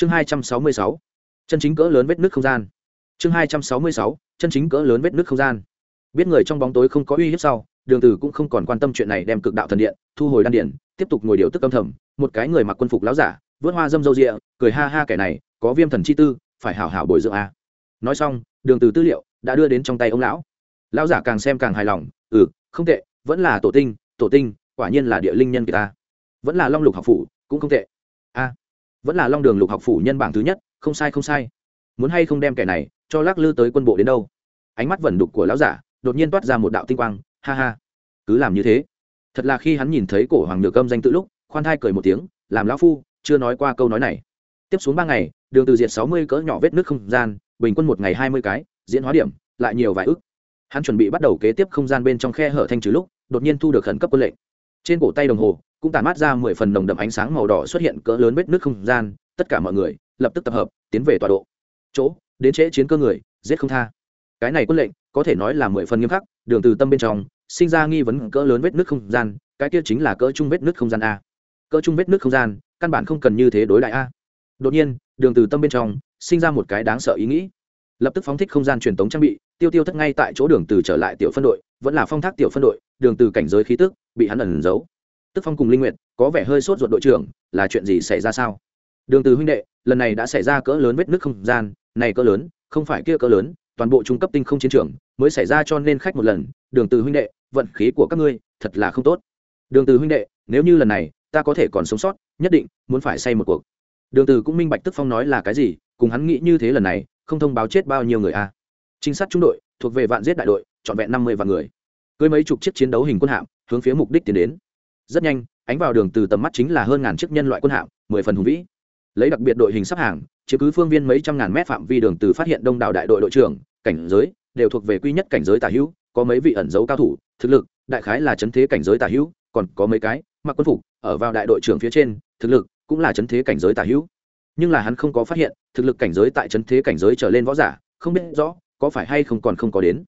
chương hai trăm sáu mươi sáu, chân chính cỡ lớn vết nước không gian. Chương hai trăm sáu mươi sáu, chân chính cỡ lớn vết nước không gian. Biết người trong bóng tối không có uy hiếp sau, đường từ cũng không còn quan tâm chuyện này đem cực đạo thần điện, thu hồi đan điện, tiếp tục ngồi điều tức âm thầm, một cái người mặc quân phục láo giả, vớt hoa dâm dâu rịa, cười ha ha kẻ này, có viêm thần chi tư, phải hảo hảo bồi dưỡng a. Nói xong, đường từ tư liệu đã đưa đến trong tay ông lão. Lão giả càng xem càng hài lòng ừ không tệ, vẫn là tổ tinh tổ tinh, quả nhiên là địa linh nhân kỳ ta. Vẫn là long lục học phủ, cũng không tệ vẫn là long đường lục học phủ nhân bảng thứ nhất, không sai không sai. Muốn hay không đem kẻ này cho lắc lư tới quân bộ đến đâu? Ánh mắt vẩn đục của lão giả đột nhiên toát ra một đạo tinh quang, ha ha, cứ làm như thế. Thật là khi hắn nhìn thấy cổ hoàng nhược âm danh tự lúc, khoan thai cười một tiếng, làm lão phu, chưa nói qua câu nói này. Tiếp xuống ba ngày, đường từ diệt sáu mươi cỡ nhỏ vết nước không gian, bình quân một ngày hai mươi cái, diễn hóa điểm, lại nhiều vài ức. hắn chuẩn bị bắt đầu kế tiếp không gian bên trong khe hở thanh trừ lúc, đột nhiên thu được khẩn cấp quân lệnh. Trên cổ tay đồng hồ cũng tàn mát ra mười phần nồng đậm ánh sáng màu đỏ xuất hiện cỡ lớn vết nước không gian, tất cả mọi người lập tức tập hợp, tiến về tọa độ. Chỗ, đến trễ chiến cơ người, giết không tha. Cái này quân lệnh, có thể nói là mười phần nghiêm khắc, đường từ tâm bên trong, sinh ra nghi vấn cỡ lớn vết nước không gian, cái kia chính là cỡ trung vết nước không gian a. Cỡ trung vết nước không gian, căn bản không cần như thế đối đại a. Đột nhiên, đường từ tâm bên trong, sinh ra một cái đáng sợ ý nghĩ. Lập tức phóng thích không gian truyền tống trang bị, tiêu tiêu thất ngay tại chỗ đường từ trở lại tiểu phân đội, vẫn là phong thác tiểu phân đội, đường từ cảnh giới khí tức, bị hắn ẩn giấu tức phong cùng linh nguyệt, có vẻ hơi sốt ruột đội trưởng, là chuyện gì xảy ra sao? Đường từ huynh đệ, lần này đã xảy ra cỡ lớn vết nước không gian, này cỡ lớn, không phải kia cỡ lớn, toàn bộ trung cấp tinh không chiến trường mới xảy ra cho nên khách một lần. Đường từ huynh đệ, vận khí của các ngươi thật là không tốt. Đường từ huynh đệ, nếu như lần này, ta có thể còn sống sót, nhất định muốn phải say một cuộc. Đường từ cũng minh bạch tức phong nói là cái gì, cùng hắn nghĩ như thế lần này, không thông báo chết bao nhiêu người a à. trinh sát trung đội, thuộc về vạn giết đại đội chọn vẹn năm mươi vạn người. Cưới mấy chục chiếc chiến đấu hình quân hạm, hướng phía mục đích tiến đến rất nhanh, ánh vào đường từ tầm mắt chính là hơn ngàn chiếc nhân loại quân hạm, mười phần hùng vĩ. Lấy đặc biệt đội hình sắp hàng chứ cứ phương viên mấy trăm ngàn mét phạm vi đường từ phát hiện đông đảo đại đội đội trưởng, cảnh giới, đều thuộc về quy nhất cảnh giới tả hữu, có mấy vị ẩn giấu cao thủ, thực lực, đại khái là chấn thế cảnh giới tả hữu, còn có mấy cái, mặc quân phục, ở vào đại đội trưởng phía trên, thực lực cũng là chấn thế cảnh giới tả hữu. Nhưng là hắn không có phát hiện, thực lực cảnh giới tại chấn thế cảnh giới trở lên võ giả, không biết rõ, có phải hay không còn không có đến.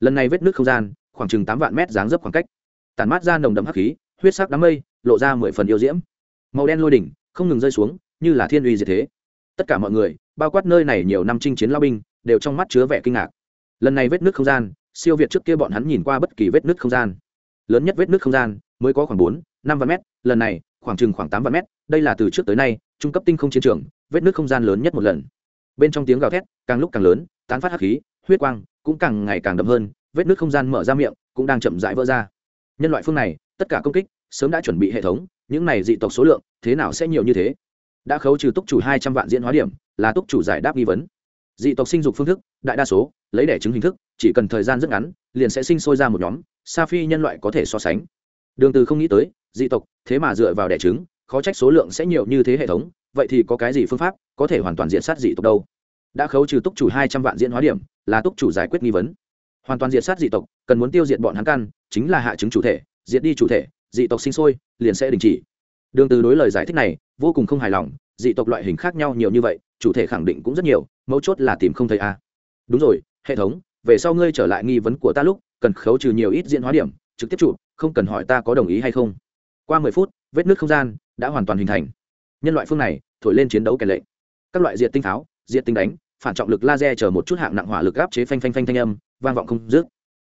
Lần này vết nước không gian, khoảng chừng tám vạn mét dáng dấp khoảng cách. Tàn mát ra nồng đậm hắc khí huyết sắc đám mây, lộ ra mười phần yêu diễm. Màu đen lôi đỉnh, không ngừng rơi xuống, như là thiên uy diệt thế. Tất cả mọi người, bao quát nơi này nhiều năm chinh chiến lao binh, đều trong mắt chứa vẻ kinh ngạc. Lần này vết nước không gian, siêu việt trước kia bọn hắn nhìn qua bất kỳ vết nước không gian. Lớn nhất vết nước không gian, mới có khoảng bốn, năm vạn mét, lần này, khoảng chừng khoảng tám vạn mét, đây là từ trước tới nay, trung cấp tinh không chiến trường, vết nước không gian lớn nhất một lần. Bên trong tiếng gào thét, càng lúc càng lớn, tán phát hắc khí, huyết quang cũng càng ngày càng đậm hơn, vết nước không gian mở ra miệng, cũng đang chậm rãi vỡ ra. Nhân loại phương này tất cả công kích, sớm đã chuẩn bị hệ thống, những này dị tộc số lượng, thế nào sẽ nhiều như thế? Đã khấu trừ túc chủ hai trăm vạn diễn hóa điểm, là túc chủ giải đáp nghi vấn. Dị tộc sinh dục phương thức, đại đa số, lấy đẻ trứng hình thức, chỉ cần thời gian rất ngắn, liền sẽ sinh sôi ra một nhóm, sa phi nhân loại có thể so sánh. Đường từ không nghĩ tới, dị tộc, thế mà dựa vào đẻ trứng, khó trách số lượng sẽ nhiều như thế hệ thống, vậy thì có cái gì phương pháp có thể hoàn toàn diện sát dị tộc đâu? Đã khấu trừ túc chủ hai trăm vạn diễn hóa điểm, là túc chủ giải quyết nghi vấn. Hoàn toàn diệt sát dị tộc, cần muốn tiêu diệt bọn hắn căn, chính là hạ chứng chủ thể diệt đi chủ thể dị tộc sinh sôi liền sẽ đình chỉ. Đường từ đối lời giải thích này vô cùng không hài lòng dị tộc loại hình khác nhau nhiều như vậy chủ thể khẳng định cũng rất nhiều mấu chốt là tìm không thấy a. Đúng rồi hệ thống về sau ngươi trở lại nghi vấn của ta lúc cần khấu trừ nhiều ít diễn hóa điểm trực tiếp chụp không cần hỏi ta có đồng ý hay không. Qua mười phút vết nước không gian đã hoàn toàn hình thành. Nhân loại phương này thổi lên chiến đấu kèn lệnh. Các loại diệt tinh tháo, diệt tinh đánh phản trọng lực laser chờ một chút hạng nặng hỏa lực áp chế phanh phanh phanh thanh âm vang vọng không dứt.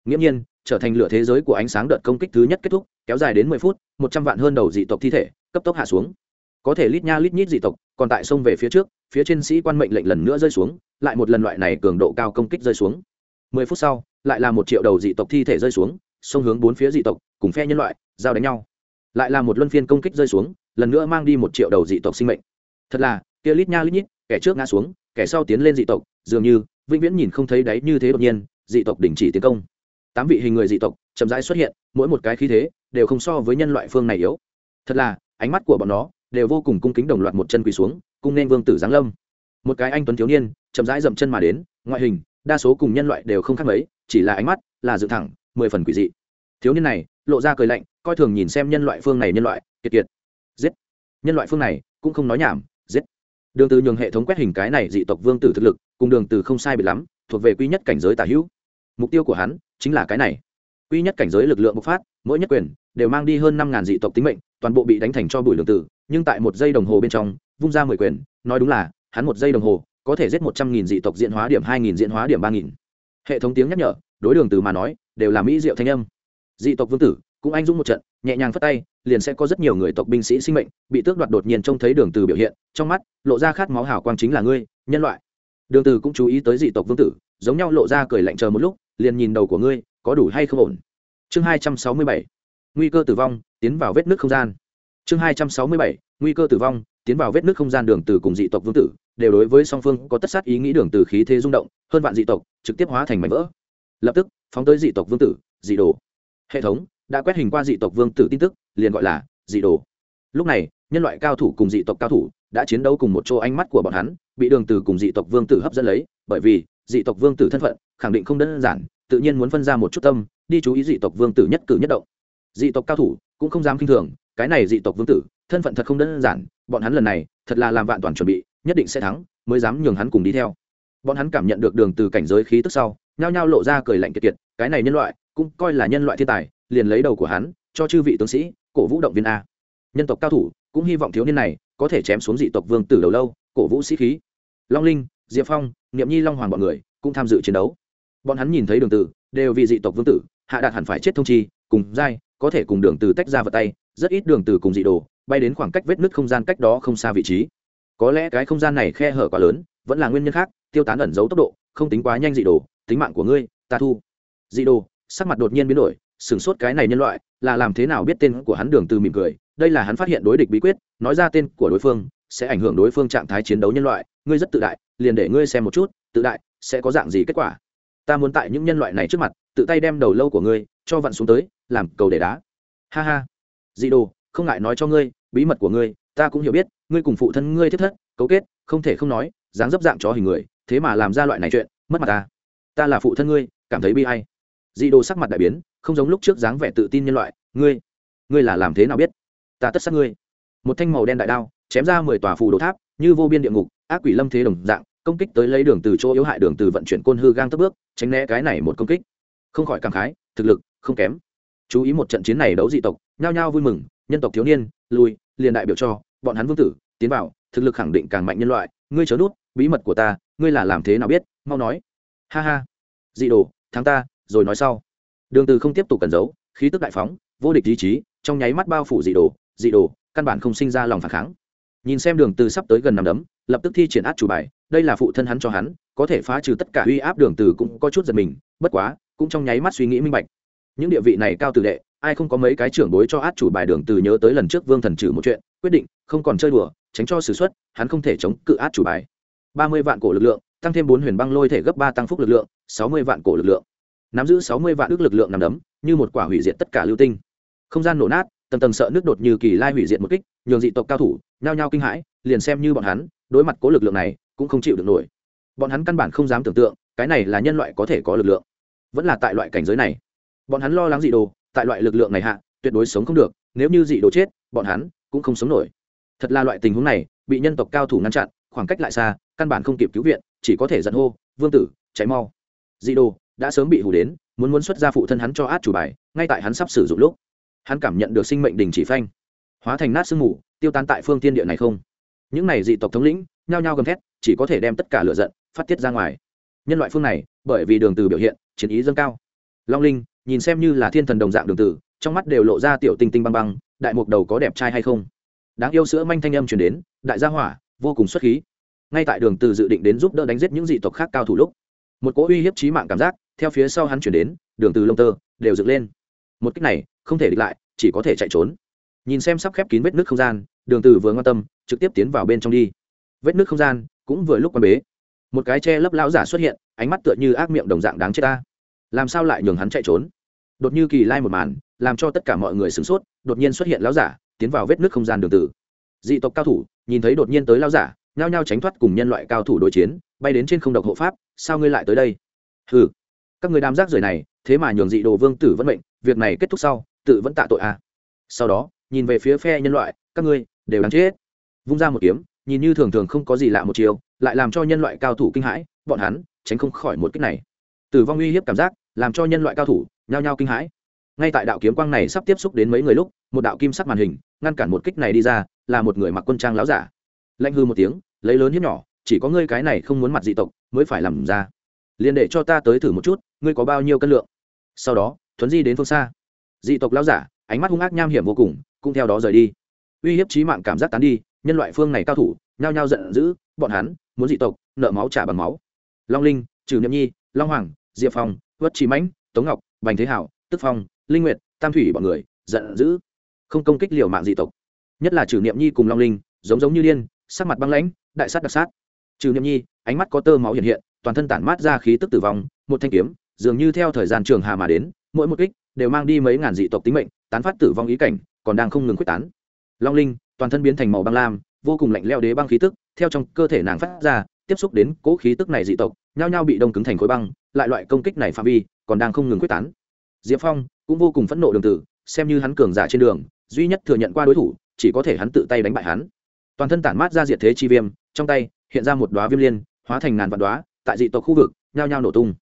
Nghiễm nhiên trở thành lửa thế giới của ánh sáng đợt công kích thứ nhất kết thúc, kéo dài đến mười phút, một trăm vạn hơn đầu dị tộc thi thể, cấp tốc hạ xuống. Có thể lít nha lít nhít dị tộc, còn tại sông về phía trước, phía trên sĩ quan mệnh lệnh lần nữa rơi xuống, lại một lần loại này cường độ cao công kích rơi xuống. Mười phút sau, lại là một triệu đầu dị tộc thi thể rơi xuống, sông hướng bốn phía dị tộc, cùng phe nhân loại, giao đánh nhau. Lại là một luân phiên công kích rơi xuống, lần nữa mang đi một triệu đầu dị tộc sinh mệnh. Thật là, kia lít nha lít nhít, kẻ trước ngã xuống, kẻ sau tiến lên dị tộc, dường như vĩnh viễn nhìn không thấy đáy như thế đột nhiên, dị tộc đình chỉ tiến công tám vị hình người dị tộc chậm rãi xuất hiện, mỗi một cái khí thế đều không so với nhân loại phương này yếu. Thật là, ánh mắt của bọn nó đều vô cùng cung kính đồng loạt một chân quỳ xuống, cung nên vương tử giáng lâm. Một cái anh tuấn thiếu niên chậm rãi dậm chân mà đến, ngoại hình, đa số cùng nhân loại đều không khác mấy, chỉ là ánh mắt là dựng thẳng, mười phần quỷ dị. Thiếu niên này lộ ra cười lạnh, coi thường nhìn xem nhân loại phương này nhân loại, kiệt kiệt. Giết. Nhân loại phương này cũng không nói nhảm, giết. Đường từ nhường hệ thống quét hình cái này dị tộc vương tử thực lực, cùng đường từ không sai biệt lắm, thuộc về quy nhất cảnh giới tả hữu. Mục tiêu của hắn chính là cái này. Quy nhất cảnh giới lực lượng bộc phát, mỗi nhất quyền đều mang đi hơn năm ngàn dị tộc tính mệnh, toàn bộ bị đánh thành cho bụi đường tử, nhưng tại một giây đồng hồ bên trong, vung ra mười quyền, nói đúng là, hắn một giây đồng hồ có thể giết một trăm nghìn dị tộc diễn hóa điểm, hai nghìn diễn hóa điểm, ba nghìn. Hệ thống tiếng nhắc nhở, đối đường từ mà nói, đều là mỹ diệu thanh âm. Dị tộc vương tử, cũng anh dũng một trận, nhẹ nhàng phất tay, liền sẽ có rất nhiều người tộc binh sĩ sinh mệnh, bị tước đoạt đột nhiên trông thấy đường từ biểu hiện, trong mắt lộ ra khát máu hào quang chính là ngươi, nhân loại. Đường từ cũng chú ý tới dị tộc vương tử, giống nhau lộ ra cười lạnh chờ một lúc liền nhìn đầu của ngươi, có đủ hay không ổn? Chương hai trăm sáu mươi bảy, nguy cơ tử vong, tiến vào vết nước không gian. Chương hai trăm sáu mươi bảy, nguy cơ tử vong, tiến vào vết nước không gian đường từ cùng dị tộc vương tử, đều đối với song phương có tất sát ý nghĩ đường từ khí thế rung động, hơn vạn dị tộc trực tiếp hóa thành mảnh vỡ. Lập tức, phóng tới dị tộc vương tử, dị đồ. Hệ thống đã quét hình qua dị tộc vương tử tin tức, liền gọi là dị đồ. Lúc này, nhân loại cao thủ cùng dị tộc cao thủ đã chiến đấu cùng một chỗ ánh mắt của bọn hắn, bị đường từ cùng dị tộc vương tử hấp dẫn lấy, bởi vì dị tộc vương tử thân phận, khẳng định không đơn giản, tự nhiên muốn phân ra một chút tâm, đi chú ý dị tộc vương tử nhất cử nhất động. Dị tộc cao thủ cũng không dám kinh thường, cái này dị tộc vương tử, thân phận thật không đơn giản, bọn hắn lần này, thật là làm vạn toàn chuẩn bị, nhất định sẽ thắng, mới dám nhường hắn cùng đi theo. Bọn hắn cảm nhận được đường từ cảnh giới khí tức sau, nhao nhao lộ ra cười lạnh kiệt kiệt, cái này nhân loại, cũng coi là nhân loại thiên tài, liền lấy đầu của hắn, cho chư vị tướng sĩ, cổ vũ động viên a. Nhân tộc cao thủ, cũng hy vọng thiếu niên này, có thể chém xuống dị tộc vương tử đầu lâu, cổ vũ sĩ khí. Long linh diệp phong, niệm nhi long hoàng bọn người cũng tham dự chiến đấu. Bọn hắn nhìn thấy đường tử, đều vì dị tộc vương tử, hạ đạt hẳn phải chết thông chi, cùng dai có thể cùng đường từ tách ra vật tay, rất ít đường từ cùng dị đồ bay đến khoảng cách vết nứt không gian cách đó không xa vị trí. Có lẽ cái không gian này khe hở quá lớn, vẫn là nguyên nhân khác, tiêu tán ẩn giấu tốc độ, không tính quá nhanh dị đồ, tính mạng của ngươi, ta thu. Dị đồ, sắc mặt đột nhiên biến đổi, sửng sốt cái này nhân loại, là làm thế nào biết tên của hắn đường từ mỉm cười, đây là hắn phát hiện đối địch bí quyết, nói ra tên của đối phương, sẽ ảnh hưởng đối phương trạng thái chiến đấu nhân loại ngươi rất tự đại, liền để ngươi xem một chút, tự đại sẽ có dạng gì kết quả. Ta muốn tại những nhân loại này trước mặt, tự tay đem đầu lâu của ngươi cho vặn xuống tới, làm cầu để đá. Ha ha. Dị đồ, không ngại nói cho ngươi, bí mật của ngươi, ta cũng hiểu biết, ngươi cùng phụ thân ngươi thiết thất, cấu kết, không thể không nói, dáng dấp dạng chó hình người, thế mà làm ra loại này chuyện, mất mặt ta. Ta là phụ thân ngươi, cảm thấy bi hay dị đồ sắc mặt đại biến, không giống lúc trước dáng vẻ tự tin nhân loại, ngươi ngươi là làm thế nào biết? Ta tất sát ngươi. Một thanh màu đen đại đao, chém ra mười tòa phù đồ tháp, như vô biên địa ngục ác quỷ lâm thế đồng dạng, công kích tới lấy đường từ chỗ yếu hại đường từ vận chuyển côn hư gang tấp bước, tránh né cái này một công kích. Không khỏi cảm khái, thực lực, không kém. Chú ý một trận chiến này đấu dị tộc, nhao nhao vui mừng, nhân tộc thiếu niên lui liền đại biểu cho, bọn hắn vương tử, tiến vào, thực lực khẳng định càng mạnh nhân loại, ngươi chớ nút, bí mật của ta, ngươi là làm thế nào biết, mau nói. Ha ha. Dị đồ, thắng ta, rồi nói sau. Đường từ không tiếp tục cẩn giấu, khí tức đại phóng, vô địch ý chí, trong nháy mắt bao phủ dị đồ dị đồ, căn bản không sinh ra lòng phản kháng nhìn xem đường từ sắp tới gần nằm đấm, lập tức thi triển át chủ bài, đây là phụ thân hắn cho hắn, có thể phá trừ tất cả uy áp đường từ cũng có chút giật mình, bất quá, cũng trong nháy mắt suy nghĩ minh bạch. Những địa vị này cao từ đệ, ai không có mấy cái trưởng bối cho át chủ bài đường từ nhớ tới lần trước vương thần trừ một chuyện, quyết định, không còn chơi đùa, tránh cho sử xuất, hắn không thể chống cự át chủ bài. Ba mươi vạn cổ lực lượng, tăng thêm bốn huyền băng lôi thể gấp ba tăng phúc lực lượng, sáu mươi vạn cổ lực lượng. Nắm giữ sáu mươi vạn ước lực lượng nằm đấm, như một quả hủy diệt tất cả lưu tinh. Không gian nổ nát, tầng tầng sợ nước đột như kỳ lai hủy diệt một kích, nhường dị tộc cao thủ nhao nhao kinh hãi, liền xem như bọn hắn, đối mặt cố lực lượng này, cũng không chịu được nổi. Bọn hắn căn bản không dám tưởng tượng, cái này là nhân loại có thể có lực lượng. Vẫn là tại loại cảnh giới này. Bọn hắn lo lắng dị đồ, tại loại lực lượng này hạ, tuyệt đối sống không được, nếu như dị đồ chết, bọn hắn cũng không sống nổi. Thật là loại tình huống này, bị nhân tộc cao thủ ngăn chặn, khoảng cách lại xa, căn bản không kịp cứu viện, chỉ có thể giận hô, vương tử cháy mau. Dị đồ đã sớm bị hù đến, muốn muốn xuất ra phụ thân hắn cho át chủ bài, ngay tại hắn sắp sử dụng lúc, hắn cảm nhận được sinh mệnh đình chỉ phanh, hóa thành nát sương mù tiêu tán tại phương tiên địa này không? Những này dị tộc thống lĩnh, nhao nhao gầm thét, chỉ có thể đem tất cả lửa giận, phát tiết ra ngoài. Nhân loại phương này, bởi vì đường từ biểu hiện, chiến ý dâng cao. Long linh, nhìn xem như là thiên thần đồng dạng đường từ, trong mắt đều lộ ra tiểu tinh tinh băng băng, đại mục đầu có đẹp trai hay không? Đáng yêu sữa manh thanh âm truyền đến, đại gia hỏa, vô cùng xuất khí. Ngay tại đường từ dự định đến giúp đỡ đánh giết những dị tộc khác cao thủ lúc, một cỗ uy hiếp chí mạng cảm giác, theo phía sau hắn chuyển đến, đường từ lông tơ, đều dựng lên. Một cách này, không thể địch lại, chỉ có thể chạy trốn. Nhìn xem sắp khép kín vết nước không gian đường từ vừa ngoan tâm, trực tiếp tiến vào bên trong đi. Vết nước không gian cũng vừa lúc quan bế. Một cái che lấp lão giả xuất hiện, ánh mắt tựa như ác miệng đồng dạng đáng chết ta. Làm sao lại nhường hắn chạy trốn? Đột như kỳ lai một màn, làm cho tất cả mọi người sửng sốt, đột nhiên xuất hiện lão giả, tiến vào vết nước không gian đường tử dị tộc cao thủ, nhìn thấy đột nhiên tới lão giả, nhao nhao tránh thoát cùng nhân loại cao thủ đối chiến, bay đến trên không độc hộ pháp, sao ngươi lại tới đây? Hừ, các người đám giác rời này, thế mà nhường dị đồ vương tử vẫn mệnh, việc này kết thúc sau, tự vẫn tạ tội à. Sau đó nhìn về phía phe nhân loại, các ngươi đều đáng chết. Vung ra một kiếm, nhìn như thường thường không có gì lạ một chiều, lại làm cho nhân loại cao thủ kinh hãi, bọn hắn tránh không khỏi một cách này. Tử vong uy hiếp cảm giác, làm cho nhân loại cao thủ nhao nhao kinh hãi. Ngay tại đạo kiếm quang này sắp tiếp xúc đến mấy người lúc, một đạo kim sắc màn hình ngăn cản một kích này đi ra, là một người mặc quân trang láo giả. Lạnh hư một tiếng, lấy lớn hiếp nhỏ, chỉ có ngươi cái này không muốn mặt dị tộc mới phải làm ra. Liền để cho ta tới thử một chút, ngươi có bao nhiêu cân lượng? Sau đó, thuấn di đến phương xa. Dị tộc lao giả, ánh mắt hung ác nham hiểm vô cùng cũng theo đó rời đi. Uy hiếp trí mạng cảm giác tán đi, nhân loại phương này cao thủ, nhao nhao giận dữ, bọn hắn muốn dị tộc, nợ máu trả bằng máu. Long linh, trừ niệm nhi, long hoàng, diệp phong vất trí mãnh, tống ngọc, bành thế hảo, tức phong, linh nguyệt, tam thủy bọn người, giận dữ, không công kích liều mạng dị tộc. Nhất là trừ niệm nhi cùng long linh, giống giống như điên, sắc mặt băng lãnh, đại sát đặc sát. Trừ niệm nhi, ánh mắt có tơ máu hiện hiện, toàn thân tản mát ra khí tức tử vong, một thanh kiếm, dường như theo thời gian trường hà mà đến, mỗi một kích đều mang đi mấy ngàn dị tộc tính mệnh, tán phát tử vong ý cảnh còn đang không ngừng quyết tán. Long linh, toàn thân biến thành màu băng lam, vô cùng lạnh leo đế băng khí tức, theo trong cơ thể nàng phát ra, tiếp xúc đến cỗ khí tức này dị tộc, nhao nhao bị đông cứng thành khối băng, lại loại công kích này phạm vi còn đang không ngừng quyết tán. Diệp phong cũng vô cùng phẫn nộ đường tử, xem như hắn cường giả trên đường, duy nhất thừa nhận qua đối thủ, chỉ có thể hắn tự tay đánh bại hắn. Toàn thân tản mát ra diệt thế chi viêm, trong tay hiện ra một đoá viêm liên, hóa thành ngàn vạn đoá tại dị tộc khu vực, nhao nhao nổ tung.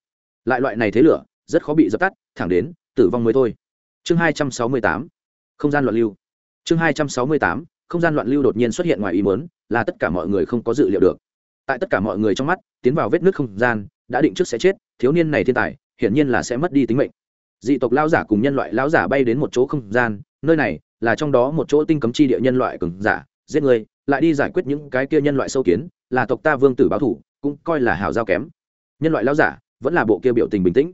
Lại loại này thế lửa, rất khó bị dập tắt, thẳng đến tử vong mới thôi. Chương hai trăm sáu mươi tám không gian loạn lưu. Chương hai trăm sáu mươi tám, không gian loạn lưu đột nhiên xuất hiện ngoài ý muốn, là tất cả mọi người không có dự liệu được. Tại tất cả mọi người trong mắt, tiến vào vết nước không gian, đã định trước sẽ chết, thiếu niên này thiên tài, hiển nhiên là sẽ mất đi tính mệnh. Dị tộc lao giả cùng nhân loại lao giả bay đến một chỗ không gian, nơi này là trong đó một chỗ tinh cấm chi địa nhân loại cường giả, giết người, lại đi giải quyết những cái kia nhân loại sâu kiến, là tộc ta vương tử báo thủ, cũng coi là hào giao kém. Nhân loại lao giả vẫn là bộ kia biểu tình bình tĩnh.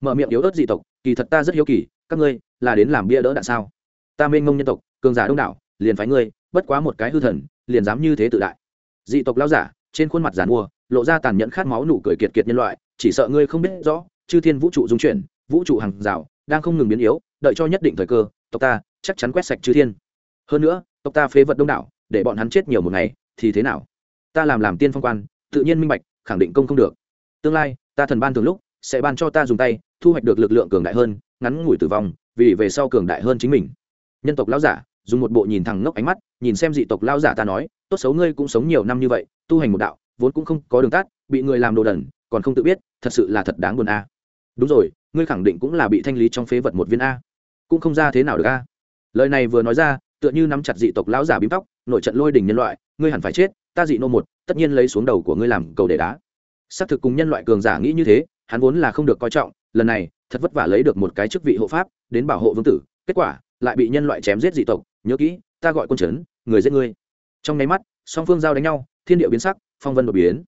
Mở miệng yếu ớt dị tộc, kỳ thật ta rất hiếu kỳ, các ngươi là đến làm bia đỡ đạn sao? Ta mênh ngông nhân tộc, cường giả đông đảo, liền phái ngươi, bất quá một cái hư thần, liền dám như thế tự đại. Dị tộc lao giả, trên khuôn mặt giàn mua, lộ ra tàn nhẫn khát máu nụ cười kiệt kiệt nhân loại, chỉ sợ ngươi không biết rõ, chư thiên vũ trụ dung chuyển, vũ trụ hàng rào, đang không ngừng biến yếu, đợi cho nhất định thời cơ, tộc ta chắc chắn quét sạch chư thiên. Hơn nữa, tộc ta phế vật đông đảo, để bọn hắn chết nhiều một ngày, thì thế nào? Ta làm làm tiên phong quan, tự nhiên minh bạch, khẳng định công không được. Tương lai, ta thần ban thường lúc, sẽ ban cho ta dùng tay, thu hoạch được lực lượng cường đại hơn, ngắn ngủi tử vong, vì về sau cường đại hơn chính mình nhân tộc lão giả, dùng một bộ nhìn thẳng ngốc ánh mắt, nhìn xem dị tộc lão giả ta nói, tốt xấu ngươi cũng sống nhiều năm như vậy, tu hành một đạo, vốn cũng không có đường tắt, bị người làm đồ đần, còn không tự biết, thật sự là thật đáng buồn a. Đúng rồi, ngươi khẳng định cũng là bị thanh lý trong phế vật một viên a. Cũng không ra thế nào được a. Lời này vừa nói ra, tựa như nắm chặt dị tộc lão giả bím tóc nội trận lôi đình nhân loại, ngươi hẳn phải chết, ta dị nô một, tất nhiên lấy xuống đầu của ngươi làm cầu để đá. Xác thực cùng nhân loại cường giả nghĩ như thế, hắn vốn là không được coi trọng, lần này, thật vất vả lấy được một cái chức vị hộ pháp, đến bảo hộ vương tử, kết quả lại bị nhân loại chém giết dị tộc, nhớ kỹ, ta gọi quân trấn người giết ngươi. Trong nháy mắt, song phương giao đánh nhau, thiên địa biến sắc, phong vân đột biến.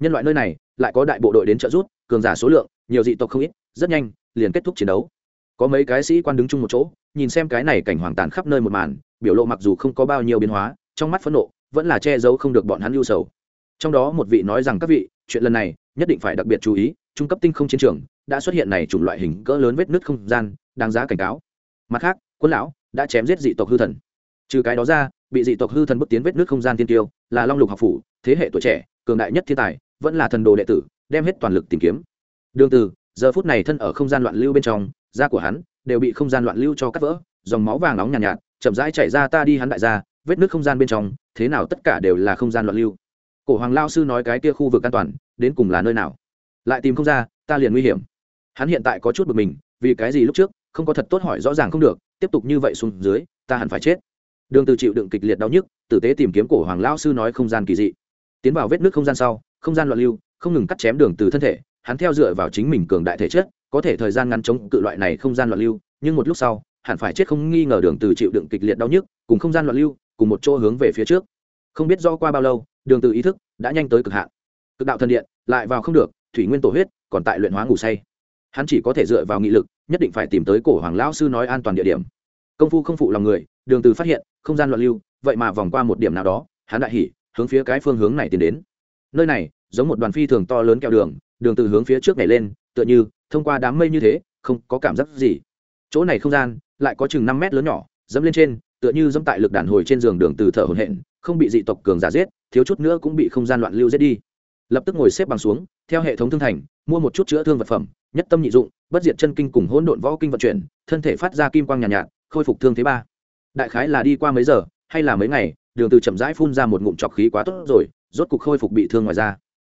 Nhân loại nơi này, lại có đại bộ đội đến trợ giúp, cường giả số lượng, nhiều dị tộc không ít, rất nhanh, liền kết thúc chiến đấu. Có mấy cái sĩ quan đứng chung một chỗ, nhìn xem cái này cảnh hoàng tàn khắp nơi một màn, biểu lộ mặc dù không có bao nhiêu biến hóa, trong mắt phẫn nộ, vẫn là che giấu không được bọn hắn lưu sầu. Trong đó một vị nói rằng, các vị, chuyện lần này, nhất định phải đặc biệt chú ý, trung cấp tinh không chiến trường, đã xuất hiện này chủng loại hình cỡ lớn vết nứt không gian, đáng giá cảnh cáo. Mặt khác quân lão đã chém giết dị tộc hư thần. Trừ cái đó ra bị dị tộc hư thần bước tiến vết nước không gian tiên tiêu là long lục học phủ thế hệ tuổi trẻ cường đại nhất thiên tài vẫn là thần đồ đệ tử đem hết toàn lực tìm kiếm. Đường từ giờ phút này thân ở không gian loạn lưu bên trong da của hắn đều bị không gian loạn lưu cho cắt vỡ dòng máu vàng nóng nhàn nhạt, nhạt chậm rãi chảy ra ta đi hắn đại gia vết nước không gian bên trong thế nào tất cả đều là không gian loạn lưu. Cổ hoàng lao sư nói cái kia khu vực an toàn đến cùng là nơi nào? Lại tìm không ra ta liền nguy hiểm. Hắn hiện tại có chút bực mình vì cái gì lúc trước không có thật tốt hỏi rõ ràng không được, tiếp tục như vậy xuống dưới, ta hẳn phải chết. Đường từ chịu đựng kịch liệt đau nhức, tử tế tìm kiếm cổ hoàng lão sư nói không gian kỳ dị. Tiến vào vết nước không gian sau, không gian loạn lưu, không ngừng cắt chém đường từ thân thể, hắn theo dựa vào chính mình cường đại thể chất, có thể thời gian ngắn chống cự loại này không gian loạn lưu, nhưng một lúc sau, hẳn phải chết không nghi ngờ đường từ chịu đựng kịch liệt đau nhức, cùng không gian loạn lưu, cùng một chỗ hướng về phía trước. Không biết do qua bao lâu, đường từ ý thức đã nhanh tới cực hạn. Cực đạo thần điện, lại vào không được, thủy nguyên tổ huyết, còn tại luyện hóa ngủ say hắn chỉ có thể dựa vào nghị lực, nhất định phải tìm tới cổ hoàng lão sư nói an toàn địa điểm. Công phu không phụ lòng người, đường từ phát hiện, không gian loạn lưu, vậy mà vòng qua một điểm nào đó, hắn đại hỉ, hướng phía cái phương hướng này tiến đến. Nơi này, giống một đoàn phi thường to lớn kẹo đường đường từ hướng phía trước này lên, tựa như, thông qua đám mây như thế, không có cảm giác gì. Chỗ này không gian, lại có chừng năm mét lớn nhỏ, dẫm lên trên, tựa như dẫm tại lực đàn hồi trên giường đường từ thở hổn hển, không bị dị tộc cường giả giết, thiếu chút nữa cũng bị không gian loạn lưu giết đi lập tức ngồi xếp bằng xuống theo hệ thống thương thành mua một chút chữa thương vật phẩm nhất tâm nhị dụng bất diệt chân kinh cùng hỗn độn võ kinh vận chuyển thân thể phát ra kim quang nhàn nhạt, nhạt khôi phục thương thế ba. Đại khái là đi qua mấy giờ hay là mấy ngày đường từ chậm rãi phun ra một ngụm trọc khí quá tốt rồi rốt cục khôi phục bị thương ngoài ra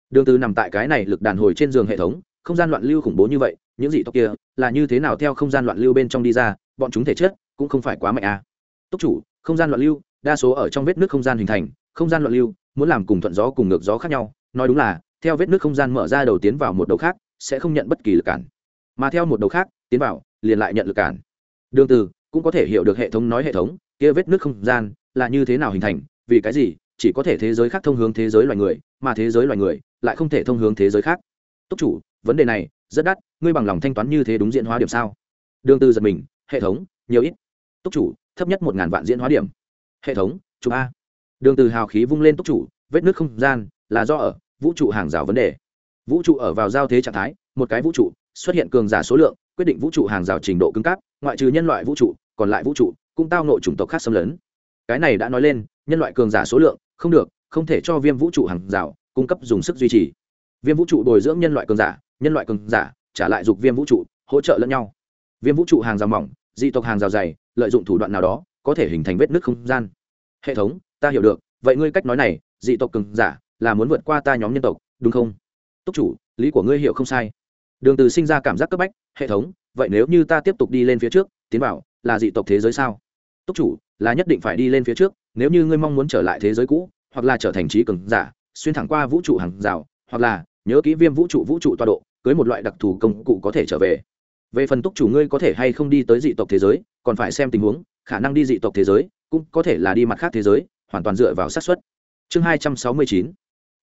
đường từ nằm tại cái này lực đàn hồi trên giường hệ thống không gian loạn lưu khủng bố như vậy những dị tộc kia là như thế nào theo không gian loạn lưu bên trong đi ra bọn chúng thể chất cũng không phải quá mạnh à. Túc chủ không gian loạn lưu đa số ở trong vết nước không gian hình thành không gian loạn lưu muốn làm cùng thuận gió cùng ngược gió khác nhau nói đúng là, theo vết nước không gian mở ra đầu tiến vào một đầu khác, sẽ không nhận bất kỳ lực cản. Mà theo một đầu khác, tiến vào, liền lại nhận lực cản. Đường từ cũng có thể hiểu được hệ thống nói hệ thống, kia vết nước không gian là như thế nào hình thành, vì cái gì, chỉ có thể thế giới khác thông hướng thế giới loài người, mà thế giới loài người lại không thể thông hướng thế giới khác. Túc chủ, vấn đề này rất đắt, ngươi bằng lòng thanh toán như thế đúng diễn hóa điểm sao? Đường từ giật mình, hệ thống, nhiều ít. Túc chủ, thấp nhất một ngàn vạn diễn hóa điểm. Hệ thống, chụp a. Đường từ hào khí vung lên túc chủ, vết nước không gian là do ở vũ trụ hàng rào vấn đề. Vũ trụ ở vào giao thế trạng thái, một cái vũ trụ, xuất hiện cường giả số lượng, quyết định vũ trụ hàng rào trình độ cứng cáp, ngoại trừ nhân loại vũ trụ, còn lại vũ trụ, cũng tao nội chủng tộc khác xâm lấn. Cái này đã nói lên, nhân loại cường giả số lượng, không được, không thể cho viêm vũ trụ hàng rào cung cấp dùng sức duy trì. Viêm vũ trụ bồi dưỡng nhân loại cường giả, nhân loại cường giả, trả lại dục viêm vũ trụ, hỗ trợ lẫn nhau. Viêm vũ trụ hàng rào mỏng, dị tộc hàng rào dày, lợi dụng thủ đoạn nào đó, có thể hình thành vết nứt không gian. Hệ thống, ta hiểu được, vậy ngươi cách nói này, dị tộc cường giả là muốn vượt qua ta nhóm nhân tộc, đúng không? Túc chủ, lý của ngươi hiểu không sai. Đường từ sinh ra cảm giác cấp bách, hệ thống, vậy nếu như ta tiếp tục đi lên phía trước, tiến vào, là dị tộc thế giới sao? Túc chủ, là nhất định phải đi lên phía trước, nếu như ngươi mong muốn trở lại thế giới cũ, hoặc là trở thành trí cường giả, xuyên thẳng qua vũ trụ hàng rào, hoặc là nhớ kỹ viêm vũ trụ vũ trụ toa độ, cưới một loại đặc thù công cụ có thể trở về. Về phần túc chủ ngươi có thể hay không đi tới dị tộc thế giới, còn phải xem tình huống, khả năng đi dị tộc thế giới cũng có thể là đi mặt khác thế giới, hoàn toàn dựa vào xác suất. Chương hai trăm sáu mươi chín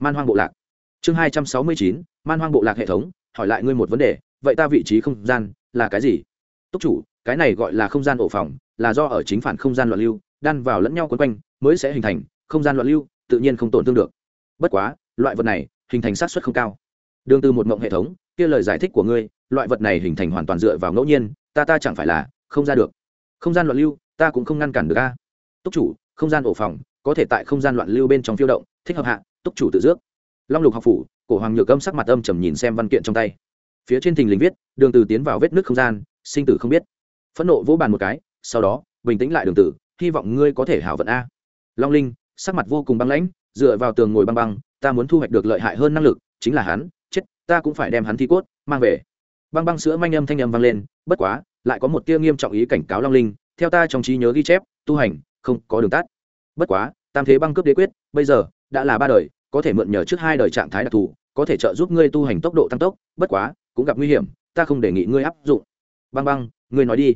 man hoang bộ lạc. Chương hai trăm sáu mươi chín, man hoang bộ lạc hệ thống, hỏi lại ngươi một vấn đề, vậy ta vị trí không gian là cái gì? Túc chủ, cái này gọi là không gian ổ phòng, là do ở chính phản không gian loạn lưu, đan vào lẫn nhau quấn quanh, mới sẽ hình thành, không gian loạn lưu, tự nhiên không tổn thương được. Bất quá, loại vật này, hình thành sát xuất không cao. Đường từ một mộng hệ thống, kia lời giải thích của ngươi, loại vật này hình thành hoàn toàn dựa vào ngẫu nhiên, ta ta chẳng phải là không ra được. Không gian loạn lưu, ta cũng không ngăn cản được a. Túc chủ, không gian ổ phòng, có thể tại không gian loạn lưu bên trong phiêu động, thích hợp hạ túc chủ tự dước. Long lục học phủ, cổ hoàng nhược âm sắc mặt âm trầm nhìn xem văn kiện trong tay. Phía trên thình lình viết, đường từ tiến vào vết nước không gian, sinh tử không biết. Phẫn nộ vỗ bàn một cái, sau đó, bình tĩnh lại đường tử, hy vọng ngươi có thể hảo vận a. Long linh, sắc mặt vô cùng băng lãnh, dựa vào tường ngồi băng băng, ta muốn thu hoạch được lợi hại hơn năng lực, chính là hắn, chết, ta cũng phải đem hắn thi cốt, mang về. Băng băng sữa manh âm thanh âm vang lên, bất quá, lại có một tia nghiêm trọng ý cảnh cáo long linh, theo ta trong trí nhớ ghi chép, tu hành, không có đường tắt. Bất quá, tam thế băng cướp đế quyết, bây giờ đã là ba đời, có thể mượn nhờ trước hai đời trạng thái đặc thù, có thể trợ giúp ngươi tu hành tốc độ tăng tốc, bất quá, cũng gặp nguy hiểm, ta không đề nghị ngươi áp dụng. Băng băng, ngươi nói đi.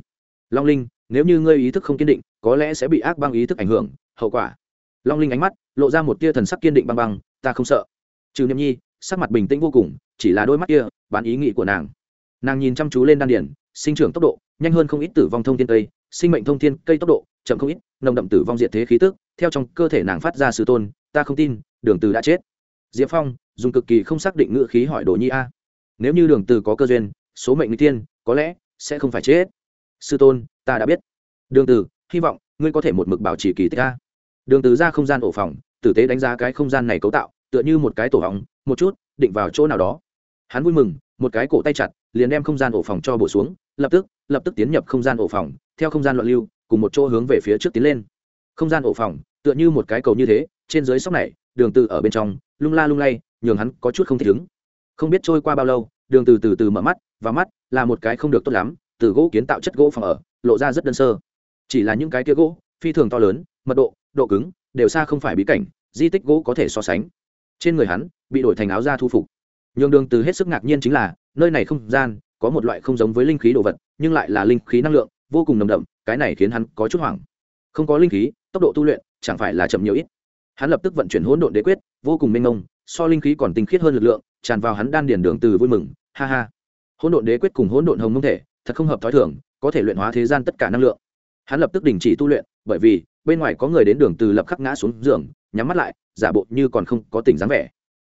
Long linh, nếu như ngươi ý thức không kiên định, có lẽ sẽ bị ác băng ý thức ảnh hưởng, hậu quả. Long linh ánh mắt, lộ ra một tia thần sắc kiên định băng băng, ta không sợ. Trừ niệm nhi, sắc mặt bình tĩnh vô cùng, chỉ là đôi mắt kia, bán ý nghĩ của nàng. Nàng nhìn chăm chú lên đan điển sinh trưởng tốc độ, nhanh hơn không ít tử vong thông thiên cây sinh mệnh thông thiên cây tốc độ, chậm không ít nồng đậm tử vong diệt thế khí tức, theo trong cơ thể nàng phát ra sư tôn, ta không tin, đường từ đã chết. Diệp phong, dùng cực kỳ không xác định ngữ khí hỏi đồ nhi a. Nếu như đường từ có cơ duyên, số mệnh nguy tiên có lẽ sẽ không phải chết. Sư tôn, ta đã biết. Đường từ, hy vọng ngươi có thể một mực bảo trì kỳ tích a. Đường từ ra không gian ổ phòng, tử tế đánh giá cái không gian này cấu tạo, tựa như một cái tổ hóng, một chút, định vào chỗ nào đó. Hắn vui mừng, một cái cổ tay chặt, liền đem không gian ổ phòng cho bổ xuống, lập tức lập tức tiến nhập không gian ổ phòng, theo không gian loạn lưu cùng một chỗ hướng về phía trước tiến lên. Không gian ổ phòng, tựa như một cái cầu như thế, trên dưới sóc này, đường từ ở bên trong, lung la lung lay, nhường hắn có chút không thích ứng. Không biết trôi qua bao lâu, đường từ từ từ mở mắt, và mắt là một cái không được tốt lắm, từ gỗ kiến tạo chất gỗ phòng ở, lộ ra rất đơn sơ. Chỉ là những cái kia gỗ, phi thường to lớn, mật độ độ cứng, đều xa không phải bí cảnh, di tích gỗ có thể so sánh. Trên người hắn, bị đổi thành áo da thu phục. Nhường đường từ hết sức ngạc nhiên chính là, nơi này không gian, có một loại không giống với linh khí đồ vật, nhưng lại là linh khí năng lượng, vô cùng nồng đậm cái này khiến hắn có chút hoảng. Không có linh khí, tốc độ tu luyện chẳng phải là chậm nhiều ít. Hắn lập tức vận chuyển hỗn độn đế quyết, vô cùng mênh mông, so linh khí còn tinh khiết hơn lực lượng, tràn vào hắn đan điền đường từ vui mừng, ha ha. Hỗn độn đế quyết cùng hỗn độn hồng mông thể, thật không hợp thói thường, có thể luyện hóa thế gian tất cả năng lượng. Hắn lập tức đình chỉ tu luyện, bởi vì bên ngoài có người đến đường từ lập khắc ngã xuống giường, nhắm mắt lại, giả bộ như còn không có tỉnh dáng vẻ.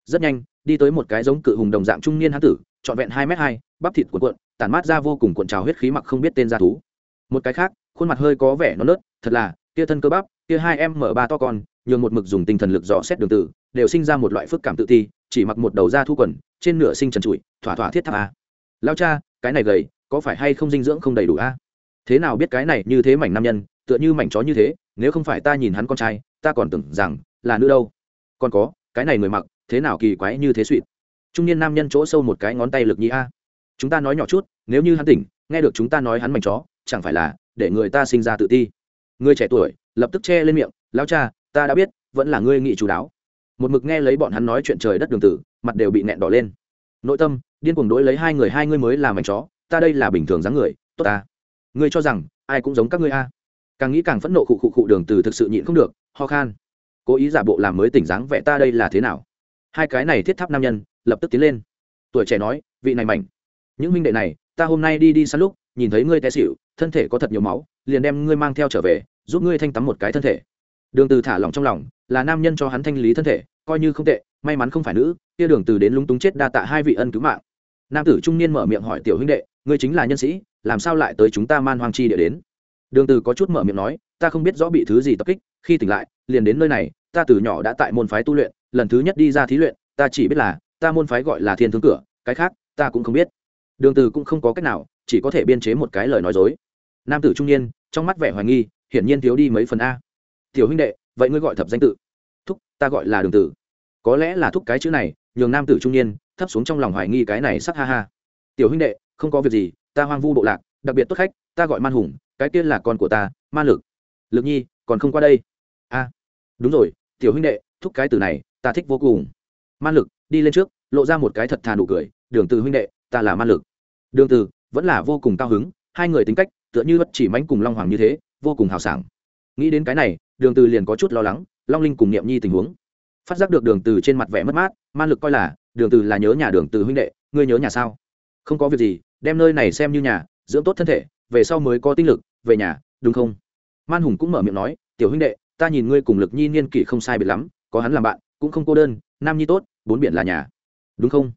Rất nhanh, đi tới một cái giống cự hùng đồng dạng trung niên hán tử, trọn vẹn hai m hai, bắp thịt cuộn cuộn, tản mát ra vô cùng cuộn trào huyết khí mặc không biết tên gia thú. Một cái khác khuôn mặt hơi có vẻ non nớt, thật là, kia thân cơ bắp, kia hai em mở ba to con, nhường một mực dùng tinh thần lực dò xét đường tử, đều sinh ra một loại phức cảm tự ti, chỉ mặc một đầu da thu quần, trên nửa sinh trần trụi, thỏa thỏa thiết tháp a. Lao cha, cái này gầy, có phải hay không dinh dưỡng không đầy đủ a? Thế nào biết cái này như thế mảnh nam nhân, tựa như mảnh chó như thế, nếu không phải ta nhìn hắn con trai, ta còn tưởng rằng là nữ đâu. Còn có, cái này người mặc, thế nào kỳ quái như thế suỵt trung niên nam nhân chỗ sâu một cái ngón tay lực nhĩ a. Chúng ta nói nhỏ chút, nếu như hắn tỉnh, nghe được chúng ta nói hắn mảnh chó, chẳng phải là để người ta sinh ra tự ti. Người trẻ tuổi, lập tức che lên miệng lao cha, ta đã biết, vẫn là ngươi nghị chú đáo. Một mực nghe lấy bọn hắn nói chuyện trời đất đường tử, mặt đều bị nẹn đỏ lên. Nội tâm, điên cuồng đối lấy hai người, hai ngươi mới làm mảnh chó, ta đây là bình thường dáng người, tốt ta. Ngươi cho rằng, ai cũng giống các ngươi a. Càng nghĩ càng phẫn nộ khụ khụ khụ đường từ thực sự nhịn không được, ho khan. Cố ý giả bộ làm mới tỉnh dáng vẽ ta đây là thế nào? Hai cái này thiết tháp nam nhân, lập tức tiến lên. Tuổi trẻ nói, vị này mảnh, những minh đệ này, ta hôm nay đi đi săn lúc nhìn thấy ngươi té xỉu, thân thể có thật nhiều máu, liền đem ngươi mang theo trở về, giúp ngươi thanh tắm một cái thân thể. Đường từ thả lỏng trong lòng, là nam nhân cho hắn thanh lý thân thể, coi như không tệ, may mắn không phải nữ, kia đường từ đến lúng túng chết đa tạ hai vị ân cứu mạng. Nam tử trung niên mở miệng hỏi tiểu huynh đệ, ngươi chính là nhân sĩ, làm sao lại tới chúng ta man hoang chi địa đến? Đường từ có chút mở miệng nói, ta không biết rõ bị thứ gì tập kích, khi tỉnh lại, liền đến nơi này, ta từ nhỏ đã tại môn phái tu luyện, lần thứ nhất đi ra thí luyện, ta chỉ biết là, ta môn phái gọi là thiên thương cửa, cái khác, ta cũng không biết. Đường từ cũng không có cách nào chỉ có thể biên chế một cái lời nói dối. Nam tử trung niên, trong mắt vẻ hoài nghi, hiển nhiên thiếu đi mấy phần a. Tiểu huynh đệ, vậy ngươi gọi thập danh tự. Thúc, ta gọi là đường tử. Có lẽ là thúc cái chữ này, nhường nam tử trung niên, thấp xuống trong lòng hoài nghi cái này sắc ha ha. Tiểu huynh đệ, không có việc gì, ta hoang vu bộ lạc, đặc biệt tốt khách, ta gọi man hùng, cái tiên là con của ta man lực. Lực nhi, còn không qua đây? A. Đúng rồi, tiểu huynh đệ, thúc cái từ này, ta thích vô cùng. Man lực, đi lên trước, lộ ra một cái thật thà nụ cười, đường từ huynh đệ, ta là man lực. Đường từ vẫn là vô cùng cao hứng, hai người tính cách tựa như bất chỉ mánh cùng long hoàng như thế, vô cùng hào sảng. Nghĩ đến cái này, đường từ liền có chút lo lắng, long linh cùng niệm nhi tình huống. Phát giác được đường từ trên mặt vẻ mất mát, man lực coi là, đường từ là nhớ nhà đường từ huynh đệ, ngươi nhớ nhà sao? Không có việc gì, đem nơi này xem như nhà, dưỡng tốt thân thể, về sau mới có tinh lực, về nhà, đúng không? Man hùng cũng mở miệng nói, tiểu huynh đệ, ta nhìn ngươi cùng lực nhi niên kỷ không sai biệt lắm, có hắn làm bạn, cũng không cô đơn, nam nhi tốt, bốn biển là nhà. Đúng không?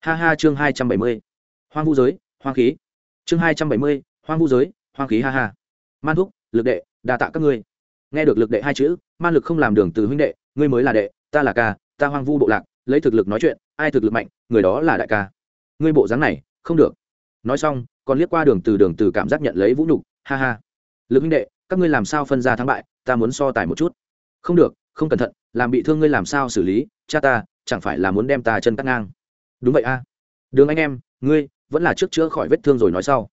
Ha ha, chương hai trăm bảy mươi. Hoang vu giới hoang khí. Chương hai trăm bảy mươi, hoang vu giới, hoang khí ha ha. Man thúc, lực đệ, đa tạ các ngươi. Nghe được lực đệ hai chữ, man lực không làm đường từ huynh đệ, ngươi mới là đệ, ta là ca, ta hoang vu bộ lạc, lấy thực lực nói chuyện, ai thực lực mạnh, người đó là đại ca. Ngươi bộ dáng này, không được. Nói xong, còn liếc qua đường từ đường từ cảm giác nhận lấy vũ nhục, ha ha. Lực huynh đệ, các ngươi làm sao phân ra thắng bại, ta muốn so tài một chút. Không được, không cẩn thận, làm bị thương ngươi làm sao xử lý, cha ta, chẳng phải là muốn đem ta chân cắt ngang. Đúng vậy a. Đường anh em, ngươi vẫn là trước chữa khỏi vết thương rồi nói sau.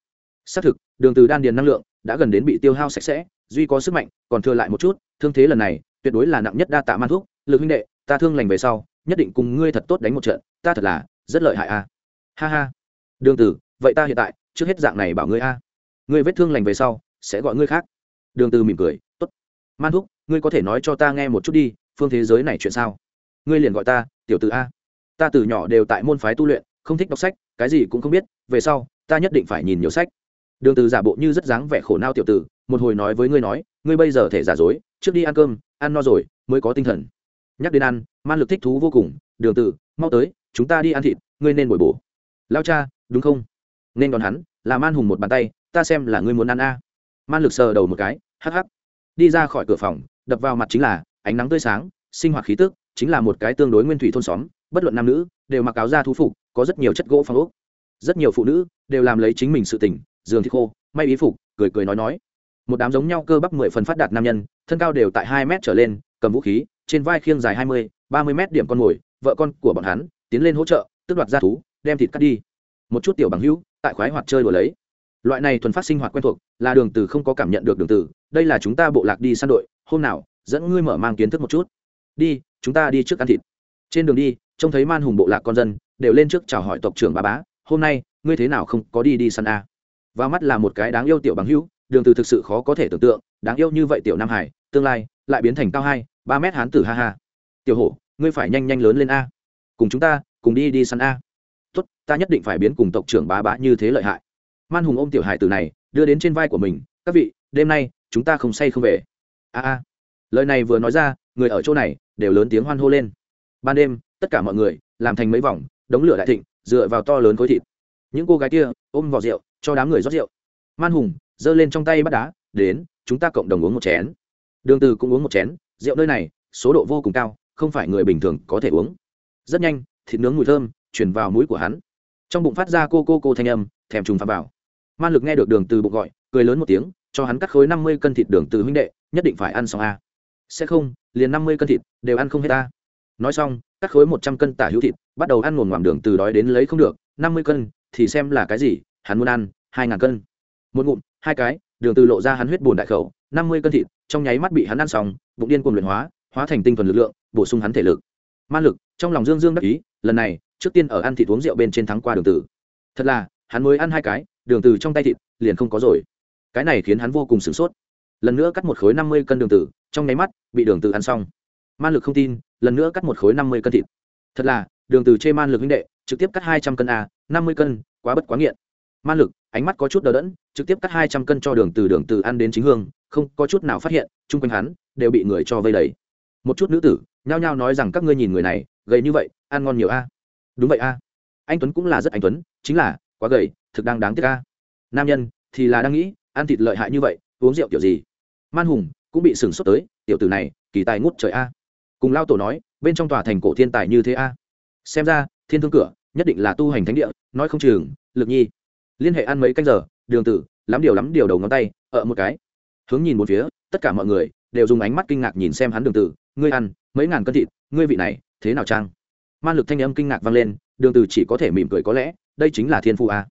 Xác thực đường từ đan điền năng lượng đã gần đến bị tiêu hao sạch sẽ duy có sức mạnh còn thừa lại một chút thương thế lần này tuyệt đối là nặng nhất đa tạ man thuốc lực huynh đệ ta thương lành về sau nhất định cùng ngươi thật tốt đánh một trận ta thật là rất lợi hại a. Ha ha. Đường từ vậy ta hiện tại trước hết dạng này bảo ngươi a. Ngươi vết thương lành về sau sẽ gọi ngươi khác. Đường từ mỉm cười tốt. Man thuốc, ngươi có thể nói cho ta nghe một chút đi phương thế giới này chuyện sao? Ngươi liền gọi ta tiểu tử a. Ta từ nhỏ đều tại môn phái tu luyện không thích đọc sách cái gì cũng không biết, về sau, ta nhất định phải nhìn nhiều sách. Đường từ giả bộ như rất dáng vẻ khổ nao tiểu tử, một hồi nói với ngươi nói, ngươi bây giờ thể giả dối, trước đi ăn cơm, ăn no rồi, mới có tinh thần. Nhắc đến ăn, man lực thích thú vô cùng, đường từ, mau tới, chúng ta đi ăn thịt, ngươi nên bồi bổ. Lao cha, đúng không? Nên đón hắn, là man hùng một bàn tay, ta xem là ngươi muốn ăn a. Man lực sờ đầu một cái, hắc hắc. Đi ra khỏi cửa phòng, đập vào mặt chính là, ánh nắng tươi sáng, sinh hoạt khí tức, chính là một cái tương đối nguyên thủy thôn xóm, bất luận nam nữ, đều mặc áo da thú phục có rất nhiều chất gỗ phong ốc. Rất nhiều phụ nữ đều làm lấy chính mình sự tỉnh giường thì khô, may ý phục, cười cười nói nói. Một đám giống nhau cơ bắp mười phần phát đạt nam nhân, thân cao đều tại hai mét trở lên, cầm vũ khí, trên vai khiêng dài hai mươi, ba mươi mét điểm con mồi, vợ con của bọn hắn tiến lên hỗ trợ, tước đoạt ra thú, đem thịt cắt đi. Một chút tiểu bằng hữu tại khoái hoạt chơi đùa lấy. Loại này thuần phát sinh hoạt quen thuộc, là đường từ không có cảm nhận được đường từ đây là chúng ta bộ lạc đi săn đội, hôm nào, dẫn ngươi mở mang kiến thức một chút. Đi, chúng ta đi trước ăn thịt. Trên đường đi, trông thấy man hùng bộ lạc con dân đều lên trước chào hỏi tộc trưởng bà bá, hôm nay, ngươi thế nào không có đi đi săn a? À? mắt là một cái đáng yêu tiểu bằng hữu, đường từ thực sự khó có thể tưởng tượng, đáng yêu như vậy tiểu nam hải, tương lai lại biến thành cao hai, ba mét hán tử ha ha. Tiểu hổ, ngươi phải nhanh nhanh lớn lên a. Cùng chúng ta, cùng đi đi săn a. Tốt, ta nhất định phải biến cùng tộc trưởng bá bá như thế lợi hại. Man hùng ôm tiểu hải tử này, đưa đến trên vai của mình, các vị, đêm nay, chúng ta không say không về. A a. Lời này vừa nói ra, người ở chỗ này đều lớn tiếng hoan hô lên. Ban đêm, tất cả mọi người làm thành mấy vòng đống lửa đại thịnh, dựa vào to lớn khối thịt. Những cô gái kia ôm vỏ rượu, cho đám người rót rượu. Man hùng giơ lên trong tay bắt đá, đến, chúng ta cộng đồng uống một chén. Đường từ cũng uống một chén, rượu nơi này, số độ vô cùng cao, không phải người bình thường có thể uống. Rất nhanh, thịt nướng mùi thơm chuyển vào mũi của hắn. Trong bụng phát ra cô cô cô thanh âm, thèm trùng phạm vào. Man lực nghe được đường từ bụng gọi, cười lớn một tiếng, cho hắn cắt khối năm mươi cân thịt đường từ huynh đệ, nhất định phải ăn xong a. Sẽ không, liền năm mươi cân thịt, đều ăn không hết ta nói xong cắt khối một trăm cân tả hữu thịt, bắt đầu ăn nguồn ngoàm đường từ đói đến lấy không được, năm mươi cân, thì xem là cái gì, hắn muốn ăn hai ngàn cân. Một ngụm, hai cái, đường từ lộ ra hắn huyết buồn đại khẩu, năm mươi cân thịt, trong nháy mắt bị hắn ăn xong, bụng điên cuồng luyện hóa hóa thành tinh thuần lực lượng, bổ sung hắn thể lực. Man lực, trong lòng dương dương đắc ý, lần này, trước tiên ở ăn thịt uống rượu bên trên thắng qua đường tử thật là, hắn mới ăn hai cái, đường từ trong tay thịt, liền không có rồi. Cái này khiến hắn vô cùng sửng sốt. Lần nữa cắt một khối năm mươi cân đường tử trong nháy mắt, bị đường tử ăn xong. Man lực không tin lần nữa cắt một khối năm mươi cân thịt. Thật là, đường từ chê man lực huynh đệ, trực tiếp cắt hai trăm cân a, năm mươi cân, quá bất quá nghiện. Man lực, ánh mắt có chút đờ đẫn, trực tiếp cắt hai trăm cân cho đường từ đường từ ăn đến chính hương, không có chút nào phát hiện, chung quanh hắn, đều bị người cho vây đầy. Một chút nữ tử, nhao nhao nói rằng các ngươi nhìn người này, gầy như vậy, ăn ngon nhiều a. Đúng vậy a. Anh tuấn cũng là rất anh tuấn, chính là, quá gầy, thực đang đáng tiếc a. Nam nhân, thì là đang nghĩ, ăn thịt lợi hại như vậy, uống rượu kiểu gì? Man hùng cũng bị sừng sốt tới, tiểu tử này, kỳ tài ngút trời a cùng lao tổ nói, bên trong tòa thành cổ thiên tài như thế a? Xem ra, thiên thương cửa, nhất định là tu hành thánh địa, nói không chừng, lực nhi. Liên hệ ăn mấy canh giờ, đường tử, lắm điều lắm điều đầu ngón tay ở một cái. Hướng nhìn một phía, tất cả mọi người đều dùng ánh mắt kinh ngạc nhìn xem hắn đường tử. Ngươi ăn, mấy ngàn cân thịt, ngươi vị này, thế nào trang man lực thanh âm kinh ngạc vang lên, đường tử chỉ có thể mỉm cười có lẽ, đây chính là thiên phụ a.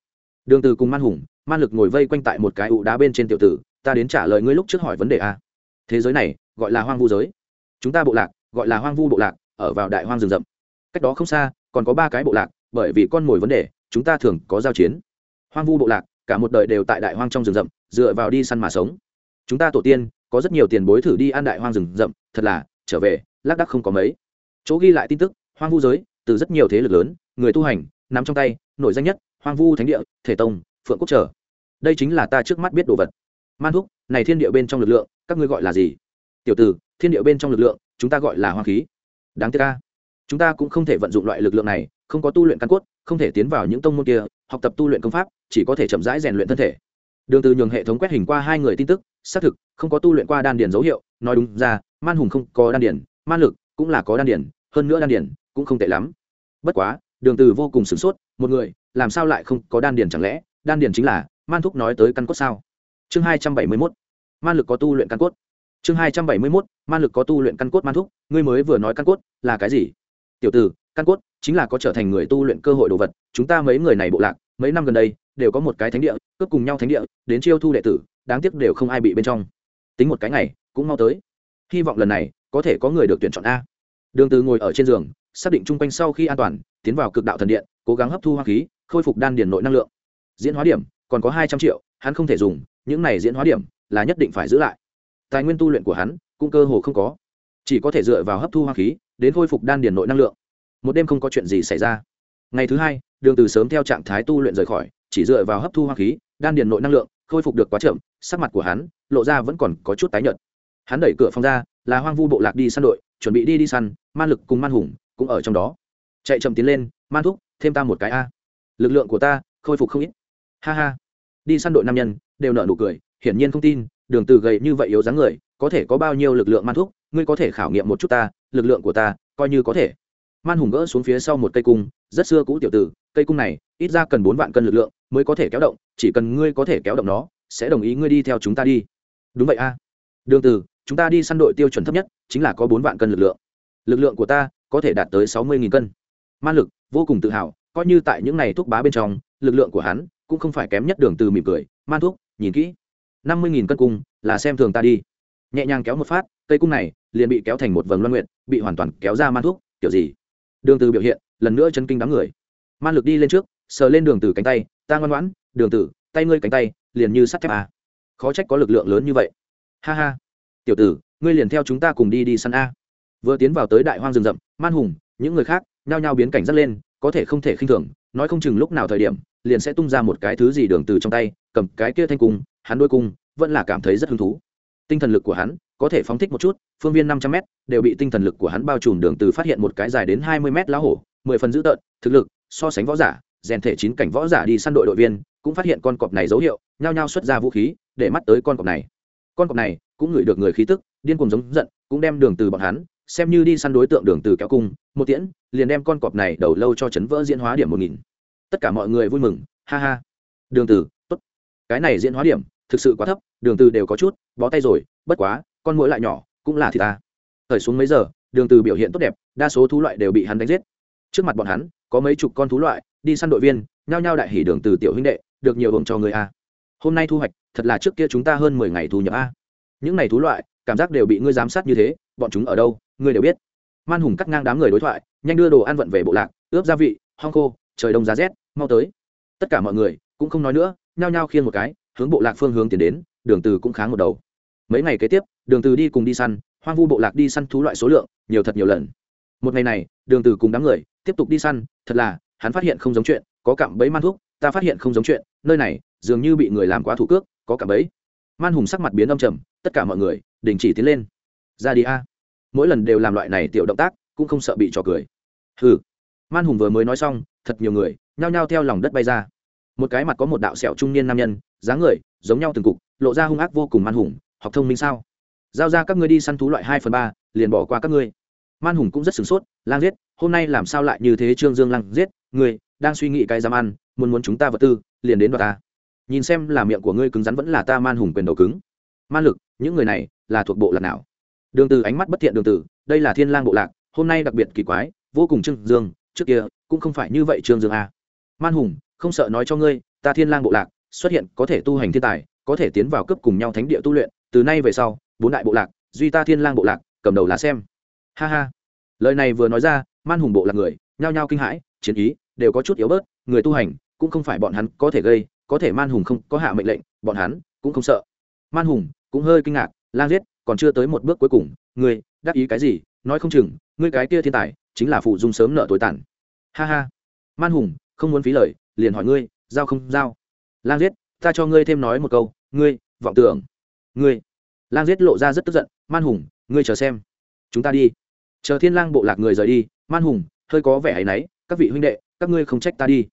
Đường tử cùng man hùng, man lực ngồi vây quanh tại một cái ụ đá bên trên tiểu tử, ta đến trả lời ngươi lúc trước hỏi vấn đề a. Thế giới này, gọi là hoang vu giới. Chúng ta bộ lạc gọi là hoang vu bộ lạc, ở vào đại hoang rừng rậm. Cách đó không xa, còn có ba cái bộ lạc, bởi vì con mồi vấn đề, chúng ta thường có giao chiến. Hoang vu bộ lạc, cả một đời đều tại đại hoang trong rừng rậm, dựa vào đi săn mà sống. Chúng ta tổ tiên, có rất nhiều tiền bối thử đi ăn đại hoang rừng rậm, thật là, trở về, lác đắc không có mấy. Chỗ ghi lại tin tức, hoang vu giới, từ rất nhiều thế lực lớn, người tu hành, nắm trong tay, nổi danh nhất, hoang vu thánh địa, thể tông, phượng quốc trở. Đây chính là ta trước mắt biết đồ vật. Man thúc, này thiên địa bên trong lực lượng, các ngươi gọi là gì? Tiểu tử, thiên địa bên trong lực lượng chúng ta gọi là hoang khí. Đáng tiếc ca chúng ta cũng không thể vận dụng loại lực lượng này, không có tu luyện căn cốt, không thể tiến vào những tông môn kia, học tập tu luyện công pháp, chỉ có thể chậm rãi rèn luyện thân thể. Đường từ nhường hệ thống quét hình qua hai người tin tức, xác thực, không có tu luyện qua đan điền dấu hiệu, nói đúng ra, man hùng không có đan điền, man lực cũng là có đan điền, hơn nữa đan điền cũng không tệ lắm. Bất quá, đường từ vô cùng sửng sốt, một người, làm sao lại không có đan điền chẳng lẽ, đan điền chính là man thúc nói tới căn cốt sao? Chương 271 man lực có tu luyện căn cốt chương 271 man lực có tu luyện căn cốt man thúc, ngươi mới vừa nói căn cốt là cái gì? Tiểu tử, căn cốt chính là có trở thành người tu luyện cơ hội đồ vật, chúng ta mấy người này bộ lạc, mấy năm gần đây, đều có một cái thánh địa, cướp cùng nhau thánh địa, đến chiêu thu đệ tử, đáng tiếc đều không ai bị bên trong. Tính một cái ngày, cũng mau tới. Hy vọng lần này, có thể có người được tuyển chọn a. Đường từ ngồi ở trên giường, xác định chung quanh sau khi an toàn, tiến vào cực đạo thần điện, cố gắng hấp thu hoa khí, khôi phục đan điền nội năng lượng. Diễn hóa điểm, còn có hai trăm triệu, hắn không thể dùng, những này diễn hóa điểm là nhất định phải giữ lại tài nguyên tu luyện của hắn cũng cơ hồ không có. Chỉ có thể dựa vào hấp thu hoa khí đến khôi phục đan điền nội năng lượng. Một đêm không có chuyện gì xảy ra. Ngày thứ hai, đường từ sớm theo trạng thái tu luyện rời khỏi, chỉ dựa vào hấp thu hoa khí, đan điền nội năng lượng khôi phục được quá chậm, sắc mặt của hắn lộ ra vẫn còn có chút tái nhợt. Hắn đẩy cửa phòng ra, là hoang vu bộ lạc đi săn đội, chuẩn bị đi đi săn, man lực cùng man hùng cũng ở trong đó. Chạy chậm tiến lên, man thúc, thêm ta một cái a. Lực lượng của ta khôi phục không ít. Ha ha. Đi săn đội nam nhân đều nở nụ cười, hiển nhiên không tin đường từ gầy như vậy yếu dáng người, có thể có bao nhiêu lực lượng man thúc, ngươi có thể khảo nghiệm một chút ta, lực lượng của ta, coi như có thể. Man hùng gỡ xuống phía sau một cây cung, rất xưa cũ tiểu tử, cây cung này, ít ra cần bốn vạn cân lực lượng mới có thể kéo động, chỉ cần ngươi có thể kéo động nó, sẽ đồng ý ngươi đi theo chúng ta đi. Đúng vậy a. Đường từ, chúng ta đi săn đội tiêu chuẩn thấp nhất, chính là có bốn vạn cân lực lượng. Lực lượng của ta có thể đạt tới sáu mươi nghìn cân. Man lực, vô cùng tự hào, coi như tại những này thuốc bá bên trong, lực lượng của hắn cũng không phải kém nhất đường từ mỉm cười. Man thuốc nhìn kỹ năm mươi nghìn cân cung, là xem thường ta đi. Nhẹ nhàng kéo một phát, cây cung này liền bị kéo thành một vầng loan nguyện bị hoàn toàn kéo ra man thuốc, kiểu gì? Đường từ biểu hiện, lần nữa chân kinh đám người. Man lực đi lên trước, sờ lên đường từ cánh tay, ta ngoan ngoãn, đường tử tay ngươi cánh tay, liền như sắt thép à. Khó trách có lực lượng lớn như vậy. Ha ha. Tiểu tử ngươi liền theo chúng ta cùng đi đi săn a. Vừa tiến vào tới đại hoang rừng rậm, man hùng, những người khác, nhao nhao biến cảnh dắt lên, có thể không thể khinh thường, nói không chừng lúc nào thời điểm, liền sẽ tung ra một cái thứ gì đường từ trong tay, cầm cái kia thanh cung hắn đôi cung vẫn là cảm thấy rất hứng thú. Tinh thần lực của hắn có thể phóng thích một chút, phương viên năm trăm m đều bị tinh thần lực của hắn bao trùm đường từ phát hiện một cái dài đến hai mươi m lá hổ, mười phần dữ tợn, thực lực, so sánh võ giả, rèn thể chín cảnh võ giả đi săn đội đội viên, cũng phát hiện con cọp này dấu hiệu, nhao nhao xuất ra vũ khí để mắt tới con cọp này. Con cọp này cũng ngửi được người khí tức, điên cuồng giống giận, cũng đem đường từ bọn hắn, xem như đi săn đối tượng đường từ kéo cung, một tiễn, liền đem con cọp này đầu lâu cho chấn vỡ diễn hóa điểm một nghìn. Tất cả mọi người vui mừng, ha ha. Đường từ, tốt. Cái này diễn hóa điểm thực sự quá thấp, đường từ đều có chút, bó tay rồi, bất quá, con mũi lại nhỏ, cũng là thì ta. Thời xuống mấy giờ, đường từ biểu hiện tốt đẹp, đa số thú loại đều bị hắn đánh giết. Trước mặt bọn hắn, có mấy chục con thú loại, đi săn đội viên, nhao nhao đại hỉ đường từ tiểu huynh đệ, được nhiều hưởng cho người a. Hôm nay thu hoạch, thật là trước kia chúng ta hơn mười ngày thu nhập a. Những này thú loại, cảm giác đều bị ngươi giám sát như thế, bọn chúng ở đâu, ngươi đều biết. Man hùng cắt ngang đám người đối thoại, nhanh đưa đồ ăn vận về bộ lạc, ướp gia vị, hong khô, trời đông giá rét, mau tới. Tất cả mọi người, cũng không nói nữa, nhao nhao khiêng một cái hướng bộ lạc phương hướng tiến đến, đường từ cũng kháng một đầu. Mấy ngày kế tiếp, đường từ đi cùng đi săn, hoang vu bộ lạc đi săn thú loại số lượng nhiều thật nhiều lần. Một ngày này, đường từ cùng đám người tiếp tục đi săn, thật là, hắn phát hiện không giống chuyện, có cạm bẫy man thuốc ta phát hiện không giống chuyện, nơi này, dường như bị người làm quá thủ cước, có cạm bẫy. Man hùng sắc mặt biến âm trầm, tất cả mọi người, đình chỉ tiến lên. Ra đi a. Mỗi lần đều làm loại này tiểu động tác, cũng không sợ bị trò cười. Hừ. Man hùng vừa mới nói xong, thật nhiều người, nhao nhao theo lòng đất bay ra một cái mặt có một đạo sẹo trung niên nam nhân, dáng người giống nhau từng cục, lộ ra hung ác vô cùng man hùng, học thông minh sao? Giao ra các ngươi đi săn thú loại hai phần ba, liền bỏ qua các ngươi. Man hùng cũng rất sửng sốt, lang giết, hôm nay làm sao lại như thế trương dương lang giết, ngươi đang suy nghĩ cái dám ăn, muốn muốn chúng ta vật tư, liền đến đoạt ta. Nhìn xem là miệng của ngươi cứng rắn vẫn là ta man hùng quyền đầu cứng. Man lực, những người này là thuộc bộ lạc nào? Đường từ ánh mắt bất thiện đường từ đây là thiên lang bộ lạc, hôm nay đặc biệt kỳ quái, vô cùng trương dương, trước kia cũng không phải như vậy trương dương a man hùng không sợ nói cho ngươi, ta thiên lang bộ lạc xuất hiện có thể tu hành thiên tài, có thể tiến vào cấp cùng nhau thánh địa tu luyện, từ nay về sau, bốn đại bộ lạc, duy ta thiên lang bộ lạc, cầm đầu là xem. Ha ha. Lời này vừa nói ra, man hùng bộ lạc người, nhao nhao kinh hãi, chiến ý đều có chút yếu bớt, người tu hành cũng không phải bọn hắn có thể gây, có thể man hùng không có hạ mệnh lệnh, bọn hắn cũng không sợ. Man hùng cũng hơi kinh ngạc, lang giết, còn chưa tới một bước cuối cùng, ngươi, đắc ý cái gì, nói không chừng, ngươi cái kia thiên tài, chính là phụ dung sớm nợ tối tàn. Ha ha. Man hùng không muốn phí lời liền hỏi ngươi, giao không giao? Lang giết, ta cho ngươi thêm nói một câu, ngươi, vọng tưởng. Ngươi. Lang giết lộ ra rất tức giận, man hùng, ngươi chờ xem. Chúng ta đi. Chờ thiên lang bộ lạc người rời đi, man hùng, hơi có vẻ ấy náy, các vị huynh đệ, các ngươi không trách ta đi.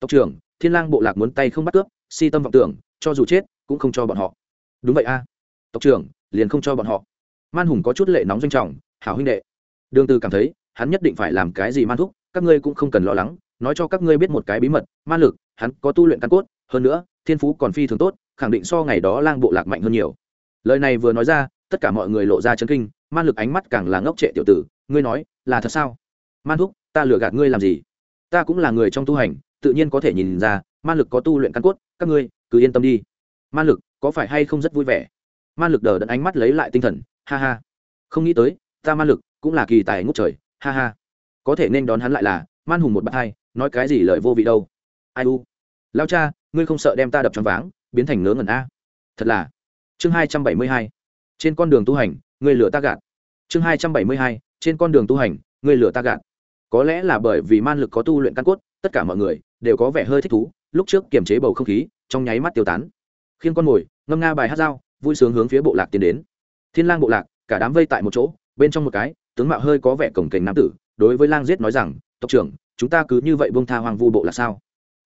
Tộc trưởng, thiên lang bộ lạc muốn tay không bắt cướp, si tâm vọng tưởng, cho dù chết, cũng không cho bọn họ. Đúng vậy a. Tộc trưởng, liền không cho bọn họ. Man hùng có chút lệ nóng doanh trọng, hảo huynh đệ, đường từ cảm thấy, hắn nhất định phải làm cái gì man thúc, các ngươi cũng không cần lo lắng nói cho các ngươi biết một cái bí mật man lực, hắn có tu luyện căn cốt, hơn nữa, thiên phú còn phi thường tốt, khẳng định so ngày đó lang bộ lạc mạnh hơn nhiều. Lời này vừa nói ra, tất cả mọi người lộ ra chấn kinh man lực ánh mắt càng là ngốc trệ tiểu tử, ngươi nói, là thật sao? Man thúc, ta lừa gạt ngươi làm gì? Ta cũng là người trong tu hành, tự nhiên có thể nhìn ra man lực có tu luyện căn cốt, các ngươi, cứ yên tâm đi. Man lực, có phải hay không rất vui vẻ? Man lực đờ đẫn ánh mắt lấy lại tinh thần, ha ha. Không nghĩ tới, ta man lực cũng là kỳ tài ngốc trời, ha ha. Có thể nên đón hắn lại là, man hùng một bậc hai nói cái gì lời vô vị đâu. Ai u? Lao cha, ngươi không sợ đem ta đập tròn váng, biến thành ngớ ngẩn a? Thật là. Chương hai trăm bảy mươi hai. Trên con đường tu hành, ngươi lửa ta gạt. Chương hai trăm bảy mươi hai. Trên con đường tu hành, ngươi lửa ta gạt. Có lẽ là bởi vì man lực có tu luyện căn cốt, tất cả mọi người đều có vẻ hơi thích thú, lúc trước kiềm chế bầu không khí, trong nháy mắt tiêu tán. Khiến con mồi, ngâm nga bài hát dao, vui sướng hướng phía bộ lạc tiến đến. Thiên lang bộ lạc, cả đám vây tại một chỗ, bên trong một cái, tướng mạo hơi có vẻ cổng kềnh nam tử, đối với lang giết nói rằng, tộc trưởng chúng ta cứ như vậy buông tha hoàng vu bộ là sao?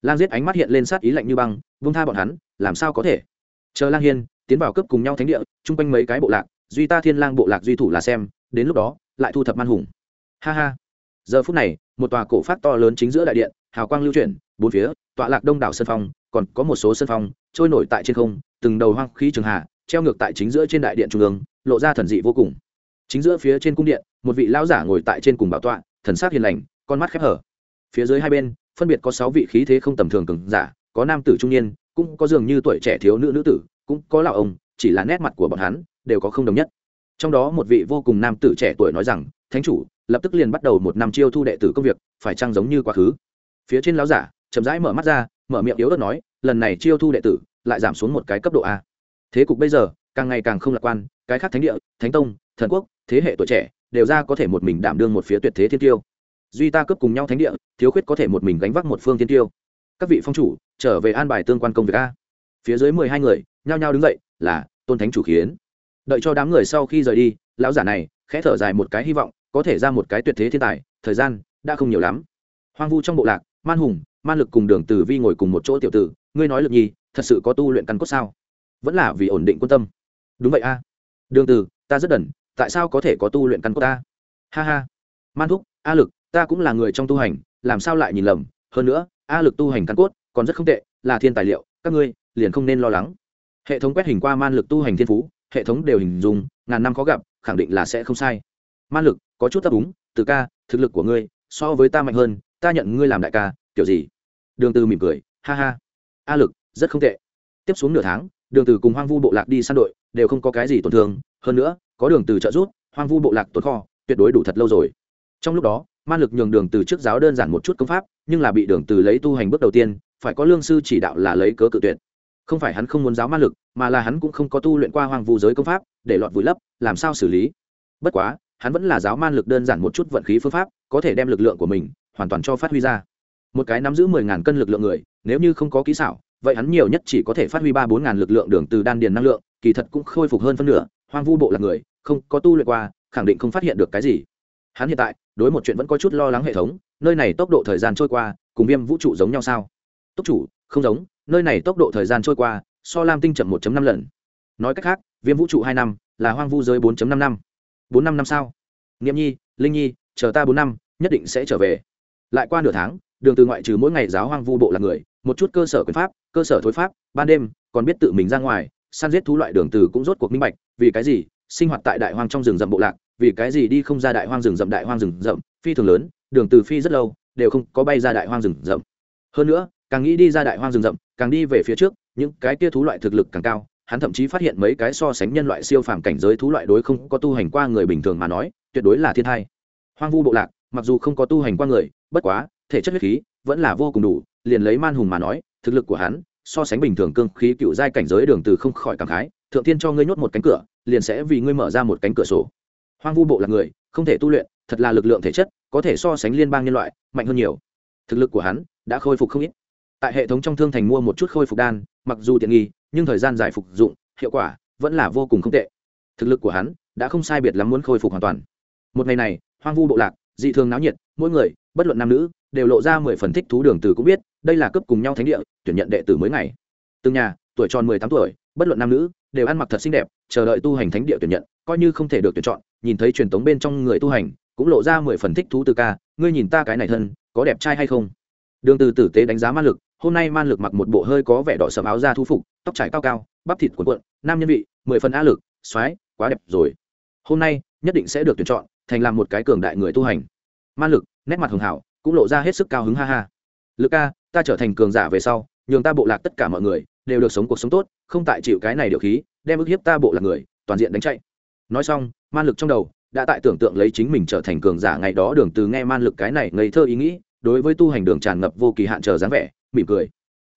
Lang giết ánh mắt hiện lên sát ý lạnh như băng, buông tha bọn hắn, làm sao có thể? Chờ lang hiên, tiến vào cấp cùng nhau thánh địa, chung quanh mấy cái bộ lạc, duy ta thiên lang bộ lạc duy thủ là xem, đến lúc đó, lại thu thập man hùng. Ha ha. Giờ phút này, một tòa cổ phát to lớn chính giữa đại điện, hào quang lưu chuyển, bốn phía, tọa lạc đông đảo sân phong, còn có một số sân phong, trôi nổi tại trên không, từng đầu hoang khí trường hạ, treo ngược tại chính giữa trên đại điện trung ương, lộ ra thần dị vô cùng. Chính giữa phía trên cung điện, một vị lão giả ngồi tại trên cùng bảo tọa, thần sắc hiền lành, con mắt khép hở phía dưới hai bên, phân biệt có sáu vị khí thế không tầm thường cường giả, có nam tử trung niên, cũng có dường như tuổi trẻ thiếu nữ nữ tử, cũng có lão ông, chỉ là nét mặt của bọn hắn đều có không đồng nhất. Trong đó một vị vô cùng nam tử trẻ tuổi nói rằng, thánh chủ, lập tức liền bắt đầu một năm chiêu thu đệ tử công việc, phải chăng giống như quá khứ? Phía trên lão giả chậm rãi mở mắt ra, mở miệng yếu ớt nói, lần này chiêu thu đệ tử lại giảm xuống một cái cấp độ a. Thế cục bây giờ càng ngày càng không lạc quan, cái khác thánh địa, thánh tông, thần quốc, thế hệ tuổi trẻ đều ra có thể một mình đảm đương một phía tuyệt thế thiên tiêu duy ta cướp cùng nhau thánh địa, thiếu khuyết có thể một mình gánh vác một phương tiên tiêu. Các vị phong chủ, trở về an bài tương quan công việc a. Phía dưới mười hai người, nhao nhao đứng dậy, là tôn thánh chủ khiến đợi cho đám người sau khi rời đi, lão giả này khẽ thở dài một cái hy vọng, có thể ra một cái tuyệt thế thiên tài, thời gian đã không nhiều lắm. Hoang vu trong bộ lạc, man hùng, man lực cùng đường tử vi ngồi cùng một chỗ tiểu tử, ngươi nói lực nhi, thật sự có tu luyện căn cốt sao? Vẫn là vì ổn định quân tâm. Đúng vậy a. Đường tử, ta rất đần, tại sao có thể có tu luyện căn cốt ta? Ha ha. Man thúc, a lực ta cũng là người trong tu hành, làm sao lại nhìn lầm? Hơn nữa, a lực tu hành căn cốt, còn rất không tệ, là thiên tài liệu, các ngươi liền không nên lo lắng. Hệ thống quét hình qua man lực tu hành thiên phú, hệ thống đều hình dung, ngàn năm khó gặp, khẳng định là sẽ không sai. Man lực, có chút thấp úng từ ca, thực lực của ngươi, so với ta mạnh hơn, ta nhận ngươi làm đại ca, kiểu gì? Đường từ mỉm cười, ha ha. A lực, rất không tệ. Tiếp xuống nửa tháng, đường từ cùng hoang vu bộ lạc đi săn đội, đều không có cái gì tổn thương, hơn nữa, có đường từ trợ giúp, hoang vu bộ lạc tổn kho, tuyệt đối đủ thật lâu rồi. Trong lúc đó man lực nhường đường từ trước giáo đơn giản một chút công pháp, nhưng là bị đường từ lấy tu hành bước đầu tiên, phải có lương sư chỉ đạo là lấy cớ cự tuyệt. Không phải hắn không muốn giáo man lực, mà là hắn cũng không có tu luyện qua hoàng vu giới công pháp, để lọt vùi lấp, làm sao xử lý? Bất quá, hắn vẫn là giáo man lực đơn giản một chút vận khí phương pháp, có thể đem lực lượng của mình hoàn toàn cho phát huy ra. Một cái nắm giữ mười ngàn cân lực lượng người, nếu như không có kỹ xảo, vậy hắn nhiều nhất chỉ có thể phát huy ba bốn ngàn lực lượng đường từ đan điền năng lượng, kỳ thật cũng khôi phục hơn phân nửa, hoang vu bộ là người, không có tu luyện qua, khẳng định không phát hiện được cái gì. Hắn hiện tại đối một chuyện vẫn có chút lo lắng hệ thống, nơi này tốc độ thời gian trôi qua, cùng viêm vũ trụ giống nhau sao? Tốc chủ, không giống, nơi này tốc độ thời gian trôi qua, so lam tinh chậm một năm lần. Nói cách khác, viêm vũ trụ hai năm, là hoang vu giới bốn năm năm. Bốn năm năm sao? Nghiệm nhi, linh nhi, chờ ta bốn năm, nhất định sẽ trở về. Lại qua nửa tháng, đường từ ngoại trừ mỗi ngày giáo hoang vu bộ là người, một chút cơ sở quyền pháp, cơ sở thối pháp, ban đêm, còn biết tự mình ra ngoài, săn giết thú loại đường từ cũng rốt cuộc minh bạch, vì cái gì, sinh hoạt tại đại hoang trong rừng rậm bộ lạc vì cái gì đi không ra đại hoang rừng rậm, đại hoang rừng rậm, phi thường lớn, đường từ phi rất lâu, đều không có bay ra đại hoang rừng rậm. Hơn nữa, càng nghĩ đi ra đại hoang rừng rậm, càng đi về phía trước, những cái kia thú loại thực lực càng cao, hắn thậm chí phát hiện mấy cái so sánh nhân loại siêu phàm cảnh giới thú loại đối không có tu hành qua người bình thường mà nói, tuyệt đối là thiên thai. Hoang vu bộ lạc, mặc dù không có tu hành qua người, bất quá, thể chất huyết khí vẫn là vô cùng đủ, liền lấy man hùng mà nói, thực lực của hắn, so sánh bình thường cương khí cựu giai cảnh giới đường từ không khỏi cảm khái, thượng tiên cho ngươi nhốt một cánh cửa, liền sẽ vì ngươi mở ra một cánh cửa sổ hoang vu bộ là người, không thể tu luyện, thật là lực lượng thể chất, có thể so sánh liên bang nhân loại, mạnh hơn nhiều. Thực lực của hắn đã khôi phục không ít. Tại hệ thống trong thương thành mua một chút khôi phục đan, mặc dù tiện nghi, nhưng thời gian giải phục dụng, hiệu quả vẫn là vô cùng không tệ. Thực lực của hắn đã không sai biệt lắm muốn khôi phục hoàn toàn. Một ngày này, hoang vu bộ lạc, dị thường náo nhiệt, mỗi người, bất luận nam nữ, đều lộ ra mười phần thích thú đường từ cũng biết, đây là cấp cùng nhau thánh địa, tuyển nhận đệ tử mới ngày. Từng nhà, tuổi tròn mười tám tuổi, bất luận nam nữ, đều ăn mặc thật xinh đẹp, chờ đợi tu hành thánh địa tuyển nhận, coi như không thể được tuyển chọn nhìn thấy truyền thống bên trong người tu hành, cũng lộ ra mười phần thích thú từ ca, ngươi nhìn ta cái này thân, có đẹp trai hay không? Đường từ tử tế đánh giá man lực, hôm nay man lực mặc một bộ hơi có vẻ đỏ sẫm áo da thu phục, tóc trải cao cao, bắp thịt cuộn cuộn, nam nhân vị, mười phần a lực xoái quá đẹp rồi. Hôm nay, nhất định sẽ được tuyển chọn, thành làm một cái cường đại người tu hành. Man lực, nét mặt hường hảo, cũng lộ ra hết sức cao hứng ha ha. Lực ca, ta trở thành cường giả về sau, nhường ta bộ lạc tất cả mọi người đều được sống cuộc sống tốt, không tại chịu cái này điều khí, đem ức hiếp ta bộ lạc người, toàn diện đánh chạy. Nói xong man lực trong đầu đã tại tưởng tượng lấy chính mình trở thành cường giả ngày đó đường từ nghe man lực cái này ngây thơ ý nghĩ, đối với tu hành đường tràn ngập vô kỳ hạn chờ dáng vẻ, mỉm cười.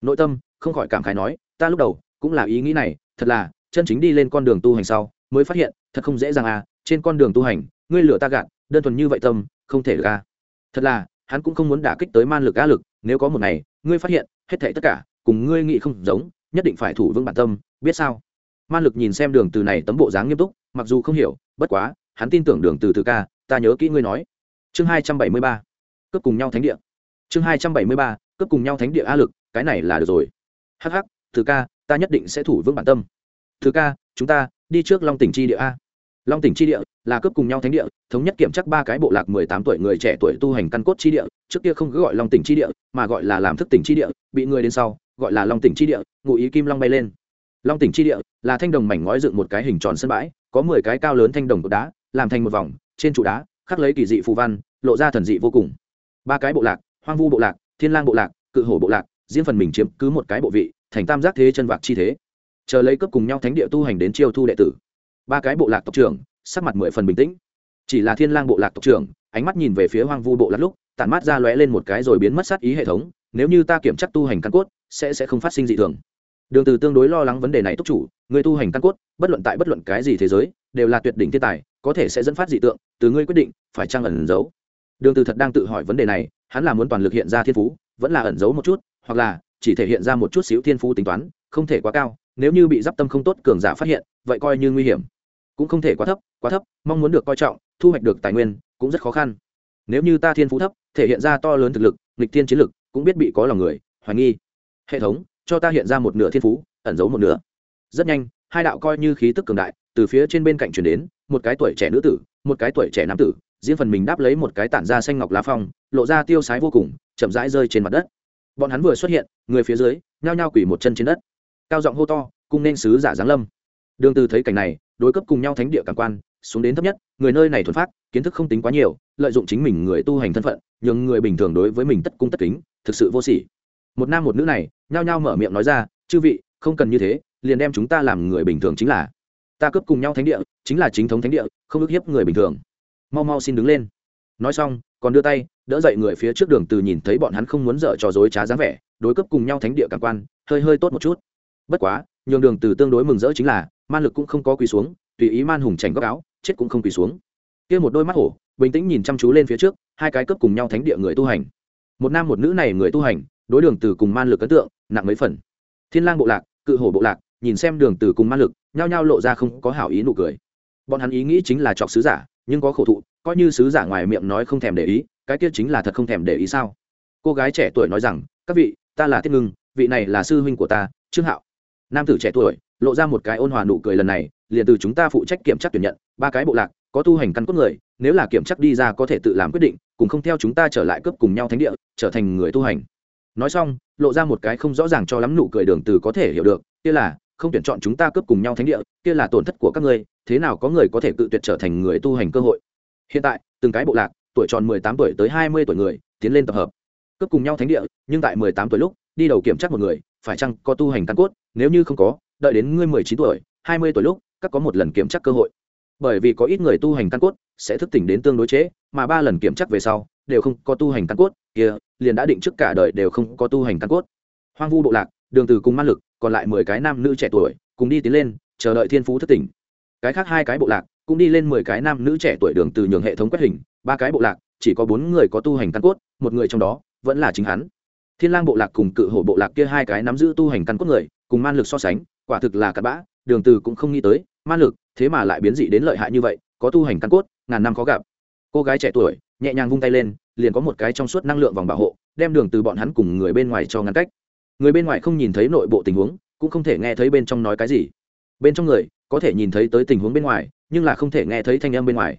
Nội tâm không khỏi cảm khái nói, ta lúc đầu cũng là ý nghĩ này, thật là, chân chính đi lên con đường tu hành sau mới phát hiện, thật không dễ dàng à trên con đường tu hành, ngươi lửa ta gạt, đơn thuần như vậy tâm, không thể ra thật là, hắn cũng không muốn đả kích tới man lực á lực, nếu có một ngày, ngươi phát hiện hết thảy tất cả cùng ngươi nghĩ không giống, nhất định phải thủ vững bản tâm, biết sao? Man lực nhìn xem đường từ này tấm bộ dáng nghiêm túc, mặc dù không hiểu bất quá, hắn tin tưởng đường từ từ ca, ta nhớ kỹ ngươi nói. Chương hai trăm bảy mươi ba, cướp cùng nhau thánh địa. Chương hai trăm bảy mươi ba, cướp cùng nhau thánh địa a lực, cái này là được rồi. Hắc hắc, từ ca, ta nhất định sẽ thủ vững bản tâm. Từ ca, chúng ta, đi trước long tỉnh chi địa a. Long tỉnh chi địa là cướp cùng nhau thánh địa, thống nhất kiểm chắc ba cái bộ lạc mười tám tuổi người trẻ tuổi tu hành căn cốt chi địa, trước kia không cứ gọi long tỉnh chi địa, mà gọi là làm thức tỉnh chi địa, bị người đến sau, gọi là long tỉnh chi địa, ngụ ý kim long bay lên long tỉnh chi địa là thanh đồng mảnh ngói dựng một cái hình tròn sân bãi, có mười cái cao lớn thanh đồng cột đá, làm thành một vòng, trên trụ đá khắc lấy kỳ dị phù văn, lộ ra thần dị vô cùng. Ba cái bộ lạc, hoang vu bộ lạc, thiên lang bộ lạc, cự hổ bộ lạc, riêng phần mình chiếm cứ một cái bộ vị, thành tam giác thế chân vạc chi thế. Chờ lấy cấp cùng nhau thánh địa tu hành đến chiêu thu đệ tử. Ba cái bộ lạc tộc trưởng, sắc mặt mười phần bình tĩnh. Chỉ là thiên lang bộ lạc tộc trưởng, ánh mắt nhìn về phía hoang vu bộ lạc lúc, tản mát ra lóe lên một cái rồi biến mất sát ý hệ thống, nếu như ta kiểm tra tu hành căn cốt, sẽ sẽ không phát sinh dị thường đường từ tương đối lo lắng vấn đề này túc chủ, người tu hành căn cốt, bất luận tại bất luận cái gì thế giới, đều là tuyệt đỉnh thiên tài, có thể sẽ dẫn phát dị tượng, từ ngươi quyết định, phải trang ẩn giấu? Đường từ thật đang tự hỏi vấn đề này, hắn là muốn toàn lực hiện ra thiên phú, vẫn là ẩn giấu một chút, hoặc là chỉ thể hiện ra một chút xíu thiên phú tính toán, không thể quá cao, nếu như bị giáp tâm không tốt cường giả phát hiện, vậy coi như nguy hiểm. Cũng không thể quá thấp quá thấp, mong muốn được coi trọng, thu hoạch được tài nguyên, cũng rất khó khăn. Nếu như ta thiên phú thấp, thể hiện ra to lớn thực lực, nghịch thiên chiến lực, cũng biết bị có lòng người, hoài nghi. Hệ thống cho ta hiện ra một nửa thiên phú, ẩn giấu một nửa. Rất nhanh, hai đạo coi như khí tức cường đại từ phía trên bên cạnh chuyển đến, một cái tuổi trẻ nữ tử, một cái tuổi trẻ nam tử diễn phần mình đáp lấy một cái tản da xanh ngọc lá phong, lộ ra tiêu sái vô cùng, chậm rãi rơi trên mặt đất. Bọn hắn vừa xuất hiện, người phía dưới, nhao nhao quỳ một chân trên đất. Cao giọng hô to, cung nên sứ giả giáng lâm. Đường từ thấy cảnh này, đối cấp cùng nhau thánh địa cảm quan, xuống đến thấp nhất, người nơi này thuần phát kiến thức không tính quá nhiều, lợi dụng chính mình người tu hành thân phận nhưng người bình thường đối với mình tất cung tất kính, thực sự vô sỉ. Một nam một nữ này nhao nhao mở miệng nói ra, chư vị, không cần như thế, liền đem chúng ta làm người bình thường chính là. Ta cướp cùng nhau thánh địa, chính là chính thống thánh địa, không ức hiếp người bình thường. Mau mau xin đứng lên. Nói xong, còn đưa tay, đỡ dậy người phía trước đường từ nhìn thấy bọn hắn không muốn dở trò dối trá dáng vẻ, đối cấp cùng nhau thánh địa cảm quan, hơi hơi tốt một chút. Bất quá, nhường đường từ tương đối mừng rỡ chính là, man lực cũng không có quỳ xuống, tùy ý man hùng chảnh góc áo, chết cũng không quỳ xuống. Kia một đôi mắt hổ, bình tĩnh nhìn chăm chú lên phía trước, hai cái cấp cùng nhau thánh địa người tu hành. Một nam một nữ này người tu hành đối đường từ cùng man lực ấn tượng, nặng mấy phần. Thiên lang bộ lạc, cự hổ bộ lạc, nhìn xem đường từ cùng man lực, nhao nhao lộ ra không có hảo ý nụ cười. Bọn hắn ý nghĩ chính là chọc sứ giả, nhưng có khổ thụ, coi như sứ giả ngoài miệng nói không thèm để ý, cái kia chính là thật không thèm để ý sao? Cô gái trẻ tuổi nói rằng, các vị, ta là thiên ngưng, vị này là sư huynh của ta, trương hạo. Nam tử trẻ tuổi, lộ ra một cái ôn hòa nụ cười lần này, liền từ chúng ta phụ trách kiểm tra tuyển nhận, ba cái bộ lạc, có tu hành căn cốt người, nếu là kiểm tra đi ra có thể tự làm quyết định cùng không theo chúng ta trở lại cướp cùng nhau thánh địa, trở thành người tu hành nói xong, lộ ra một cái không rõ ràng cho lắm nụ cười đường từ có thể hiểu được, kia là, không tuyển chọn chúng ta cướp cùng nhau thánh địa, kia là tổn thất của các ngươi, thế nào có người có thể tự tuyệt trở thành người tu hành cơ hội? Hiện tại, từng cái bộ lạc, tuổi tròn 18 tuổi tới 20 tuổi người, tiến lên tập hợp. Cướp cùng nhau thánh địa, nhưng tại 18 tuổi lúc, đi đầu kiểm tra một người, phải chăng có tu hành căn cốt? Nếu như không có, đợi đến ngươi 19 tuổi 20 tuổi lúc, các có một lần kiểm tra cơ hội. Bởi vì có ít người tu hành căn cốt, sẽ thức tỉnh đến tương đối chế mà ba lần kiểm tra về sau đều không có tu hành căn cốt, kia, liền đã định trước cả đời đều không có tu hành căn cốt. Hoang vu bộ lạc, đường từ cùng man lực, còn lại mười cái nam nữ trẻ tuổi, cùng đi tiến lên, chờ đợi thiên phú thất tỉnh. Cái khác hai cái bộ lạc, cũng đi lên mười cái nam nữ trẻ tuổi đường từ nhường hệ thống quét hình, ba cái bộ lạc, chỉ có bốn người có tu hành căn cốt, một người trong đó, vẫn là chính hắn. Thiên lang bộ lạc cùng cự hổ bộ lạc kia hai cái nắm giữ tu hành căn cốt người, cùng man lực so sánh, quả thực là cặn bã, đường từ cũng không nghĩ tới man lực, thế mà lại biến dị đến lợi hại như vậy, có tu hành căn cốt, ngàn năm khó gặp. Cô gái trẻ tuổi nhẹ nhàng vung tay lên, liền có một cái trong suốt năng lượng vòng bảo hộ, đem đường từ bọn hắn cùng người bên ngoài cho ngăn cách. Người bên ngoài không nhìn thấy nội bộ tình huống, cũng không thể nghe thấy bên trong nói cái gì. Bên trong người, có thể nhìn thấy tới tình huống bên ngoài, nhưng là không thể nghe thấy thanh âm bên ngoài.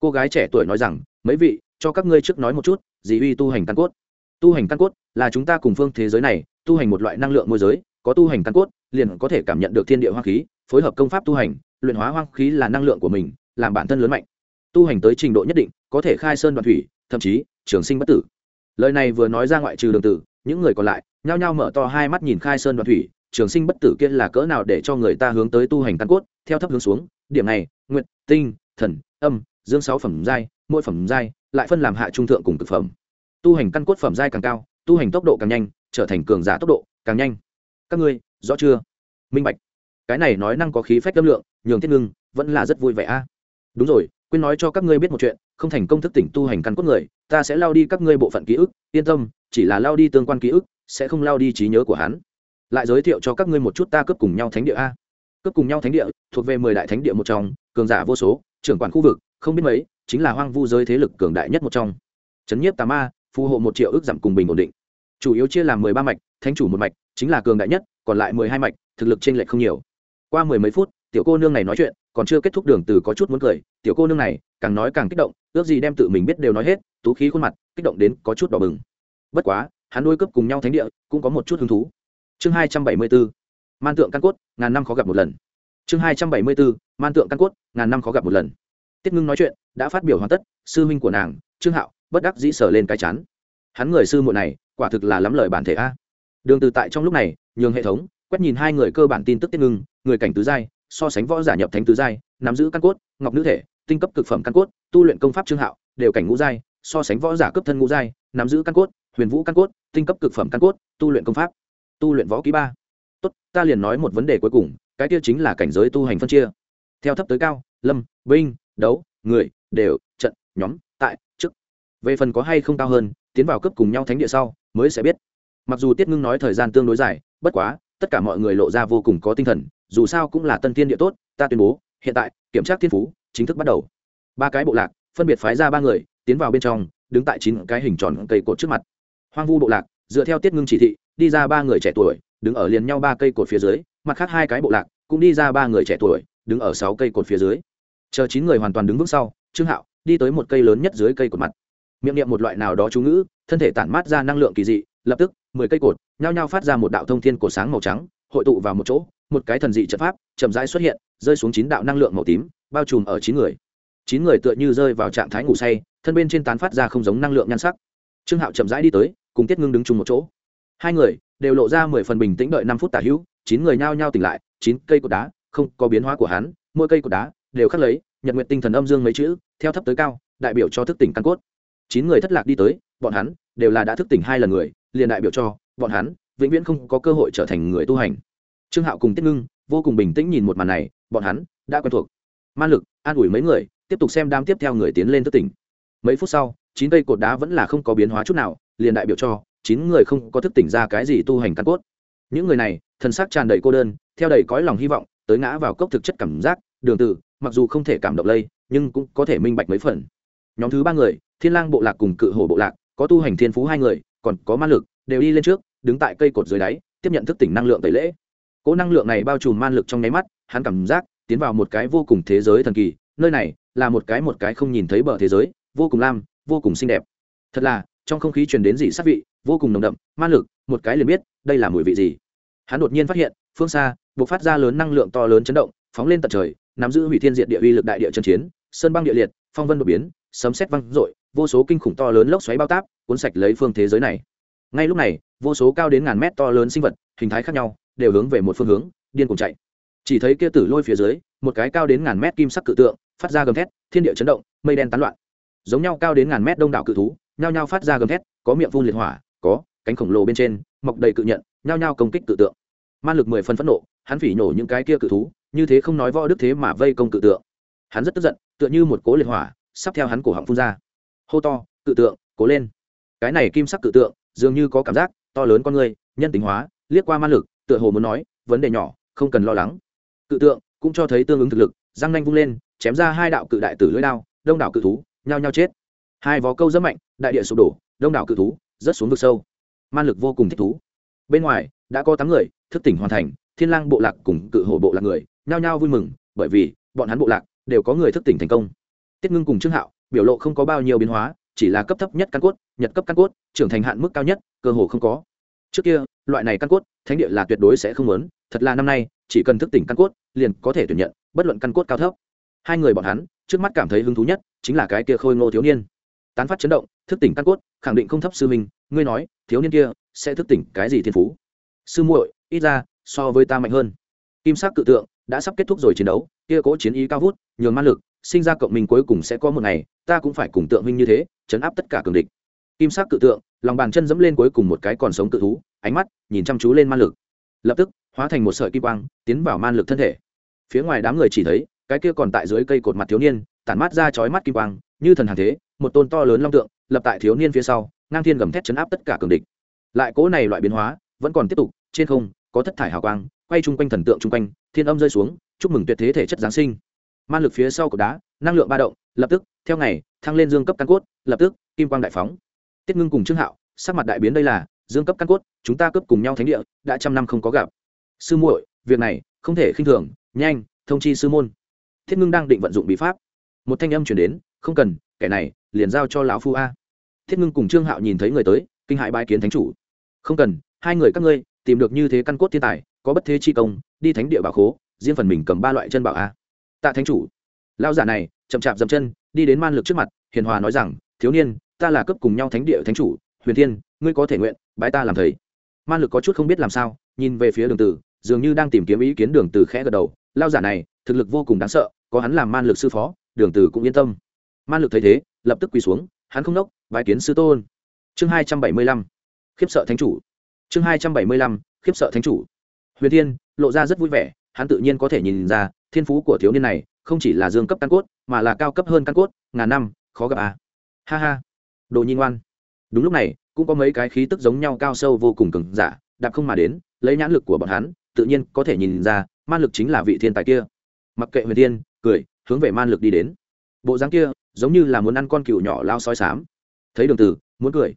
Cô gái trẻ tuổi nói rằng, mấy vị, cho các ngươi trước nói một chút gì uy tu hành căn cốt. Tu hành căn cốt là chúng ta cùng phương thế giới này, tu hành một loại năng lượng môi giới, có tu hành căn cốt, liền có thể cảm nhận được thiên địa hoang khí, phối hợp công pháp tu hành, luyện hóa hoang khí là năng lượng của mình, làm bản thân lớn mạnh tu hành tới trình độ nhất định, có thể khai sơn đoạn thủy, thậm chí, trường sinh bất tử. Lời này vừa nói ra ngoại trừ đường tử, những người còn lại, nhao nhao mở to hai mắt nhìn khai sơn đoạn thủy, trường sinh bất tử kia là cỡ nào để cho người ta hướng tới tu hành căn cốt, theo thấp hướng xuống. Điểm này nguyện tinh, thần, âm, dương sáu phẩm giai, mỗi phẩm giai, lại phân làm hạ trung thượng cùng cực phẩm. Tu hành căn cốt phẩm giai càng cao, tu hành tốc độ càng nhanh, trở thành cường giả tốc độ càng nhanh. Các ngươi, rõ chưa? Minh bạch. Cái này nói năng có khí phách âm lượng, nhường thiết ngưng vẫn là rất vui vẻ a. Đúng rồi quên nói cho các ngươi biết một chuyện, không thành công thức tỉnh tu hành căn cốt người, ta sẽ lao đi các ngươi bộ phận ký ức, yên tâm, chỉ là lao đi tương quan ký ức, sẽ không lao đi trí nhớ của hắn. Lại giới thiệu cho các ngươi một chút ta cướp cùng nhau thánh địa a. Cướp cùng nhau thánh địa, thuộc về mười đại thánh địa một trong, cường giả vô số, trưởng quản khu vực, không biết mấy, chính là hoang vu giới thế lực cường đại nhất một trong. Trấn nhiếp tà ma, phù hộ một triệu ước giảm cùng bình ổn định. Chủ yếu chia làm mười ba mạch, thánh chủ một mạch, chính là cường đại nhất, còn lại mười hai mạch, thực lực t r ê n lệch không nhiều. Qua mười mấy phút tiểu cô nương này nói chuyện, còn chưa kết thúc đường từ có chút muốn cười, tiểu cô nương này càng nói càng kích động, ước gì đem tự mình biết đều nói hết, tú khí khuôn mặt, kích động đến có chút đỏ bừng. Bất quá, hắn nuôi cấp cùng nhau thánh địa, cũng có một chút hứng thú. Chương hai trăm bảy mươi bốn, man tượng căn cốt, ngàn năm khó gặp một lần. Chương hai trăm bảy mươi bốn, man tượng căn cốt, ngàn năm khó gặp một lần. Tiết ngưng nói chuyện, đã phát biểu hoàn tất, sư huynh của nàng, trương hạo, bất đắc dĩ sở lên cái chán. Hắn người sư muội này, quả thực là lắm lời bản thể a. Đường từ tại trong lúc này, nhường hệ thống, quét nhìn hai người cơ bản tin tức tiết ngưng, người cảnh tứ giai so sánh võ giả nhập thánh tứ giai, nắm giữ căn cốt, ngọc nữ thể, tinh cấp cực phẩm căn cốt, tu luyện công pháp trương hạo, đều cảnh ngũ giai, so sánh võ giả cấp thân ngũ giai, nắm giữ căn cốt, huyền vũ căn cốt, tinh cấp cực phẩm căn cốt, tu luyện công pháp, tu luyện võ ký ba. Tốt, ta liền nói một vấn đề cuối cùng, cái kia chính là cảnh giới tu hành phân chia. Theo thấp tới cao, lâm, binh, đấu, người, đều, trận, nhóm, tại, chức. Về phần có hay không cao hơn, tiến vào cấp cùng nhau thánh địa sau, mới sẽ biết. Mặc dù tiết ngưng nói thời gian tương đối dài, bất quá, tất cả mọi người lộ ra vô cùng có tinh thần dù sao cũng là tân thiên địa tốt, ta tuyên bố, hiện tại, kiểm tra thiên phú, chính thức bắt đầu. Ba cái bộ lạc, phân biệt phái ra ba người, tiến vào bên trong, đứng tại chín cái hình tròn cây cột trước mặt. Hoang vu bộ lạc, dựa theo tiết ngưng chỉ thị, đi ra ba người trẻ tuổi, đứng ở liền nhau ba cây cột phía dưới, mặt khác hai cái bộ lạc cũng đi ra ba người trẻ tuổi, đứng ở sáu cây cột phía dưới. Chờ chín người hoàn toàn đứng vững sau, trương hạo đi tới một cây lớn nhất dưới cây cột mặt. Miệng niệm một loại nào đó chú ngữ, thân thể tản mát ra năng lượng kỳ dị, lập tức, mười cây cột, nhao nhao phát ra một đạo thông thiên cột sáng màu trắng, hội tụ vào một chỗ một cái thần dị trận pháp chậm rãi xuất hiện, rơi xuống chín đạo năng lượng màu tím, bao trùm ở chín người. Chín người tựa như rơi vào trạng thái ngủ say, thân bên trên tán phát ra không giống năng lượng nhan sắc. Trương hạo chậm rãi đi tới, cùng tiết ngưng đứng chung một chỗ. Hai người đều lộ ra mười phần bình tĩnh đợi năm phút tả hữu, chín người nhao nhao tỉnh lại, chín cây cột đá, không có biến hóa của hắn, mỗi cây cột đá đều khắc lấy nhật nguyện tinh thần âm dương mấy chữ, theo thấp tới cao, đại biểu cho thức tỉnh căn cốt. Chín người thất lạc đi tới, bọn hắn đều là đã thức tỉnh hai lần người, liền đại biểu cho bọn hắn vĩnh viễn không có cơ hội trở thành người tu hành trương hạo cùng tiết ngưng vô cùng bình tĩnh nhìn một màn này, bọn hắn đã quen thuộc. Man lực, an ủi mấy người, tiếp tục xem đám tiếp theo người tiến lên thất tỉnh. Mấy phút sau, chín cây cột đá vẫn là không có biến hóa chút nào, liền đại biểu cho chín người không có thức tỉnh ra cái gì tu hành căn cốt. Những người này thân xác tràn đầy cô đơn, theo đầy cõi lòng hy vọng, tới ngã vào cốc thực chất cảm giác, đường từ mặc dù không thể cảm động lây, nhưng cũng có thể minh bạch mấy phần. Nhóm thứ ba người, thiên lang bộ lạc cùng cự hổ bộ lạc, có tu hành thiên phú hai người, còn có ma lực, đều đi lên trước, đứng tại cây cột dưới đáy, tiếp nhận thức tỉnh năng lượng tẩy lễ cỗ năng lượng này bao trùm man lực trong nháy mắt hắn cảm giác tiến vào một cái vô cùng thế giới thần kỳ nơi này là một cái một cái không nhìn thấy bờ thế giới vô cùng lam vô cùng xinh đẹp. Thật là trong không khí truyền đến dị sát vị vô cùng nồng đậm man lực một cái liền biết đây là mùi vị gì. Hắn đột nhiên phát hiện phương xa buộc phát ra lớn năng lượng to lớn chấn động phóng lên tận trời nắm giữ hủy thiên diệt địa uy lực đại địa chân chiến sơn băng địa liệt phong vân đột biến sấm xét văng rội, vô số kinh khủng to lớn lốc xoáy bao táp cuốn sạch lấy phương thế giới này. Ngay lúc này vô số cao đến ngàn mét to lớn sinh vật hình thái khác nhau đều hướng về một phương hướng, điên cùng chạy. Chỉ thấy kia tử lôi phía dưới, một cái cao đến ngàn mét kim sắc cự tượng, phát ra gầm thét, thiên địa chấn động, mây đen tán loạn. Giống nhau cao đến ngàn mét đông đảo cự thú, nhao nhao phát ra gầm thét, có miệng phun liệt hỏa, có cánh khổng lồ bên trên, mọc đầy cự nhận, nhao nhao công kích cự tượng. Man lực mười phân phẫn nộ, hắn phỉ nổ những cái kia cự thú, như thế không nói võ đức thế mà vây công cự tượng. Hắn rất tức giận, tựa như một cố liệt hỏa, sắp theo hắn cổ họng phun ra. Hô to, cự tượng, cố lên. Cái này kim sắc cự tượng, dường như có cảm giác, to lớn con người, nhân tính hóa, liếc qua man lực tựa hồ muốn nói, vấn đề nhỏ, không cần lo lắng. Cự tượng, cũng cho thấy tương ứng thực lực, răng nanh vung lên, chém ra hai đạo cự đại tử lưỡi đao, đông đảo cự thú, nhao nhao chết. Hai vó câu rất mạnh, đại địa sụp đổ, đông đảo cự thú rất xuống vực sâu. Man lực vô cùng thích thú. Bên ngoài, đã có tám người, thức tỉnh hoàn thành, thiên lang bộ lạc cùng cự hổ bộ lạc người, nhao nhao vui mừng, bởi vì, bọn hắn bộ lạc, đều có người thức tỉnh thành công. Tiết ngưng cùng trương hạo, biểu lộ không có bao nhiêu biến hóa, chỉ là cấp thấp nhất căn cốt, nhật cấp căn cốt, trưởng thành hạn mức cao nhất, cơ hồ không có. Trước kia loại này căn cốt, thánh địa là tuyệt đối sẽ không muốn. Thật là năm nay, chỉ cần thức tỉnh căn cốt, liền có thể tuyển nhận, bất luận căn cốt cao thấp. Hai người bọn hắn, trước mắt cảm thấy hứng thú nhất, chính là cái kia khôi ngô thiếu niên. Tán phát chấn động, thức tỉnh căn cốt, khẳng định không thấp sư minh ngươi nói, thiếu niên kia sẽ thức tỉnh cái gì thiên phú? Sư muội, ít ra, so với ta mạnh hơn. Kim sắc cự tượng đã sắp kết thúc rồi chiến đấu, kia cố chiến ý cao vút, nhường man lực, sinh ra cộng mình cuối cùng sẽ có một ngày, ta cũng phải cùng tượng minh như thế, chấn áp tất cả cường địch kim sắc cự tượng, lòng bàn chân dẫm lên cuối cùng một cái còn sống cự thú, ánh mắt nhìn chăm chú lên man lực. Lập tức, hóa thành một sợi kim quang, tiến vào man lực thân thể. Phía ngoài đám người chỉ thấy, cái kia còn tại dưới cây cột mặt thiếu niên, tản mát ra chói mắt kim quang, như thần hàng thế, một tôn to lớn long tượng, lập tại thiếu niên phía sau, ngang thiên gầm thét chấn áp tất cả cường địch. Lại cố này loại biến hóa, vẫn còn tiếp tục, trên không, có thất thải hào quang, quay chung quanh thần tượng chung quanh, thiên âm rơi xuống, chúc mừng tuyệt thế thể chất giáng sinh. Man lực phía sau cột đá, năng lượng ba động, lập tức, theo ngày, thăng lên dương cấp căn cốt, lập tức, kim quang đại phóng tiết ngưng cùng trương hạo, sắc mặt đại biến đây là, dương cấp căn cốt, chúng ta cấp cùng nhau thánh địa, đã trăm năm không có gặp. Sư muội, việc này không thể khinh thường, nhanh, thông chi sư môn. Thiết ngưng đang định vận dụng bí pháp. Một thanh âm chuyển đến, không cần, kẻ này, liền giao cho lão phu a. Thiết ngưng cùng trương hạo nhìn thấy người tới, kinh hại bái kiến thánh chủ. Không cần, hai người các ngươi, tìm được như thế căn cốt thiên tài, có bất thế chi công, đi thánh địa bảo khố, riêng phần mình cầm ba loại chân bảo a. Tạ thánh chủ. Lao giả này, chậm chạp dậm chân, đi đến man lực trước mặt, hiền hòa nói rằng, thiếu niên ta là cấp cùng nhau thánh địa thánh chủ, huyền thiên, ngươi có thể nguyện, bái ta làm thầy. Man lực có chút không biết làm sao, nhìn về phía đường tử, dường như đang tìm kiếm ý kiến đường từ khẽ gật đầu. Lao giả này, thực lực vô cùng đáng sợ, có hắn làm man lực sư phó, đường từ cũng yên tâm. Man lực thấy thế, lập tức quỳ xuống, hắn không nốc vài kiến sư tôn. Chương hai trăm bảy mươi lăm, khiếp sợ thánh chủ. Chương hai trăm bảy mươi lăm, khiếp sợ thánh chủ. Huyền thiên, lộ ra rất vui vẻ, hắn tự nhiên có thể nhìn ra, thiên phú của thiếu niên này không chỉ là dương cấp căn cốt, mà là cao cấp hơn căn cốt, ngàn năm, khó gặp à. Ha ha đồ nhi ngoan. Đúng lúc này, cũng có mấy cái khí tức giống nhau cao sâu vô cùng cứng giả, đạp không mà đến, lấy nhãn lực của bọn hắn, tự nhiên có thể nhìn ra, man lực chính là vị thiên tài kia. Mặc kệ huyền thiên, cười, hướng về man lực đi đến. Bộ dáng kia, giống như là muốn ăn con cừu nhỏ lao soi sám thấy đường tử, muốn cười.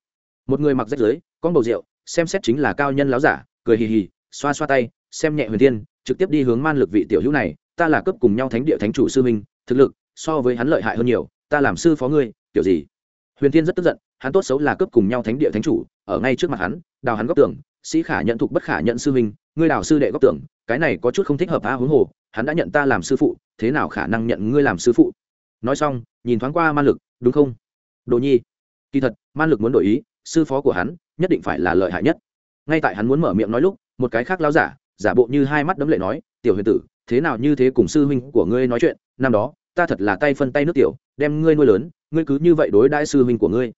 Một người mặc rách dưới, con bầu rượu, xem xét chính là cao nhân láo giả, cười hì hì, xoa xoa tay, xem nhẹ huyền thiên, trực tiếp đi hướng man lực vị tiểu hữu này, ta là cấp cùng nhau thánh địa thánh chủ sư minh, thực lực so với hắn lợi hại hơn nhiều, ta làm sư phó ngươi, kiểu gì? Huyền thiên rất tức giận, hắn tốt xấu là cướp cùng nhau thánh địa thánh chủ, ở ngay trước mặt hắn, đào hắn góc tường, sĩ khả nhận thục bất khả nhận sư minh ngươi đào sư đệ góc tưởng cái này có chút không thích hợp a huống hồ, hắn đã nhận ta làm sư phụ, thế nào khả năng nhận ngươi làm sư phụ? Nói xong, nhìn thoáng qua man lực, đúng không? Đồ nhi, kỳ thật, man lực muốn đổi ý, sư phó của hắn, nhất định phải là lợi hại nhất. Ngay tại hắn muốn mở miệng nói lúc, một cái khác lao giả giả bộ như hai mắt đấm lệ nói, tiểu huyền tử, thế nào như thế cùng sư huynh của ngươi nói chuyện, năm đó ta thật là tay phân tay nước tiểu đem ngươi nuôi lớn ngươi cứ như vậy đối đãi sư huynh của ngươi.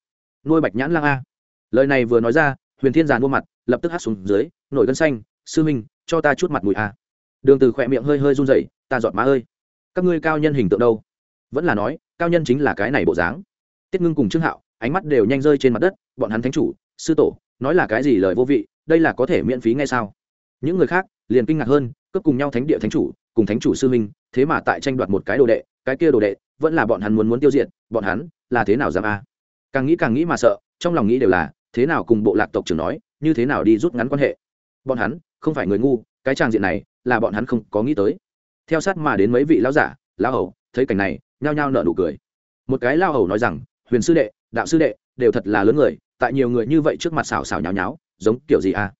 Nuôi bạch nhãn lang a. Lời này vừa nói ra huyền thiên giàn mua mặt lập tức hát xuống dưới nổi gân xanh sư huynh, cho ta chút mặt mùi a. Đường từ khỏe miệng hơi hơi run rẩy ta giọt má ơi. Các ngươi cao nhân hình tượng đâu? Vẫn là nói cao nhân chính là cái này bộ dáng. Tiết ngưng cùng trương hạo ánh mắt đều nhanh rơi trên mặt đất bọn hắn thánh chủ sư tổ nói là cái gì lời vô vị đây là có thể miễn phí ngay sao? Những người khác liền kinh ngạc hơn cướp cùng nhau thánh địa thánh chủ cùng thánh chủ sư minh thế mà tại tranh đoạt một cái đồ đệ, cái kia đồ đệ vẫn là bọn hắn muốn muốn tiêu diệt, bọn hắn là thế nào dám a? Càng nghĩ càng nghĩ mà sợ, trong lòng nghĩ đều là, thế nào cùng bộ lạc tộc trưởng nói, như thế nào đi rút ngắn quan hệ? Bọn hắn không phải người ngu, cái trang diện này là bọn hắn không có nghĩ tới. Theo sát mà đến mấy vị lão giả, lão hầu, thấy cảnh này, nhao nhao nở nụ cười. Một cái lao hầu nói rằng, huyền sư đệ, đạo sư đệ, đều thật là lớn người, tại nhiều người như vậy trước mặt xào xào nháo nháo, giống kiểu gì à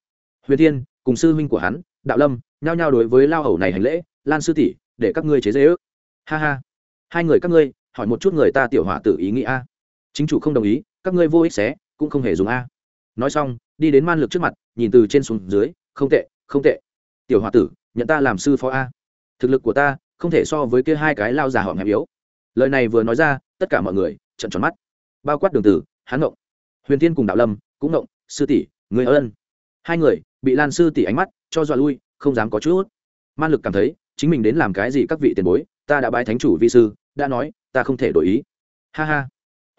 huyền thiên, cùng sư huynh của hắn, đạo lâm, nhao nhao đối với lao hầu này hành lễ lan sư tỷ, để các ngươi chế dễ ước. Ha ha, hai người các ngươi, hỏi một chút người ta tiểu hỏa tử ý nghĩ a. Chính chủ không đồng ý, các ngươi vô ích xé, cũng không hề dùng a. Nói xong, đi đến man lực trước mặt, nhìn từ trên xuống dưới, không tệ không tệ. Tiểu hòa tử, nhận ta làm sư phó a. Thực lực của ta không thể so với kia hai cái lao già họ hẹp yếu. Lời này vừa nói ra, tất cả mọi người trận tròn mắt. Bao quát đường tử hán ngộng. Huyền tiên cùng đạo lâm cũng ngộng, sư tỷ người ơn hai người bị lan sư tỷ ánh mắt cho dọa lui, không dám có chút. Man lực cảm thấy chính mình đến làm cái gì các vị tiền bối, ta đã bái thánh chủ vi sư, đã nói, ta không thể đổi ý. Ha ha.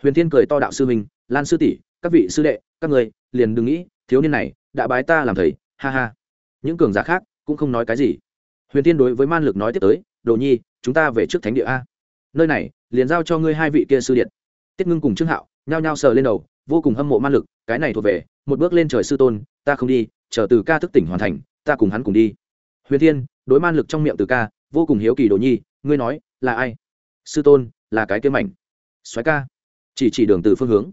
Huyền thiên cười to đạo sư minh lan sư tỷ, các vị sư đệ, các người, liền đừng nghĩ, thiếu niên này, đã bái ta làm thầy, ha ha. Những cường giả khác, cũng không nói cái gì. Huyền thiên đối với man lực nói tiếp tới, đồ nhi, chúng ta về trước thánh địa a. Nơi này, liền giao cho ngươi hai vị kia sư điện. Tiết ngưng cùng trương hạo, nhao nhao sờ lên đầu, vô cùng hâm mộ man lực, cái này thuộc về, một bước lên trời sư tôn, ta không đi, chờ từ ca thức tỉnh hoàn thành, ta cùng hắn cùng đi huyền thiên, đối man lực trong miệng từ ca, vô cùng hiếu kỳ đồ nhi, ngươi nói, là ai? Sư tôn, là cái kia mảnh. Xoáy ca. Chỉ chỉ đường từ phương hướng.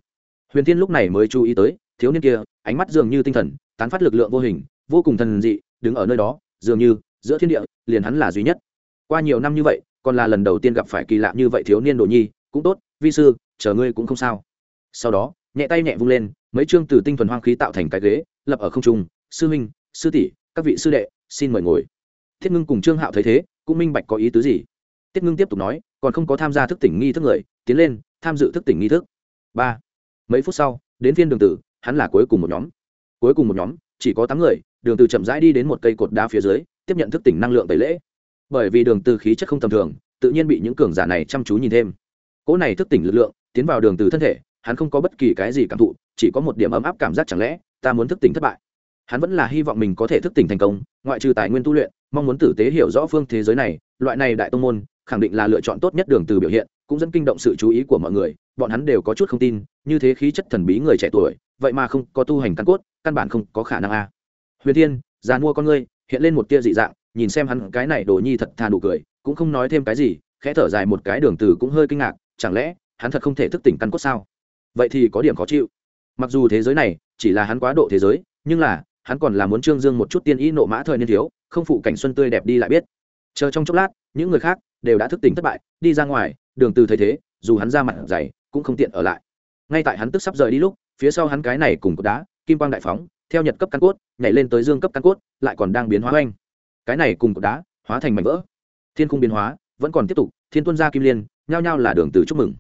Huyền thiên lúc này mới chú ý tới, thiếu niên kia, ánh mắt dường như tinh thần, tán phát lực lượng vô hình, vô cùng thần dị, đứng ở nơi đó, dường như, giữa thiên địa, liền hắn là duy nhất. Qua nhiều năm như vậy, còn là lần đầu tiên gặp phải kỳ lạ như vậy thiếu niên đồ nhi, cũng tốt, vi sư, chờ ngươi cũng không sao. Sau đó, nhẹ tay nhẹ vung lên, mấy chương từ tinh thuần hoang khí tạo thành cái ghế, lập ở không trung, sư minh sư tỷ, các vị sư đệ xin mời ngồi. Thiết ngưng cùng trương hạo thấy thế, cũng minh bạch có ý tứ gì. Tiết ngưng tiếp tục nói, còn không có tham gia thức tỉnh nghi thức người, tiến lên, tham dự thức tỉnh nghi thức. Ba. Mấy phút sau, đến phiên đường tử, hắn là cuối cùng một nhóm. Cuối cùng một nhóm, chỉ có tám người, đường từ chậm rãi đi đến một cây cột đá phía dưới, tiếp nhận thức tỉnh năng lượng tẩy lễ. Bởi vì đường từ khí chất không tầm thường, tự nhiên bị những cường giả này chăm chú nhìn thêm. Cỗ này thức tỉnh lực lượng, tiến vào đường từ thân thể, hắn không có bất kỳ cái gì cảm thụ, chỉ có một điểm ấm áp cảm giác chẳng lẽ, ta muốn thức tỉnh thất bại hắn vẫn là hy vọng mình có thể thức tỉnh thành công, ngoại trừ tài nguyên tu luyện, mong muốn tử tế hiểu rõ phương thế giới này, loại này đại tông môn, khẳng định là lựa chọn tốt nhất đường từ biểu hiện, cũng dẫn kinh động sự chú ý của mọi người, bọn hắn đều có chút không tin, như thế khí chất thần bí người trẻ tuổi, vậy mà không có tu hành căn cốt, căn bản không có khả năng a. Huyền thiên, già mua con ngươi, hiện lên một tia dị dạng, nhìn xem hắn cái này đồ nhi thật thà đủ cười, cũng không nói thêm cái gì, khẽ thở dài một cái đường từ cũng hơi kinh ngạc, chẳng lẽ, hắn thật không thể thức tỉnh căn cốt sao? Vậy thì có điểm khó chịu. Mặc dù thế giới này, chỉ là hắn quá độ thế giới, nhưng là hắn còn là muốn trương dương một chút tiên ý nộ mã thời niên thiếu, không phụ cảnh xuân tươi đẹp đi lại biết. Chờ trong chốc lát, những người khác đều đã thức tỉnh thất bại, đi ra ngoài, đường từ thấy thế, dù hắn ra mặt dày, cũng không tiện ở lại. Ngay tại hắn tức sắp rời đi lúc, phía sau hắn cái này cùng cột đá, kim quang đại phóng, theo nhật cấp căn cốt, nhảy lên tới dương cấp căn cốt, lại còn đang biến hóa oanh. Cái này cùng cột đá, hóa thành mảnh vỡ. Thiên cung biến hóa, vẫn còn tiếp tục, thiên tuân gia kim liên, nhao nhao là đường từ chúc mừng.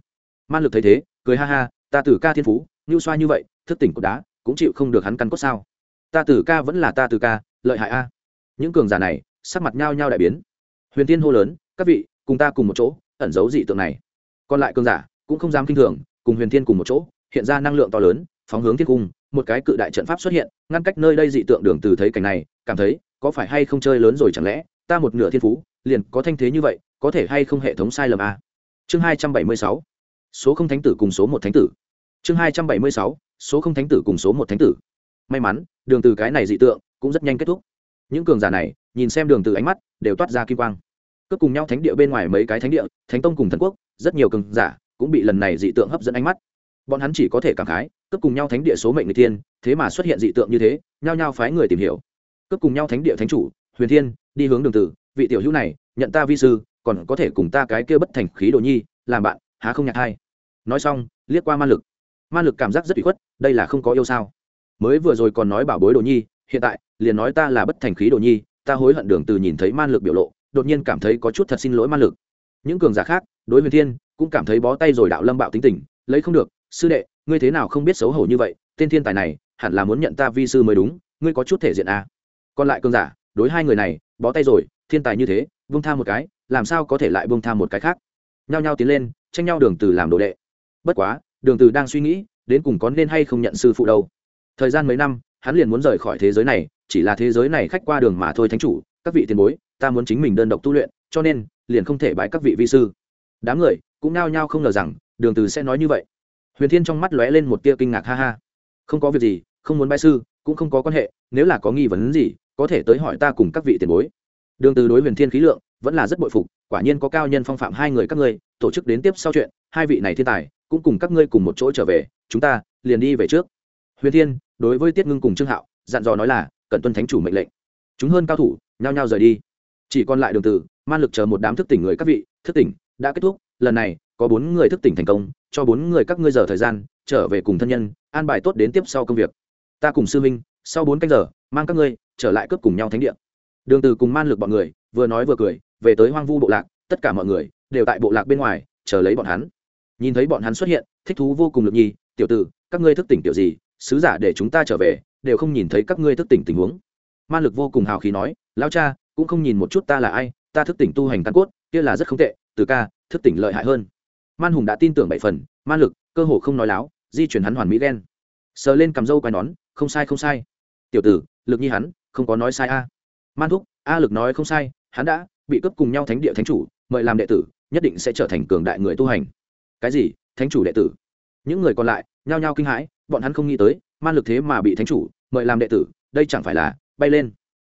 Man lực thấy thế, cười ha ha, ta tử ca thiên phú như xoa như vậy, thức tỉnh cột đá, cũng chịu không được hắn căn cốt sao? Ta tử ca vẫn là ta tử ca, lợi hại a. Những cường giả này, sắc mặt nhao nhao đại biến. Huyền tiên hô lớn, các vị, cùng ta cùng một chỗ, ẩn giấu dị tượng này. Còn lại cường giả cũng không dám kinh thường, cùng huyền thiên cùng một chỗ, hiện ra năng lượng to lớn, phóng hướng thiên cung, một cái cự đại trận pháp xuất hiện, ngăn cách nơi đây dị tượng đường từ thấy cảnh này, cảm thấy có phải hay không chơi lớn rồi chẳng lẽ, ta một nửa thiên phú, liền có thanh thế như vậy, có thể hay không hệ thống sai lầm a? chương hai trăm bảy mươi sáu, số không thánh tử cùng số một thánh tử. Chương hai trăm bảy mươi sáu, số không thánh tử cùng số một thánh tử may mắn, đường từ cái này dị tượng cũng rất nhanh kết thúc. Những cường giả này nhìn xem đường từ ánh mắt đều toát ra kim quang. Cướp cùng nhau thánh địa bên ngoài mấy cái thánh địa, thánh tông cùng thần quốc, rất nhiều cường giả cũng bị lần này dị tượng hấp dẫn ánh mắt. Bọn hắn chỉ có thể cảm khái, cướp cùng nhau thánh địa số mệnh người thiên thế mà xuất hiện dị tượng như thế, nhao nhao phái người tìm hiểu. Cướp cùng nhau thánh địa thánh chủ, huyền thiên, đi hướng đường tử vị tiểu hữu này, nhận ta vi sư, còn có thể cùng ta cái kia bất thành khí đồ nhi, làm bạn, há không nhạc hai. Nói xong, liếc qua ma lực. Ma lực cảm giác rất bị khuất, đây là không có yêu sao mới vừa rồi còn nói bảo bối đồ nhi, hiện tại, liền nói ta là bất thành khí đồ nhi, ta hối hận đường từ nhìn thấy man lực biểu lộ, đột nhiên cảm thấy có chút thật xin lỗi man lực. Những cường giả khác, đối huyền thiên, cũng cảm thấy bó tay rồi đạo lâm bạo tính tình, lấy không được, sư đệ, ngươi thế nào không biết xấu hổ như vậy, tên thiên tài này, hẳn là muốn nhận ta vi sư mới đúng, ngươi có chút thể diện à. còn lại cường giả, đối hai người này, bó tay rồi, thiên tài như thế vung tha một cái, làm sao có thể lại vung tha một cái khác? Nhao nhao tiến lên, tranh nhau đường từ làm đồ đệ. Bất quá, đường từ đang suy nghĩ, đến cùng có nên hay không nhận sư phụ đâu thời gian mấy năm, hắn liền muốn rời khỏi thế giới này, chỉ là thế giới này khách qua đường mà thôi thánh chủ, các vị tiền bối, ta muốn chính mình đơn độc tu luyện, cho nên, liền không thể bãi các vị vi sư. Đám người cũng nao nhao không ngờ rằng, đường từ sẽ nói như vậy. Huyền thiên trong mắt lóe lên một tia kinh ngạc, ha ha. Không có việc gì, không muốn bãi sư, cũng không có quan hệ, nếu là có nghi vấn gì, có thể tới hỏi ta cùng các vị tiền bối. Đường từ đối huyền thiên khí lượng, vẫn là rất bội phục, quả nhiên có cao nhân phong phạm hai người các ngươi, tổ chức đến tiếp sau chuyện, hai vị này thiên tài, cũng cùng các ngươi cùng một chỗ trở về, chúng ta liền đi về trước huyền thiên, đối với tiết ngưng cùng trương hạo, dặn dò nói là cần tuân thánh chủ mệnh lệnh. Chúng hơn cao thủ, nhao nhao rời đi. Chỉ còn lại đường từ man lực chờ một đám thức tỉnh người các vị, thức tỉnh, đã kết thúc. Lần này, có bốn người thức tỉnh thành công, cho bốn người các ngươi giờ thời gian, trở về cùng thân nhân, an bài tốt đến tiếp sau công việc. Ta cùng sư minh sau bốn canh giờ, mang các ngươi, trở lại cướp cùng nhau thánh địa. Đường từ cùng man lực bọn người, vừa nói vừa cười, về tới hoang vu bộ lạc, tất cả mọi người, đều tại bộ lạc bên ngoài, chờ lấy bọn hắn. Nhìn thấy bọn hắn xuất hiện, thích thú vô cùng lực nhi tiểu tử, các ngươi thức tỉnh tiểu gì sứ giả để chúng ta trở về, đều không nhìn thấy các ngươi thức tỉnh tình huống. Man lực vô cùng hào khí nói, lão cha, cũng không nhìn một chút ta là ai, ta thức tỉnh tu hành căn cốt, kia là rất không tệ, từ ca, thức tỉnh lợi hại hơn. Man hùng đã tin tưởng bảy phần man lực, cơ hồ không nói láo, di chuyển hắn hoàn mỹ đen sờ lên cầm dâu quai nón, không sai không sai. Tiểu tử, lực nhi hắn, không có nói sai a. Man thúc, a lực nói không sai, hắn đã bị cướp cùng nhau thánh địa thánh chủ, mời làm đệ tử, nhất định sẽ trở thành cường đại người tu hành. Cái gì? Thánh chủ đệ tử? Những người còn lại, nhao nhao kinh hãi, bọn hắn không nghĩ tới, man lực thế mà bị thánh chủ, mời làm đệ tử, đây chẳng phải là bay lên.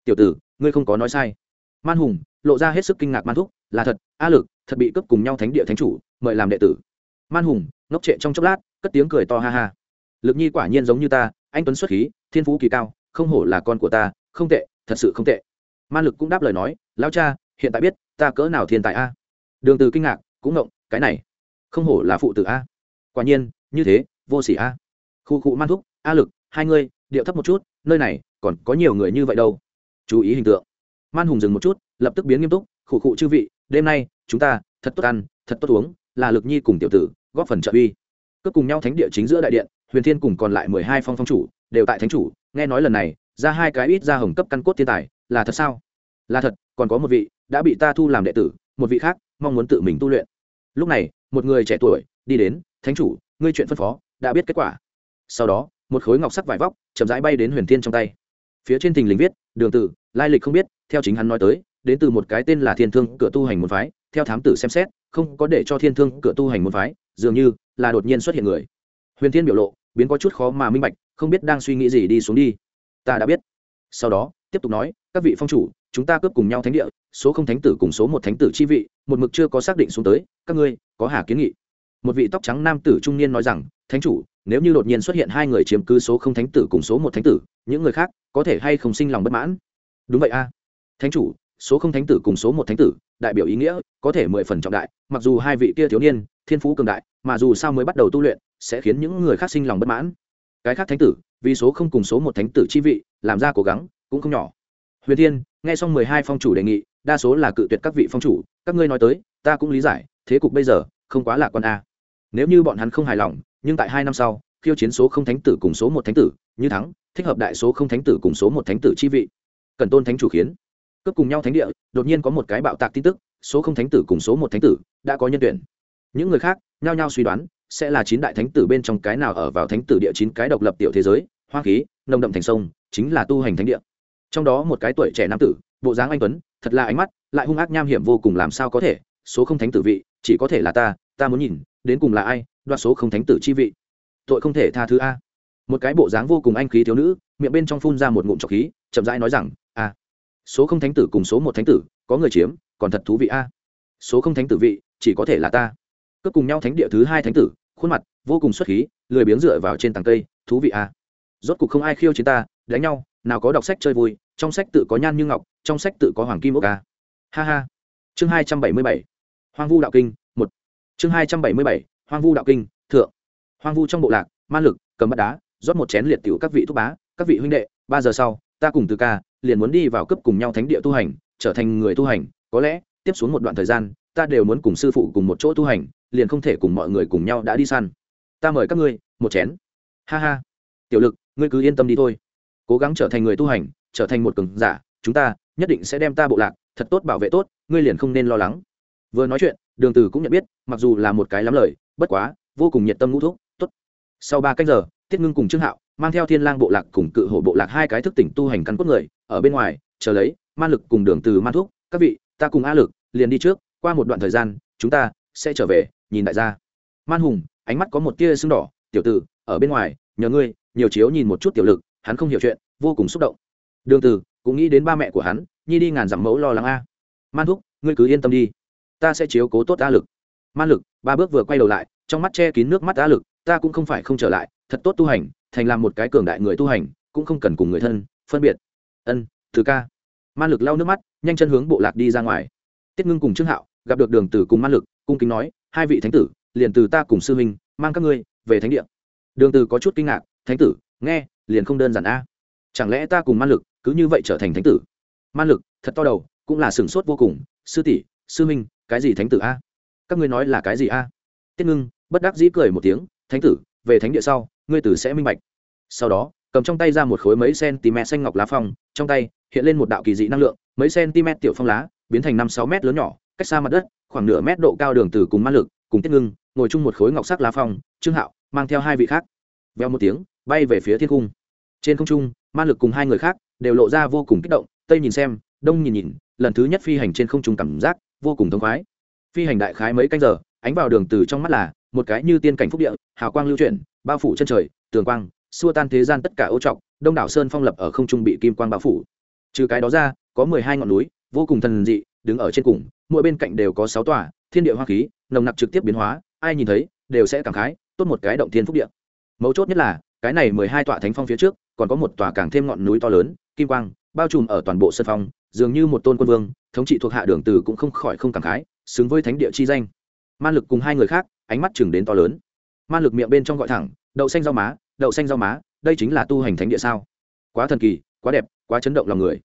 Tiểu tử, ngươi không có nói sai. Man hùng, lộ ra hết sức kinh ngạc man thúc, là thật, a lực, thật bị cướp cùng nhau thánh địa thánh chủ, mời làm đệ tử. Man hùng, ngốc trệ trong chốc lát, cất tiếng cười to ha ha. Lực nhi quả nhiên giống như ta, anh tuấn xuất khí, thiên phú kỳ cao, không hổ là con của ta, không tệ, thật sự không tệ. Man lực cũng đáp lời nói lao cha, hiện tại biết ta cỡ nào thiên tài a? Đường từ kinh ngạc, cũng ngộng, cái này không hổ là phụ tử a quả nhiên, như thế, vô sỉ a. Khu cụ man thúc, a lực, hai ngươi điệu thấp một chút, nơi này, còn có nhiều người như vậy đâu. Chú ý hình tượng. Man hùng dừng một chút, lập tức biến nghiêm túc khụ khụ chư vị, đêm nay, chúng ta, thật tốt ăn, thật tốt uống, là lực nhi cùng tiểu tử, góp phần trợ uy. Cướp cùng nhau thánh địa chính giữa đại điện, huyền thiên cùng còn lại mười hai phong phong chủ, đều tại thánh chủ, nghe nói lần này, ra hai cái ít ra hồng cấp căn cốt thiên tài, là thật sao? Là thật, còn có một vị, đã bị ta thu làm đệ tử, một vị khác, mong muốn tự mình tu luyện. Lúc này, một người trẻ tuổi, đi đến thánh chủ, ngươi chuyện phân phó, đã biết kết quả. Sau đó, một khối ngọc sắc vải vóc chậm rãi bay đến huyền thiên trong tay. Phía trên thình lình viết, đường tử, lai lịch không biết. Theo chính hắn nói tới, đến từ một cái tên là thiên thương cửa tu hành một phái, theo thám tử xem xét, không có để cho thiên thương cửa tu hành một phái, dường như là đột nhiên xuất hiện người. Huyền thiên biểu lộ, biến có chút khó mà minh bạch, không biết đang suy nghĩ gì đi xuống đi. Ta đã biết. Sau đó, tiếp tục nói, các vị phong chủ, chúng ta cướp cùng nhau thánh địa, số không thánh tử cùng số một thánh tử chi vị, một mực chưa có xác định xuống tới, các ngươi có hà kiến nghị? Một vị tóc trắng nam tử trung niên nói rằng, thánh chủ, nếu như đột nhiên xuất hiện hai người chiếm cứ số không thánh tử cùng số một thánh tử, những người khác có thể hay không sinh lòng bất mãn? Đúng vậy a. Thánh chủ, số không thánh tử cùng số một thánh tử, đại biểu ý nghĩa có thể mười phần trọng đại, mặc dù hai vị kia thiếu niên, thiên phú cường đại, mà dù sao mới bắt đầu tu luyện, sẽ khiến những người khác sinh lòng bất mãn. Cái khác thánh tử, vì số không cùng số một thánh tử chi vị, làm ra cố gắng cũng không nhỏ. Huyền thiên, nghe xong mười hai phong chủ đề nghị, đa số là cự tuyệt các vị phong chủ, các ngươi nói tới, ta cũng lý giải, thế cục bây giờ không quá lạc quan a nếu như bọn hắn không hài lòng, nhưng tại hai năm sau, khiêu chiến số không thánh tử cùng số một thánh tử, như thắng, thích hợp đại số không thánh tử cùng số một thánh tử chi vị. Cần tôn thánh chủ khiến cướp cùng nhau thánh địa, đột nhiên có một cái bạo tạc tin tức, số không thánh tử cùng số một thánh tử đã có nhân tuyển. Những người khác, nhao nhao suy đoán, sẽ là chín đại thánh tử bên trong cái nào ở vào thánh tử địa chín cái độc lập tiểu thế giới, hoa khí, nồng đậm thành sông, chính là tu hành thánh địa. Trong đó một cái tuổi trẻ nam tử, bộ dáng anh tuấn, thật là ánh mắt, lại hung ác nham hiểm vô cùng làm sao có thể, số không thánh tử vị, chỉ có thể là ta ta muốn nhìn đến cùng là ai, đoạt số không thánh tử chi vị. Tội không thể tha thứ a. Một cái bộ dáng vô cùng anh khí thiếu nữ, miệng bên trong phun ra một ngụm trọc khí, chậm rãi nói rằng, a, số không thánh tử cùng số một thánh tử, có người chiếm, còn thật thú vị a. Số không thánh tử vị, chỉ có thể là ta. Cướp cùng nhau thánh địa thứ hai thánh tử, khuôn mặt, vô cùng xuất khí, lười biếng dựa vào trên tàng cây, thú vị a. Rốt cục không ai khiêu chiến ta, đánh nhau, nào có đọc sách chơi vui, trong sách tự có nhan như ngọc, trong sách tự có hoàng kim ốc a. Ha ha. Chương hai trăm bảy mươi bảy. Hoang vu đạo kinh chương hai trăm bảy mươi bảy, hoang vu đạo kinh, thượng. Hoang vu trong bộ lạc man lực, cầm bắt đá, rót một chén liệt tiểu các vị thúc bá, các vị huynh đệ, ba giờ sau, ta cùng từ ca liền muốn đi vào cấp cùng nhau thánh địa tu hành, trở thành người tu hành. Có lẽ, tiếp xuống một đoạn thời gian, ta đều muốn cùng sư phụ cùng một chỗ tu hành, liền không thể cùng mọi người cùng nhau đã đi săn. Ta mời các ngươi, một chén. Ha ha. Tiểu lực, ngươi cứ yên tâm đi thôi. Cố gắng trở thành người tu hành, trở thành một cường giả, chúng ta nhất định sẽ đem ta bộ lạc thật tốt bảo vệ tốt, ngươi liền không nên lo lắng. Vừa nói chuyện đường từ cũng nhận biết, mặc dù là một cái lắm lời, bất quá, vô cùng nhiệt tâm ngũ thuốc. tốt. Sau ba canh giờ, tiết ngưng cùng trương hạo mang theo thiên lang bộ lạc cùng cự hổ bộ lạc hai cái thức tỉnh tu hành căn cốt người, ở bên ngoài, chờ lấy, man lực cùng đường từ man thuốc các vị, ta cùng a lực liền đi trước, qua một đoạn thời gian, chúng ta sẽ trở về, nhìn đại gia. Man hùng, ánh mắt có một tia sưng đỏ, tiểu tử, ở bên ngoài, nhờ ngươi, nhiều chiếu nhìn một chút tiểu lực, hắn không hiểu chuyện, vô cùng xúc động. Đường từ cũng nghĩ đến ba mẹ của hắn, nhi đi ngàn dặm mẫu lo lắng a. Man thúc, ngươi cứ yên tâm đi ta sẽ chiếu cố tốt a lực. Man lực, ba bước vừa quay đầu lại, trong mắt che kín nước mắt a lực, ta cũng không phải không trở lại, thật tốt tu hành, thành làm một cái cường đại người tu hành, cũng không cần cùng người thân, phân biệt. Ân thứ ca. Man lực lau nước mắt, nhanh chân hướng bộ lạc đi ra ngoài. Tiết ngưng cùng trương hạo gặp được đường tử cùng man lực, cung kính nói, hai vị thánh tử, liền từ ta cùng sư huynh, mang các ngươi về thánh địa. Đường tử có chút kinh ngạc, thánh tử, nghe, liền không đơn giản a. Chẳng lẽ ta cùng man lực cứ như vậy trở thành thánh tử? Man lực, thật to đầu, cũng là sửng sốt vô cùng, sư tỷ sư minh, cái gì thánh tử a? Các ngươi nói là cái gì a? Tiết ngưng bất đắc dĩ cười một tiếng thánh tử về thánh địa sau ngươi tử sẽ minh bạch. Sau đó cầm trong tay ra một khối mấy cm xanh ngọc lá phong trong tay hiện lên một đạo kỳ dị năng lượng mấy cm tiểu phong lá biến thành năm sáu mét lớn nhỏ cách xa mặt đất khoảng nửa mét độ cao đường từ cùng ma lực cùng tiết ngưng ngồi chung một khối ngọc sắc lá phong trương hạo mang theo hai vị khác veo một tiếng bay về phía thiên cung. Trên không trung ma lực cùng hai người khác đều lộ ra vô cùng kích động tây nhìn xem đông nhìn nhìn lần thứ nhất phi hành trên không trung cảm giác vô cùng thông khoái. Phi hành đại khái mấy canh giờ, ánh vào đường từ trong mắt là một cái như tiên cảnh phúc địa, hào quang lưu chuyển, bao phủ chân trời, tường quang, xua tan thế gian tất cả ô trọng đông đảo sơn phong lập ở không trung bị kim quang bao phủ. Trừ cái đó ra, có mười hai ngọn núi, vô cùng thần dị, đứng ở trên cùng, mỗi bên cạnh đều có sáu tòa, thiên địa hoa khí, nồng nặc trực tiếp biến hóa, ai nhìn thấy, đều sẽ cảm khái, tốt một cái động thiên phúc địa. Mấu chốt nhất là, cái này mười hai tòa thánh phong phía trước, còn có một tòa càng thêm ngọn núi to lớn, kim quang, bao trùm ở toàn bộ sân phong dường như một tôn quân vương, thống trị thuộc hạ đường từ cũng không khỏi không cảm khái, xứng với thánh địa chi danh. Man lực cùng hai người khác, ánh mắt chừng đến to lớn. Man lực miệng bên trong gọi thẳng, đậu xanh rau má, đậu xanh rau má, đây chính là tu hành thánh địa sao? Quá thần kỳ, quá đẹp, quá chấn động lòng người.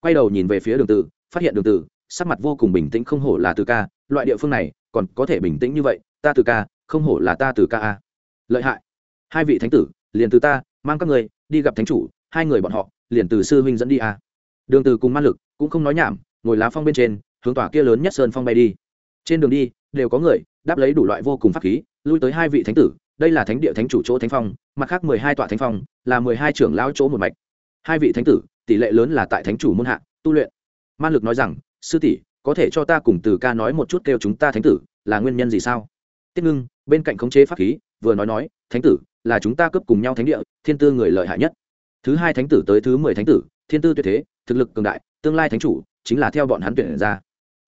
Quay đầu nhìn về phía đường tử phát hiện đường tử sắc mặt vô cùng bình tĩnh không hổ là từ ca, loại địa phương này, còn có thể bình tĩnh như vậy, ta từ ca, không hổ là ta từ ca a. Lợi hại. Hai vị thánh tử, liền từ ta, mang các người, đi gặp thánh chủ, hai người bọn họ, liền từ sư huynh dẫn đi a. Đường từ cùng man lực cũng không nói nhảm, ngồi lá phong bên trên, hướng tòa kia lớn nhất sơn phong bay đi. Trên đường đi, đều có người, đáp lấy đủ loại vô cùng pháp khí, lui tới hai vị thánh tử, đây là thánh địa thánh chủ chỗ thánh phong, mặt khác mười hai tọa thánh phong, là mười hai trưởng lão chỗ một mạch. Hai vị thánh tử, tỷ lệ lớn là tại thánh chủ môn hạ, tu luyện. Man lực nói rằng, sư tỷ, có thể cho ta cùng từ ca nói một chút kêu chúng ta thánh tử, là nguyên nhân gì sao? Tiết ngưng, bên cạnh khống chế pháp khí, vừa nói nói, thánh tử, là chúng ta cướp cùng nhau thánh địa, thiên tư người lợi hại nhất. Thứ hai thánh tử tới thứ mười thánh tử, thiên tư tuyệt thế thực lực cường đại, tương lai thánh chủ chính là theo bọn hắn tuyển ra.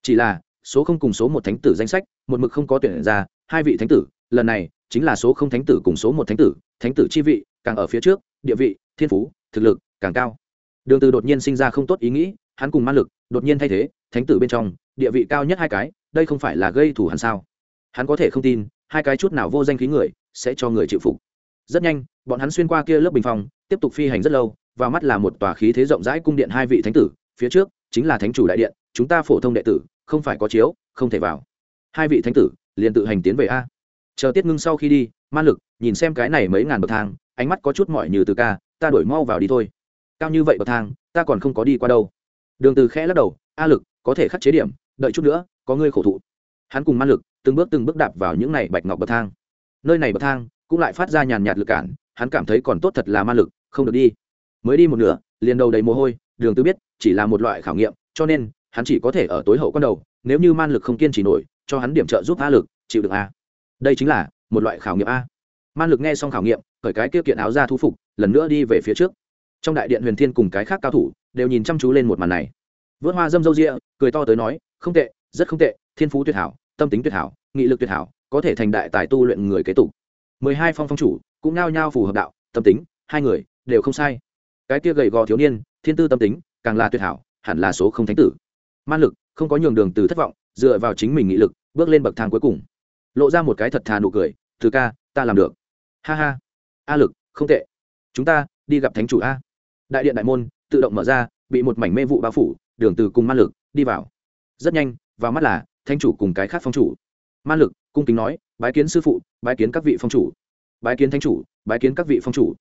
Chỉ là, số không cùng số một thánh tử danh sách, một mực không có tuyển ra, hai vị thánh tử, lần này chính là số không thánh tử cùng số một thánh tử thánh tử chi vị càng ở phía trước, địa vị, thiên phú, thực lực càng cao. Đường từ đột nhiên sinh ra không tốt ý nghĩ, hắn cùng ma lực đột nhiên thay thế, thánh tử bên trong, địa vị cao nhất hai cái, đây không phải là gây thủ hắn sao? Hắn có thể không tin, hai cái chút nào vô danh khí người sẽ cho người chịu phục. Rất nhanh, bọn hắn xuyên qua kia lớp bình phong, tiếp tục phi hành rất lâu và mắt là một tòa khí thế rộng rãi cung điện hai vị thánh tử, phía trước chính là thánh chủ đại điện, chúng ta phổ thông đệ tử, không phải có chiếu, không thể vào. Hai vị thánh tử liền tự hành tiến về a. Chờ tiết ngưng sau khi đi man lực nhìn xem cái này mấy ngàn bậc thang, ánh mắt có chút mỏi như từ ca, ta đổi mau vào đi thôi. Cao như vậy bậc thang, ta còn không có đi qua đâu. Đường từ khẽ lắc đầu, a lực, có thể khắc chế điểm, đợi chút nữa, có ngươi khổ thụ. Hắn cùng man lực từng bước từng bước đạp vào những này bạch ngọc bậc thang. Nơi này bậc thang cũng lại phát ra nhàn nhạt lực cản, hắn cảm thấy còn tốt thật là man lực, không được đi mới đi một nửa, liền đầu đầy mồ hôi, đường tư biết, chỉ là một loại khảo nghiệm, cho nên, hắn chỉ có thể ở tối hậu con đầu, nếu như man lực không kiên trì nổi, cho hắn điểm trợ giúp a lực, chịu được a. Đây chính là, một loại khảo nghiệm a. Man lực nghe xong khảo nghiệm khởi cái kia kiện áo ra thu phục, lần nữa đi về phía trước. Trong đại điện huyền thiên cùng cái khác cao thủ, đều nhìn chăm chú lên một màn này. Vớt hoa dâm dâu rịa, cười to tới nói, không tệ, rất không tệ, thiên phú tuyệt hảo, tâm tính tuyệt hảo, nghị lực tuyệt hảo, có thể thành đại tài tu luyện người kế tục. Mười hai phong phong chủ, cũng nao nhao phù hợp đạo, tâm tính, hai người, đều không sai cái kia gầy gò thiếu niên, thiên tư tâm tính, càng là tuyệt hảo, hẳn là số không thánh tử. Man lực, không có nhường đường từ thất vọng, dựa vào chính mình nghị lực, bước lên bậc thang cuối cùng. Lộ ra một cái thật thà nụ cười, từ ca, ta làm được. Ha ha. A lực, không tệ. Chúng ta đi gặp thánh chủ a. Đại điện đại môn, tự động mở ra, bị một mảnh mê vụ bao phủ, đường từ cùng man lực đi vào. Rất nhanh, vào mắt là thánh chủ cùng cái khác phong chủ. Man lực, cung kính nói, bái kiến sư phụ, bái kiến các vị phong chủ. Bái kiến thánh chủ, bái kiến các vị phong chủ.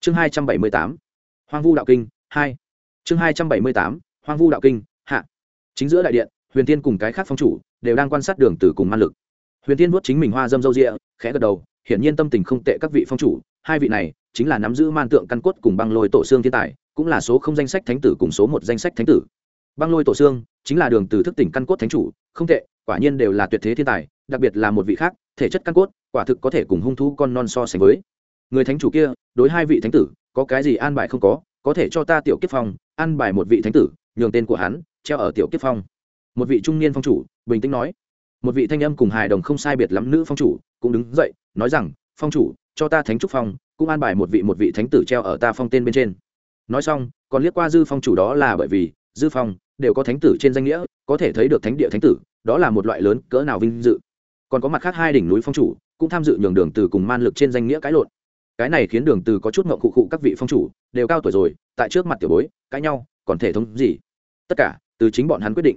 Chương hai trăm bảy mươi tám hoang vu đạo kinh, hai. Chương hai trăm bảy mươi tám, hoang vu đạo kinh, hạ. Chính giữa đại điện, huyền tiên cùng cái khác phong chủ đều đang quan sát đường từ cùng man lực. Huyền tiên vuốt chính mình hoa dâm dâu rịa, khẽ gật đầu, hiển nhiên tâm tình không tệ các vị phong chủ, hai vị này chính là nắm giữ man tượng căn cốt cùng băng lôi tổ xương thiên tài, cũng là số không danh sách thánh tử cùng số một danh sách thánh tử. Băng lôi tổ xương chính là đường từ thức tỉnh căn cốt thánh chủ, không tệ, quả nhiên đều là tuyệt thế thiên tài, đặc biệt là một vị khác, thể chất căn cốt, quả thực có thể cùng hung thú con non so sánh với. Người thánh chủ kia, đối hai vị thánh tử có cái gì an bài không có có thể cho ta tiểu kiếp phong, an bài một vị thánh tử, nhường tên của hắn treo ở tiểu kiếp phong. Một vị trung niên phong chủ, bình tĩnh nói. Một vị thanh âm cùng hài đồng không sai biệt lắm nữ phong chủ cũng đứng dậy, nói rằng, phong chủ, cho ta thánh trúc phong, cũng an bài một vị một vị thánh tử treo ở ta phong tên bên trên. Nói xong, còn liếc qua dư phong chủ đó là bởi vì, dư phong đều có thánh tử trên danh nghĩa, có thể thấy được thánh địa thánh tử, đó là một loại lớn cỡ nào vinh dự. Còn có mặt khác hai đỉnh núi phong chủ cũng tham dự nhường đường từ cùng man lực trên danh nghĩa cãi lộn cái này khiến đường từ có chút ngậm cụ cụ các vị phong chủ, đều cao tuổi rồi, tại trước mặt tiểu bối, cãi nhau, còn thể thống gì? Tất cả, từ chính bọn hắn quyết định.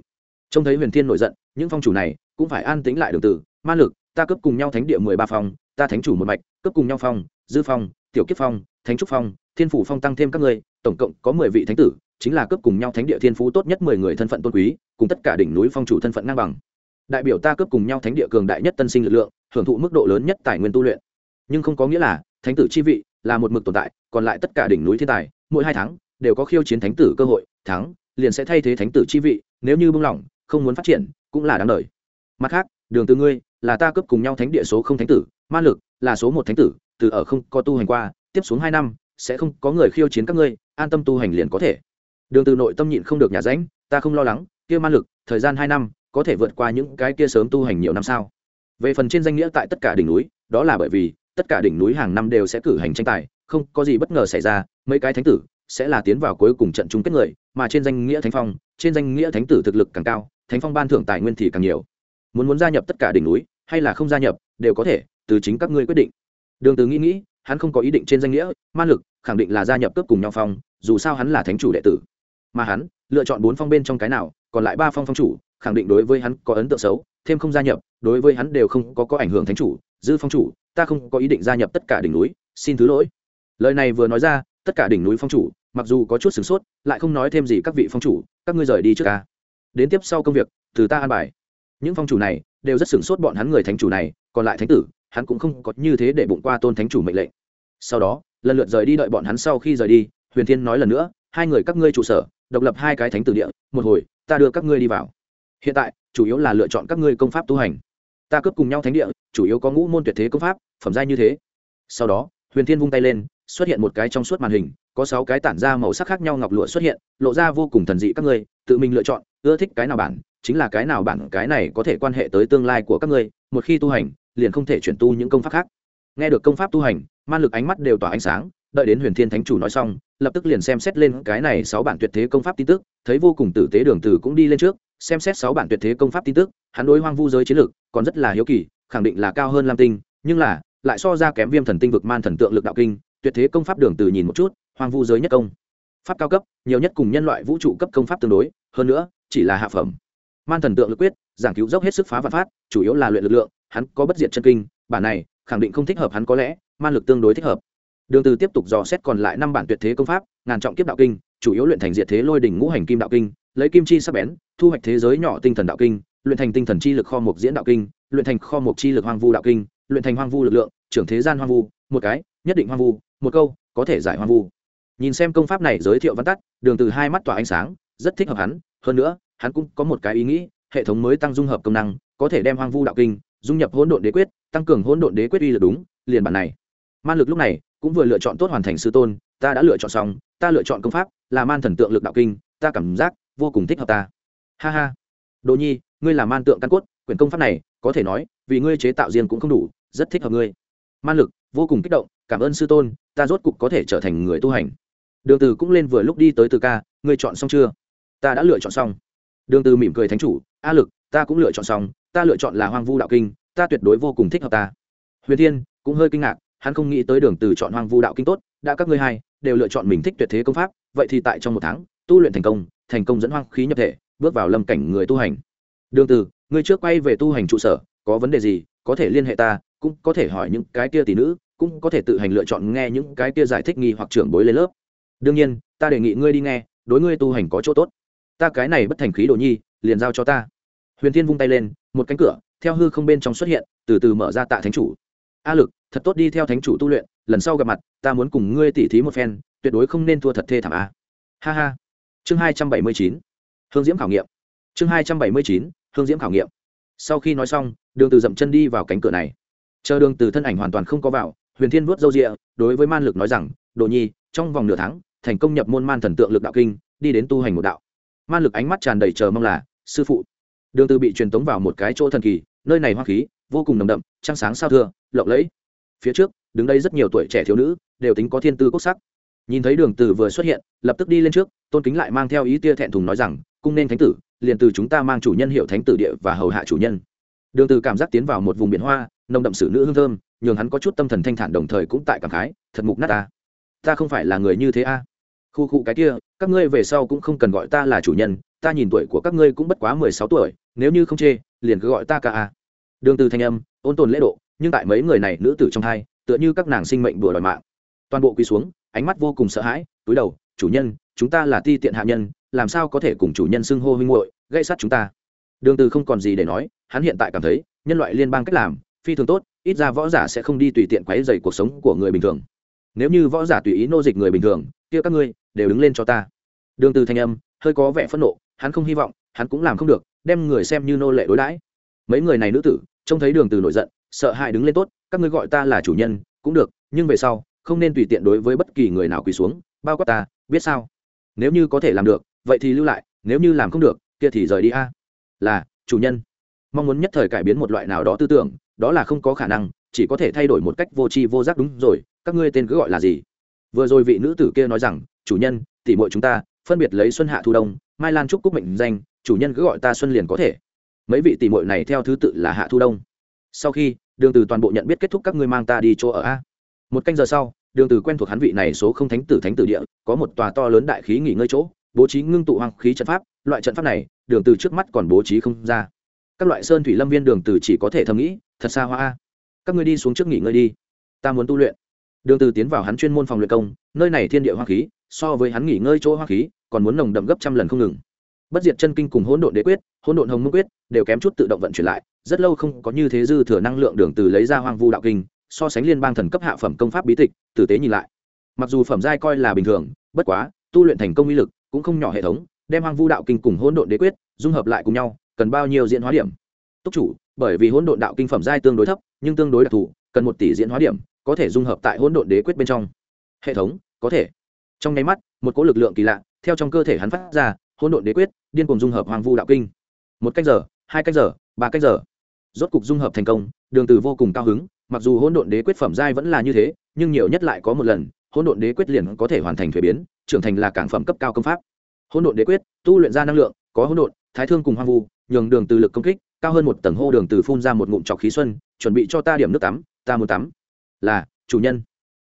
Trông thấy huyền thiên nổi giận, những phong chủ này cũng phải an tĩnh lại đường từ. Man lực, ta cấp cùng nhau thánh địa mười ba phòng ta thánh chủ một mạch cấp cùng nhau phong, dư phong, tiểu kiếp phong, thánh trúc phong, thiên phủ phong tăng thêm các ngươi tổng cộng có mười vị thánh tử, chính là cấp cùng nhau thánh địa thiên phú tốt nhất mười người thân phận tôn quý, cùng tất cả đỉnh núi phong chủ thân phận ngang bằng. Đại biểu ta cấp cùng nhau thánh địa cường đại nhất tân sinh lực lượng, hưởng thụ mức độ lớn nhất tài nguyên tu luyện. Nhưng không có nghĩa là thánh tử chi vị là một mực tồn tại, còn lại tất cả đỉnh núi thiên tài, mỗi hai tháng đều có khiêu chiến thánh tử cơ hội, thắng, liền sẽ thay thế thánh tử chi vị, nếu như buông lỏng, không muốn phát triển, cũng là đáng đời. Mặt khác, đường từ ngươi, là ta cướp cùng nhau thánh địa số không thánh tử, ma lực là số một thánh tử, từ ở không có tu hành qua, tiếp xuống hai năm, sẽ không có người khiêu chiến các ngươi, an tâm tu hành liền có thể. Đường từ nội tâm nhịn không được nhà rãnh ta không lo lắng, kia ma lực, thời gian hai năm, có thể vượt qua những cái kia sớm tu hành nhiều năm sao? Về phần trên danh nghĩa tại tất cả đỉnh núi, đó là bởi vì tất cả đỉnh núi hàng năm đều sẽ cử hành tranh tài, không có gì bất ngờ xảy ra, mấy cái thánh tử sẽ là tiến vào cuối cùng trận chung kết người, mà trên danh nghĩa thánh phong, trên danh nghĩa thánh tử thực lực càng cao, thánh phong ban thưởng tài nguyên thì càng nhiều. Muốn muốn gia nhập tất cả đỉnh núi, hay là không gia nhập, đều có thể, từ chính các ngươi quyết định. Đường từ nghĩ nghĩ, hắn không có ý định trên danh nghĩa ma lực khẳng định là gia nhập cướp cùng nhau phong, dù sao hắn là thánh chủ đệ tử. Mà hắn, lựa chọn bốn phong bên trong cái nào, còn lại ba phong phong chủ, khẳng định đối với hắn có ấn tượng xấu, thêm không gia nhập, đối với hắn đều không có có ảnh hưởng thánh chủ, dư phong chủ ta không có ý định gia nhập tất cả đỉnh núi, xin thứ lỗi. Lời này vừa nói ra, tất cả đỉnh núi phong chủ, mặc dù có chút sửng sốt, lại không nói thêm gì, các vị phong chủ, các ngươi rời đi trước ca đến tiếp sau công việc, từ ta an bài. Những phong chủ này đều rất sửng sốt bọn hắn người thánh chủ này, còn lại thánh tử, hắn cũng không có như thế để bụng qua tôn thánh chủ mệnh lệnh. Sau đó, lần lượt rời đi đợi bọn hắn sau khi rời đi, huyền thiên nói lần nữa, hai người các ngươi trụ sở, độc lập hai cái thánh tử địa, một hồi, ta đưa các ngươi đi vào. Hiện tại, chủ yếu là lựa chọn các ngươi công pháp tu hành ta cướp cùng nhau thánh địa, chủ yếu có ngũ môn tuyệt thế công pháp, phẩm giai như thế. Sau đó, huyền thiên vung tay lên, xuất hiện một cái trong suốt màn hình, có sáu cái tản ra màu sắc khác nhau ngọc lụa xuất hiện, lộ ra vô cùng thần dị các ngươi, tự mình lựa chọn, ưa thích cái nào bản, chính là cái nào bản, cái này có thể quan hệ tới tương lai của các ngươi, một khi tu hành, liền không thể chuyển tu những công pháp khác. Nghe được công pháp tu hành, man lực ánh mắt đều tỏa ánh sáng, đợi đến huyền thiên thánh chủ nói xong, lập tức liền xem xét lên cái này sáu bản tuyệt thế công pháp tin tức, thấy vô cùng tử tế đường từ cũng đi lên trước xem xét sáu bản tuyệt thế công pháp tin tức, hắn đối hoang vu giới chiến lược còn rất là hiếu kỳ, khẳng định là cao hơn lam tinh, nhưng là, lại so ra kém viêm thần tinh vực man thần tượng lực đạo kinh, tuyệt thế công pháp đường từ nhìn một chút, hoang vu giới nhất công. Pháp cao cấp, nhiều nhất cùng nhân loại vũ trụ cấp công pháp tương đối, hơn nữa, chỉ là hạ phẩm. Man thần tượng lực quyết, giảng cứu dốc hết sức phá và phát, chủ yếu là luyện lực lượng, hắn có bất diệt chân kinh, bản này, khẳng định không thích hợp hắn có lẽ, man lực tương đối thích hợp. Đường từ tiếp tục dò xét còn lại năm bản tuyệt thế công pháp, ngàn trọng kiếp đạo kinh, chủ yếu luyện thành diệt thế lôi đỉnh ngũ hành kim đạo kinh lấy kim chi sắp bén, thu hoạch thế giới nhỏ tinh thần đạo kinh, luyện thành tinh thần chi lực kho mục diễn đạo kinh, luyện thành kho mục chi lực hoang vu đạo kinh, luyện thành hoang vu lực lượng, trưởng thế gian hoang vu, một cái, nhất định hoang vu, một câu, có thể giải hoang vu. Nhìn xem công pháp này giới thiệu văn tắt, đường từ hai mắt tỏa ánh sáng, rất thích hợp hắn, hơn nữa, hắn cũng có một cái ý nghĩ, hệ thống mới tăng dung hợp công năng, có thể đem hoang vu đạo kinh, dung nhập hỗn độn đế quyết, tăng cường hỗn độn đế quyết uy lực đúng, liền bản này. Man lực lúc này, cũng vừa lựa chọn tốt hoàn thành sư tôn, ta đã lựa chọn xong, ta lựa chọn công pháp, là man thần tượng lực đạo kinh, ta cảm giác vô cùng thích hợp ta. Ha ha. Đồ nhi, ngươi là man tượng căn cốt, quyển công pháp này, có thể nói, vì ngươi chế tạo riêng cũng không đủ, rất thích hợp ngươi. Man lực, vô cùng kích động, cảm ơn sư tôn, ta rốt cục có thể trở thành người tu hành. Đường từ cũng lên vừa lúc đi tới từ ca, ngươi chọn xong chưa? Ta đã lựa chọn xong. Đường từ mỉm cười thánh chủ, a lực, ta cũng lựa chọn xong, ta lựa chọn là hoang vu đạo kinh, ta tuyệt đối vô cùng thích hợp ta. Huyền thiên cũng hơi kinh ngạc, hắn không nghĩ tới đường từ chọn hoang vu đạo kinh tốt, đã các ngươi hai đều lựa chọn mình thích tuyệt thế công pháp, vậy thì tại trong một tháng, tu luyện thành công thành công dẫn hoang khí nhập thể, bước vào lâm cảnh người tu hành. Đường từ ngươi trước quay về tu hành trụ sở, có vấn đề gì, có thể liên hệ ta, cũng có thể hỏi những cái kia tỷ nữ, cũng có thể tự hành lựa chọn nghe những cái kia giải thích nghi hoặc trưởng bối lên lớp. Đương nhiên, ta đề nghị ngươi đi nghe, đối ngươi tu hành có chỗ tốt. Ta cái này bất thành khí đồ nhi, liền giao cho ta. Huyền thiên vung tay lên, một cánh cửa, theo hư không bên trong xuất hiện, từ từ mở ra tạ thánh chủ. A lực, thật tốt đi theo thánh chủ tu luyện, lần sau gặp mặt, ta muốn cùng ngươi tỉ thí một phen, tuyệt đối không nên thua thật thê thảm a. Ha ha chương hai trăm bảy mươi chín, hương diễm khảo nghiệm. Chương hai trăm bảy mươi chín, hương diễm khảo nghiệm. Sau khi nói xong, đường từ dậm chân đi vào cánh cửa này. Chờ đường từ thân ảnh hoàn toàn không có vào, huyền thiên vuốt râu rịa, đối với man lực nói rằng, đồ nhi, trong vòng nửa tháng, thành công nhập môn man thần tượng lực đạo kinh, đi đến tu hành một đạo. Man lực ánh mắt tràn đầy chờ mong là, sư phụ. Đường từ bị truyền tống vào một cái chỗ thần kỳ, nơi này hoa khí, vô cùng nồng đậm, trăng sáng sao thưa, lộng lẫy. Phía trước, đứng đây rất nhiều tuổi trẻ thiếu nữ, đều tính có thiên tư quốc sắc nhìn thấy đường từ vừa xuất hiện, lập tức đi lên trước, tôn kính lại mang theo ý tia thẹn thùng nói rằng, cung nên thánh tử, liền từ chúng ta mang chủ nhân hiệu thánh tử địa và hầu hạ chủ nhân. Đường từ cảm giác tiến vào một vùng biển hoa, nồng đậm sử nữ hương thơm, nhường hắn có chút tâm thần thanh thản đồng thời cũng tại cảm khái, thật mục nát ta. Ta không phải là người như thế a. Khu khu cái kia, các ngươi về sau cũng không cần gọi ta là chủ nhân, ta nhìn tuổi của các ngươi cũng bất quá mười sáu tuổi, nếu như không chê, liền cứ gọi ta ca a. Đường từ thanh âm, ôn tồn lễ độ, nhưng tại mấy người này nữ tử trong hai, tựa như các nàng sinh mệnh đùa đòi mạng. Toàn bộ quỳ xuống ánh mắt vô cùng sợ hãi, túi đầu, chủ nhân, chúng ta là ti tiện hạ nhân, làm sao có thể cùng chủ nhân xưng hô huynh hội gây sát chúng ta? Đường từ không còn gì để nói, hắn hiện tại cảm thấy, nhân loại liên bang cách làm, phi thường tốt, ít ra võ giả sẽ không đi tùy tiện quấy rầy cuộc sống của người bình thường. Nếu như võ giả tùy ý nô dịch người bình thường, kia các ngươi đều đứng lên cho ta. Đường từ thanh âm hơi có vẻ phẫn nộ, hắn không hy vọng, hắn cũng làm không được, đem người xem như nô lệ đối đãi. Mấy người này nữ tử, trông thấy đường từ nổi giận, sợ hãi đứng lên tốt, các ngươi gọi ta là chủ nhân, cũng được, nhưng về sau không nên tùy tiện đối với bất kỳ người nào quỳ xuống, bao quát ta, biết sao? Nếu như có thể làm được, vậy thì lưu lại, nếu như làm không được, kia thì rời đi a. Là, chủ nhân. Mong muốn nhất thời cải biến một loại nào đó tư tưởng, đó là không có khả năng, chỉ có thể thay đổi một cách vô tri vô giác đúng rồi, các ngươi tên cứ gọi là gì? Vừa rồi vị nữ tử kia nói rằng, chủ nhân tỷ muội chúng ta, phân biệt lấy xuân hạ thu đông, mai lan trúc cúc mệnh danh, chủ nhân cứ gọi ta xuân liền có thể. Mấy vị tỷ muội này theo thứ tự là hạ thu đông. Sau khi, đường từ toàn bộ nhận biết kết thúc các ngươi mang ta đi chỗ ở a. Một canh giờ sau đường từ quen thuộc hắn vị này số không thánh tử thánh tử địa, có một tòa to lớn đại khí nghỉ ngơi chỗ, bố trí ngưng tụ hoàng khí trận pháp, loại trận pháp này, đường từ trước mắt còn bố trí không ra. Các loại sơn thủy lâm viên đường từ chỉ có thể thầm nghĩ, thật xa hoa các ngươi đi xuống trước nghỉ ngơi đi, ta muốn tu luyện. Đường từ tiến vào hắn chuyên môn phòng luyện công, nơi này thiên địa hoang khí, so với hắn nghỉ ngơi chỗ hoang khí, còn muốn nồng đậm gấp trăm lần không ngừng. Bất diệt chân kinh cùng hỗn độn đế quyết, hỗn độn hồng mông quyết đều kém chút tự động vận chuyển lại, rất lâu không có như thế dư thừa năng lượng đường từ lấy ra hoang vu đạo kinh so sánh liên bang thần cấp hạ phẩm công pháp bí tịch, tử tế nhìn lại. Mặc dù phẩm giai coi là bình thường, bất quá, tu luyện thành công uy lực cũng không nhỏ hệ thống, đem hoang vu đạo kinh cùng hỗn độn đế quyết dung hợp lại cùng nhau, cần bao nhiêu diễn hóa điểm? Túc chủ, bởi vì hỗn độn đạo kinh phẩm giai tương đối thấp, nhưng tương đối đặc thù, cần một tỷ diễn hóa điểm, có thể dung hợp tại hỗn độn đế quyết bên trong. Hệ thống, có thể. Trong nháy mắt, một cỗ lực lượng kỳ lạ, theo trong cơ thể hắn phát ra, hỗn độn đế quyết, điên cùng dung hợp hoàng vu đạo kinh. Một cách giờ, hai cách giờ, ba cách giờ. Rốt cục dung hợp thành công, đường từ vô cùng cao hứng mặc dù hỗn độn đế quyết phẩm giai vẫn là như thế, nhưng nhiều nhất lại có một lần, hỗn độn đế quyết liền có thể hoàn thành thuế biến, trưởng thành là cảng phẩm cấp cao công pháp. Hỗn độn đế quyết, tu luyện ra năng lượng, có hỗn độn, thái thương cùng hoang vu, nhường đường từ lực công kích, cao hơn một tầng hô đường từ phun ra một ngụm trọc khí xuân, chuẩn bị cho ta điểm nước tắm, ta muốn tắm. Là, chủ nhân.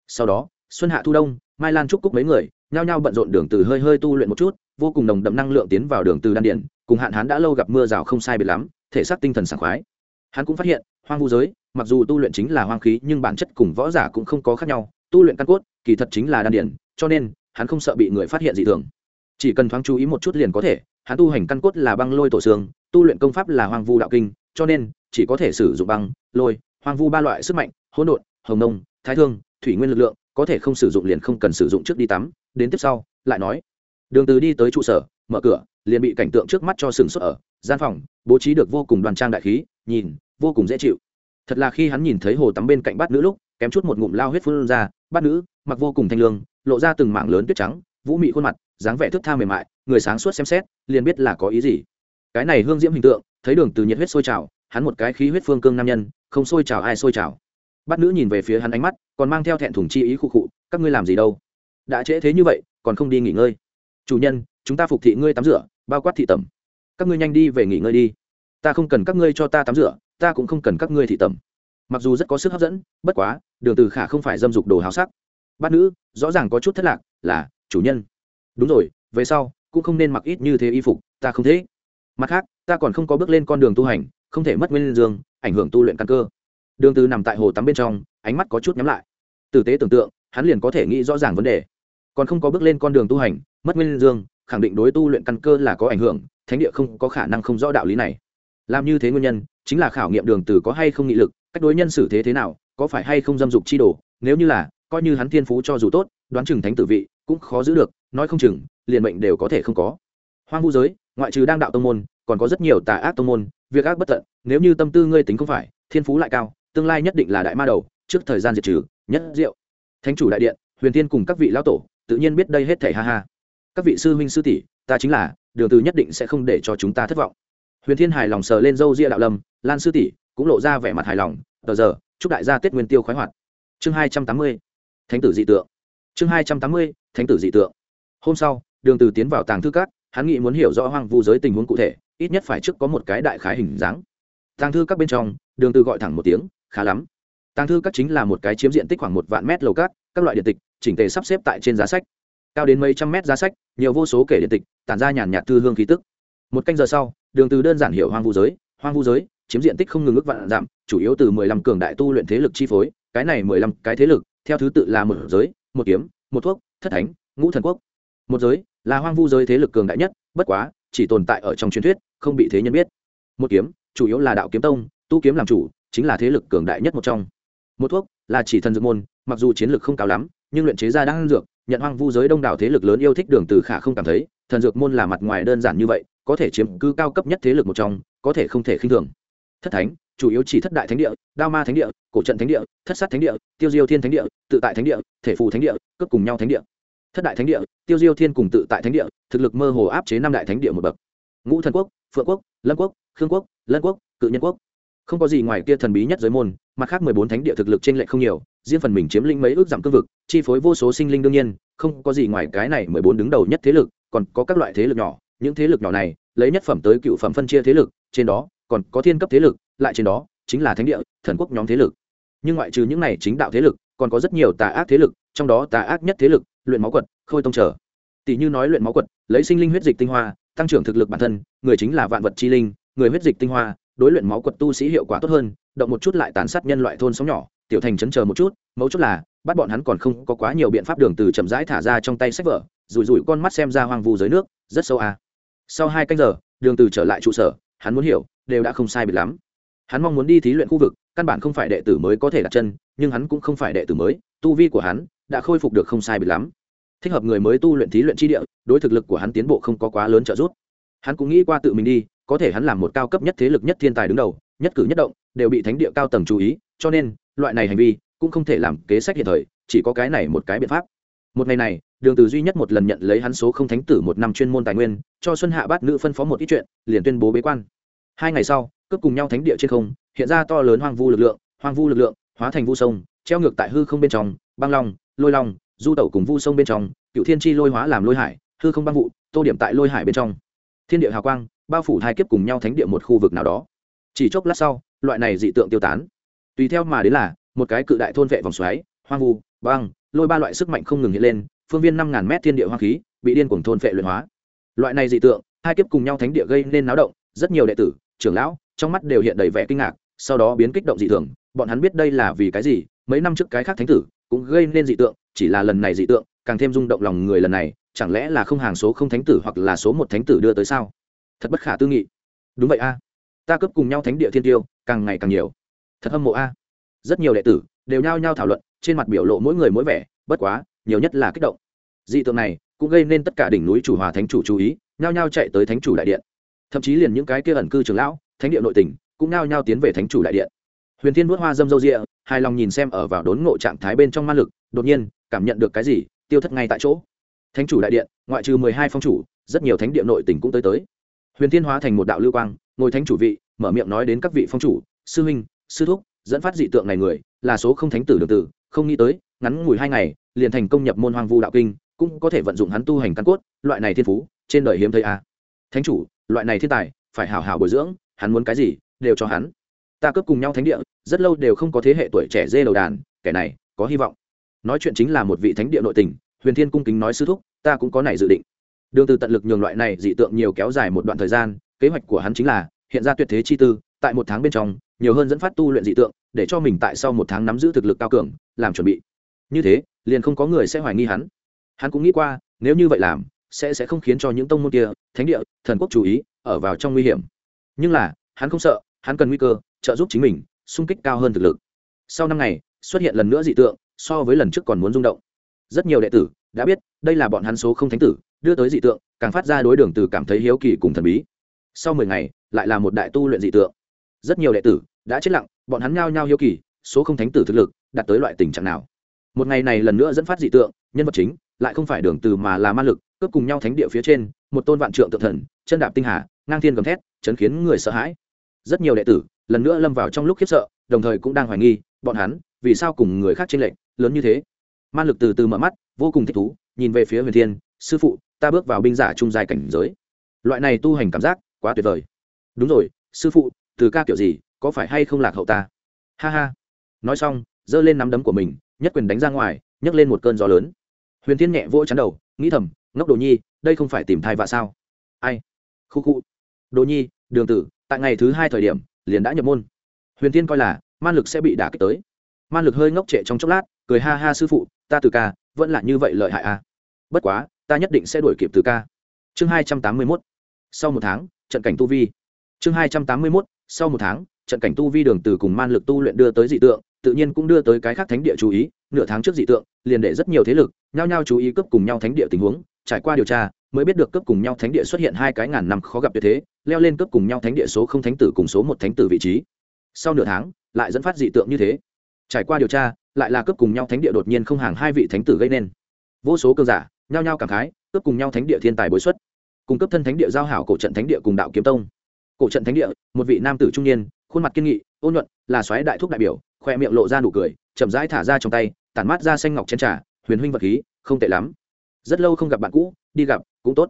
Sau đó, xuân hạ thu đông, mai lan trúc cúc mấy người, nhao nhao bận rộn đường từ hơi hơi tu luyện một chút, vô cùng nồng đậm năng lượng tiến vào đường từ đan điển cùng hạn hán đã lâu gặp mưa rào không sai biệt lắm, thể xác tinh thần sảng khoái hắn cũng phát hiện, hoang vu giới, mặc dù tu luyện chính là hoang khí, nhưng bản chất cùng võ giả cũng không có khác nhau. Tu luyện căn cốt, kỳ thật chính là đan điển, cho nên, hắn không sợ bị người phát hiện dị thường. Chỉ cần thoáng chú ý một chút liền có thể, hắn tu hành căn cốt là băng lôi tổ xương, tu luyện công pháp là hoang vu đạo kinh, cho nên, chỉ có thể sử dụng băng, lôi, hoang vu ba loại sức mạnh, hỗn độn, hồng nông, thái thương, thủy nguyên lực lượng, có thể không sử dụng liền không cần sử dụng trước đi tắm. Đến tiếp sau, lại nói, đường từ đi tới trụ sở, mở cửa liền bị cảnh tượng trước mắt cho sừng sốt ở, gian phòng, bố trí được vô cùng đoàn trang đại khí, nhìn, vô cùng dễ chịu. Thật là khi hắn nhìn thấy hồ tắm bên cạnh bát nữ lúc, kém chút một ngụm lao huyết phun ra, bát nữ, mặc vô cùng thanh lương, lộ ra từng mảng lớn tuyết trắng, vũ mị khuôn mặt, dáng vẻ thức tha mềm mại, người sáng suốt xem xét, liền biết là có ý gì. Cái này hương diễm hình tượng, thấy đường từ nhiệt huyết sôi trào, hắn một cái khí huyết phương cương nam nhân, không sôi trào ai sôi trào. Bát nữ nhìn về phía hắn ánh mắt, còn mang theo thẹn thùng chi ý khu khụ, các ngươi làm gì đâu? Đã trễ thế như vậy, còn không đi nghỉ ngơi. Chủ nhân chúng ta phục thị ngươi tắm rửa, bao quát thị tẩm. Các ngươi nhanh đi về nghỉ ngơi đi. Ta không cần các ngươi cho ta tắm rửa, ta cũng không cần các ngươi thị tẩm. Mặc dù rất có sức hấp dẫn, bất quá, đường từ khả không phải dâm dục đồ háo sắc. Bát nữ, rõ ràng có chút thất lạc, là, chủ nhân. Đúng rồi, về sau, cũng không nên mặc ít như thế y phục, ta không thế. Mặt khác, ta còn không có bước lên con đường tu hành, không thể mất nguyên dương, ảnh hưởng tu luyện căn cơ. Đường từ nằm tại hồ tắm bên trong, ánh mắt có chút nhắm lại. Tử tế tưởng tượng, hắn liền có thể nghĩ rõ ràng vấn đề. Còn không có bước lên con đường tu hành, mất nguyên dương khẳng định đối tu luyện căn cơ là có ảnh hưởng, thánh địa không có khả năng không rõ đạo lý này. Làm như thế nguyên nhân, chính là khảo nghiệm đường từ có hay không nghị lực, cách đối nhân xử thế thế nào, có phải hay không dâm dục chi đồ, nếu như là, coi như hắn thiên phú cho dù tốt, đoán chừng thánh tử vị, cũng khó giữ được, nói không chừng, liền mệnh đều có thể không có. Hoang vu giới, ngoại trừ đang đạo tông môn, còn có rất nhiều tà ác tông môn, việc ác bất tận, nếu như tâm tư ngươi tính không phải, thiên phú lại cao, tương lai nhất định là đại ma đầu, trước thời gian diệt trừ, nhất diệu. Thánh chủ đại điện, huyền tiên cùng các vị lão tổ, tự nhiên biết đây hết thảy ha ha các vị sư huynh sư tỷ, ta chính là, đường từ nhất định sẽ không để cho chúng ta thất vọng. Huyền thiên hài lòng sờ lên dâu ria đạo lâm, lan sư tỷ cũng lộ ra vẻ mặt hài lòng, tờ giờ, chúc đại gia tết nguyên tiêu khoái hoạt. Chương hai trăm tám mươi, thánh tử dị tượng. Chương hai trăm tám mươi, thánh tử dị tượng. Hôm sau, đường từ tiến vào tàng thư các, hắn nghĩ muốn hiểu rõ hoang vu giới tình huống cụ thể, ít nhất phải trước có một cái đại khái hình dáng. Tàng thư các bên trong, đường từ gọi thẳng một tiếng, khá lắm. Tàng thư các chính là một cái chiếm diện tích khoảng một vạn mét lầu cát, các loại điện tịch, chỉnh tề sắp xếp tại trên giá sách cao đến mấy trăm mét giá sách, nhiều vô số kể điện tịch, tản ra nhàn nhạt thư hương khí tức. Một canh giờ sau, đường từ đơn giản hiểu hoang vu giới, hoang vu giới, chiếm diện tích không ngừng ước vạn giảm chủ yếu từ mười lăm cường đại tu luyện thế lực chi phối, cái này mười lăm cái thế lực, theo thứ tự là một giới, một kiếm, một thuốc, thất thánh, ngũ thần quốc. Một giới là hoang vu giới thế lực cường đại nhất, bất quá, chỉ tồn tại ở trong truyền thuyết, không bị thế nhân biết. Một kiếm, chủ yếu là đạo kiếm tông, tu kiếm làm chủ, chính là thế lực cường đại nhất một trong. Một thuốc là chỉ thần dược môn, mặc dù chiến lược không cao lắm, nhưng luyện chế ra đang dược nhận hoang vu giới đông đảo thế lực lớn yêu thích đường từ khả không cảm thấy, thần dược môn là mặt ngoài đơn giản như vậy, có thể chiếm cư cao cấp nhất thế lực một trong, có thể không thể khinh thường. Thất thánh, chủ yếu chỉ thất đại thánh địa, đao ma thánh địa, cổ trận thánh địa, thất sát thánh địa, tiêu diêu thiên thánh địa, tự tại thánh địa, thể phù thánh địa, cướp cùng nhau thánh địa. Thất đại thánh địa, tiêu diêu thiên cùng tự tại thánh địa, thực lực mơ hồ áp chế năm đại thánh địa một bậc. Ngũ thần quốc, phượng quốc, lâm quốc, khương quốc, lân quốc, cự nhân quốc. Không có gì ngoài kia thần bí nhất giới môn, mặt khác mười bốn thánh địa thực lực trên lệ không nhiều riêng phần mình chiếm lĩnh mấy ước giảm cương vực, chi phối vô số sinh linh đương nhiên, không có gì ngoài cái này mười bốn đứng đầu nhất thế lực, còn có các loại thế lực nhỏ. Những thế lực nhỏ này, lấy nhất phẩm tới cựu phẩm phân chia thế lực, trên đó, còn có thiên cấp thế lực, lại trên đó, chính là thánh địa, thần quốc nhóm thế lực. Nhưng ngoại trừ những này chính đạo thế lực, còn có rất nhiều tà ác thế lực, trong đó tà ác nhất thế lực, luyện máu quật, khôi tông trở tỷ như nói luyện máu quật, lấy sinh linh huyết dịch tinh hoa, tăng trưởng thực lực bản thân, người chính là vạn vật chi linh, người huyết dịch tinh hoa, đối luyện máu quật tu sĩ hiệu quả tốt hơn, động một chút lại tàn sát nhân loại thôn sống nhỏ tiểu thành chấn chờ một chút, mấu chốt là, bắt bọn hắn còn không có quá nhiều biện pháp đường từ chậm rãi thả ra trong tay sách vở, rủi rủi con mắt xem ra hoang vu dưới nước, rất sâu à. sau hai canh giờ, đường từ trở lại trụ sở, hắn muốn hiểu, đều đã không sai biệt lắm. Hắn mong muốn đi thí luyện khu vực, căn bản không phải đệ tử mới có thể đặt chân, nhưng hắn cũng không phải đệ tử mới, tu vi của hắn đã khôi phục được không sai biệt lắm. Thích hợp người mới tu luyện thí luyện chi địa, đối thực lực của hắn tiến bộ không có quá lớn trợ giúp. Hắn cũng nghĩ qua tự mình đi, có thể hắn làm một cao cấp nhất thế lực nhất thiên tài đứng đầu, nhất cử nhất động, đều bị thánh địa cao tầng chú ý, cho nên loại này hành vi cũng không thể làm kế sách hiện thời, chỉ có cái này một cái biện pháp. Một ngày này, đường từ duy nhất một lần nhận lấy hắn số không thánh tử một năm chuyên môn tài nguyên, cho xuân hạ bát nữ phân phó một ít chuyện, liền tuyên bố bế quan. Hai ngày sau, cướp cùng nhau thánh địa trên không, hiện ra to lớn hoang vu lực lượng, hoang vu lực lượng, hóa thành vu sông, treo ngược tại hư không bên trong, băng long, lôi long, du tẩu cùng vu sông bên trong, cựu thiên chi lôi hóa làm lôi hải, hư không băng vụ, tô điểm tại lôi hải bên trong. Thiên địa hào quang, bao phủ hai kiếp cùng nhau thánh địa một khu vực nào đó. Chỉ chốc lát sau, loại này dị tượng tiêu tán tùy theo mà đến là, một cái cự đại thôn vệ vòng xoáy, hoang vu, băng, lôi ba loại sức mạnh không ngừng hiện lên, phương viên năm ngàn mét thiên địa hoang khí, bị điên cuồng thôn vệ luyện hóa. Loại này dị tượng, hai kiếp cùng nhau thánh địa gây nên náo động, rất nhiều đệ tử, trưởng lão, trong mắt đều hiện đầy vẻ kinh ngạc, sau đó biến kích động dị thường, bọn hắn biết đây là vì cái gì, mấy năm trước cái khác thánh tử cũng gây nên dị tượng, chỉ là lần này dị tượng, càng thêm rung động lòng người lần này, chẳng lẽ là không hàng số không thánh tử hoặc là số một thánh tử đưa tới sao? Thật bất khả tư nghị. Đúng vậy a. Ta cấp cùng nhau thánh địa thiên tiêu, càng ngày càng nhiều thật hâm mộ a. Rất nhiều đệ tử đều nhao nhao thảo luận, trên mặt biểu lộ mỗi người mỗi vẻ, bất quá, nhiều nhất là kích động. Dị tượng này cũng gây nên tất cả đỉnh núi chủ hòa thánh chủ chú ý, nhao nhao chạy tới thánh chủ đại điện. Thậm chí liền những cái kia ẩn cư trường lão, thánh địa nội tỉnh cũng nhao nhao tiến về thánh chủ đại điện. Huyền thiên vuốt hoa dâm dâu rịa, hài lòng nhìn xem ở vào đốn ngộ trạng thái bên trong ma lực, đột nhiên cảm nhận được cái gì, tiêu thất ngay tại chỗ. Thánh chủ đại điện, ngoại trừ mười hai phong chủ, rất nhiều thánh địa nội tỉnh cũng tới tới. Huyền thiên hóa thành một đạo lưu quang, ngồi thánh chủ vị, mở miệng nói đến các vị phong chủ, sư huynh sư thúc, dẫn phát dị tượng này người, là số không thánh tử được tử, không nghĩ tới, ngắn ngủi hai ngày, liền thành công nhập môn hoang vu đạo kinh, cũng có thể vận dụng hắn tu hành căn cốt, loại này thiên phú, trên đời hiếm thấy a à. thánh chủ, loại này thiên tài, phải hảo hảo bồi dưỡng, hắn muốn cái gì, đều cho hắn. Ta cướp cùng nhau thánh địa, rất lâu đều không có thế hệ tuổi trẻ dê đầu đàn, kẻ này, có hy vọng. Nói chuyện chính là một vị thánh địa nội tình, huyền thiên cung kính nói sư thúc, ta cũng có này dự định. Đường từ tận lực nhường loại này dị tượng nhiều kéo dài một đoạn thời gian, kế hoạch của hắn chính là, hiện ra tuyệt thế chi tư, tại một tháng bên trong nhiều hơn dẫn phát tu luyện dị tượng, để cho mình tại sau một tháng nắm giữ thực lực cao cường, làm chuẩn bị. Như thế, liền không có người sẽ hoài nghi hắn. Hắn cũng nghĩ qua, nếu như vậy làm, sẽ sẽ không khiến cho những tông môn kia, thánh địa, thần quốc chú ý, ở vào trong nguy hiểm. Nhưng là, hắn không sợ, hắn cần nguy cơ, trợ giúp chính mình sung kích cao hơn thực lực. Sau năm ngày, xuất hiện lần nữa dị tượng, so với lần trước còn muốn rung động. Rất nhiều đệ tử đã biết, đây là bọn hắn số không thánh tử, đưa tới dị tượng, càng phát ra đối đường từ cảm thấy hiếu kỳ cùng thần bí. Sau mười ngày, lại là một đại tu luyện dị tượng. Rất nhiều đệ tử đã chết lặng, bọn hắn nhao nhao hiếu kỳ, số không thánh tử thực lực, đạt tới loại tình trạng nào. Một ngày này lần nữa dẫn phát dị tượng, nhân vật chính, lại không phải đường từ mà là ma lực, cướp cùng nhau thánh địa phía trên, một tôn vạn trượng tượng thần, chân đạp tinh hà, ngang thiên gầm thét, chấn khiến người sợ hãi. Rất nhiều đệ tử, lần nữa lâm vào trong lúc khiếp sợ, đồng thời cũng đang hoài nghi, bọn hắn, vì sao cùng người khác trên lệnh lớn như thế? Man lực từ từ mở mắt, vô cùng thích thú, nhìn về phía huyền thiên, sư phụ, ta bước vào binh giả trung dài cảnh giới. Loại này tu hành cảm giác, quá tuyệt vời. Đúng rồi, sư phụ, từ ca kiểu gì có phải hay không lạc hậu ta? Ha ha. Nói xong, giơ lên nắm đấm của mình, nhất quyền đánh ra ngoài, nhấc lên một cơn gió lớn. Huyền thiên nhẹ vỗ chắn đầu, nghĩ thầm, ngốc đồ nhi, đây không phải tìm thai vạ sao? Ai? Khu khu. Đồ nhi, đường tử, tại ngày thứ hai thời điểm, liền đã nhập môn. Huyền thiên coi là, man lực sẽ bị đả kích tới. Man lực hơi ngốc trệ trong chốc lát, cười ha ha sư phụ, ta từ ca, vẫn là như vậy lợi hại à? Bất quá, ta nhất định sẽ đuổi kịp từ ca. Chương hai trăm tám mươi mốt. Sau một tháng, trận cảnh tu vi. Chương hai trăm tám mươi mốt, sau một tháng trận cảnh tu vi đường từ cùng man lực tu luyện đưa tới dị tượng, tự nhiên cũng đưa tới cái khác thánh địa chú ý, nửa tháng trước dị tượng, liền để rất nhiều thế lực, nhao nhao chú ý cấp cùng nhau thánh địa tình huống, trải qua điều tra, mới biết được cấp cùng nhau thánh địa xuất hiện hai cái ngàn năm khó gặp như thế, leo lên cấp cùng nhau thánh địa số không thánh tử cùng số một thánh tử vị trí. Sau nửa tháng, lại dẫn phát dị tượng như thế. Trải qua điều tra, lại là cấp cùng nhau thánh địa đột nhiên không hàng hai vị thánh tử gây nên. Vô số cơ giả, nhao nhao cảm khái, cấp cùng nhau thánh địa thiên tài bối xuất. Cung cấp thân thánh địa giao hảo cổ trận thánh địa cùng đạo kiếm tông. Cổ trận thánh địa, một vị nam tử trung niên khuôn mặt kiên nghị, ôn nhuận, là xoáy đại thúc đại biểu, khoe miệng lộ ra nụ cười, chậm rãi thả ra trong tay, tản mát ra xanh ngọc chén trà, huyền huynh vật khí, không tệ lắm. Rất lâu không gặp bạn cũ, đi gặp, cũng tốt.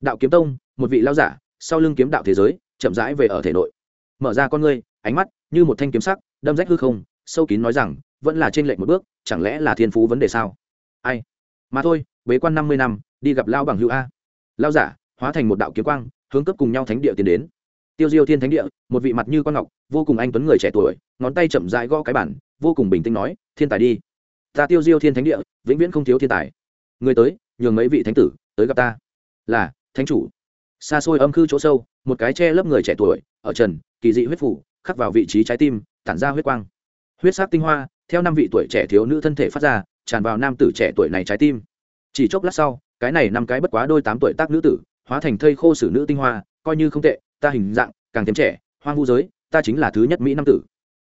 Đạo kiếm tông, một vị lao giả, sau lưng kiếm đạo thế giới, chậm rãi về ở thể nội. Mở ra con ngươi, ánh mắt như một thanh kiếm sắc, đâm rách hư không, sâu kín nói rằng, vẫn là trên lệnh một bước, chẳng lẽ là thiên phú vấn đề sao? Ai? Mà thôi, bế quan năm mươi năm, đi gặp lao bằng hữu a. Lao giả, hóa thành một đạo kiếm quang, hướng cấp cùng nhau thánh địa tiến đến tiêu diêu thiên thánh địa, một vị mặt như con ngọc, vô cùng anh tuấn người trẻ tuổi, ngón tay chậm rãi gõ cái bản, vô cùng bình tĩnh nói, thiên tài đi. Ta tiêu diêu thiên thánh địa, vĩnh viễn không thiếu thiên tài. Người tới, nhường mấy vị thánh tử tới gặp ta. Là, thánh chủ. Xa xôi âm khư chỗ sâu, một cái che lấp người trẻ tuổi, ở trần, kỳ dị huyết phủ, khắc vào vị trí trái tim, tản ra huyết quang. Huyết sắc tinh hoa, theo năm vị tuổi trẻ thiếu nữ thân thể phát ra, tràn vào nam tử trẻ tuổi này trái tim. Chỉ chốc lát sau, cái này năm cái bất quá đôi tám tuổi tác nữ tử, hóa thành thây khô sử nữ tinh hoa, coi như không tệ ta hình dạng càng thêm trẻ, hoang vu giới, ta chính là thứ nhất mỹ nam tử.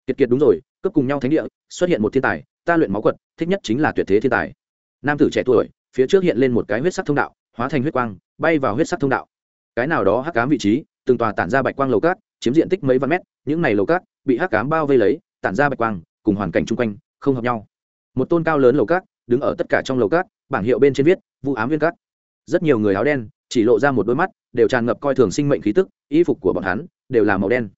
Kiệt kiệt đúng rồi cấp cùng nhau thánh địa, xuất hiện một thiên tài, ta luyện máu quật, thích nhất chính là tuyệt thế thiên tài. Nam tử trẻ tuổi, phía trước hiện lên một cái huyết sắc thông đạo, hóa thành huyết quang, bay vào huyết sắc thông đạo. Cái nào đó hắc cám vị trí, từng tòa tản ra bạch quang lầu cát, chiếm diện tích mấy vạn mét, những này lầu cát bị hắc cám bao vây lấy, tản ra bạch quang, cùng hoàn cảnh chung quanh, không hợp nhau. Một tôn cao lớn lầu cát, đứng ở tất cả trong lầu cát, bảng hiệu bên trên viết vụ ám viên cát. Rất nhiều người áo đen chỉ lộ ra một đôi mắt, đều tràn ngập coi thường sinh mệnh khí tức, y phục của bọn hắn đều là màu đen.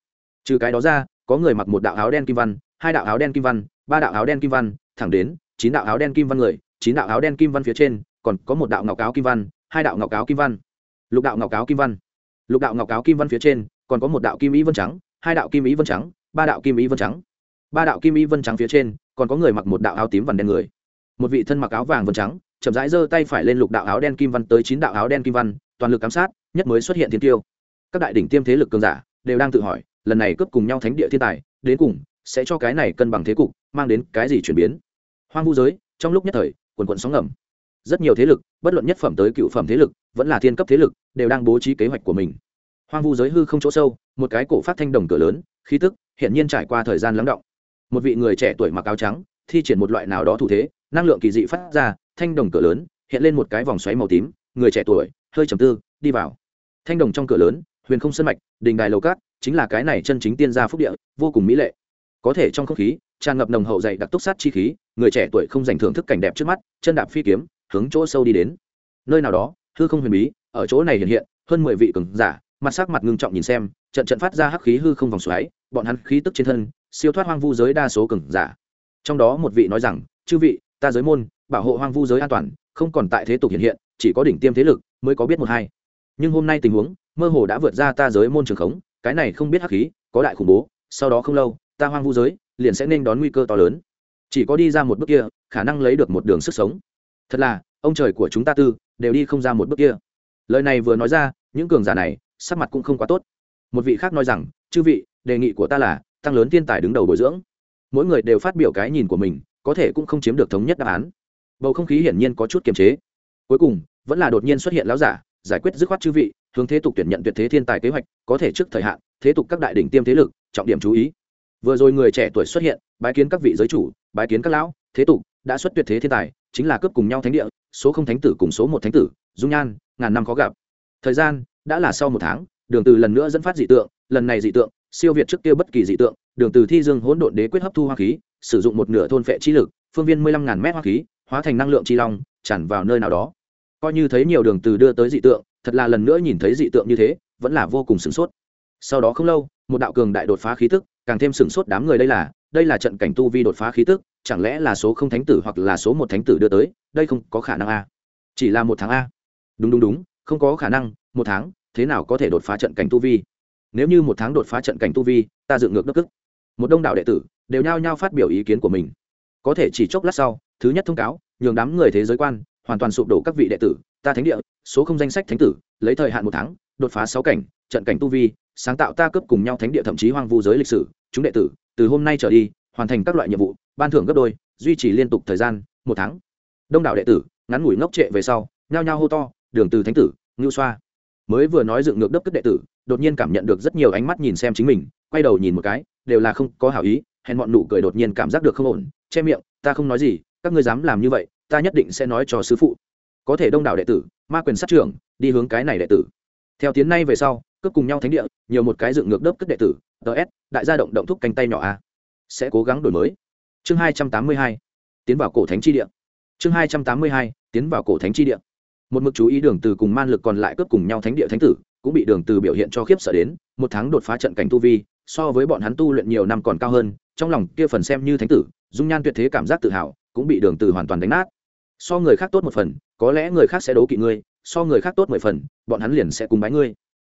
Trừ cái đó ra, có người mặc một đạo áo đen kim văn, hai đạo áo đen kim văn, ba đạo áo đen kim văn, thẳng đến chín đạo áo đen kim văn người, chín đạo áo đen kim văn phía trên, còn có một đạo ngọc áo kim văn, hai đạo ngọc áo kim văn. Lục đạo ngọc áo kim văn. Lục đạo ngọc áo kim văn phía trên, còn có một đạo kim ý vân trắng, hai đạo kim ý vân trắng, ba đạo kim ý vân trắng. Ba đạo kim ý vân trắng phía trên, còn có người mặc một đạo áo tím vằn đen người. Một vị thân mặc áo vàng vân trắng, chậm rãi giơ tay phải lên lục đạo áo đen kim văn tới chín đạo áo đen kim văn toàn lực ám sát, nhất mới xuất hiện thiên tiêu. Các đại đỉnh tiêm thế lực cường giả đều đang tự hỏi, lần này cướp cùng nhau thánh địa thiên tài, đến cùng sẽ cho cái này cân bằng thế cục mang đến cái gì chuyển biến? Hoang vu giới, trong lúc nhất thời, quần quần sóng ngầm. Rất nhiều thế lực, bất luận nhất phẩm tới cựu phẩm thế lực, vẫn là thiên cấp thế lực, đều đang bố trí kế hoạch của mình. Hoang vu giới hư không chỗ sâu, một cái cổ phát thanh đồng cửa lớn, khí tức hiện nhiên trải qua thời gian lắng động. Một vị người trẻ tuổi mặc áo trắng, thi triển một loại nào đó thủ thế, năng lượng kỳ dị phát ra, thanh đồng cửa lớn, hiện lên một cái vòng xoáy màu tím, người trẻ tuổi hơi trầm tư, đi vào. Thanh đồng trong cửa lớn, huyền không sân mạch, đình đài lầu cát, chính là cái này chân chính tiên gia phúc địa, vô cùng mỹ lệ. Có thể trong không khí, tràn ngập nồng hậu dày đặc túc sát chi khí, người trẻ tuổi không dành thưởng thức cảnh đẹp trước mắt, chân đạp phi kiếm, hướng chỗ sâu đi đến. Nơi nào đó, hư không huyền bí, ở chỗ này hiện hiện, hơn mười vị cường giả, mặt sắc mặt ngưng trọng nhìn xem, trận trận phát ra hắc khí hư không vòng xoáy, bọn hắn khí tức trên thân, siêu thoát hoang vu giới đa số cường giả. Trong đó một vị nói rằng, chư vị, ta giới môn, bảo hộ hoang vu giới an toàn, không còn tại thế tục hiện hiện, chỉ có đỉnh tiêm thế lực mới có biết một hai. Nhưng hôm nay tình huống, mơ hồ đã vượt ra ta giới môn trường khống, cái này không biết hắc khí, có đại khủng bố, sau đó không lâu, ta hoang vu giới, liền sẽ nên đón nguy cơ to lớn. Chỉ có đi ra một bước kia, khả năng lấy được một đường sức sống. Thật là, ông trời của chúng ta tư, đều đi không ra một bước kia. Lời này vừa nói ra, những cường giả này, sắc mặt cũng không quá tốt. Một vị khác nói rằng, chư vị, đề nghị của ta là, tăng lớn thiên tài đứng đầu bồi dưỡng. Mỗi người đều phát biểu cái nhìn của mình, có thể cũng không chiếm được thống nhất đáp án. Bầu không khí hiển nhiên có chút kiềm chế. Cuối cùng vẫn là đột nhiên xuất hiện lão giả, giải quyết dứt khoát chư vị, hướng thế tục tuyển nhận tuyệt thế thiên tài kế hoạch, có thể trước thời hạn, thế tục các đại đỉnh tiêm thế lực, trọng điểm chú ý. Vừa rồi người trẻ tuổi xuất hiện, bái kiến các vị giới chủ, bái kiến các lão, thế tục, đã xuất tuyệt thế thiên tài, chính là cướp cùng nhau thánh địa, số không thánh tử cùng số một thánh tử, dung nhan, ngàn năm khó gặp. Thời gian, đã là sau một tháng, đường từ lần nữa dẫn phát dị tượng, lần này dị tượng, siêu việt trước kia bất kỳ dị tượng, đường từ thi dương hỗn độn đế quyết hấp thu hoa khí, sử dụng một nửa thôn phệ chi lực, phương viên mười lăm ngàn mét hoa khí, hóa thành năng lượng chi long, tràn vào nơi nào đó coi như thấy nhiều đường từ đưa tới dị tượng, thật là lần nữa nhìn thấy dị tượng như thế, vẫn là vô cùng sửng sốt. Sau đó không lâu, một đạo cường đại đột phá khí tức, càng thêm sửng sốt đám người đây là đây là trận cảnh tu vi đột phá khí tức, chẳng lẽ là số không thánh tử hoặc là số một thánh tử đưa tới, đây không có khả năng a. Chỉ là một tháng a. Đúng đúng đúng, không có khả năng, một tháng, thế nào có thể đột phá trận cảnh tu vi? Nếu như một tháng đột phá trận cảnh tu vi, ta dựng ngược đất tức một đông đảo đệ tử, đều nhao nhao phát biểu ý kiến của mình. Có thể chỉ chốc lát sau, thứ nhất thông cáo, nhường đám người thế giới quan hoàn toàn sụp đổ các vị đệ tử, ta thánh địa, số không danh sách thánh tử, lấy thời hạn một tháng, đột phá sáu cảnh, trận cảnh tu vi, sáng tạo ta cấp cùng nhau thánh địa thậm chí hoang vu giới lịch sử, chúng đệ tử, từ hôm nay trở đi, hoàn thành các loại nhiệm vụ, ban thưởng gấp đôi, duy trì liên tục thời gian, một tháng. Đông đảo đệ tử, ngắn ngủi ngốc trệ về sau, nhao nhao hô to, đường từ thánh tử, ngưu xoa. Mới vừa nói dựng ngược đất cất đệ tử, đột nhiên cảm nhận được rất nhiều ánh mắt nhìn xem chính mình, quay đầu nhìn một cái, đều là không có hảo ý, hèn bọn nụ cười đột nhiên cảm giác được không ổn, che miệng, ta không nói gì, các ngươi dám làm như vậy ta nhất định sẽ nói cho sư phụ. Có thể đông đảo đệ tử, ma quyền sát trưởng, đi hướng cái này đệ tử. Theo tiến nay về sau, cướp cùng nhau thánh địa, nhiều một cái dựng ngược đớp cất đệ tử ts đại gia động động thúc cánh tay nhỏ a. Sẽ cố gắng đổi mới. Chương hai trăm tám mươi hai, tiến vào cổ thánh chi địa. Chương hai trăm tám mươi hai, tiến vào cổ thánh chi địa. Một mực chú ý đường từ cùng man lực còn lại cướp cùng nhau thánh địa thánh tử, cũng bị đường từ biểu hiện cho khiếp sợ đến, một tháng đột phá trận cảnh tu vi, so với bọn hắn tu luyện nhiều năm còn cao hơn, trong lòng kia phần xem như thánh tử, dung nhan tuyệt thế cảm giác tự hào, cũng bị đường từ hoàn toàn đánh nát so người khác tốt một phần, có lẽ người khác sẽ đấu kỵ ngươi, so người khác tốt mười phần, bọn hắn liền sẽ cùng bái ngươi.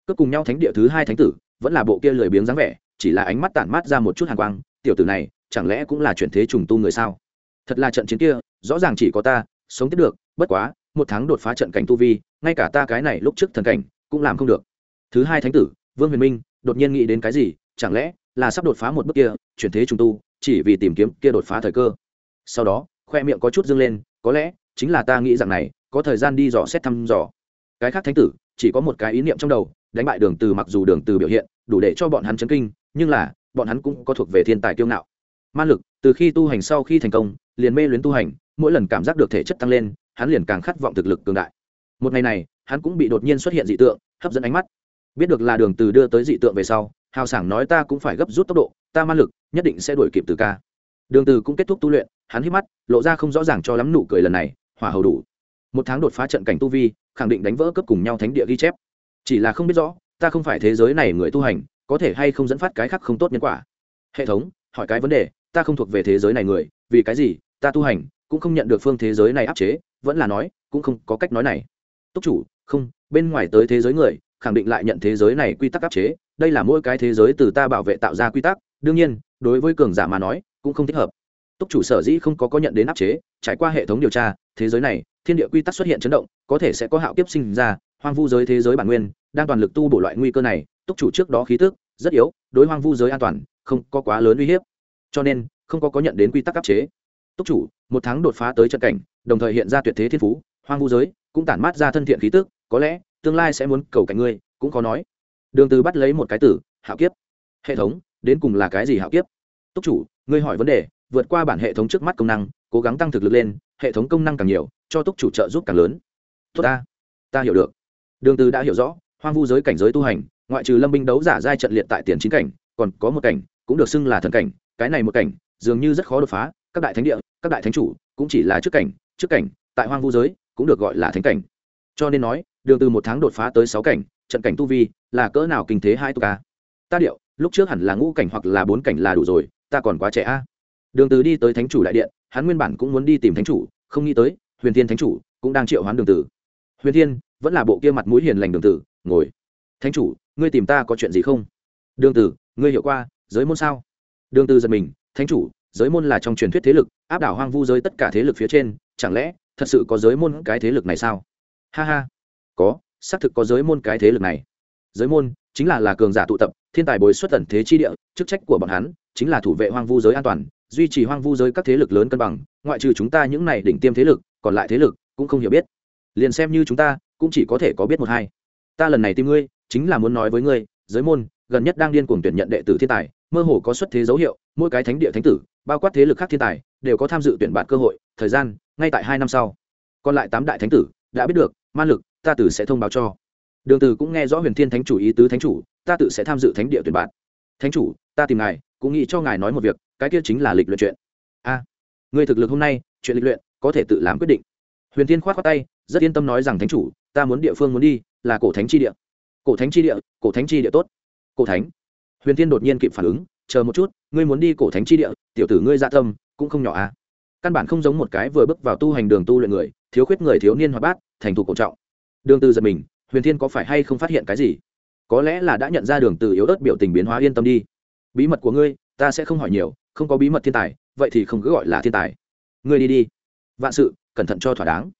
Cướp cùng nhau thánh địa thứ hai thánh tử, vẫn là bộ kia lười biếng dáng vẻ, chỉ là ánh mắt tản mát ra một chút hàn quang, tiểu tử này, chẳng lẽ cũng là chuyển thế trùng tu người sao? Thật là trận chiến kia, rõ ràng chỉ có ta, sống tiếp được, bất quá, một tháng đột phá trận cảnh tu vi, ngay cả ta cái này lúc trước thần cảnh, cũng làm không được. Thứ hai thánh tử, vương huyền minh, đột nhiên nghĩ đến cái gì, chẳng lẽ là sắp đột phá một bước kia, chuyển thế trùng tu, chỉ vì tìm kiếm kia đột phá thời cơ? Sau đó, khoe miệng có chút dâng lên có lẽ, chính là ta nghĩ rằng này, có thời gian đi dò xét thăm dò. Cái khác thánh tử, chỉ có một cái ý niệm trong đầu, đánh bại đường từ mặc dù đường từ biểu hiện, đủ để cho bọn hắn chấn kinh, nhưng là, bọn hắn cũng có thuộc về thiên tài kiêu ngạo. Ma lực, từ khi tu hành sau khi thành công, liền mê luyến tu hành, mỗi lần cảm giác được thể chất tăng lên, hắn liền càng khát vọng thực lực cường đại. Một ngày này, hắn cũng bị đột nhiên xuất hiện dị tượng, hấp dẫn ánh mắt. Biết được là đường từ đưa tới dị tượng về sau, hào sảng nói ta cũng phải gấp rút tốc độ, ta ma lực, nhất định sẽ đuổi kịp từ ca đường từ cũng kết thúc tu luyện, hắn hít mắt, lộ ra không rõ ràng cho lắm nụ cười lần này, hỏa hầu đủ. Một tháng đột phá trận cảnh tu vi, khẳng định đánh vỡ cấp cùng nhau thánh địa ghi chép. Chỉ là không biết rõ, ta không phải thế giới này người tu hành, có thể hay không dẫn phát cái khác không tốt nhân quả. Hệ thống, hỏi cái vấn đề, ta không thuộc về thế giới này người, vì cái gì, ta tu hành, cũng không nhận được phương thế giới này áp chế, vẫn là nói, cũng không có cách nói này. Túc chủ, không, bên ngoài tới thế giới người khẳng định lại nhận thế giới này quy tắc áp chế, đây là mỗi cái thế giới từ ta bảo vệ tạo ra quy tắc, đương nhiên, đối với cường giả mà nói, cũng không thích hợp. Túc chủ sở dĩ không có có nhận đến áp chế, trải qua hệ thống điều tra, thế giới này, thiên địa quy tắc xuất hiện chấn động, có thể sẽ có hạo kiếp sinh ra, hoang vu giới thế giới bản nguyên, đang toàn lực tu bổ loại nguy cơ này, túc chủ trước đó khí tức, rất yếu, đối hoang vu giới an toàn, không có quá lớn uy hiếp. Cho nên, không có có nhận đến quy tắc áp chế. Túc chủ, một tháng đột phá tới trận cảnh, đồng thời hiện ra tuyệt thế thiên phú, hoang vu giới cũng tản mát ra thân thiện khí tức, có lẽ tương lai sẽ muốn cầu cảnh ngươi, cũng có nói. Đường từ bắt lấy một cái tử, hạo kiếp. Hệ thống, đến cùng là cái gì hạo kiếp? Túc chủ, ngươi hỏi vấn đề, vượt qua bản hệ thống trước mắt công năng, cố gắng tăng thực lực lên, hệ thống công năng càng nhiều, cho túc chủ trợ giúp càng lớn. Tốt ta ta hiểu được. Đường từ đã hiểu rõ, hoang vu giới cảnh giới tu hành, ngoại trừ lâm binh đấu giả giai trận liệt tại tiền chính cảnh, còn có một cảnh, cũng được xưng là thần cảnh, cái này một cảnh, dường như rất khó đột phá, các đại thánh địa, các đại thánh chủ, cũng chỉ là trước cảnh trước cảnh, tại hoang vu giới, cũng được gọi là thánh cảnh. Cho nên nói đường từ một tháng đột phá tới sáu cảnh, trận cảnh tu vi là cỡ nào kinh thế hai tu ca? Ta điệu, lúc trước hẳn là ngũ cảnh hoặc là bốn cảnh là đủ rồi, ta còn quá trẻ a. Đường từ đi tới thánh chủ đại điện, hắn nguyên bản cũng muốn đi tìm thánh chủ, không nghĩ tới, huyền thiên thánh chủ cũng đang triệu hoán đường tử huyền thiên, vẫn là bộ kia mặt mũi hiền lành đường tử ngồi. Thánh chủ, ngươi tìm ta có chuyện gì không? Đường tử ngươi hiểu qua, giới môn sao? Đường tử giật mình, thánh chủ, giới môn là trong truyền thuyết thế lực, áp đảo hoang vu giới tất cả thế lực phía trên, chẳng lẽ thật sự có giới môn cái thế lực này sao? Ha ha có, xác thực có giới môn cái thế lực này. Giới môn chính là là cường giả tụ tập, thiên tài bồi xuất tần thế chi địa, chức trách của bọn hắn chính là thủ vệ hoang vu giới an toàn, duy trì hoang vu giới các thế lực lớn cân bằng, ngoại trừ chúng ta những này đỉnh tiêm thế lực, còn lại thế lực cũng không hiểu biết. Liền xem như chúng ta, cũng chỉ có thể có biết một hai. Ta lần này tìm ngươi, chính là muốn nói với ngươi, giới môn gần nhất đang điên cuồng tuyển nhận đệ tử thiên tài, mơ hồ có xuất thế dấu hiệu, mỗi cái thánh địa thánh tử, bao quát thế lực khác thiên tài, đều có tham dự tuyển bạn cơ hội, thời gian, ngay tại hai năm sau. Còn lại tám đại thánh tử, đã biết được man lực ta tử sẽ thông báo cho. Đường từ cũng nghe rõ huyền thiên thánh chủ ý tứ thánh chủ ta tự sẽ tham dự thánh địa tuyển bạn. Thánh chủ ta tìm ngài cũng nghĩ cho ngài nói một việc cái kia chính là lịch luyện chuyện. A à, người thực lực hôm nay chuyện lịch luyện có thể tự làm quyết định. Huyền thiên khoát khoát tay rất yên tâm nói rằng thánh chủ ta muốn địa phương muốn đi là cổ thánh chi địa. Cổ thánh chi địa cổ thánh chi địa tốt. Cổ thánh. Huyền thiên đột nhiên kịp phản ứng chờ một chút ngươi muốn đi cổ thánh chi địa tiểu tử ngươi dạ tâm cũng không nhỏ à. Căn bản không giống một cái vừa bước vào tu hành đường tu luyện người thiếu khuyết người thiếu niên hoạt bát thành thục cổ trọng đường từ giật mình, huyền thiên có phải hay không phát hiện cái gì? Có lẽ là đã nhận ra đường từ yếu ớt biểu tình biến hóa yên tâm đi. Bí mật của ngươi, ta sẽ không hỏi nhiều, không có bí mật thiên tài, vậy thì không cứ gọi là thiên tài. Ngươi đi đi. Vạn sự, cẩn thận cho thỏa đáng.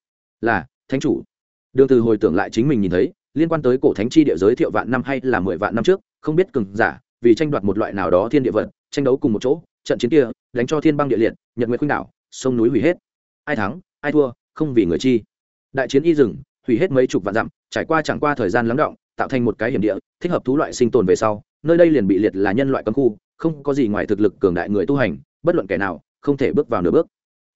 Là, thánh chủ. Đường từ hồi tưởng lại chính mình nhìn thấy, liên quan tới cổ thánh chi địa giới thiệu vạn năm hay là mười vạn năm trước, không biết cường giả, vì tranh đoạt một loại nào đó thiên địa vật, tranh đấu cùng một chỗ, trận chiến kia, đánh cho thiên băng địa liệt, nhật nguyệt khuynh đảo, sông núi hủy hết. Ai thắng, ai thua, không vì người chi. Đại chiến y rừng hủy hết mấy chục vạn dặm, trải qua chẳng qua thời gian lắng động, tạo thành một cái hiểm địa, thích hợp thú loại sinh tồn về sau, nơi đây liền bị liệt là nhân loại cấm khu, không có gì ngoài thực lực cường đại người tu hành, bất luận kẻ nào, không thể bước vào nửa bước.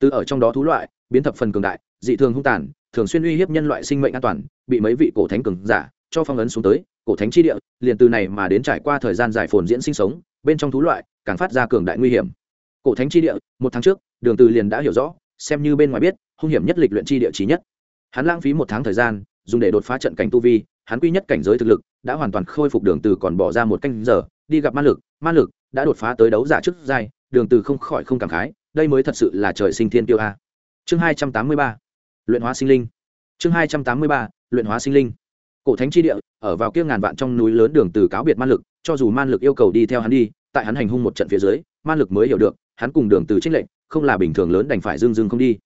Từ ở trong đó thú loại, biến thập phần cường đại, dị thường hung tàn, thường xuyên uy hiếp nhân loại sinh mệnh an toàn, bị mấy vị cổ thánh cường giả cho phong ấn xuống tới, cổ thánh chi địa, liền từ này mà đến trải qua thời gian dài phồn diễn sinh sống, bên trong thú loại, càng phát ra cường đại nguy hiểm. Cổ thánh chi địa, một tháng trước, đường từ liền đã hiểu rõ, xem như bên ngoài biết, hung hiểm nhất lịch luyện chi địa trí nhất hắn lãng phí một tháng thời gian, dùng để đột phá trận cảnh tu vi, hắn quy nhất cảnh giới thực lực, đã hoàn toàn khôi phục đường từ còn bỏ ra một canh giờ, đi gặp ma lực ma lực đã đột phá tới đấu giả trước giai, đường từ không khỏi không cảm khái, đây mới thật sự là trời sinh thiên tiêu a. Chương hai trăm tám mươi ba, luyện hóa sinh linh. Chương hai trăm tám mươi ba, luyện hóa sinh linh. Cổ thánh chi địa, ở vào kia ngàn vạn trong núi lớn đường từ cáo biệt man lực, cho dù man lực yêu cầu đi theo hắn đi, tại hắn hành hung một trận phía dưới man lực mới hiểu được, hắn cùng đường từ trích lệnh không là bình thường lớn đành phải dương dương không đi.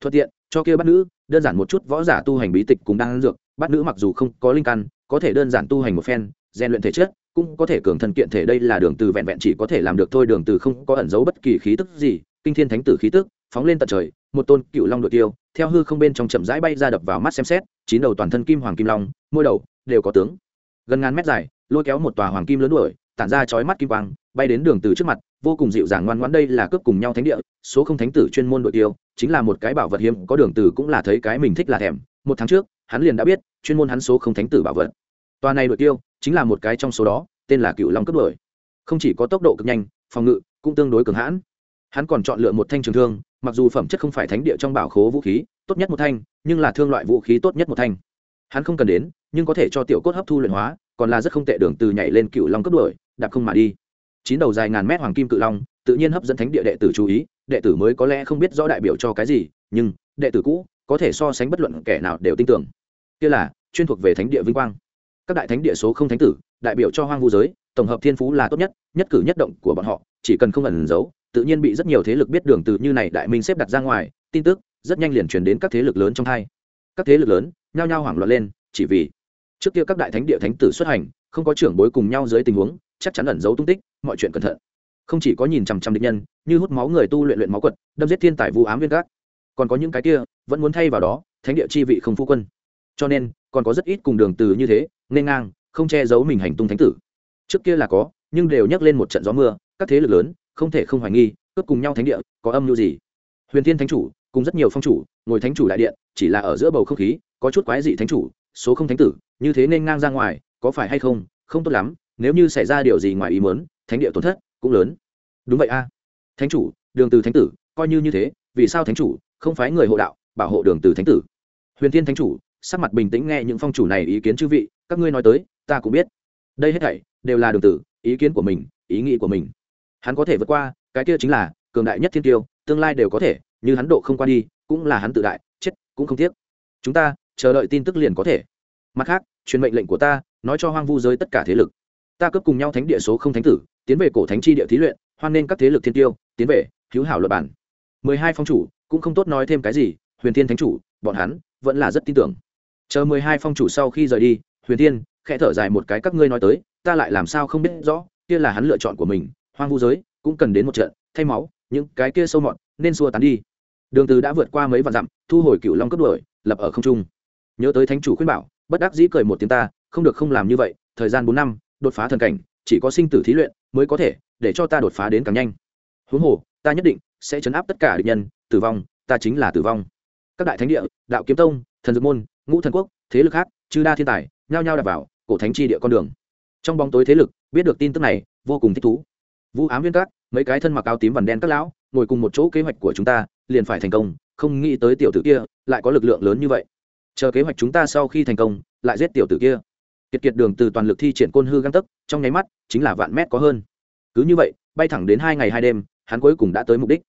Thuận tiện, cho kia bắt nữ đơn giản một chút võ giả tu hành bí tịch cùng đang dược bắt nữ mặc dù không có linh căn, có thể đơn giản tu hành một phen, rèn luyện thể chất, cũng có thể cường thân kiện thể, đây là đường từ vẹn vẹn chỉ có thể làm được thôi, đường từ không có ẩn giấu bất kỳ khí tức gì, kinh thiên thánh tử khí tức, phóng lên tận trời, một tôn cựu long đội tiêu, theo hư không bên trong chậm rãi bay ra đập vào mắt xem xét, chín đầu toàn thân kim hoàng kim long môi đầu đều có tướng, gần ngàn mét dài, lôi kéo một tòa hoàng kim lớn đuổi, tản ra chói mắt kim quang, bay đến đường từ trước mặt vô cùng dịu dàng ngoan ngoãn đây là cướp cùng nhau thánh địa, số không thánh tử chuyên môn đội tiêu, chính là một cái bảo vật hiếm, có đường từ cũng là thấy cái mình thích là thèm. Một tháng trước, hắn liền đã biết, chuyên môn hắn số không thánh tử bảo vật. Tòa này đội tiêu, chính là một cái trong số đó, tên là cựu long cướp đuổi. Không chỉ có tốc độ cực nhanh, phòng ngự cũng tương đối cường hãn. Hắn còn chọn lựa một thanh trường thương, mặc dù phẩm chất không phải thánh địa trong bảo khố vũ khí, tốt nhất một thanh, nhưng là thương loại vũ khí tốt nhất một thanh. Hắn không cần đến, nhưng có thể cho tiểu cốt hấp thu luyện hóa, còn là rất không tệ đường từ nhảy lên cựu long cướp đuổi, đạp không mà đi chín đầu dài ngàn mét hoàng kim cự long, tự nhiên hấp dẫn thánh địa đệ tử chú ý, đệ tử mới có lẽ không biết rõ đại biểu cho cái gì, nhưng đệ tử cũ có thể so sánh bất luận kẻ nào đều tin tưởng. Kia là chuyên thuộc về thánh địa vinh quang. Các đại thánh địa số không thánh tử, đại biểu cho hoang vu giới, tổng hợp thiên phú là tốt nhất nhất cử nhất động của bọn họ, chỉ cần không ẩn giấu, tự nhiên bị rất nhiều thế lực biết đường từ như này đại minh xếp đặt ra ngoài, tin tức rất nhanh liền truyền đến các thế lực lớn trong hai. Các thế lực lớn nhao nhao hoảng loạn lên, chỉ vì trước kia các đại thánh địa thánh tử xuất hành, không có trưởng bối cùng nhau dưới tình huống, chắc chắn ẩn giấu tung tích mọi chuyện cẩn thận. Không chỉ có nhìn chằm chằm địch nhân như hút máu người tu luyện luyện máu quật đâm giết thiên tài vu ám viên gác, còn có những cái kia vẫn muốn thay vào đó thánh địa chi vị không phu quân. Cho nên còn có rất ít cùng đường từ như thế nên ngang không che giấu mình hành tung thánh tử. Trước kia là có nhưng đều nhắc lên một trận gió mưa các thế lực lớn không thể không hoài nghi cướp cùng nhau thánh địa có âm mưu gì? Huyền thiên thánh chủ cùng rất nhiều phong chủ ngồi thánh chủ đại điện chỉ là ở giữa bầu không khí có chút quái dị thánh chủ số không thánh tử như thế nên ngang ra ngoài có phải hay không? Không tốt lắm nếu như xảy ra điều gì ngoài ý muốn thánh địa tổn thất cũng lớn. Đúng vậy a. Thánh chủ, đường từ thánh tử, coi như như thế, vì sao thánh chủ không phải người hộ đạo, bảo hộ đường từ thánh tử? Huyền thiên thánh chủ, sắc mặt bình tĩnh nghe những phong chủ này ý kiến chư vị, các ngươi nói tới, ta cũng biết. Đây hết thảy đều là đường tử, ý kiến của mình, ý nghĩ của mình. Hắn có thể vượt qua, cái kia chính là cường đại nhất thiên tiêu, tương lai đều có thể, như hắn độ không qua đi, cũng là hắn tự đại, chết cũng không tiếc. Chúng ta chờ đợi tin tức liền có thể. Mặt khác, truyền mệnh lệnh của ta, nói cho hoang vu giới tất cả thế lực ta cấp cùng nhau thánh địa số không thánh tử, tiến về cổ thánh chi địa thí luyện, hoan nên các thế lực thiên tiêu, tiến về, hữu hảo luật bản. Mười hai phong chủ, cũng không tốt nói thêm cái gì, huyền thiên thánh chủ, bọn hắn, vẫn là rất tin tưởng. Chờ mười hai phong chủ sau khi rời đi, huyền thiên, khẽ thở dài một cái các ngươi nói tới, ta lại làm sao không biết rõ, kia là hắn lựa chọn của mình, hoang vu giới, cũng cần đến một trận, thay máu, những cái kia sâu mọt, nên xua tán đi. Đường từ đã vượt qua mấy vạn dặm, thu hồi cựu long cấp đuổi, lập ở không trung. Nhớ tới thánh chủ khuyên bảo, bất đắc dĩ cười một tiếng ta, không được không làm như vậy, thời gian bốn năm đột phá thần cảnh, chỉ có sinh tử thí luyện mới có thể để cho ta đột phá đến càng nhanh. Huống hồ, ta nhất định sẽ chấn áp tất cả địch nhân, tử vong, ta chính là tử vong. Các đại thánh địa, đạo kiếm tông, thần dược môn, ngũ thần quốc, thế lực khác, chư đa thiên tài, nhao nhao đặt vào cổ thánh chi địa con đường. Trong bóng tối thế lực, biết được tin tức này, vô cùng thích thú. Vũ ám viên các, mấy cái thân mặc áo tím vằn đen các lão, ngồi cùng một chỗ kế hoạch của chúng ta, liền phải thành công, không nghĩ tới tiểu tử kia lại có lực lượng lớn như vậy. Chờ kế hoạch chúng ta sau khi thành công, lại giết tiểu tử kia kiệt kiệt đường từ toàn lực thi triển côn hư găng tấc, trong nháy mắt, chính là vạn mét có hơn. Cứ như vậy, bay thẳng đến hai ngày hai đêm, hắn cuối cùng đã tới mục đích.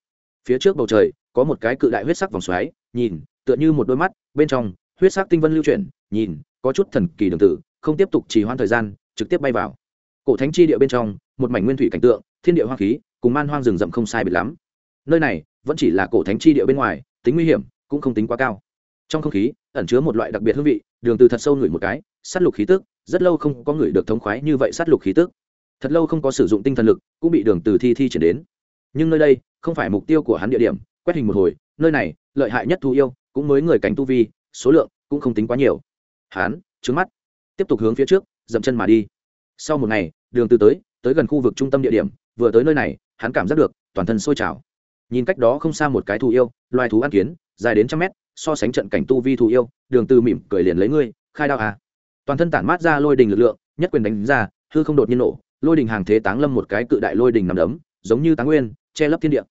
Phía trước bầu trời, có một cái cự đại huyết sắc vòng xoáy, nhìn, tựa như một đôi mắt, bên trong, huyết sắc tinh vân lưu chuyển, nhìn, có chút thần kỳ đường tử, không tiếp tục trì hoãn thời gian, trực tiếp bay vào. Cổ thánh chi địa bên trong, một mảnh nguyên thủy cảnh tượng, thiên địa hoang khí, cùng man hoang rừng rậm không sai biệt lắm. Nơi này, vẫn chỉ là cổ thánh chi địa bên ngoài, tính nguy hiểm, cũng không tính quá cao. Trong không khí, ẩn chứa một loại đặc biệt hương vị, đường từ thật sâu ngửi một cái, sát lục khí tức rất lâu không có người được thống khoái như vậy sát lục khí tức. Thật lâu không có sử dụng tinh thần lực, cũng bị đường từ thi thi triển đến. Nhưng nơi đây, không phải mục tiêu của hắn địa điểm, quét hình một hồi, nơi này, lợi hại nhất thu yêu, cũng mới người cảnh tu vi, số lượng cũng không tính quá nhiều. Hắn, trứng mắt. Tiếp tục hướng phía trước, dậm chân mà đi. Sau một ngày, đường từ tới tới gần khu vực trung tâm địa điểm, vừa tới nơi này, hắn cảm giác được, toàn thân sôi trào. Nhìn cách đó không xa một cái thú yêu, loài thú ăn kiến, dài đến trăm mét, so sánh trận cảnh tu vi thú yêu, đường từ mỉm cười liền lấy ngươi, khai đao à toàn thân tản mát ra lôi đình lực lượng, nhất quyền đánh ra, hư không đột nhiên nổ, lôi đình hàng thế táng lâm một cái cự đại lôi đình nằm đấm, giống như táng nguyên, che lấp thiên địa.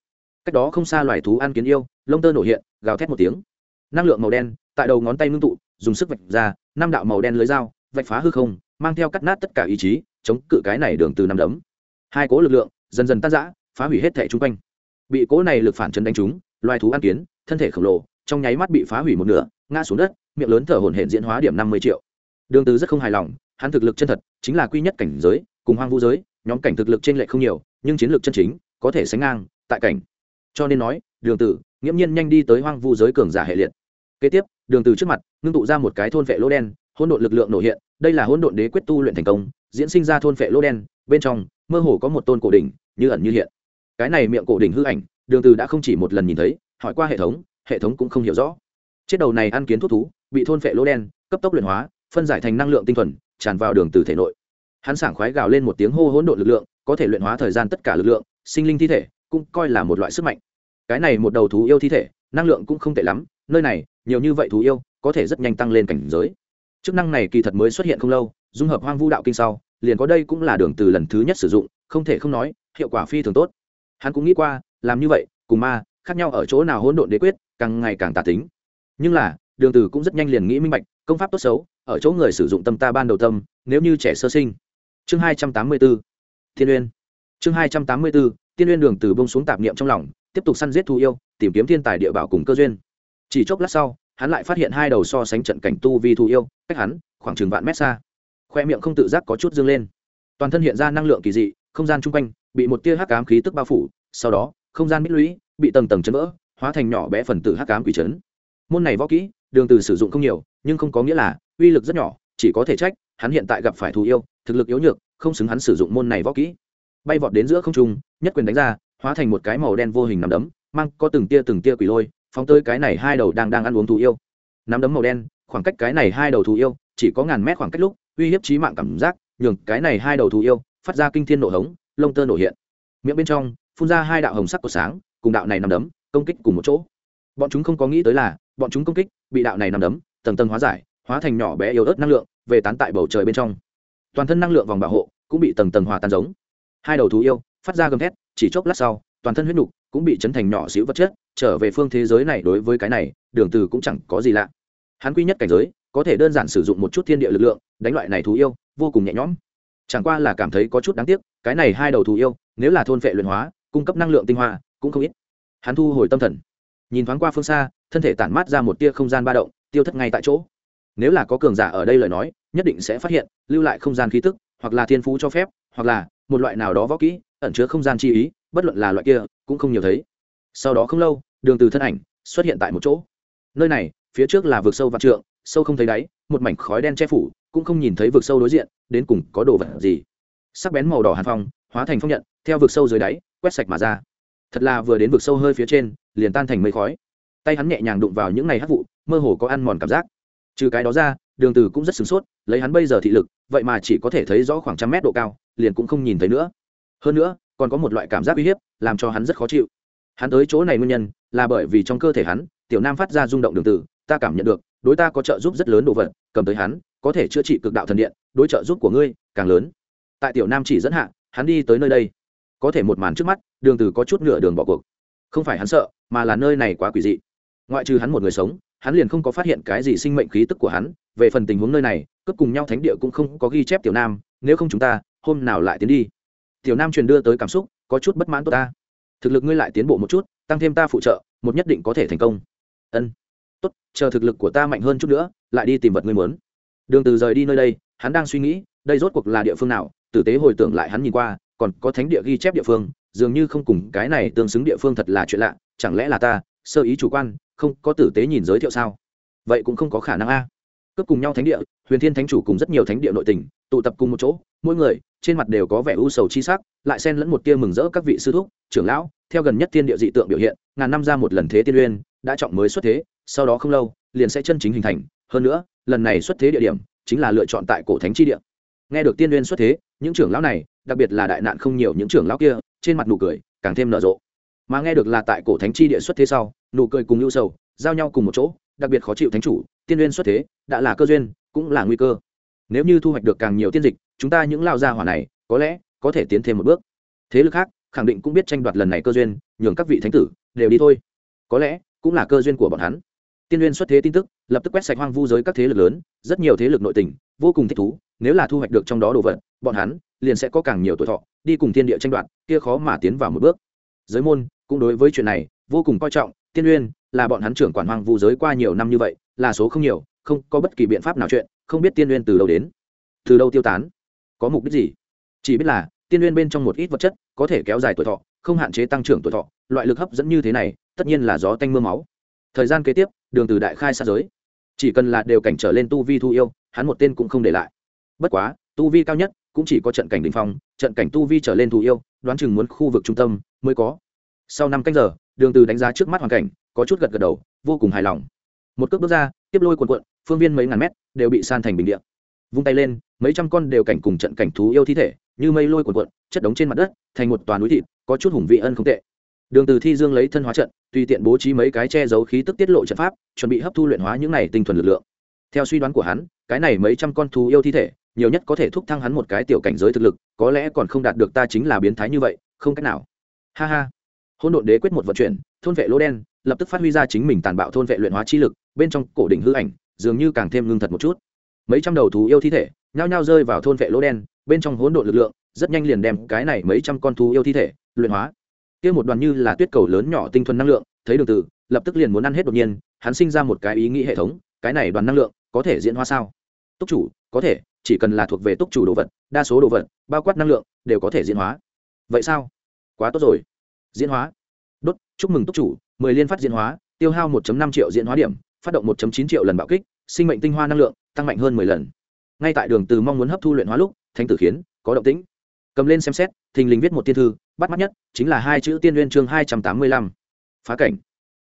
Cách đó không xa loài thú ăn kiến yêu, lông tơ nổ hiện, gào thét một tiếng. Năng lượng màu đen tại đầu ngón tay ngưng tụ, dùng sức vạch ra, năm đạo màu đen lưới dao, vạch phá hư không, mang theo cắt nát tất cả ý chí, chống cự cái này đường từ năm đấm. Hai cố lực lượng dần dần tan rã, phá hủy hết thể chung quanh. Bị cố này lực phản chấn đánh trúng, loài thú ăn kiến, thân thể khổng lồ, trong nháy mắt bị phá hủy một nửa, ngã xuống đất, miệng lớn thở hổn hển diễn hóa điểm năm mươi triệu đường từ rất không hài lòng, hắn thực lực chân thật chính là quy nhất cảnh giới, cùng hoang vu giới, nhóm cảnh thực lực trên lệ không nhiều, nhưng chiến lược chân chính có thể sánh ngang tại cảnh. Cho nên nói, đường tử nghiễm nhiên nhanh đi tới hoang vu giới cường giả hệ liệt. Kế tiếp, đường từ trước mặt ngưng tụ ra một cái thôn vệ lỗ đen, hỗn độn lực lượng nổ hiện, đây là hỗn độn đế quyết tu luyện thành công, diễn sinh ra thôn vệ lỗ đen, bên trong mơ hồ có một tôn cổ đỉnh, như ẩn như hiện. Cái này miệng cổ đỉnh hư ảnh, đường từ đã không chỉ một lần nhìn thấy, hỏi qua hệ thống hệ thống cũng không hiểu rõ. Chết đầu này ăn kiến thuốc thú, bị thôn vệ lỗ đen cấp tốc luyện hóa phân giải thành năng lượng tinh thuần, tràn vào đường từ thể nội. Hắn sảng khoái gào lên một tiếng hô hỗn độn lực lượng, có thể luyện hóa thời gian tất cả lực lượng, sinh linh thi thể, cũng coi là một loại sức mạnh. Cái này một đầu thú yêu thi thể, năng lượng cũng không tệ lắm, nơi này, nhiều như vậy thú yêu, có thể rất nhanh tăng lên cảnh giới. Chức năng này kỳ thật mới xuất hiện không lâu, dung hợp hoang vu đạo kinh sau, liền có đây cũng là đường từ lần thứ nhất sử dụng, không thể không nói, hiệu quả phi thường tốt. Hắn cũng nghĩ qua, làm như vậy, cùng ma, khác nhau ở chỗ nào hỗn độn đế quyết, càng ngày càng tà tính. Nhưng là, đường từ cũng rất nhanh liền nghĩ minh bạch, công pháp tốt xấu ở chỗ người sử dụng tâm ta ban đầu tâm, nếu như trẻ sơ sinh. Chương 284 thiên uyên. Chương 284 tiên uyên đường từ bông xuống tạp niệm trong lòng, tiếp tục săn giết thú yêu, tìm kiếm thiên tài địa bảo cùng cơ duyên. Chỉ chốc lát sau, hắn lại phát hiện hai đầu so sánh trận cảnh tu vi thú yêu, cách hắn, khoảng chừng vạn mét xa. Khoe miệng không tự giác có chút dương lên. Toàn thân hiện ra năng lượng kỳ dị, không gian chung quanh bị một tia hắc ám khí tức bao phủ, sau đó, không gian mít lũy bị tầng tầng chấn vỡ, hóa thành nhỏ bé phần tử hắc ám quỷ chấn. Môn này võ kỹ, đường từ sử dụng không nhiều, nhưng không có nghĩa là uy lực rất nhỏ, chỉ có thể trách, hắn hiện tại gặp phải thù yêu, thực lực yếu nhược, không xứng hắn sử dụng môn này võ kỹ. Bay vọt đến giữa không trung, nhất quyền đánh ra, hóa thành một cái màu đen vô hình nằm đấm, mang có từng tia từng tia quỷ lôi, phóng tới cái này hai đầu đang đang ăn uống thù yêu. Nắm đấm màu đen, khoảng cách cái này hai đầu thù yêu, chỉ có ngàn mét khoảng cách lúc, uy hiếp trí mạng cảm giác, nhường cái này hai đầu thù yêu, phát ra kinh thiên nổ hống, lông tơ nổ hiện. Miệng bên trong, phun ra hai đạo hồng sắc của sáng, cùng đạo này nằm đấm, công kích cùng một chỗ. Bọn chúng không có nghĩ tới là, bọn chúng công kích, bị đạo này nằm đấm, tầng tầng hóa giải hóa thành nhỏ bé yếu ớt năng lượng, về tán tại bầu trời bên trong. Toàn thân năng lượng vòng bảo hộ cũng bị tầng tầng hòa tan giống. Hai đầu thú yêu phát ra gầm thét, chỉ chốc lát sau, toàn thân huyết nục cũng bị chấn thành nhỏ xíu vật chất, trở về phương thế giới này đối với cái này, đường từ cũng chẳng có gì lạ. Hắn quy nhất cảnh giới, có thể đơn giản sử dụng một chút thiên địa lực lượng, đánh loại này thú yêu, vô cùng nhẹ nhõm. Chẳng qua là cảm thấy có chút đáng tiếc, cái này hai đầu thú yêu, nếu là thôn phệ luyện hóa, cung cấp năng lượng tinh hoa, cũng không ít. Hắn thu hồi tâm thần. Nhìn thoáng qua phương xa, thân thể tản mát ra một tia không gian ba động, tiêu thất ngay tại chỗ nếu là có cường giả ở đây lời nói, nhất định sẽ phát hiện, lưu lại không gian khí tức, hoặc là thiên phú cho phép, hoặc là một loại nào đó võ kỹ, ẩn chứa không gian chi ý, bất luận là loại kia, cũng không nhiều thấy. Sau đó không lâu, đường từ thân ảnh xuất hiện tại một chỗ. Nơi này, phía trước là vực sâu vạn trượng, sâu không thấy đáy, một mảnh khói đen che phủ, cũng không nhìn thấy vực sâu đối diện, đến cùng có đồ vật gì. Sắc bén màu đỏ hàn phong, hóa thành phong nhận, theo vực sâu dưới đáy, quét sạch mà ra. Thật là vừa đến vực sâu hơi phía trên, liền tan thành mây khói. Tay hắn nhẹ nhàng đụng vào những ngày hắc vụ, mơ hồ có ăn mòn cảm giác trừ cái đó ra, đường từ cũng rất sửng sốt, lấy hắn bây giờ thị lực, vậy mà chỉ có thể thấy rõ khoảng trăm mét độ cao, liền cũng không nhìn thấy nữa. Hơn nữa, còn có một loại cảm giác uy hiếp, làm cho hắn rất khó chịu. Hắn tới chỗ này nguyên nhân, là bởi vì trong cơ thể hắn, tiểu nam phát ra rung động đường từ ta cảm nhận được, đối ta có trợ giúp rất lớn đồ vật, cầm tới hắn, có thể chữa trị cực đạo thần điện, đối trợ giúp của ngươi, càng lớn. Tại tiểu nam chỉ dẫn hạ, hắn đi tới nơi đây. Có thể một màn trước mắt, đường từ có chút nửa đường bỏ cuộc. Không phải hắn sợ, mà là nơi này quá quỷ dị. Ngoại trừ hắn một người sống hắn liền không có phát hiện cái gì sinh mệnh khí tức của hắn. Về phần tình huống nơi này, cướp cùng nhau thánh địa cũng không có ghi chép tiểu nam, nếu không chúng ta, hôm nào lại tiến đi? Tiểu nam truyền đưa tới cảm xúc, có chút bất mãn tốt ta. Thực lực ngươi lại tiến bộ một chút, tăng thêm ta phụ trợ, một nhất định có thể thành công. Ân. Tốt, chờ thực lực của ta mạnh hơn chút nữa, lại đi tìm vật ngươi muốn. Đường từ rời đi nơi đây, hắn đang suy nghĩ, đây rốt cuộc là địa phương nào? Tử tế hồi tưởng lại hắn nhìn qua, còn có thánh địa ghi chép địa phương, dường như không cùng cái này tương xứng địa phương thật là chuyện lạ, chẳng lẽ là ta? Sơ ý chủ quan, không có tử tế nhìn giới thiệu sao? Vậy cũng không có khả năng a. Cướp cùng nhau thánh địa, huyền thiên thánh chủ cùng rất nhiều thánh địa nội tình, tụ tập cùng một chỗ, mỗi người, trên mặt đều có vẻ u sầu chi sắc, lại xen lẫn một tia mừng rỡ các vị sư thúc, trưởng lão, theo gần nhất thiên địa dị tượng biểu hiện, ngàn năm ra một lần thế tiên uyên, đã trọng mới xuất thế, sau đó không lâu, liền sẽ chân chính hình thành. Hơn nữa, lần này xuất thế địa điểm, chính là lựa chọn tại cổ thánh chi địa. Nghe được tiên uyên xuất thế, những trưởng lão này, đặc biệt là đại nạn không nhiều những trưởng lão kia, trên mặt nụ cười càng thêm nở rộ mà nghe được là tại cổ thánh chi địa xuất thế sau, nụ cười cùng ưu sầu, giao nhau cùng một chỗ, đặc biệt khó chịu thánh chủ, tiên duyên xuất thế, đã là cơ duyên, cũng là nguy cơ. Nếu như thu hoạch được càng nhiều tiên dịch, chúng ta những lao gia hỏa này, có lẽ có thể tiến thêm một bước. Thế lực khác, khẳng định cũng biết tranh đoạt lần này cơ duyên, nhường các vị thánh tử đều đi thôi. Có lẽ, cũng là cơ duyên của bọn hắn. Tiên duyên xuất thế tin tức, lập tức quét sạch hoang vu giới các thế lực lớn, rất nhiều thế lực nội tình, vô cùng thích thú, nếu là thu hoạch được trong đó đồ vật, bọn hắn liền sẽ có càng nhiều tuổi thọ, đi cùng thiên địa tranh đoạt, kia khó mà tiến vào một bước giới môn, cũng đối với chuyện này vô cùng coi trọng. Tiên uyên là bọn hắn trưởng quản hoang vu giới qua nhiều năm như vậy, là số không nhiều, không có bất kỳ biện pháp nào chuyện, không biết tiên uyên từ đâu đến, từ đâu tiêu tán, có mục đích gì. Chỉ biết là, tiên uyên bên trong một ít vật chất có thể kéo dài tuổi thọ, không hạn chế tăng trưởng tuổi thọ, loại lực hấp dẫn như thế này, tất nhiên là gió tanh m ư a máu. Thời gian kế tiếp, đường từ đại khai xa giới. Chỉ cần là đều cảnh trở lên tu vi thu yêu, hắn một tên cũng không để lại. Bất quá, tu vi cao nhất cũng chỉ có trận cảnh đình phong, trận cảnh tu vi trở lên thu yêu, đoán chừng muốn khu vực trung tâm mới có. Sau năm canh giờ, đường từ đánh giá trước mắt hoàn cảnh, có chút gật gật đầu, vô cùng hài lòng. Một cước bước ra, tiếp lôi cuộn cuộn, phương viên mấy ngàn mét, đều bị san thành bình địa. Vung tay lên, mấy trăm con đều cảnh cùng trận cảnh thú yêu thi thể, như mây lôi cuộn cuộn, chất đống trên mặt đất, thành một toàn núi thịt, có chút hùng vị ân không tệ. Đường từ thi dương lấy thân hóa trận, tùy tiện bố trí mấy cái che giấu khí tức tiết lộ trận pháp, chuẩn bị hấp thu luyện hóa những này tinh thuần lực lượng. Theo suy đoán của hắn, cái này mấy trăm con thú yêu thi thể, nhiều nhất có thể thúc thăng hắn một cái tiểu cảnh giới thực lực, có lẽ còn không đạt được ta chính là biến thái như vậy, không cách nào ha ha. Hôn độn đế quyết một vận chuyển, thôn vệ lỗ đen, lập tức phát huy ra chính mình tàn bạo thôn vệ luyện hóa chi lực, bên trong cổ đỉnh hư ảnh, dường như càng thêm ngưng thật một chút. Mấy trăm đầu thú yêu thi thể, nhao nhao rơi vào thôn vệ lỗ đen, bên trong hỗn độn lực lượng, rất nhanh liền đem cái này mấy trăm con thú yêu thi thể, luyện hóa. Kia một đoàn như là tuyết cầu lớn nhỏ tinh thuần năng lượng, thấy đường từ lập tức liền muốn ăn hết đột nhiên, hắn sinh ra một cái ý nghĩ hệ thống, cái này đoàn năng lượng, có thể diễn hóa sao? Túc chủ, có thể, chỉ cần là thuộc về túc chủ đồ vật, đa số đồ vật, bao quát năng lượng, đều có thể diễn hóa. Vậy sao? Quá tốt rồi. Diễn hóa. Đốt, chúc mừng túc chủ, mười liên phát diễn hóa, tiêu hao 1 năm triệu diễn hóa điểm, phát động 1 chín triệu lần bạo kích, sinh mệnh tinh hoa năng lượng tăng mạnh hơn mười lần. Ngay tại đường từ mong muốn hấp thu luyện hóa lúc, thánh tử khiến, có động tĩnh. Cầm lên xem xét, thình lình viết một tiên thư, bắt mắt nhất, chính là hai chữ tiên nguyên chương hai trăm tám mươi lăm. Phá cảnh.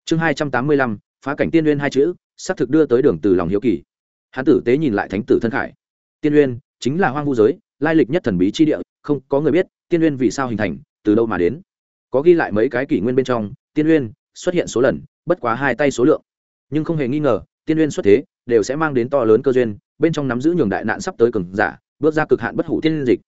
Chương hai trăm tám mươi lăm, phá cảnh tiên nguyên hai chữ xác thực đưa tới đường từ lòng hiếu kỳ. Hắn tử tế nhìn lại thánh tử thân khải. Tiên nguyên, chính là hoang vu giới, lai lịch nhất thần bí chi địa, không có người biết, tiên nguyên vì sao hình thành từ đâu mà đến? Có ghi lại mấy cái kỷ nguyên bên trong, tiên Uyên xuất hiện số lần, bất quá hai tay số lượng. Nhưng không hề nghi ngờ, tiên Uyên xuất thế, đều sẽ mang đến to lớn cơ duyên, bên trong nắm giữ nhường đại nạn sắp tới cường giả, bước ra cực hạn bất hủ tiên dịch.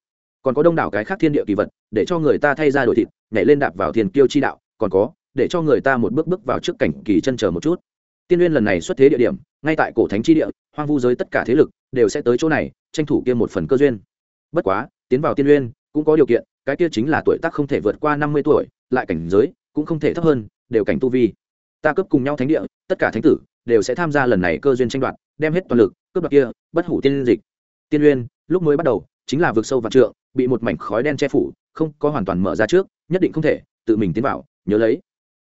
Còn có đông đảo cái khác thiên địa kỳ vật, để cho người ta thay ra đổi thịt, nhảy lên đạp vào thiền kiêu chi đạo, còn có, để cho người ta một bước bước vào trước cảnh kỳ chân chờ một chút. Tiên Uyên lần này xuất thế địa điểm, ngay tại cổ thánh chi địa, hoang vu giới tất cả thế lực, đều sẽ tới chỗ này, tranh thủ kia một phần cơ duyên. Bất quá, tiến vào tiên Uyên cũng có điều kiện cái kia chính là tuổi tác không thể vượt qua năm mươi tuổi, lại cảnh giới cũng không thể thấp hơn, đều cảnh tu vi. Ta cướp cùng nhau thánh địa, tất cả thánh tử đều sẽ tham gia lần này cơ duyên tranh đoạt, đem hết toàn lực, cướp đoạt kia, bất hủ tiên dịch. Tiên uyên, lúc mới bắt đầu, chính là vực sâu vạn trượng, bị một mảnh khói đen che phủ, không có hoàn toàn mở ra trước, nhất định không thể, tự mình tiến vào, nhớ lấy.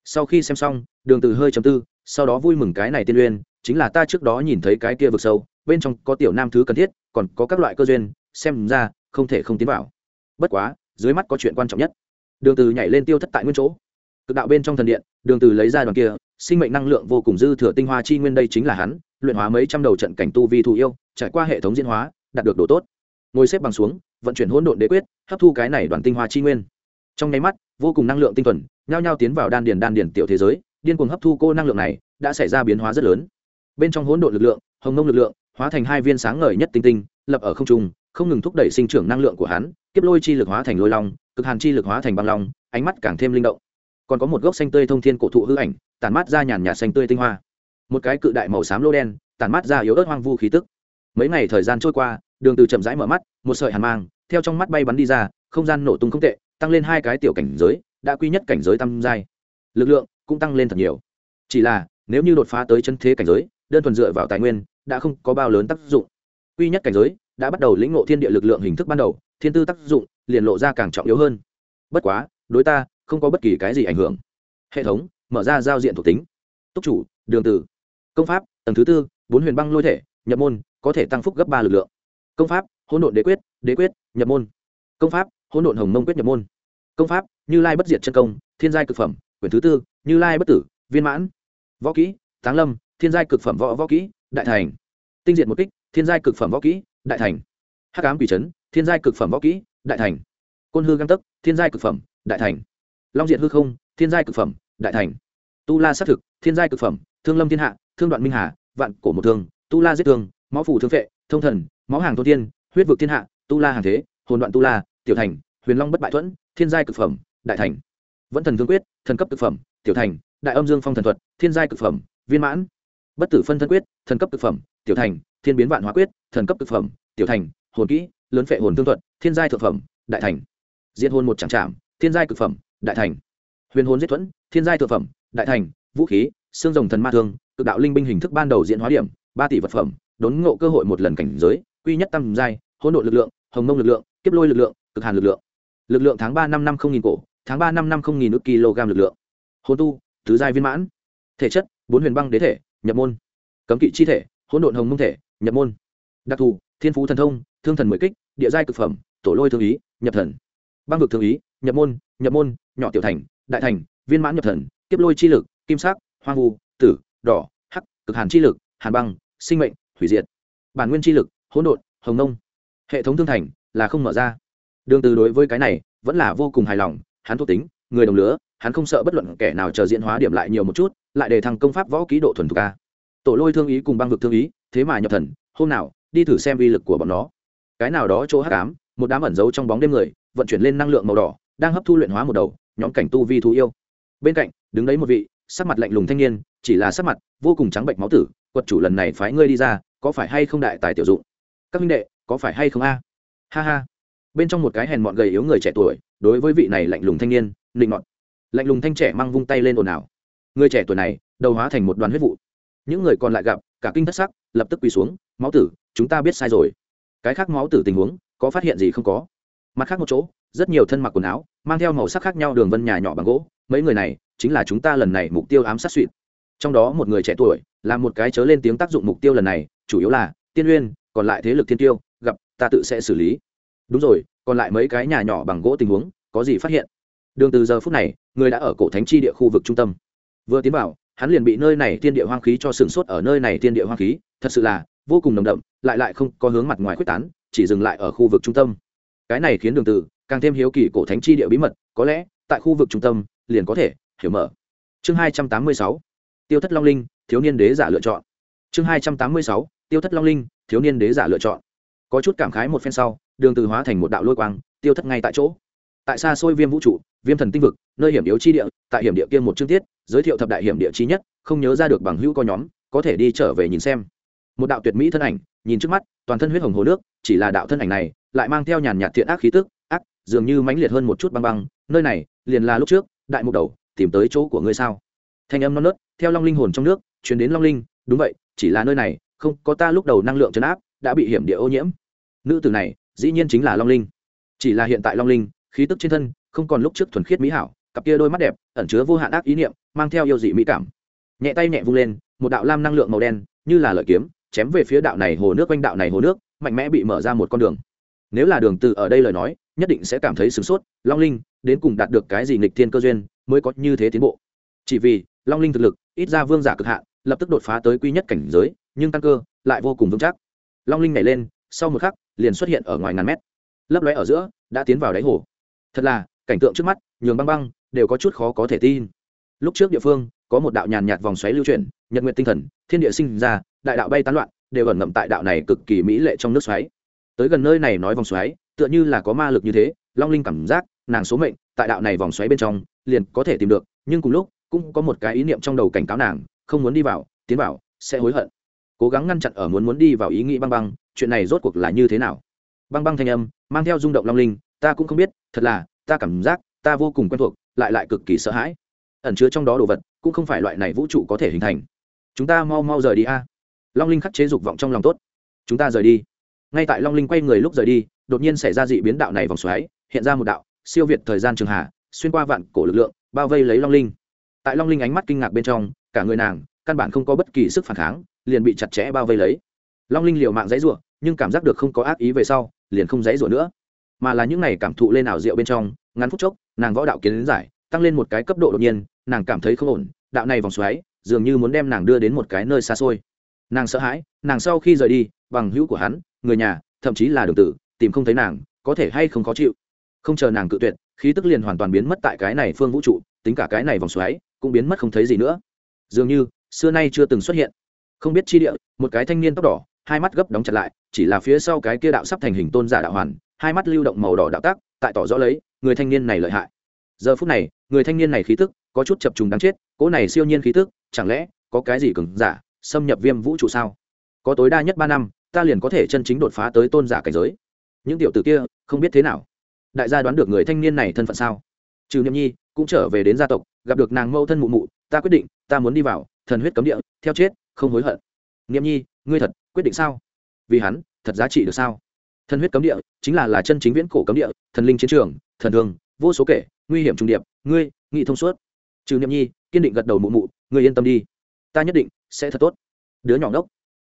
Sau khi xem xong, đường từ hơi chấm tư, sau đó vui mừng cái này tiên uyên, chính là ta trước đó nhìn thấy cái kia vực sâu, bên trong có tiểu nam thứ cần thiết, còn có các loại cơ duyên, xem ra không thể không tiến vào. Bất quá dưới mắt có chuyện quan trọng nhất. Đường từ nhảy lên tiêu thất tại nguyên chỗ. Cực đạo bên trong thần điện, đường từ lấy ra đoàn kia, sinh mệnh năng lượng vô cùng dư thừa tinh hoa chi nguyên đây chính là hắn, luyện hóa mấy trăm đầu trận cảnh tu vi thù yêu, trải qua hệ thống diễn hóa, đạt được độ tốt. Ngồi xếp bằng xuống, vận chuyển hỗn độn đế quyết, hấp thu cái này đoàn tinh hoa chi nguyên. Trong nháy mắt, vô cùng năng lượng tinh thuần, nhao nhao tiến vào đan điền đan điền tiểu thế giới, điên cuồng hấp thu cô năng lượng này, đã xảy ra biến hóa rất lớn. Bên trong hỗn độn lực lượng, hồng ngông lực lượng, hóa thành hai viên sáng ngời nhất tinh tinh, lập ở không trung không ngừng thúc đẩy sinh trưởng năng lượng của hắn, kiếp lôi chi lực hóa thành lôi long, cực hàn chi lực hóa thành băng long, ánh mắt càng thêm linh động. Còn có một gốc xanh tươi thông thiên cổ thụ hư ảnh, tản mát ra nhàn nhạt xanh tươi tinh hoa. Một cái cự đại màu xám lô đen, tản mát ra yếu ớt hoang vu khí tức. Mấy ngày thời gian trôi qua, đường từ chậm rãi mở mắt, một sợi hàn mang, theo trong mắt bay bắn đi ra, không gian nổ tung không tệ, tăng lên hai cái tiểu cảnh giới, đã quy nhất cảnh giới tam giai. Lực lượng cũng tăng lên thật nhiều. Chỉ là, nếu như đột phá tới chân thế cảnh giới, đơn thuần dựa vào tài nguyên, đã không có bao lớn tác dụng. Quy nhất cảnh giới đã bắt đầu lĩnh ngộ thiên địa lực lượng hình thức ban đầu, thiên tư tác dụng liền lộ ra càng trọng yếu hơn. Bất quá, đối ta, không có bất kỳ cái gì ảnh hưởng. Hệ thống, mở ra giao diện thuộc tính. Túc chủ, đường tử. Công pháp, tầng thứ tư, bốn huyền băng lôi thể, nhập môn, có thể tăng phúc gấp ba lực lượng. Công pháp, hỗn độn đế quyết đế quyết, nhập môn. Công pháp, hỗn độn hồng mông quyết nhập môn. Công pháp, như lai bất diệt chân công, thiên giai cực phẩm, quyển thứ tư, như lai bất tử, viên mãn. Võ kỹ, táng lâm, thiên giai cực phẩm võ võ kỹ, đại thành. Tinh diệt một kích, thiên giai cực phẩm võ kỹ đại thành. Hắc ám quỷ trấn thiên giai cực phẩm võ kỹ, đại thành. Côn hư găng tấc, thiên giai cực phẩm, đại thành. Long diện hư không, thiên giai cực phẩm, đại thành. Tu la xác thực, thiên giai cực phẩm, thương lâm thiên hạ, thương đoạn minh hà, vạn cổ một thương, tu la giết thương, máu phủ thương vệ, thông thần, máu hàng thô thiên, huyết vực thiên hạ, tu la hàng thế, hồn đoạn tu la, tiểu thành, huyền long bất bại thuẫn, thiên giai cực phẩm, đại thành. Vẫn thần thương quyết, thần cấp cực phẩm, tiểu thành, đại âm dương phong thần thuật, thiên giai cực phẩm, viên mãn. Bất tử phân thân quyết, thần cấp cực phẩm, tiểu thành thiên biến vạn hóa quyết thần cấp cực phẩm tiểu thành hồn kỹ lớn phệ hồn tương thuật thiên giai thượng phẩm đại thành. Diện hồn một chẳng chạm, thiên giai cực phẩm đại thành. Huyền hồn giết thuẫn thiên giai thượng phẩm đại thành. Vũ khí xương rồng thần ma thương cực đạo linh binh hình thức ban đầu diễn hóa điểm ba tỷ vật phẩm đốn ngộ cơ hội một lần cảnh giới quy nhất tăng giai hỗn độ lực lượng hồng mông lực lượng kiếp lôi lực lượng cực hàn lực lượng. Lực lượng tháng ba năm năm không nghìn cổ tháng ba năm năm không nghìn ước kg lực lượng. Hồn tu tứ giai viên mãn. Thể chất bốn huyền băng đế thể nhập môn. Cấm kỵ chi thể hỗn độn hồng mông thể nhập môn. Đặc thù, thiên phú thần thông, thương thần mười kích, địa giai cực phẩm, tổ lôi thương ý, nhập thần. Băng vực thương ý, nhập môn nhập môn, nhỏ tiểu thành, đại thành, viên mãn nhập thần, kiếp lôi chi lực, kim sắc, hoang vu, tử, đỏ, hắc, cực hàn chi lực, hàn băng, sinh mệnh, hủy diệt. Bản nguyên chi lực, hỗn độn, hồng nông. Hệ thống thương thành là không mở ra. Đường từ đối với cái này vẫn là vô cùng hài lòng, hắn thuộc tính, người đồng lứa, hắn không sợ bất luận kẻ nào chờ diễn hóa điểm lại nhiều một chút, lại để thằng công pháp võ ký độ thuần thục ca tổ lôi thương ý cùng băng vực thương ý, thế mà nhập thần, hôm nào, đi thử xem uy lực của bọn nó. Cái nào đó chỗ hắc ám, một đám ẩn giấu trong bóng đêm người, vận chuyển lên năng lượng màu đỏ, đang hấp thu luyện hóa một đầu, nhóm cảnh tu vi thú yêu. Bên cạnh, đứng đấy một vị, sắc mặt lạnh lùng thanh niên, chỉ là sắc mặt vô cùng trắng bệnh máu tử, quật chủ lần này phái ngươi đi ra, có phải hay không đại tài tiểu dụng? Các minh đệ, có phải hay không a? Ha ha. Bên trong một cái hèn mọn gầy yếu người trẻ tuổi, đối với vị này lạnh lùng thanh niên, nịnh mọn lạnh lùng thanh trẻ mang vung tay lên ồn ào. Người trẻ tuổi này, đầu hóa thành một đoàn huyết vụ những người còn lại gặp, cả kinh thất sắc, lập tức quỳ xuống, máu tử, chúng ta biết sai rồi. Cái khác máu tử tình huống, có phát hiện gì không có. Mặt khác một chỗ, rất nhiều thân mặc quần áo, mang theo màu sắc khác nhau đường vân nhà nhỏ bằng gỗ, mấy người này chính là chúng ta lần này mục tiêu ám sát suỵt. Trong đó một người trẻ tuổi, là một cái chớ lên tiếng tác dụng mục tiêu lần này, chủ yếu là, tiên uyên, còn lại thế lực thiên tiêu, gặp, ta tự sẽ xử lý. Đúng rồi, còn lại mấy cái nhà nhỏ bằng gỗ tình huống, có gì phát hiện? Đường từ giờ phút này, người đã ở cổ thánh chi địa khu vực trung tâm. Vừa tiến vào hắn liền bị nơi này thiên địa hoang khí cho sừng sốt ở nơi này thiên địa hoang khí, thật sự là vô cùng nồng đậm, lại lại không có hướng mặt ngoài quyết tán, chỉ dừng lại ở khu vực trung tâm. Cái này khiến đường từ càng thêm hiếu kỳ cổ thánh chi địa bí mật, có lẽ tại khu vực trung tâm liền có thể hiểu mở. Chương 286 tiêu thất long linh, thiếu niên đế giả lựa chọn. Chương 286 tiêu thất long linh, thiếu niên đế giả lựa chọn. Có chút cảm khái một phen sau, đường từ hóa thành một đạo lôi quang, tiêu thất ngay tại chỗ. Tại xa xôi viêm vũ trụ viêm thần tinh vực, nơi hiểm yếu chi địa, tại hiểm địa kia một chương tiết, giới thiệu thập đại hiểm địa chi nhất, không nhớ ra được bằng hữu có nhóm, có thể đi trở về nhìn xem. Một đạo tuyệt mỹ thân ảnh, nhìn trước mắt, toàn thân huyết hồng hồ nước, chỉ là đạo thân ảnh này, lại mang theo nhàn nhạt thiện ác khí tức, ác, dường như mãnh liệt hơn một chút băng băng, nơi này, liền là lúc trước, đại mục đầu, tìm tới chỗ của ngươi sao? Thanh âm non nớt, theo long linh hồn trong nước chuyển đến long linh, đúng vậy, chỉ là nơi này, không, có ta lúc đầu năng lượng chấn áp, đã bị hiểm địa ô nhiễm. Nữ tử này, dĩ nhiên chính là long linh. Chỉ là hiện tại long linh, khí tức trên thân không còn lúc trước thuần khiết mỹ hảo, cặp kia đôi mắt đẹp, ẩn chứa vô hạn ác ý niệm, mang theo yêu dị mỹ cảm. Nhẹ tay nhẹ vung lên, một đạo lam năng lượng màu đen, như là lợi kiếm, chém về phía đạo này hồ nước quanh đạo này hồ nước, mạnh mẽ bị mở ra một con đường. Nếu là đường từ ở đây lời nói, nhất định sẽ cảm thấy sửng sốt, long linh, đến cùng đạt được cái gì nghịch thiên cơ duyên, mới có như thế tiến bộ. Chỉ vì, long linh thực lực, ít ra vương giả cực hạn, lập tức đột phá tới quy nhất cảnh giới, nhưng tăng cơ, lại vô cùng vững chắc. Long linh nhảy lên, sau một khắc, liền xuất hiện ở ngoài ngàn mét. Lấp lóe ở giữa, đã tiến vào đáy hồ. Thật là cảnh tượng trước mắt, nhường băng băng đều có chút khó có thể tin. Lúc trước địa phương, có một đạo nhàn nhạt vòng xoáy lưu chuyển, nhật nguyện tinh thần, thiên địa sinh ra, đại đạo bay tán loạn, đều ẩn ngậm tại đạo này cực kỳ mỹ lệ trong nước xoáy. Tới gần nơi này nói vòng xoáy, tựa như là có ma lực như thế, long linh cảm giác, nàng số mệnh, tại đạo này vòng xoáy bên trong, liền có thể tìm được, nhưng cùng lúc, cũng có một cái ý niệm trong đầu cảnh cáo nàng, không muốn đi vào, tiến vào, sẽ hối hận. Cố gắng ngăn chặn ở muốn muốn đi vào ý nghĩ băng băng, chuyện này rốt cuộc là như thế nào? Băng băng thanh âm, mang theo rung động long linh, ta cũng không biết, thật là ta cảm giác ta vô cùng quen thuộc, lại lại cực kỳ sợ hãi. Ẩn chứa trong đó đồ vật, cũng không phải loại này vũ trụ có thể hình thành. Chúng ta mau mau rời đi a. Long linh khắc chế dục vọng trong lòng tốt. Chúng ta rời đi. Ngay tại long linh quay người lúc rời đi, đột nhiên xảy ra dị biến đạo này vòng xoáy, hiện ra một đạo, siêu việt thời gian trường hà xuyên qua vạn cổ lực lượng, bao vây lấy long linh. Tại long linh ánh mắt kinh ngạc bên trong, cả người nàng, căn bản không có bất kỳ sức phản kháng, liền bị chặt chẽ bao vây lấy. Long linh liều mạng dãy rủa, nhưng cảm giác được không có ác ý về sau, liền không dãy rủa nữa mà là những ngày cảm thụ lên ảo diệu bên trong, ngắn phút chốc, nàng võ đạo kiến giải, tăng lên một cái cấp độ đột nhiên, nàng cảm thấy không ổn, đạo này vòng xoáy, dường như muốn đem nàng đưa đến một cái nơi xa xôi. Nàng sợ hãi, nàng sau khi rời đi, bằng hữu của hắn, người nhà, thậm chí là đường tử, tìm không thấy nàng, có thể hay không khó chịu. Không chờ nàng cự tuyệt, khí tức liền hoàn toàn biến mất tại cái này phương vũ trụ, tính cả cái này vòng xoáy, cũng biến mất không thấy gì nữa. Dường như, xưa nay chưa từng xuất hiện. Không biết chi địa, một cái thanh niên tóc đỏ, hai mắt gấp đóng chặt lại, chỉ là phía sau cái kia đạo sắp thành hình tôn giả đạo hoàn hai mắt lưu động màu đỏ đạo tác tại tỏ rõ lấy, người thanh niên này lợi hại. Giờ phút này, người thanh niên này khí tức có chút chập trùng đáng chết, cỗ này siêu nhiên khí tức, chẳng lẽ có cái gì cứng giả xâm nhập viêm vũ trụ sao? Có tối đa nhất ba năm, ta liền có thể chân chính đột phá tới tôn giả cảnh giới. Những tiểu tử kia, không biết thế nào. Đại gia đoán được người thanh niên này thân phận sao? Trừ niệm nhi, cũng trở về đến gia tộc, gặp được nàng mâu thân mụ mụ, ta quyết định, ta muốn đi vào, thần huyết cấm địa, theo chết, không hối hận. Niệm nhi, ngươi thật quyết định sao? Vì hắn, thật giá trị được sao? Thần huyết cấm địa chính là là chân chính viễn cổ cấm địa, thần linh chiến trường, thần thường vô số kể, nguy hiểm trung điệp. Ngươi, nghị thông suốt. Trừ niệm nhi, kiên định gật đầu mụ mụ, ngươi yên tâm đi. Ta nhất định sẽ thật tốt. Đứa nhỏ ngốc.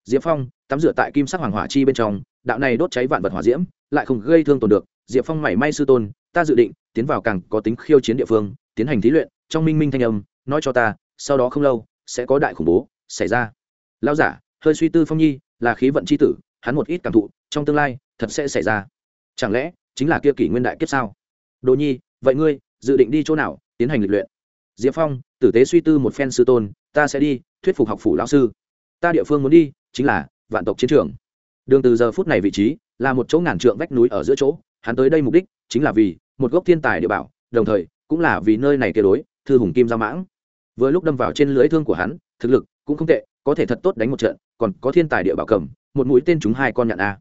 Diệp phong tắm rửa tại kim sắc hoàng hỏa chi bên trong, đạo này đốt cháy vạn vật hỏa diễm, lại không gây thương tổn được. Diệp phong mảy may sư tôn, ta dự định tiến vào càng có tính khiêu chiến địa phương, tiến hành thí luyện, trong minh minh thanh âm, nói cho ta, sau đó không lâu, sẽ có đại khủng bố xảy ra. Lao giả, hơi suy tư phong nhi, là khí vận c h i tử, hắn một ít cảm thụ, trong tương lai thật sẽ xảy ra. Chẳng lẽ chính là kia kỷ nguyên đại kiếp sao? Đồ nhi, vậy ngươi dự định đi chỗ nào tiến hành lịch luyện? Diệp phong, tử tế suy tư một phen sư tôn, ta sẽ đi, thuyết phục học phủ lão sư. Ta địa phương muốn đi chính là vạn tộc chiến trường. Đường từ giờ phút này vị trí là một chỗ ngàn trượng vách núi ở giữa chỗ, hắn tới đây mục đích chính là vì một gốc thiên tài địa bảo, đồng thời cũng là vì nơi này kia đối, thư hùng kim giao mãng. Vừa lúc đâm vào trên lưới thương của hắn, thực lực cũng không tệ, có thể thật tốt đánh một trận, còn có thiên tài địa bảo cầm, một mũi tên chúng hai con nhạn a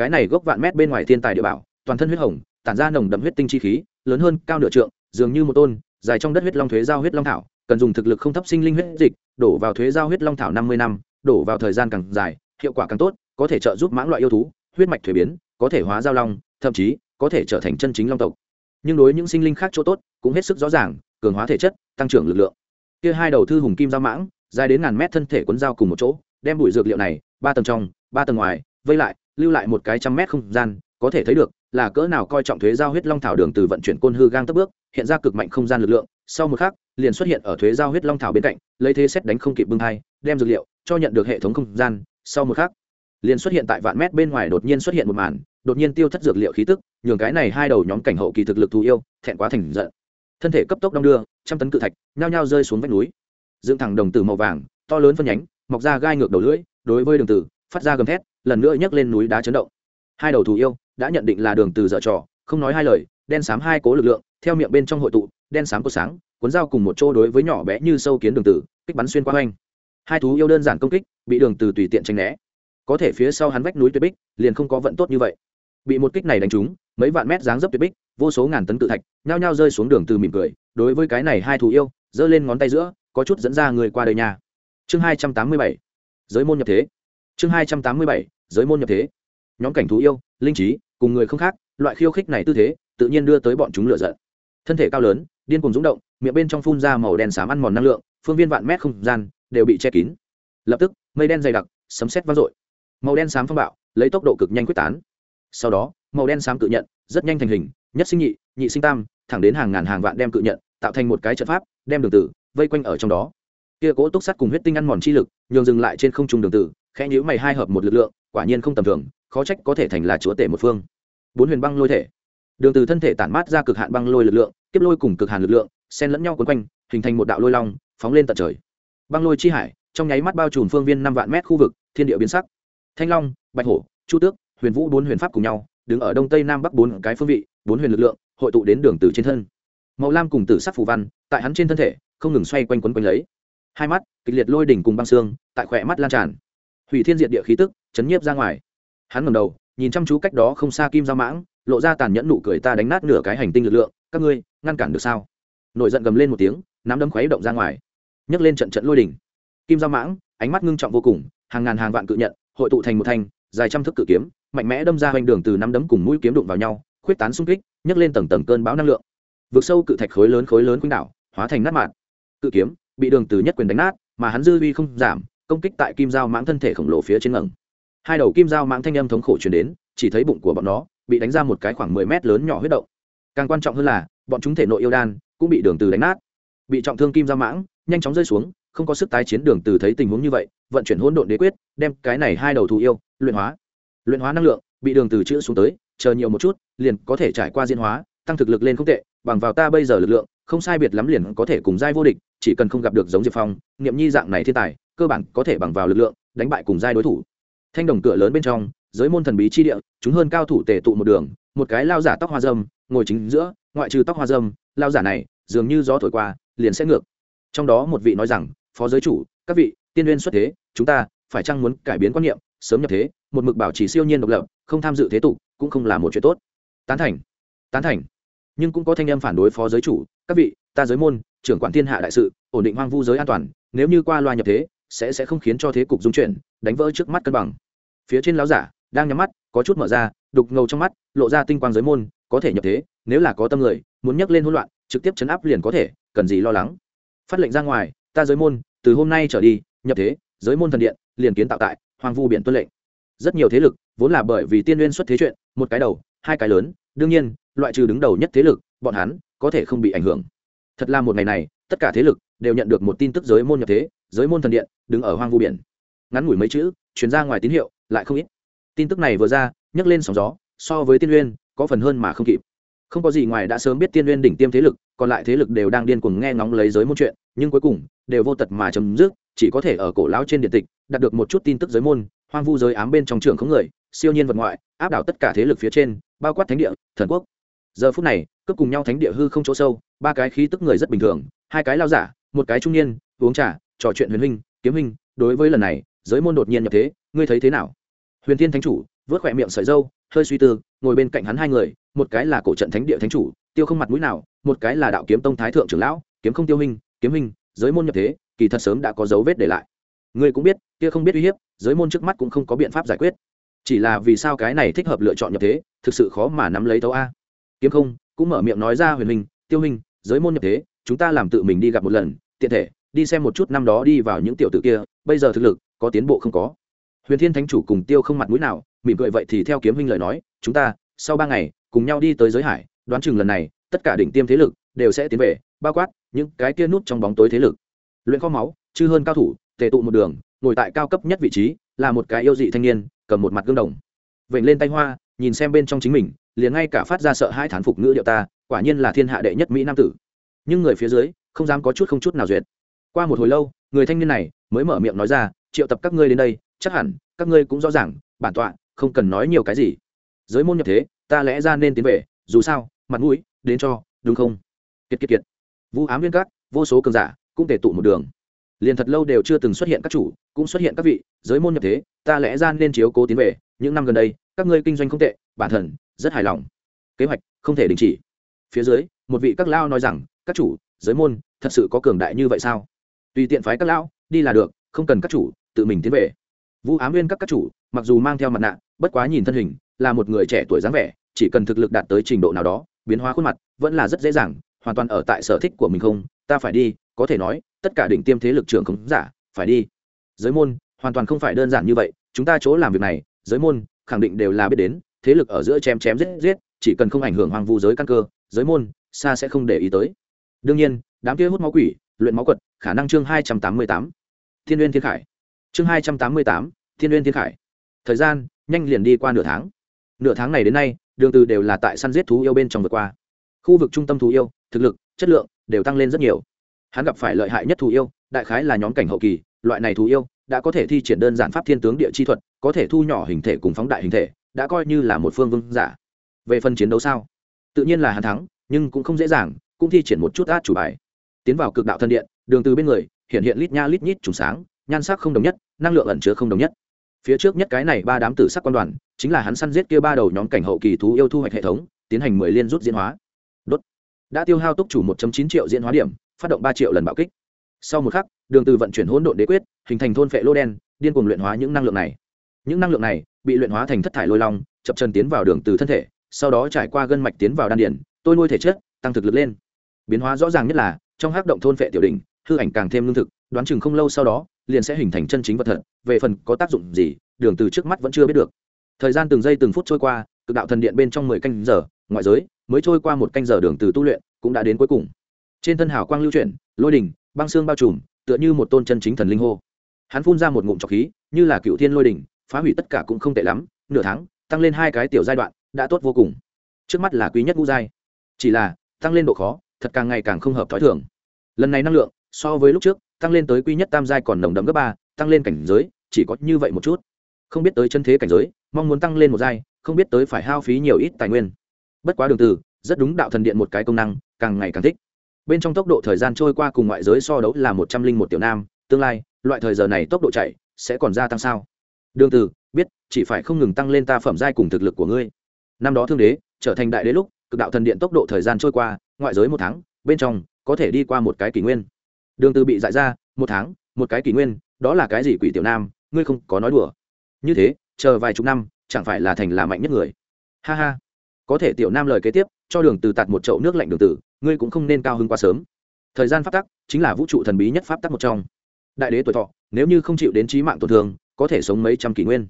cái này gốc vạn mét bên ngoài thiên tài địa bảo, toàn thân huyết hồng, tản ra nồng đậm huyết tinh chi khí, lớn hơn cao nửa trượng, dường như một tôn, dài trong đất huyết long thuế giao huyết long thảo, cần dùng thực lực không thấp sinh linh huyết dịch, đổ vào thuế giao huyết long thảo năm mươi năm, đổ vào thời gian càng dài, hiệu quả càng tốt, có thể trợ giúp mãng loại yêu thú, huyết mạch thuế biến, có thể hóa giao long, thậm chí, có thể trở thành chân chính long tộc. Nhưng đối những sinh linh khác chỗ tốt, cũng hết sức rõ ràng, cường hóa thể chất, tăng trưởng lực lượng. Kia hai đầu thư hùng kim giao mãng, dài đến ngàn mét thân thể quấn dao cùng một chỗ, đem bụi dược liệu này, ba tầng trong, ba tầng ngoài, vây lại lưu lại một cái trăm mét không gian, có thể thấy được là cỡ nào coi trọng thuế giao huyết long thảo đường từ vận chuyển côn hư gang tấp bước, hiện ra cực mạnh không gian lực lượng, sau một khắc, liền xuất hiện ở thuế giao huyết long thảo bên cạnh, lấy thế xét đánh không kịp bưng hai đem dược liệu cho nhận được hệ thống không gian, sau một khắc, liền xuất hiện tại vạn mét bên ngoài đột nhiên xuất hiện một màn, đột nhiên tiêu thất dược liệu khí tức, nhường cái này hai đầu nhóm cảnh hậu kỳ thực lực thù yêu, thẹn quá thành giận. Thân thể cấp tốc đong đưa, trăm tấn cự thạch, nhao nhao rơi xuống vách núi. Dựng thẳng đồng tử màu vàng, to lớn phân nhánh, mọc ra gai ngược đầu lưỡi, đối với đường tử, phát ra gầm thét lần nữa nhấc lên núi đá chấn động. Hai đầu thù yêu đã nhận định là đường từ dở trò, không nói hai lời, đen xám hai cố lực lượng, theo miệng bên trong hội tụ, đen xám có sáng, cuốn dao cùng một chỗ đối với nhỏ bé như sâu kiến đường tử kích bắn xuyên qua hoành. Hai thú yêu đơn giản công kích, bị đường từ tùy tiện tránh né. Có thể phía sau hắn vách núi tuyệt bích, liền không có vận tốt như vậy. Bị một kích này đánh trúng, mấy vạn mét dáng dấp tuyệt bích, vô số ngàn tấn tự thạch, nhao nhao rơi xuống đường từ mỉm cười, đối với cái này hai thú yêu, giơ lên ngón tay giữa, có chút dẫn ra người qua đời nhà. Chương hai trăm tám mươi bảy, giới môn nhập thế chương hai trăm tám mươi bảy, giới môn nhập thế. Nhóm cảnh thú yêu, linh trí, cùng người không khác, loại khiêu khích này tư thế, tự nhiên đưa tới bọn chúng lựa giận. Thân thể cao lớn, điên cùng rúng động, miệng bên trong phun ra màu đen xám ăn mòn năng lượng, phương viên vạn mét không gian đều bị che kín. Lập tức, mây đen dày đặc, sấm sét vang dội. Màu đen xám phong bạo, lấy tốc độ cực nhanh quyết tán. Sau đó, màu đen xám cự nhận, rất nhanh thành hình, nhất sinh nhị nhị sinh tam, thẳng đến hàng ngàn hàng vạn đem cự nhận, tạo thành một cái trận pháp, đem đường tử vây quanh ở trong đó. Kia cố túc sắt cùng huyết tinh ăn mòn chi lực, nhường dừng lại trên không trung đường tử khẽ nhíu mày hai hợp một lực lượng, quả nhiên không tầm thường, khó trách có thể thành là chúa tể một phương. Bốn huyền băng lôi thể. Đường từ thân thể tản mát ra cực hạn băng lôi lực lượng tiếp lôi cùng cực hàn lực lượng, xen lẫn nhau cuốn quanh, hình thành một đạo lôi long, phóng lên tận trời. Băng lôi chi hải, trong nháy mắt bao trùm phương viên năm vạn mét khu vực, thiên địa biến sắc. Thanh long, bạch hổ, chu tước, huyền vũ bốn huyền pháp cùng nhau, đứng ở đông tây nam bắc bốn cái phương vị, bốn huyền lực lượng hội tụ đến đường từ trên thân. Màu lam cùng tử sắc phù văn, tại hắn trên thân thể, không ngừng xoay quanh quấn quanh lấy. Hai mắt, kịch liệt lôi đỉnh cùng băng xương, tại khỏe mắt lan tràn hủy thiên diệt địa khí tức, chấn nhiếp ra ngoài. Hắn ngầm đầu, nhìn chăm chú cách đó không xa kim giao mãng, lộ ra tàn nhẫn nụ cười ta đánh nát nửa cái hành tinh lực lượng, các ngươi, ngăn cản được sao? Nổi giận gầm lên một tiếng, nắm đấm khuấy động ra ngoài. Nhấc lên trận trận lôi đỉnh kim giao mãng, ánh mắt ngưng trọng vô cùng, hàng ngàn hàng vạn cự nhận, hội tụ thành một thanh dài trăm thước cự kiếm, mạnh mẽ đâm ra hoành đường từ năm đấm cùng mũi kiếm đụng vào nhau, khuyết tán xung kích, nhấc lên tầng tầng cơn bão năng lượng. Vượt sâu cự thạch khối lớn khối lớn khuynh đảo, hóa thành nát mạn. Cự kiếm, bị đường từ nhất quyền đánh nát, mà hắn dư uy không giảm công kích tại kim dao mãng thân thể khổng lồ phía trên ngẩng. Hai đầu kim dao mãng thanh âm thống khổ truyền đến, chỉ thấy bụng của bọn nó bị đánh ra một cái khoảng mười mét lớn nhỏ huyết động. Càng quan trọng hơn là, bọn chúng thể nội yêu đan cũng bị đường từ đánh nát. Bị trọng thương kim dao mãng, nhanh chóng rơi xuống, không có sức tái chiến đường từ thấy tình huống như vậy, vận chuyển hỗn độn đế quyết, đem cái này hai đầu thù yêu, luyện hóa. Luyện hóa năng lượng, bị đường từ chữ xuống tới, chờ nhiều một chút, liền có thể trải qua diễn hóa, tăng thực lực lên không tệ, bằng vào ta bây giờ lực lượng, không sai biệt lắm liền có thể cùng giai vô địch chỉ cần không gặp được giống diệp phong, niệm nhi dạng này thiên tài, cơ bản có thể bằng vào lực lượng, đánh bại cùng giai đối thủ. Thanh đồng cửa lớn bên trong, giới môn thần bí chi địa, chúng hơn cao thủ tề tụ một đường, một cái lao giả tóc hoa dâm ngồi chính giữa, ngoại trừ tóc hoa dâm lao giả này, dường như gió thổi qua, liền sẽ ngược. Trong đó một vị nói rằng, phó giới chủ, các vị, tiên liên xuất thế, chúng ta phải chăng muốn cải biến quan niệm, sớm nhập thế, một mực bảo trì siêu nhiên độc lập, không tham dự thế tục, cũng không là một chuyện tốt. Tán thành. Tán thành. Nhưng cũng có thanh âm phản đối phó giới chủ, các vị ta giới môn, trưởng quản thiên hạ đại sự, ổn định hoang vu giới an toàn, nếu như qua loa nhập thế, sẽ sẽ không khiến cho thế cục dung chuyển, đánh vỡ trước mắt cân bằng. Phía trên lão giả đang nhắm mắt, có chút mở ra, đục ngầu trong mắt, lộ ra tinh quang giới môn, có thể nhập thế, nếu là có tâm người, muốn nhắc lên hỗn loạn, trực tiếp chấn áp liền có thể, cần gì lo lắng. Phát lệnh ra ngoài, ta giới môn, từ hôm nay trở đi, nhập thế, giới môn thần điện, liền kiến tạo tại hoang vu biển tuân lệnh. Rất nhiều thế lực, vốn là bởi vì tiên nguyên xuất thế chuyện, một cái đầu, hai cái lớn, đương nhiên, loại trừ đứng đầu nhất thế lực, bọn hắn có thể không bị ảnh hưởng thật là một ngày này, tất cả thế lực đều nhận được một tin tức giới môn nhập thế, giới môn thần điện đứng ở hoang vu biển. Ngắn ngủi mấy chữ chuyển ra ngoài tín hiệu, lại không ít. Tin tức này vừa ra, nhấc lên sóng gió, so với tiên uyên có phần hơn mà không kịp. Không có gì ngoài đã sớm biết tiên uyên đỉnh tiêm thế lực, còn lại thế lực đều đang điên cuồng nghe ngóng lấy giới môn chuyện, nhưng cuối cùng, đều vô tật mà chấm dứt, chỉ có thể ở cổ lão trên điện tịch, đạt được một chút tin tức giới môn, hoang vu giới ám bên trong trường không người, siêu nhiên vật ngoại, áp đảo tất cả thế lực phía trên, bao quát thánh địa, thần quốc. Giờ phút này cấp cùng nhau thánh địa hư không chỗ sâu, ba cái khí tức người rất bình thường, hai cái lao giả, một cái trung niên, uống trà, trò chuyện huyền huynh, kiếm huynh, đối với lần này, giới môn đột nhiên nhập thế, ngươi thấy thế nào? Huyền thiên thánh chủ, vớt khỏe miệng sợi dâu hơi suy tư, ngồi bên cạnh hắn hai người, một cái là cổ trận thánh địa thánh chủ, tiêu không mặt mũi nào, một cái là đạo kiếm tông thái thượng trưởng lão, kiếm không tiêu huynh, kiếm huynh, giới môn nhập thế, kỳ thật sớm đã có dấu vết để lại. Ngươi cũng biết, kia không biết uy hiếp, giới môn trước mắt cũng không có biện pháp giải quyết. Chỉ là vì sao cái này thích hợp lựa chọn nhập thế, thực sự khó mà nắm lấy tấu a. Kiếm không cũng mở miệng nói ra huyền Minh, tiêu hình giới môn nhập thế chúng ta làm tự mình đi gặp một lần tiện thể đi xem một chút năm đó đi vào những tiểu tử kia bây giờ thực lực có tiến bộ không có. Huyền thiên thánh chủ cùng tiêu không mặt mũi nào mỉm cười vậy thì theo kiếm huynh lời nói chúng ta sau ba ngày cùng nhau đi tới giới hải đoán chừng lần này tất cả đỉnh tiêm thế lực đều sẽ tiến về bao quát những cái kia nút trong bóng tối thế lực. Luyện kho máu chư hơn cao thủ tề tụ một đường ngồi tại cao cấp nhất vị trí là một cái yêu dị thanh niên cầm một mặt gương đồng. Vểnh lên tay hoa nhìn xem bên trong chính mình liền ngay cả phát ra sợ hai thán phục ngữ điệu ta, quả nhiên là thiên hạ đệ nhất mỹ nam tử. Nhưng người phía dưới, không dám có chút không chút nào duyệt. Qua một hồi lâu, người thanh niên này mới mở miệng nói ra, triệu tập các ngươi đến đây, chắc hẳn các ngươi cũng rõ ràng, bản tọa không cần nói nhiều cái gì. Giới môn nhập thế, ta lẽ ra nên tiến về, dù sao, mặt mũi, đến cho, đúng không? Kiệt kiệt kiệt. Vũ ám viên các, vô số cường giả cũng tề tụ một đường. Liền thật lâu đều chưa từng xuất hiện các chủ, cũng xuất hiện các vị, giới môn nhập thế, ta lẽ ra nên chiếu cố tiến về, những năm gần đây các ngươi kinh doanh không tệ, bản thân rất hài lòng. Kế hoạch không thể đình chỉ. Phía dưới, một vị các lao nói rằng, các chủ, giới môn, thật sự có cường đại như vậy sao? Tùy tiện phái các lão, đi là được, không cần các chủ, tự mình tiến về. Vũ ám nguyên các các chủ, mặc dù mang theo mặt nạ, bất quá nhìn thân hình, là một người trẻ tuổi dáng vẻ, chỉ cần thực lực đạt tới trình độ nào đó, biến hóa khuôn mặt, vẫn là rất dễ dàng, hoàn toàn ở tại sở thích của mình không? Ta phải đi, có thể nói, tất cả đỉnh tiêm thế lực trưởng khống giả, phải đi. Giới môn, hoàn toàn không phải đơn giản như vậy, chúng ta chỗ làm việc này, giới môn khẳng định đều là biết đến, thế lực ở giữa chém chém giết giết, chỉ cần không ảnh hưởng hoàng vu giới căn cơ, giới môn xa sẽ không để ý tới. Đương nhiên, đám kia hút máu quỷ, luyện máu quật, khả năng chương hai trăm tám mươi tám. Thiên n thiên khải. Chương hai trăm tám mươi tám, thiên n thiên khải. Thời gian, nhanh liền đi qua nửa tháng. Nửa tháng này đến nay, đường từ đều là tại săn giết thú yêu bên trong vượt qua. Khu vực trung tâm thú yêu, thực lực, chất lượng đều tăng lên rất nhiều. Hắn gặp phải lợi hại nhất thú yêu, đại khái là nhóm cảnh hậu kỳ, loại này thú yêu đã có thể thi triển đơn giản pháp thiên tướng địa chi thuật, có thể thu nhỏ hình thể cùng phóng đại hình thể, đã coi như là một phương vương giả. Về phần chiến đấu sao? Tự nhiên là hắn thắng, nhưng cũng không dễ dàng, cũng thi triển một chút át chủ bài. Tiến vào cực đạo thân điện, đường từ bên người, hiện hiện lít nha lít nhít trùng sáng, nhan sắc không đồng nhất, năng lượng ẩn chứa không đồng nhất. Phía trước nhất cái này ba đám tử sắc quan đoàn, chính là hắn săn giết kia ba đầu nhóm cảnh hậu kỳ thú yêu thu hoạch hệ thống, tiến hành mười liên rút diễn hóa. Đốt. Đã tiêu hao túc chủ 1 chín triệu diễn hóa điểm, phát động ba triệu lần bạo kích sau một khắc, đường từ vận chuyển hỗn độn đế quyết, hình thành thôn phệ lô đen, điên cuồng luyện hóa những năng lượng này. Những năng lượng này bị luyện hóa thành thất thải lôi long, chập chân tiến vào đường từ thân thể, sau đó trải qua gân mạch tiến vào đan điển tôi nuôi thể chất, tăng thực lực lên. Biến hóa rõ ràng nhất là, trong hắc động thôn phệ tiểu đỉnh, hư ảnh càng thêm lương thực, đoán chừng không lâu sau đó, liền sẽ hình thành chân chính vật thật, về phần có tác dụng gì, đường từ trước mắt vẫn chưa biết được. Thời gian từng giây từng phút trôi qua, cực đạo thần điện bên trong mười canh giờ, ngoại giới, mới trôi qua một canh giờ đường từ tu luyện, cũng đã đến cuối cùng. Trên thân hào quang lưu chuyển, lôi đỉnh băng xương bao trùm, tựa như một tôn chân chính thần linh hô. Hắn phun ra một ngụm trọc khí, như là cựu thiên lôi đỉnh, phá hủy tất cả cũng không tệ lắm, nửa tháng, tăng lên hai cái tiểu giai đoạn, đã tốt vô cùng. Trước mắt là quý nhất ngũ giai. Chỉ là, tăng lên độ khó, thật càng ngày càng không hợp thói thường. Lần này năng lượng, so với lúc trước, tăng lên tới quý nhất tam giai còn nồng đậm gấp ba, tăng lên cảnh giới, chỉ có như vậy một chút. Không biết tới chân thế cảnh giới, mong muốn tăng lên một giai, không biết tới phải hao phí nhiều ít tài nguyên. Bất quá đường từ, rất đúng đạo thần điện một cái công năng, càng ngày càng thích bên trong tốc độ thời gian trôi qua cùng ngoại giới so đấu là một trăm linh một tiểu nam, tương lai, loại thời giờ này tốc độ chạy sẽ còn gia tăng sao? Đường từ biết, chỉ phải không ngừng tăng lên ta phẩm giai cùng thực lực của ngươi. Năm đó thương đế, trở thành đại đế lúc, cực đạo thần điện tốc độ thời gian trôi qua, ngoại giới một tháng, bên trong, có thể đi qua một cái kỷ nguyên. Đường từ bị dại ra, một tháng, một cái kỷ nguyên, đó là cái gì quỷ tiểu nam, ngươi không có nói đùa. Như thế, chờ vài chục năm, chẳng phải là thành là mạnh nhất người. Ha ha. Có thể tiểu nam lời kế tiếp, cho đường từ tạt một chậu nước lạnh đường tử ngươi cũng không nên cao hứng quá sớm. Thời gian pháp tắc chính là vũ trụ thần bí nhất pháp tắc một trong. Đại đế tuổi thọ, nếu như không chịu đến trí mạng tổn thương, có thể sống mấy trăm kỷ nguyên.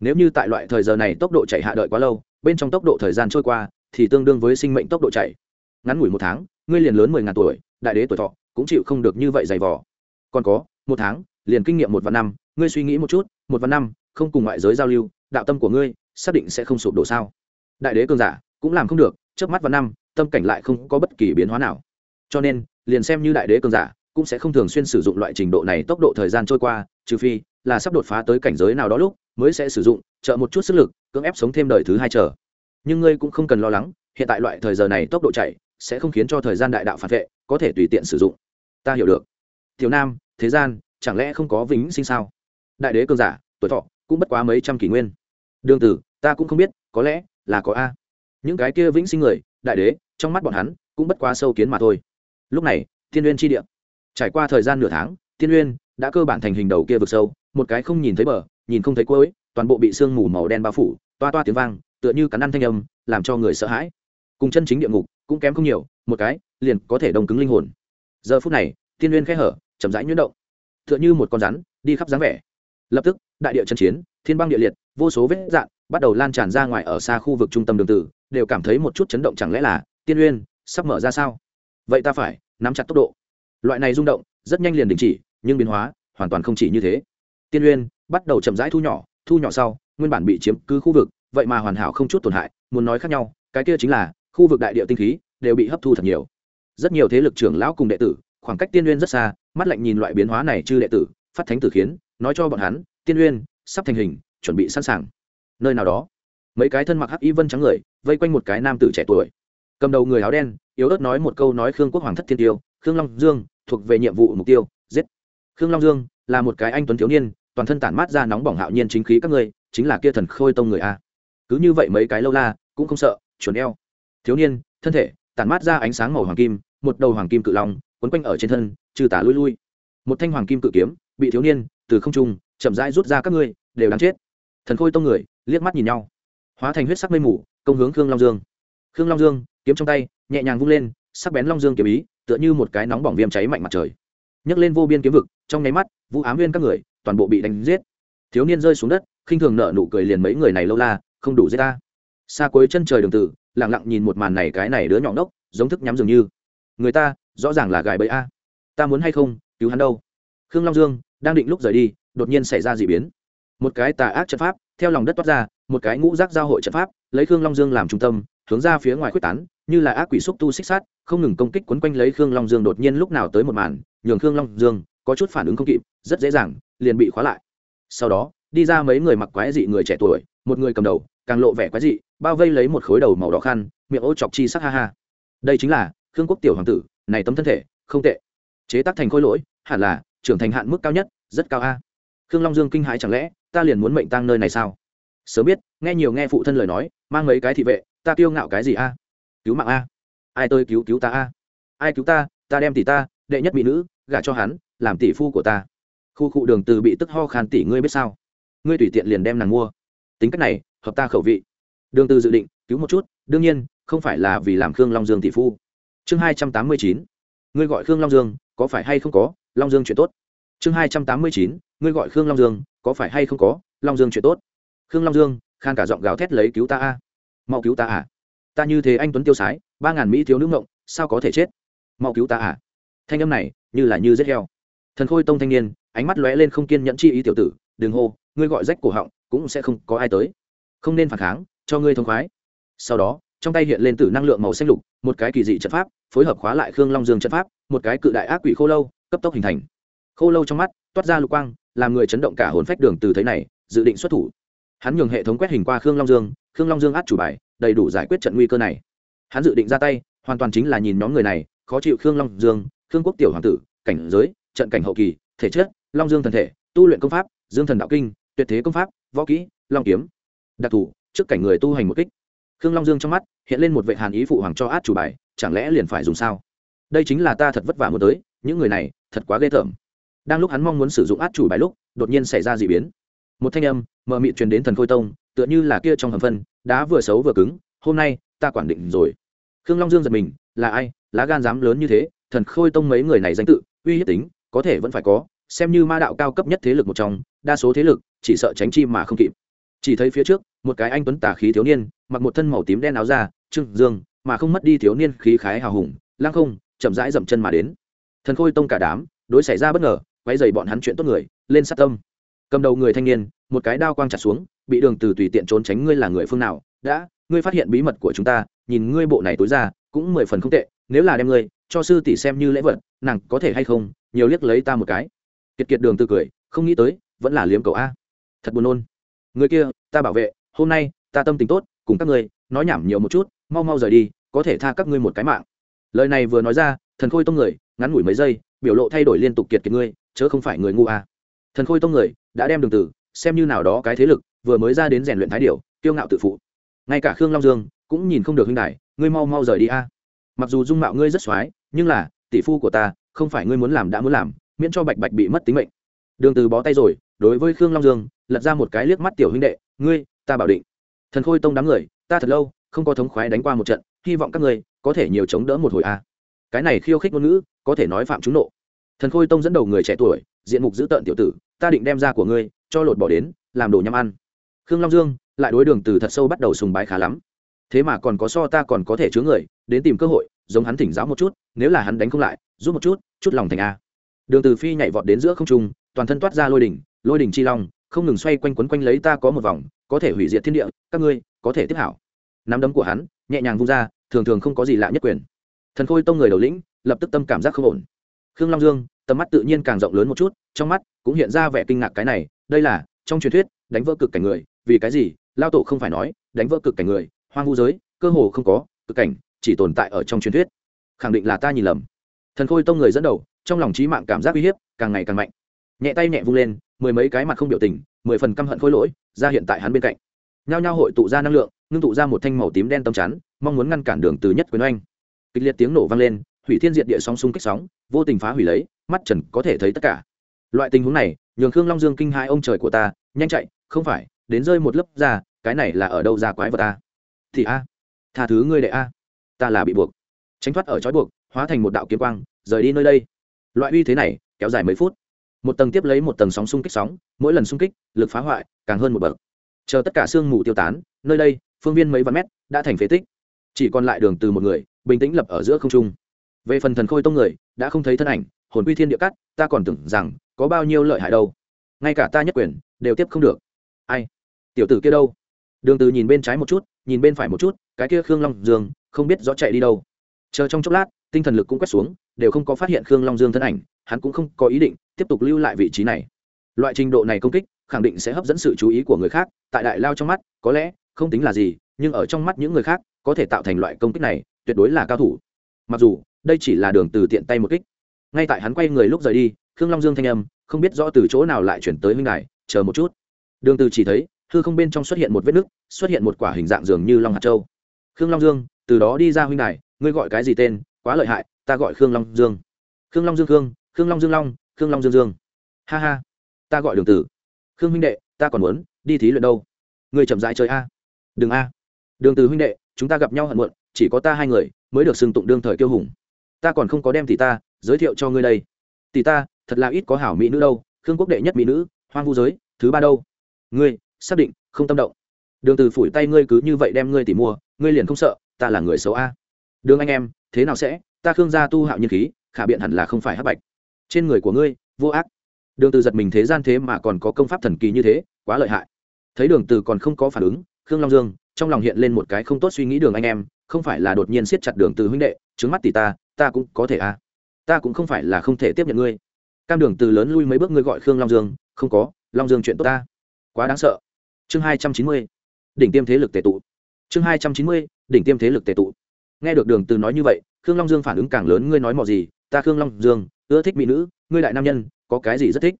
Nếu như tại loại thời giờ này tốc độ chạy hạ đợi quá lâu, bên trong tốc độ thời gian trôi qua thì tương đương với sinh mệnh tốc độ chạy. Ngắn ngủi một tháng, ngươi liền lớn mười ngàn tuổi, đại đế tuổi thọ cũng chịu không được như vậy dày vò. Còn có, một tháng, liền kinh nghiệm một vạn năm, ngươi suy nghĩ một chút, một vạn năm, không cùng ngoại giới giao lưu, đạo tâm của ngươi xác định sẽ không sụp đổ sao? Đại đế cường giả cũng làm không được trước mắt vạn năm tâm cảnh lại không có bất kỳ biến hóa nào. Cho nên, liền xem như đại đế cường giả, cũng sẽ không thường xuyên sử dụng loại trình độ này tốc độ thời gian trôi qua, trừ phi là sắp đột phá tới cảnh giới nào đó lúc mới sẽ sử dụng, trợ một chút sức lực, cưỡng ép sống thêm đời thứ hai chờ. Nhưng ngươi cũng không cần lo lắng, hiện tại loại thời giờ này tốc độ chạy sẽ không khiến cho thời gian đại đạo phản vệ, có thể tùy tiện sử dụng. Ta hiểu được. Tiểu nam, thế gian chẳng lẽ không có vĩnh sinh sao? Đại đế cường giả, tuổi thọ cũng bất quá mấy trăm kỷ nguyên. Đương tử, ta cũng không biết, có lẽ là có a. Những cái kia vĩnh sinh người đại đế, trong mắt bọn hắn cũng bất quá sâu kiến mà thôi. Lúc này, thiên uyên chi địa. Trải qua thời gian nửa tháng, thiên uyên đã cơ bản thành hình đầu kia vực sâu, một cái không nhìn thấy bờ, nhìn không thấy cuối, toàn bộ bị sương mù màu đen bao phủ, toa toa tiếng vang, tựa như cắn ăn thanh âm, làm cho người sợ hãi. Cùng chân chính địa ngục cũng kém không nhiều, một cái liền có thể đồng cứng linh hồn. Giờ phút này, thiên uyên khẽ hở, chậm rãi nhuyễn động. Tựa như một con rắn, đi khắp dáng vẻ. Lập tức, đại địa chân chiến, thiên băng địa liệt, vô số vết dạn bắt đầu lan tràn ra ngoài ở xa khu vực trung tâm đường tử đều cảm thấy một chút chấn động chẳng lẽ là, tiên uyên, sắp mở ra sao? Vậy ta phải nắm chặt tốc độ. Loại này rung động, rất nhanh liền đình chỉ, nhưng biến hóa, hoàn toàn không chỉ như thế. Tiên uyên, bắt đầu chậm rãi thu nhỏ thu nhỏ sau, nguyên bản bị chiếm cứ khu vực, vậy mà hoàn hảo không chút tổn hại, muốn nói khác nhau, cái kia chính là, khu vực đại địa tinh khí, đều bị hấp thu thật nhiều. Rất nhiều thế lực trưởng lão cùng đệ tử, khoảng cách tiên uyên rất xa, mắt lạnh nhìn loại biến hóa này chư đệ tử, phát thánh tử khiến, nói cho bọn hắn, tiên uyên, sắp thành hình, chuẩn bị sẵn sàng. Nơi nào đó, mấy cái thân mặc hắc y vân trắng người vây quanh một cái nam tử trẻ tuổi. Cầm đầu người áo đen, yếu ớt nói một câu nói khương quốc hoàng thất thiên tiêu, khương long dương, thuộc về nhiệm vụ mục tiêu, giết. Khương long dương là một cái anh tuấn thiếu niên, toàn thân tản mát ra nóng bỏng hạo nhiên chính khí các ngươi chính là kia thần khôi tông người a. Cứ như vậy mấy cái lâu la, cũng không sợ, chuẩn eo. Thiếu niên, thân thể, tản mát ra ánh sáng màu hoàng kim, một đầu hoàng kim cự long, quấn quanh ở trên thân, trừ tả lui lui. Một thanh hoàng kim cự kiếm, bị thiếu niên, từ không trung, chậm rãi rút ra các ngươi, đều đáng chết. Thần khôi tông người, liếc mắt nhìn nhau. Hóa thành huyết sắc mây mù công hướng khương long dương. Khương long dương, kiếm trong tay, nhẹ nhàng vung lên, sắc bén long dương kiếm ý, tựa như một cái nóng bỏng viêm cháy mạnh mặt trời. Nhấc lên vô biên kiếm vực, trong nháy mắt, vũ ám nguyên các người, toàn bộ bị đánh giết. Thiếu niên rơi xuống đất, khinh thường nợ nụ cười liền mấy người này lâu la, không đủ giết ta. Xa cuối chân trời đường tử, lặng lặng nhìn một màn này cái này đứa nhỏ ngốc, giống thức nhắm dường như. Người ta, rõ ràng là gài bẫy a. Ta muốn hay không, cứu hắn đâu? Khương long dương, đang định lúc rời đi, đột nhiên xảy ra d ị biến. Một cái tà ác trận pháp, theo lòng đất toát ra một cái ngũ giác giao hội trận pháp, lấy khương long dương làm trung tâm, hướng ra phía ngoài quyết tán, như là ác quỷ xúc tu xích sát, không ngừng công kích quấn quanh lấy khương long dương đột nhiên lúc nào tới một màn, nhường khương long dương có chút phản ứng không kịp, rất dễ dàng, liền bị khóa lại. Sau đó, đi ra mấy người mặc quái dị người trẻ tuổi, một người cầm đầu, càng lộ vẻ quái dị, bao vây lấy một khối đầu màu đỏ khăn, miệng ô chọc chi sắc ha ha. Đây chính là khương quốc tiểu hoàng tử, này tấm thân thể, không tệ. Chế tác thành khối lỗi, hẳn là trưởng thành hạn mức cao nhất, rất cao a. Khương long dương kinh hãi chẳng lẽ, ta liền muốn mệnh tang nơi này sao? Sớm biết, nghe nhiều nghe phụ thân lời nói, mang mấy cái thị vệ, ta kiêu ngạo cái gì a? Cứu mạng a? Ai tôi cứu cứu ta a? Ai cứu ta ta đem tỷ ta, đệ nhất mỹ nữ, gả cho hắn, làm tỷ phu của ta. Khu cụ đường từ bị tức ho khan tỷ ngươi biết sao? Ngươi tùy tiện liền đem nàng mua. Tính cách này, hợp ta khẩu vị. Đường từ dự định, cứu một chút, đương nhiên, không phải là vì làm khương long dương tỷ phu. Chương hai trăm tám mươi chín, ngươi gọi khương long dương, có phải hay không có? Long dương chuyện tốt. Chương hai trăm tám mươi chín, ngươi gọi khương long dương, có phải hay không có? Long dương chuyện tốt khương long dương, khan cả giọng gào thét lấy cứu ta a. Mau cứu ta à? Ta như thế anh tuấn tiêu sái, ba ngàn mỹ thiếu nước ngộng, sao có thể chết? Mau cứu ta à? Thanh âm này, như là như rết heo. Thần khôi tông thanh niên, ánh mắt lóe lên không kiên nhẫn chi ý tiểu tử, đừng hô, ngươi gọi rách cổ họng, cũng sẽ không có ai tới. Không nên phản kháng, cho ngươi thông khoái. Sau đó, trong tay hiện lên từ năng lượng màu xanh lục, một cái kỳ dị trận pháp, phối hợp khóa lại khương long dương trận pháp, một cái cự đại ác quỷ khô lâu, cấp tốc hình thành. Khô lâu trong mắt, toát ra lục quang, làm người chấn động cả hồn phách đường từ thế này, dự định xuất thủ hắn nhường hệ thống quét hình qua khương long dương, khương long dương át chủ bài, đầy đủ giải quyết trận nguy cơ này. Hắn dự định ra tay, hoàn toàn chính là nhìn nhóm người này, khó chịu khương long dương, khương quốc tiểu hoàng tử, cảnh giới, trận cảnh hậu kỳ, thể chất, long dương thần thể, tu luyện công pháp, dương thần đạo kinh, tuyệt thế công pháp, võ kỹ, long kiếm. Đặc thù, trước cảnh người tu hành một kích. Khương long dương trong mắt hiện lên một vệ hàn ý phụ hoàng cho át chủ bài, chẳng lẽ liền phải dùng sao? Đây chính là ta thật vất vả muốn tới, những người này thật quá ghê tởm. Đang lúc hắn mong muốn sử dụng át chủ bài lúc, đột nhiên xảy ra d ị biến. Một thanh âm mờ mịt truyền đến thần khôi tông, tựa như là kia trong hầm phân, đá vừa xấu vừa cứng, hôm nay, ta quản định rồi. Khương long dương giật mình, là ai, lá gan dám lớn như thế, thần khôi tông mấy người này danh tự, uy hiếp tính, có thể vẫn phải có, xem như ma đạo cao cấp nhất thế lực một trong, đa số thế lực, chỉ sợ tránh chi mà không kịp. Chỉ thấy phía trước, một cái anh tuấn tả khí thiếu niên, mặc một thân màu tím đen áo da trưng dương, mà không mất đi thiếu niên khí khái hào hùng lang không, chậm rãi dậm chân mà đến. Thần khôi tông cả đám, đối xảy ra bất ngờ quay dày bọn hắn chuyện tốt người, lên sát tâm. Cầm đầu người thanh niên một cái đao quang chặt xuống, bị đường từ tùy tiện trốn tránh ngươi là người phương nào. Đã, ngươi phát hiện bí mật của chúng ta, nhìn ngươi bộ này tối ra, cũng mười phần không tệ. Nếu là đem ngươi, cho sư tỷ xem như lễ vật, nàng có thể hay không? Nhiều liếc lấy ta một cái. Kiệt kiệt đường từ cười, không nghĩ tới, vẫn là liếm cầu a. Thật buồn nôn. Người kia, ta bảo vệ, hôm nay, ta tâm tình tốt, cùng các ngươi, nói nhảm nhiều một chút, mau mau rời đi, có thể tha các ngươi một cái mạng. Lời này vừa nói ra, thần khôi tông người, ngắn ngủi mấy giây, biểu lộ thay đổi liên tục kiệt kiệt ngươi, chớ không phải người ngu a. Thần khôi tông người, đã đem đường tử xem như nào đó cái thế lực, vừa mới ra đến rèn luyện thái điểu, kiêu ngạo tự phụ. Ngay cả khương long dương cũng nhìn không được huynh đại ngươi mau mau rời đi a. Mặc dù dung mạo ngươi rất x nhưng là, tỷ phu của ta, không phải ngươi muốn làm đã muốn làm, miễn cho bạch bạch bị mất tính mệnh. Đường từ bó tay rồi, đối với khương long dương, lật ra một cái liếc mắt tiểu huynh đệ, ngươi, ta bảo định. Thần khôi tông đám người, ta thật lâu không có thống khoái đánh qua một trận, hy vọng các ngươi có thể nhiều chống đỡ một hồi a. Cái này khiêu khích ngôn ngữ, có thể nói phạm trúng nộ. Thần khôi tông dẫn đầu người trẻ tuổi, diện mục dữ tợn tiểu tử, ta định đem ra của ngươi cho lột bỏ đến, làm đồ nhắm ăn. Khương long dương lại đối đường từ thật sâu bắt đầu sùng bái khá lắm. Thế mà còn có so ta còn có thể chứa người, đến tìm cơ hội, giống hắn thỉnh giáo một chút, nếu là hắn đánh không lại, giúp một chút chút lòng thành a. Đường từ phi nhảy vọt đến giữa không trung, toàn thân toát ra lôi đỉnh lôi đỉnh chi long, không ngừng xoay quanh quấn quanh lấy ta có một vòng, có thể hủy diệt thiên địa, các ngươi có thể tiếp hảo. Nắm đấm của hắn nhẹ nhàng vung ra, thường thường không có gì lạ nhất quyền. Thần khôi tông người đầu lĩnh lập tức tâm cảm giác không ổn. Khương long dương, tầm mắt tự nhiên càng rộng lớn một chút, trong mắt cũng hiện ra vẻ kinh ngạc cái này đây là, trong truyền thuyết, đánh vỡ cực cảnh người, vì cái gì? Lao tổ không phải nói, đánh vỡ cực cảnh người, hoang vu giới, cơ hồ không có, cực cảnh chỉ tồn tại ở trong truyền thuyết. Khẳng định là ta nhìn lầm. Thần khôi tông người dẫn đầu, trong lòng trí mạng cảm giác uy hiếp càng ngày càng mạnh. Nhẹ tay nhẹ vung lên, mười mấy cái mặt không biểu tình, mười phần căm hận khôi lỗi, ra hiện tại hắn bên cạnh. Nhao nhao hội tụ ra năng lượng, ngưng tụ ra một thanh màu tím đen tâm chắn, mong muốn ngăn cản đường từ nhất quyền oanh. Kịch liệt tiếng nổ vang lên, hủy thiên diệt địa sóng xung kích sóng, vô tình phá hủy lấy, mắt trần có thể thấy tất cả. Loại tình huống này nhường khương long dương kinh hai ông trời của ta, nhanh chạy, không phải, đến rơi một lớp ra, cái này là ở đâu ra quái vật ta thì a, tha thứ ngươi đệ a. Ta là bị buộc. Tránh thoát ở trói buộc, hóa thành một đạo kiếm quang, rời đi nơi đây. Loại uy thế này, kéo dài mấy phút. Một tầng tiếp lấy một tầng sóng xung kích sóng, mỗi lần xung kích, lực phá hoại, càng hơn một bậc. Chờ tất cả sương mù tiêu tán, nơi đây, phương viên mấy vạn mét, đã thành phế tích. Chỉ còn lại đường từ một người, bình tĩnh lập ở giữa không trung. Về phần thần khôi tông người, đã không thấy thân ảnh, hồn quy thiên địa cắt ta còn tưởng rằng có bao nhiêu lợi hại đâu. Ngay cả ta nhất quyền, đều tiếp không được. Ai? Tiểu tử kia đâu? Đường từ nhìn bên trái một chút, nhìn bên phải một chút, cái kia khương long dương, không biết rõ chạy đi đâu. Chờ trong chốc lát, tinh thần lực cũng quét xuống, đều không có phát hiện khương long dương thân ảnh, hắn cũng không có ý định tiếp tục lưu lại vị trí này. Loại trình độ này công kích, khẳng định sẽ hấp dẫn sự chú ý của người khác, tại đại lao trong mắt, có lẽ, không tính là gì, nhưng ở trong mắt những người khác, có thể tạo thành loại công kích này, tuyệt đối là cao thủ. Mặc dù, đây chỉ là đường từ tiện tay một kích. Ngay tại hắn quay người lúc rời đi khương long dương thanh âm, không biết rõ từ chỗ nào lại chuyển tới huynh đài, chờ một chút. Đường từ chỉ thấy, hư không bên trong xuất hiện một vết nứt, xuất hiện một quả hình dạng dường như long hạt châu. Khương long dương, từ đó đi ra huynh đài, ngươi gọi cái gì tên? Quá lợi hại, ta gọi khương long dương. Khương long dương khương khương long dương long, khương long dương dương. Ha ha, ta gọi đường tử khương huynh đệ, ta còn muốn đi thí luyện đâu? Người chậm rãi chơi a. Đừng a. Đường từ huynh đệ, chúng ta gặp nhau hận muộn, chỉ có ta hai người mới được xưng tụng đương thời kiêu hùng. Ta còn không có đem tỷ ta giới thiệu cho ngươi đây. Tỷ ta thật là ít có hảo mỹ nữ đâu, khương quốc đệ nhất mỹ nữ, hoang vu giới, thứ ba đâu? Ngươi, xác định, không tâm động. Đường từ phủi tay ngươi cứ như vậy đem ngươi tỉ mua, ngươi liền không sợ, ta là người xấu a. Đường anh em, thế nào sẽ? Ta khương gia tu hạo nhiên khí, khả biện hẳn là không phải hắc bạch. Trên người của ngươi, vô ác. Đường từ giật mình thế gian thế mà còn có công pháp thần kỳ như thế, quá lợi hại. Thấy đường từ còn không có phản ứng, khương long dương, trong lòng hiện lên một cái không tốt suy nghĩ đường anh em, không phải là đột nhiên siết chặt đường từ huynh đệ, trứng mắt tỷ ta ta cũng có thể a. Ta cũng không phải là không thể tiếp nhận ngươi cam đường từ lớn lui mấy bước ngươi gọi khương long dương, không có, long dương chuyện tốt ta. Quá đáng sợ. Chương hai trăm chín mươi, đỉnh tiêm thế lực tệ tụ. Chương hai trăm chín mươi, đỉnh tiêm thế lực tệ tụ. Nghe được đường từ nói như vậy, khương long dương phản ứng càng lớn, ngươi nói mò gì? Ta khương long dương, ưa thích mỹ nữ, ngươi đại nam nhân, có cái gì rất thích?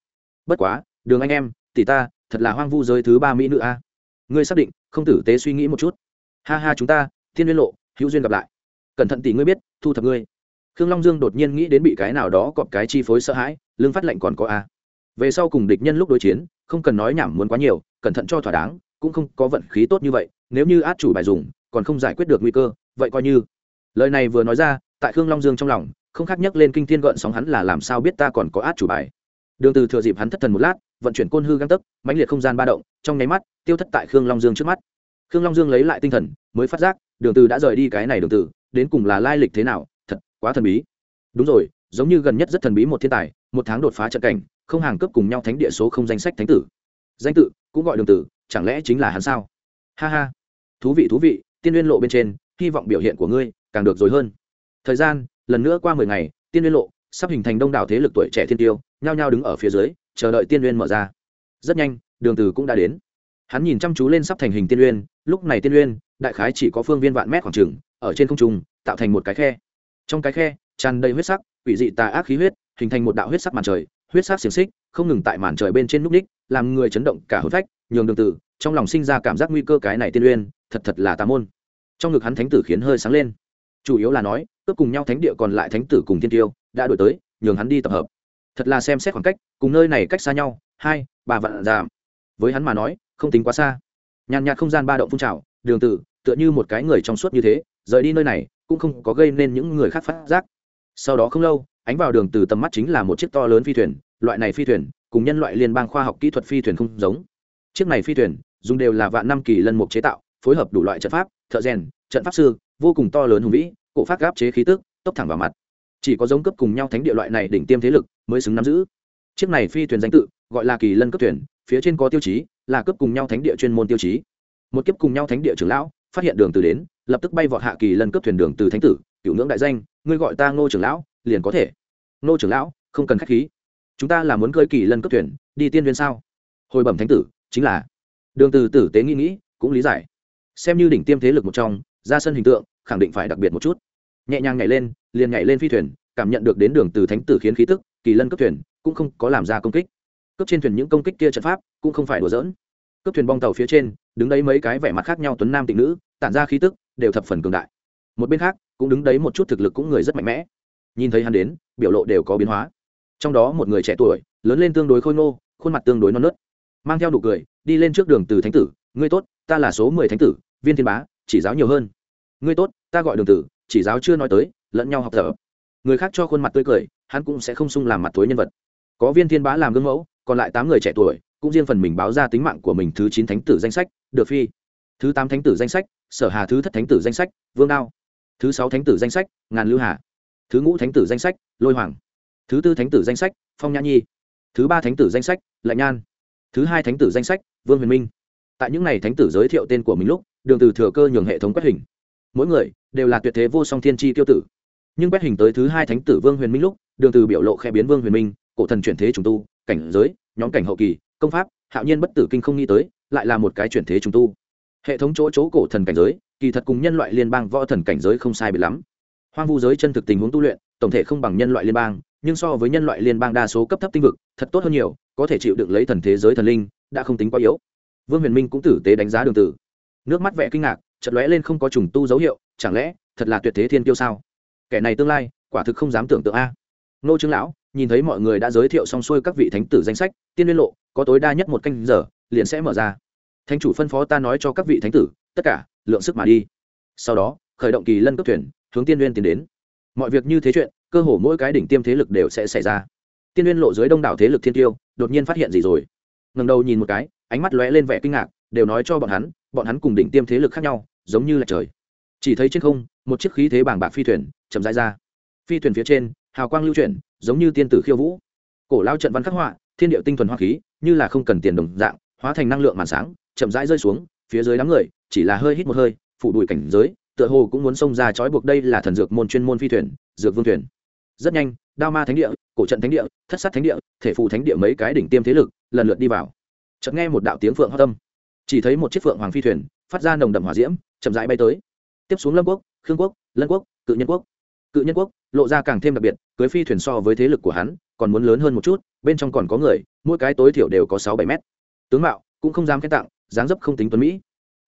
Bất quá, đường anh em, tỷ ta, thật là hoang vu giới thứ ba mỹ nữ a. Ngươi xác định, không tử tế suy nghĩ một chút. Ha ha chúng ta, thiên liên lộ, hữu duyên gặp lại. Cẩn thận tỷ ngươi biết, thu thập ngươi khương long dương đột nhiên nghĩ đến bị cái nào đó cọp cái chi phối sợ hãi lương phát lệnh còn có a. Về sau cùng địch nhân lúc đối chiến, không cần nói nhảm muốn quá nhiều, cẩn thận cho thỏa đáng, cũng không có vận khí tốt như vậy, nếu như át chủ bài dùng, còn không giải quyết được nguy cơ, vậy coi như. Lời này vừa nói ra, tại khương long dương trong lòng, không khác nhắc lên kinh thiên gợn sóng hắn là làm sao biết ta còn có át chủ bài. Đường từ thừa dịp hắn thất thần một lát, vận chuyển côn hư găng tấc, mãnh liệt không gian ba động, trong nháy mắt, tiêu thất tại khương long dương trước mắt. Khương long dương lấy lại tinh thần, mới phát giác, đường từ đã rời đi cái này đường từ, đến cùng là lai lịch thế nào quá thần bí. Đúng rồi, giống như gần nhất rất thần bí một thiên tài, một tháng đột phá trận cảnh, không hàng cấp cùng nhau thánh địa số không danh sách thánh tử. Danh tự, cũng gọi đường tử, chẳng lẽ chính là hắn sao? Ha ha. Thú vị thú vị, tiên liên lộ bên trên, hy vọng biểu hiện của ngươi càng được rồi hơn. Thời gian, lần nữa qua mười ngày, tiên liên lộ, sắp hình thành đông đảo thế lực tuổi trẻ thiên tiêu, nhao nhao đứng ở phía dưới, chờ đợi tiên liên mở ra. Rất nhanh, đường từ cũng đã đến. Hắn nhìn chăm chú lên sắp thành hình tiên liên lúc này tiên liên đại khái chỉ có phương viên vạn mét khoảng trường ở trên không trung, tạo thành một cái khe trong cái khe, tràn đầy huyết sắc, quỷ dị tà ác khí huyết, hình thành một đạo huyết sắc màn trời, huyết sắc xiềng xích, không ngừng tại màn trời bên trên núp ních, làm người chấn động cả hớt phách, nhường đường tử, trong lòng sinh ra cảm giác nguy cơ cái này tiên uyên, thật thật là tà môn. Trong ngực hắn thánh tử khiến hơi sáng lên. Chủ yếu là nói, cướp cùng nhau thánh địa còn lại thánh tử cùng thiên tiêu, đã đổi tới, nhường hắn đi tập hợp. Thật là xem xét khoảng cách, cùng nơi này cách xa nhau, hai, ba vạn giảm. Với hắn mà nói, không tính quá xa. Nhàn nhạt không gian ba động phun trào, đường tử, tựa như một cái người trong suốt như thế, rời đi nơi này cũng không có gây nên những người khác phát giác. Sau đó không lâu, ánh vào đường từ tầm mắt chính là một chiếc to lớn phi thuyền, loại này phi thuyền, cùng nhân loại liên bang khoa học kỹ thuật phi thuyền không giống. Chiếc này phi thuyền, dùng đều là vạn năm kỳ lân mục chế tạo, phối hợp đủ loại trận pháp, thợ rèn, trận pháp sư, vô cùng to lớn hùng vĩ, cổ phát gáp chế khí tức, tốc thẳng vào mặt. Chỉ có giống cấp cùng nhau thánh địa loại này đỉnh tiêm thế lực mới xứng nắm giữ. Chiếc này phi thuyền danh tự, gọi là kỳ lân cấp thuyền, phía trên có tiêu chí là cấp cùng nhau thánh địa chuyên môn tiêu chí. Một kiếp cùng nhau thánh địa trưởng lão, phát hiện đường từ đến lập tức bay vọt hạ kỳ lân cướp thuyền đường từ thánh tử, cựu ngưỡng đại danh, ngươi gọi ta ngô trưởng lão, liền có thể. Ngô trưởng lão, không cần khách khí. Chúng ta là muốn cơi kỳ lân cướp thuyền, đi tiên viên sao? Hồi bẩm thánh tử, chính là. Đường từ tử tế nghĩ nghĩ, cũng lý giải. Xem như đỉnh tiêm thế lực một trong, ra sân hình tượng, khẳng định phải đặc biệt một chút. Nhẹ nhàng nhảy lên, liền nhảy lên phi thuyền, cảm nhận được đến đường từ thánh tử khiến khí tức, kỳ lân cướp thuyền cũng không có làm ra công kích. Cướp trên thuyền những công kích kia trận pháp cũng không phải đùa giỡn. Cướp thuyền bong tàu phía trên, đứng đấy mấy cái vẻ mặt khác nhau tuấn nam tịnh nữ, tản ra khí tức đều thập phần cường đại. Một bên khác, cũng đứng đấy một chút thực lực cũng người rất mạnh mẽ. Nhìn thấy hắn đến, biểu lộ đều có biến hóa. Trong đó một người trẻ tuổi, lớn lên tương đối khôi ngô, khuôn mặt tương đối non nớt, mang theo nụ cười, đi lên trước đường từ thánh tử, ngươi tốt, ta là số mười thánh tử, viên thiên bá, chỉ giáo nhiều hơn. Ngươi tốt, ta gọi đường tử, chỉ giáo chưa nói tới, lẫn nhau học tập. Người khác cho khuôn mặt tươi cười, hắn cũng sẽ không sung làm mặt tối nhân vật. Có viên thiên bá làm gương mẫu, còn lại tám người trẻ tuổi, cũng riêng phần mình báo ra tính mạng của mình thứ chín thánh tử danh sách, được phi. Thứ tám thánh tử danh sách sở hà thứ thất thánh tử danh sách, vương đao. Thứ sáu thánh tử danh sách, ngàn lưu hà. Thứ ngũ thánh tử danh sách, lôi hoàng. Thứ tư thánh tử danh sách, phong nhã nhi. Thứ ba thánh tử danh sách, lạnh nhan. Thứ hai thánh tử danh sách, vương huyền minh. Tại những n à y thánh tử giới thiệu tên của mình lúc, đường từ thừa cơ nhường hệ thống quét hình. Mỗi người đều là tuyệt thế vô song thiên tri tiêu tử. Nhưng quét hình tới thứ hai thánh tử vương huyền minh lúc, đường từ biểu lộ khe biến vương huyền minh, cổ thần chuyển thế trùng tu, cảnh giới, nhóm cảnh hậu kỳ, công pháp, hạo nhiên bất tử kinh không nghĩ tới, lại là một cái chuyển thế trùng tu hệ thống chỗ chỗ cổ thần cảnh giới, kỳ thật cùng nhân loại liên bang võ thần cảnh giới không sai biệt lắm. Hoang vu giới chân thực tình huống tu luyện, tổng thể không bằng nhân loại liên bang, nhưng so với nhân loại liên bang đa số cấp thấp tinh vực, thật tốt hơn nhiều, có thể chịu đựng lấy thần thế giới thần linh, đã không tính quá yếu. Vương huyền minh cũng tử tế đánh giá đường tử. Nước mắt vẻ kinh ngạc chật lóe lên không có trùng tu dấu hiệu, chẳng lẽ, thật là tuyệt thế thiên kiêu sao? Kẻ này tương lai, quả thực không dám tưởng tượng a. Nô trương lão, nhìn thấy mọi người đã giới thiệu xong xuôi các vị thánh tử danh sách, tiên liên lộ, có tối đa nhất một canh giờ, liền sẽ mở ra thánh chủ phân phó ta nói cho các vị thánh tử, tất cả, lượng sức mà đi. Sau đó, khởi động kỳ lân cấp thuyền, hướng tiên liên tiến đến. Mọi việc như thế chuyện, cơ hồ mỗi cái đỉnh tiêm thế lực đều sẽ xảy ra. Tiên liên lộ dưới đông đảo thế lực thiên tiêu, đột nhiên phát hiện gì rồi? Ngầm đầu nhìn một cái, ánh mắt lóe lên vẻ kinh ngạc, đều nói cho bọn hắn bọn hắn cùng đỉnh tiêm thế lực khác nhau, giống như là trời. Chỉ thấy trên không, một chiếc khí thế bảng bạc phi thuyền, chậm rãi ra. Phi thuyền phía trên, hào quang lưu chuyển, giống như tiên tử khiêu vũ. Cổ lao trận văn khắc họa, thiên điệu tinh thuần hoa khí, như là không cần tiền đồng dạng hóa thành năng lượng màn sáng, chậm rãi rơi xuống, phía dưới đám người, chỉ là hơi hít một hơi phụ đùi cảnh giới, tựa hồ cũng muốn xông ra trói buộc đây là thần dược môn chuyên môn phi thuyền, dược vương thuyền. Rất nhanh, đao ma thánh địa, cổ trận thánh địa, thất sát thánh địa, thể phụ thánh địa mấy cái đỉnh tiêm thế lực lần lượt đi vào. Chợt nghe một đạo tiếng phượng hót tâm chỉ thấy một chiếc phượng hoàng phi thuyền phát ra nồng đậm hỏa diễm, chậm rãi bay tới. Tiếp xuống lâm quốc, khương quốc, lân quốc, cự nhân quốc. Cự nhân quốc lộ ra càng thêm đặc biệt, cưới phi thuyền so với thế lực của hắn còn muốn lớn hơn một chút, bên trong còn có người, mỗi cái tối thiểu đều có sáu bảy mét tướng mạo cũng không dám khen tặng, dáng dấp không tính tuấn mỹ.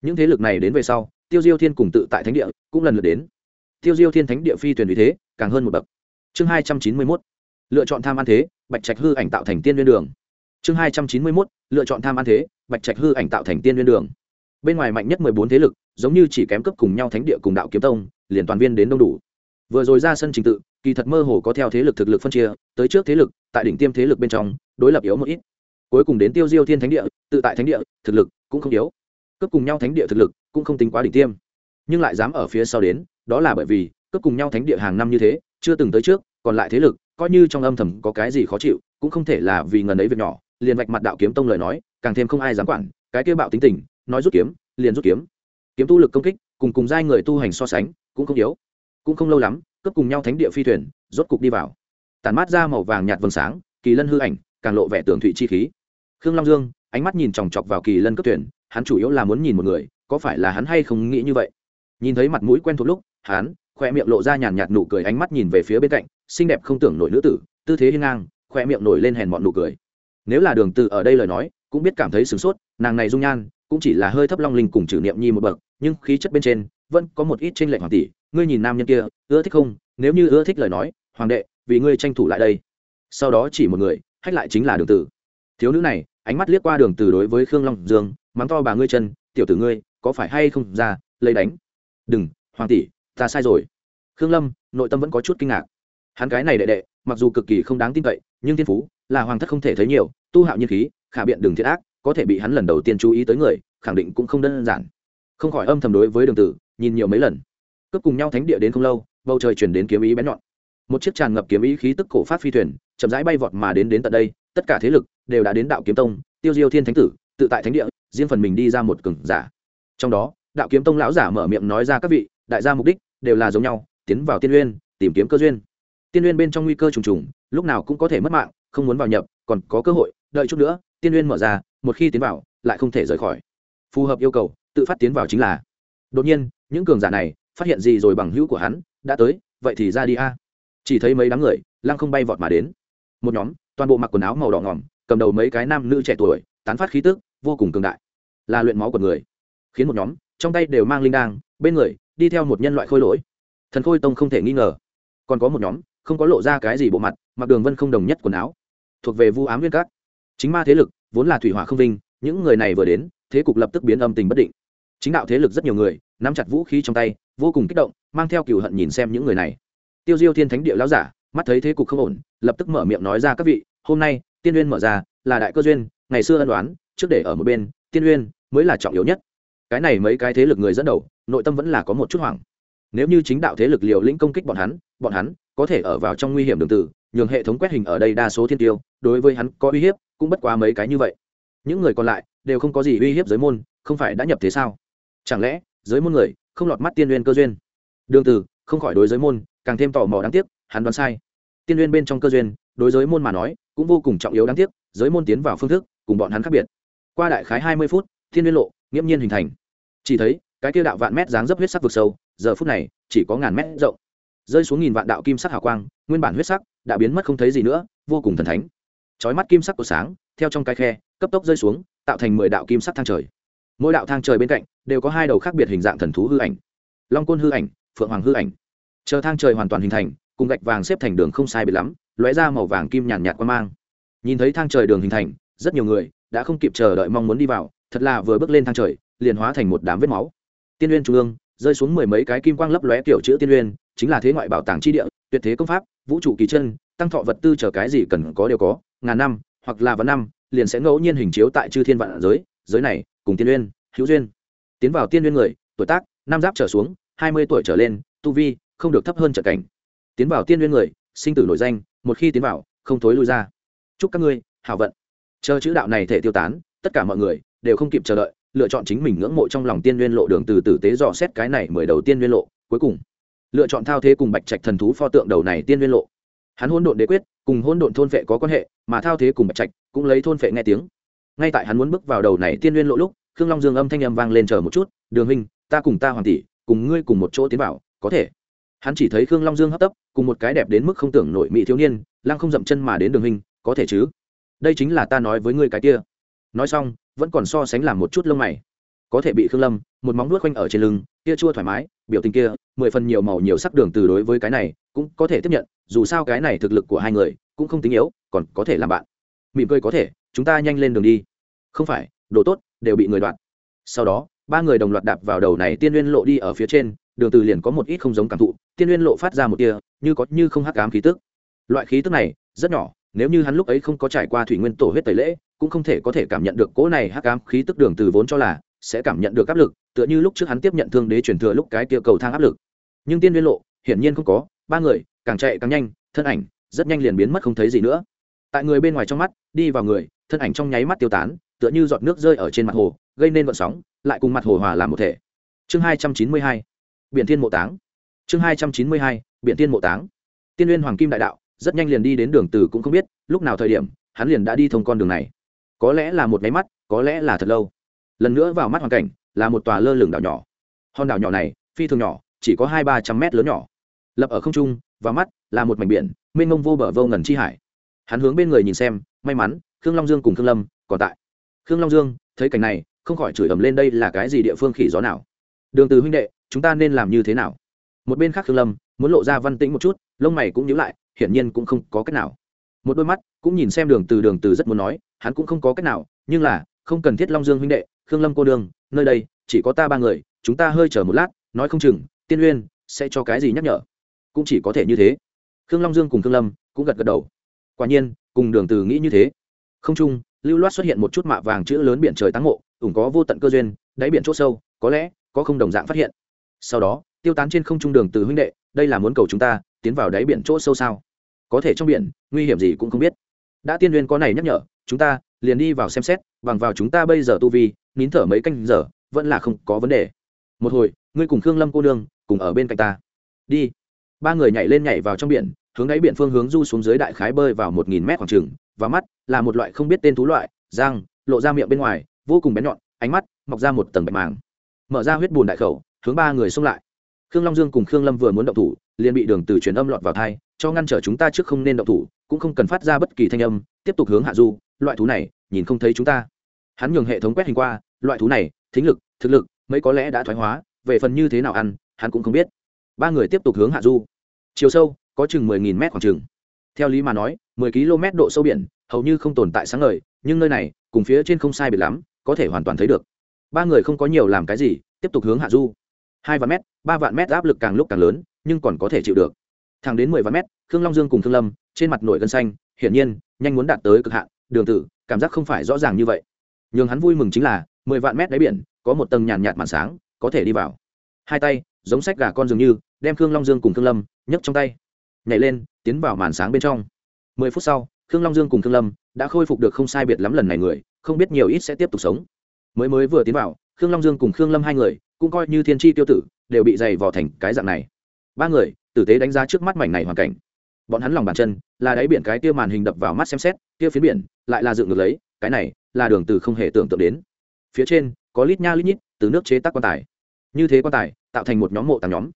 Những thế lực này đến về sau, tiêu diêu thiên cùng tự tại thánh địa cũng lần lượt đến. Tiêu diêu thiên thánh địa phi thuyền vì thế, càng hơn một bậc. Chương hai trăm chín mươi mốt, lựa chọn tham ăn thế, bạch trạch hư ảnh tạo thành tiên liên đường. Chương hai trăm chín mươi mốt, lựa chọn tham ăn thế, bạch trạch hư ảnh tạo thành tiên liên đường. Bên ngoài mạnh nhất mười bốn thế lực, giống như chỉ kém cấp cùng nhau thánh địa cùng đạo kiếm tông, liền toàn viên đến đông đủ. Vừa rồi ra sân trình tự, kỳ thật mơ hồ có theo thế lực thực lực phân chia, tới trước thế lực, tại đỉnh tiêm thế lực bên trong, đối lập yếu một ít cuối cùng đến tiêu diêu thiên thánh địa, tự tại thánh địa, thực lực cũng không yếu. Cấp cùng nhau thánh địa thực lực cũng không tính quá đỉnh tiêm. Nhưng lại dám ở phía sau đến, đó là bởi vì cấp cùng nhau thánh địa hàng năm như thế, chưa từng tới trước, còn lại thế lực, coi như trong âm thầm có cái gì khó chịu, cũng không thể là vì ngần ấy việc nhỏ, liền vạch mặt đạo kiếm tông lời nói, càng thêm không ai dám quản, cái kêu bạo tính tình, nói rút kiếm, liền rút kiếm. Kiếm tu lực công kích, cùng cùng giai người tu hành so sánh, cũng không yếu. Cũng không lâu lắm cấp cùng nhau thánh địa phi thuyền, rốt cục đi vào. Tàn mát ra màu vàng nhạt vầng sáng, kỳ lân hư ảnh, càng lộ vẻ tường thụy chi khí khương long dương, ánh mắt nhìn chòng chọc vào kỳ lân cấp tuyển, hắn chủ yếu là muốn nhìn một người, có phải là hắn hay không nghĩ như vậy? Nhìn thấy mặt mũi quen thuộc lúc, hắn khoe miệng lộ ra nhàn nhạt nụ cười ánh mắt nhìn về phía bên cạnh, xinh đẹp không tưởng nổi nữ tử, tư thế hiên ngang khoe miệng nổi lên hèn mọn nụ cười. Nếu là đường từ ở đây lời nói, cũng biết cảm thấy sửng sốt, nàng này dung nhan, cũng chỉ là hơi thấp long linh cùng trừ niệm nhi một bậc, nhưng khí chất bên trên vẫn có một ít trên lệnh hoàng tỷ, ngươi nhìn nam nhân kia, ưa thích không? Nếu như ưa thích lời nói, hoàng đệ, vì ngươi tranh thủ lại đây. Sau đó chỉ một người, hách lại chính là đường tử. Thiếu nữ này ánh mắt liếc qua đường từ đối với khương long dương, mắng to bà ngươi chân, tiểu tử ngươi, có phải hay không ra, lấy đánh. Đừng, hoàng tỷ, ta sai rồi. Khương lâm, nội tâm vẫn có chút kinh ngạc. Hắn cái này đệ đệ, mặc dù cực kỳ không đáng tin cậy, nhưng thiên phú, là hoàng thất không thể thấy nhiều, tu hạo nhiên khí, khả biện đường thiện ác, có thể bị hắn lần đầu tiên chú ý tới người, khẳng định cũng không đơn giản. Không khỏi âm thầm đối với đường tử, nhìn nhiều mấy lần. Cướp cùng nhau thánh địa đến không lâu, bầu trời chuyển đến kiếm ý bén nhọn. Một chiếc tràn ngập kiếm ý khí tức cổ phát phi thuyền, chậm rãi bay vọt mà đến đến tận đây tất cả thế lực đều đã đến đạo kiếm tông, tiêu diêu thiên thánh tử, tự tại thánh địa, riêng phần mình đi ra một cừng giả. Trong đó, đạo kiếm tông lão giả mở miệng nói ra các vị, đại gia mục đích đều là giống nhau, tiến vào tiên uyên, tìm kiếm cơ duyên. Tiên uyên bên trong nguy cơ trùng trùng, lúc nào cũng có thể mất mạng, không muốn vào nhập, còn có cơ hội, đợi chút nữa, tiên uyên mở ra, một khi tiến vào, lại không thể rời khỏi. Phù hợp yêu cầu, tự phát tiến vào chính là. Đột nhiên, những cường giả này phát hiện gì rồi bằng hữu của hắn, đã tới, vậy thì ra đi a. Chỉ thấy mấy đám người, lăng không bay vọt mà đến. Một nhóm toàn bộ mặc quần áo màu đỏ ngỏm, cầm đầu mấy cái nam nữ trẻ tuổi, tán phát khí tức vô cùng cường đại. Là luyện máu của người. Khiến một nhóm, trong tay đều mang linh đang bên người, đi theo một nhân loại khôi lỗi. Thần khôi tông không thể nghi ngờ. Còn có một nhóm, không có lộ ra cái gì bộ mặt, mặc đường vân không đồng nhất quần áo. Thuộc về vu ám nguyên các. Chính ma thế lực, vốn là thủy hỏa không vinh, những người này vừa đến, thế cục lập tức biến âm tình bất định. Chính đạo thế lực rất nhiều người, nắm chặt vũ khí trong tay, vô cùng kích động, mang theo cựu hận nhìn xem những người này. Tiêu diêu thiên thánh địa lão giả mắt thấy thế cục không ổn, lập tức mở miệng nói ra, các vị, hôm nay, tiên uyên mở ra, là đại cơ duyên, ngày xưa ân đoán trước để ở một bên, tiên uyên mới là trọng yếu nhất. Cái này mấy cái thế lực người dẫn đầu, nội tâm vẫn là có một chút hoảng. Nếu như chính đạo thế lực liều lĩnh công kích bọn hắn bọn hắn có thể ở vào trong nguy hiểm đường tử, nhường hệ thống quét hình ở đây đa số thiên tiêu, đối với hắn có uy hiếp, cũng bất quá mấy cái như vậy. Những người còn lại đều không có gì uy hiếp giới môn, không phải đã nhập thế sao? Chẳng lẽ, giới môn người không lọt mắt tiên uyên cơ duyên? Đường tử, không khỏi đối giới môn càng thêm tò mò đáng tiếc hắn đoán sai. Tiên duyên bên trong cơ duyên, đối giới môn mà nói, cũng vô cùng trọng yếu đáng tiếc, giới môn tiến vào phương thức, cùng bọn hắn khác biệt. Qua đại khái hai mươi phút thiên uyên lộ, nghiễm nhiên hình thành. Chỉ thấy, cái kia đạo vạn mét dáng dấp huyết sắc vực sâu, giờ phút này, chỉ có ngàn mét rộng. Rơi xuống nghìn vạn đạo kim sắc hào quang, nguyên bản huyết sắc, đã biến mất không thấy gì nữa, vô cùng thần thánh. Chói mắt kim sắc của sáng, theo trong cái khe, cấp tốc rơi xuống, tạo thành mười đạo kim sắc thang trời. Mỗi đạo thang trời bên cạnh, đều có hai đầu khác biệt hình dạng thần thú hư ảnh. Long côn hư ảnh, phượng hoàng hư ảnh. Chờ thang trời hoàn toàn hình thành cùng gạch vàng xếp thành đường không sai biệt lắm, lóe ra màu vàng kim nhàn nhạt qua mang. Nhìn thấy thang trời đường hình thành, rất nhiều người đã không kịp chờ đợi mong muốn đi vào, thật là vừa bước lên thang trời, liền hóa thành một đám vết máu. Tiên uyên trung ương rơi xuống mười mấy cái kim quang lấp lóe kiểu chữ tiên uyên, chính là thế ngoại bảo tàng chi địa, tuyệt thế công pháp, vũ trụ kỳ chân, tăng thọ vật tư chờ cái gì cần có đều có, ngàn năm, hoặc là vạn năm, liền sẽ ngẫu nhiên hình chiếu tại chư thiên vạn giới. Giới này, cùng tiên uyên, hữu duyên. Tiến vào tiên uyên người, tuổi tác, năm giáp trở xuống, hai mươi tuổi trở lên, tu vi không được thấp hơn trợ cảnh tiến vào tiên nguyên người, sinh tử nổi danh, một khi tiến vào, không thối lui ra. Chúc các ngươi hảo vận. Chờ chữ đạo này thể tiêu tán, tất cả mọi người đều không kịp chờ đợi, lựa chọn chính mình ngưỡng mộ trong lòng tiên nguyên lộ đường từ tử tế dò xét cái này mười đầu tiên nguyên lộ, cuối cùng lựa chọn thao thế cùng bạch trạch thần thú pho tượng đầu này tiên nguyên lộ. Hắn hôn độn đế quyết, cùng hôn độn thôn vệ có quan hệ, mà thao thế cùng bạch trạch cũng lấy thôn vệ nghe tiếng. Ngay tại hắn muốn bước vào đầu này tiên nguyên lộ lúc, khương long dương âm thanh âm vang lên chờ một chút, đường huynh, ta cùng ta hoàng tỷ, cùng ngươi cùng một chỗ tiến vào, có thể hắn chỉ thấy khương long dương hấp tấp cùng một cái đẹp đến mức không tưởng nổi mỹ thiếu niên lăng không dậm chân mà đến đường hình, có thể chứ? Đây chính là ta nói với ngươi cái kia. Nói xong vẫn còn so sánh làm một chút lông mày. Có thể bị khương lâm một móng nuốt quanh ở trên lưng kia chua thoải mái biểu tình kia mười phần nhiều màu nhiều sắc đường từ đối với cái này cũng có thể tiếp nhận dù sao cái này thực lực của hai người cũng không tính yếu còn có thể làm bạn. Mỉm cười có thể chúng ta nhanh lên đường đi. Không phải đồ tốt đều bị người đoạt. Sau đó ba người đồng loạt đạp vào đầu này tiên nguyên lộ đi ở phía trên đường từ liền có một ít không giống cảm thụ, tiên nguyên lộ phát ra một tia, như có như không hắc ám khí tức. Loại khí tức này, rất nhỏ, nếu như hắn lúc ấy không có trải qua thủy nguyên tổ huyết tẩy lễ, cũng không thể có thể cảm nhận được cỗ này hắc ám khí tức đường từ vốn cho là sẽ cảm nhận được áp lực, tựa như lúc trước hắn tiếp nhận thương đế truyền thừa lúc cái kia cầu thang áp lực. Nhưng tiên nguyên lộ, hiển nhiên không có, ba người, càng chạy càng nhanh, thân ảnh rất nhanh liền biến mất không thấy gì nữa. Tại người bên ngoài trong mắt, đi vào người, thân ảnh trong nháy mắt tiêu tán, tựa như giọt nước rơi ở trên mặt hồ, gây nên vận sóng, lại cùng mặt hồ hòa làm một thể. Chương hai trăm chín mươi hai biện thiên mộ táng. Chương hai trăm chín mươi hai biện thiên mộ táng. Tiên nguyên hoàng kim đại đạo, rất nhanh liền đi đến đường từ cũng không biết, lúc nào thời điểm, hắn liền đã đi thông con đường này. Có lẽ là một máy mắt, có lẽ là thật lâu. Lần nữa vào mắt hoàn cảnh, là một tòa lơ lửng đảo nhỏ. Hòn đảo nhỏ này, phi thường nhỏ, chỉ có hai ba trăm mét lớn nhỏ. Lập ở không trung và mắt, là một mảnh biển, mênh mông vô bờ vô ngần chi hải. Hắn hướng bên người nhìn xem, may mắn, khương long dương cùng khương lâm còn tại. Khương long dương, thấy cảnh này, không khỏi chửi ầm lên đây là cái gì địa phương khỉ gió nào. Đường từ huynh đệ chúng ta nên làm như thế nào? Một bên khác khương lâm muốn lộ ra văn tĩnh một chút, lông mày cũng nhíu lại, hiển nhiên cũng không có cách nào. Một đôi mắt cũng nhìn xem đường từ đường từ rất muốn nói, hắn cũng không có cách nào, nhưng là, không cần thiết long dương huynh đệ, khương lâm cô đường nơi đây, chỉ có ta ba người, chúng ta hơi chờ một lát, nói không chừng, tiên uyên sẽ cho cái gì nhắc nhở. Cũng chỉ có thể như thế. Khương long dương cùng khương lâm cũng gật gật đầu. Quả nhiên, cùng đường từ nghĩ như thế. Không chung, lưu loát xuất hiện một chút mạ vàng chữ lớn biển trời táng mộ, ủng có vô tận cơ duyên, đáy biển chỗ sâu, có lẽ có không đồng dạng phát hiện sau đó, tiêu tán trên không trung đường từ huynh đệ, đây là muốn cầu chúng ta tiến vào đáy biển chỗ sâu sao? Có thể trong biển, nguy hiểm gì cũng không biết. Đã tiên nguyên có này nhắc nhở, chúng ta liền đi vào xem xét, bằng vào chúng ta bây giờ tu vi, nín thở mấy canh giờ, vẫn là không có vấn đề. Một hồi, ngươi cùng khương lâm cô nương cùng ở bên cạnh ta. Đi. Ba người nhảy lên nhảy vào trong biển, hướng đáy biển phương hướng du xuống dưới đại khái bơi vào một nghìn mét khoảng trừng và mắt là một loại không biết tên thú loại, răng, lộ ra miệng bên ngoài, vô cùng bén nhọn, ánh mắt mọc ra một tầng bạch màng. Mở ra huyết bùn đại khẩu hướng ba người xông lại. Khương long dương cùng khương lâm vừa muốn động thủ, liền bị đường từ truyền âm lọt vào thai, cho ngăn trở chúng ta trước không nên động thủ, cũng không cần phát ra bất kỳ thanh âm, tiếp tục hướng hạ du, loại thú này, nhìn không thấy chúng ta. Hắn nhường hệ thống quét hình qua, loại thú này, thính lực, thực lực, mấy có lẽ đã thoái hóa, về phần như thế nào ăn, hắn cũng không biết. Ba người tiếp tục hướng hạ du. Chiều sâu, có chừng mười nghìn mét khoảng chừng. Theo lý mà nói, mười km độ sâu biển, hầu như không tồn tại sáng ngời, nhưng nơi này, cùng phía trên không sai biệt lắm, có thể hoàn toàn thấy được. Ba người không có nhiều làm cái gì, tiếp tục hướng hạ du hai vạn mét, ba vạn mét áp lực càng lúc càng lớn, nhưng còn có thể chịu được. Thẳng đến mười vạn mét, khương long dương cùng thương lâm, trên mặt nổi gân xanh, hiển nhiên, nhanh muốn đạt tới cực hạn, đường tử, cảm giác không phải rõ ràng như vậy. Nhưng hắn vui mừng chính là, mười vạn mét đáy biển, có một tầng nhàn nhạt màn sáng, có thể đi vào. Hai tay, giống sách gà con dường như, đem khương long dương cùng thương lâm nhấc trong tay. Nhảy lên, tiến vào màn sáng bên trong. Mười phút sau, khương long dương cùng thương lâm đã khôi phục được không sai biệt lắm lần này người, không biết nhiều ít sẽ tiếp tục sống. Mới mới vừa tiến vào, khương long dương cùng khương lâm hai người cũng coi như thiên tri tiêu tử, đều bị dày vò thành cái dạng này. Ba người, tử tế đánh giá trước mắt mảnh này hoàn cảnh. Bọn hắn lòng bàn chân, là đáy biển cái kia màn hình đập vào mắt xem xét, kia phía biển, lại là dựng ngược lấy, cái này, là đường từ không hề tưởng tượng đến. Phía trên, có lít nha lít nhít, từ nước chế tác quan tài. Như thế quan tài, tạo thành một nhóm mộ tàng nhóm.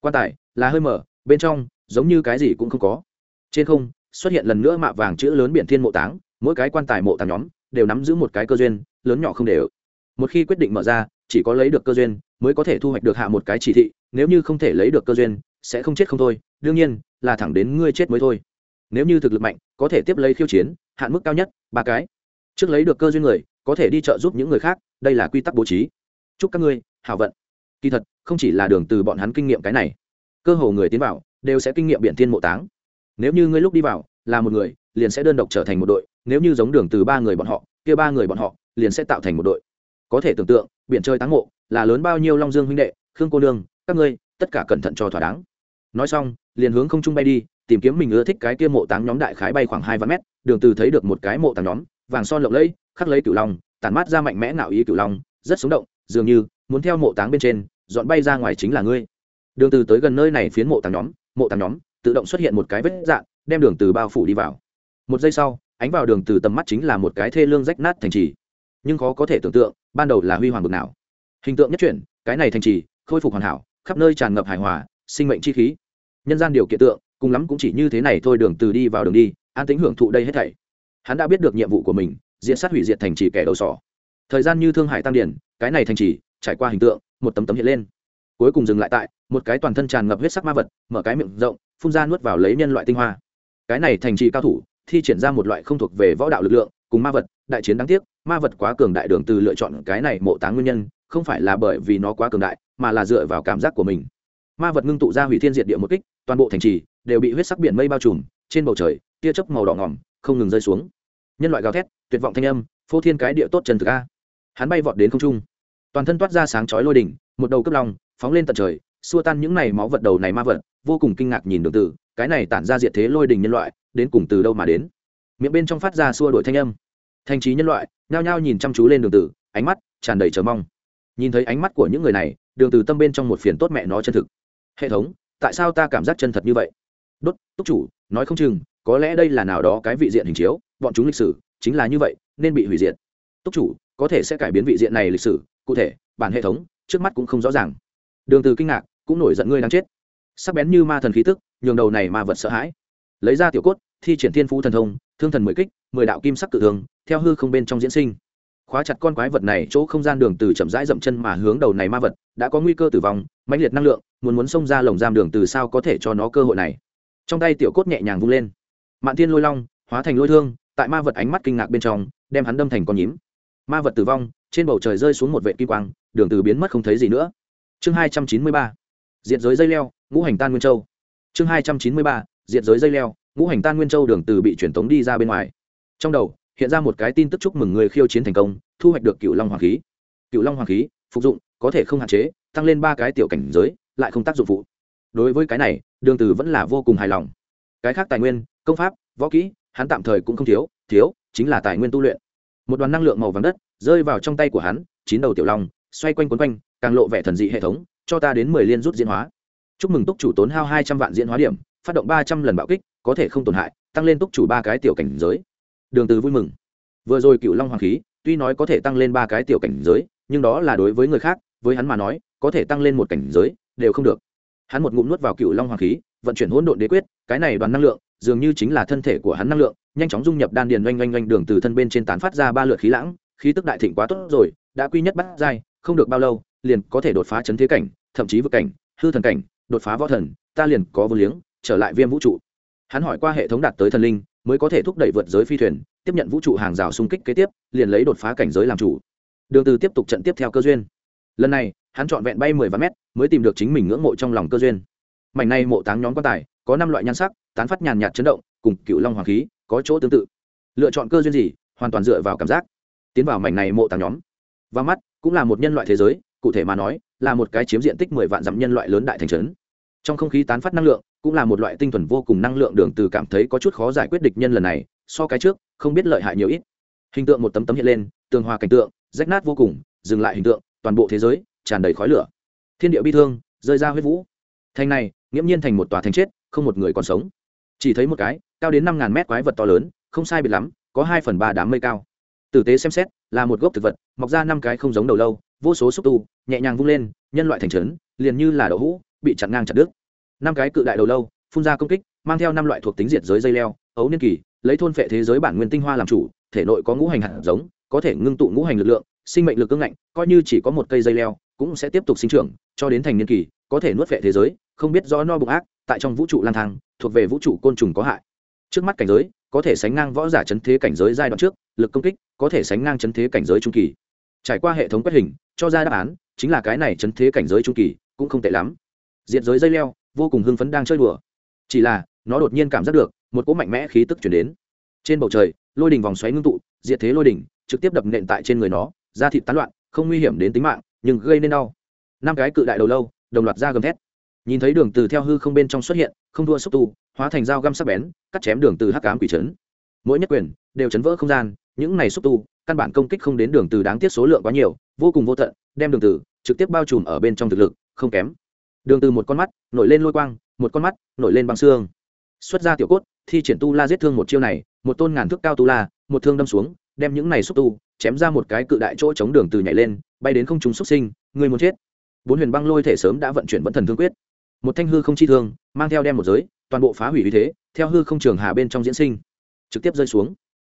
Quan tài, là hơi mở, bên trong, giống như cái gì cũng không có. Trên không, xuất hiện lần nữa mạ vàng chữ lớn biển thiên mộ táng, mỗi cái quan tài mộ tàng nhóm, đều nắm giữ một cái cơ duyên, lớn nhỏ không đều. Một khi quyết định mở ra, chỉ có lấy được cơ duyên mới có thể thu hoạch được hạ một cái chỉ thị, nếu như không thể lấy được cơ duyên, sẽ không chết không thôi, đương nhiên, là thẳng đến ngươi chết mới thôi. Nếu như thực lực mạnh, có thể tiếp lấy khiêu chiến, hạn mức cao nhất, ba cái. Trước lấy được cơ duyên người, có thể đi trợ giúp những người khác, đây là quy tắc bố trí. Chúc các ngươi hảo vận. Kỳ thật, không chỉ là đường từ bọn hắn kinh nghiệm cái này. Cơ hồ người tiến vào, đều sẽ kinh nghiệm biển thiên mộ táng. Nếu như ngươi lúc đi vào, là một người, liền sẽ đơn độc trở thành một đội. Nếu như giống đường từ ba người bọn họ, kia ba người bọn họ, liền sẽ tạo thành một đội. Có thể tưởng tượng, biển chơi táng mộ là lớn bao nhiêu long dương huynh đệ, khương cô nương, các ngươi, tất cả cẩn thận cho thỏa đáng. Nói xong, liền hướng không trung bay đi, tìm kiếm mình ưa thích cái kia mộ táng nhóm đại khái bay khoảng hai vạn mét, đường từ thấy được một cái mộ táng nhóm, vàng son lộng lẫy, khắc lấy cửu long, tản mát ra mạnh mẽ ngạo ý cửu long, rất sống động, dường như muốn theo mộ táng bên trên, dọn bay ra ngoài chính là ngươi. Đường từ tới gần nơi này phiến mộ táng nhóm, mộ táng nhóm, tự động xuất hiện một cái vết dạn đem đường từ bao phủ đi vào. Một giây sau, ánh vào đường từ tầm mắt chính là một cái thê lương rách nát thành trì. Nhưng khó có thể tưởng tượng, ban đầu là huy hoàng bực nào hình tượng nhất chuyển, cái này thành trì, khôi phục hoàn hảo, khắp nơi tràn ngập hài hòa, sinh mệnh chi khí. Nhân gian điều kiện tượng, cùng lắm cũng chỉ như thế này thôi, đường từ đi vào đường đi, an tính hưởng thụ đây hết thảy. Hắn đã biết được nhiệm vụ của mình, diện sát hủy diệt thành trì kẻ đầu sỏ. Thời gian như thương hải tăng điển, cái này thành trì, trải qua hình tượng, một tấm tấm hiện lên. Cuối cùng dừng lại tại, một cái toàn thân tràn ngập huyết sắc ma vật, mở cái miệng rộng, phun ra nuốt vào lấy nhân loại tinh hoa. Cái này thành trì cao thủ, thi triển ra một loại không thuộc về võ đạo lực lượng, cùng ma vật, đại chiến đáng tiếc, ma vật quá cường đại đường từ lựa chọn cái này mộ táng nguyên nhân không phải là bởi vì nó quá cường đại, mà là dựa vào cảm giác của mình. Ma vật ngưng tụ ra hủy thiên diệt địa một kích, toàn bộ thành trì đều bị huyết sắc biển mây bao trùm, trên bầu trời, tia chớp màu đỏ ngỏm, không ngừng rơi xuống. Nhân loại gào thét, tuyệt vọng thanh âm, phô thiên cái địa tốt trần thực a. Hắn bay vọt đến không trung. Toàn thân toát ra sáng chói lôi đỉnh, một đầu cấp long, phóng lên tận trời, xua tan những này máu vật đầu này ma vật, vô cùng kinh ngạc nhìn đường tử, cái này tản ra diệt thế lôi đình nhân loại, đến cùng từ đâu mà đến? Miệng bên trong phát ra xua đổi thanh âm. Thành trí nhân loại, nhao nhao nhìn chăm chú lên đường tử, ánh mắt tràn đầy chờ mong nhìn thấy ánh mắt của những người này, đường từ tâm bên trong một phiền tốt mẹ nó chân thực. Hệ thống, tại sao ta cảm giác chân thật như vậy? Đốt, túc chủ, nói không chừng, có lẽ đây là nào đó cái vị diện hình chiếu, bọn chúng lịch sử, chính là như vậy, nên bị hủy diệt. Túc chủ, có thể sẽ cải biến vị diện này lịch sử, cụ thể, bản hệ thống, trước mắt cũng không rõ ràng. Đường từ kinh ngạc, cũng nổi giận ngươi đang chết. Sắc bén như ma thần khí tức, nhường đầu này ma vật sợ hãi. Lấy ra tiểu cốt, thi triển thiên phú thần thông, thương thần mười kích, mười đạo kim sắc cự thường, theo hư không bên trong diễn sinh khóa chặt con quái vật này chỗ không gian đường từ chậm rãi dậm chân mà hướng đầu này ma vật, đã có nguy cơ tử vong, mãnh liệt năng lượng, muốn muốn xông ra lồng giam đường từ sao có thể cho nó cơ hội này. Trong tay tiểu cốt nhẹ nhàng vung lên. Mạn thiên lôi long, hóa thành lôi thương, tại ma vật ánh mắt kinh ngạc bên trong, đem hắn đâm thành con nhím. Ma vật tử vong, trên bầu trời rơi xuống một vệ kim quang, đường từ biến mất không thấy gì nữa. Chương hai trăm chín mươi ba, diệt giới dây leo, ngũ hành tan nguyên châu. Chương hai trăm chín mươi ba, diệt giới dây leo, ngũ hành tan nguyên châu đường từ bị truyền tống đi ra bên ngoài. Trong đầu hiện ra một cái tin tức chúc mừng người khiêu chiến thành công, thu hoạch được cựu long hoàng khí. Cựu long hoàng khí, phục dụng, có thể không hạn chế, tăng lên ba cái tiểu cảnh giới, lại không tác dụng phụ. Đối với cái này, đường từ vẫn là vô cùng hài lòng. Cái khác tài nguyên, công pháp, võ kỹ, hắn tạm thời cũng không thiếu thiếu chính là tài nguyên tu luyện. Một đoàn năng lượng màu vàng đất rơi vào trong tay của hắn, chín đầu tiểu long, xoay quanh quấn quanh, càng lộ vẻ thần dị hệ thống, cho ta đến mười liên rút diễn hóa. Chúc mừng túc chủ tốn hao hai trăm vạn diễn hóa điểm, phát động ba trăm lần bạo kích, có thể không tổn hại, tăng lên túc chủ ba cái tiểu cảnh giới đường từ vui mừng. Vừa rồi cựu long hoàng khí, tuy nói có thể tăng lên ba cái tiểu cảnh giới, nhưng đó là đối với người khác, với hắn mà nói, có thể tăng lên một cảnh giới, đều không được. Hắn một ngụm nuốt vào cựu long hoàng khí, vận chuyển hỗn độn đế quyết, cái này đoàn năng lượng, dường như chính là thân thể của hắn năng lượng, nhanh chóng dung nhập đan điền oanh oanh oanh đường từ thân bên trên tán phát ra ba lượt khí lãng, khí tức đại thịnh quá tốt rồi, đã quy nhất bắt giai, không được bao lâu, liền có thể đột phá chấn thế cảnh, thậm chí vượt cảnh, hư thần cảnh, đột phá võ thần, ta liền có vô liếng, trở lại viêm vũ trụ. Hắn hỏi qua hệ thống đạt tới thần linh mới có thể thúc đẩy vượt giới phi thuyền, tiếp nhận vũ trụ hàng rào xung kích kế tiếp, liền lấy đột phá cảnh giới làm chủ. Đường từ tiếp tục trận tiếp theo cơ duyên. Lần này, hắn chọn vẹn bay mười vạn mét, mới tìm được chính mình ngưỡng mộ trong lòng cơ duyên. Mảnh này mộ táng nhóm quan tài, có năm loại nhan sắc, tán phát nhàn nhạt chấn động, cùng cựu long hoàng khí, có chỗ tương tự. Lựa chọn cơ duyên gì, hoàn toàn dựa vào cảm giác. Tiến vào mảnh này mộ tàng nhóm. Và mắt, cũng là một nhân loại thế giới, cụ thể mà nói, là một cái chiếm diện tích mười vạn dặm nhân loại lớn đại thành trấn. Trong không khí tán phát năng lượng cũng là một loại tinh thuần vô cùng năng lượng đường từ cảm thấy có chút khó giải quyết địch nhân lần này, so cái trước, không biết lợi hại nhiều ít. Hình tượng một tấm tấm hiện lên, tường hòa cảnh tượng, rách nát vô cùng, dừng lại hình tượng, toàn bộ thế giới tràn đầy khói lửa. Thiên địa bi thương, rơi ra huyết vũ. Thành này, nghiễm nhiên thành một tòa thành chết, không một người còn sống. Chỉ thấy một cái, cao đến năm ngàn mét quái vật to lớn, không sai biệt lắm, có hai phần ba đám mây cao. Tử tế xem xét, là một gốc thực vật, mọc ra năm cái không giống đầu lâu, vô số xúc tu, nhẹ nhàng vung lên, nhân loại thành trấn, liền như là đậu hũ, bị chặn ngang chặt đứt năm cái cự đại đầu lâu, phun ra công kích, mang theo năm loại thuộc tính diệt giới dây leo, ấu niên kỳ, lấy thôn phệ thế giới bản nguyên tinh hoa làm chủ, thể nội có ngũ hành hạt giống, có thể ngưng tụ ngũ hành lực lượng, sinh mệnh lực cưng ngạnh, coi như chỉ có một cây dây leo, cũng sẽ tiếp tục sinh trưởng, cho đến thành niên kỳ, có thể nuốt phệ thế giới, không biết rõ no bụng ác, tại trong vũ trụ lang thang, thuộc về vũ trụ côn trùng có hại. Trước mắt cảnh giới, có thể sánh ngang võ giả chấn thế cảnh giới giai đoạn trước, lực công kích, có thể sánh ngang chấn thế cảnh giới trung kỳ. Trải qua hệ thống quét hình, cho ra đáp án, chính là cái này chấn thế cảnh giới trung kỳ, cũng không tệ lắm. Diệt giới dây leo vô cùng hưng phấn đang chơi đùa. Chỉ là, nó đột nhiên cảm giác được, một cỗ mạnh mẽ khí tức chuyển đến. Trên bầu trời, lôi đỉnh vòng xoáy ngưng tụ, diệt thế lôi đỉnh trực tiếp đập nện tại trên người nó, da thịt tán loạn, không nguy hiểm đến tính mạng, nhưng gây nên đau. Năm cái cự đại đầu lâu, đồng loạt ra gầm thét. Nhìn thấy đường từ theo hư không bên trong xuất hiện, không thua xúc tu, hóa thành dao găm sắc bén, cắt chém đường từ hắc ám quỷ chấn. Mỗi nhất quyền, đều chấn vỡ không gian, những này xúc tu, căn bản công kích không đến đường từ đáng tiếc số lượng quá nhiều, vô cùng vô tận, đem đường từ trực tiếp bao trùm ở bên trong thực lực, không kém đường từ một con mắt, nổi lên lôi quang, một con mắt, nổi lên băng xương. Xuất ra tiểu cốt, thi triển tu la giết thương một chiêu này, một tôn ngàn thước cao tu la, một thương đâm xuống, đem những này xúc tu, chém ra một cái cự đại chỗ chống đường từ nhảy lên, bay đến không trung xúc sinh, người muốn chết. Bốn huyền băng lôi thể sớm đã vận chuyển vẫn thần thương quyết. Một thanh hư không chi thương, mang theo đem một giới, toàn bộ phá hủy uy thế, theo hư không trường hà bên trong diễn sinh, trực tiếp rơi xuống.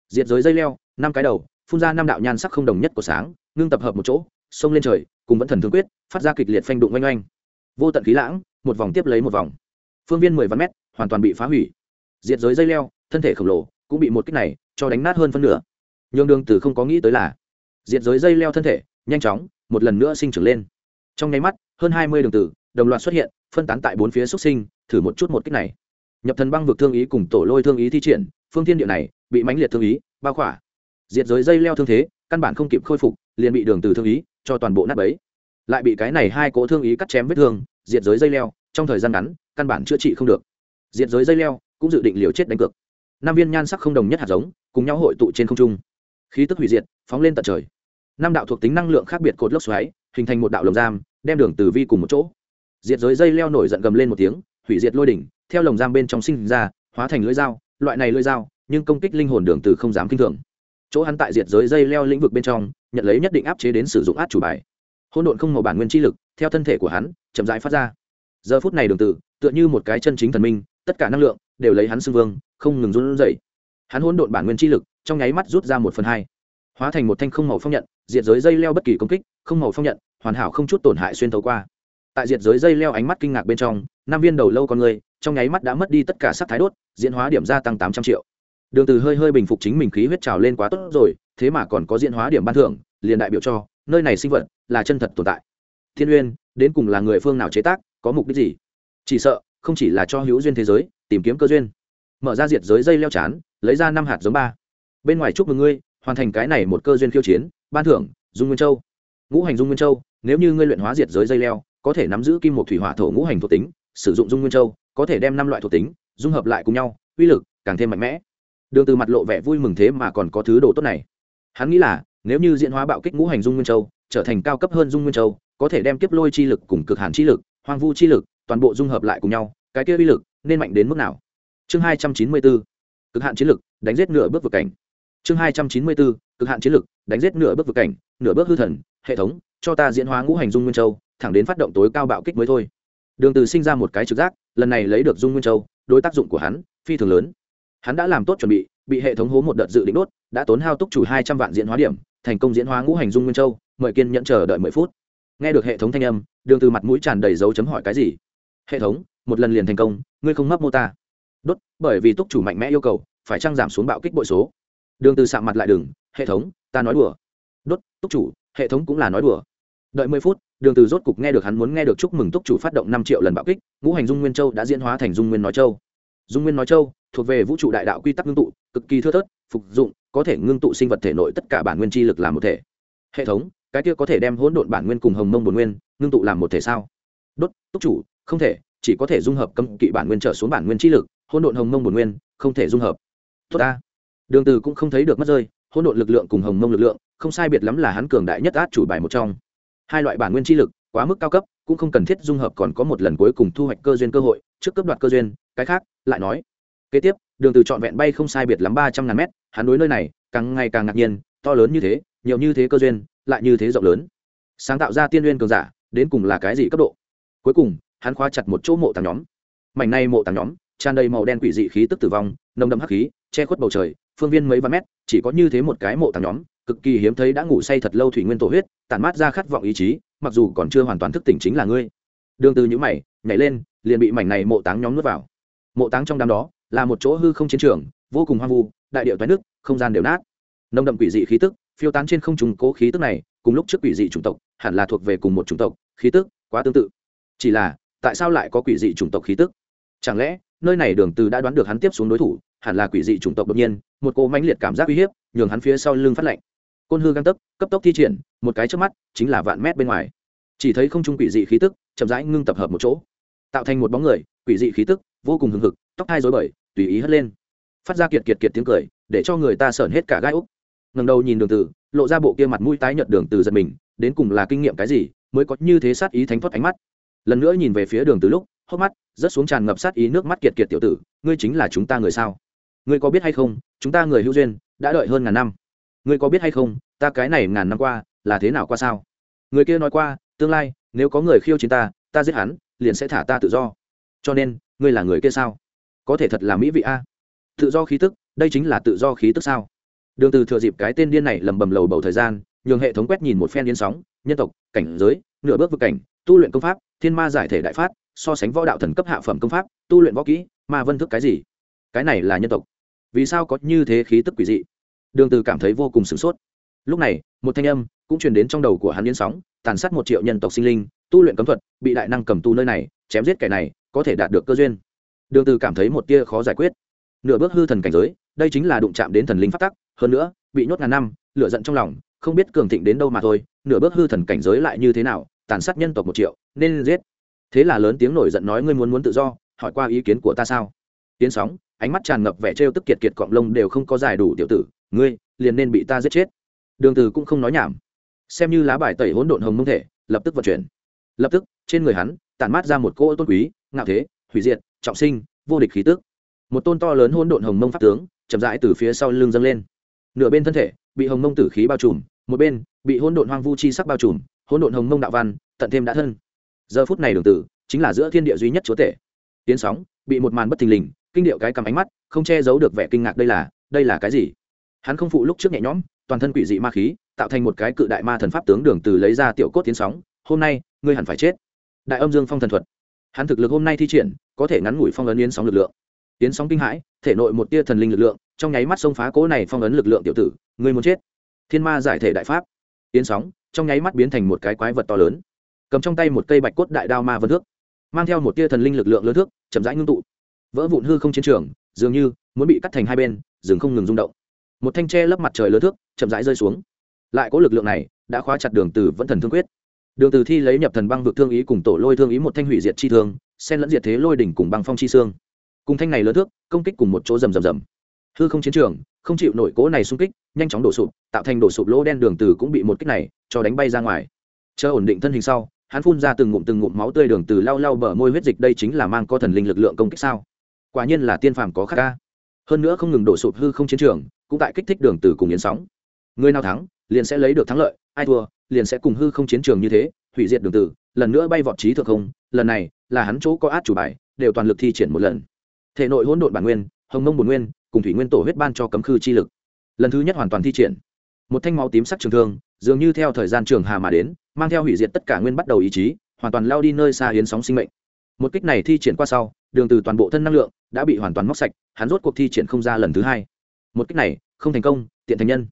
Diệt giới dây leo, năm cái đầu, phun ra năm đạo nhan sắc không đồng nhất của sáng, ngưng tập hợp một chỗ, xông lên trời, cùng vẫn thần thương quyết, phát ra kịch liệt phanh đụng oanh oanh vô tận khí lãng, một vòng tiếp lấy một vòng. Phương viên mười vạn mét, hoàn toàn bị phá hủy. Diệt giới dây leo, thân thể khổng lồ, cũng bị một kích này cho đánh nát hơn phân nửa. Nhường đường từ không có nghĩ tới là, diệt giới dây leo thân thể, nhanh chóng, một lần nữa sinh trưởng lên. Trong nháy mắt, hơn hai mươi đường tử, đồng loạt xuất hiện, phân tán tại bốn phía xuất sinh, thử một chút một kích này. Nhập thần băng vực thương ý cùng tổ lôi thương ý thi triển, phương thiên địa này, bị mãnh liệt thương ý, bao khỏa. Diệt giới dây leo thương thế, căn bản không kịp khôi phục, liền bị đường từ thương ý cho toàn bộ nát bấy lại bị cái này hai cỗ thương ý cắt chém vết thương, diệt giới dây leo, trong thời gian ngắn, căn bản chữa trị không được. Diệt giới dây leo cũng dự định liều chết đánh cược. Năm viên nhan sắc không đồng nhất hạt giống, cùng nhau hội tụ trên không trung. Khí tức hủy diệt, phóng lên tận trời. Năm đạo thuộc tính năng lượng khác biệt cột lốc xoáy, hình thành một đạo lồng giam, đem đường từ vi cùng một chỗ. Diệt giới dây leo nổi giận gầm lên một tiếng, hủy diệt lôi đỉnh, theo lồng giam bên trong sinh ra, hóa thành lưỡi dao, loại này lưỡi dao, nhưng công kích linh hồn đường từ không dám kinh thường. Chỗ hắn tại diệt giới dây leo lĩnh vực bên trong, nhận lấy nhất định áp chế đến sử dụng át chủ bài hỗn độn không màu bản nguyên chi lực, theo thân thể của hắn, chậm rãi phát ra. Giờ phút này đường tử, tựa như một cái chân chính thần minh, tất cả năng lượng đều lấy hắn xưng vương, không ngừng run rẩy. Hắn hỗn độn bản nguyên chi lực trong nháy mắt rút ra một phần hai, hóa thành một thanh không màu phong nhận, diệt giới dây leo bất kỳ công kích, không màu phong nhận, hoàn hảo không chút tổn hại xuyên thấu qua. Tại diệt giới dây leo ánh mắt kinh ngạc bên trong, năm viên đầu lâu con người trong nháy mắt đã mất đi tất cả sắc thái đốt, diễn hóa điểm gia tăng tám trăm triệu. Đường từ hơi hơi bình phục chính mình khí huyết trào lên quá tốt rồi, thế mà còn có diễn hóa điểm ban thưởng, liền đại biểu cho nơi này sinh vật là chân thật tồn tại. Thiên uyên, đến cùng là người phương nào chế tác, có mục đích gì? Chỉ sợ, không chỉ là cho hữu duyên thế giới, tìm kiếm cơ duyên. Mở ra diệt giới dây leo chán, lấy ra năm hạt giống ba. Bên ngoài chúc mừng ngươi, hoàn thành cái này một cơ duyên khiêu chiến, ban thưởng, dung nguyên châu. Ngũ hành dung nguyên châu, nếu như ngươi luyện hóa diệt giới dây leo, có thể nắm giữ kim một thủy hỏa thổ ngũ hành thuộc tính, sử dụng dung nguyên châu, có thể đem năm loại thuộc tính, dung hợp lại cùng nhau, uy lực càng thêm mạnh mẽ. Đường từ mặt lộ vẻ vui mừng thế mà còn có thứ đồ tốt này. Hắn nghĩ là nếu như diễn hóa bạo kích ngũ hành dung nguyên châu, trở thành cao cấp hơn dung nguyên châu, có thể đem kiếp lôi chi lực cùng cực hàn chi lực, hoang vu chi lực, toàn bộ dung hợp lại cùng nhau, cái kia uy lực nên mạnh đến mức nào? Chương hai trăm chín mươi bốn cực hạn chiến lực, đánh giết nửa bước vực cảnh. Chương hai trăm chín mươi bốn cực hạn chiến lực, đánh giết nửa bước vực cảnh, nửa bước hư thần, hệ thống, cho ta diễn hóa ngũ hành dung nguyên châu, thẳng đến phát động tối cao bạo kích mới thôi. Đường từ sinh ra một cái trực giác, lần này lấy được dung nguyên châu, đối tác dụng của hắn, phi thường lớn. Hắn đã làm tốt chuẩn bị bị hệ thống hố một đợt dự định đốt, đã tốn hao túc chủ hai trăm vạn diễn hóa điểm thành công diễn hóa ngũ hành dung nguyên châu, mời kiên nhẫn chờ đợi mười phút. Nghe được hệ thống thanh âm, đường từ mặt mũi tràn đầy dấu chấm hỏi cái gì? Hệ thống, một lần liền thành công, ngươi không mấp mô ta. Đốt, bởi vì túc chủ mạnh mẽ yêu cầu, phải trang giảm xuống bạo kích bội số. Đường từ sạm mặt lại đường hệ thống, ta nói đùa. Đốt, túc chủ, hệ thống cũng là nói đùa. Đợi mười phút, đường từ rốt cục nghe được hắn muốn nghe được chúc mừng túc chủ phát động năm triệu lần bạo kích, ngũ hành dung nguyên châu đã diễn hóa thành dung nguyên nói châu. Dung nguyên nói châu, thuộc về vũ trụ đại đạo quy tắc ngưng tụ, cực kỳ thưa thớt phục dụng, có thể ngưng tụ sinh vật thể nội tất cả bản nguyên chi lực làm một thể. Hệ thống, cái kia có thể đem hỗn độn bản nguyên cùng hồng mông bổn nguyên ngưng tụ làm một thể sao? Đốt, túc chủ, không thể, chỉ có thể dung hợp cấm kỵ bản nguyên trở xuống bản nguyên chi lực, hỗn độn hồng mông bổn nguyên, không thể dung hợp. Tốt ta. Đường từ cũng không thấy được mất rơi, hỗn độn lực lượng cùng hồng mông lực lượng, không sai biệt lắm là hắn cường đại nhất át chủ bài một trong. Hai loại bản nguyên chi lực, quá mức cao cấp, cũng không cần thiết dung hợp còn có một lần cuối cùng thu hoạch cơ duyên cơ hội, trước cấp đoạt cơ duyên, cái khác, lại nói. Kế tiếp đường từ trọn vẹn bay không sai biệt lắm ba trăm ngàn mét, hắn đối nơi này càng ngày càng ngạc nhiên, to lớn như thế, nhiều như thế cơ duyên, lại như thế rộng lớn. Sáng tạo ra tiên nguyên cường giả, đến cùng là cái gì cấp độ? Cuối cùng, hắn khóa chặt một chỗ mộ tàng nhóm. Mảnh này mộ tàng nhóm, tràn đầy màu đen quỷ dị khí tức tử vong, nồng đậm hắc khí, che khuất bầu trời, phương viên mấy vạn mét, chỉ có như thế một cái mộ tàng nhóm, cực kỳ hiếm thấy đã ngủ say thật lâu thủy nguyên tổ huyết, tản mát ra khát vọng ý chí, mặc dù còn chưa hoàn toàn thức tỉnh chính là ngươi. Đường từ những mày, nhảy lên, liền bị mảnh này mộ táng nhóm nuốt vào. Mộ táng trong đám đó là một chỗ hư không chiến trường, vô cùng hoang vu, đại điệu toái nước, không gian đều nát. Nồng đậm quỷ dị khí tức, phiêu tán trên không trùng cố khí tức này, cùng lúc trước quỷ dị chủng tộc, hẳn là thuộc về cùng một chủng tộc, khí tức quá tương tự. Chỉ là, tại sao lại có quỷ dị chủng tộc khí tức? Chẳng lẽ, nơi này đường từ đã đoán được hắn tiếp xuống đối thủ, hẳn là quỷ dị chủng tộc đột nhiên, một cô mãnh liệt cảm giác uy hiếp, nhường hắn phía sau lưng phát lạnh. Côn hư găng tấc, cấp tốc thi triển, một cái trước mắt, chính là vạn mét bên ngoài. Chỉ thấy không trung quỷ dị khí tức, chậm rãi ngưng tập hợp một chỗ, tạo thành một bóng người, quỷ dị khí tức, vô cùng hừng hực tóc hai rối bời, tùy ý hất lên. Phát ra kiệt kiệt kiệt tiếng cười, để cho người ta sởn hết cả gai úc. Ngần đầu nhìn đường từ lộ ra bộ kia mặt mũi tái nhợt đường từ giật mình, đến cùng là kinh nghiệm cái gì, mới có như thế sát ý thánh thoát ánh mắt. Lần nữa nhìn về phía đường từ lúc, hốc mắt rất xuống tràn ngập sát ý nước mắt kiệt kiệt tiểu tử, ngươi chính là chúng ta người sao? Ngươi có biết hay không, chúng ta người hữu duyên, đã đợi hơn ngàn năm. Ngươi có biết hay không, ta cái này ngàn năm qua, là thế nào qua sao? Người kia nói qua, tương lai, nếu có người khiêu chiến ta ta giết hắn, liền sẽ thả ta tự do. Cho nên, ngươi là người kia sao? Có thể thật là mỹ vị a. Tự do khí tức, đây chính là tự do khí tức sao? Đường từ thừa dịp cái tên điên này lầm bầm lầu bầu thời gian, nhường hệ thống quét nhìn một phen điên sóng, nhân tộc, cảnh giới, nửa bước vực cảnh, tu luyện công pháp, thiên ma giải thể đại phát, so sánh võ đạo thần cấp hạ phẩm công pháp, tu luyện võ kỹ, ma vân thức cái gì? Cái này là nhân tộc. Vì sao có như thế khí tức quỷ dị? Đường từ cảm thấy vô cùng sửng sốt. Lúc này, một thanh âm cũng truyền đến trong đầu của hắn điên sóng, tàn sát một triệu nhân tộc sinh linh, tu luyện cấm thuật, bị đại năng cầm tu nơi này, chém giết kẻ này, có thể đạt được cơ duyên đường từ cảm thấy một tia khó giải quyết. Nửa bước hư thần cảnh giới, đây chính là đụng chạm đến thần linh pháp tắc, hơn nữa, bị nhốt ngàn năm, lửa giận trong lòng, không biết cường thịnh đến đâu mà thôi, nửa bước hư thần cảnh giới lại như thế nào, tàn sát nhân tộc một triệu, nên giết. Thế là lớn tiếng nổi giận nói ngươi muốn muốn tự do, hỏi qua ý kiến của ta sao? Tiến sóng, ánh mắt tràn ngập vẻ trêu tức kiệt kiệt cọng lông đều không có giải đủ tiểu tử, ngươi, liền nên bị ta giết chết. Đường từ cũng không nói nhảm. Xem như lá bài tẩy hỗn độn hồng mông thể, lập tức vận chuyển. Lập tức, trên người hắn, tản mát ra một cỗ tôn quý, ngạo thế, hủy diệt trọng sinh, vô địch khí tức. Một tôn to lớn hỗn độn hồng mông pháp tướng, chậm rãi từ phía sau lưng dâng lên. Nửa bên thân thể, bị hồng mông tử khí bao trùm, một bên, bị hỗn độn hoang vu chi sắc bao trùm, hỗn độn hồng mông đạo văn, tận thêm đã thân. Giờ phút này đường tử, chính là giữa thiên địa duy nhất chúa tể. Tiến sóng, bị một màn bất thình lình, kinh điệu cái cầm ánh mắt, không che giấu được vẻ kinh ngạc đây là đây là cái gì? Hắn không phụ lúc trước nhẹ nhõm, toàn thân quỷ dị ma khí, tạo thành một cái cự đại ma thần pháp tướng đường từ lấy ra tiểu cốt tiến sóng, hôm nay, ngươi hẳn phải chết. Đại âm dương phong thần thuật. Hắn thực lực hôm nay thi triển có thể ngắn ngủi phong ấn yến sóng lực lượng. Yến sóng kinh hãi, thể nội một tia thần linh lực lượng, trong nháy mắt xông phá cố này phong ấn lực lượng tiểu tử, ngươi muốn chết. Thiên ma giải thể đại pháp. Yến sóng, trong nháy mắt biến thành một cái quái vật to lớn. Cầm trong tay một cây bạch cốt đại đao ma vân thước, mang theo một tia thần linh lực lượng lớn thước, chậm rãi ngưng tụ. Vỡ vụn hư không chiến trường, dường như muốn bị cắt thành hai bên dừng không ngừng rung động. Một thanh tre lấp mặt trời lớn thước, chậm rãi rơi xuống. Lại có lực lượng này, đã khóa chặt đường từ vẫn thần thương quyết. Đường từ thi lấy nhập thần băng vực thương ý cùng tổ lôi thương ý một thanh hủy diệt chi thương xen lẫn diệt thế lôi đỉnh cùng băng phong chi xương. Cùng thanh này lớn thước, công kích cùng một chỗ rầm rầm rầm. Hư không chiến trường, không chịu nổi cố này xung kích, nhanh chóng đổ sụp, tạo thành đổ sụp lỗ đen đường từ cũng bị một kích này cho đánh bay ra ngoài. Chờ ổn định thân hình sau, hắn phun ra từng ngụm từng ngụm máu tươi đường từ lau lau bờ môi huyết dịch, đây chính là mang có thần linh lực lượng công kích sao? Quả nhiên là tiên phàm có khắc ca. Hơn nữa không ngừng đổ sụp hư không chiến trường, cũng tại kích thích đường từ cùng yến sóng. Người nào thắng, liền sẽ lấy được thắng lợi, ai thua, liền sẽ cùng hư không chiến trường như thế, hủy diệt đường tử lần nữa bay vọt trí thượng không, lần này là hắn chỗ có át chủ bài, đều toàn lực thi triển một lần. Thể nội hỗn độn bản nguyên, hồng mông bồn nguyên, cùng thủy nguyên tổ huyết ban cho cấm khư chi lực. Lần thứ nhất hoàn toàn thi triển. Một thanh máu tím sắc trường thương, dường như theo thời gian trường hà mà đến, mang theo hủy diệt tất cả nguyên bắt đầu ý chí, hoàn toàn lao đi nơi xa hiến sóng sinh mệnh. Một kích này thi triển qua sau, đường từ toàn bộ thân năng lượng đã bị hoàn toàn móc sạch, hắn rốt cuộc thi triển không ra lần thứ hai. Một kích này không thành công, tiện thành nhân.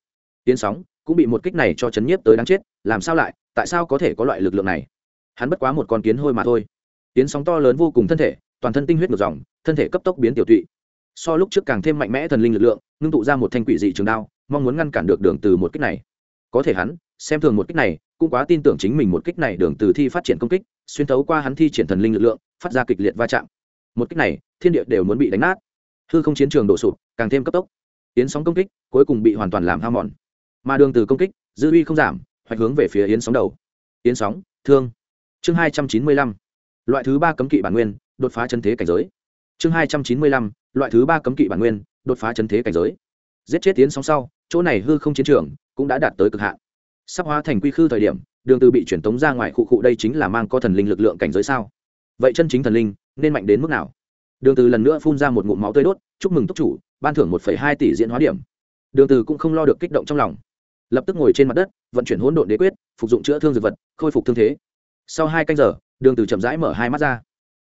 Tiến sóng cũng bị một kích này cho chấn nhiếp tới đáng chết, làm sao lại, tại sao có thể có loại lực lượng này? Hắn bất quá một con kiến hôi mà thôi. Tiến sóng to lớn vô cùng thân thể, toàn thân tinh huyết ngược dòng, thân thể cấp tốc biến tiểu tụy. So lúc trước càng thêm mạnh mẽ thần linh lực lượng, ngưng tụ ra một thanh quỷ dị trường đao, mong muốn ngăn cản được đường từ một kích này. Có thể hắn, xem thường một kích này, cũng quá tin tưởng chính mình một kích này đường từ thi phát triển công kích, xuyên thấu qua hắn thi triển thần linh lực lượng, phát ra kịch liệt va chạm. Một kích này, thiên địa đều muốn bị đánh nát. Hư không chiến trường đổ sụp, càng thêm cấp tốc. Yến sóng công kích, cuối cùng bị hoàn toàn làm hao mòn. Mà đường từ công kích, dư uy không giảm, hoạch hướng về phía yến sóng đầu. Yến sóng, thương chương hai trăm chín mươi lăm loại thứ ba cấm kỵ bản nguyên đột phá chân thế cảnh giới. Chương hai trăm chín mươi lăm loại thứ ba cấm kỵ bản nguyên đột phá chân thế cảnh giới. Giết chết tiến sóng sau chỗ này hư không chiến trường cũng đã đạt tới cực hạn. Sắp hóa thành quy khư thời điểm đường từ bị chuyển tống ra ngoài khu cụ đây chính là mang có thần linh lực lượng cảnh giới sao? Vậy chân chính thần linh nên mạnh đến mức nào? Đường từ lần nữa phun ra một ngụm máu tươi đốt chúc mừng túc chủ ban thưởng 1,2 tỷ diễn hóa điểm. Đường từ cũng không lo được kích động trong lòng. Lập tức ngồi trên mặt đất vận chuyển hỗn độn đế quyết phục dụng chữa thương dược vật khôi phục thương thế sau hai canh giờ, đường từ chậm rãi mở hai mắt ra.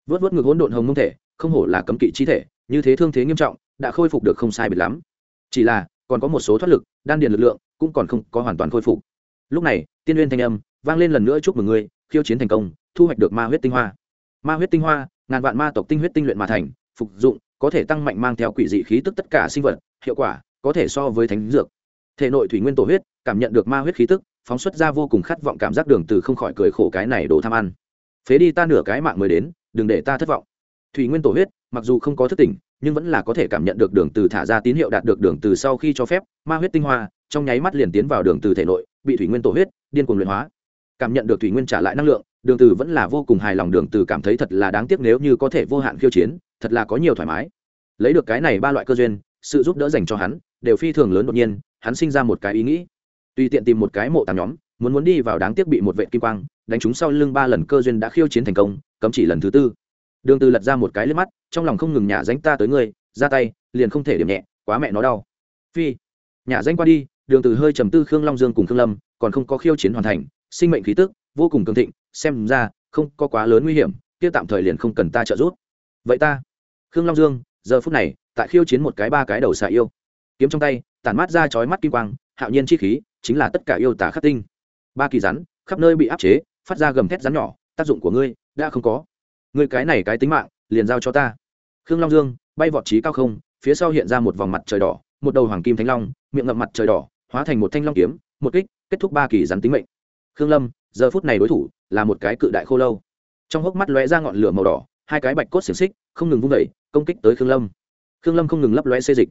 Vớt vớt ngực hỗn độn hồng mông thể, không hổ là cấm kỵ chi thể, như thế thương thế nghiêm trọng, đã khôi phục được không sai biệt lắm. Chỉ là, còn có một số thoát lực, đan điền lực lượng cũng còn không có hoàn toàn khôi phục. Lúc này, tiên uyên thanh âm vang lên lần nữa chúc mừng ngươi, khiêu chiến thành công, thu hoạch được ma huyết tinh hoa. Ma huyết tinh hoa, ngàn vạn ma tộc tinh huyết tinh luyện mà thành, phục dụng, có thể tăng mạnh mang theo quỷ dị khí tức tất cả sinh vật, hiệu quả có thể so với thánh dược. Thể nội thủy nguyên tổ huyết, cảm nhận được ma huyết khí tức phóng xuất ra vô cùng khát vọng cảm giác đường từ không khỏi cười khổ cái này đồ tham ăn. Phế đi ta nửa cái mạng mới đến, đừng để ta thất vọng. Thủy nguyên tổ huyết, mặc dù không có thức tỉnh, nhưng vẫn là có thể cảm nhận được đường từ thả ra tín hiệu đạt được đường từ sau khi cho phép, ma huyết tinh hoa, trong nháy mắt liền tiến vào đường từ thể nội, bị thủy nguyên tổ huyết, điên cuồng luyện hóa. Cảm nhận được thủy nguyên trả lại năng lượng, đường từ vẫn là vô cùng hài lòng, đường từ cảm thấy thật là đáng tiếc nếu như có thể vô hạn khiêu chiến, thật là có nhiều thoải mái. Lấy được cái này ba loại cơ duyên, sự giúp đỡ dành cho hắn, đều phi thường lớn đột nhiên, hắn sinh ra một cái ý nghĩ tùy tiện tìm một cái mộ tàng nhóm, muốn muốn đi vào đáng tiếc bị một vệ kim quang, đánh trúng sau lưng ba lần cơ duyên đã khiêu chiến thành công, cấm chỉ lần thứ tư. Đường từ lật ra một cái lướt mắt, trong lòng không ngừng nhả danh ta tới ngươi, ra tay, liền không thể điểm nhẹ, quá mẹ nó đau. Phi, nhả danh qua đi, đường từ hơi trầm tư khương long dương cùng khương lâm, còn không có khiêu chiến hoàn thành, sinh mệnh khí tức vô cùng cường thịnh, xem ra không có quá lớn nguy hiểm, kia tạm thời liền không cần ta trợ giúp. Vậy ta, khương long dương, giờ phút này, tại khiêu chiến một cái ba cái đầu xà yêu. Kiếm trong tay, tản mát ra chói mắt kim quang hạo nhiên chi khí, chính là tất cả yêu tả khắc tinh. Ba kỳ rắn, khắp nơi bị áp chế, phát ra gầm thét rắn nhỏ, tác dụng của ngươi đã không có. Ngươi cái này cái tính mạng, liền giao cho ta. Khương long dương, bay vọt trí cao không, phía sau hiện ra một vòng mặt trời đỏ, một đầu hoàng kim thanh long, miệng ngậm mặt trời đỏ, hóa thành một thanh long kiếm, một kích, kết thúc ba kỳ rắn tính mệnh. Khương lâm, giờ phút này đối thủ là một cái cự đại khô lâu. Trong hốc mắt lóe ra ngọn lửa màu đỏ, hai cái bạch cốt xiềng xích, không ngừng vung vẩy công kích tới khương lâm. Khương lâm không ngừng lấp lóe xê dịch.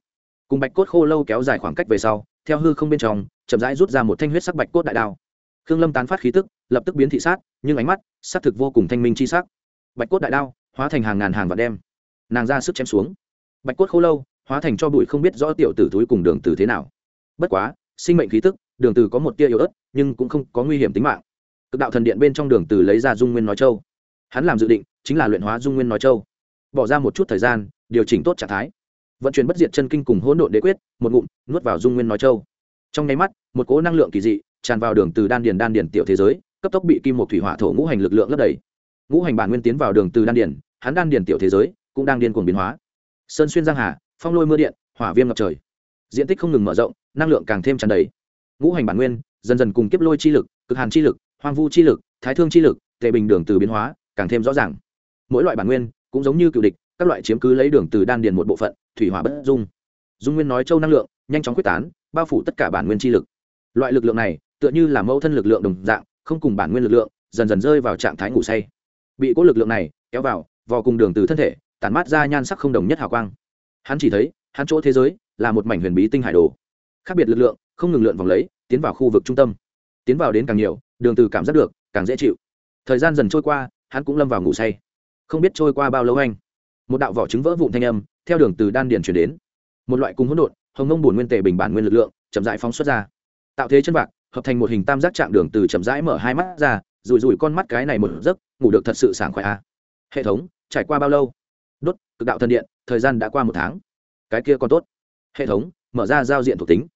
Cùng bạch cốt khô lâu kéo dài khoảng cách về sau theo hư không bên trong, chậm rãi rút ra một thanh huyết sắc bạch cốt đại đao. Khương lâm tán phát khí tức, lập tức biến thị sát, nhưng ánh mắt xác thực vô cùng thanh minh chi sắc. Bạch cốt đại đao, hóa thành hàng ngàn hàng và đem. Nàng ra sức chém xuống. Bạch cốt khô lâu, hóa thành cho bụi không biết rõ tiểu tử túi cùng đường từ thế nào. Bất quá, sinh mệnh khí tức, đường từ có một tia yếu ớt, nhưng cũng không có nguy hiểm tính mạng. Cực đạo thần điện bên trong đường từ lấy ra dung nguyên nói châu. Hắn làm dự định, chính là luyện hóa dung nguyên nói châu. Bỏ ra một chút thời gian, điều chỉnh tốt trạng thái vận chuyển bất diệt chân kinh cùng hỗn độn đế quyết, một ngụm, nuốt vào dung nguyên nói châu. Trong nháy mắt, một cỗ năng lượng kỳ dị tràn vào đường từ đan điền đan điền tiểu thế giới, cấp tốc bị kim một thủy hỏa thổ ngũ hành lực lượng lấp đầy. Ngũ hành bản nguyên tiến vào đường từ đan điền, hắn đan điền tiểu thế giới cũng đang điên cuồng biến hóa. Sơn xuyên giang hà, phong lôi mưa điện, hỏa viêm ngập trời. Diện tích không ngừng mở rộng, năng lượng càng thêm tràn đầy. Ngũ hành bản nguyên, dần dần cùng kiếp lôi chi lực, cực hàn chi lực, hoang vu chi lực, thái thương chi lực, tề bình đường từ biến hóa, càng thêm rõ ràng. Mỗi loại bản nguyên cũng giống như cựu địch, các loại chiếm cứ lấy đường từ đan điền một bộ phận thủy hỏa bất dung. Dung nguyên nói châu năng lượng, nhanh chóng quyết tán, bao phủ tất cả bản nguyên chi lực. Loại lực lượng này, tựa như là mẫu thân lực lượng đồng dạng, không cùng bản nguyên lực lượng, dần dần rơi vào trạng thái ngủ say. Bị cố lực lượng này kéo vào, vò cùng đường từ thân thể, tản mát ra nhan sắc không đồng nhất hào quang. Hắn chỉ thấy, hắn chỗ thế giới là một mảnh huyền bí tinh hải đồ. Khác biệt lực lượng, không ngừng lượn vòng lấy, tiến vào khu vực trung tâm. Tiến vào đến càng nhiều, đường từ cảm giác được, càng dễ chịu. Thời gian dần trôi qua, hắn cũng lâm vào ngủ say. Không biết trôi qua bao lâu anh? Một đạo vỏ trứng vỡ vụn thanh âm, theo đường từ đan điền chuyển đến. Một loại cung hỗn độn, hồng ngông bổn nguyên tề bình bản nguyên lực lượng, chậm rãi phóng xuất ra. Tạo thế chân vạc, hợp thành một hình tam giác trạng đường từ chậm rãi mở hai mắt ra, rủi rủi con mắt cái này một giấc, ngủ được thật sự sảng khoái à. hệ thống, trải qua bao lâu? Đốt, cực đạo thần điện, thời gian đã qua một tháng. Cái kia còn tốt. Hệ thống, mở ra giao diện thuộc tính.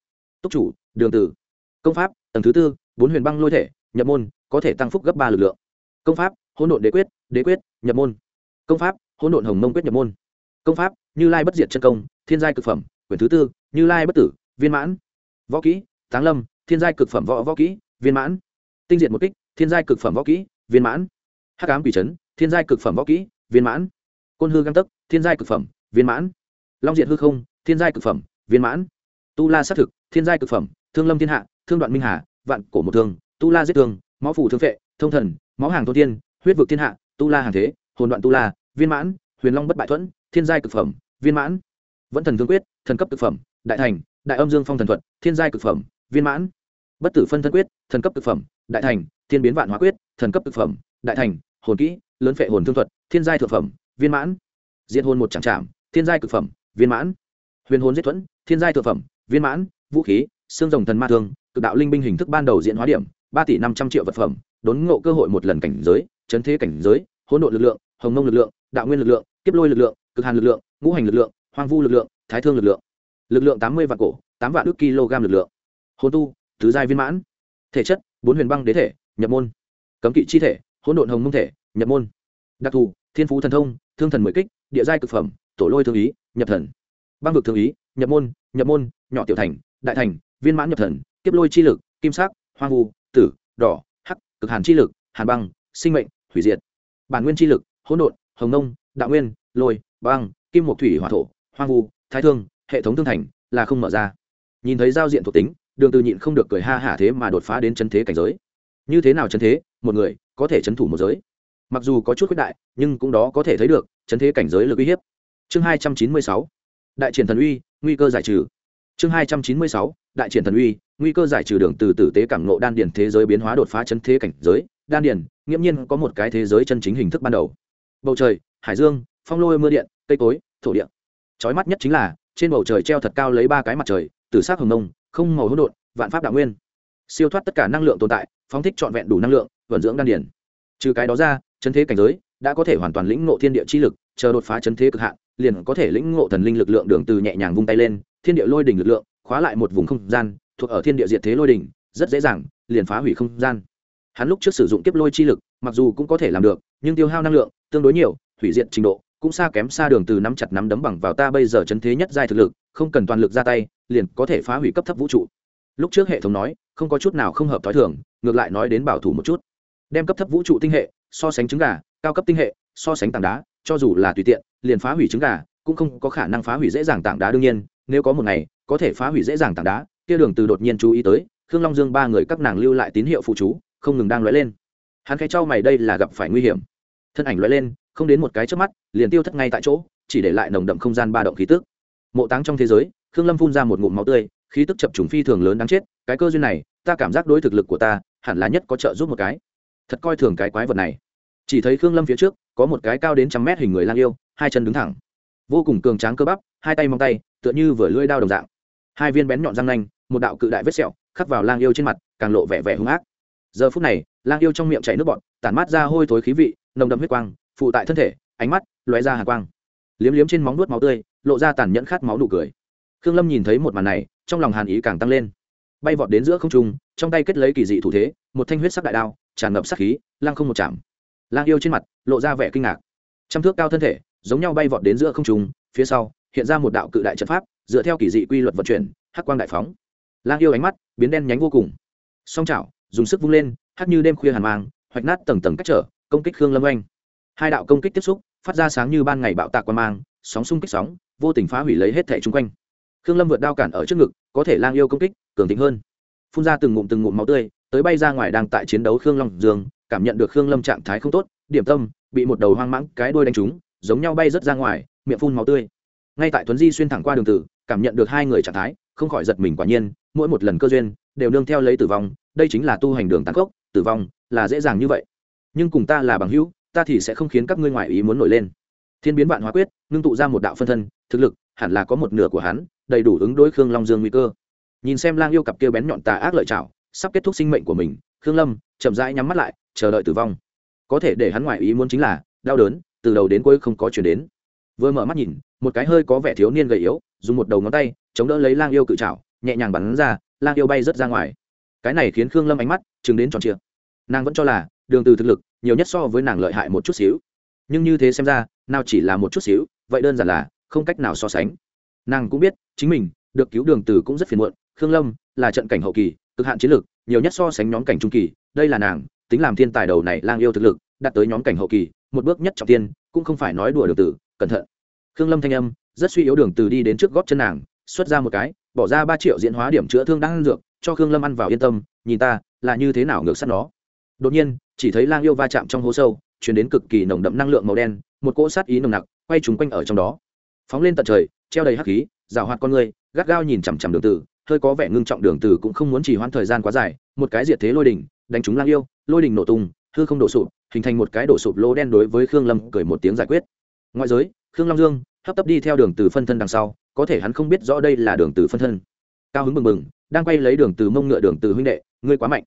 Túc chủ, đường từ. Công pháp, tầng thứ tư, bốn huyền băng lôi thể, nhập môn, có thể tăng phúc gấp ba lực lượng. Công pháp, hỗn độn đế quyết đế quyết, nhập môn. Công pháp hỗn độn hồng mông quyết nhập môn. Công pháp, như lai bất diệt chân công, thiên giai cực phẩm, quyển thứ tư, như lai bất tử, viên mãn. Võ kỹ, táng lâm, thiên giai cực phẩm võ võ kỹ, viên mãn. Tinh diệt một kích, thiên giai cực phẩm võ kỹ, viên mãn. Hắc ám quỷ trấn thiên giai cực phẩm võ kỹ, viên mãn. Côn hư găng tấc, thiên giai cực phẩm, viên mãn. Long diện hư không, thiên giai cực phẩm, viên mãn. Tu la xác thực, thiên giai cực phẩm, thương lâm thiên hạ, thương đoạn minh hà, vạn cổ một thương, tu la giết thương, máu phủ thương phệ, thông thần, máu hàng thô tiên huyết vực thiên hạ, tu la hàng thế, hồn đoạn tu la viên mãn huyền long bất bại thuẫn thiên giai cực phẩm viên mãn. Vẫn thần thương quyết thần cấp cực phẩm đại thành đại âm dương phong thần thuật thiên giai cực phẩm viên mãn. Bất tử phân thân quyết thần cấp cực phẩm đại thành thiên biến vạn hóa quyết thần cấp cực phẩm đại thành hồn kỹ lớn phệ hồn thương thuật thiên giai thượng phẩm viên mãn. Diện hồn một chẳng chạm, thiên giai cực phẩm viên mãn. Huyền hồn giết thuẫn thiên giai thượng phẩm viên mãn. Vũ khí xương rồng thần ma thương cực đạo linh binh hình thức ban đầu diễn hóa điểm ba tỷ năm trăm triệu vật phẩm đốn ngộ cơ hội một lần cảnh giới chấn thế cảnh giới hỗn độ lực lượng hồng mông lực lượng đạo nguyên lực lượng, kiếp lôi lực lượng, cực hàn lực lượng, ngũ hành lực lượng, hoang vu lực lượng, thái thương lực lượng. Lực lượng tám mươi vạn cổ, tám vạn ước kg lực lượng. Hồn tu, tứ giai viên mãn. Thể chất, bốn huyền băng đế thể, nhập môn. Cấm kỵ chi thể, hỗn độn hồng mông thể, nhập môn. Đặc thù, thiên phú thần thông, thương thần mười kích, địa giai cực phẩm, tổ lôi thương ý, nhập thần. Băng vực thương ý, nhập môn nhập môn, nhỏ tiểu thành, đại thành, viên mãn nhập thần, kiếp lôi chi lực, kim sắc, hoang vu, tử, đỏ, hắc, cực hàn chi lực, hàn băng, sinh mệnh, hủy diệt. Bản nguyên chi lực, hỗn độn hồng nông, đạo nguyên, lôi, băng, kim một thủy, hỏa thổ, hoang vu, thái thương, hệ thống thương thành, là không mở ra. Nhìn thấy giao diện thuộc tính, đường từ nhịn không được cười ha hả thế mà đột phá đến chân thế cảnh giới. Như thế nào chân thế, một người có thể chấn thủ một giới? Mặc dù có chút khuyết đại, nhưng cũng đó có thể thấy được, chân thế cảnh giới lực uy hiếp. Chương hai trăm chín mươi sáu, đại triển thần uy, nguy cơ giải trừ. Chương hai trăm chín mươi sáu, đại triển thần uy, nguy cơ giải trừ đường từ tử tế cảm ngộ đan điển thế giới biến hóa đột phá chân thế cảnh giới. Đan điển nghiễm nhiên có một cái thế giới chân chính hình thức ban đầu bầu trời, hải dương, phong lôi mưa điện, cây cối, thổ địa. Chói mắt nhất chính là, trên bầu trời treo thật cao lấy ba cái mặt trời, từ sắc hồng nông, không màu hỗn độn, vạn pháp đạo nguyên. Siêu thoát tất cả năng lượng tồn tại, phóng thích trọn vẹn đủ năng lượng, vận dưỡng đan điển trừ cái đó ra chân thế cảnh giới đã có thể hoàn toàn lĩnh ngộ thiên địa chi lực, chờ đột phá chân thế cực hạn, liền có thể lĩnh ngộ thần linh lực lượng đường từ nhẹ nhàng vung tay lên, thiên địa lôi đỉnh lực lượng, khóa lại một vùng không gian, thuộc ở thiên địa diệt thế lôi đỉnh, rất dễ dàng, liền phá hủy không gian. Hắn lúc trước sử dụng kiếp lôi chi lực, mặc dù cũng có thể làm được, nhưng tiêu hao năng lượng tương đối nhiều, hủy diện trình độ, cũng xa kém xa đường từ nắm chặt nắm đấm bằng vào ta bây giờ chấn thế nhất giai thực lực, không cần toàn lực ra tay, liền có thể phá hủy cấp thấp vũ trụ. Lúc trước hệ thống nói, không có chút nào không hợp thói thường, ngược lại nói đến bảo thủ một chút. Đem cấp thấp vũ trụ tinh hệ, so sánh trứng gà, cao cấp tinh hệ, so sánh tảng đá, cho dù là tùy tiện, liền phá hủy trứng gà, cũng không có khả năng phá hủy dễ dàng tảng đá đương nhiên, nếu có một ngày, có thể phá hủy dễ dàng tảng đá, kia đường từ đột nhiên chú ý tới, khương long dương ba người các nàng lưu lại tín hiệu phụ chú, không ngừng đang lóe lên. Hắn khẽ trao mày, đây là gặp phải nguy hiểm thân ảnh loại lên, không đến một cái trước mắt, liền tiêu thất ngay tại chỗ, chỉ để lại nồng đậm không gian ba động khí tức. Mộ táng trong thế giới, khương lâm phun ra một ngụm máu tươi, khí tức chập trùng phi thường lớn đáng chết, cái cơ duyên này, ta cảm giác đối thực lực của ta, hẳn là nhất có trợ giúp một cái. Thật coi thường cái quái vật này. Chỉ thấy khương lâm phía trước, có một cái cao đến trăm mét hình người lang yêu, hai chân đứng thẳng. Vô cùng cường tráng cơ bắp, hai tay mong tay, tựa như vừa lưỡi đao đồng dạng. Hai viên bén nhọn răng nanh, một đạo cự đại vết sẹo, khắc vào lang yêu trên mặt, càng lộ vẻ vẻ hung ác. Giờ phút này, lang yêu trong miệng chảy nước bọt, tản mát ra hôi thối khí vị nồng đậm huyết quang, phụ tại thân thể, ánh mắt lóe ra hàng quang. Liếm liếm trên móng nuốt máu tươi, lộ ra tàn nhẫn khát máu nụ cười. Khương lâm nhìn thấy một màn này, trong lòng hàn ý càng tăng lên. Bay vọt đến giữa không trung, trong tay kết lấy kỳ dị thủ thế, một thanh huyết sắc đại đao, tràn ngập sắc khí lang không một chạm. Lang yêu trên mặt, lộ ra vẻ kinh ngạc. Trăm thước cao thân thể, giống nhau bay vọt đến giữa không trung, phía sau, hiện ra một đạo cự đại trận pháp, dựa theo kỳ dị quy luật vận chuyển, hắc quang đại phóng. Lang yêu ánh mắt biến đen nhánh vô cùng. Song chảo, dùng sức vung lên hắc như đêm khuya hàn mang, hoạch nát tầng tầng cách trở công kích khương lâm oanh. Hai đạo công kích tiếp xúc, phát ra sáng như ban ngày bạo tạc qua mang, sóng xung kích sóng, vô tình phá hủy lấy hết thẻ chung quanh. Khương lâm vượt đao cản ở trước ngực, có thể lang yêu công kích, cường tính hơn. Phun ra từng ngụm từng ngụm máu tươi, tới bay ra ngoài đang tại chiến đấu khương long dương, cảm nhận được khương lâm trạng thái không tốt, điểm tâm, bị một đầu hoang mãng cái đuôi đánh trúng, giống nhau bay rớt ra ngoài, miệng phun máu tươi. Ngay tại tuấn di xuyên thẳng qua đường tử, cảm nhận được hai người trạng thái, không khỏi giật mình quả nhiên, mỗi một lần cơ duyên, đều nương theo lấy tử vong, đây chính là tu hành đường tăng cốc tử vong là dễ dàng như vậy nhưng cùng ta là bằng hữu, ta thì sẽ không khiến các ngươi ngoại ý muốn nổi lên. Thiên biến vạn hóa quyết, ngưng tụ ra một đạo phân thân, thực lực, hẳn là có một nửa của hắn, đầy đủ ứng đối khương long dương nguy cơ. Nhìn xem lang yêu cặp kia bén nhọn tà ác lợi chảo sắp kết thúc sinh mệnh của mình, khương lâm chậm rãi nhắm mắt lại, chờ đợi tử vong. Có thể để hắn ngoại ý muốn chính là, đau đớn từ đầu đến cuối không có chuyển đến. Vừa mở mắt nhìn, một cái hơi có vẻ thiếu niên gầy yếu, dùng một đầu ngón tay, chống đỡ lấy lang yêu cự trào nhẹ nhàng bắn ra, lang yêu bay rớt ra ngoài. Cái này khiến khương lâm ánh mắt chừng đến tròn trịa. Nàng vẫn cho là đường từ thực lực, nhiều nhất so với nàng lợi hại một chút xíu. Nhưng như thế xem ra, nào chỉ là một chút xíu, vậy đơn giản là không cách nào so sánh. Nàng cũng biết, chính mình được cứu đường từ cũng rất phiền muộn, khương lâm là trận cảnh hậu kỳ, cực hạn chiến lược, nhiều nhất so sánh nhóm cảnh trung kỳ, đây là nàng tính làm thiên tài đầu này lang yêu thực lực, đạt tới nhóm cảnh hậu kỳ, một bước nhất trọng tiên, cũng không phải nói đùa đường tử cẩn thận. Khương lâm thanh âm rất suy yếu đường từ đi đến trước gót chân nàng, xuất ra một cái, bỏ ra ba triệu diễn hóa điểm chữa thương đang dược, cho khương lâm ăn vào yên tâm, nhìn ta, là như thế nào ngược sát nó đột nhiên, chỉ thấy lang yêu va chạm trong hố sâu, chuyển đến cực kỳ nồng đậm năng lượng màu đen, một cỗ sát ý nồng nặc quay trúng quanh ở trong đó. Phóng lên tận trời, treo đầy hắc khí rào hoạt con người, gắt gao nhìn chằm chằm đường tử, hơi có vẻ ngưng trọng đường tử cũng không muốn chỉ hoãn thời gian quá dài, một cái diệt thế lôi đỉnh, đánh trúng lang yêu, lôi đỉnh nổ tung, hư không đổ sụp, hình thành một cái đổ sụp lỗ đen đối với khương lâm cười một tiếng giải quyết. Ngoại giới, khương long dương hấp tấp đi theo đường từ phân thân đằng sau, có thể hắn không biết rõ đây là đường từ phân thân. Cao hứng mừng mừng đang quay lấy đường từ mông ngựa đường từ huynh đệ, ngươi quá mạnh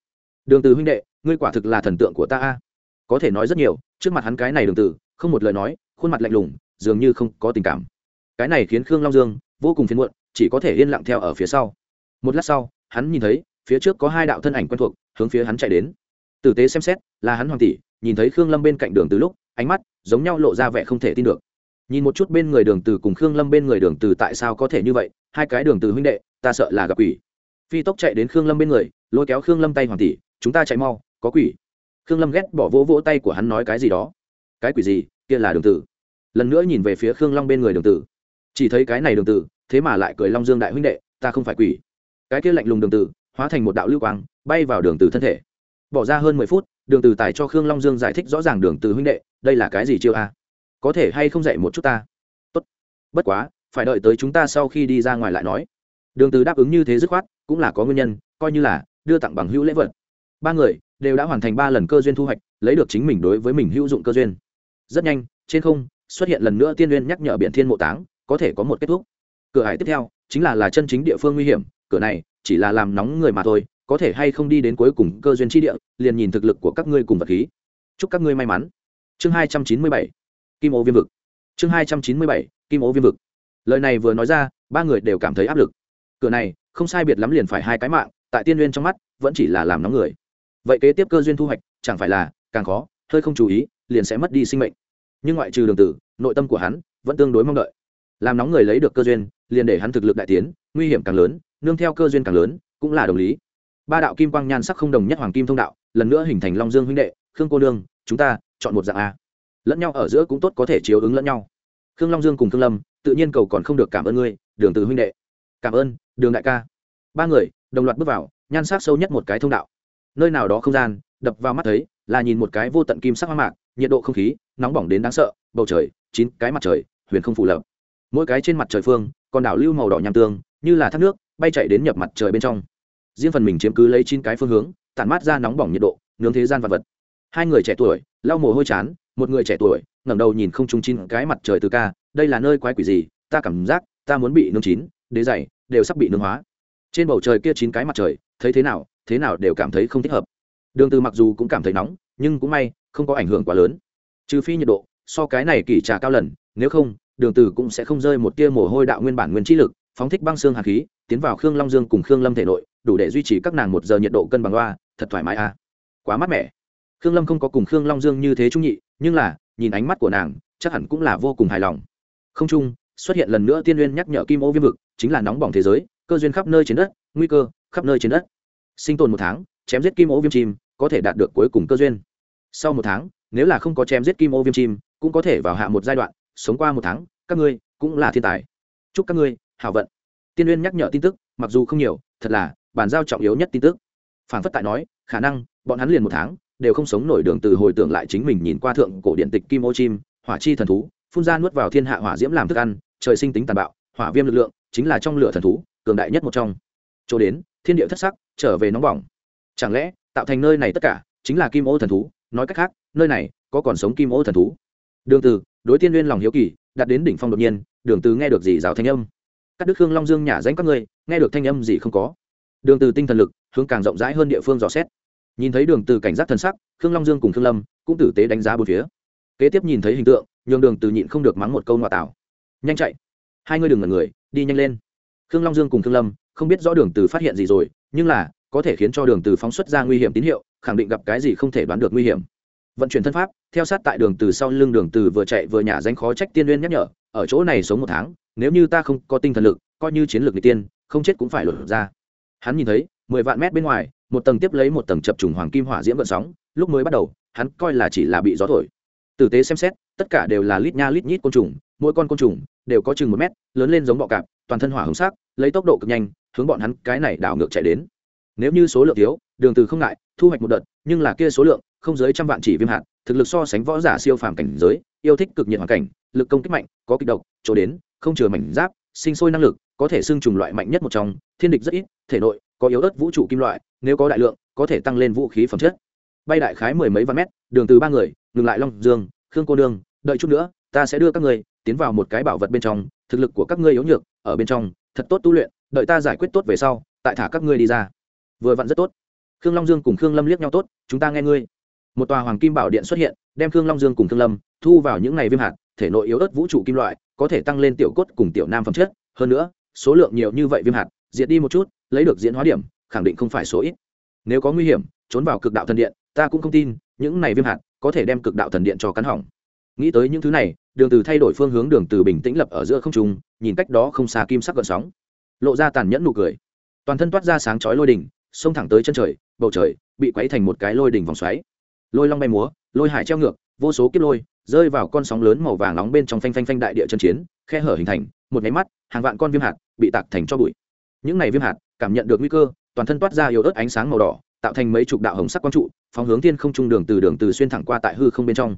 đường từ huynh đệ, ngươi quả thực là thần tượng của ta a. Có thể nói rất nhiều, trước mặt hắn cái này đường từ, không một lời nói, khuôn mặt lạnh lùng, dường như không có tình cảm. Cái này khiến khương long dương vô cùng phiền muộn, chỉ có thể yên lặng theo ở phía sau. Một lát sau, hắn nhìn thấy, phía trước có hai đạo thân ảnh quen thuộc, hướng phía hắn chạy đến. Tử tế xem xét, là hắn hoàng tỷ, nhìn thấy khương lâm bên cạnh đường từ lúc, ánh mắt giống nhau lộ ra vẻ không thể tin được. Nhìn một chút bên người đường từ cùng khương lâm bên người đường từ tại sao có thể như vậy, hai cái đường từ huynh đệ, ta sợ là gặp quỷ. Phi tốc chạy đến khương lâm bên người, lôi kéo khương lâm tay hoàng tỷ chúng ta chạy mau, có quỷ. Khương lâm ghét bỏ vỗ vỗ tay của hắn nói cái gì đó. Cái quỷ gì? Kia là đường tử. Lần nữa nhìn về phía khương long bên người đường tử. Chỉ thấy cái này đường tử, thế mà lại cười long dương đại huynh đệ, ta không phải quỷ. Cái kia lạnh lùng đường tử, hóa thành một đạo lưu quang, bay vào đường tử thân thể. Bỏ ra hơn mười phút, đường tử tài cho khương long dương giải thích rõ ràng đường tử huynh đệ, đây là cái gì chiêu a? Có thể hay không dạy một chút ta? Tốt. Bất quá, phải đợi tới chúng ta sau khi đi ra ngoài lại nói. Đường tử đáp ứng như thế dứt khoát, cũng là có nguyên nhân, coi như là đưa tặng bằng hữu lễ vật ba người đều đã hoàn thành ba lần cơ duyên thu hoạch, lấy được chính mình đối với mình hữu dụng cơ duyên. Rất nhanh, trên không xuất hiện lần nữa tiên duyên nhắc nhở biển thiên mộ táng, có thể có một kết thúc. Cửa hải tiếp theo chính là là chân chính địa phương nguy hiểm, cửa này chỉ là làm nóng người mà thôi, có thể hay không đi đến cuối cùng cơ duyên chi địa, liền nhìn thực lực của các ngươi cùng vật khí. Chúc các ngươi may mắn. Chương hai trăm chín mươi bảy, kim ô viêm vực. Chương hai trăm chín mươi bảy, kim ô viêm vực. Lời này vừa nói ra, ba người đều cảm thấy áp lực. Cửa này không sai biệt lắm liền phải hai cái mạng, tại tiên duyên trong mắt, vẫn chỉ là làm nóng người vậy kế tiếp cơ duyên thu hoạch, chẳng phải là càng khó, hơi không chú ý, liền sẽ mất đi sinh mệnh. Nhưng ngoại trừ đường tử, nội tâm của hắn vẫn tương đối mong đợi. Làm nóng người lấy được cơ duyên, liền để hắn thực lực đại tiến, nguy hiểm càng lớn, nương theo cơ duyên càng lớn, cũng là đồng lý. Ba đạo kim quang nhan sắc không đồng nhất hoàng kim thông đạo, lần nữa hình thành long dương huynh đệ, khương cô nương, chúng ta chọn một dạng a. Lẫn nhau ở giữa cũng tốt có thể chiếu ứng lẫn nhau. Khương long dương cùng khương lâm, tự nhiên cầu còn không được cảm ơn ngươi, đường từ huynh đệ. Cảm ơn, đường đại ca. Ba người đồng loạt bước vào, nhan sắc sâu nhất một cái thông đạo nơi nào đó không gian, đập vào mắt thấy, là nhìn một cái vô tận kim sắc hoa mạc, nhiệt độ không khí, nóng bỏng đến đáng sợ, bầu trời, chín cái mặt trời, huyền không phù lập. Mỗi cái trên mặt trời phương, còn đảo lưu màu đỏ nham tương, như là thác nước, bay chạy đến nhập mặt trời bên trong. Riêng phần mình chiếm cứ lấy chín cái phương hướng, tản mát ra nóng bỏng nhiệt độ, nướng thế gian vật vật. Hai người trẻ tuổi, lau mồ hôi chán, một người trẻ tuổi, ngẩng đầu nhìn không trung chín cái mặt trời từ ca, đây là nơi quái quỷ gì? Ta cảm giác, ta muốn bị nướng chín, đế dày, đều sắp bị nướng hóa. Trên bầu trời kia chín cái mặt trời, thấy thế nào? Thế nào đều cảm thấy không thích hợp. Đường từ mặc dù cũng cảm thấy nóng, nhưng cũng may, không có ảnh hưởng quá lớn. Trừ phi nhiệt độ, so cái này kỳ trà cao lần, nếu không, đường từ cũng sẽ không rơi một tia mồ hôi đạo nguyên bản nguyên chi lực, phóng thích băng xương hàn khí, tiến vào khương long dương cùng khương lâm thể nội, đủ để duy trì các nàng một giờ nhiệt độ cân bằng loa, thật thoải mái a. À. quá mát mẻ. Khương lâm không có cùng khương long dương như thế trung nhị, nhưng là, nhìn ánh mắt của nàng, chắc hẳn cũng là vô cùng hài lòng. Không chung, xuất hiện lần nữa tiên nguyên nhắc nhở kim ô viêm vực, chính là nóng bỏng thế giới, cơ duyên khắp nơi trên đất, nguy cơ khắp nơi trên đất sinh tồn một tháng, chém giết kim ô viêm chim, có thể đạt được cuối cùng cơ duyên. Sau một tháng, nếu là không có chém giết kim ô viêm chim, cũng có thể vào hạ một giai đoạn, sống qua một tháng, các ngươi cũng là thiên tài. Chúc các ngươi hảo vận. Tiên uyên nhắc nhở tin tức, mặc dù không nhiều, thật là bàn giao trọng yếu nhất tin tức. Phản phất tại nói, khả năng bọn hắn liền một tháng, đều không sống nổi đường từ hồi tưởng lại chính mình nhìn qua thượng cổ điện tịch kim ô chim, hỏa chi thần thú, phun ra nuốt vào thiên hạ hỏa diễm làm thức ăn, trời sinh tính tàn bạo, hỏa viêm lực lượng chính là trong lửa thần thú, cường đại nhất một trong. Chỗ đến thiên địa thất sắc, trở về nóng bỏng. Chẳng lẽ, tạo thành nơi này tất cả chính là kim ô thần thú? Nói cách khác, nơi này có còn sống kim ô thần thú? Đường từ, đối tiên nguyên lòng hiếu kỳ đạt đến đỉnh phong đột nhiên, đường từ nghe được gì giáo thanh âm? Các đức hương long dương nhả danh các ngươi, nghe được thanh âm gì không có? Đường từ tinh thần lực, hướng càng rộng rãi hơn địa phương dò xét. Nhìn thấy đường từ cảnh giác thần sắc, khương long dương cùng khương lâm cũng tử tế đánh giá bốn phía. Kế tiếp nhìn thấy hình tượng, nhường đường từ nhịn không được mắng một câu ngoại tảo. Nhanh chạy! Hai người đừng ngẩn người, đi nhanh lên. Khương long dương cùng khương lâm không biết rõ đường từ phát hiện gì rồi, nhưng là, có thể khiến cho đường từ phóng xuất ra nguy hiểm tín hiệu, khẳng định gặp cái gì không thể đoán được nguy hiểm. Vận chuyển thân pháp, theo sát tại đường từ sau lưng đường từ vừa chạy vừa nhả danh khó trách tiên nguyên nhắc nhở, ở chỗ này sống một tháng, nếu như ta không có tinh thần lực, coi như chiến lược người tiên, không chết cũng phải lột ra. Hắn nhìn thấy, mười vạn mét bên ngoài, một tầng tiếp lấy một tầng chập trùng hoàng kim hỏa diễm gợn sóng, lúc mới bắt đầu, hắn coi là chỉ là bị gió thổi. Tử tế xem xét, tất cả đều là lít nha lít nhít côn trùng, mỗi con côn trùng đều có chừng một mét, lớn lên giống bọ cạp, toàn thân hỏa hồng sắc, lấy tốc độ cực nhanh hướng bọn hắn cái này đảo ngược chạy đến nếu như số lượng thiếu, đường từ không ngại, thu hoạch một đợt, nhưng là kia số lượng, không dưới trăm vạn chỉ viêm hạt, thực lực so sánh võ giả siêu phàm cảnh giới, yêu thích cực nhiệt hoàn cảnh, lực công kích mạnh, có kịch độc, chỗ đến, không chừa mảnh giáp, sinh sôi năng lực, có thể xưng trùng loại mạnh nhất một trong, thiên địch rất ít, thể nội, có yếu ớt vũ trụ kim loại, nếu có đại lượng, có thể tăng lên vũ khí phẩm chất bay đại khái mười mấy vạn mét, đường từ ba người, ngừng lại long dương, khương cô đường. đợi chút nữa, ta sẽ đưa các ngươi tiến vào một cái bảo vật bên trong, thực lực của các ngươi yếu nhược, ở bên trong, thật tốt tu luyện đợi ta giải quyết tốt về sau, tại thả các ngươi đi ra. Vừa vặn rất tốt. Khương long dương cùng khương lâm liếc nhau tốt, chúng ta nghe ngươi. Một tòa hoàng kim bảo điện xuất hiện, đem khương long dương cùng khương lâm thu vào những ngày viêm hạt, thể nội yếu ớt vũ trụ kim loại, có thể tăng lên tiểu cốt cùng tiểu nam phẩm chất. Hơn nữa, số lượng nhiều như vậy viêm hạt, diệt đi một chút, lấy được diễn hóa điểm, khẳng định không phải số ít. Nếu có nguy hiểm, trốn vào cực đạo thần điện, ta cũng không tin những này viêm hạt có thể đem cực đạo thần điện cho cắn hỏng. Nghĩ tới những thứ này, đường từ thay đổi phương hướng đường từ bình tĩnh lập ở giữa không trung, nhìn cách đó không xa kim sắc gợn sóng lộ ra tàn nhẫn nụ cười. Toàn thân toát ra sáng chói lôi đỉnh xông thẳng tới chân trời, bầu trời bị quấy thành một cái lôi đỉnh vòng xoáy. Lôi long bay múa, lôi hải treo ngược, vô số kiếp lôi rơi vào con sóng lớn màu vàng nóng bên trong phanh phanh phanh đại địa chân chiến, khe hở hình thành, một nháy mắt, hàng vạn con viêm hạt bị tạc thành cho bụi. Những này viêm hạt cảm nhận được nguy cơ, toàn thân toát ra yếu ớt ánh sáng màu đỏ, tạo thành mấy chục đạo hồng sắc quang trụ, phóng hướng thiên không trung đường từ đường từ xuyên thẳng qua tại hư không bên trong.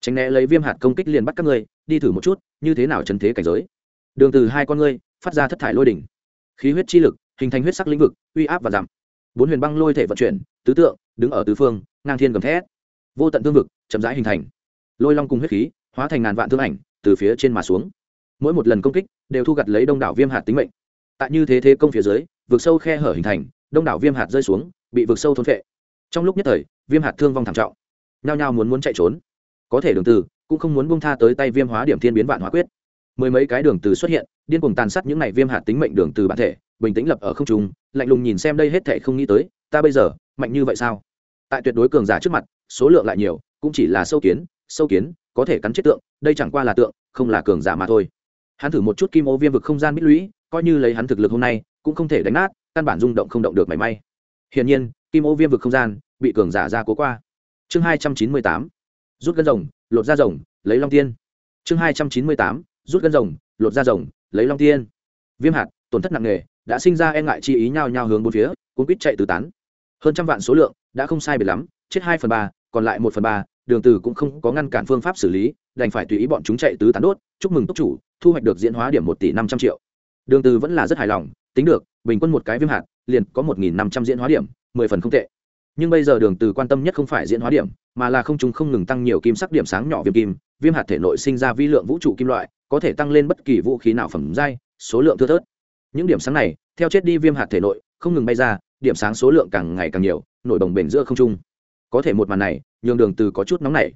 Tránh né lấy viêm hạt công kích liền bắt các ngươi, đi thử một chút, như thế nào chân thế cảnh giới. Đường từ hai con ngươi, phát ra thất thải lôi đỉnh khí huyết chi lực, hình thành huyết sắc lĩnh vực, uy áp và giảm. Bốn huyền băng lôi thể vận chuyển, tứ tượng, đứng ở tứ phương, ngang thiên gầm thét. Vô tận tương vực, chậm rãi hình thành. Lôi long cùng huyết khí, hóa thành ngàn vạn thương ảnh, từ phía trên mà xuống. Mỗi một lần công kích, đều thu gặt lấy đông đảo viêm hạt tính mệnh. Tại như thế thế công phía dưới, vực sâu khe hở hình thành, đông đảo viêm hạt rơi xuống, bị vực sâu thôn phệ. Trong lúc nhất thời, viêm hạt thương vong thảm trọng. Nhao nhao muốn muốn chạy trốn. Có thể đường từ, cũng không muốn buông tha tới tay viêm hóa điểm thiên biến vạn hóa quyết mười mấy cái đường từ xuất hiện, điên cuồng tàn sát những này viêm hạt tính mệnh đường từ bản thể, bình tĩnh lập ở không trung, lạnh lùng nhìn xem đây hết thể không nghĩ tới, ta bây giờ, mạnh như vậy sao? Tại tuyệt đối cường giả trước mặt, số lượng lại nhiều, cũng chỉ là sâu kiến sâu kiến, có thể cắn chết tượng, đây chẳng qua là tượng, không là cường giả mà thôi. Hắn thử một chút kim ô viêm vực không gian mít lũy, coi như lấy hắn thực lực hôm nay, cũng không thể đánh nát, căn bản rung động không động được mảy may. Hiển nhiên, kim ô viêm vực không gian bị cường giả ra cố qua. Chương hai trăm chín mươi tám, rút gân rồng, lột da rồng, lấy long tiên. Chương hai trăm chín mươi tám rút gân rồng, lột da rồng, lấy long tiên. Viêm hạt, tổn thất nặng nề, đã sinh ra e ngại chi ý nhau nhau hướng bốn phía, cuốn quýt chạy tứ tán. Hơn trăm vạn số lượng, đã không sai biệt lắm, chết hai phần ba, còn lại một phần ba, đường từ cũng không có ngăn cản phương pháp xử lý, đành phải tùy ý bọn chúng chạy tứ tán đốt, chúc mừng túc chủ, thu hoạch được diễn hóa điểm một tỷ năm trăm triệu. Đường từ vẫn là rất hài lòng, tính được, bình quân một cái viêm hạt, liền có một nghìn năm trăm diễn hóa điểm, mười phần không tệ nhưng bây giờ đường từ quan tâm nhất không phải diễn hóa điểm, mà là không chúng không ngừng tăng nhiều kim sắc điểm sáng nhỏ viêm kim, viêm hạt thể nội sinh ra vi lượng vũ trụ kim loại, có thể tăng lên bất kỳ vũ khí nào phẩm giai, số lượng thưa thớt. Những điểm sáng này, theo chết đi viêm hạt thể nội, không ngừng bay ra, điểm sáng số lượng càng ngày càng nhiều, nổi bồng bền giữa không trung. Có thể một màn này, nhường đường từ có chút nóng nảy.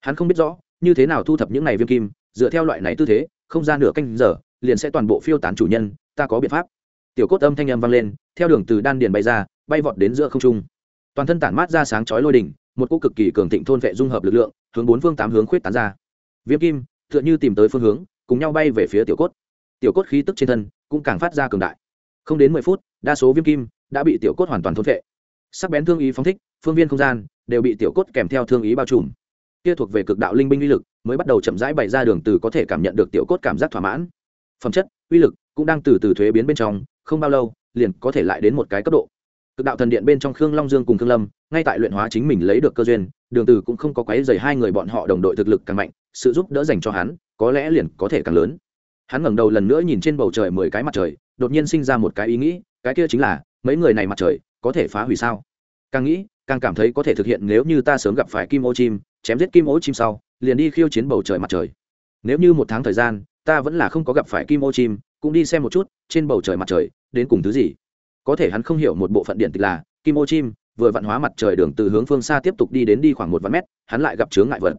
Hắn không biết rõ, như thế nào thu thập những này viêm kim, dựa theo loại này tư thế, không ra nửa canh giờ, liền sẽ toàn bộ phiêu tán chủ nhân, ta có biện pháp. Tiểu cốt âm thanh âm vang lên, theo đường từ đan điền bay ra, bay vọt đến giữa không trung toàn thân tản mát ra sáng chói lôi đỉnh một cỗ cực kỳ cường thịnh thôn vệ dung hợp lực lượng, hướng bốn phương tám hướng khuyết tán ra. Viêm kim, tựa như tìm tới phương hướng, cùng nhau bay về phía tiểu cốt. Tiểu cốt khí tức trên thân cũng càng phát ra cường đại. Không đến mười phút, đa số viêm kim đã bị tiểu cốt hoàn toàn thôn vệ. Sắc bén thương ý phóng thích, phương viên không gian đều bị tiểu cốt kèm theo thương ý bao trùm. Kia thuộc về cực đạo linh binh uy lực mới bắt đầu chậm rãi bày ra đường từ có thể cảm nhận được tiểu cốt cảm giác thỏa mãn. Phẩm chất, uy lực cũng đang từ từ thuế biến bên trong, không bao lâu liền có thể lại đến một cái cấp độ cực đạo thần điện bên trong khương long dương cùng khương lâm, ngay tại luyện hóa chính mình lấy được cơ duyên, đường từ cũng không có quấy rầy hai người bọn họ đồng đội thực lực càng mạnh, sự giúp đỡ dành cho hắn, có lẽ liền có thể càng lớn. Hắn ngẩng đầu lần nữa nhìn trên bầu trời mười cái mặt trời, đột nhiên sinh ra một cái ý nghĩ, cái kia chính là, mấy người này mặt trời, có thể phá hủy sao? Càng nghĩ, càng cảm thấy có thể thực hiện nếu như ta sớm gặp phải kim ô chim, chém giết kim ô chim sau, liền đi khiêu chiến bầu trời mặt trời. Nếu như một tháng thời gian, ta vẫn là không có gặp phải kim ô chim, cũng đi xem một chút trên bầu trời mặt trời, đến cùng thứ gì? Có thể hắn không hiểu một bộ phận điện tịch là, kim ô chim vừa vạn hóa mặt trời đường từ hướng phương xa tiếp tục đi đến đi khoảng một vạn mét, hắn lại gặp chướng ngại vật.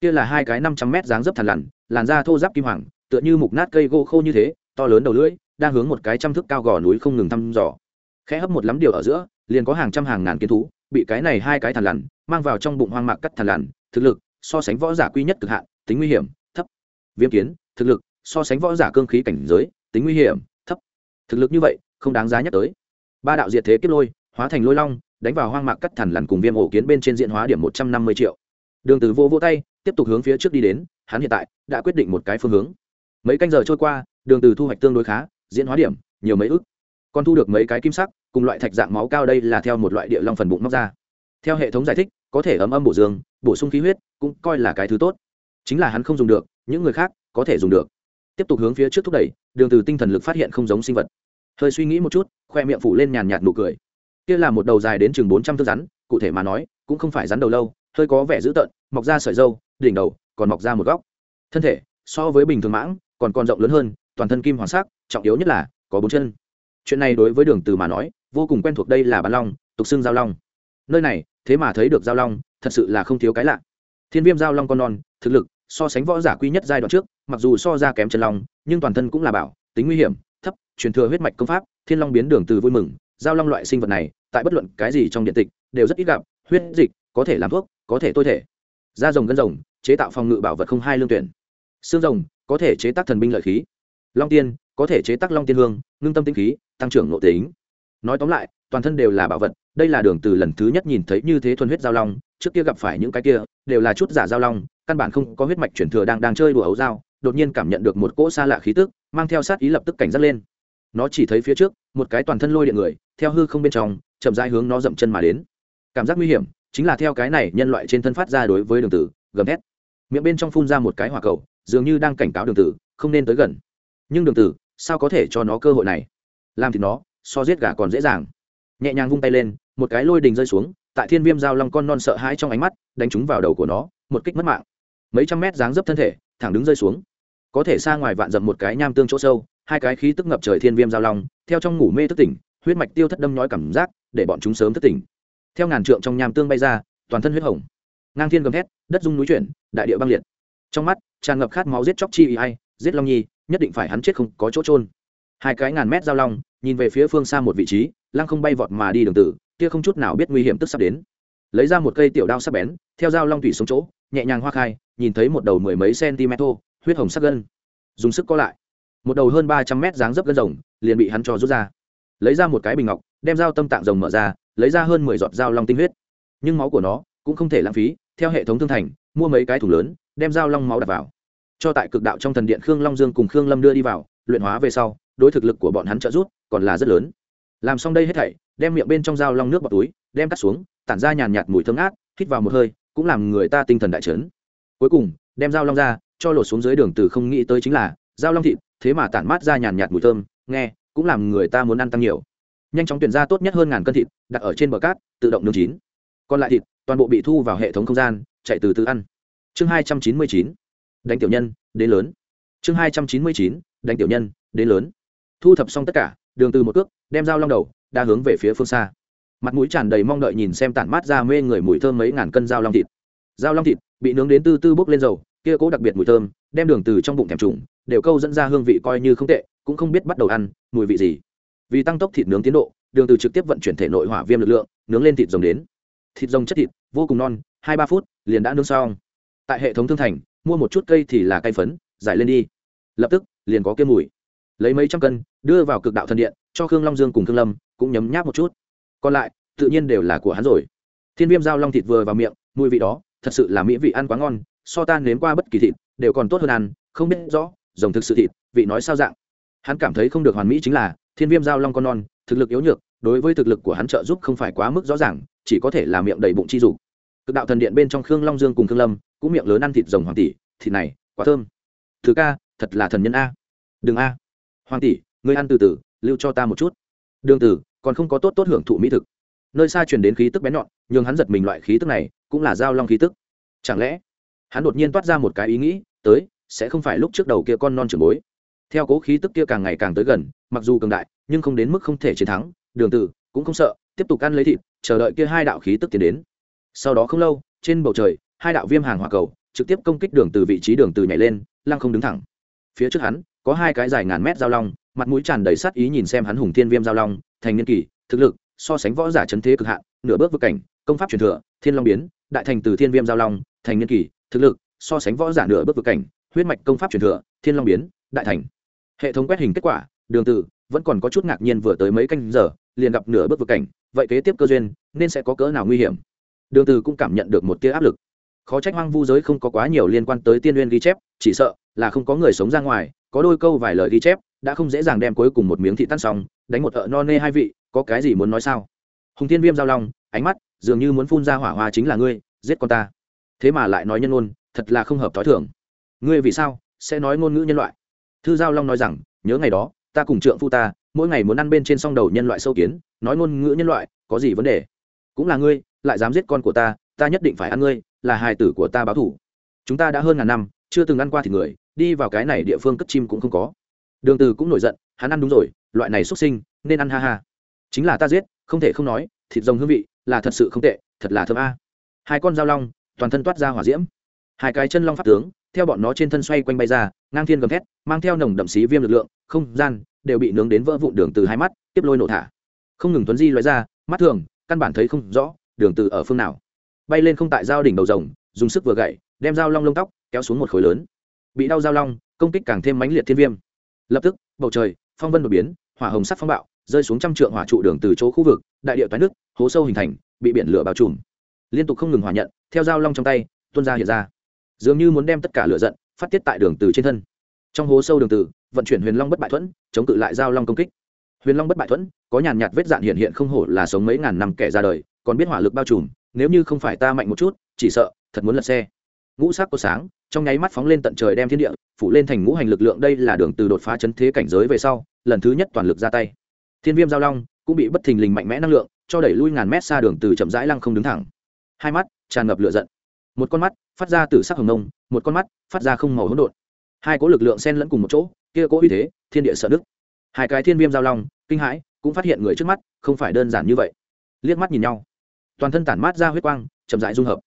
Kia là hai cái năm trăm mét dáng dấp thằn lằn, làn da thô giáp kim hoàng, tựa như mục nát cây gỗ khô như thế, to lớn đầu lưỡi, đang hướng một cái trăm thước cao gò núi không ngừng thăm dò. Khẽ hấp một lắm điều ở giữa, liền có hàng trăm hàng ngàn kiến thú, bị cái này hai cái thằn lằn mang vào trong bụng hoang mạc cắt thằn lằn, thực lực so sánh võ giả quy nhất cực hạn, tính nguy hiểm, thấp. Viêm kiến, thực lực so sánh võ giả cương khí cảnh giới, tính nguy hiểm, thấp. Thực lực như vậy, không đáng giá nhắc tới ba đạo diệt thế kiếp lôi, hóa thành lôi long, đánh vào hoang mạc cắt thẳn lằn cùng viêm ổ kiến bên trên diện hóa điểm một trăm năm mươi triệu. Đường từ vô vô tay, tiếp tục hướng phía trước đi đến, hắn hiện tại đã quyết định một cái phương hướng. Mấy canh giờ trôi qua, đường từ thu hoạch tương đối khá, diễn hóa điểm, nhiều mấy ước còn thu được mấy cái kim sắc, cùng loại thạch dạng máu cao đây là theo một loại địa long phần bụng móc ra. Theo hệ thống giải thích, có thể ấm âm bổ dương, bổ sung khí huyết, cũng coi là cái thứ tốt. Chính là hắn không dùng được, những người khác có thể dùng được. Tiếp tục hướng phía trước thúc đẩy, đường từ tinh thần lực phát hiện không giống sinh vật hơi suy nghĩ một chút, khoe miệng phủ lên nhàn nhạt nụ cười. Kia là một đầu dài đến chừng bốn trăm thước rắn, cụ thể mà nói, cũng không phải rắn đầu lâu, hơi có vẻ dữ tợn, mọc ra sợi dâu đỉnh đầu còn mọc ra một góc. Thân thể, so với bình thường mãng, còn còn rộng lớn hơn, toàn thân kim hoàng sắc, trọng yếu nhất là, có bốn chân. Chuyện này đối với đường từ mà nói, vô cùng quen thuộc đây là bán long, tục xưng giao long. Nơi này, thế mà thấy được giao long, thật sự là không thiếu cái lạ. Thiên viêm giao long con non, thực lực, so sánh võ giả quy nhất giai đoạn trước, mặc dù so ra kém chân long, nhưng toàn thân cũng là bảo, tính nguy hiểm truyền thừa huyết mạch công pháp, thiên long biến đường từ vui mừng, giao long loại sinh vật này, tại bất luận cái gì trong điện tịch, đều rất ít gặp, huyết dịch, có thể làm thuốc, có thể tôi thể. Da rồng gân rồng, chế tạo phòng ngự bảo vật không hai lương tuyển. Xương rồng, có thể chế tác thần binh lợi khí. Long tiên, có thể chế tác long tiên hương, ngưng tâm tinh khí, tăng trưởng nội tính. Nói tóm lại, toàn thân đều là bảo vật, đây là đường từ lần thứ nhất nhìn thấy như thế thuần huyết giao long, trước kia gặp phải những cái kia, đều là chút giả giao long, căn bản không có huyết mạch chuyển thừa đang đang chơi đùa ấu dao đột nhiên cảm nhận được một cỗ xa lạ khí tức, mang theo sát ý lập tức cảnh giác lên nó chỉ thấy phía trước, một cái toàn thân lôi điện người, theo hư không bên trong, chậm rãi hướng nó dậm chân mà đến. Cảm giác nguy hiểm chính là theo cái này nhân loại trên thân phát ra đối với đường tử, gầm thét. Miệng bên trong phun ra một cái hỏa cầu, dường như đang cảnh cáo đường tử, không nên tới gần. Nhưng đường tử, sao có thể cho nó cơ hội này? Làm thì nó, so giết gà còn dễ dàng. Nhẹ nhàng vung tay lên, một cái lôi đình rơi xuống, tại thiên viêm giao long con non sợ hãi trong ánh mắt, đánh trúng vào đầu của nó, một kích mất mạng. Mấy trăm mét dáng dấp thân thể, thẳng đứng rơi xuống. Có thể xa ngoài vạn dậm một cái nham tương chỗ sâu hai cái khí tức ngập trời thiên viêm giao long, theo trong ngủ mê thức tỉnh, huyết mạch tiêu thất đâm nhói cảm giác, để bọn chúng sớm thức tỉnh. Theo ngàn trượng trong nham tương bay ra, toàn thân huyết hồng. Ngang thiên gầm thét, đất dung núi chuyển, đại địa băng liệt. Trong mắt, tràn ngập khát máu giết chóc chi ai, giết long nhi, nhất định phải hắn chết không có chỗ trôn hai cái ngàn mét giao long, nhìn về phía phương xa một vị trí, lăng không bay vọt mà đi đường tử, kia không chút nào biết nguy hiểm tức sắp đến. Lấy ra một cây tiểu đao sắc bén, theo dao long thủy xuống chỗ, nhẹ nhàng hoa khai, nhìn thấy một đầu mười mấy cm huyết hồng sắc gân. Dùng sức co lại một đầu hơn ba trăm mét dáng dấp gân rồng, liền bị hắn cho rút ra. Lấy ra một cái bình ngọc, đem dao tâm tạng rồng mở ra, lấy ra hơn mười giọt dao long tinh huyết. Nhưng máu của nó cũng không thể lãng phí, theo hệ thống thương thành, mua mấy cái thùng lớn, đem dao long máu đặt vào. Cho tại cực đạo trong thần điện khương long dương cùng khương lâm đưa đi vào, luyện hóa về sau, đối thực lực của bọn hắn trợ giúp còn là rất lớn. Làm xong đây hết thảy, đem miệng bên trong dao long nước bọc túi, đem cắt xuống, tản ra nhàn nhạt mùi thơm ngát, hít vào một hơi, cũng làm người ta tinh thần đại trấn cuối cùng, đem dao long ra, cho lột xuống dưới đường từ không nghĩ tới chính là, dao long thịt thế mà tản mát ra nhàn nhạt mùi thơm, nghe, cũng làm người ta muốn ăn tăng nhiều. Nhanh chóng tuyển ra tốt nhất hơn ngàn cân thịt, đặt ở trên bờ cát, tự động nướng chín. Còn lại thịt, toàn bộ bị thu vào hệ thống không gian, chạy từ từ ăn. Chương hai trăm chín mươi chín. Đánh tiểu nhân, đến lớn. Chương hai trăm chín mươi chín. Đánh tiểu nhân, đến lớn. Thu thập xong tất cả, đường từ một cước, đem dao long đầu đa hướng về phía phương xa. Mặt mũi tràn đầy mong đợi nhìn xem tản mát ra mê người mùi thơm mấy ngàn cân dao long thịt. Dao long thịt, bị nướng đến tư tư bốc lên dầu kia cố đặc biệt mùi thơm, đem đường từ trong bụng thèm trùng, đều câu dẫn ra hương vị coi như không tệ, cũng không biết bắt đầu ăn, mùi vị gì. Vì tăng tốc thịt nướng tiến độ, đường từ trực tiếp vận chuyển thể nội hỏa viêm lực lượng, nướng lên thịt rồng đến. Thịt rồng chất thịt, vô cùng non, hai ba phút, liền đã nướng xong. Tại hệ thống thương thành, mua một chút cây thì là cây phấn, giải lên đi. Lập tức, liền có kia mùi. Lấy mấy trăm cân, đưa vào cực đạo thần điện, cho khương long dương cùng khương lâm, cũng nhấm nháp một chút. Còn lại, tự nhiên đều là của hắn rồi. Thiên viêm giao long thịt vừa vào miệng, mùi vị đó, thật sự là mỹ vị ăn quá ngon so tan nếm qua bất kỳ thịt, đều còn tốt hơn ăn, không biết rõ, rồng thực sự thịt, vị nói sao dạng. Hắn cảm thấy không được hoàn mỹ chính là, thiên viêm giao long con non, thực lực yếu nhược, đối với thực lực của hắn trợ giúp không phải quá mức rõ ràng, chỉ có thể là miệng đầy bụng chi dục. Cực đạo thần điện bên trong khương long dương cùng khương lâm, cũng miệng lớn ăn thịt rồng hoàng tỷ, thịt này quá thơm. Thứ ca, thật là thần nhân a. Đừng a. Hoàng tỷ, ngươi ăn từ từ, lưu cho ta một chút. Đường tử, còn không có tốt tốt hưởng thụ mỹ thực. Nơi xa truyền đến khí tức bén nhọn nhưng hắn giật mình loại khí tức này, cũng là giao long khí tức. Chẳng lẽ hắn đột nhiên toát ra một cái ý nghĩ, tới, sẽ không phải lúc trước đầu kia con non trưởng bối. Theo cố khí tức kia càng ngày càng tới gần, mặc dù cường đại, nhưng không đến mức không thể chiến thắng, đường tử, cũng không sợ, tiếp tục ăn lấy thịt, chờ đợi kia hai đạo khí tức tiến đến. Sau đó không lâu, trên bầu trời, hai đạo viêm hàng hỏa cầu, trực tiếp công kích đường từ vị trí đường từ nhảy lên, lăng không đứng thẳng. Phía trước hắn, có hai cái dài ngàn mét giao long, mặt mũi tràn đầy sát ý nhìn xem hắn hùng thiên viêm giao long, thành niên kỳ, thực lực, so sánh võ giả chấn thế cực hạn, nửa bước vượt cảnh, công pháp truyền thừa, thiên long biến, đại thành từ thiên viêm giao long, thành niên kỳ thực lực, so sánh võ giả nửa bước vượt cảnh, huyết mạch công pháp truyền thừa, thiên long biến, đại thành. Hệ thống quét hình kết quả, đường từ vẫn còn có chút ngạc nhiên vừa tới mấy canh giờ, liền gặp nửa bước vực cảnh, vậy kế tiếp cơ duyên, nên sẽ có cỡ nào nguy hiểm? Đường từ cũng cảm nhận được một tia áp lực. Khó trách hoang vu giới không có quá nhiều liên quan tới tiên nguyên ghi chép, chỉ sợ là không có người sống ra ngoài, có đôi câu vài lời ghi chép, đã không dễ dàng đem cuối cùng một miếng thị tan xong, đánh một ợ no nê hai vị, có cái gì muốn nói sao? Hùng thiên viêm giao long, ánh mắt dường như muốn phun ra hỏa hoa chính là ngươi, giết con ta thế mà lại nói nhân ngôn, thật là không hợp thói thường. Ngươi vì sao sẽ nói ngôn ngữ nhân loại? Thư giao long nói rằng, nhớ ngày đó, ta cùng trượng phu ta, mỗi ngày muốn ăn bên trên song đầu nhân loại sâu kiến, nói ngôn ngữ nhân loại, có gì vấn đề? Cũng là ngươi, lại dám giết con của ta ta nhất định phải ăn ngươi, là hài tử của ta báo thủ chúng ta đã hơn ngàn năm, chưa từng ăn qua thịt người, đi vào cái này địa phương cất chim cũng không có. Đường từ cũng nổi giận, hắn ăn đúng rồi, loại này xuất sinh, nên ăn ha ha. Chính là ta giết, không thể không nói, thịt rồng hương vị là thật sự không tệ, thật là thơm a. Hai con dao long toàn thân toát ra hỏa diễm. Hai cái chân long pháp tướng, theo bọn nó trên thân xoay quanh bay ra, ngang thiên gầm thét, mang theo nồng đậm xí viêm lực lượng, không gian đều bị nướng đến vỡ vụn đường từ hai mắt, tiếp lôi nổ thả. Không ngừng tuấn di loại ra, mắt thường, căn bản thấy không rõ, đường từ ở phương nào. Bay lên không tại giao đỉnh đầu rồng, dùng sức vừa gậy, đem dao long lông tóc kéo xuống một khối lớn. Bị đau dao long, công kích càng thêm mãnh liệt thiên viêm. Lập tức, bầu trời, phong vân đột biến, hỏa hồng sắc phong bạo, rơi xuống trăm trượng hỏa trụ đường từ chỗ khu vực, đại địa toái nước hố sâu hình thành, bị biển lửa bao trùm liên tục không ngừng hòa nhận, theo dao long trong tay, tuôn ra hiện ra. Dường như muốn đem tất cả lửa giận phát tiết tại đường từ trên thân. Trong hố sâu đường từ, vận chuyển huyền long bất bại thuẫn, chống cự lại dao long công kích. Huyền long bất bại thuẫn, có nhàn nhạt vết dạn hiện hiện không hổ là sống mấy ngàn năm kẻ ra đời, còn biết hỏa lực bao trùm, nếu như không phải ta mạnh một chút, chỉ sợ, thật muốn lật xe. Ngũ sắc có sáng, trong nháy mắt phóng lên tận trời đem thiên địa, phủ lên thành ngũ hành lực lượng đây là đường từ đột phá chấn thế cảnh giới về sau, lần thứ nhất toàn lực ra tay. Thiên viêm giao long cũng bị bất thình lình mạnh mẽ năng lượng, cho đẩy lui ngàn mét xa đường từ chậm rãi lăng không đứng thẳng hai mắt tràn ngập lửa giận. Một con mắt phát ra từ sắc hồng nông, một con mắt phát ra không màu hỗn độn. Hai cỗ lực lượng xen lẫn cùng một chỗ, kia cỗ uy thế, thiên địa sợ đức hai cái thiên viêm giao long, kinh hãi, cũng phát hiện người trước mắt không phải đơn giản như vậy. Liếc mắt nhìn nhau, toàn thân tản mát ra huyết quang, chậm rãi dung hợp.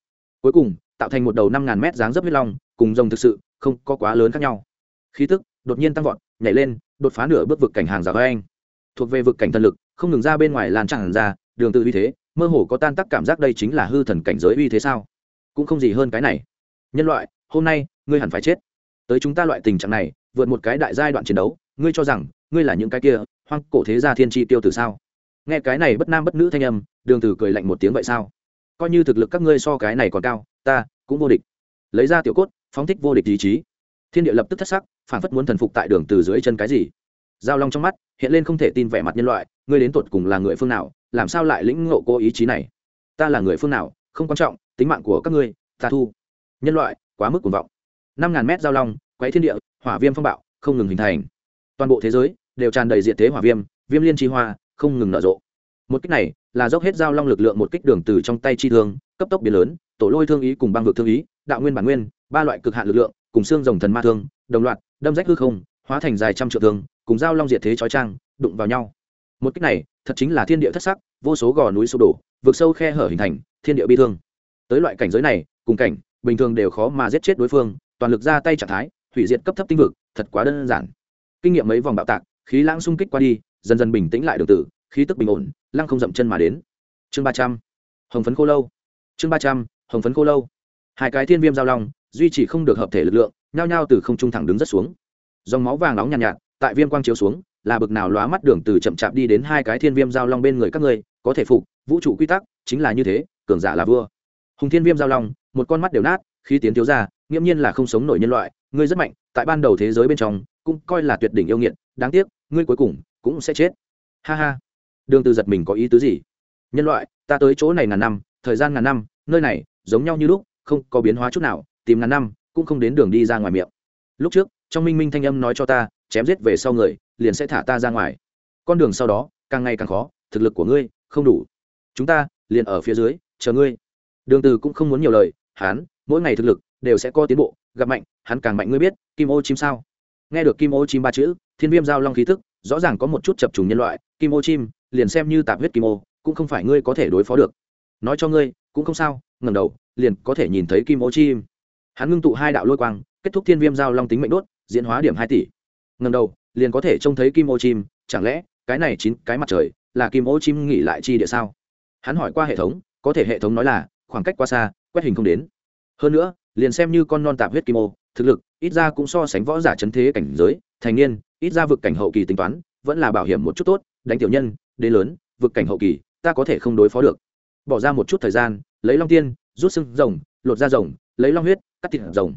Cuối cùng, tạo thành một đầu năm ngàn mét dáng dấp huyết long, cùng rồng thực sự không có quá lớn khác nhau. Khí tức đột nhiên tăng vọt, nhảy lên, đột phá nửa bước vực cảnh hàng rào anh thuộc về vực cảnh thần lực, không ngừng ra bên ngoài lan tràn ra, đường tự uy thế mơ hồ có tan tác cảm giác đây chính là hư thần cảnh giới uy thế sao? Cũng không gì hơn cái này. Nhân loại, hôm nay, ngươi hẳn phải chết. Tới chúng ta loại tình trạng này, vượt một cái đại giai đoạn chiến đấu, ngươi cho rằng, ngươi là những cái kia, hoang cổ thế gia thiên tri tiêu từ sao? Nghe cái này bất nam bất nữ thanh âm, đường tử cười lạnh một tiếng vậy sao? Coi như thực lực các ngươi so cái này còn cao, ta cũng vô địch. Lấy ra tiểu cốt, phóng thích vô địch ý chí. Thiên địa lập tức thất sắc, phản phất muốn thần phục tại đường từ dưới chân cái gì. Giao long trong mắt, hiện lên không thể tin vẻ mặt nhân loại, ngươi đến tuột cùng là người phương nào làm sao lại lĩnh ngộ cô ý chí này? Ta là người phương nào, không quan trọng, tính mạng của các ngươi, ta thu. Nhân loại, quá mức cuồng vọng. Năm ngàn mét giao long quấy thiên địa, hỏa viêm phong bạo, không ngừng hình thành. Toàn bộ thế giới đều tràn đầy diện thế hỏa viêm viêm liên chi hoa, không ngừng nở rộ. Một kích này là dốc hết giao long lực lượng một kích đường từ trong tay chi thương, cấp tốc biến lớn, tổ lôi thương ý cùng băng vực thương ý, đạo nguyên bản nguyên, ba loại cực hạn lực lượng, cùng xương rồng thần ma thương, đồng loạt, đâm rách hư không, hóa thành dài trăm triệu thương, cùng giao long diệt thế chói trang, đụng vào nhau. Một kích này thật chính là thiên địa thất sắc vô số gò núi sụp đổ vượt sâu khe hở hình thành thiên địa bi thương. Tới loại cảnh giới này cùng cảnh bình thường đều khó mà giết chết đối phương toàn lực ra tay trạng thái hủy diệt cấp thấp tinh vực thật quá đơn giản. Kinh nghiệm mấy vòng bạo tạc khí lãng xung kích qua đi dần dần bình tĩnh lại đường tử khí tức bình ổn lăng không dậm chân mà đến. Chương ba trăm hồng phấn khô lâu. Chương ba trăm hồng phấn khô lâu. Hai cái thiên viêm giao long duy trì không được hợp thể lực lượng nhao nhao từ không trung thẳng đứng rất xuống. Dòng máu vàng nóng nhàn nhạt, nhạt tại viêm quang chiếu xuống là bực nào lóa mắt đường từ chậm chạp đi đến hai cái thiên viêm giao long bên người các ngươi, có thể phục, vũ trụ quy tắc, chính là như thế, cường giả là vua. Hùng thiên viêm giao long, một con mắt đều nát khi tiến thiếu ra, nghiễm nhiên là không sống nổi nhân loại, ngươi rất mạnh, tại ban đầu thế giới bên trong, cũng coi là tuyệt đỉnh yêu nghiệt, đáng tiếc, ngươi cuối cùng cũng sẽ chết. Ha ha. Đường từ giật mình có ý tứ gì? Nhân loại, ta tới chỗ này ngàn năm, thời gian ngàn năm, nơi này, giống nhau như lúc, không có biến hóa chút nào, tìm ngàn năm, cũng không đến đường đi ra ngoài miệng. Lúc trước, trong minh minh thanh âm nói cho ta, chém giết về sau người liền sẽ thả ta ra ngoài. Con đường sau đó, càng ngày càng khó, thực lực của ngươi không đủ. Chúng ta liền ở phía dưới, chờ ngươi. Đường từ cũng không muốn nhiều lời, hắn, mỗi ngày thực lực đều sẽ có tiến bộ, gặp mạnh, hắn càng mạnh ngươi biết, kim ô chim sao? Nghe được kim ô chim ba chữ, thiên viêm giao long khí thức rõ ràng có một chút chập trùng nhân loại, kim ô chim, liền xem như tạp huyết kim ô, cũng không phải ngươi có thể đối phó được. Nói cho ngươi, cũng không sao, ngẩng đầu, liền có thể nhìn thấy kim ô chim. Hắn ngưng tụ hai đạo lôi quang, kết thúc thiên viêm giao long tính mệnh đốt, diễn hóa điểm hai tỷ. Ngẩng đầu liền có thể trông thấy kim ô chim, chẳng lẽ cái này chín cái mặt trời là kim ô chim nghỉ lại chi địa sao? Hắn hỏi qua hệ thống, có thể hệ thống nói là khoảng cách quá xa, quét hình không đến. Hơn nữa, liền xem như con non tạp huyết kim ô, thực lực ít ra cũng so sánh võ giả chấn thế cảnh giới, thành niên, ít ra vực cảnh hậu kỳ tính toán, vẫn là bảo hiểm một chút tốt, đánh tiểu nhân, đến lớn, vực cảnh hậu kỳ, ta có thể không đối phó được. Bỏ ra một chút thời gian, lấy long tiên, rút xương rồng, lột da rồng, lấy long huyết, cắt thịt rồng.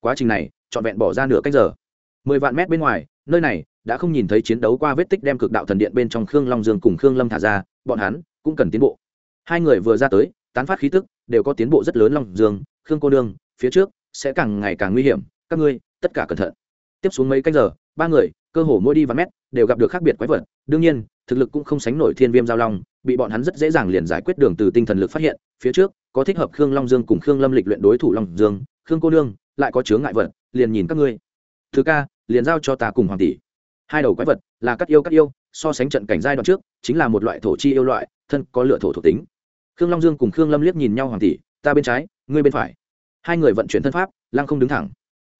Quá trình này, trọn vẹn bỏ ra nửa cách giờ mười vạn mét bên ngoài, nơi này đã không nhìn thấy chiến đấu qua vết tích đem cực đạo thần điện bên trong khương long dương cùng khương lâm thả ra, bọn hắn cũng cần tiến bộ. Hai người vừa ra tới, tán phát khí tức, đều có tiến bộ rất lớn long dương, khương cô đương phía trước sẽ càng ngày càng nguy hiểm, các ngươi tất cả cẩn thận. Tiếp xuống mấy canh giờ, ba người, cơ hồ mỗi đi vài mét, đều gặp được khác biệt quái vật. Đương nhiên, thực lực cũng không sánh nổi thiên viêm giao long, bị bọn hắn rất dễ dàng liền giải quyết đường từ tinh thần lực phát hiện. Phía trước, có thích hợp khương long dương cùng khương lâm lịch luyện đối thủ long dương, khương cô đương lại có chướng ngại vật, liền nhìn các ngươi. Thứ ca liền giao cho ta cùng hoàng tỷ. Hai đầu quái vật là cắt yêu cắt yêu, so sánh trận cảnh giai đoạn trước, chính là một loại thổ chi yêu loại, thân có lựa thổ thuộc tính. Khương long dương cùng khương lâm liếc nhìn nhau hoàng tỷ, ta bên trái, ngươi bên phải. Hai người vận chuyển thân pháp, lăng không đứng thẳng.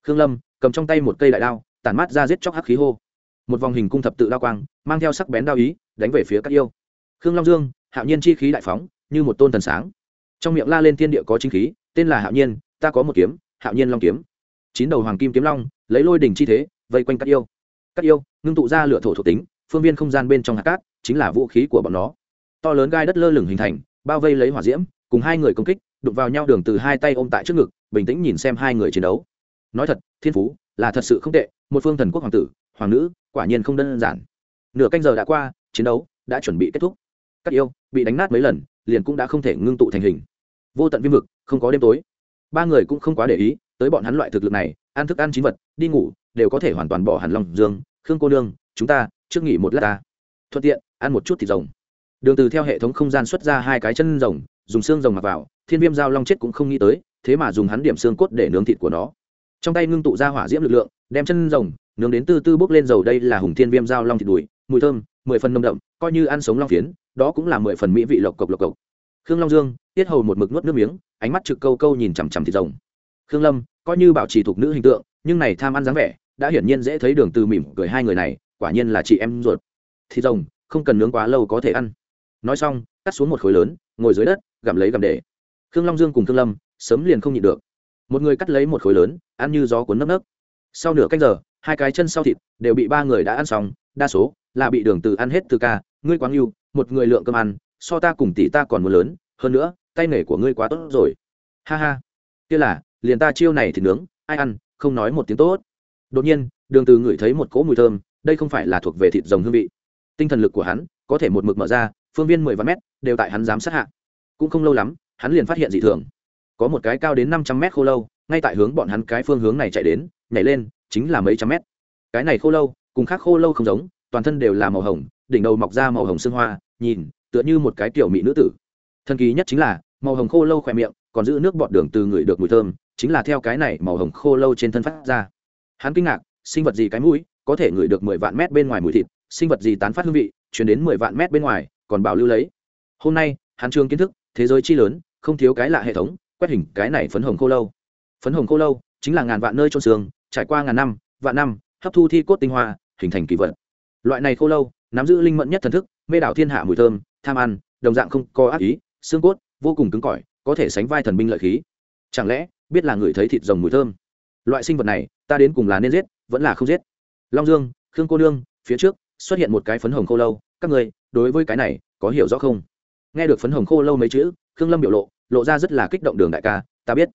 Khương lâm cầm trong tay một cây đại đao, tản mát ra giết chóc hắc khí hô. Một vòng hình cung thập tự đao quang, mang theo sắc bén đao ý, đánh về phía các yêu. Khương long dương, hạo nhiên chi khí đại phóng, như một tôn thần sáng. Trong miệng la lên thiên địa có chính khí, tên là hạo nhiên, ta có một kiếm, hạo nhiên long kiếm. Chín đầu hoàng kim kiếm long, lấy lôi đỉnh chi thế vây quanh các yêu. Các yêu, ngưng tụ ra lửa thổ thuộc tính, phương viên không gian bên trong hạt cát, chính là vũ khí của bọn nó. To lớn gai đất lơ lửng hình thành, bao vây lấy hỏa diễm, cùng hai người công kích, đụng vào nhau đường từ hai tay ôm tại trước ngực, bình tĩnh nhìn xem hai người chiến đấu. Nói thật, thiên phú là thật sự không tệ, một phương thần quốc hoàng tử, hoàng nữ, quả nhiên không đơn giản. Nửa canh giờ đã qua, chiến đấu đã chuẩn bị kết thúc. Các yêu bị đánh nát mấy lần, liền cũng đã không thể ngưng tụ thành hình. Vô tận viêm vực, không có đêm tối. Ba người cũng không quá để ý tới bọn hắn loại thực lực này ăn thức ăn chín vật, đi ngủ, đều có thể hoàn toàn bỏ hẳn lòng dương khương cô nương, chúng ta, trước nghỉ một lát ta. Thuận tiện, ăn một chút thịt rồng. Đường từ theo hệ thống không gian xuất ra hai cái chân rồng, dùng xương rồng mặc vào, thiên viêm giao long chết cũng không nghĩ tới, thế mà dùng hắn điểm xương cốt để nướng thịt của nó. Trong tay ngưng tụ ra hỏa diễm lực lượng, đem chân rồng, nướng đến từ từ bốc lên dầu đây là hùng thiên viêm giao long thịt đùi, mùi thơm, mười phần nồng đậm, coi như ăn sống long phiến, đó cũng là mười phần mỹ vị lộc cộc lộc cộc. Khương long dương, tiết hầu một mực nuốt nước miếng, ánh mắt trực câu câu nhìn chằm chằm thịt rồng khương lâm, coi như bảo trì thuộc nữ hình tượng, nhưng này tham ăn dáng vẻ, đã hiển nhiên dễ thấy đường từ mỉm cười hai người này, quả nhiên là chị em ruột. Thì rồng, không cần nướng quá lâu có thể ăn. Nói xong, cắt xuống một khối lớn, ngồi dưới đất, gặm lấy gặm để. Khương long dương cùng khương lâm, sớm liền không nhịn được. Một người cắt lấy một khối lớn, ăn như gió cuốn nấp nấp. sau nửa canh giờ, hai cái chân sau thịt đều bị ba người đã ăn xong, đa số là bị đường từ ăn hết từ ca, ngươi quá yêu một người lượng cơm ăn, so ta cùng tỷ ta còn muốn lớn, hơn nữa, tay nghề của ngươi quá tốt rồi. Ha ha. Kia là liền ta chiêu này thì nướng, ai ăn, không nói một tiếng tốt. Đột nhiên, đường từ ngửi thấy một cỗ mùi thơm, đây không phải là thuộc về thịt rồng hương vị. Tinh thần lực của hắn, có thể một mực mở ra, phương viên mười vạn mét, đều tại hắn giám sát hạ. Cũng không lâu lắm, hắn liền phát hiện dị thường. Có một cái cao đến năm trăm mét khô lâu, ngay tại hướng bọn hắn cái phương hướng này chạy đến, nhảy lên, chính là mấy trăm mét. Cái này khô lâu, cùng khác khô lâu không giống, toàn thân đều là màu hồng, đỉnh đầu mọc ra màu hồng xương hoa, nhìn, tựa như một cái tiểu mỹ nữ tử. Thần kỳ nhất chính là, màu hồng khô lâu khỏe miệng, còn giữ nước bọt đường từ người được mùi thơm chính là theo cái này màu hồng khô lâu trên thân phát ra. Hắn kinh ngạc, sinh vật gì cái mũi, có thể ngửi được mười vạn mét bên ngoài mùi thịt, sinh vật gì tán phát hương vị, chuyển đến mười vạn mét bên ngoài, còn bảo lưu lấy. Hôm nay, hắn trường kiến thức, thế giới chi lớn, không thiếu cái lạ hệ thống, quét hình cái này phấn hồng khô lâu. Phấn hồng khô lâu chính là ngàn vạn nơi trôn xương, trải qua ngàn năm, vạn năm, hấp thu thi cốt tinh hoa, hình thành kỳ vật. Loại này khô lâu, nắm giữ linh mẫn nhất thần thức, mê đảo thiên hạ mùi thơm, tham ăn, đồng dạng không có ác ý, xương cốt, vô cùng cứng cỏi, có thể sánh vai thần binh lợi khí. Chẳng lẽ biết là người thấy thịt rồng mùi thơm. Loại sinh vật này, ta đến cùng là nên giết, vẫn là không giết. Long dương, khương cô nương, phía trước, xuất hiện một cái phấn hồng khô lâu. Các người, đối với cái này, có hiểu rõ không? Nghe được phấn hồng khô lâu mấy chữ, khương lâm biểu lộ lộ ra rất là kích động đường đại ca, ta biết.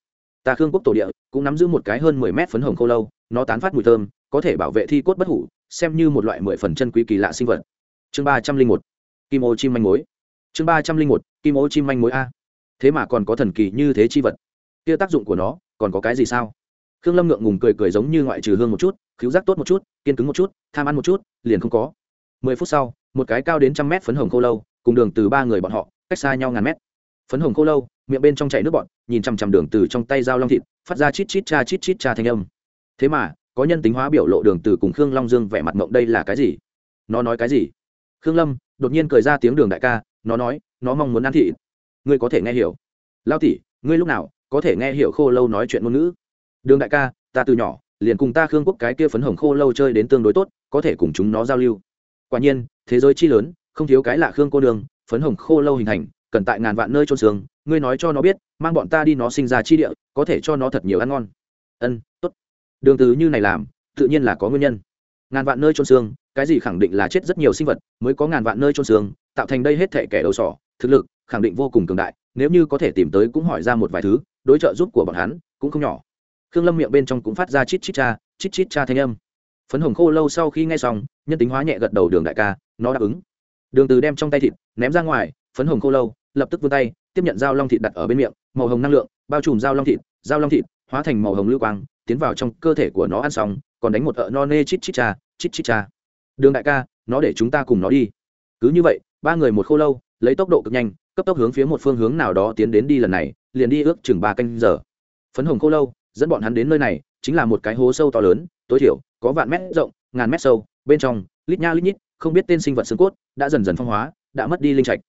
Ta khương quốc tổ địa, cũng nắm giữ một cái hơn mười mét phấn hồng khô lâu, nó tán phát mùi thơm, có thể bảo vệ thi cốt bất hủ, xem như một loại mười phần chân quý kỳ lạ sinh vật. Chương ba trăm linh một, kim ô chim manh mối. Chương ba trăm linh một, kim ô chim manh mối a. Thế mà còn có thần kỳ như thế chi vật kia tác dụng của nó, còn có cái gì sao? Khương lâm ngượng ngùng cười cười giống như ngoại trừ hương một chút cứu giác tốt một chút, kiên cứng một chút, tham ăn một chút, liền không có. Mười phút sau, một cái cao đến trăm mét phấn hồng khô lâu, cùng đường từ ba người bọn họ, cách xa nhau ngàn mét. Phấn hồng khô lâu, miệng bên trong chảy nước bọn nhìn chằm chằm đường từ trong tay dao long thịt, phát ra chít chít cha chít chít cha thanh âm. Thế mà, có nhân tính hóa biểu lộ đường từ cùng khương long dương vẻ mặt mộng đây là cái gì? Nó nói cái gì? Khương lâm, đột nhiên cười ra tiếng đường đại ca, nó nói, nó mong muốn ăn thịt. Ngươi có thể nghe hiểu. Lao tỷ, ngươi lúc nào có thể nghe hiểu khô lâu nói chuyện ngôn ngữ. Đường đại ca, ta từ nhỏ, liền cùng ta khương quốc cái kia phấn hồng khô lâu chơi đến tương đối tốt, có thể cùng chúng nó giao lưu. Quả nhiên, thế giới chi lớn, không thiếu cái lạ khương cô đường phấn hồng khô lâu hình thành, cần tại ngàn vạn nơi trôn xương, ngươi nói cho nó biết, mang bọn ta đi nó sinh ra chi địa, có thể cho nó thật nhiều ăn ngon. Ân, tốt. Đường từ như này làm, tự nhiên là có nguyên nhân. Ngàn vạn nơi trôn xương, cái gì khẳng định là chết rất nhiều sinh vật, mới có ngàn vạn nơi trôn xương, tạo thành đây hết thể kẻ đầu sỏ, thực lực khẳng định vô cùng cường đại, nếu như có thể tìm tới cũng hỏi ra một vài thứ đối trợ giúp của bọn hắn cũng không nhỏ. Khương lâm miệng bên trong cũng phát ra chít chít cha, chít chít cha thanh âm. Phấn hồng khô lâu sau khi nghe xong, nhân tính hóa nhẹ gật đầu đường đại ca, nó đáp ứng. Đường từ đem trong tay thịt ném ra ngoài, phấn hồng khô lâu lập tức vươn tay, tiếp nhận dao long thịt đặt ở bên miệng, màu hồng năng lượng, bao trùm dao long thịt, dao long thịt hóa thành màu hồng lưu quang, tiến vào trong cơ thể của nó ăn xong, còn đánh một ợ no nê chít chít cha, chít chít cha. Đường đại ca, nó để chúng ta cùng nó đi. Cứ như vậy, ba người một khô lâu, lấy tốc độ cực nhanh, cấp tốc hướng phía một phương hướng nào đó tiến đến đi lần này liền đi ước chừng ba canh giờ. Phấn hồng khô lâu, dẫn bọn hắn đến nơi này, chính là một cái hố sâu to lớn, tối thiểu có vạn mét rộng, ngàn mét sâu, bên trong, lít nha lít nhít, không biết tên sinh vật xương cốt, đã dần dần phong hóa, đã mất đi linh trạch.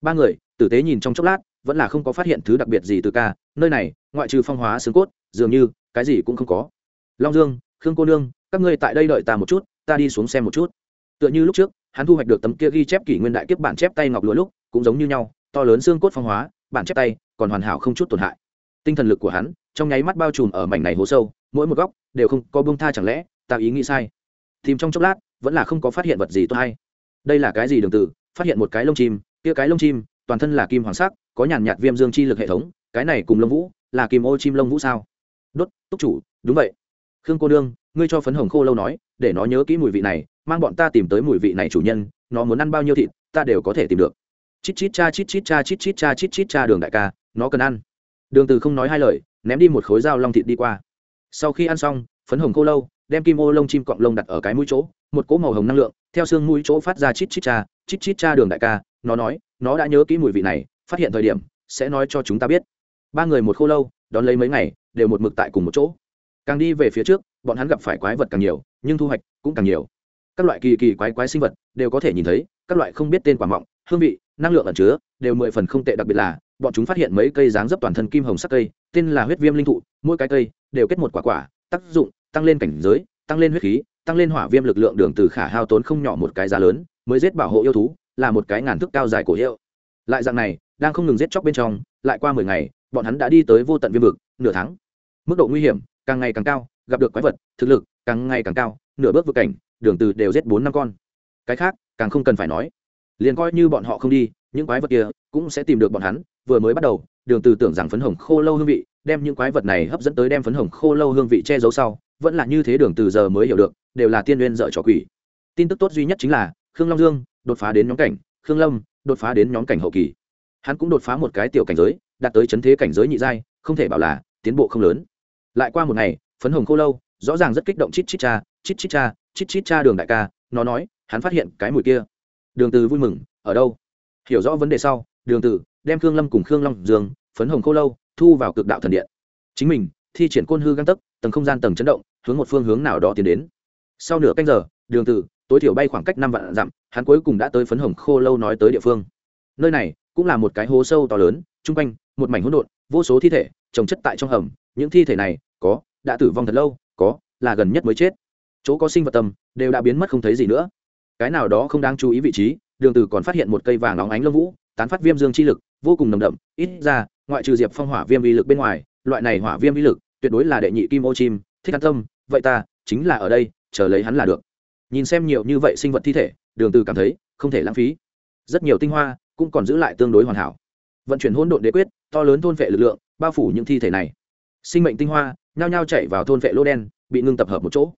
Ba người, tử tế nhìn trong chốc lát, vẫn là không có phát hiện thứ đặc biệt gì từ ca, nơi này, ngoại trừ phong hóa xương cốt, dường như, cái gì cũng không có. Long dương, khương cô nương, các ngươi tại đây đợi ta một chút, ta đi xuống xem một chút. Tựa như lúc trước, hắn thu hoạch được tấm kia ghi chép kỷ nguyên đại kiếp bản chép tay ngọc lúa lúc, cũng giống như nhau, to lớn xương cốt phong hóa bản chép tay, còn hoàn hảo không chút tổn hại. Tinh thần lực của hắn, trong nháy mắt bao trùm ở mảnh này hố sâu, mỗi một góc đều không có bông tha chẳng lẽ, ta ý nghĩ sai? Tìm trong chốc lát, vẫn là không có phát hiện vật gì tốt hay. Đây là cái gì đường tử? Phát hiện một cái lông chim, kia cái lông chim, toàn thân là kim hoàng sắc, có nhàn nhạt viêm dương chi lực hệ thống, cái này cùng lông vũ, là kim ô chim lông vũ sao? Đốt, túc chủ, đúng vậy. Khương cô đương ngươi cho phấn hồng khô lâu nói, để nó nhớ kỹ mùi vị này, mang bọn ta tìm tới mùi vị này chủ nhân, nó muốn ăn bao nhiêu thịt, ta đều có thể tìm được chít chít cha chít chít cha chít chít cha chít chít cha đường đại ca, nó cần ăn. Đường từ không nói hai lời, ném đi một khối dao long thịt đi qua. Sau khi ăn xong, phấn hồng khô lâu, đem kim ô lông chim cọng lông đặt ở cái mũi chỗ, một cỗ màu hồng năng lượng, theo xương mũi chỗ phát ra chít chít cha, chít chít cha đường đại ca, nó nói, nó đã nhớ kỹ mùi vị này, phát hiện thời điểm, sẽ nói cho chúng ta biết. Ba người một khô lâu, đón lấy mấy ngày, đều một mực tại cùng một chỗ. Càng đi về phía trước, bọn hắn gặp phải quái vật càng nhiều, nhưng thu hoạch cũng càng nhiều. Các loại kỳ kỳ quái quái sinh vật đều có thể nhìn thấy, các loại không biết tên quả mọng hương vị, năng lượng ẩn chứa, đều mười phần không tệ, đặc biệt là, bọn chúng phát hiện mấy cây dáng dấp toàn thân kim hồng sắc cây, tên là huyết viêm linh thụ, mỗi cái cây đều kết một quả quả, tác dụng, tăng lên cảnh giới, tăng lên huyết khí, tăng lên hỏa viêm lực lượng đường từ khả hao tốn không nhỏ một cái giá lớn, mới giết bảo hộ yêu thú, là một cái ngàn thước cao dài cổ hiệu. Lại dạng này, đang không ngừng giết chóc bên trong, lại qua mười ngày, bọn hắn đã đi tới vô tận viêm vực, nửa tháng. Mức độ nguy hiểm, càng ngày càng cao, gặp được quái vật, thực lực, càng ngày càng cao, nửa bước vượt cảnh, đường từ đều giết bốn năm con. Cái khác, càng không cần phải nói liền coi như bọn họ không đi, những quái vật kia cũng sẽ tìm được bọn hắn. Vừa mới bắt đầu, đường từ tưởng rằng phấn hồng khô lâu hương vị, đem những quái vật này hấp dẫn tới đem phấn hồng khô lâu hương vị che giấu sau, vẫn là như thế đường từ giờ mới hiểu được, đều là tiên nguyên dở trò quỷ. Tin tức tốt duy nhất chính là, khương long dương đột phá đến nhóm cảnh, khương lâm đột phá đến nhóm cảnh hậu kỳ. Hắn cũng đột phá một cái tiểu cảnh giới, đạt tới chấn thế cảnh giới nhị giai, không thể bảo là tiến bộ không lớn. Lại qua một ngày, phấn hồng khô lâu, rõ ràng rất kích động chít chít cha, chít chít cha, chít chít cha đường đại ca, nó nói, hắn phát hiện cái mùi kia đường từ vui mừng, ở đâu? Hiểu rõ vấn đề sau, đường từ đem khương lâm cùng khương long dương, phấn hồng khô lâu, thu vào cực đạo thần điện. Chính mình thi triển côn hư găng tấc, tầng không gian tầng chấn động, hướng một phương hướng nào đó tiến đến. Sau nửa canh giờ, đường từ tối thiểu bay khoảng cách năm vạn dặm, hắn cuối cùng đã tới phấn hồng khô lâu nói tới địa phương. Nơi này cũng là một cái hố sâu to lớn trung quanh một mảnh hỗn độn, vô số thi thể trồng chất tại trong hầm. Những thi thể này có, đã tử vong thật lâu, có, là gần nhất mới chết. Chỗ có sinh vật tâm đều đã biến mất không thấy gì nữa cái nào đó không đáng chú ý vị trí, đường từ còn phát hiện một cây vàng óng ánh lông vũ, tán phát viêm dương chi lực, vô cùng nồng đậm, ít ra, ngoại trừ diệp phong hỏa viêm vi lực bên ngoài, loại này hỏa viêm vi lực, tuyệt đối là đệ nhị kim ô chim, thích an tâm, vậy ta, chính là ở đây, chờ lấy hắn là được. Nhìn xem nhiều như vậy sinh vật thi thể, đường từ cảm thấy, không thể lãng phí. Rất nhiều tinh hoa, cũng còn giữ lại tương đối hoàn hảo. Vận chuyển hỗn độn đế quyết, to lớn thôn vệ lực lượng, bao phủ những thi thể này. Sinh mệnh tinh hoa, nhao nhao chạy vào thôn vệ lô đen, bị ngưng tập hợp một chỗ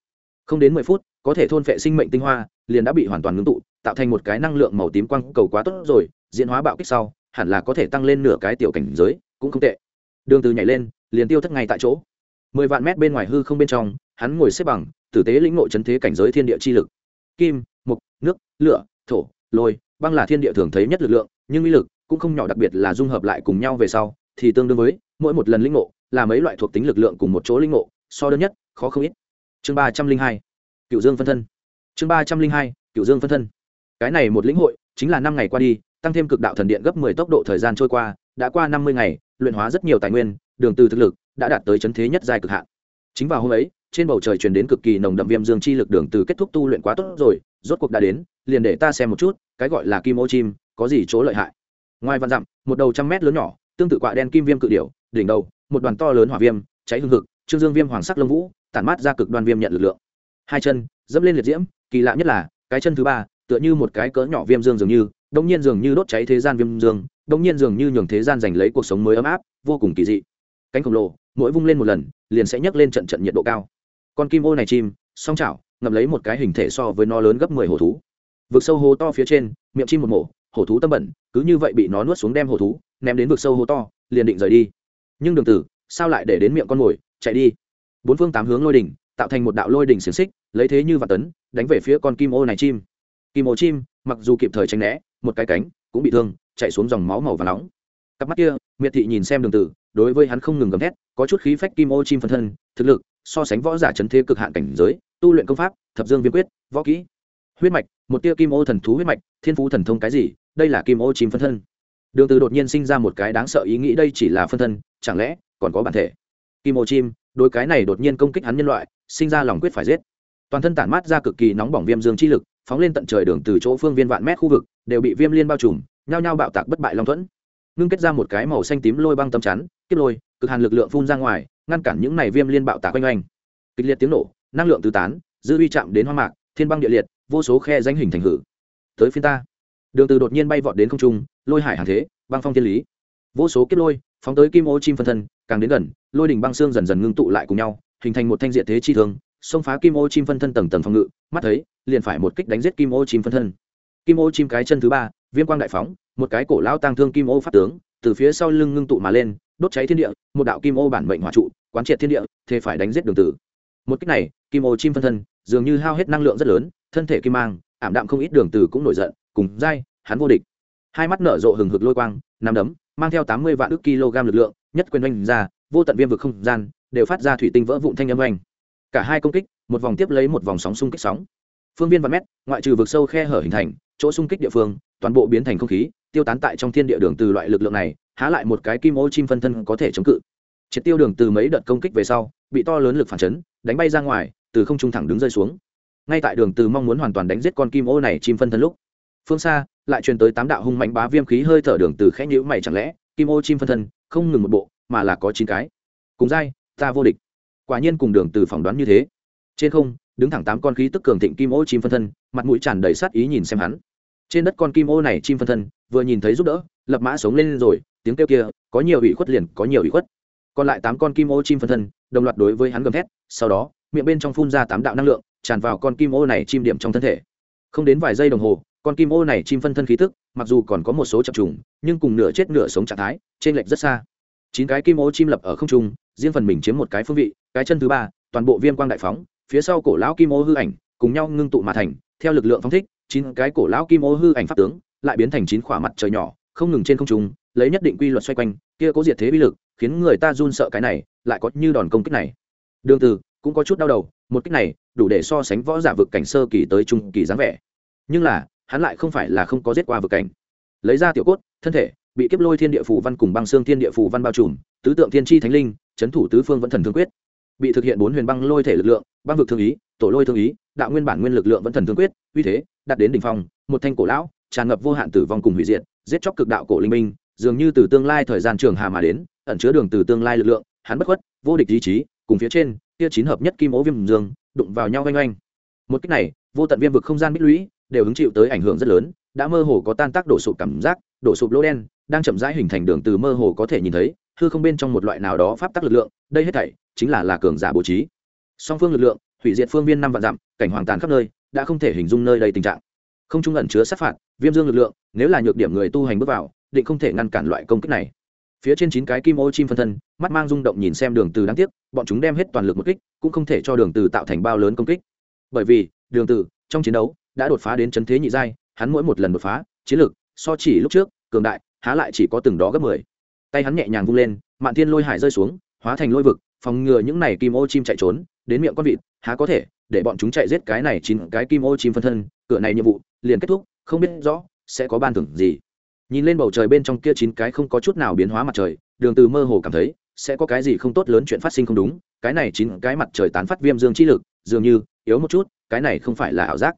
không đến mười phút có thể thôn phệ sinh mệnh tinh hoa liền đã bị hoàn toàn ngưng tụ tạo thành một cái năng lượng màu tím quang cầu quá tốt rồi diễn hóa bạo kích sau hẳn là có thể tăng lên nửa cái tiểu cảnh giới cũng không tệ. Đường từ nhảy lên liền tiêu thất ngay tại chỗ. Mười vạn mét bên ngoài hư không bên trong hắn ngồi xếp bằng tử tế lĩnh ngộ chấn thế cảnh giới thiên địa chi lực. Kim mộc, nước lửa thổ lôi băng là thiên địa thường thấy nhất lực lượng nhưng uy lực cũng không nhỏ đặc biệt là dung hợp lại cùng nhau về sau thì tương đương với mỗi một lần lĩnh ngộ là mấy loại thuộc tính lực lượng cùng một chỗ lĩnh ngộ so đơn nhất khó không ít chương ba trăm linh hai cựu dương phân thân. Chương ba trăm linh hai cựu dương phân thân. Cái này một lĩnh hội, chính là năm ngày qua đi, tăng thêm cực đạo thần điện gấp mười tốc độ thời gian trôi qua, đã qua năm mươi ngày, luyện hóa rất nhiều tài nguyên, đường từ thực lực đã đạt tới chấn thế nhất giai cực hạn. Chính vào hôm ấy, trên bầu trời truyền đến cực kỳ nồng đậm viêm dương chi lực đường từ kết thúc tu luyện quá tốt rồi, rốt cuộc đã đến, liền để ta xem một chút, cái gọi là kim ô chim, có gì chỗ lợi hại. Ngoài vạn dặm, một đầu trăm mét lớn nhỏ, tương tự quạ đen kim viêm cự điểu, đỉnh đầu, một đoàn to lớn hỏa viêm, cháy hương hực, trương dương viêm hoàng sắc lông vũ tản mát ra cực đoan viêm nhận lực lượng. Hai chân, dẫm lên liệt diễm, kỳ lạ nhất là, cái chân thứ ba, tựa như một cái cỡ nhỏ viêm dương dường như đông nhiên dường như đốt cháy thế gian viêm dương đông nhiên dường như nhường thế gian giành lấy cuộc sống mới ấm áp, vô cùng kỳ dị. Cánh khổng lồ, mỗi vung lên một lần, liền sẽ nhấc lên trận trận nhiệt độ cao. Con kim ô này chim, song chảo, ngậm lấy một cái hình thể so với nó lớn gấp mười hổ thú. Vực sâu hố to phía trên, miệng chim một mổ, hổ thú tâm bẩn, cứ như vậy bị nó nuốt xuống đem hổ thú, ném đến vực sâu hố to, liền định rời đi. Nhưng đường tử, sao lại để đến miệng con mồi, chạy đi? Bốn phương tám hướng lôi đỉnh, tạo thành một đạo lôi đỉnh xiềng xích, lấy thế như vạn tấn, đánh về phía con kim ô này chim. Kim ô chim, mặc dù kịp thời tránh né, một cái cánh cũng bị thương, chạy xuống dòng máu màu và nóng. Cặp mắt kia, miệt thị nhìn xem đường tử, đối với hắn không ngừng gầm thét, có chút khí phách kim ô chim phân thân, thực lực, so sánh võ giả chấn thế cực hạn cảnh giới, tu luyện công pháp, thập dương viêm quyết, võ kỹ. Huyết mạch, một tia kim ô thần thú huyết mạch, thiên phú thần thông cái gì, đây là kim ô chim phân thân. Đường từ đột nhiên sinh ra một cái đáng sợ ý nghĩ, đây chỉ là phân thân, chẳng lẽ còn có bản thể? Kim ô chim đôi cái này đột nhiên công kích hắn nhân loại, sinh ra lòng quyết phải giết. Toàn thân tản mát ra cực kỳ nóng bỏng viêm dương chi lực, phóng lên tận trời đường từ chỗ phương viên vạn mét khu vực, đều bị viêm liên bao trùm, nhao nhao bạo tạc bất bại long thuẫn. Ngưng kết ra một cái màu xanh tím lôi băng tấm chắn, kiếp lôi, cực hàn lực lượng phun ra ngoài, ngăn cản những này viêm liên bạo tạc quanh oanh kịch liệt tiếng nổ, năng lượng tứ tán, dư uy chạm đến hoa mạc, thiên băng địa liệt, vô số khe danh hình thành hử. Tới phiên ta. Đường từ đột nhiên bay vọt đến không trung, lôi hải hàng thế, băng phong thiên lý. Vô số kiếp lôi, phóng tới kim ô chim phân thân càng đến gần, lôi đỉnh băng xương dần dần ngưng tụ lại cùng nhau, hình thành một thanh diện thế chi thương, xông phá kim ô chim phân thân tầng tầng phòng ngự, mắt thấy, liền phải một kích đánh giết kim ô chim phân thân. Kim ô chim cái chân thứ ba, viêm quang đại phóng, một cái cổ lao tang thương kim ô phát tướng, từ phía sau lưng ngưng tụ mà lên, đốt cháy thiên địa, một đạo kim ô bản mệnh hỏa trụ, quán triệt thiên địa, thế phải đánh giết đường tử. Một cách này, kim ô chim phân thân, dường như hao hết năng lượng rất lớn, thân thể kim mang, ảm đạm không ít đường tử cũng nổi giận, cùng dai, hắn vô địch. Hai mắt nở rộ hừng hực lôi quang nằm đấm, mang theo tám mươi vạn ước kg lực lượng nhất quyền oanh ra, vô tận viêm vực không gian đều phát ra thủy tinh vỡ vụn thanh âm oanh. Cả hai công kích, một vòng tiếp lấy một vòng sóng xung kích sóng. Phương viên vạn mét, ngoại trừ vực sâu khe hở hình thành, chỗ xung kích địa phương, toàn bộ biến thành không khí, tiêu tán tại trong thiên địa đường từ loại lực lượng này, há lại một cái kim ô chim phân thân có thể chống cự. Triệt tiêu đường từ mấy đợt công kích về sau, bị to lớn lực phản chấn, đánh bay ra ngoài, từ không trung thẳng đứng rơi xuống. Ngay tại đường từ mong muốn hoàn toàn đánh giết con kim ô này chim phân thân lúc, phương xa, lại truyền tới tám đạo hung mạnh bá viêm khí hơi thở đường từ khẽ nhíu mày chẳng lẽ kim ô chim phân thân, không ngừng một bộ, mà là có chín cái. Cùng dai ta vô địch. Quả nhiên cùng đường từ phỏng đoán như thế. Trên không, đứng thẳng tám con khí tức cường thịnh kim ô chim phân thân, mặt mũi tràn đầy sát ý nhìn xem hắn. Trên đất con kim ô này chim phân thân, vừa nhìn thấy giúp đỡ, lập mã sống lên rồi, tiếng kêu kia, có nhiều ủy khuất liền, có nhiều ủy khuất. Còn lại tám con kim ô chim phân thân, đồng loạt đối với hắn gầm thét, sau đó, miệng bên trong phun ra tám đạo năng lượng, tràn vào con kim ô này chim điểm trong thân thể. Không đến vài giây đồng hồ con kim ô này chim phân thân khí tức, mặc dù còn có một số chập trùng, nhưng cùng nửa chết nửa sống trạng thái trên lệch rất xa. Chín cái kim ô chim lập ở không trung, riêng phần mình chiếm một cái phương vị, cái chân thứ ba, toàn bộ viêm quang đại phóng, phía sau cổ lão kim ô hư ảnh, cùng nhau ngưng tụ mà thành, theo lực lượng phóng thích, chín cái cổ lão kim ô hư ảnh pháp tướng, lại biến thành chín khỏa mặt trời nhỏ, không ngừng trên không trung, lấy nhất định quy luật xoay quanh, kia có diệt thế bi lực, khiến người ta run sợ cái này, lại có như đòn công kích này. Đường từ cũng có chút đau đầu, một kích này đủ để so sánh võ giả vực cảnh sơ kỳ tới trung kỳ dáng vẻ. Nhưng là hắn lại không phải là không có giết qua vực cảnh. Lấy ra tiểu cốt, thân thể, bị kiếp lôi thiên địa phù văn cùng băng xương thiên địa phù văn bao trùm, tứ tượng thiên chi thánh linh, chấn thủ tứ phương vẫn thần thương quyết. Bị thực hiện bốn huyền băng lôi thể lực lượng, băng vực thương ý, tổ lôi thương ý, đạo nguyên bản nguyên lực lượng vẫn thần thương quyết, uy thế, đạt đến đỉnh phong, một thanh cổ lão, tràn ngập vô hạn tử vong cùng hủy diệt, giết chóc cực đạo cổ linh minh, dường như từ tương lai thời gian trường hà mà đến, ẩn chứa đường từ tương lai lực lượng, hắn bất khuất, vô địch ý chí, cùng phía trên kia chín hợp nhất kim ố viêm dương, đụng vào nhau oanh oanh. Một cách này, vô tận viêm vực không gian bích lũy đều hứng chịu tới ảnh hưởng rất lớn, đã mơ hồ có tan tác đổ sụp cảm giác, đổ sụp lỗ đen, đang chậm rãi hình thành đường từ mơ hồ có thể nhìn thấy, hư không bên trong một loại nào đó pháp tắc lực lượng, đây hết thảy chính là là cường giả bố trí. Song phương lực lượng, hủy diệt phương viên năm vạn dặm, cảnh hoàng tàn khắp nơi, đã không thể hình dung nơi đây tình trạng. Không trung ẩn chứa sát phạt, viêm dương lực lượng, nếu là nhược điểm người tu hành bước vào, định không thể ngăn cản loại công kích này. Phía trên chín cái kim ô chim phân thân, mắt mang rung động nhìn xem đường từ đáng tiếc, bọn chúng đem hết toàn lực một kích, cũng không thể cho đường từ tạo thành bao lớn công kích. Bởi vì, đường từ, trong chiến đấu đã đột phá đến chấn thế nhị giai, hắn mỗi một lần đột phá, chiến lực, so chỉ lúc trước, cường đại, há lại chỉ có từng đó gấp mười. Tay hắn nhẹ nhàng vung lên, mạn thiên lôi hải rơi xuống, hóa thành lôi vực, phòng ngừa những này kim ô chim chạy trốn, đến miệng con vịt, há có thể, để bọn chúng chạy giết cái này chín cái kim ô chim phân thân, cửa này nhiệm vụ, liền kết thúc, không biết rõ, sẽ có ban thưởng gì. Nhìn lên bầu trời bên trong kia chín cái không có chút nào biến hóa mặt trời, đường từ mơ hồ cảm thấy, sẽ có cái gì không tốt lớn chuyện phát sinh không đúng, cái này chín cái mặt trời tán phát viêm dương chi lực, dường như, yếu một chút, cái này không phải là ảo giác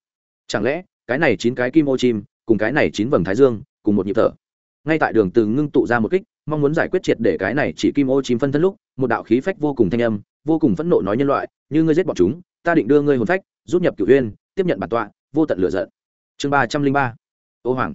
chẳng lẽ, cái này chín cái kim ô chim, cùng cái này chín vầng thái dương, cùng một nhịp thở? Ngay tại đường từ ngưng tụ ra một kích, mong muốn giải quyết triệt để cái này chỉ kim ô chim phân thân lúc, một đạo khí phách vô cùng thanh âm, vô cùng phẫn nộ nói nhân loại, như ngươi giết bọn chúng, ta định đưa ngươi hồn phách, rút nhập cửu uyên, tiếp nhận bản tọa, vô tận lửa giận. Chương ba trăm linh ba, ô hoàng.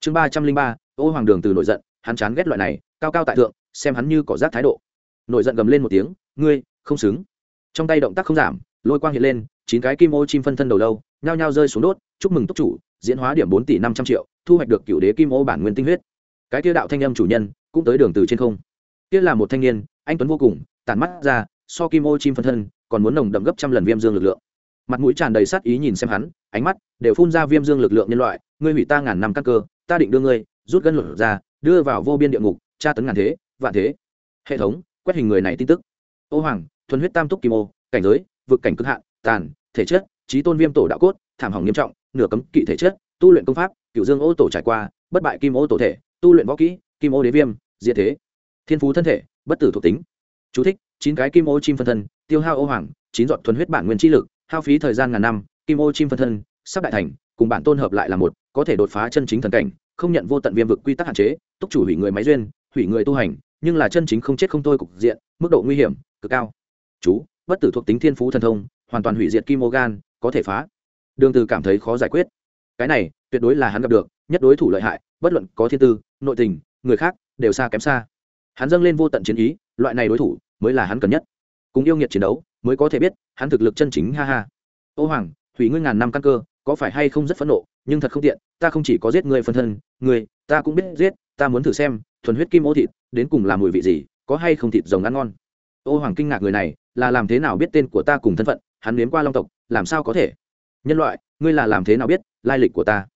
Chương ba trăm linh ba, ô hoàng đường từ nổi giận, hắn chán ghét loại này, cao cao tại thượng, xem hắn như cỏ rác thái độ. Nổi giận gầm lên một tiếng, ngươi, không xứng. Trong tay động tác không giảm, lôi quang hiện lên chín cái kim ô chim phân thân đầu lâu, nhao nhao rơi xuống đốt, chúc mừng túc chủ, diễn hóa điểm bốn tỷ năm trăm triệu, thu hoạch được cựu đế kim ô bản nguyên tinh huyết. Cái tiêu đạo thanh âm chủ nhân, cũng tới đường từ trên không. Kia là một thanh niên, anh tuấn vô cùng tàn mắt ra, so kim ô chim phân thân, còn muốn nồng đậm gấp trăm lần viêm dương lực lượng. Mặt mũi tràn đầy sát ý nhìn xem hắn, ánh mắt đều phun ra viêm dương lực lượng nhân loại, ngươi hủy ta ngàn năm căn cơ, ta định đưa ngươi, rút gân lửa ra, đưa vào vô biên địa ngục, tra tấn ngàn thế, vạn thế. Hệ thống, quét hình người này tin tức. Ô hoàng, thuần huyết tam túc kim ô, cảnh giới, vực cảnh cực hạn, tàn thể chất trí tôn viêm tổ đạo cốt thảm hỏng nghiêm trọng nửa cấm kỵ thể chất tu luyện công pháp cựu dương ô tổ trải qua bất bại kim ô tổ thể tu luyện võ kỹ kim ô đế viêm diệt thế. Thiên phú thân thể bất tử thuộc tính. Chú thích, chín cái kim ô chim phân thân tiêu hao ô hoàng chín giọt thuần huyết bản nguyên chi lực hao phí thời gian ngàn năm kim ô chim phân thân sắp đại thành cùng bản tôn hợp lại là một có thể đột phá chân chính thần cảnh không nhận vô tận viêm vực quy tắc hạn chế túc chủ hủy người máy duyên hủy người tu hành nhưng là chân chính không chết không thôi cục diện mức độ nguy hiểm cực cao. Chú bất tử thuộc tính thiên phú thần thông hoàn toàn hủy diệt kim ô gan có thể phá. Đường từ cảm thấy khó giải quyết. Cái này tuyệt đối là hắn gặp được nhất đối thủ lợi hại bất luận có thiên tư nội tình người khác đều xa kém xa. Hắn dâng lên vô tận chiến ý loại này đối thủ mới là hắn cần nhất. Cùng yêu nghiệt chiến đấu mới có thể biết hắn thực lực chân chính ha ha. Ô hoàng hủy ngươi ngàn năm căn cơ có phải hay không rất phẫn nộ nhưng thật không tiện ta không chỉ có giết người phân thân người, ta cũng biết giết ta muốn thử xem thuần huyết kim ô thịt đến cùng là mùi vị gì có hay không thịt rồng ăn ngon. Ô hoàng kinh ngạc người này là làm thế nào biết tên của ta cùng thân phận hắn nếm qua long tộc, làm sao có thể? Nhân loại, ngươi là làm thế nào biết lai lịch của ta?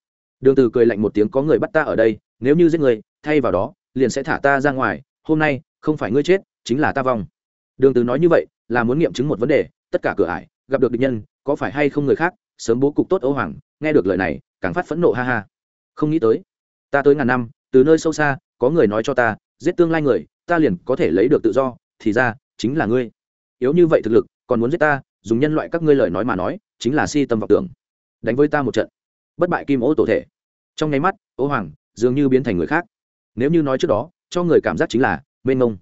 Đường từ cười lạnh một tiếng, có người bắt ta ở đây, nếu như giết người thay vào đó, liền sẽ thả ta ra ngoài, hôm nay, không phải ngươi chết, chính là ta vong. Đường từ nói như vậy, là muốn nghiệm chứng một vấn đề, tất cả cửa ải, gặp được địch nhân, có phải hay không người khác, sớm bố cục tốt ô hoàng, nghe được lời này, càng phát phẫn nộ ha ha. Không nghĩ tới, ta tới ngàn năm, từ nơi sâu xa, có người nói cho ta, giết tương lai người, ta liền có thể lấy được tự do, thì ra, chính là ngươi. Yếu như vậy thực lực, còn muốn giết ta dùng nhân loại các ngươi lời nói mà nói, chính là si tâm vọng tưởng. Đánh với ta một trận. Bất bại kim ô tổ thể. Trong nháy mắt, ô hoàng dường như biến thành người khác. Nếu như nói trước đó, cho người cảm giác chính là mênh mông.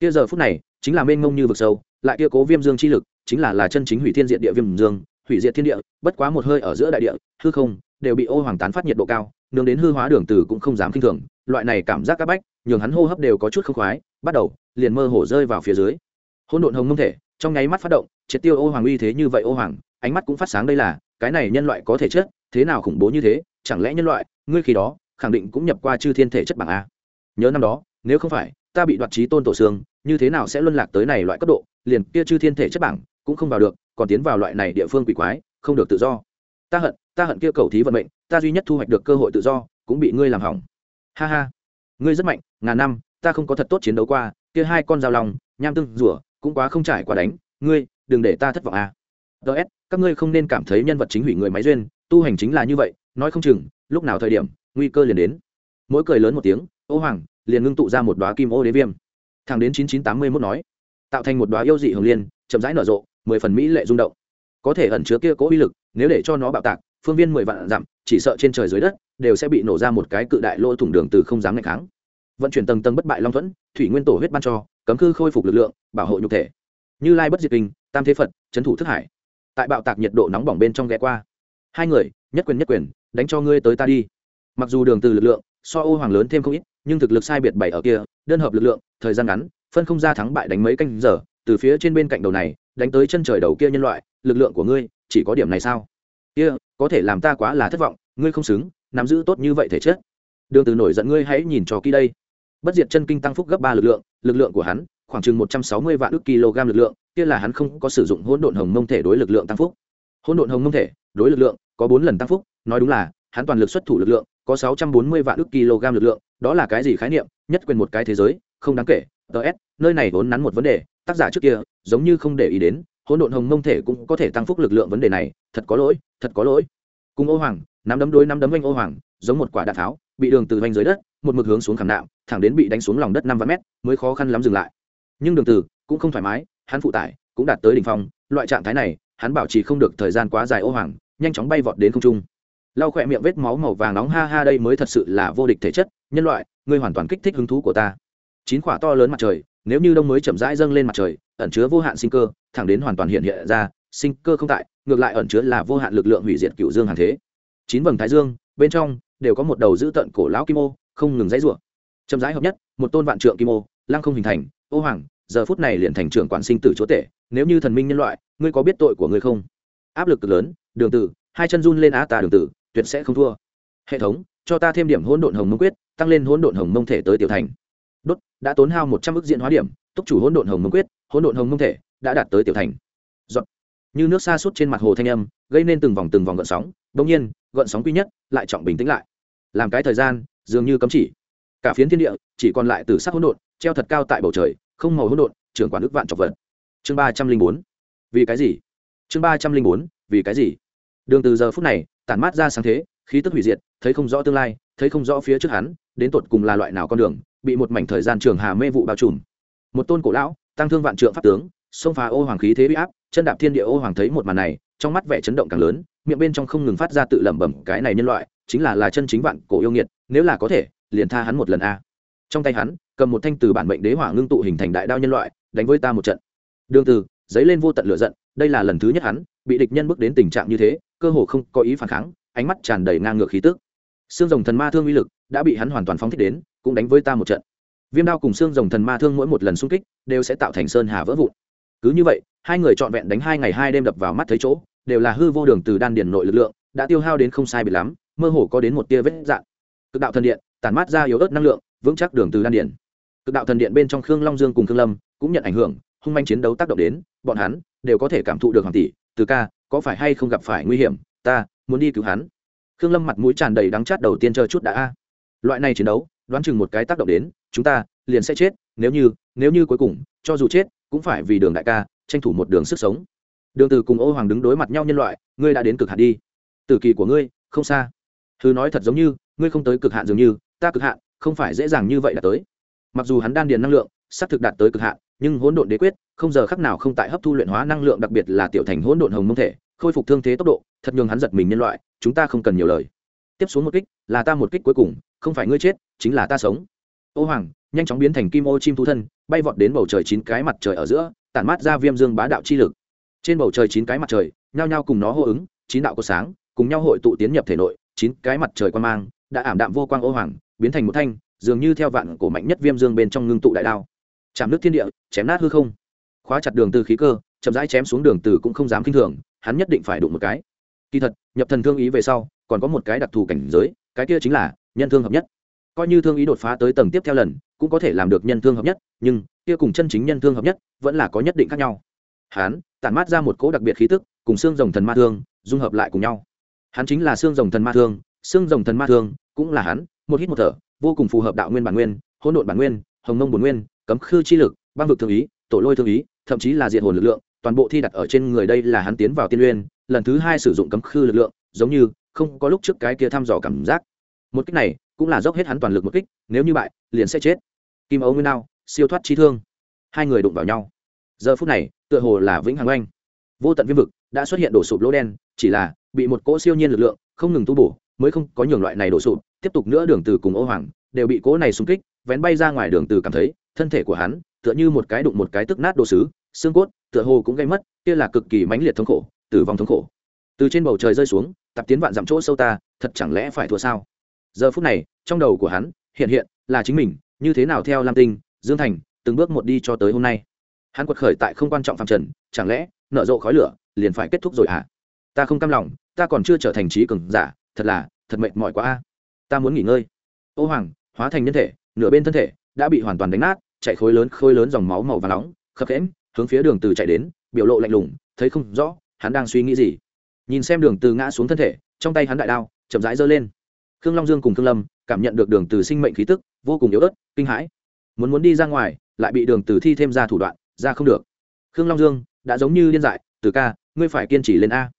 Kia giờ phút này, chính là mênh mông như vực sâu, lại kia cố viêm dương chi lực, chính là là chân chính hủy thiên diện địa viêm dương, hủy diệt thiên địa, bất quá một hơi ở giữa đại địa, hư không đều bị ô hoàng tán phát nhiệt độ cao, nương đến hư hóa đường từ cũng không dám kinh thường. Loại này cảm giác các bách, nhường hắn hô hấp đều có chút không khoái, bắt đầu liền mơ hồ rơi vào phía dưới. Hỗn độn hồng ngông thể trong nháy mắt phát động, triệt tiêu ô hoàng uy thế như vậy ô hoàng, ánh mắt cũng phát sáng đây là, cái này nhân loại có thể chết, thế nào khủng bố như thế, chẳng lẽ nhân loại, ngươi khi đó, khẳng định cũng nhập qua chư thiên thể chất bảng a. Nhớ năm đó, nếu không phải, ta bị đoạt trí tôn tổ xương, như thế nào sẽ luân lạc tới này loại cấp độ, liền kia chư thiên thể chất bảng cũng không vào được, còn tiến vào loại này địa phương quỷ quái, không được tự do. Ta hận ta hận kia cầu thí vận mệnh, ta duy nhất thu hoạch được cơ hội tự do, cũng bị ngươi làm hỏng. Ha ha. Ngươi rất mạnh, ngàn năm, ta không có thật tốt chiến đấu qua, kia hai con dao lòng nham tương rủa cũng quá không trải qua đánh, ngươi, đừng để ta thất vọng à. ts các ngươi không nên cảm thấy nhân vật chính hủy người máy duyên, tu hành chính là như vậy, nói không chừng, lúc nào thời điểm, nguy cơ liền đến. Mỗi cười lớn một tiếng, ô hoàng, liền ngưng tụ ra một đoá kim ô đế viêm. Thẳng đến chín chín tám mươi mốt nói, tạo thành một đoá yêu dị hồng liên, chậm rãi nở rộ, mười phần mỹ lệ rung động. Có thể ẩn chứa kia cố uy lực, nếu để cho nó bạo tạc, phương viên mười vạn dặm, chỉ sợ trên trời dưới đất, đều sẽ bị nổ ra một cái cự đại lỗ thủng đường từ không dám ngày kháng vận chuyển tầng tầng bất bại long thuẫn, thủy nguyên tổ huyết ban cho, cấm cư khôi phục lực lượng, bảo hộ nhục thể. Như lai bất diệt kinh, tam thế phật trấn thủ thức hải. Tại bạo tạc nhiệt độ nóng bỏng bên trong ghé qua. Hai người, nhất quyền nhất quyền, đánh cho ngươi tới ta đi. Mặc dù đường từ lực lượng, so ô hoàng lớn thêm không ít, nhưng thực lực sai biệt bảy ở kia, đơn hợp lực lượng, thời gian ngắn, phân không ra thắng bại đánh mấy canh giờ, từ phía trên bên cạnh đầu này, đánh tới chân trời đầu kia nhân loại, lực lượng của ngươi, chỉ có điểm này sao? Kia, có thể làm ta quá là thất vọng, ngươi không xứng, nắm giữ tốt như vậy thể chất. Đường từ nổi giận ngươi hãy nhìn cho kỹ đây bất diệt chân kinh tăng phúc gấp ba lực lượng lực lượng của hắn, khoảng chừng một trăm sáu mươi vạn ước kg lực lượng, kia là hắn không có sử dụng hỗn độn hồng mông thể đối lực lượng tăng phúc. Hỗn độn hồng mông thể đối lực lượng có bốn lần tăng phúc, nói đúng là, hắn toàn lực xuất thủ lực lượng, có sáu trăm bốn mươi vạn ước kg lực lượng, đó là cái gì khái niệm, nhất quyền một cái thế giới, không đáng kể. Ts nơi này vốn nắn một vấn đề, tác giả trước kia giống như không để ý đến, hỗn độn hồng mông thể cũng có thể tăng phúc lực lượng vấn đề này, thật có lỗi, thật có lỗi. Cùng ô hoàng, nắm đấm đối nắm đấm anh ô hoàng, giống một quả đạn tháo, bị đường từ oanh dưới đất một mực hướng xuống khảm nạm, thẳng đến bị đánh xuống lòng đất năm vạn mét, mới khó khăn lắm dừng lại. Nhưng đường từ cũng không thoải mái, hắn phụ tải cũng đạt tới đỉnh phong, loại trạng thái này, hắn bảo trì không được thời gian quá dài ô hoàng, nhanh chóng bay vọt đến không trung. Lau khỏe miệng vết máu màu vàng nóng ha ha đây mới thật sự là vô địch thể chất, nhân loại, ngươi hoàn toàn kích thích hứng thú của ta. Chín quả to lớn mặt trời, nếu như đông mới chậm rãi dâng lên mặt trời, ẩn chứa vô hạn sinh cơ, thẳng đến hoàn toàn hiện hiện ra, sinh cơ không tại, ngược lại ẩn chứa là vô hạn lực lượng hủy diệt cựu dương hàng thế. Chín vầng thái dương, bên trong đều có một đầu giữ tận cổ lão kim ô không ngừng dãy rủa. Chậm rãi hợp nhất, một tôn vạn trượng kim ô, lăng không hình thành, ô hoàng, giờ phút này liền thành trưởng quản sinh tử chúa tể, nếu như thần minh nhân loại, ngươi có biết tội của ngươi không? Áp lực cực lớn, đường tử, hai chân run lên á tà đường tử, tuyệt sẽ không thua. Hệ thống, cho ta thêm điểm hỗn độn hồng mông quyết, tăng lên hỗn độn hồng mông thể tới tiểu thành. Đốt, đã tốn hao một trăm ước diện hóa điểm tốc chủ hỗn độn hồng mông quyết, hỗn độn hồng mông thể đã đạt tới tiểu thành. Giọt. như nước xa suốt trên mặt hồ thanh âm, gây nên từng vòng từng vòng gợn sóng đông nhiên, gợn sóng quy nhất lại trọng bình tĩnh lại. Làm cái thời gian dường như cấm chỉ. Cả phiến thiên địa chỉ còn lại từ sắc hỗn độn, treo thật cao tại bầu trời, không màu hỗn độn, trưởng quản ước vạn trọc vật. Chương ba trăm linh bốn. Vì cái gì? Chương ba trăm linh bốn, vì cái gì? Đường từ giờ phút này, tản mát ra sáng thế, khí tức hủy diệt, thấy không rõ tương lai, thấy không rõ phía trước hắn, đến tột cùng là loại nào con đường, bị một mảnh thời gian trường hà mê vụ bao trùm. Một tôn cổ lão, tăng thương vạn trượng pháp tướng, xông phá ô hoàng khí thế uy áp, chân đạp thiên địa ô hoàng thấy một màn này, trong mắt vẻ chấn động càng lớn, miệng bên trong không ngừng phát ra tự lẩm bẩm cái này nhân loại chính là là chân chính vạn cổ yêu nghiệt, nếu là có thể, liền tha hắn một lần a. Trong tay hắn, cầm một thanh từ bản mệnh đế hỏa ngưng tụ hình thành đại đao nhân loại, đánh với ta một trận. Đương từ, giấy lên vô tận lửa giận, đây là lần thứ nhất hắn bị địch nhân bước đến tình trạng như thế, cơ hồ không có ý phản kháng, ánh mắt tràn đầy ngang ngược khí tức. Xương rồng thần ma thương uy lực đã bị hắn hoàn toàn phóng thích đến, cũng đánh với ta một trận. Viêm đao cùng xương rồng thần ma thương mỗi một lần xung kích, đều sẽ tạo thành sơn hà vỡ vụn. Cứ như vậy, hai người trọn vẹn đánh hai ngày hai đêm đập vào mắt thấy chỗ, đều là hư vô đường từ đan điền nội lực lượng, đã tiêu hao đến không sai bị lắm mơ hồ có đến một tia vết dạn. Cực đạo thần điện, tản mát ra yếu ớt năng lượng, vững chắc đường từ đan điện. cực đạo thần điện bên trong khương long dương cùng khương lâm cũng nhận ảnh hưởng, hung manh chiến đấu tác động đến, bọn hắn đều có thể cảm thụ được hoàng tỷ, từ ca, có phải hay không gặp phải nguy hiểm, ta muốn đi cứu hắn. Khương lâm mặt mũi tràn đầy đắng chát đầu tiên chờ chút đã. A loại này chiến đấu, đoán chừng một cái tác động đến, chúng ta liền sẽ chết, nếu như nếu như cuối cùng, cho dù chết, cũng phải vì đường đại ca, tranh thủ một đường sức sống. Đường từ cùng ô hoàng đứng đối mặt nhau nhân loại, ngươi đã đến cực hạn đi. Tử kỳ của ngươi, không xa thứ nói thật giống như, ngươi không tới cực hạn dường như, ta cực hạn, không phải dễ dàng như vậy là tới. Mặc dù hắn đan điền năng lượng sắp thực đạt tới cực hạn, nhưng hỗn độn đế quyết, không giờ khắc nào không tại hấp thu luyện hóa năng lượng, đặc biệt là tiểu thành hỗn độn hồng mông thể, khôi phục thương thế tốc độ, thật nhường hắn giật mình nhân loại, chúng ta không cần nhiều lời. Tiếp xuống một kích, là ta một kích cuối cùng, không phải ngươi chết, chính là ta sống. Ô hoàng, nhanh chóng biến thành kim ô chim thú thân, bay vọt đến bầu trời chín cái mặt trời ở giữa, tản mát ra viêm dương bá đạo chi lực. Trên bầu trời chín cái mặt trời, nhao nhao cùng nó hô ứng, chín đạo có sáng, cùng nhau hội tụ tiến nhập thể nội chín cái mặt trời quan mang, đã ảm đạm vô quang ô hoàng, biến thành một thanh, dường như theo vạn cổ mạnh nhất viêm dương bên trong ngưng tụ đại đao. Chạm nước thiên địa, chém nát hư không. Khóa chặt đường từ khí cơ, chậm rãi chém xuống đường từ cũng không dám kinh thường, hắn nhất định phải đụng một cái. Kỳ thật, nhập thần thương ý về sau, còn có một cái đặc thù cảnh giới, cái kia chính là nhân thương hợp nhất. Coi như thương ý đột phá tới tầng tiếp theo lần, cũng có thể làm được nhân thương hợp nhất, nhưng kia cùng chân chính nhân thương hợp nhất, vẫn là có nhất định khác nhau. Hắn tản mát ra một cỗ đặc biệt khí tức, cùng xương rồng thần ma thương, dung hợp lại cùng nhau hắn chính là xương rồng thần ma thương xương rồng thần ma thương, cũng là hắn, một hít một thở, vô cùng phù hợp đạo nguyên bản nguyên, hỗn độn bản nguyên, hồng mông bổn nguyên, cấm khư chi lực, băng vực thương ý, tổ lôi thương ý, thậm chí là diệt hồn lực lượng, toàn bộ thi đặt ở trên người đây là hắn tiến vào tiên uyên lần thứ hai sử dụng cấm khư lực lượng, giống như không có lúc trước cái kia thăm dò cảm giác. Một kích này cũng là dốc hết hắn toàn lực một kích, nếu như bại, liền sẽ chết. Kim ấu nguyên nào siêu thoát chi thương. Hai người đụng vào nhau. Giờ phút này, tựa hồ là vĩnh hằng oanh. Vô tận viêm vực đã xuất hiện đổ sụp lỗ đen, chỉ là bị một cỗ siêu nhiên lực lượng không ngừng tu bổ, mới không có nhường loại này đổ sụp. Tiếp tục nữa đường từ cùng ô hoàng đều bị cỗ này xung kích, vén bay ra ngoài đường từ cảm thấy thân thể của hắn tựa như một cái đụng một cái tức nát đồ sứ, xương cốt tựa hồ cũng gây mất, kia là cực kỳ mãnh liệt thống khổ, tử vong thống khổ. Từ trên bầu trời rơi xuống tập tiến vạn dặm chỗ sâu ta, thật chẳng lẽ phải thua sao? Giờ phút này, trong đầu của hắn hiện hiện là chính mình, như thế nào theo lam tinh, dương thành, từng bước một đi cho tới hôm nay. Hắn quật khởi tại không quan trọng phạm trần, chẳng lẽ nợ rộ khói lửa liền phải kết thúc rồi à ta không cam lòng ta còn chưa trở thành trí cường giả, thật là, thật mệt mỏi quá a. Ta muốn nghỉ ngơi. Ô hoàng, hóa thành nhân thể, nửa bên thân thể, đã bị hoàn toàn đánh nát, chạy khối lớn khối lớn dòng máu màu và nóng, khập khẽm hướng phía đường từ chạy đến, biểu lộ lạnh lùng, thấy không rõ, hắn đang suy nghĩ gì. Nhìn xem đường từ ngã xuống thân thể, trong tay hắn đại đao, chậm rãi giơ lên. Khương long dương cùng khương lâm cảm nhận được đường từ sinh mệnh khí tức, vô cùng yếu ớt, kinh hãi. Muốn muốn đi ra ngoài, lại bị đường từ thi thêm ra thủ đoạn, ra không được. Khương long dương, đã giống như điên dại, từ ca, ngươi phải kiên trì lên a.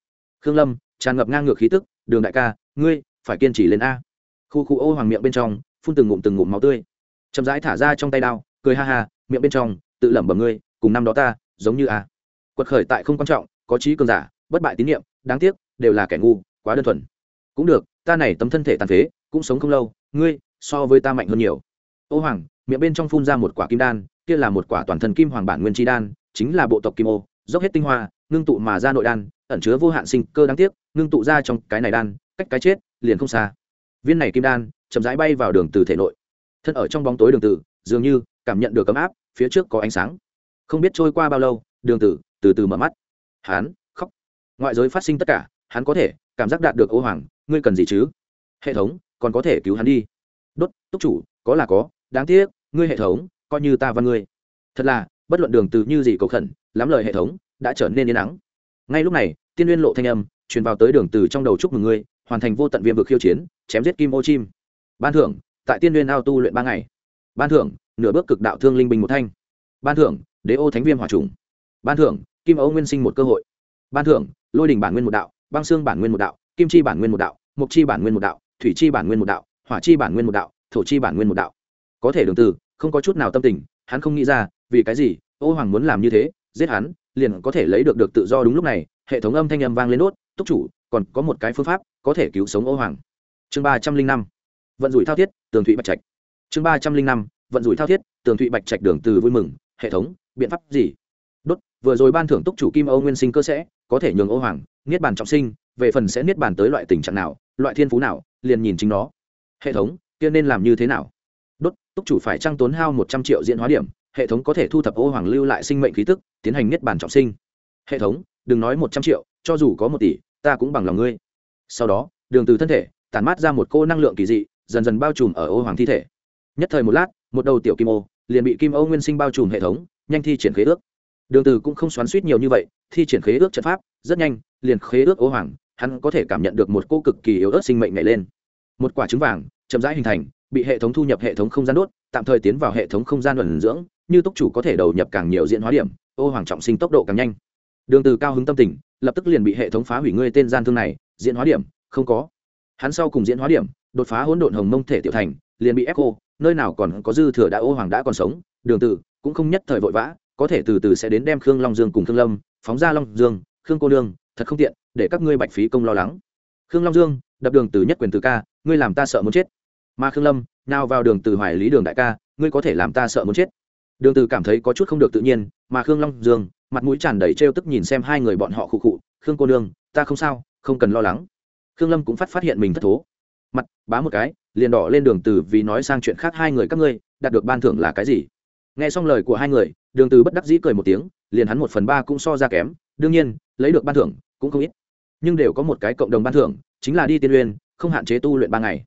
Khương lâm tràn ngập ngang ngược khí tức, đường đại ca, ngươi phải kiên trì lên a. Khu khu ô hoàng miệng bên trong, phun từng ngụm từng ngụm máu tươi. Chậm rãi thả ra trong tay đao, cười ha ha, miệng bên trong, tự lẩm bẩm ngươi, cùng năm đó ta, giống như a. Quật khởi tại không quan trọng, có trí cường giả, bất bại tín nhiệm đáng tiếc, đều là kẻ ngu, quá đơn thuần. Cũng được, ta này tấm thân thể tàn phế, cũng sống không lâu, ngươi so với ta mạnh hơn nhiều. Ô hoàng, miệng bên trong phun ra một quả kim đan, kia là một quả toàn thân kim hoàng bản nguyên chi đan, chính là bộ tộc kim ô, dốc hết tinh hoa, ngưng tụ mà ra nội đan ẩn chứa vô hạn sinh cơ đáng tiếc, ngưng tụ ra trong cái này đan, cách cái chết, liền không xa. Viên này kim đan, chậm rãi bay vào đường từ thể nội. Thân ở trong bóng tối đường từ, dường như cảm nhận được ấm áp, phía trước có ánh sáng. Không biết trôi qua bao lâu, đường từ từ từ mở mắt. Hắn khóc. Ngoại giới phát sinh tất cả, hắn có thể cảm giác đạt được ô hoàng, ngươi cần gì chứ? Hệ thống, còn có thể cứu hắn đi. Đốt, túc chủ, có là có, đáng tiếc, ngươi hệ thống, coi như ta và ngươi. Thật là, bất luận đường từ như gì cầu khẩn, lắm lời hệ thống, đã trở nên yên nắng ngay lúc này tiên liên lộ thanh âm, truyền vào tới đường từ trong đầu chúc mừng ngươi, hoàn thành vô tận viêm vực khiêu chiến, chém giết kim ô chim. Ban thưởng, tại tiên liên ao tu luyện ba ngày. Ban thưởng, nửa bước cực đạo thương linh bình một thanh. Ban thưởng, đế ô thánh viêm hỏa trùng. Ban thưởng, kim ấu nguyên sinh một cơ hội. Ban thưởng, lôi đình bản nguyên một đạo, băng xương bản nguyên một đạo, kim chi bản nguyên một đạo mục chi bản nguyên một đạo, thủy chi bản nguyên một đạo, hỏa chi bản nguyên một đạo, thổ chi bản nguyên một đạo. Có thể đường từ, không có chút nào tâm tình, hắn không nghĩ ra, vì cái gì, ô hoàng muốn làm như thế, giết hắn liền có thể lấy được được tự do đúng lúc này, hệ thống âm thanh âm vang lên nốt túc chủ, còn có một cái phương pháp, có thể cứu sống ô hoàng. Chương ba trăm linh năm, vận rủi thao thiết, tường thụy bạch trạch. Chương ba trăm linh năm, vận rủi thao thiết, tường thụy bạch trạch đường từ vui mừng, hệ thống, biện pháp gì? Đốt, vừa rồi ban thưởng túc chủ kim âu nguyên sinh cơ sẽ, có thể nhường ô hoàng, niết bàn trọng sinh, về phần sẽ niết bàn tới loại tình trạng nào, loại thiên phú nào, liền nhìn chính nó. Hệ thống, kia nên làm như thế nào? Đốt, túc chủ phải trăng tốn hao một trăm triệu diễn hóa điểm hệ thống có thể thu thập ô hoàng lưu lại sinh mệnh khí tức, tiến hành niết bàn trọng sinh. Hệ thống, đừng nói một trăm triệu, cho dù có một tỷ, ta cũng bằng lòng ngươi. Sau đó, đường từ thân thể, tản mát ra một cô năng lượng kỳ dị, dần dần bao trùm ở ô hoàng thi thể. Nhất thời một lát, một đầu tiểu kim ô, liền bị kim ô nguyên sinh bao trùm hệ thống, nhanh thi triển khế ước. Đường từ cũng không xoắn suýt nhiều như vậy, thi triển khế ước trận pháp, rất nhanh, liền khế ước ô hoàng, hắn có thể cảm nhận được một cô cực kỳ yếu ớt sinh mệnh nhảy lên. Một quả trứng vàng, chậm rãi hình thành bị hệ thống thu nhập hệ thống không gian đốt, tạm thời tiến vào hệ thống không gian ẩn dưỡng, như túc chủ có thể đầu nhập càng nhiều diễn hóa điểm, ô hoàng trọng sinh tốc độ càng nhanh. Đường từ cao hứng tâm tình, lập tức liền bị hệ thống phá hủy ngươi tên gian thương này, diễn hóa điểm, không có. Hắn sau cùng diễn hóa điểm, đột phá hỗn độn hồng mông thể tiểu thành, liền bị ép cô, nơi nào còn có dư thừa đã ô hoàng đã còn sống, đường từ cũng không nhất thời vội vã, có thể từ từ sẽ đến đem khương long dương cùng khương lâm, phóng ra long dương, khương cô đương thật không tiện, để các ngươi bạch phí công lo lắng. Khương long dương, đập đường từ nhất quyền từ ca, ngươi làm ta sợ muốn chết mà khương lâm, nào vào đường từ hoài lý đường đại ca, ngươi có thể làm ta sợ muốn chết. Đường từ cảm thấy có chút không được tự nhiên mà khương long dương, mặt mũi tràn đầy trêu tức nhìn xem hai người bọn họ khụ khụ, khương cô nương, ta không sao, không cần lo lắng. Khương lâm cũng phát phát hiện mình thất thố. Mặt, bá một cái, liền đỏ lên đường từ vì nói sang chuyện khác hai người các ngươi, đạt được ban thưởng là cái gì? Nghe xong lời của hai người, đường từ bất đắc dĩ cười một tiếng, liền hắn một phần ba cũng so ra kém, đương nhiên, lấy được ban thưởng cũng không ít. Nhưng đều có một cái cộng đồng ban thưởng, chính là đi tiên uyên, không hạn chế tu luyện ba ngày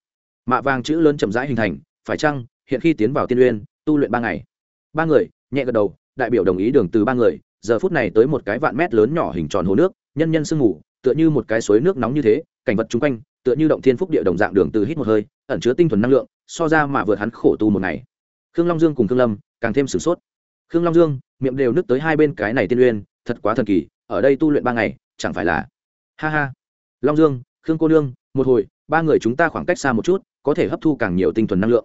mạ vàng chữ lớn chậm rãi hình thành, phải chăng, hiện khi tiến vào tiên uyên, tu luyện ba ngày? Ba người, nhẹ gật đầu, đại biểu đồng ý đường từ ba người, giờ phút này tới một cái vạn mét lớn nhỏ hình tròn hồ nước, nhân nhân sương ngủ tựa như một cái suối nước nóng như thế, cảnh vật chung quanh, tựa như động thiên phúc địa đồng dạng đường từ hít một hơi, ẩn chứa tinh thuần năng lượng, so ra mà vượt hắn khổ tu một ngày. Khương long dương cùng khương lâm, càng thêm sửng sốt. Khương long dương, miệng đều nứt tới hai bên cái này tiên uyên, thật quá thần kỳ, ở đây tu luyện ba ngày, chẳng phải là? Ha ha. Long dương, khương cô nương, một hồi, ba người chúng ta khoảng cách xa một chút có thể hấp thu càng nhiều tinh thuần năng lượng.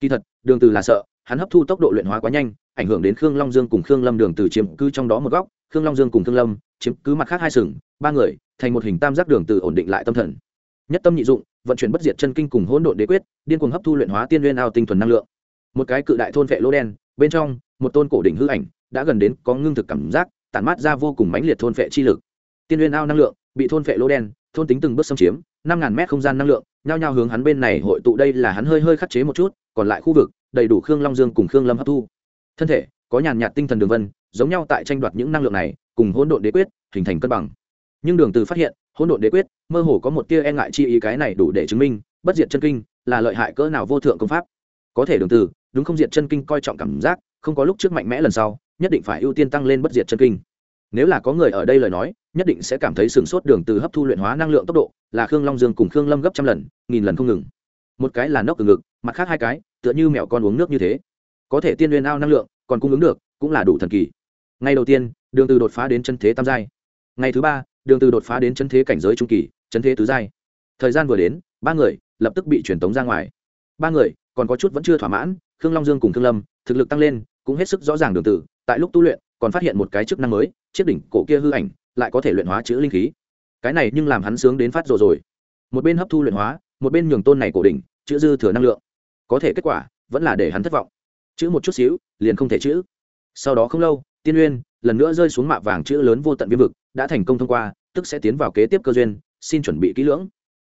Kỳ thật, đường từ là sợ, hắn hấp thu tốc độ luyện hóa quá nhanh, ảnh hưởng đến khương long dương cùng khương lâm đường từ chiếm cứ trong đó một góc, khương long dương cùng khương lâm chiếm cứ mặt khác hai sừng, ba người, thành một hình tam giác đường từ ổn định lại tâm thần. Nhất tâm nhị dụng, vận chuyển bất diệt chân kinh cùng hỗn độn đế quyết, điên cuồng hấp thu luyện hóa tiên nguyên ao tinh thuần năng lượng. Một cái cự đại thôn vệ lô đen, bên trong, một tôn cổ đỉnh hư ảnh, đã gần đến có ngưng thực cảm giác, tản mát ra vô cùng mãnh liệt thôn vệ chi lực. Tiên nguyên ao năng lượng, bị thôn vệ lô đen, thôn tính từng bước xâm chiếm, năm ngàn mét không gian năng lượng nhao nhao hướng hắn bên này hội tụ đây là hắn hơi hơi khắc chế một chút, còn lại khu vực, đầy đủ khương long dương cùng khương lâm hấp thu. Thân thể, có nhàn nhạt tinh thần đường vân, giống nhau tại tranh đoạt những năng lượng này, cùng hỗn độn đế quyết hình thành cân bằng. Nhưng đường từ phát hiện, hỗn độn đế quyết mơ hồ có một tia e ngại chi ý cái này đủ để chứng minh, bất diệt chân kinh là lợi hại cỡ nào vô thượng công pháp. Có thể đường từ, đúng không diệt chân kinh coi trọng cảm giác, không có lúc trước mạnh mẽ lần sau, nhất định phải ưu tiên tăng lên bất diệt chân kinh. Nếu là có người ở đây lời nói nhất định sẽ cảm thấy sừng sốt đường từ hấp thu luyện hóa năng lượng tốc độ là khương long dương cùng khương lâm gấp trăm lần, nghìn lần không ngừng. Một cái là nốc từ ngực, mặt khác hai cái, tựa như mèo con uống nước như thế. Có thể tiên nguyên ao năng lượng, còn cung ứng được, cũng là đủ thần kỳ. Ngày đầu tiên, đường từ đột phá đến chân thế tam giai. Ngày thứ ba, đường từ đột phá đến chân thế cảnh giới trung kỳ, chân thế tứ giai. Thời gian vừa đến, ba người lập tức bị truyền tống ra ngoài. Ba người, còn có chút vẫn chưa thỏa mãn, khương long dương cùng khương lâm, thực lực tăng lên, cũng hết sức rõ ràng đường từ. Tại lúc tu luyện, còn phát hiện một cái chức năng mới, chiếc đỉnh cổ kia hư ảnh lại có thể luyện hóa chữ linh khí. Cái này nhưng làm hắn sướng đến phát rồi rồi. Một bên hấp thu luyện hóa, một bên nhường tôn này cổ đỉnh, chữ dư thừa năng lượng. Có thể kết quả, vẫn là để hắn thất vọng. Chữ một chút xíu, liền không thể chữ. Sau đó không lâu, tiên uyên, lần nữa rơi xuống mạ vàng chữ lớn vô tận viêm vực, đã thành công thông qua, tức sẽ tiến vào kế tiếp cơ duyên, xin chuẩn bị kỹ lưỡng.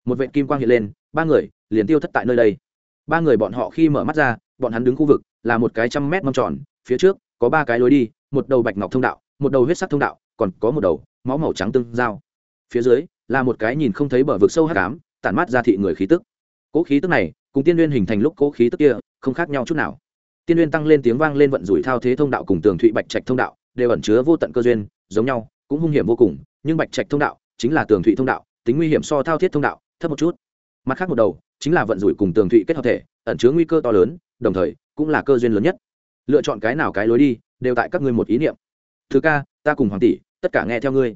Một vệ kim quang hiện lên, ba người liền tiêu thất tại nơi đây. Ba người bọn họ khi mở mắt ra, bọn hắn đứng khu vực, là một cái trăm mét mâm tròn, phía trước có ba cái lối đi, một đầu bạch ngọc thông đạo, một đầu huyết sắc thông đạo, còn có một đầu máu màu trắng tương giao. Phía dưới, là một cái nhìn không thấy bờ vực sâu hắc ám, tản mát ra thị người khí tức. Cỗ khí tức này, cùng tiên nguyên hình thành lúc cỗ khí tức kia, không khác nhau chút nào. Tiên nguyên tăng lên tiếng vang lên vận rủi thao thế thông đạo cùng tường thụy bạch trạch thông đạo, đều ẩn chứa vô tận cơ duyên, giống nhau, cũng hung hiểm vô cùng, nhưng bạch trạch thông đạo chính là tường thụy thông đạo, tính nguy hiểm so thao thiết thông đạo, thấp một chút. Mặt khác một đầu, chính là vận rủi cùng tường thụy kết hợp thể, ẩn chứa nguy cơ to lớn, đồng thời, cũng là cơ duyên lớn nhất. Lựa chọn cái nào cái lối đi, đều tại các ngươi một ý niệm. Thứ ca, ta cùng hoàng tỷ tất cả nghe theo ngươi.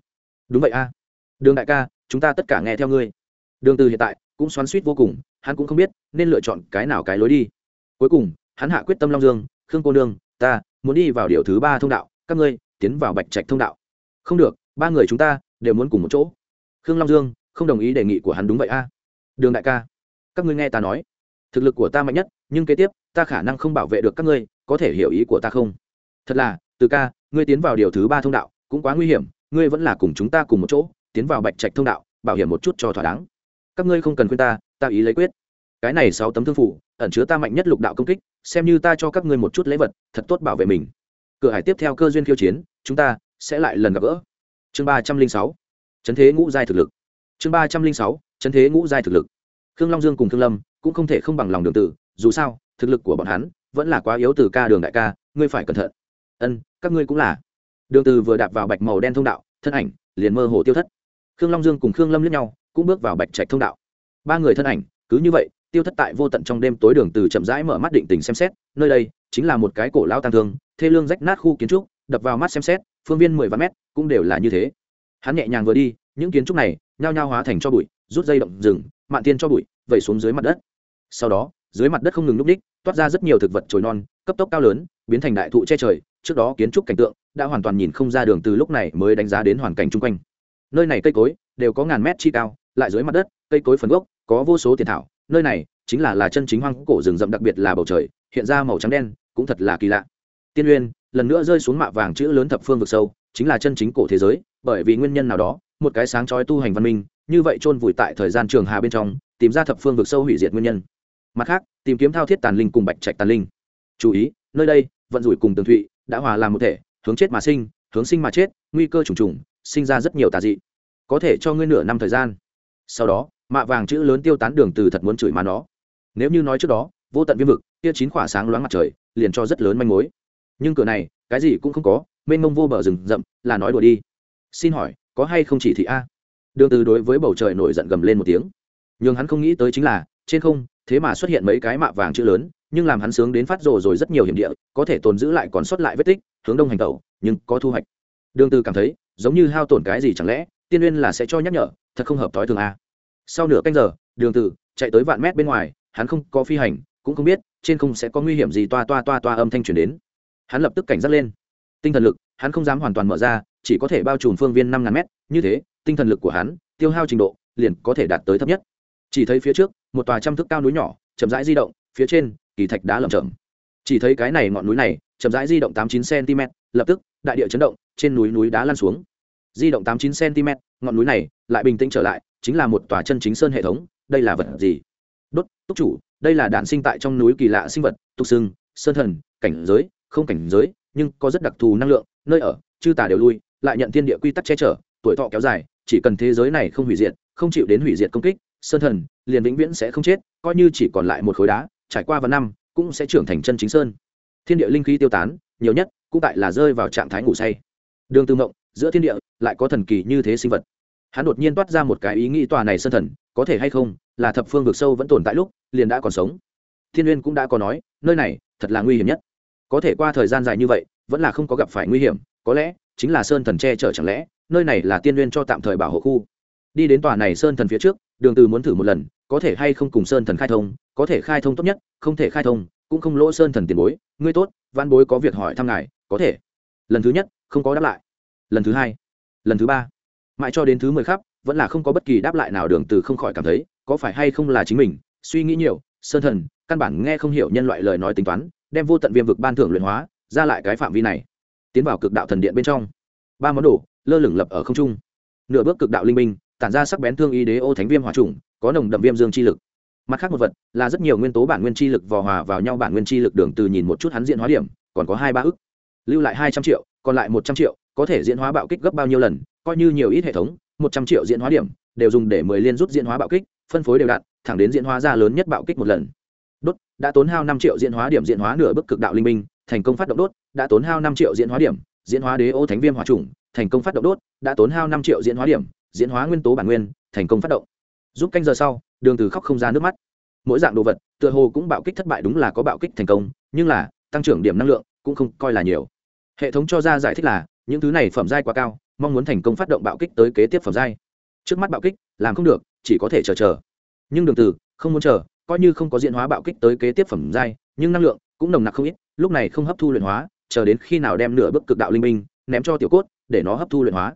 Đúng vậy a. Đường đại ca, chúng ta tất cả nghe theo ngươi. Đường từ hiện tại cũng xoắn suýt vô cùng, hắn cũng không biết nên lựa chọn cái nào cái lối đi. Cuối cùng, hắn hạ quyết tâm long dương, khương cô nương, ta muốn đi vào điều thứ ba thông đạo, các ngươi tiến vào bạch trạch thông đạo. Không được, ba người chúng ta đều muốn cùng một chỗ. Khương long dương không đồng ý đề nghị của hắn đúng vậy a. Đường đại ca, các ngươi nghe ta nói, thực lực của ta mạnh nhất, nhưng kế tiếp ta khả năng không bảo vệ được các ngươi, có thể hiểu ý của ta không? Thật là, từ ca, ngươi tiến vào điều thứ ba thông đạo cũng quá nguy hiểm, ngươi vẫn là cùng chúng ta cùng một chỗ, tiến vào bạch trạch thông đạo, bảo hiểm một chút cho thỏa đáng. Các ngươi không cần khuyên ta ta ý lấy quyết. Cái này sáu tấm thương phủ, ẩn chứa ta mạnh nhất lục đạo công kích, xem như ta cho các ngươi một chút lễ vật, thật tốt bảo vệ mình. Cửa hải tiếp theo cơ duyên khiêu chiến, chúng ta sẽ lại lần gặp gỡ. Chương ba trăm linh sáu, chấn thế ngũ giai thực lực. Chương ba trăm linh sáu, chấn thế ngũ giai thực lực. Khương long dương cùng khương lâm cũng không thể không bằng lòng đường tử, dù sao, thực lực của bọn hắn vẫn là quá yếu từ ca đường đại ca, ngươi phải cẩn thận. Ân, các ngươi cũng là đường từ vừa đạp vào bạch màu đen thông đạo, thân ảnh liền mơ hồ tiêu thất. Khương long dương cùng khương lâm liếc nhau, cũng bước vào bạch trạch thông đạo. Ba người thân ảnh, cứ như vậy, tiêu thất tại vô tận trong đêm tối đường từ chậm rãi mở mắt định tình xem xét, nơi đây chính là một cái cổ lao tang thương, thê lương rách nát khu kiến trúc, đập vào mắt xem xét, phương viên mười vạn mét cũng đều là như thế. Hắn nhẹ nhàng vừa đi, những kiến trúc này nhao nhao hóa thành cho bụi, rút dây động rừng, mạn tiên cho bụi, vẩy xuống dưới mặt đất. Sau đó, dưới mặt đất không ngừng núp đích, toát ra rất nhiều thực vật trồi non, cấp tốc cao lớn, biến thành đại thụ che trời trước đó kiến trúc cảnh tượng đã hoàn toàn nhìn không ra đường từ lúc này mới đánh giá đến hoàn cảnh chung quanh. Nơi này cây cối đều có ngàn mét chi cao, lại dưới mặt đất, cây cối phần gốc có vô số tiền thảo, nơi này chính là là chân chính hoang cổ rừng rậm đặc biệt là bầu trời, hiện ra màu trắng đen, cũng thật là kỳ lạ. Tiên uyên, lần nữa rơi xuống mạ vàng chữ lớn thập phương vực sâu, chính là chân chính cổ thế giới, bởi vì nguyên nhân nào đó, một cái sáng chói tu hành văn minh, như vậy chôn vùi tại thời gian trường hà bên trong, tìm ra thập phương vực sâu hủy diệt nguyên nhân. Mặt khác, tìm kiếm thao thiết tàn linh cùng bạch trạch tàn linh. Chú ý, nơi đây vận rủi cùng tường thụy, đã hòa làm một thể, hướng chết mà sinh, hướng sinh mà chết, nguy cơ trùng trùng, sinh ra rất nhiều tà dị. Có thể cho ngươi nửa năm thời gian. Sau đó, mạ vàng chữ lớn tiêu tán đường từ thật muốn chửi mà nó. Nếu như nói trước đó, vô tận viêm vực, kia chín khỏa sáng loáng mặt trời, liền cho rất lớn manh mối. Nhưng cửa này, cái gì cũng không có, mênh mông vô bờ rừng rậm, là nói đùa đi. Xin hỏi, có hay không chỉ thị a? Đường từ đối với bầu trời nổi giận gầm lên một tiếng. Nhưng hắn không nghĩ tới chính là, trên không, thế mà xuất hiện mấy cái mạ vàng chữ lớn nhưng làm hắn sướng đến phát rồ rồi rất nhiều hiểm địa, có thể tồn giữ lại còn sót lại vết tích, hướng đông hành tẩu, nhưng có thu hoạch. Đường từ cảm thấy, giống như hao tổn cái gì chẳng lẽ, tiên nguyên là sẽ cho nhắc nhở, thật không hợp thói thường a. Sau nửa canh giờ, đường từ chạy tới vạn mét bên ngoài, hắn không có phi hành, cũng không biết, trên không sẽ có nguy hiểm gì toa toa toa toa âm thanh truyền đến. Hắn lập tức cảnh giác lên. Tinh thần lực, hắn không dám hoàn toàn mở ra, chỉ có thể bao trùm phương viên năm ngàn mét, như thế, tinh thần lực của hắn, tiêu hao trình độ, liền có thể đạt tới thấp nhất. Chỉ thấy phía trước, một tòa trăm thước cao núi nhỏ, chậm rãi di động, phía trên kỳ thạch đá lởm chởm. Chỉ thấy cái này ngọn núi này, chậm rãi di động tám chín cm, lập tức, đại địa chấn động, trên núi núi đá lăn xuống. Di động tám chín cm, ngọn núi này lại bình tĩnh trở lại, chính là một tòa chân chính sơn hệ thống, đây là vật gì? Đốt, túc chủ, đây là đạn sinh tại trong núi kỳ lạ sinh vật, tục xưng, sơn thần, cảnh giới, không cảnh giới, nhưng có rất đặc thù năng lượng, nơi ở, chư tà đều lui, lại nhận thiên địa quy tắc che chở, tuổi thọ kéo dài, chỉ cần thế giới này không hủy diệt, không chịu đến hủy diệt công kích, sơn thần liền vĩnh viễn sẽ không chết, coi như chỉ còn lại một khối đá trải qua vài năm, cũng sẽ trưởng thành chân chính sơn. Thiên địa linh khí tiêu tán, nhiều nhất cũng tại là rơi vào trạng thái ngủ say. Đường tư mộng, giữa thiên địa lại có thần kỳ như thế sinh vật. Hắn đột nhiên toát ra một cái ý nghĩ tòa này sơn thần, có thể hay không, là thập phương vực sâu vẫn tồn tại lúc, liền đã còn sống. Thiên uyên cũng đã có nói, nơi này thật là nguy hiểm nhất. Có thể qua thời gian dài như vậy, vẫn là không có gặp phải nguy hiểm, có lẽ chính là sơn thần che chở chẳng lẽ, nơi này là tiên uyên cho tạm thời bảo hộ khu. Đi đến tòa này sơn thần phía trước, đường từ muốn thử một lần có thể hay không cùng sơn thần khai thông, có thể khai thông tốt nhất, không thể khai thông, cũng không lỗ sơn thần tiền bối, ngươi tốt, văn bối có việc hỏi thăm ngài, có thể. Lần thứ nhất, không có đáp lại. Lần thứ hai, lần thứ ba, mãi cho đến thứ mười khắp, vẫn là không có bất kỳ đáp lại nào đường từ không khỏi cảm thấy, có phải hay không là chính mình, suy nghĩ nhiều, sơn thần, căn bản nghe không hiểu nhân loại lời nói tính toán, đem vô tận viêm vực ban thưởng luyện hóa, ra lại cái phạm vi này. Tiến vào cực đạo thần điện bên trong. Ba món đồ, lơ lửng lập ở không trung. Nửa bước cực đạo linh minh tản ra sắc bén thương y đế ô thánh viêm hỏa trùng có nồng đậm viêm dương chi lực mặt khác một vật là rất nhiều nguyên tố bản nguyên chi lực vò hòa vào nhau bản nguyên chi lực đường từ nhìn một chút hắn diễn hóa điểm còn có hai ba ức lưu lại hai trăm triệu còn lại một trăm triệu có thể diễn hóa bạo kích gấp bao nhiêu lần coi như nhiều ít hệ thống một trăm triệu diễn hóa điểm đều dùng để mười liên rút diễn hóa bạo kích phân phối đều đặn thẳng đến diễn hóa ra lớn nhất bạo kích một lần đốt đã tốn hao năm triệu diễn hóa điểm diễn hóa nửa bức cực đạo linh minh thành công phát động đốt đã tốn hao năm triệu diễn hóa điểm diễn hóa đế ô thánh viêm hỏa trùng thành công phát động đốt đã tốn hao năm triệu diễn hóa điểm diễn hóa nguyên tố bản nguyên thành công phát động giúp canh giờ sau, đường từ khóc không ra nước mắt. Mỗi dạng đồ vật, tựa hồ cũng bạo kích thất bại đúng là có bạo kích thành công, nhưng là, tăng trưởng điểm năng lượng cũng không coi là nhiều. Hệ thống cho ra giải thích là, những thứ này phẩm giai quá cao, mong muốn thành công phát động bạo kích tới kế tiếp phẩm giai. Trước mắt bạo kích, làm không được, chỉ có thể chờ chờ. Nhưng đường từ không muốn chờ, coi như không có diễn hóa bạo kích tới kế tiếp phẩm giai, nhưng năng lượng cũng nồng nặc không ít, lúc này không hấp thu luyện hóa, chờ đến khi nào đem nửa bước cực đạo linh minh ném cho tiểu cốt, để nó hấp thu luyện hóa.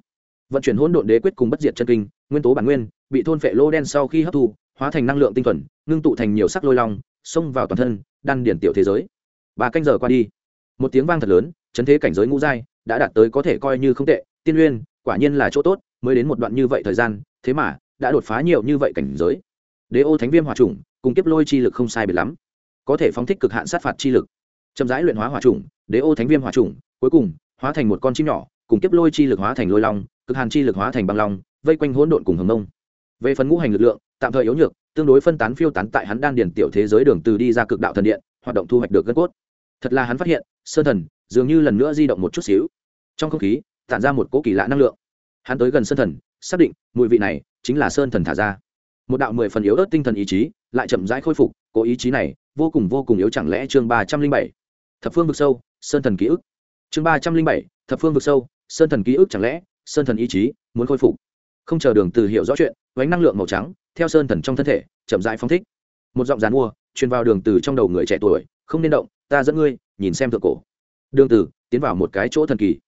Vận chuyển hỗn độn đế quyết cùng bất diệt chân kinh, nguyên tố bản nguyên bị thôn phệ lô đen sau khi hấp thu, hóa thành năng lượng tinh thuần, ngưng tụ thành nhiều sắc lôi long, xông vào toàn thân, đan điển tiểu thế giới. Ba canh giờ qua đi, một tiếng vang thật lớn, chấn thế cảnh giới ngũ giai đã đạt tới có thể coi như không tệ, tiên uyên quả nhiên là chỗ tốt, mới đến một đoạn như vậy thời gian, thế mà đã đột phá nhiều như vậy cảnh giới. Đế ô thánh viêm hòa trùng cùng kiếp lôi chi lực không sai biệt lắm, có thể phóng thích cực hạn sát phạt chi lực. Chậm rãi luyện hóa hỏa trùng đế ô thánh viêm hỏa trùng cuối cùng hóa thành một con chim nhỏ, cùng kiếp lôi chi lực hóa thành lôi long, cực hàn chi lực hóa thành băng long, vây quanh hỗn độn cùng hồng nông về phần ngũ hành lực lượng, tạm thời yếu nhược, tương đối phân tán phiêu tán tại hắn đan điền tiểu thế giới đường từ đi ra cực đạo thần điện, hoạt động thu hoạch được gân cốt. Thật là hắn phát hiện sơn thần, dường như lần nữa di động một chút xíu. Trong không khí, tản ra một cỗ kỳ lạ năng lượng. Hắn tới gần sơn thần, xác định, mùi vị này chính là sơn thần thả ra. Một đạo mười phần yếu ớt tinh thần ý chí, lại chậm rãi khôi phục cố ý chí này vô cùng vô cùng yếu chẳng lẽ chương ba trăm linh bảy, thập phương vực sâu, sơn thần ký ức. Chương ba trăm linh bảy, thập phương vực sâu, sơn thần ký ức chẳng lẽ, sơn thần ý chí muốn khôi phục không chờ đường từ hiểu rõ chuyện vánh năng lượng màu trắng theo sơn thần trong thân thể, chậm rãi phóng thích. Một giọng dàn mua, truyền vào đường từ trong đầu người trẻ tuổi, không nên động, ta dẫn ngươi, nhìn xem thượng cổ. Đường từ, tiến vào một cái chỗ thần kỳ.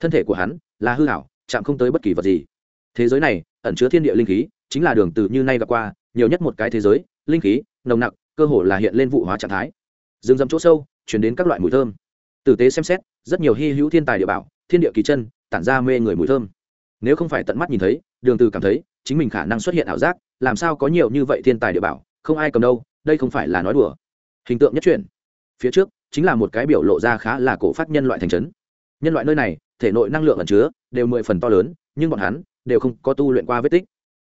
Thân thể của hắn là hư ảo, chạm không tới bất kỳ vật gì. Thế giới này ẩn chứa thiên địa linh khí, chính là đường từ như nay gặp qua, nhiều nhất một cái thế giới, linh khí, nồng nặc, cơ hồ là hiện lên vụ hóa trạng thái. Rừng rậm chỗ sâu chuyển đến các loại mùi thơm. Tử tế xem xét, rất nhiều hy hữu thiên tài địa bảo, thiên địa kỳ chân, tản ra mê người mùi thơm nếu không phải tận mắt nhìn thấy đường từ cảm thấy chính mình khả năng xuất hiện ảo giác làm sao có nhiều như vậy thiên tài địa bảo không ai cầm đâu đây không phải là nói đùa. Hình tượng nhất truyền, phía trước chính là một cái biểu lộ ra khá là cổ phát nhân loại thành trấn. Nhân loại nơi này thể nội năng lượng ẩn chứa đều mười phần to lớn nhưng bọn hắn đều không có tu luyện qua vết tích.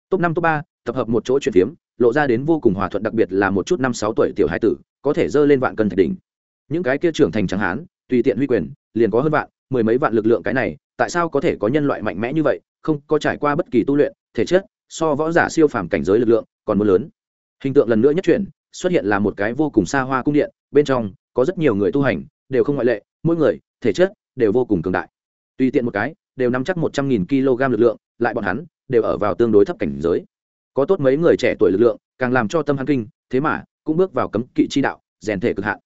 Top năm top ba tập hợp một chỗ chuyển phiếm lộ ra đến vô cùng hòa thuận đặc biệt là một chút năm sáu tuổi tiểu hải tử có thể dơ lên vạn cân thạch đỉnh. Những cái kia trưởng thành chẳng hán tùy tiện huy quyền liền có hơn vạn mười mấy vạn lực lượng cái này, tại sao có thể có nhân loại mạnh mẽ như vậy, không có trải qua bất kỳ tu luyện, thể chất, so võ giả siêu phàm cảnh giới lực lượng còn muốn lớn. Hình tượng lần nữa nhất chuyển, xuất hiện là một cái vô cùng xa hoa cung điện, bên trong có rất nhiều người tu hành, đều không ngoại lệ, mỗi người, thể chất đều vô cùng cường đại. Tùy tiện một cái, đều nắm chắc một trăm nghìn kg lực lượng, lại bọn hắn đều ở vào tương đối thấp cảnh giới. Có tốt mấy người trẻ tuổi lực lượng, càng làm cho tâm hắn kinh, thế mà cũng bước vào cấm kỵ chi đạo, rèn thể cực hạn.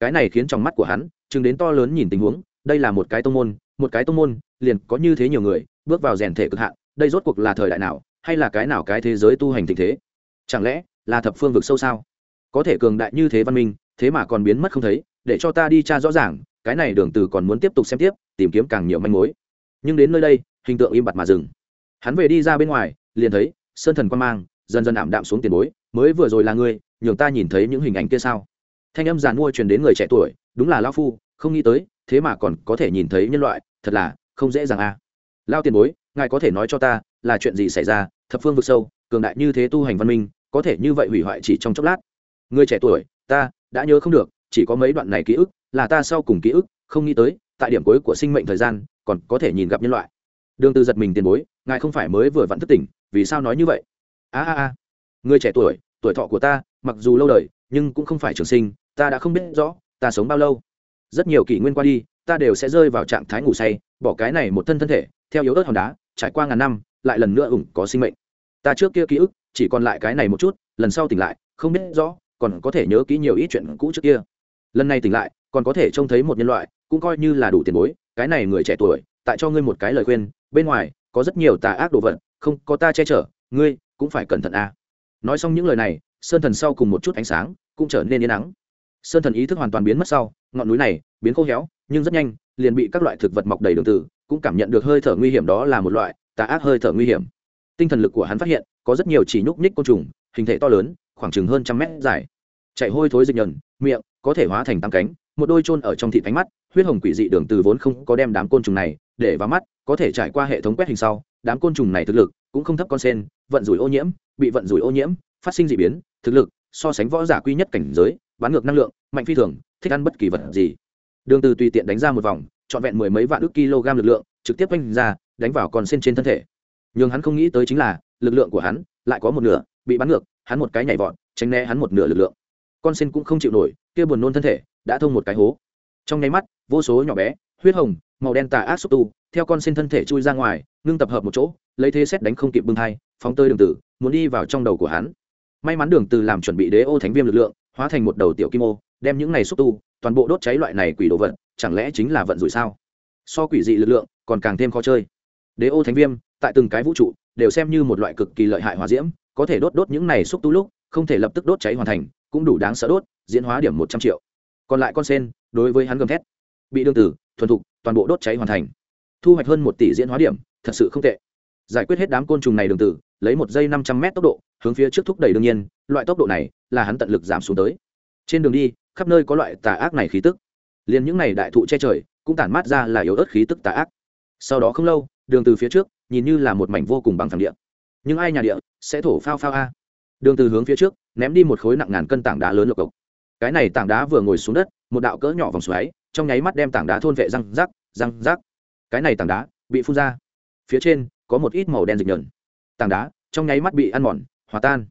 Cái này khiến trong mắt của hắn chứng đến to lớn nhìn tình huống đây là một cái tông môn, một cái tông môn, liền có như thế nhiều người, bước vào rèn thể cực hạn, đây rốt cuộc là thời đại nào, hay là cái nào cái thế giới tu hành tình thế? Chẳng lẽ là thập phương vực sâu sao? Có thể cường đại như thế văn minh, thế mà còn biến mất không thấy, để cho ta đi tra rõ ràng, cái này đường từ còn muốn tiếp tục xem tiếp, tìm kiếm càng nhiều manh mối. Nhưng đến nơi đây, hình tượng im bặt mà dừng. Hắn về đi ra bên ngoài, liền thấy, sơn thần quan mang, dần dần ảm đạm xuống tiền bối, mới vừa rồi là ngươi, nhường ta nhìn thấy những hình ảnh kia sao? Thanh âm giàn mua truyền đến người trẻ tuổi, đúng là lão phu, không nghĩ tới thế mà còn có thể nhìn thấy nhân loại, thật là không dễ dàng a. À. lao tiền bối, ngài có thể nói cho ta là chuyện gì xảy ra? Thập phương vực sâu, cường đại như thế tu hành văn minh, có thể như vậy hủy hoại chỉ trong chốc lát. Người trẻ tuổi, ta đã nhớ không được, chỉ có mấy đoạn này ký ức, là ta sau cùng ký ức, không nghĩ tới, tại điểm cuối của sinh mệnh thời gian, còn có thể nhìn gặp nhân loại. Đường từ giật mình tiền bối, ngài không phải mới vừa vặn thức tỉnh, vì sao nói như vậy? A a a. Người trẻ tuổi tuổi thọ của ta, mặc dù lâu đời, nhưng cũng không phải trường sinh, ta đã không biết rõ, ta sống bao lâu rất nhiều kỷ nguyên qua đi, ta đều sẽ rơi vào trạng thái ngủ say, bỏ cái này một thân thân thể, theo yếu ớt hòn đá, trải qua ngàn năm, lại lần nữa ủng có sinh mệnh. Ta trước kia ký ức, chỉ còn lại cái này một chút, lần sau tỉnh lại, không biết rõ, còn có thể nhớ kỹ nhiều ít chuyện cũ trước kia. Lần này tỉnh lại, còn có thể trông thấy một nhân loại, cũng coi như là đủ tiền bối, cái này người trẻ tuổi, tại cho ngươi một cái lời khuyên, bên ngoài, có rất nhiều tà ác đồ vật, không có ta che chở, ngươi cũng phải cẩn thận a nói xong những lời này, sơn thần sau cùng một chút ánh sáng, cũng trở nên yên nắng sơn thần ý thức hoàn toàn biến mất sau, ngọn núi này biến khô héo, nhưng rất nhanh, liền bị các loại thực vật mọc đầy đường tử, cũng cảm nhận được hơi thở nguy hiểm đó là một loại tà ác hơi thở nguy hiểm. Tinh thần lực của hắn phát hiện, có rất nhiều chỉ nhúc nhích côn trùng, hình thể to lớn, khoảng chừng hơn trăm mét dài. Chạy hôi thối dịch nhờn, miệng có thể hóa thành tam cánh, một đôi chôn ở trong thịt ánh mắt, huyết hồng quỷ dị đường từ vốn không có đem đám côn trùng này để vào mắt, có thể trải qua hệ thống quét hình sau, đám côn trùng này thực lực cũng không thấp con sen, vận rủi ô nhiễm, bị vận rủi ô nhiễm, phát sinh dị biến, thực lực so sánh võ giả quy nhất cảnh giới bán ngược năng lượng, mạnh phi thường, thích ăn bất kỳ vật gì. Đường từ tùy tiện đánh ra một vòng, trọn vẹn mười mấy vạn ức kg lực lượng, trực tiếp quanh ra, đánh vào con sen trên thân thể. Nhưng hắn không nghĩ tới chính là, lực lượng của hắn lại có một nửa bị bắn ngược, hắn một cái nhảy vọt, tránh né hắn một nửa lực lượng. Con sen cũng không chịu nổi, kia buồn nôn thân thể, đã thông một cái hố. Trong nháy mắt, vô số nhỏ bé, huyết hồng, màu đen tà ác xúc tu, theo con sen thân thể chui ra ngoài, ngưng tập hợp một chỗ, lấy thế xét đánh không kịp bưng thai, phóng tơi đường tử muốn đi vào trong đầu của hắn. May mắn đường từ làm chuẩn bị đế ô thánh viêm lực lượng hóa thành một đầu tiểu kim ô, đem những này xúc tu, toàn bộ đốt cháy loại này quỷ đồ vật, chẳng lẽ chính là vận rủi sao? So quỷ dị lực lượng, còn càng thêm khó chơi. Đế ô thánh viêm, tại từng cái vũ trụ, đều xem như một loại cực kỳ lợi hại hỏa diễm, có thể đốt đốt những này xúc tu lúc, không thể lập tức đốt cháy hoàn thành, cũng đủ đáng sợ đốt, diễn hóa điểm một trăm triệu. Còn lại con sen, đối với hắn gầm thét, bị đương tử, thuần thục, toàn bộ đốt cháy hoàn thành. Thu hoạch hơn một tỷ diễn hóa điểm, thật sự không tệ. Giải quyết hết đám côn trùng này đường tử lấy một giây năm trăm m tốc độ, hướng phía trước thúc đẩy đương nhiên, loại tốc độ này là hắn tận lực giảm xuống tới. Trên đường đi, khắp nơi có loại tà ác này khí tức. Liền những này đại thụ che trời, cũng tản mát ra là yếu ớt khí tức tà ác. Sau đó không lâu, đường từ phía trước, nhìn như là một mảnh vô cùng bằng phẳng địa. Nhưng ai nhà địa sẽ thổ phao phao a? Đường từ hướng phía trước, ném đi một khối nặng ngàn cân tảng đá lớn lộc cộc. Cái này tảng đá vừa ngồi xuống đất, một đạo cỡ nhỏ vòng xoáy, trong nháy mắt đem tảng đá thôn vệ răng rắc răng rắc. Cái này tảng đá bị phun ra. Phía trên có một ít màu đen dịch nhợn tảng đá, trong nháy mắt bị ăn mòn, hòa tan.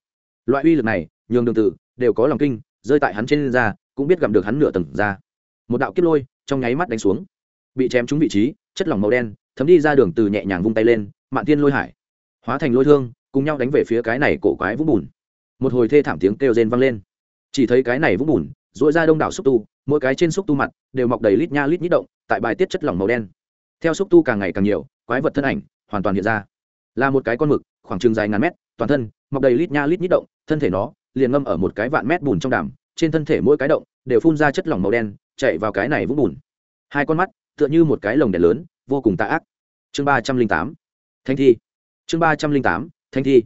Loại uy lực này, nhường đường tử đều có lòng kinh, rơi tại hắn trên da, cũng biết gặm được hắn nửa tầng da. Một đạo kiếp lôi trong nháy mắt đánh xuống. Bị chém trúng vị trí, chất lỏng màu đen, thấm đi ra đường từ nhẹ nhàng vung tay lên, mạn tiên lôi hải. Hóa thành lôi thương, cùng nhau đánh về phía cái này cổ quái vũng bùn. Một hồi thê thảm tiếng kêu rên vang lên. Chỉ thấy cái này vũng bùn dội ra đông đảo xúc tu, mỗi cái trên xúc tu mặt đều mọc đầy lít nha lít nhít động, tại bài tiết chất lỏng màu đen. Theo xúc tu càng ngày càng nhiều, quái vật thân ảnh hoàn toàn hiện ra. Là một cái con mực khoảng chừng dài ngàn mét, toàn thân mọc đầy lít nha lít nhít động, thân thể nó liền ngâm ở một cái vạn mét bùn trong đàm, trên thân thể mỗi cái động đều phun ra chất lỏng màu đen chạy vào cái này vũng bùn. Hai con mắt tựa như một cái lồng đèn lớn, vô cùng tà ác. Chương ba trăm linh tám thanh thi. Chương ba trăm linh tám thanh thi.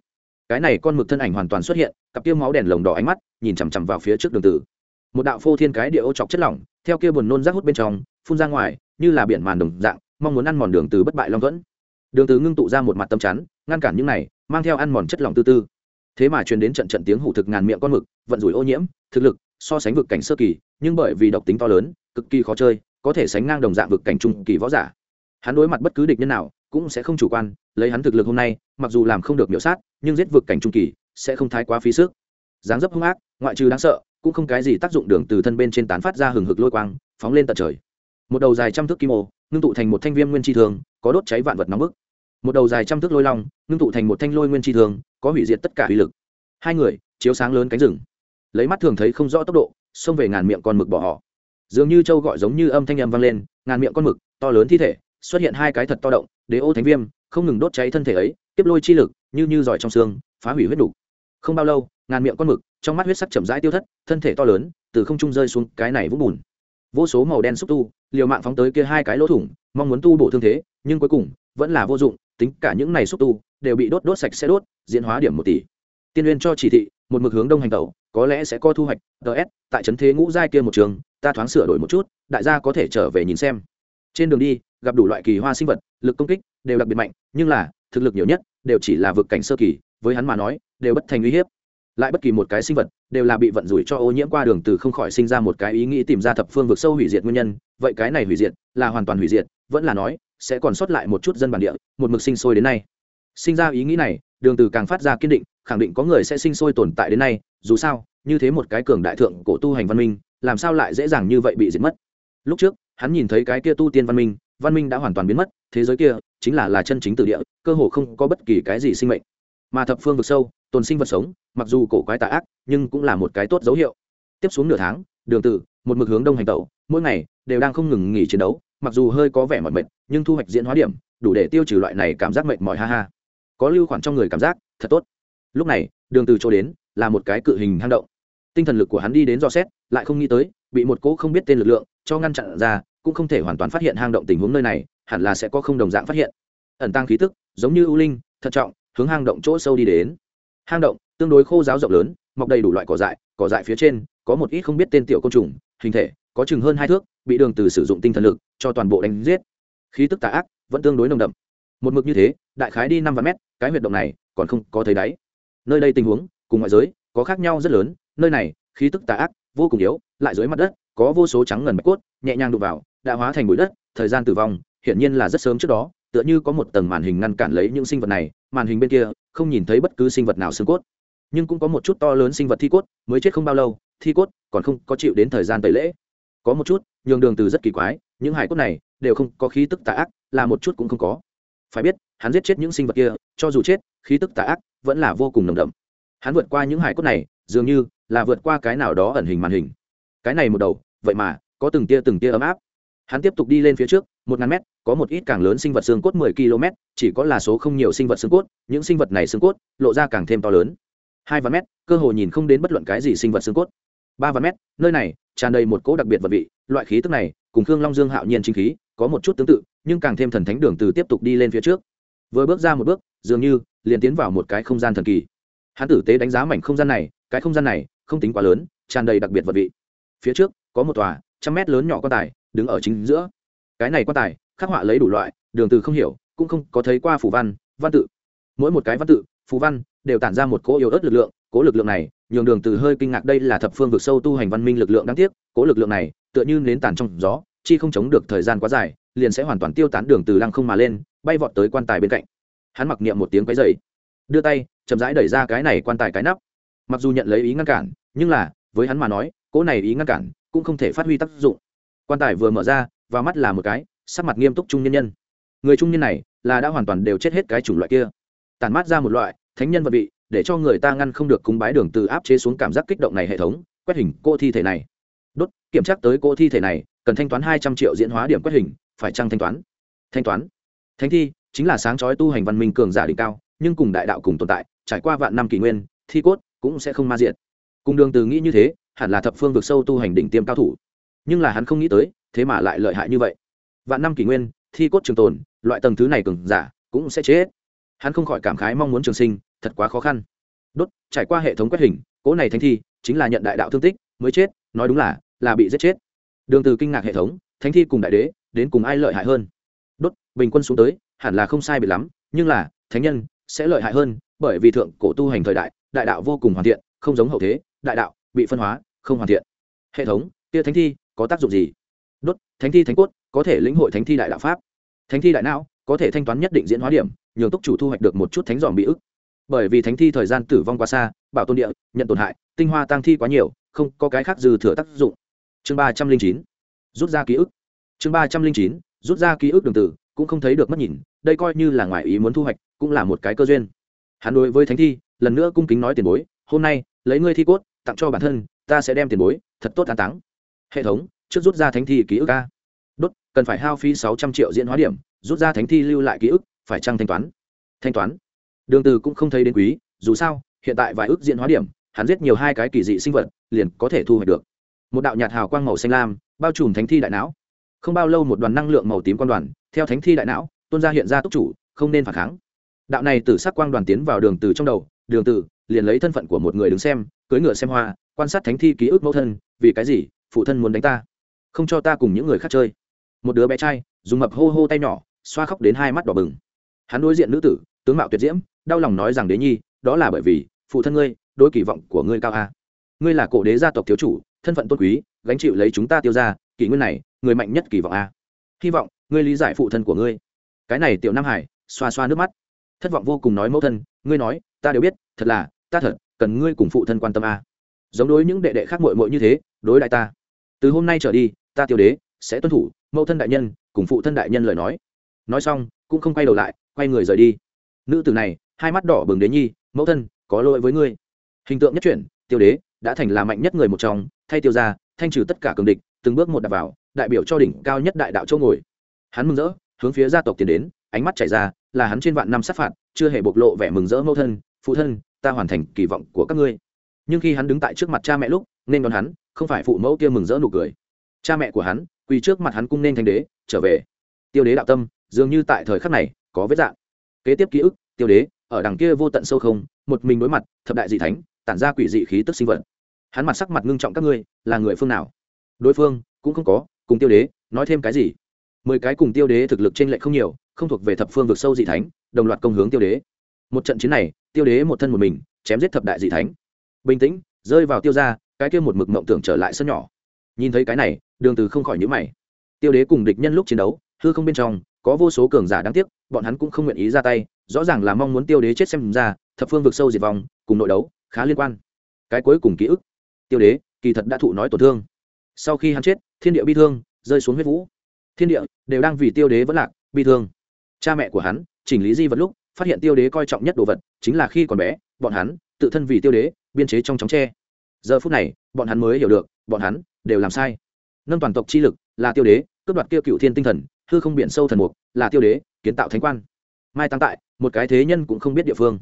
Cái này con mực thân ảnh hoàn toàn xuất hiện, cặp kia máu đèn lồng đỏ ánh mắt nhìn chằm chằm vào phía trước đường tử. Một đạo phô thiên cái địa ô chọc chất lỏng, theo kia buồn nôn rác hút bên trong, phun ra ngoài, như là biển màn đồng dạng, mong muốn ăn mòn đường từ bất bại long thuẫn. Đường từ ngưng tụ ra một mặt tâm chắn ngăn cản những này, mang theo ăn mòn chất lỏng tư tư. Thế mà truyền đến trận trận tiếng hủ thực ngàn miệng con mực, vận rủi ô nhiễm, thực lực, so sánh vực cảnh sơ kỳ, nhưng bởi vì độc tính to lớn, cực kỳ khó chơi, có thể sánh ngang đồng dạng vực cảnh trung kỳ võ giả. Hắn đối mặt bất cứ địch nhân nào, cũng sẽ không chủ quan, lấy hắn thực lực hôm nay, mặc dù làm không được miểu sát, nhưng giết vực cảnh trung kỳ, sẽ không thái quá phí sức. Dáng dấp hung ác, ngoại trừ đáng sợ, cũng không cái gì tác dụng đường từ thân bên trên tán phát ra hừng hực lôi quang, phóng lên tận trời. Một đầu dài trăm thước kim ô, ngưng tụ thành một thanh viêm nguyên chi thường, có đốt cháy vạn vật nóng bức một đầu dài trăm thước lôi long, ngưng tụ thành một thanh lôi nguyên chi thường, có hủy diệt tất cả uy lực. Hai người, chiếu sáng lớn cánh rừng. Lấy mắt thường thấy không rõ tốc độ, xông về ngàn miệng con mực bỏ họ. Dường như châu gọi giống như âm thanh âm vang lên, ngàn miệng con mực, to lớn thi thể, xuất hiện hai cái thật to động, đế ô thánh viêm, không ngừng đốt cháy thân thể ấy, tiếp lôi chi lực, như như giỏi trong xương, phá hủy huyết đủ. không bao lâu, ngàn miệng con mực, trong mắt huyết sắc chậm rãi tiêu thất, thân thể to lớn, từ không trung rơi xuống cái này vũng bùn. Vô số màu đen xúc tu, liều mạng phóng tới kia hai cái lỗ thủng, mong muốn tu bổ thương thế, nhưng cuối cùng, vẫn là vô dụng tính cả những này xúc tu, đều bị đốt đốt sạch sẽ đốt, diễn hóa điểm một tỷ. Tiên uyên cho chỉ thị, một mực hướng đông hành tẩu, có lẽ sẽ có thu hoạch. Ts tại trấn thế ngũ giai kia một trường, ta thoáng sửa đổi một chút, đại gia có thể trở về nhìn xem. Trên đường đi, gặp đủ loại kỳ hoa sinh vật, lực công kích đều đặc biệt mạnh, nhưng là, thực lực nhiều nhất đều chỉ là vực cảnh sơ kỳ, với hắn mà nói, đều bất thành uy hiếp. Lại bất kỳ một cái sinh vật đều là bị vận rủi cho ô nhiễm qua đường từ không khỏi sinh ra một cái ý nghĩ tìm ra thập phương vực sâu hủy diệt nguyên nhân, vậy cái này hủy diệt là hoàn toàn hủy diệt, vẫn là nói sẽ còn sót lại một chút dân bản địa, một mực sinh sôi đến nay. Sinh ra ý nghĩ này, đường từ càng phát ra kiên định, khẳng định có người sẽ sinh sôi tồn tại đến nay, dù sao, như thế một cái cường đại thượng cổ tu hành văn minh, làm sao lại dễ dàng như vậy bị diệt mất? Lúc trước, hắn nhìn thấy cái kia tu tiên văn minh văn minh đã hoàn toàn biến mất, thế giới kia chính là là chân chính từ địa, cơ hồ không có bất kỳ cái gì sinh mệnh. Mà thập phương vực sâu, tồn sinh vật sống, mặc dù cổ quái tà ác, nhưng cũng là một cái tốt dấu hiệu. Tiếp xuống nửa tháng, đường tử một mực hướng đông hành tẩu, mỗi ngày đều đang không ngừng nghỉ chiến đấu mặc dù hơi có vẻ mỏi mệt, nhưng thu hoạch diễn hóa điểm đủ để tiêu trừ loại này cảm giác mệt mỏi, ha ha. Có lưu khoản trong người cảm giác, thật tốt. Lúc này, đường từ chỗ đến là một cái cự hình hang động. Tinh thần lực của hắn đi đến dò xét, lại không nghĩ tới, bị một cỗ không biết tên lực lượng cho ngăn chặn ra, cũng không thể hoàn toàn phát hiện hang động tình huống nơi này, hẳn là sẽ có không đồng dạng phát hiện. Ẩn tăng khí tức, giống như ưu linh, thận trọng, hướng hang động chỗ sâu đi đến. Hang động, tương đối khô giáo rộng lớn, mọc đầy đủ loại cỏ dại cỏ dại phía trên có một ít không biết tên tiểu côn trùng, hình thể có chừng hơn hai thước, bị đường từ sử dụng tinh thần lực cho toàn bộ đánh giết. Khí tức tà ác vẫn tương đối nồng đậm. Một mực như thế, đại khái đi năm vạn mét, cái huyệt động này còn không có thấy đáy. Nơi đây tình huống, cùng ngoại giới, có khác nhau rất lớn, nơi này, khí tức tà ác vô cùng yếu, lại dưới mặt đất, có vô số trắng ngần mạch cốt, nhẹ nhàng đụng vào, đã hóa thành bụi đất, thời gian tử vong, hiển nhiên là rất sớm trước đó, tựa như có một tầng màn hình ngăn cản lấy những sinh vật này, màn hình bên kia, không nhìn thấy bất cứ sinh vật nào xương cốt. Nhưng cũng có một chút to lớn sinh vật thi cốt, mới chết không bao lâu, thi cốt còn không có chịu đến thời gian tẩy lễ có một chút, nhường đường từ rất kỳ quái, những hải cốt này đều không có khí tức tà ác, là một chút cũng không có. Phải biết, hắn giết chết những sinh vật kia, cho dù chết, khí tức tà ác vẫn là vô cùng nồng đậm. Hắn vượt qua những hải cốt này, dường như là vượt qua cái nào đó ẩn hình màn hình. Cái này một đầu, vậy mà có từng tia từng tia ấm áp. Hắn tiếp tục đi lên phía trước, một ngàn mét, có một ít càng lớn sinh vật xương cốt mười km chỉ có là số không nhiều sinh vật xương cốt, những sinh vật này xương cốt lộ ra càng thêm to lớn. Hai vạn mét, cơ hồ nhìn không đến bất luận cái gì sinh vật xương cốt. Ba vạn mét, nơi này tràn đầy một cỗ đặc biệt vật vị, loại khí tức này, cùng khương long dương hạo nhiên chính khí, có một chút tương tự, nhưng càng thêm thần thánh đường từ tiếp tục đi lên phía trước. Vừa bước ra một bước, dường như, liền tiến vào một cái không gian thần kỳ. Hắn tử tế đánh giá mảnh không gian này, cái không gian này, không tính quá lớn, tràn đầy đặc biệt vật vị. Phía trước, có một tòa, trăm mét lớn nhỏ quan tài, đứng ở chính giữa. Cái này quan tài, khắc họa lấy đủ loại, đường từ không hiểu, cũng không có thấy qua phù văn văn tự. Mỗi một cái văn tự, phù văn, đều tản ra một cỗ yếu ớt lực lượng, cỗ lực lượng này nhường đường từ hơi kinh ngạc đây là thập phương vực sâu tu hành văn minh lực lượng đáng tiếc, cố lực lượng này, tựa như nến tàn trong gió, chi không chống được thời gian quá dài, liền sẽ hoàn toàn tiêu tán đường từ lăng không mà lên, bay vọt tới quan tài bên cạnh. Hắn mặc niệm một tiếng quấy dậy đưa tay, chậm rãi đẩy ra cái này quan tài cái nắp. Mặc dù nhận lấy ý ngăn cản, nhưng là, với hắn mà nói cỗ này ý ngăn cản, cũng không thể phát huy tác dụng. Quan tài vừa mở ra và mắt là một cái, sắc mặt nghiêm túc trung nhân nhân. Người trung nhân này, là đã hoàn toàn đều chết hết cái chủng loại kia. Tàn mát ra một loại, thánh nhân vật vị để cho người ta ngăn không được cúng bái đường từ áp chế xuống cảm giác kích động này hệ thống, quét hình cô thi thể này. Đốt, kiểm tra tới cô thi thể này, cần thanh toán hai trăm triệu diễn hóa điểm quét hình, phải chăng thanh toán? Thanh toán. Thánh thi, chính là sáng chói tu hành văn minh cường giả đỉnh cao, nhưng cùng đại đạo cùng tồn tại, trải qua vạn năm kỷ nguyên, thi cốt cũng sẽ không ma diện cùng đường từ nghĩ như thế, hẳn là thập phương vực sâu tu hành đỉnh tiêm cao thủ. Nhưng là hắn không nghĩ tới, thế mà lại lợi hại như vậy. Vạn năm kỷ nguyên, thi cốt trường tồn, loại tầng thứ này cường giả cũng sẽ chết. Hắn không khỏi cảm khái mong muốn trường sinh thật quá khó khăn. Đốt, trải qua hệ thống quét hình, cỗ này thánh thi chính là nhận đại đạo thương tích, mới chết, nói đúng là là bị giết chết. Đường từ kinh ngạc hệ thống, thánh thi cùng đại đế, đến cùng ai lợi hại hơn? Đốt, bình quân xuống tới, hẳn là không sai biệt lắm, nhưng là, thánh nhân sẽ lợi hại hơn, bởi vì thượng cổ tu hành thời đại đại đạo vô cùng hoàn thiện, không giống hậu thế, đại đạo bị phân hóa, không hoàn thiện. Hệ thống, tia thánh thi có tác dụng gì? Đốt, thánh thi thánh cốt có thể lĩnh hội thánh thi đại đạo pháp. Thánh thi đại não có thể thanh toán nhất định diễn hóa điểm, nhường túc chủ thu hoạch được một chút thánh dòm bị ức bởi vì thánh thi thời gian tử vong quá xa, bảo tồn địa, nhận tổn hại, tinh hoa tăng thi quá nhiều, không có cái khác dư thừa tác dụng. Chương ba trăm linh chín, rút ra ký ức. Chương ba trăm linh chín, rút ra ký ức đường tử, cũng không thấy được mất nhìn, đây coi như là ngoài ý muốn thu hoạch, cũng là một cái cơ duyên. Hắn đối với thánh thi, lần nữa cung kính nói tiền bối, hôm nay, lấy ngươi thi cốt, tặng cho bản thân, ta sẽ đem tiền bối, thật tốt an táng. Hệ thống, trước rút ra thánh thi ký ức ca đốt, cần phải hao phí sáu trăm triệu diễn hóa điểm, rút ra thánh thi lưu lại ký ức, phải trăng thanh toán? Thanh toán đường từ cũng không thấy đến quý, dù sao, hiện tại vài ước diện hóa điểm, hắn giết nhiều hai cái kỳ dị sinh vật, liền có thể thu hoạch được. Một đạo nhạt hào quang màu xanh lam, bao trùm thánh thi đại não. Không bao lâu một đoàn năng lượng màu tím quan đoàn, theo thánh thi đại não, tuôn ra hiện ra túc chủ, không nên phản kháng. Đạo này từ sắc quang đoàn tiến vào đường từ trong đầu, đường từ liền lấy thân phận của một người đứng xem, cưỡi ngựa xem hoa, quan sát thánh thi ký ức mẫu thân, vì cái gì phụ thân muốn đánh ta? Không cho ta cùng những người khác chơi. Một đứa bé trai, dùng mập hô hô tay nhỏ, xoa khóc đến hai mắt đỏ bừng. Hắn đối diện nữ tử tướng mạo tuyệt diễm, đau lòng nói rằng đế nhi, đó là bởi vì, phụ thân ngươi, đôi kỳ vọng của ngươi cao a ngươi là cổ đế gia tộc thiếu chủ, thân phận tôn quý, gánh chịu lấy chúng ta tiêu ra kỷ nguyên này, người mạnh nhất kỳ vọng a hy vọng, ngươi lý giải phụ thân của ngươi. Cái này tiểu nam hải, xoa xoa nước mắt. Thất vọng vô cùng nói mẫu thân, ngươi nói, ta đều biết, thật là, ta thật, cần ngươi cùng phụ thân quan tâm a giống đối những đệ đệ khác mội mội như thế, đối đại ta. Từ hôm nay trở đi, ta tiêu đế, sẽ tuân thủ, mẫu thân đại nhân, cùng phụ thân đại nhân lời nói. Nói xong, cũng không quay đầu lại, quay người rời đi nữ tử này, hai mắt đỏ bừng đế nhi, mẫu thân, có lỗi với ngươi. Hình tượng nhất chuyển, tiêu đế đã thành là mạnh nhất người một trong, thay tiêu ra thanh trừ tất cả cường địch, từng bước một đặt vào, đại biểu cho đỉnh cao nhất đại đạo châu ngồi. Hắn mừng rỡ, hướng phía gia tộc tiến đến, ánh mắt chảy ra, là hắn trên vạn năm sát phạt, chưa hề bộc lộ vẻ mừng rỡ, mẫu thân, phụ thân, ta hoàn thành kỳ vọng của các ngươi. Nhưng khi hắn đứng tại trước mặt cha mẹ lúc, nên đón hắn, không phải phụ mẫu kia mừng rỡ nụ cười. Cha mẹ của hắn, quỳ trước mặt hắn cung nên thành đế, trở về. Tiêu đế đạo tâm, dường như tại thời khắc này, có vết dạng kế tiếp ký ức, tiêu đế, ở đằng kia vô tận sâu không, một mình đối mặt, thập đại dị thánh, tản ra quỷ dị khí tức sinh vật. Hắn mặt sắc mặt ngưng trọng các ngươi, là người phương nào? Đối phương, cũng không có, cùng tiêu đế, nói thêm cái gì? Mười cái cùng tiêu đế thực lực trên lệ không nhiều, không thuộc về thập phương vực sâu dị thánh, đồng loạt công hướng tiêu đế. Một trận chiến này, tiêu đế một thân một mình, chém giết thập đại dị thánh. Bình tĩnh, rơi vào tiêu ra cái kia một mực mộng tưởng trở lại sân nhỏ. Nhìn thấy cái này, đường từ không khỏi nhíu mày. Tiêu đế cùng địch nhân lúc chiến đấu, hư không bên trong có vô số cường giả đáng tiếc, bọn hắn cũng không nguyện ý ra tay, rõ ràng là mong muốn tiêu đế chết xem ra, thập phương vực sâu diệt vong, cùng nội đấu, khá liên quan. Cái cuối cùng ký ức. Tiêu đế, kỳ thật đã thụ nói tổn thương. Sau khi hắn chết, thiên địa bi thương rơi xuống huyết vũ. Thiên địa đều đang vì tiêu đế vẫn lạc, bi thương. Cha mẹ của hắn chỉnh lý di vật lúc, phát hiện tiêu đế coi trọng nhất đồ vật chính là khi còn bé, bọn hắn tự thân vì tiêu đế biên chế trong chóng tre. Giờ phút này, bọn hắn mới hiểu được, bọn hắn đều làm sai. Nâng toàn tộc chi lực là tiêu đế, cướp đoạt kia cựu thiên tinh thần hư không biển sâu thần mục, là tiêu đế, kiến tạo thánh quan. Mai tăng tại, một cái thế nhân cũng không biết địa phương.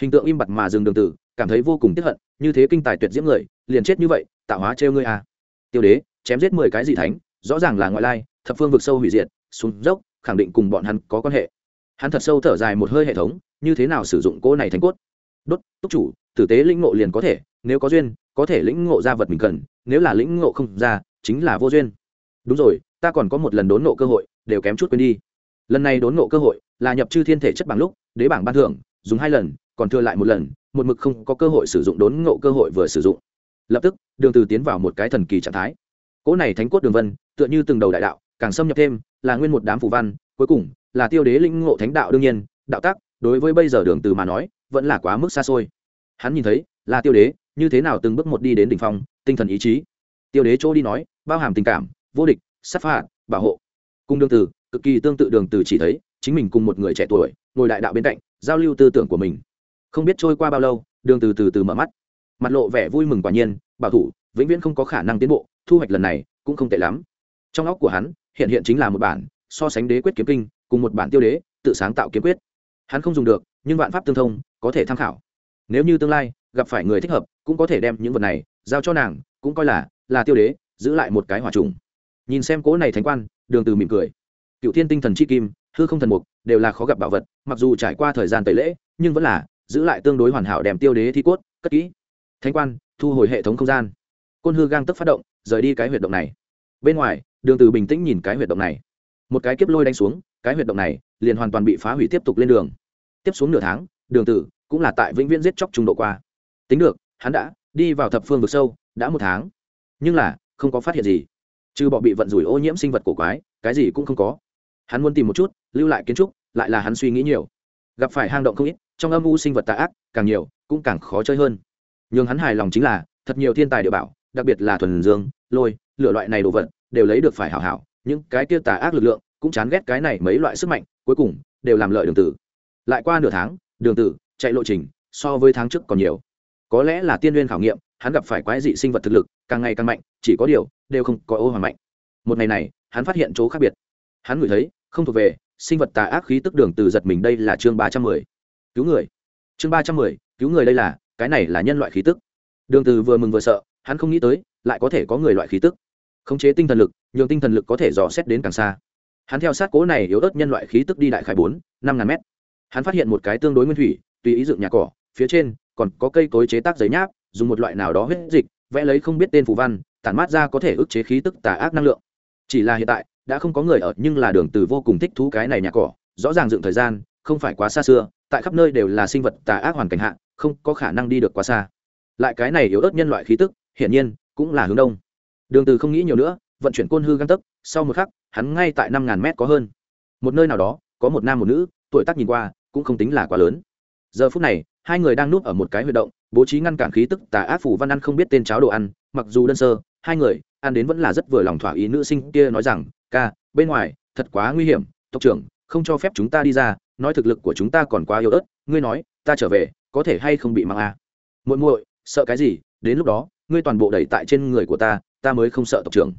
Hình tượng im bặt mà dừng đường tử, cảm thấy vô cùng tiếp hận, như thế kinh tài tuyệt diễm người, liền chết như vậy, tạo hóa trêu ngươi à. Tiêu đế, chém giết mười cái gì thánh, rõ ràng là ngoại lai, thập phương vực sâu hủy diệt, xuống dốc, khẳng định cùng bọn hắn có quan hệ. Hắn thật sâu thở dài một hơi hệ thống, như thế nào sử dụng cỗ này thành cốt? Đốt, túc chủ, tử tế lĩnh ngộ liền có thể, nếu có duyên, có thể lĩnh ngộ ra vật mình cần, nếu là lĩnh ngộ không ra, chính là vô duyên. Đúng rồi, ta còn có một lần đốn ngộ cơ hội đều kém chút quên đi. Lần này đốn ngộ cơ hội là nhập chư thiên thể chất bằng lúc, đế bảng ban thưởng, dùng hai lần, còn thừa lại một lần, một mực không có cơ hội sử dụng đốn ngộ cơ hội vừa sử dụng. Lập tức, đường từ tiến vào một cái thần kỳ trạng thái. Cỗ này thánh cốt đường vân, tựa như từng đầu đại đạo, càng xâm nhập thêm, là nguyên một đám phù văn, cuối cùng là tiêu đế linh ngộ thánh đạo đương nhiên, đạo tác đối với bây giờ đường từ mà nói, vẫn là quá mức xa xôi. Hắn nhìn thấy, là tiêu đế, như thế nào từng bước một đi đến đỉnh phong, tinh thần ý chí. Tiêu đế chỗ đi nói, bao hàm tình cảm, vô địch, sát phạt, bảo hộ cùng đường từ, cực kỳ tương tự đường từ chỉ thấy, chính mình cùng một người trẻ tuổi, ngồi đại đạo bên cạnh, giao lưu tư tưởng của mình. Không biết trôi qua bao lâu, đường từ từ từ mở mắt. Mặt lộ vẻ vui mừng quả nhiên, bảo thủ, vĩnh viễn không có khả năng tiến bộ, thu hoạch lần này, cũng không tệ lắm. Trong óc của hắn, hiện hiện chính là một bản, so sánh đế quyết kiếm kinh, cùng một bản tiêu đế, tự sáng tạo kiếm quyết. Hắn không dùng được, nhưng vạn pháp tương thông, có thể tham khảo. Nếu như tương lai, gặp phải người thích hợp, cũng có thể đem những vật này, giao cho nàng, cũng coi là là tiêu đế, giữ lại một cái hỏa trùng. Nhìn xem cố này thánh quan đường từ mỉm cười. Cựu thiên tinh thần chi kim, hư không thần mục, đều là khó gặp bảo vật, mặc dù trải qua thời gian tẩy lễ, nhưng vẫn là giữ lại tương đối hoàn hảo đem tiêu đế thi cốt, cất kỹ. Thánh quan, thu hồi hệ thống không gian. Côn hư gang tức phát động, rời đi cái huyệt động này. Bên ngoài, đường từ bình tĩnh nhìn cái huyệt động này. Một cái kiếp lôi đánh xuống, cái huyệt động này liền hoàn toàn bị phá hủy tiếp tục lên đường. Tiếp xuống nửa tháng, đường tử cũng là tại vĩnh viễn giết chóc trung độ qua. Tính được, hắn đã đi vào thập phương vực sâu, đã một tháng. Nhưng là, không có phát hiện gì trừ bọ bị vận rủi ô nhiễm sinh vật cổ quái, cái gì cũng không có. Hắn muốn tìm một chút, lưu lại kiến trúc, lại là hắn suy nghĩ nhiều. Gặp phải hang động không ít, trong âm u sinh vật tà ác, càng nhiều, cũng càng khó chơi hơn. Nhưng hắn hài lòng chính là, thật nhiều thiên tài địa bảo, đặc biệt là thuần dương, lôi, lửa loại này đồ vật, đều lấy được phải hảo hảo. Những cái kia tà ác lực lượng, cũng chán ghét cái này mấy loại sức mạnh, cuối cùng, đều làm lợi đường tử. Lại qua nửa tháng, đường tử, chạy lộ trình, so với tháng trước còn nhiều. Có lẽ là tiên liên khảo nghiệm hắn gặp phải quái dị sinh vật thực lực, càng ngày càng mạnh, chỉ có điều, đều không có ô hoàng mạnh. Một ngày này, hắn phát hiện chỗ khác biệt. Hắn ngửi thấy, không thuộc về, sinh vật tà ác khí tức đường từ giật mình đây là chương ba trăm mười. Cứu người. Chương ba trăm mười, cứu người đây là, cái này là nhân loại khí tức. Đường từ vừa mừng vừa sợ, hắn không nghĩ tới, lại có thể có người loại khí tức. Khống chế tinh thần lực, nhường tinh thần lực có thể dò xét đến càng xa. Hắn theo sát cố này yếu ớt nhân loại khí tức đi đại khải bốn, năm ngàn mét. Hắn phát hiện một cái tương đối nguyên thủy, tùy ý dựng nhà cỏ, phía trên còn có cây cối chế tác giấy nháp dùng một loại nào đó huyết dịch, vẽ lấy không biết tên phù văn, tản mát ra có thể ức chế khí tức tà ác năng lượng. Chỉ là hiện tại, đã không có người ở, nhưng là đường từ vô cùng thích thú cái này nhà cỏ, rõ ràng dựng thời gian, không phải quá xa xưa, tại khắp nơi đều là sinh vật tà ác hoàn cảnh hạ, không có khả năng đi được quá xa. Lại cái này yếu ớt nhân loại khí tức, hiển nhiên, cũng là hướng đông. Đường từ không nghĩ nhiều nữa, vận chuyển côn hư găng tấc, sau một khắc, hắn ngay tại năm ngàn mét có hơn. Một nơi nào đó, có một nam một nữ, tuổi tác nhìn qua, cũng không tính là quá lớn. Giờ phút này, hai người đang núp ở một cái huy động bố trí ngăn cản khí tức, tà ác phủ văn ăn không biết tên cháo đồ ăn, mặc dù đơn sơ, hai người, ăn đến vẫn là rất vừa lòng thỏa ý nữ sinh kia nói rằng, ca, bên ngoài, thật quá nguy hiểm, tộc trưởng, không cho phép chúng ta đi ra, nói thực lực của chúng ta còn quá yếu ớt, ngươi nói, ta trở về, có thể hay không bị mang a à. muội muội, sợ cái gì? Đến lúc đó, ngươi toàn bộ đẩy tại trên người của ta ta mới không sợ tộc trưởng.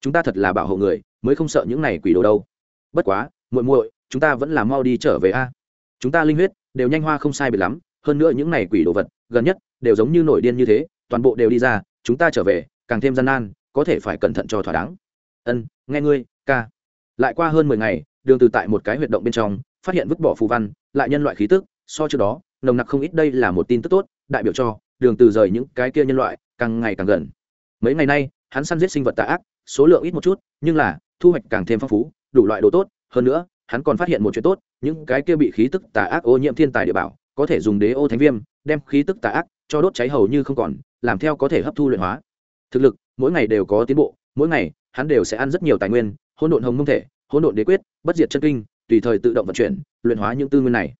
Chúng ta thật là bảo hộ người, mới không sợ những này quỷ đồ đâu. Bất quá, muội muội, chúng ta vẫn là mau đi trở về a chúng ta linh huyết, đều nhanh hoa không sai biệt lắm hơn nữa những này quỷ đồ vật, gần nhất, đều giống như nổi điên như thế, toàn bộ đều đi ra, chúng ta trở về, càng thêm gian nan, có thể phải cẩn thận cho thỏa đáng. Ân, nghe ngươi, ca. Lại qua hơn mười ngày, đường từ tại một cái huyệt động bên trong, phát hiện vứt bỏ phù văn, lại nhân loại khí tức, so trước đó, nồng nặc không ít đây là một tin tức tốt, đại biểu cho, đường từ rời những cái kia nhân loại, càng ngày càng gần. Mấy ngày nay, hắn săn giết sinh vật tà ác, số lượng ít một chút, nhưng là, thu hoạch càng thêm phong phú, đủ loại đồ tốt, hơn nữa, hắn còn phát hiện một chuyện tốt, những cái kia bị khí tức tà ác ô nhiễm thiên tài địa bảo có thể dùng đế ô thánh viêm, đem khí tức tà ác cho đốt cháy hầu như không còn, làm theo có thể hấp thu luyện hóa. Thực lực, mỗi ngày đều có tiến bộ, mỗi ngày, hắn đều sẽ ăn rất nhiều tài nguyên, hỗn độn hồng mông thể, hỗn độn đế quyết, bất diệt chân kinh, tùy thời tự động vận chuyển, luyện hóa những tư nguyên này.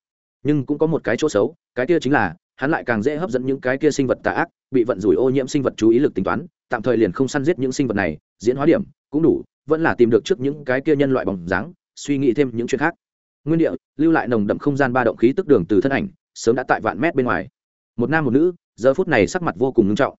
Nhưng cũng có một cái chỗ xấu, cái kia chính là, hắn lại càng dễ hấp dẫn những cái kia sinh vật tà ác, bị vận rủi ô nhiễm sinh vật chú ý lực tính toán, tạm thời liền không săn giết những sinh vật này, diễn hóa điểm, cũng đủ, vẫn là tìm được trước những cái kia nhân loại bóng dáng, suy nghĩ thêm những chuyện khác. Nguyên địa, lưu lại nồng đậm không gian ba động khí tức đường từ thân ảnh sớm đã tại vạn mét bên ngoài. Một nam một nữ, giờ phút này sắc mặt vô cùng nghiêm trọng.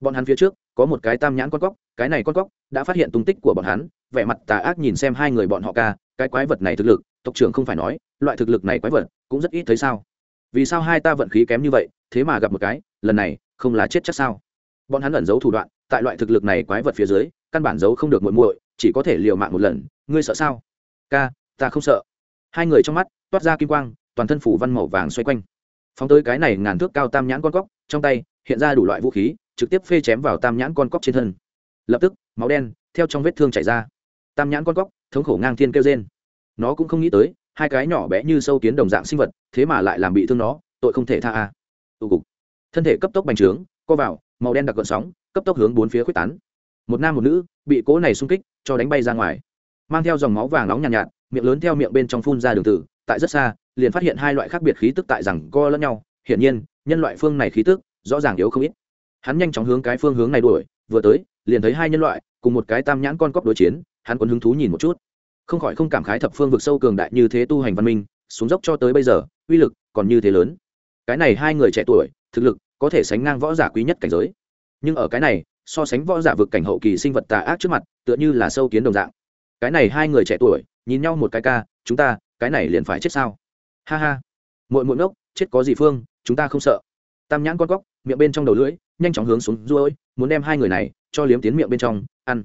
Bọn hắn phía trước, có một cái tam nhãn con cóc, cái này con cóc đã phát hiện tung tích của bọn hắn, vẻ mặt tà ác nhìn xem hai người bọn họ ca, cái quái vật này thực lực, tộc trưởng không phải nói, loại thực lực này quái vật cũng rất ít thấy sao. Vì sao hai ta vận khí kém như vậy, thế mà gặp một cái, lần này không là chết chắc sao? Bọn hắn ẩn giấu thủ đoạn, tại loại thực lực này quái vật phía dưới, căn bản giấu không được muội muội, chỉ có thể liều mạng một lần, ngươi sợ sao? Ca, ta không sợ. Hai người trong mắt toát ra kim quang, toàn thân phủ văn màu vàng xoay quanh phóng tới cái này ngàn thước cao tam nhãn con cóc trong tay hiện ra đủ loại vũ khí trực tiếp phê chém vào tam nhãn con cóc trên thân. Lập tức máu đen theo trong vết thương chảy ra. Tam nhãn con cóc thống khổ ngang thiên kêu trên nó cũng không nghĩ tới hai cái nhỏ bé như sâu kiến đồng dạng sinh vật thế mà lại làm bị thương nó tội không thể tha a. Tụ cục. Thân thể cấp tốc bành trướng co vào màu đen đặc gợn sóng cấp tốc hướng bốn phía khuếch tán. Một nam một nữ bị cố này xung kích cho đánh bay ra ngoài. Mang theo dòng máu vàng nóng nhàn nhạt, nhạt miệng lớn theo miệng bên trong phun ra đường tử tại rất xa, liền phát hiện hai loại khác biệt khí tức tại rằng co lẫn nhau. Hiển nhiên, nhân loại phương này khí tức, rõ ràng yếu không ít. Hắn nhanh chóng hướng cái phương hướng này đuổi, vừa tới, liền thấy hai nhân loại cùng một cái tam nhãn con cóc đối chiến, hắn còn hứng thú nhìn một chút. Không khỏi không cảm khái thập phương vực sâu cường đại như thế tu hành văn minh, xuống dốc cho tới bây giờ, uy lực còn như thế lớn. Cái này hai người trẻ tuổi, thực lực có thể sánh ngang võ giả quý nhất cảnh giới. Nhưng ở cái này, so sánh võ giả vực cảnh hậu kỳ sinh vật tà ác trước mặt, tựa như là sâu kiến đồng dạng. Cái này hai người trẻ tuổi, nhìn nhau một cái ca, chúng ta cái này liền phải chết sao? Ha ha. Muội muội ngốc, chết có gì phương, chúng ta không sợ. Tam nhãn con cóc, miệng bên trong đầu lưỡi, nhanh chóng hướng xuống ruôi, muốn đem hai người này cho liếm tiến miệng bên trong, ăn.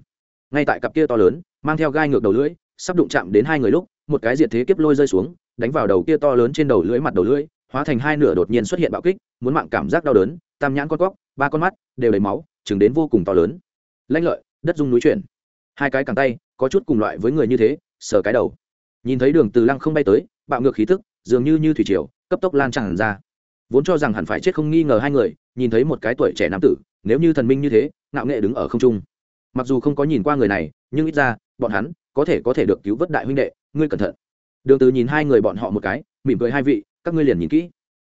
Ngay tại cặp kia to lớn, mang theo gai ngược đầu lưỡi, sắp đụng chạm đến hai người lúc, một cái diệt thế kiếp lôi rơi xuống, đánh vào đầu kia to lớn trên đầu lưỡi mặt đầu lưỡi, hóa thành hai nửa đột nhiên xuất hiện bạo kích, muốn mạng cảm giác đau đớn, tam nhãn con cóc, ba con mắt, đều đầy máu chứng đến vô cùng to lớn. Lanh lợi, đất dung núi chuyển. Hai cái cẳng tay, có chút cùng loại với người như thế, sờ cái đầu nhìn thấy đường từ lăng không bay tới, bạo ngược khí tức, dường như như thủy triều, cấp tốc lan tràn ra. Vốn cho rằng hẳn phải chết không nghi ngờ hai người, nhìn thấy một cái tuổi trẻ nam tử, nếu như thần minh như thế, ngạo nghệ đứng ở không trung. Mặc dù không có nhìn qua người này, nhưng ít ra, bọn hắn có thể có thể được cứu vớt đại huynh đệ, ngươi cẩn thận. Đường từ nhìn hai người bọn họ một cái, mỉm cười hai vị, các ngươi liền nhìn kỹ.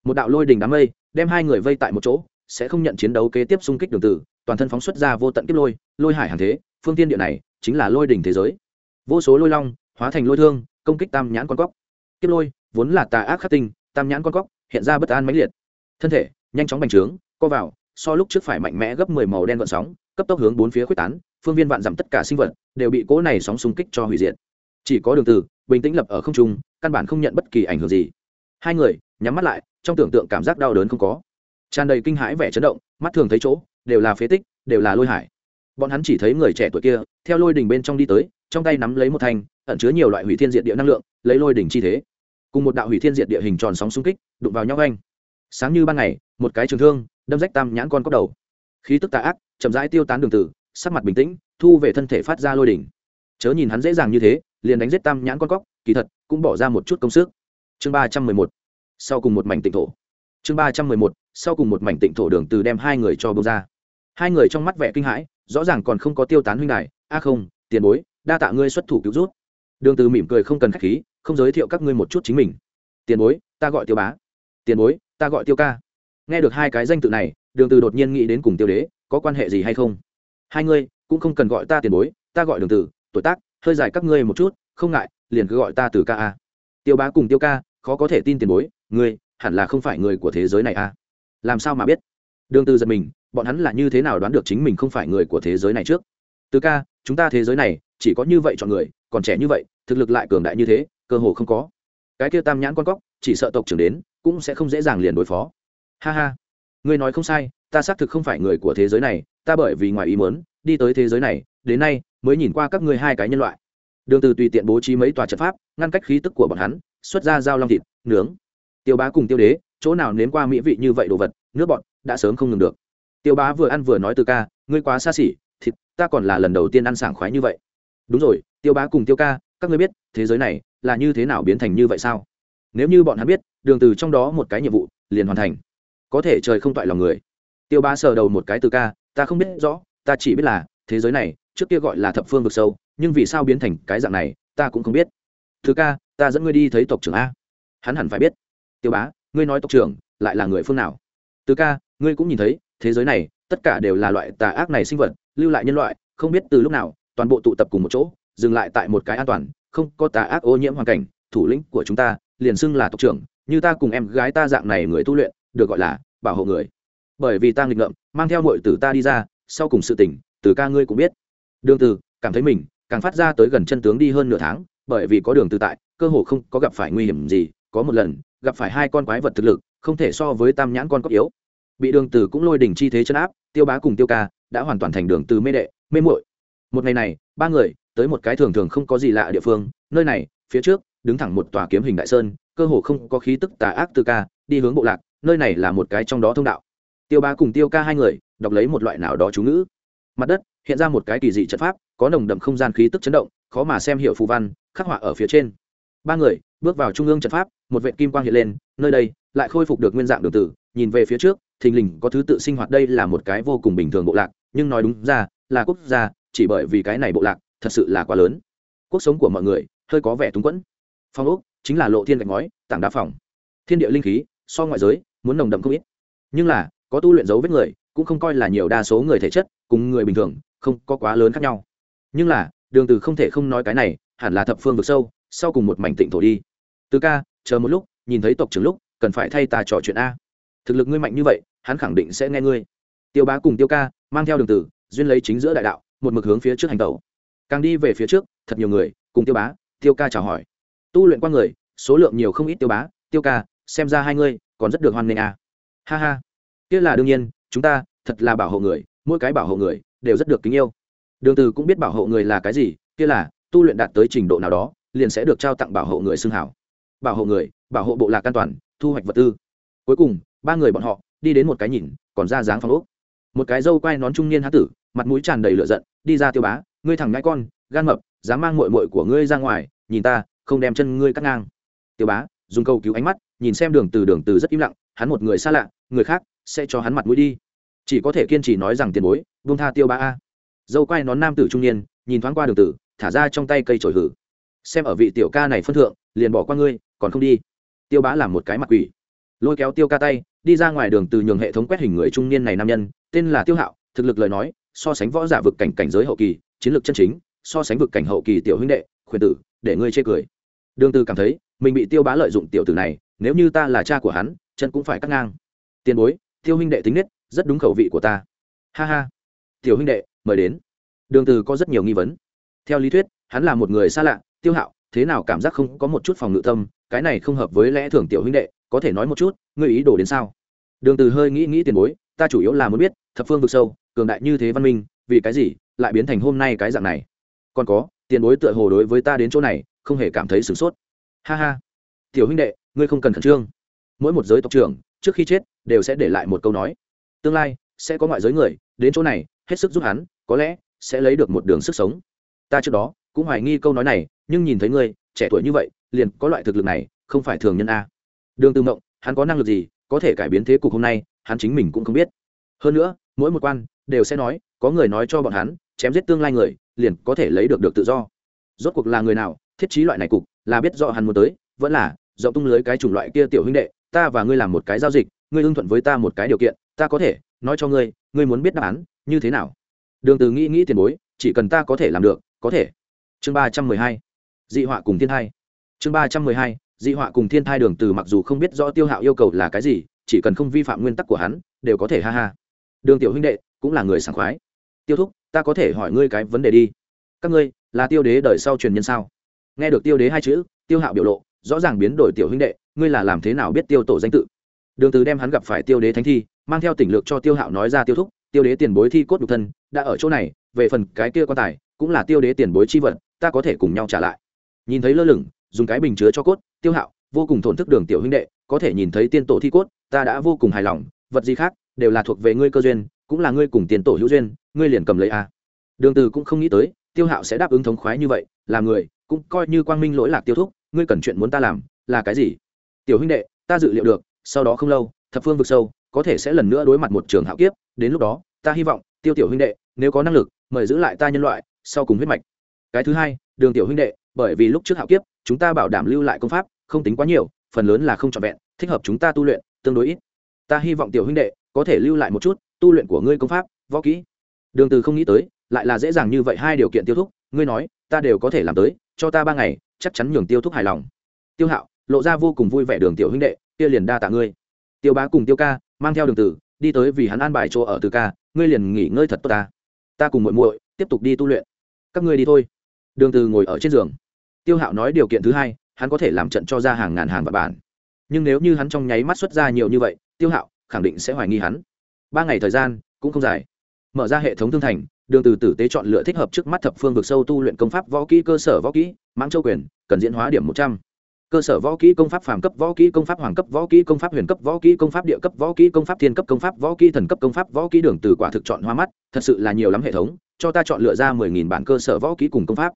Một đạo lôi đình đám mây, đem hai người vây tại một chỗ, sẽ không nhận chiến đấu kế tiếp xung kích đường từ, toàn thân phóng xuất ra vô tận kiếp lôi lôi hải hàng thế, phương tiên địa này chính là lôi đỉnh thế giới. Vô số lôi long, hóa thành lôi thương công kích tam nhãn con cóc. Kiếp lôi, vốn là tà ác khắc tinh, tam nhãn con cóc, hiện ra bất an mãnh liệt. Thân thể, nhanh chóng bành trướng, co vào, so lúc trước phải mạnh mẽ gấp mười màu đen vận sóng, cấp tốc hướng bốn phía quyết tán, phương viên vạn dặm tất cả sinh vật đều bị cỗ này sóng xung kích cho hủy diệt. Chỉ có đường từ bình tĩnh lập ở không trung, căn bản không nhận bất kỳ ảnh hưởng gì. Hai người, nhắm mắt lại, trong tưởng tượng cảm giác đau đớn không có. Tràn đầy kinh hãi vẻ chấn động, mắt thường thấy chỗ, đều là phế tích, đều là lôi hải. Bọn hắn chỉ thấy người trẻ tuổi kia, theo lôi đỉnh bên trong đi tới, trong tay nắm lấy một thanh ẩn chứa nhiều loại hủy thiên diệt địa năng lượng, lấy lôi đỉnh chi thế. Cùng một đạo hủy thiên diệt địa hình tròn sóng xung kích, đụng vào nhau anh sáng như ban ngày, một cái trường thương, đâm rách tam nhãn con cóc đầu. Khí tức tà ác, chậm rãi tiêu tán đường tử, sắc mặt bình tĩnh, thu về thân thể phát ra lôi đỉnh. Chớ nhìn hắn dễ dàng như thế, liền đánh giết tam nhãn con cóc, kỳ thật, cũng bỏ ra một chút công sức. Chương ba trăm mười một. Sau cùng một mảnh tịnh thổ. Chương ba trăm mười một. Sau cùng một mảnh tịnh thổ đường từ đem hai người cho bông ra. Hai người trong mắt vẻ kinh hãi, rõ ràng còn không có tiêu tán huynh đài. A không, tiền bối, đa tạ ngươi xuất thủ cứu rút đường từ mỉm cười không cần khách khí, không giới thiệu các ngươi một chút chính mình. Tiền bối, ta gọi tiêu bá. Tiền bối, ta gọi tiêu ca. Nghe được hai cái danh tự này, đường từ đột nhiên nghĩ đến cùng tiêu đế, có quan hệ gì hay không? Hai ngươi, cũng không cần gọi ta tiền bối, ta gọi đường từ, tuổi tác, hơi dài các ngươi một chút, không ngại, liền cứ gọi ta từ ca a. Tiêu bá cùng tiêu ca, khó có thể tin tiền bối, ngươi, hẳn là không phải người của thế giới này a. Làm sao mà biết? Đường từ giật mình, bọn hắn là như thế nào đoán được chính mình không phải người của thế giới này trước? Từ ca chúng ta thế giới này chỉ có như vậy chọn người, còn trẻ như vậy, thực lực lại cường đại như thế, cơ hồ không có. Cái kia tam nhãn con cóc, chỉ sợ tộc trưởng đến, cũng sẽ không dễ dàng liền đối phó. Ha ha. Ngươi nói không sai, ta xác thực không phải người của thế giới này, ta bởi vì ngoài ý muốn, đi tới thế giới này, đến nay mới nhìn qua các ngươi hai cái nhân loại. Đường từ tùy tiện bố trí mấy tòa trận pháp, ngăn cách khí tức của bọn hắn, xuất ra dao long thịt, nướng. Tiêu bá cùng tiêu đế, chỗ nào nếm qua mỹ vị như vậy đồ vật, nước bọn đã sớm không ngừng được. Tiêu bá vừa ăn vừa nói từ ca, ngươi quá xa xỉ ta còn là lần đầu tiên ăn sảng khoái như vậy. Đúng rồi, tiêu bá cùng tiêu ca, các ngươi biết, thế giới này là như thế nào biến thành như vậy sao? Nếu như bọn hắn biết, đường từ trong đó một cái nhiệm vụ liền hoàn thành. Có thể trời không toại lòng người. Tiêu bá sờ đầu một cái từ ca, ta không biết rõ, ta chỉ biết là, thế giới này, trước kia gọi là thập phương vực sâu, nhưng vì sao biến thành cái dạng này, ta cũng không biết. Thứ ca, ta dẫn ngươi đi thấy tộc trưởng a. Hắn hẳn phải biết. Tiêu bá, ngươi nói tộc trưởng, lại là người phương nào? Từ ca, ngươi cũng nhìn thấy, thế giới này, tất cả đều là loại tà ác này sinh vật lưu lại nhân loại, không biết từ lúc nào, toàn bộ tụ tập cùng một chỗ, dừng lại tại một cái an toàn, không có tà ác ô nhiễm hoàn cảnh, thủ lĩnh của chúng ta liền xưng là tộc trưởng, như ta cùng em gái ta dạng này người tu luyện, được gọi là bảo hộ người. Bởi vì ta nghịch ngợm, mang theo mọi tử ta đi ra, sau cùng sự tỉnh từ ca ngươi cũng biết. Đường từ, cảm thấy mình càng phát ra tới gần chân tướng đi hơn nửa tháng, bởi vì có đường từ tại, cơ hồ không có gặp phải nguy hiểm gì, có một lần, gặp phải hai con quái vật thực lực, không thể so với tam nhãn con cóc yếu. Bị đường từ cũng lôi đỉnh chi thế chân áp, tiêu bá cùng tiêu ca đã hoàn toàn thành đường từ mê đệ, mê muội. Một ngày này, ba người tới một cái thường thường không có gì lạ địa phương, nơi này, phía trước, đứng thẳng một tòa kiếm hình đại sơn, cơ hồ không có khí tức tà ác từ ca, đi hướng bộ lạc, nơi này là một cái trong đó thông đạo. Tiêu Ba cùng tiêu ca hai người, đọc lấy một loại nào đó chú ngữ. Mặt đất, hiện ra một cái kỳ dị trận pháp, có nồng đậm không gian khí tức chấn động, khó mà xem hiệu phù văn, khắc họa ở phía trên. Ba người, bước vào trung ương trận pháp, một vệ kim quang hiện lên, nơi đây lại khôi phục được nguyên dạng đường tử, nhìn về phía trước, thình lình có thứ tự sinh hoạt, đây là một cái vô cùng bình thường bộ lạc nhưng nói đúng ra, là quốc gia, chỉ bởi vì cái này bộ lạc, thật sự là quá lớn. Cuộc sống của mọi người, hơi có vẻ túng quẫn. Phong ốc, chính là lộ thiên gạch ngói, tảng đá phòng thiên địa linh khí, so ngoại giới, muốn nồng đậm không ít. Nhưng là, có tu luyện dấu vết người, cũng không coi là nhiều đa số người thể chất, cùng người bình thường, không có quá lớn khác nhau. Nhưng là, đường từ không thể không nói cái này, hẳn là thập phương vực sâu, sau cùng một mảnh tịnh thổ đi. Từ ca, chờ một lúc, nhìn thấy tộc trưởng lúc, cần phải thay ta trò chuyện a. Thực lực ngươi mạnh như vậy, hắn khẳng định sẽ nghe ngươi tiêu bá cùng tiêu ca mang theo đường tử, duyên lấy chính giữa đại đạo, một mực hướng phía trước hành tẩu. Càng đi về phía trước, thật nhiều người cùng tiêu bá, tiêu ca chào hỏi. Tu luyện qua người, số lượng nhiều không ít tiêu bá, tiêu ca, xem ra hai ngươi còn rất được hoan nghênh à? ha ha. Kia là đương nhiên, chúng ta thật là bảo hộ người, mỗi cái bảo hộ người đều rất được kính yêu. Đường từ cũng biết bảo hộ người là cái gì, kia là tu luyện đạt tới trình độ nào đó, liền sẽ được trao tặng bảo hộ người xưng hảo. Bảo hộ người, bảo hộ bộ lạc an toàn, thu hoạch vật tư. Cuối cùng, ba người bọn họ đi đến một cái nhìn, còn ra dáng phong ốc một cái dâu quai nón trung niên hán tử, mặt mũi tràn đầy lửa giận, đi ra tiêu bá, ngươi thằng ngãi con, gan mập, dám mang muội muội của ngươi ra ngoài, nhìn ta, không đem chân ngươi cắt ngang. Tiêu bá, dùng câu cứu ánh mắt, nhìn xem đường từ đường từ rất im lặng, hắn một người xa lạ, người khác sẽ cho hắn mặt mũi đi. Chỉ có thể kiên trì nói rằng tiền bối, buông tha tiêu bá a. Dâu quai nón nam tử trung niên, nhìn thoáng qua đường tử, thả ra trong tay cây trổi hử. Xem ở vị tiểu ca này phân thượng, liền bỏ qua ngươi, còn không đi. Tiêu bá làm một cái mặt quỷ, lôi kéo tiêu ca tay đi ra ngoài đường từ nhường hệ thống quét hình người trung niên này nam nhân, tên là tiêu hạo, thực lực lời nói, so sánh võ giả vực cảnh cảnh giới hậu kỳ, chiến lược chân chính, so sánh vực cảnh hậu kỳ tiểu huynh đệ, khuyên tử, để ngươi chê cười. Đường từ cảm thấy, mình bị tiêu bá lợi dụng tiểu tử này, nếu như ta là cha của hắn, chân cũng phải cắt ngang. Tiền bối, tiêu huynh đệ tính nết, rất đúng khẩu vị của ta. Ha ha. Tiểu huynh đệ, mời đến. Đường từ có rất nhiều nghi vấn. Theo lý thuyết, hắn là một người xa lạ, tiêu hạo, thế nào cảm giác không có một chút phòng ngự tâm, cái này không hợp với lẽ thường tiểu huynh đệ có thể nói một chút, ngươi ý đồ đến sao? Đường từ hơi nghĩ nghĩ tiền bối, ta chủ yếu là muốn biết, thập phương vực sâu, cường đại như thế văn minh, vì cái gì lại biến thành hôm nay cái dạng này? Còn có, tiền bối tựa hồ đối với ta đến chỗ này, không hề cảm thấy sửng sốt. Ha ha. Tiểu huynh đệ, ngươi không cần khẩn trương. Mỗi một giới tộc trưởng, trước khi chết, đều sẽ để lại một câu nói. Tương lai, sẽ có ngoại giới người, đến chỗ này, hết sức giúp hắn, có lẽ, sẽ lấy được một đường sức sống. Ta trước đó, cũng hoài nghi câu nói này, nhưng nhìn thấy ngươi, trẻ tuổi như vậy, liền có loại thực lực này, không phải thường nhân a đường tư mộng, hắn có năng lực gì, có thể cải biến thế cục hôm nay, hắn chính mình cũng không biết. Hơn nữa, mỗi một quan đều sẽ nói, có người nói cho bọn hắn, chém giết tương lai người, liền có thể lấy được được tự do. Rốt cuộc là người nào, thiết trí loại này cục, là biết rõ hắn muốn tới, vẫn là do tung lưới cái chủng loại kia tiểu huynh đệ, ta và ngươi làm một cái giao dịch, ngươi ưng thuận với ta một cái điều kiện, ta có thể nói cho ngươi ngươi muốn biết đáp án, như thế nào? Đường từ nghĩ nghĩ tiền bối, chỉ cần ta có thể làm được, có thể. Chương ba trăm mười hai, dị họa cùng thiên hai. chương ba trăm mười hai dị họa cùng thiên thai đường từ mặc dù không biết rõ tiêu hạo yêu cầu là cái gì, chỉ cần không vi phạm nguyên tắc của hắn, đều có thể ha ha. Đường tiểu huynh đệ, cũng là người sảng khoái. Tiêu thúc, ta có thể hỏi ngươi cái vấn đề đi. Các ngươi, là tiêu đế đời sau truyền nhân sao? Nghe được tiêu đế hai chữ, tiêu hạo biểu lộ, rõ ràng biến đổi tiểu huynh đệ, ngươi là làm thế nào biết tiêu tổ danh tự? Đường từ đem hắn gặp phải tiêu đế thánh thi, mang theo tỉnh lược cho tiêu hạo nói ra tiêu thúc, tiêu đế tiền bối thi cốt nhục thân, đã ở chỗ này, về phần cái kia quan tài, cũng là tiêu đế tiền bối chi vật, ta có thể cùng nhau trả lại. Nhìn thấy lơ lửng dùng cái bình chứa cho cốt, tiêu hạo, vô cùng thổn thức đường tiểu huynh đệ, có thể nhìn thấy tiên tổ thi cốt, ta đã vô cùng hài lòng, vật gì khác, đều là thuộc về ngươi cơ duyên, cũng là ngươi cùng tiên tổ hữu duyên, ngươi liền cầm lấy a. Đường từ cũng không nghĩ tới, tiêu hạo sẽ đáp ứng thống khoái như vậy làm người, cũng coi như quang minh lỗi lạc tiêu thúc, ngươi cần chuyện muốn ta làm, là cái gì? Tiểu huynh đệ, ta dự liệu được, sau đó không lâu, thập phương vực sâu, có thể sẽ lần nữa đối mặt một trường hạo kiếp, đến lúc đó, ta hy vọng, tiêu tiểu huynh đệ, nếu có năng lực, mời giữ lại ta nhân loại, sau cùng huyết mạch. Cái thứ hai, đường tiểu huynh đệ bởi vì lúc trước hạo kiếp, chúng ta bảo đảm lưu lại công pháp, không tính quá nhiều, phần lớn là không trọn vẹn, thích hợp chúng ta tu luyện, tương đối ít. Ta hy vọng tiểu huynh đệ có thể lưu lại một chút, tu luyện của ngươi công pháp, võ kỹ. Đường từ không nghĩ tới, lại là dễ dàng như vậy hai điều kiện tiêu thúc, ngươi nói, ta đều có thể làm tới, cho ta ba ngày, chắc chắn nhường tiêu thúc hài lòng. Tiêu hạo, lộ ra vô cùng vui vẻ đường tiểu huynh đệ, kia liền đa tạ ngươi. Tiêu bá cùng tiêu ca, mang theo đường tử đi tới vì hắn an bài chỗ ở từ ca, ngươi liền nghỉ ngơi thật tốt ta. Ta cùng muội muội tiếp tục đi tu luyện. Các ngươi đi thôi đường từ ngồi ở trên giường. Tiêu hạo nói điều kiện thứ hai, hắn có thể làm trận cho ra hàng ngàn hàng vạn bản. Nhưng nếu như hắn trong nháy mắt xuất ra nhiều như vậy, tiêu hạo khẳng định sẽ hoài nghi hắn. Ba ngày thời gian, cũng không dài. Mở ra hệ thống thương thành, đường từ tử tế chọn lựa thích hợp trước mắt thập phương vực sâu tu luyện công pháp võ kỹ, cơ sở võ kỹ, mãng châu quyền, cần diễn hóa điểm một trăm. Cơ sở võ kỹ, công pháp phàm cấp võ kỹ, công pháp hoàng cấp võ kỹ, công pháp huyền cấp võ kỹ, công pháp địa cấp võ kỹ, công pháp thiên cấp, công pháp võ kỹ, thần cấp, công pháp võ kỹ. Đường từ quả thực chọn hoa mắt, thật sự là nhiều lắm hệ thống cho ta chọn lựa ra mười nghìn bản cơ sở võ kỹ cùng công pháp.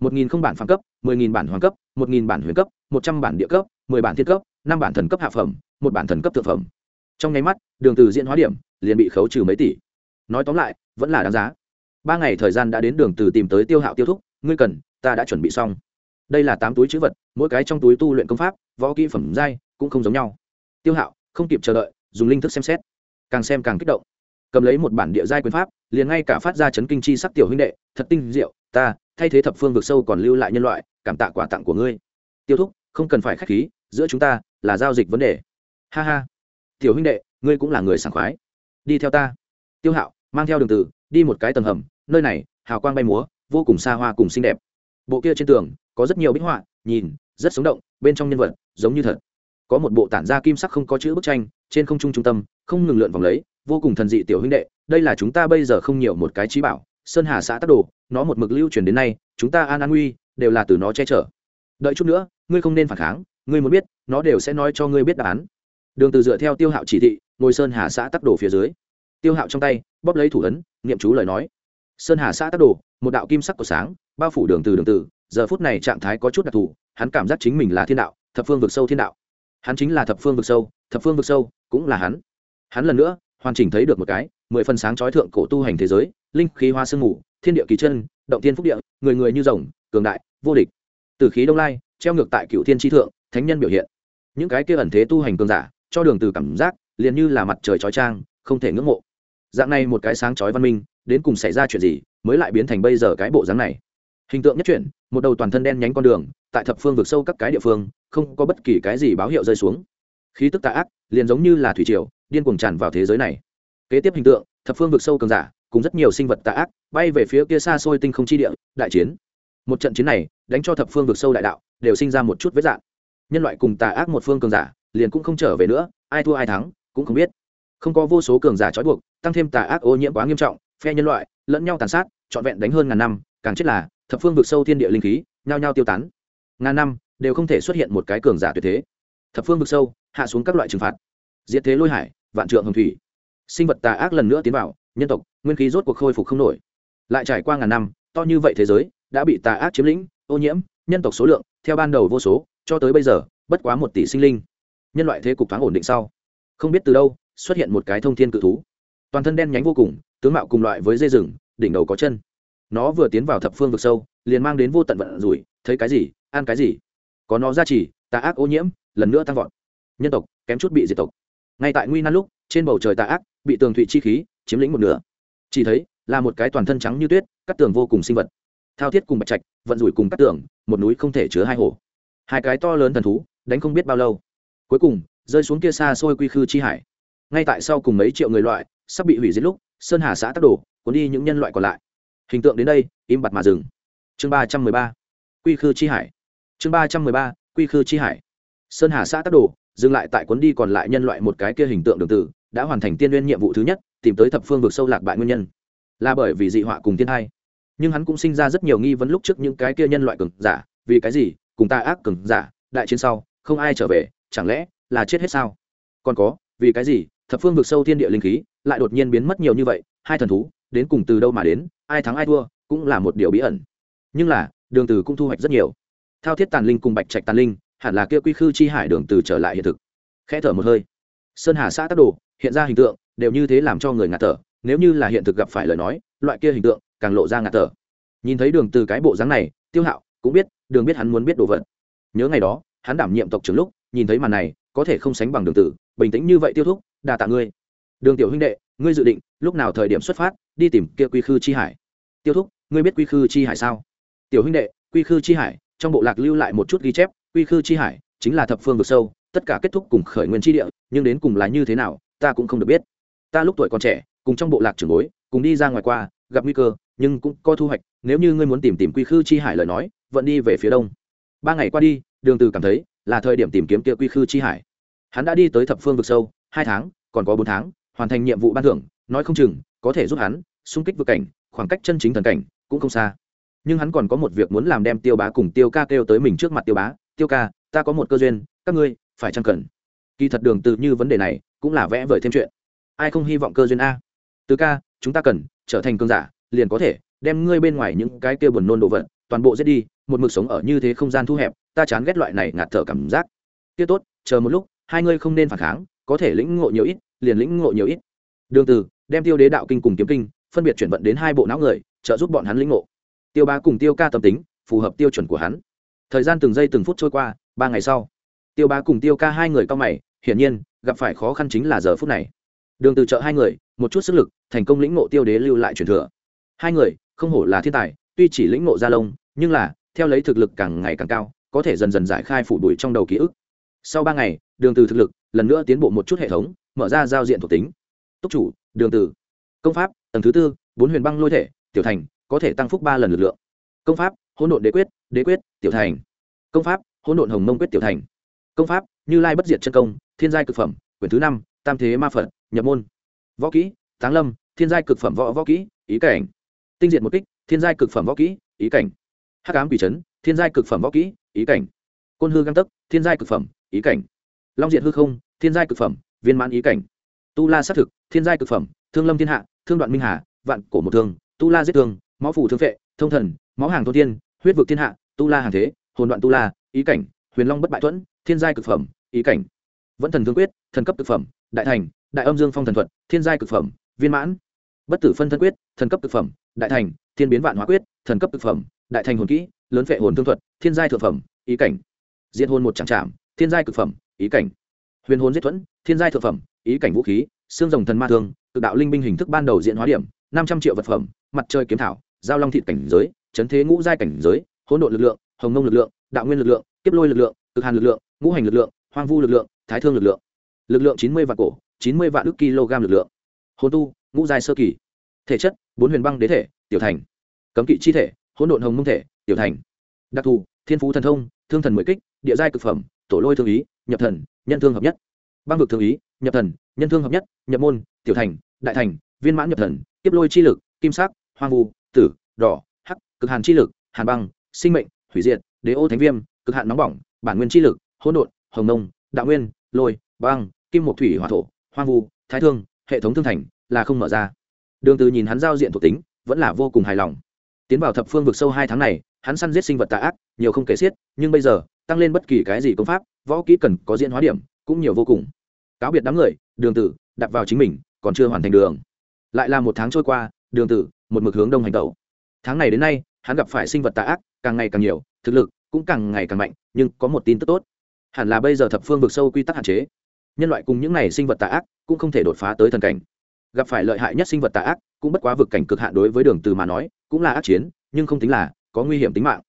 Một nghìn không bản phàm cấp, mười nghìn bản hoàng cấp, một nghìn bản huyền cấp, một trăm bản địa cấp, mười bản thiên cấp, năm bản thần cấp hạ phẩm, một bản thần cấp thượng phẩm. Trong nháy mắt, đường từ diễn hóa điểm liền bị khấu trừ mấy tỷ. Nói tóm lại, vẫn là đáng giá. Ba ngày thời gian đã đến đường từ tìm tới tiêu hạo tiêu thúc, ngươi cần, ta đã chuẩn bị xong. Đây là tám túi chữ vật, mỗi cái trong túi tu luyện công pháp, võ kỹ phẩm giai cũng không giống nhau. Tiêu hạo, không kịp chờ đợi, dùng linh thức xem xét. Càng xem càng kích động cầm lấy một bản địa giai quyền pháp, liền ngay cả phát ra chấn kinh chi sắc tiểu huynh đệ, thật tinh diệu, ta, thay thế thập phương vực sâu còn lưu lại nhân loại, cảm tạ quả tặng của ngươi. Tiêu thúc, không cần phải khách khí, giữa chúng ta là giao dịch vấn đề. Ha ha. Tiểu huynh đệ, ngươi cũng là người sảng khoái. Đi theo ta. Tiêu hạo, mang theo đường tử, đi một cái tầng hầm, nơi này, hào quang bay múa, vô cùng xa hoa cùng xinh đẹp. Bộ kia trên tường, có rất nhiều bích họa, nhìn, rất sống động, bên trong nhân vật, giống như thật. Có một bộ tản ra kim sắc không có chữ bức tranh, trên không trung trung tâm, không ngừng lượn vòng lấy vô cùng thần dị tiểu huynh đệ, đây là chúng ta bây giờ không nhiều một cái trí bảo, sơn hà xã tắc đồ, nó một mực lưu truyền đến nay, chúng ta an an nguy, đều là từ nó che chở. Đợi chút nữa, ngươi không nên phản kháng, ngươi muốn biết, nó đều sẽ nói cho ngươi biết đáp án. Đường từ dựa theo tiêu hạo chỉ thị, ngồi sơn hà xã tắc đồ phía dưới. Tiêu hạo trong tay, bóp lấy thủ ấn, niệm chú lời nói. Sơn hà xã tắc đồ, một đạo kim sắc của sáng, bao phủ đường từ đường từ, giờ phút này trạng thái có chút đặc thù, hắn cảm giác chính mình là thiên đạo, thập phương vực sâu thiên đạo. Hắn chính là thập phương vực sâu, thập phương vực sâu cũng là hắn. Hắn lần nữa hoàn chỉnh thấy được một cái, mười phần sáng chói thượng cổ tu hành thế giới, linh khí hoa sương mù, thiên địa kỳ chân, động thiên phúc địa, người người như rồng, cường đại, vô địch. Từ khí đông lai, treo ngược tại cựu thiên tri thượng, thánh nhân biểu hiện. Những cái kia ẩn thế tu hành cường giả, cho đường từ cảm giác, liền như là mặt trời chói trang không thể ngưỡng mộ. Dạng này một cái sáng chói văn minh, đến cùng xảy ra chuyện gì, mới lại biến thành bây giờ cái bộ dáng này? Hình tượng nhất chuyển, một đầu toàn thân đen nhánh con đường, tại thập phương vực sâu các cái địa phương, không có bất kỳ cái gì báo hiệu rơi xuống. Khí tức tà ác, liền giống như là thủy triều điên cuồng tràn vào thế giới này. Kế tiếp hình tượng, thập phương vực sâu cường giả, cùng rất nhiều sinh vật tà ác, bay về phía kia xa xôi tinh không chi địa, đại chiến. Một trận chiến này, đánh cho thập phương vực sâu đại đạo, đều sinh ra một chút vết dạn nhân loại cùng tà ác một phương cường giả, liền cũng không trở về nữa, ai thua ai thắng, cũng không biết. Không có vô số cường giả trói buộc, tăng thêm tà ác ô nhiễm quá nghiêm trọng, phe nhân loại, lẫn nhau tàn sát, trọn vẹn đánh hơn ngàn năm, càng chết là, thập phương vực sâu thiên địa linh khí, nhao nhao tiêu tán. Ngàn năm, đều không thể xuất hiện một cái cường giả tuyệt thế. Thập phương vực sâu, hạ xuống các loại trừng phạt. Diệt thế lôi hải vạn trượng hồng thủy. Sinh vật tà ác lần nữa tiến vào, nhân tộc, nguyên khí rốt cuộc khôi phục không nổi. Lại trải qua ngàn năm, to như vậy thế giới đã bị tà ác chiếm lĩnh, ô nhiễm, nhân tộc số lượng, theo ban đầu vô số, cho tới bây giờ, bất quá một tỷ sinh linh. Nhân loại thế cục thoáng ổn định sau, không biết từ đâu, xuất hiện một cái thông thiên cự thú. Toàn thân đen nhánh vô cùng, tướng mạo cùng loại với dây rừng, đỉnh đầu có chân. Nó vừa tiến vào thập phương vực sâu, liền mang đến vô tận vận rủi, thấy cái gì, ăn cái gì. Có nó ra chỉ tà ác ô nhiễm, lần nữa tăng vọt. Nhân tộc, kém chút bị diệt tộc ngay tại nguy nan lúc, trên bầu trời tà ác, bị tường thụy chi khí chiếm lĩnh một nửa. Chỉ thấy, là một cái toàn thân trắng như tuyết, cắt tường vô cùng sinh vật. Thao thiết cùng bạch trạch, vận rủi cùng cắt tường, một núi không thể chứa hai hồ. Hai cái to lớn thần thú, đánh không biết bao lâu. Cuối cùng, rơi xuống kia xa xôi quy khư chi hải. Ngay tại sau cùng mấy triệu người loại, sắp bị hủy diệt lúc, sơn hà xã tắc đổ, cuốn đi những nhân loại còn lại. Hình tượng đến đây, im bặt mà dừng. Chương ba trăm mười ba, quy khư chi hải. Chương ba trăm mười ba, quy khư chi hải. Sơn hà xã tắc đổ dừng lại tại cuốn đi còn lại nhân loại một cái kia hình tượng đường tử, đã hoàn thành tiên liên nhiệm vụ thứ nhất, tìm tới thập phương vực sâu lạc bại nguyên nhân. Là bởi vì dị họa cùng tiên hai nhưng hắn cũng sinh ra rất nhiều nghi vấn lúc trước những cái kia nhân loại cường giả, vì cái gì, cùng ta ác cường giả, đại chiến sau, không ai trở về, chẳng lẽ là chết hết sao? Còn có, vì cái gì, thập phương vực sâu thiên địa linh khí lại đột nhiên biến mất nhiều như vậy, hai thần thú, đến cùng từ đâu mà đến, ai thắng ai thua, cũng là một điều bí ẩn. Nhưng là, đường từ cũng thu hoạch rất nhiều. Thao thiết tàn linh cùng bạch trạch tàn linh hẳn là kia quy khư chi hải đường từ trở lại hiện thực. Khẽ thở một hơi. Sơn hà xã tác đồ, hiện ra hình tượng, đều như thế làm cho người ngạt thở. Nếu như là hiện thực gặp phải lời nói, loại kia hình tượng càng lộ ra ngạt thở. Nhìn thấy đường từ cái bộ dáng này, tiêu hạo cũng biết, đường biết hắn muốn biết đồ vật. Nhớ ngày đó, hắn đảm nhiệm tộc trưởng lúc, nhìn thấy màn này, có thể không sánh bằng đường tử, bình tĩnh như vậy tiêu thúc, đa tạ ngươi. Đường tiểu huynh đệ, ngươi dự định, lúc nào thời điểm xuất phát, đi tìm kia quy khư chi hải? Tiêu thúc, ngươi biết quy khư chi hải sao? Tiểu huynh đệ, quy khư chi hải, trong bộ lạc lưu lại một chút ghi chép quy khư chi hải chính là thập phương vực sâu, tất cả kết thúc cùng khởi nguyên chi địa, nhưng đến cùng là như thế nào, ta cũng không được biết. Ta lúc tuổi còn trẻ, cùng trong bộ lạc trưởng bối, cùng đi ra ngoài qua, gặp nguy cơ, nhưng cũng có thu hoạch. Nếu như ngươi muốn tìm tìm quy khư chi hải lời nói, vẫn đi về phía đông. Ba ngày qua đi, đường từ cảm thấy là thời điểm tìm kiếm kia quy khư chi hải. Hắn đã đi tới thập phương vực sâu, hai tháng, còn có bốn tháng, hoàn thành nhiệm vụ ban thưởng, nói không chừng có thể giúp hắn xung kích vực cảnh, khoảng cách chân chính thần cảnh cũng không xa. Nhưng hắn còn có một việc muốn làm đem tiêu bá cùng tiêu ca kêu tới mình trước mặt tiêu bá tiêu ca, ta có một cơ duyên, các ngươi phải chăng cần? Kỳ thật đường từ như vấn đề này cũng là vẽ vời thêm chuyện. Ai không hy vọng cơ duyên a? Từ ca, chúng ta cần trở thành cương giả, liền có thể đem ngươi bên ngoài những cái kia buồn nôn đồ vật toàn bộ giết đi, một mực sống ở như thế không gian thu hẹp, ta chán ghét loại này ngạt thở cảm giác. Kia tốt, chờ một lúc, hai ngươi không nên phản kháng, có thể lĩnh ngộ nhiều ít, liền lĩnh ngộ nhiều ít. Đường từ, đem tiêu đế đạo kinh cùng kiếm kinh, phân biệt chuyển vận đến hai bộ não người, trợ giúp bọn hắn lĩnh ngộ. Tiêu bá cùng tiêu ca tâm tính, phù hợp tiêu chuẩn của hắn thời gian từng giây từng phút trôi qua, ba ngày sau, tiêu bá cùng tiêu ca hai người cao mày, hiển nhiên, gặp phải khó khăn chính là giờ phút này. Đường từ trợ hai người, một chút sức lực, thành công lĩnh ngộ tiêu đế lưu lại truyền thừa. Hai người, không hổ là thiên tài, tuy chỉ lĩnh ngộ ra lông nhưng là, theo lấy thực lực càng ngày càng cao, có thể dần dần giải khai phủ bụi trong đầu ký ức. Sau ba ngày, đường từ thực lực, lần nữa tiến bộ một chút hệ thống, mở ra giao diện thuộc tính. Túc chủ, đường từ. Công pháp, tầng thứ tư, bốn huyền băng lôi thể, tiểu thành, có thể tăng phúc ba lần lực lượng. Công pháp hỗn độn đế quyết đế quyết, tiểu thành. Công pháp, hỗn độn hồng mông quyết tiểu thành. Công pháp, như lai bất diệt chân công, thiên giai cực phẩm, quyển thứ năm, tam thế ma phật, nhập môn. Võ kỹ, táng lâm, thiên giai cực phẩm võ võ kỹ, ý cảnh. Tinh diệt một kích, thiên giai cực phẩm võ kỹ, ý cảnh. Hắc ám quỷ trấn thiên giai cực phẩm võ kỹ, ý cảnh. Côn hư găng tấc, thiên giai cực phẩm, ý cảnh. Long diện hư không, thiên giai cực phẩm, viên mãn ý cảnh. Tu la xác thực, thiên giai cực phẩm, thương lâm thiên hạ, thương đoạn minh hà, vạn cổ một thương, tu la giết thương, máu phủ thương phệ, thông thần, máu hàng thô thiên huyết vực thiên hạ, tu la hàng thế, hồn đoạn tu la, ý cảnh, huyền long bất bại thuẫn, thiên giai cực phẩm, ý cảnh. Vẫn thần thương quyết, thần cấp cực phẩm, đại thành, đại âm dương phong thần thuật, thiên giai cực phẩm, viên mãn. Bất tử phân thân quyết, thần cấp cực phẩm, đại thành, thiên biến vạn hóa quyết, thần cấp cực phẩm, đại thành hồn kỹ, lớn phệ hồn thương thuật, thiên giai thượng phẩm, ý cảnh. Diện hồn một chẳng trạm thiên giai cực phẩm, ý cảnh. Huyền hồn giết thuẫn, thiên giai thượng phẩm, ý cảnh vũ khí, xương rồng thần ma thương tự đạo linh binh hình thức ban đầu diện hóa điểm, năm trăm triệu vật phẩm, mặt trời kiếm thảo, giao long thịt cảnh giới chấn thế ngũ giai cảnh giới, hỗn độn lực lượng, hồng nông lực lượng, đạo nguyên lực lượng, kiếp lôi lực lượng, cực hàn lực lượng, ngũ hành lực lượng, hoang vu lực lượng, thái thương lực lượng. Lực lượng chín mươi vạn cổ, chín mươi vạn đức kg lực lượng. Hồn tu, ngũ giai sơ kỳ. Thể chất, bốn huyền băng đế thể, tiểu thành. Cấm kỵ chi thể, hỗn độn hồng mông thể, tiểu thành. Đặc thù, thiên phú thần thông, thương thần mười kích, địa giai cực phẩm, tổ lôi thương ý, nhập thần, nhân thương hợp nhất. Băng vực thương ý, nhập thần, nhân thương hợp nhất, nhập môn, tiểu thành, đại thành, viên mãn nhập thần tiếp lôi chi lực, kim sắc, hoang vu, tử, đỏ cực hàn chi lực, hàn băng, sinh mệnh, hủy diệt, đế ô thánh viêm, cực hạn nóng bỏng, bản nguyên chi lực, hỗn độn, hồng nông, đạo nguyên, lôi, băng, kim một thủy hỏa thổ, hoang vu, thái thương, hệ thống thương thành, là không mở ra. Đường từ nhìn hắn giao diện thuộc tính, vẫn là vô cùng hài lòng. Tiến vào thập phương vực sâu hai tháng này, hắn săn giết sinh vật tà ác, nhiều không kể xiết, nhưng bây giờ, tăng lên bất kỳ cái gì công pháp, võ kỹ cần có diễn hóa điểm, cũng nhiều vô cùng. Cáo biệt đám người, đường tử đặt vào chính mình, còn chưa hoàn thành đường. Lại là một tháng trôi qua, đường tử một mực hướng đông hành tẩu. Tháng này đến nay hắn gặp phải sinh vật tà ác, càng ngày càng nhiều, thực lực cũng càng ngày càng mạnh, nhưng có một tin tức tốt. Hẳn là bây giờ thập phương vực sâu quy tắc hạn chế. Nhân loại cùng những này sinh vật tà ác cũng không thể đột phá tới thần cảnh. Gặp phải lợi hại nhất sinh vật tà ác cũng bất quá vực cảnh cực hạn đối với đường từ mà nói, cũng là ác chiến, nhưng không tính là có nguy hiểm tính mạng.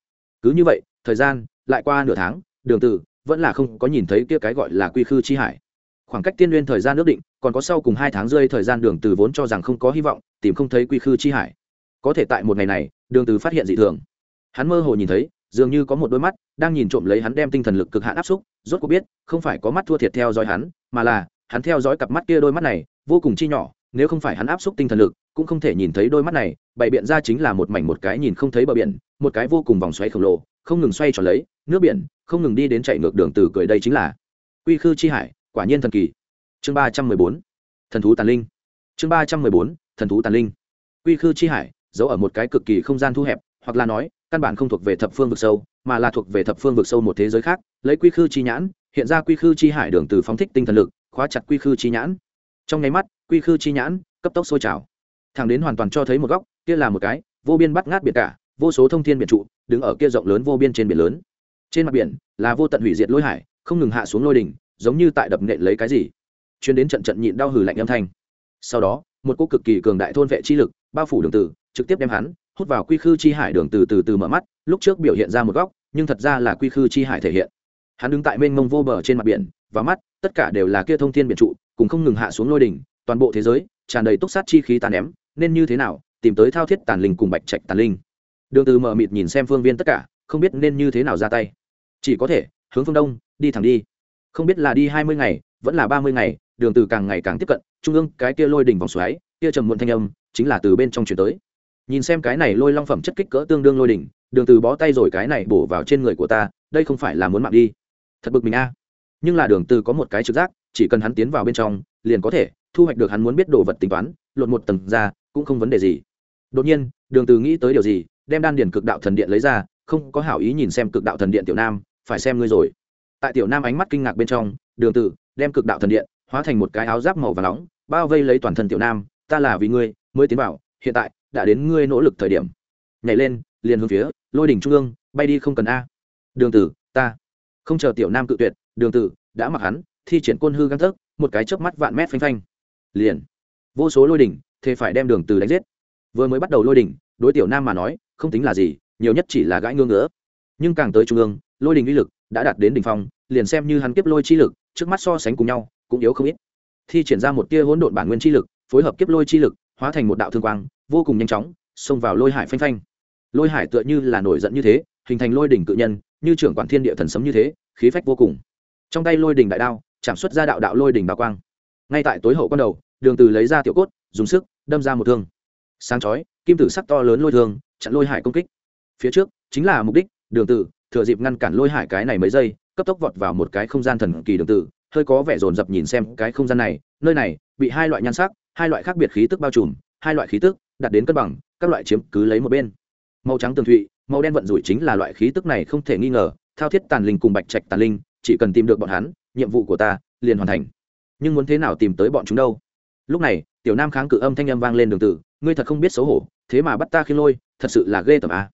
Cứ như vậy, thời gian lại qua nửa tháng, đường từ vẫn là không có nhìn thấy kia cái gọi là quy khư chi hải. Khoảng cách tiên nguyên thời gian nước định, còn có sau cùng hai tháng rơi thời gian đường từ vốn cho rằng không có hy vọng, tìm không thấy quy khư chi hải có thể tại một ngày này, đường từ phát hiện dị thường. Hắn mơ hồ nhìn thấy, dường như có một đôi mắt đang nhìn trộm lấy hắn đem tinh thần lực cực hạn áp xúc, rốt cuộc biết, không phải có mắt thua thiệt theo dõi hắn, mà là, hắn theo dõi cặp mắt kia đôi mắt này, vô cùng chi nhỏ, nếu không phải hắn áp xúc tinh thần lực, cũng không thể nhìn thấy đôi mắt này, bày biện ra chính là một mảnh một cái nhìn không thấy bờ biển, một cái vô cùng vòng xoay khổng lồ, không ngừng xoay tròn lấy, nước biển, không ngừng đi đến chạy ngược đường từ cười đây chính là quy khư chi hải, quả nhiên thần kỳ. Chương ba trăm mười bốn, thần thú tàn linh. Chương ba trăm mười bốn, thần thú tàn linh. Quy khư chi hải giấu ở một cái cực kỳ không gian thu hẹp, hoặc là nói, căn bản không thuộc về thập phương vực sâu, mà là thuộc về thập phương vực sâu một thế giới khác, lấy quy khư chi nhãn, hiện ra quy khư chi hải đường từ phóng thích tinh thần lực, khóa chặt quy khư chi nhãn. Trong nháy mắt, quy khư chi nhãn cấp tốc sôi trào. Thẳng đến hoàn toàn cho thấy một góc, kia là một cái vô biên bắt ngát biển cả, vô số thông thiên biển trụ, đứng ở kia rộng lớn vô biên trên biển lớn. Trên mặt biển là vô tận hủy diệt lôi hải, không ngừng hạ xuống lôi đỉnh, giống như tại đập nện lấy cái gì. Chuyến đến trận trận nhịn đau hừ lạnh âm thanh. Sau đó, một cô cực kỳ cường đại thôn vệ chi lực bao phủ đường tử trực tiếp đem hắn hút vào quy khư chi hải đường từ từ từ mở mắt, lúc trước biểu hiện ra một góc, nhưng thật ra là quy khư chi hải thể hiện. Hắn đứng tại mênh mông vô bờ trên mặt biển, và mắt, tất cả đều là kia thông thiên biển trụ, cùng không ngừng hạ xuống lôi đỉnh, toàn bộ thế giới tràn đầy túc sát chi khí tàn ném, nên như thế nào, tìm tới thao thiết tàn linh cùng bạch trạch tàn linh. Đường từ mở mịt nhìn xem phương viên tất cả, không biết nên như thế nào ra tay. Chỉ có thể, hướng phương đông, đi thẳng đi. Không biết là đi hai mươi ngày, vẫn là ba mươi ngày, đường từ càng ngày càng tiếp cận, trung ương cái kia lôi đỉnh vòng xoáy, kia trầm muộn thanh âm, chính là từ bên trong truyền tới nhìn xem cái này lôi long phẩm chất kích cỡ tương đương lôi đỉnh, đường từ bó tay rồi cái này bổ vào trên người của ta, đây không phải là muốn mạng đi. Thật bực mình a. Nhưng là đường từ có một cái trực giác, chỉ cần hắn tiến vào bên trong, liền có thể thu hoạch được hắn muốn biết đồ vật tính toán, lột một tầng ra, cũng không vấn đề gì. Đột nhiên, đường từ nghĩ tới điều gì, đem đan điền cực đạo thần điện lấy ra, không có hảo ý nhìn xem cực đạo thần điện tiểu nam, phải xem ngươi rồi. Tại tiểu nam ánh mắt kinh ngạc bên trong, đường từ đem cực đạo thần điện hóa thành một cái áo giáp màu vàng nóng, bao vây lấy toàn thân tiểu nam, ta là vì ngươi, mới tiến vào, hiện tại đã đến ngươi nỗ lực thời điểm. Nhảy lên, liền hướng phía lôi đỉnh trung ương, bay đi không cần a. Đường tử, ta. Không chờ tiểu nam cự tuyệt, đường tử đã mặc hắn, thi triển côn hư găng tấc một cái chớp mắt vạn mét phanh phanh. Liền. Vô số lôi đỉnh, thế phải đem đường từ đánh giết. Vừa mới bắt đầu lôi đỉnh, đối tiểu nam mà nói, không tính là gì, nhiều nhất chỉ là gãi ngưỡng nữa nhưng càng tới trung ương, lôi đỉnh uy lực đã đạt đến đỉnh phong, liền xem như hắn kiếp lôi chi lực, trước mắt so sánh cùng nhau, cũng yếu không ít. Thi triển ra một tia hỗn độn bản nguyên chi lực, phối hợp kiếp lôi chi lực, hóa thành một đạo thương quang vô cùng nhanh chóng, xông vào lôi hải phanh phanh. Lôi hải tựa như là nổi giận như thế, hình thành lôi đỉnh cự nhân, như trưởng quản thiên địa thần sấm như thế, khí phách vô cùng. Trong tay lôi đỉnh đại đao, chạm xuất ra đạo đạo lôi đỉnh bà quang. Ngay tại tối hậu con đầu, đường từ lấy ra tiểu cốt, dùng sức, đâm ra một thương. Sáng chói, kim tử sắc to lớn lôi thương, chặn lôi hải công kích. Phía trước, chính là mục đích, đường tử thừa dịp ngăn cản lôi hải cái này mấy giây, cấp tốc vọt vào một cái không gian thần kỳ đường tử hơi có vẻ rồn rập nhìn xem cái không gian này, nơi này, bị hai loại nhan sắc, hai loại khác biệt khí tức bao trùm, hai loại khí tức đạt đến cân bằng, các loại chiếm cứ lấy một bên. Màu trắng tường thụy, màu đen vận rủi chính là loại khí tức này không thể nghi ngờ, thao thiết tàn linh cùng bạch trạch tàn linh, chỉ cần tìm được bọn hắn, nhiệm vụ của ta liền hoàn thành. Nhưng muốn thế nào tìm tới bọn chúng đâu? Lúc này, tiểu nam kháng cự âm thanh âm vang lên đường tử, ngươi thật không biết xấu hổ, thế mà bắt ta khi lôi, thật sự là ghê tởm à.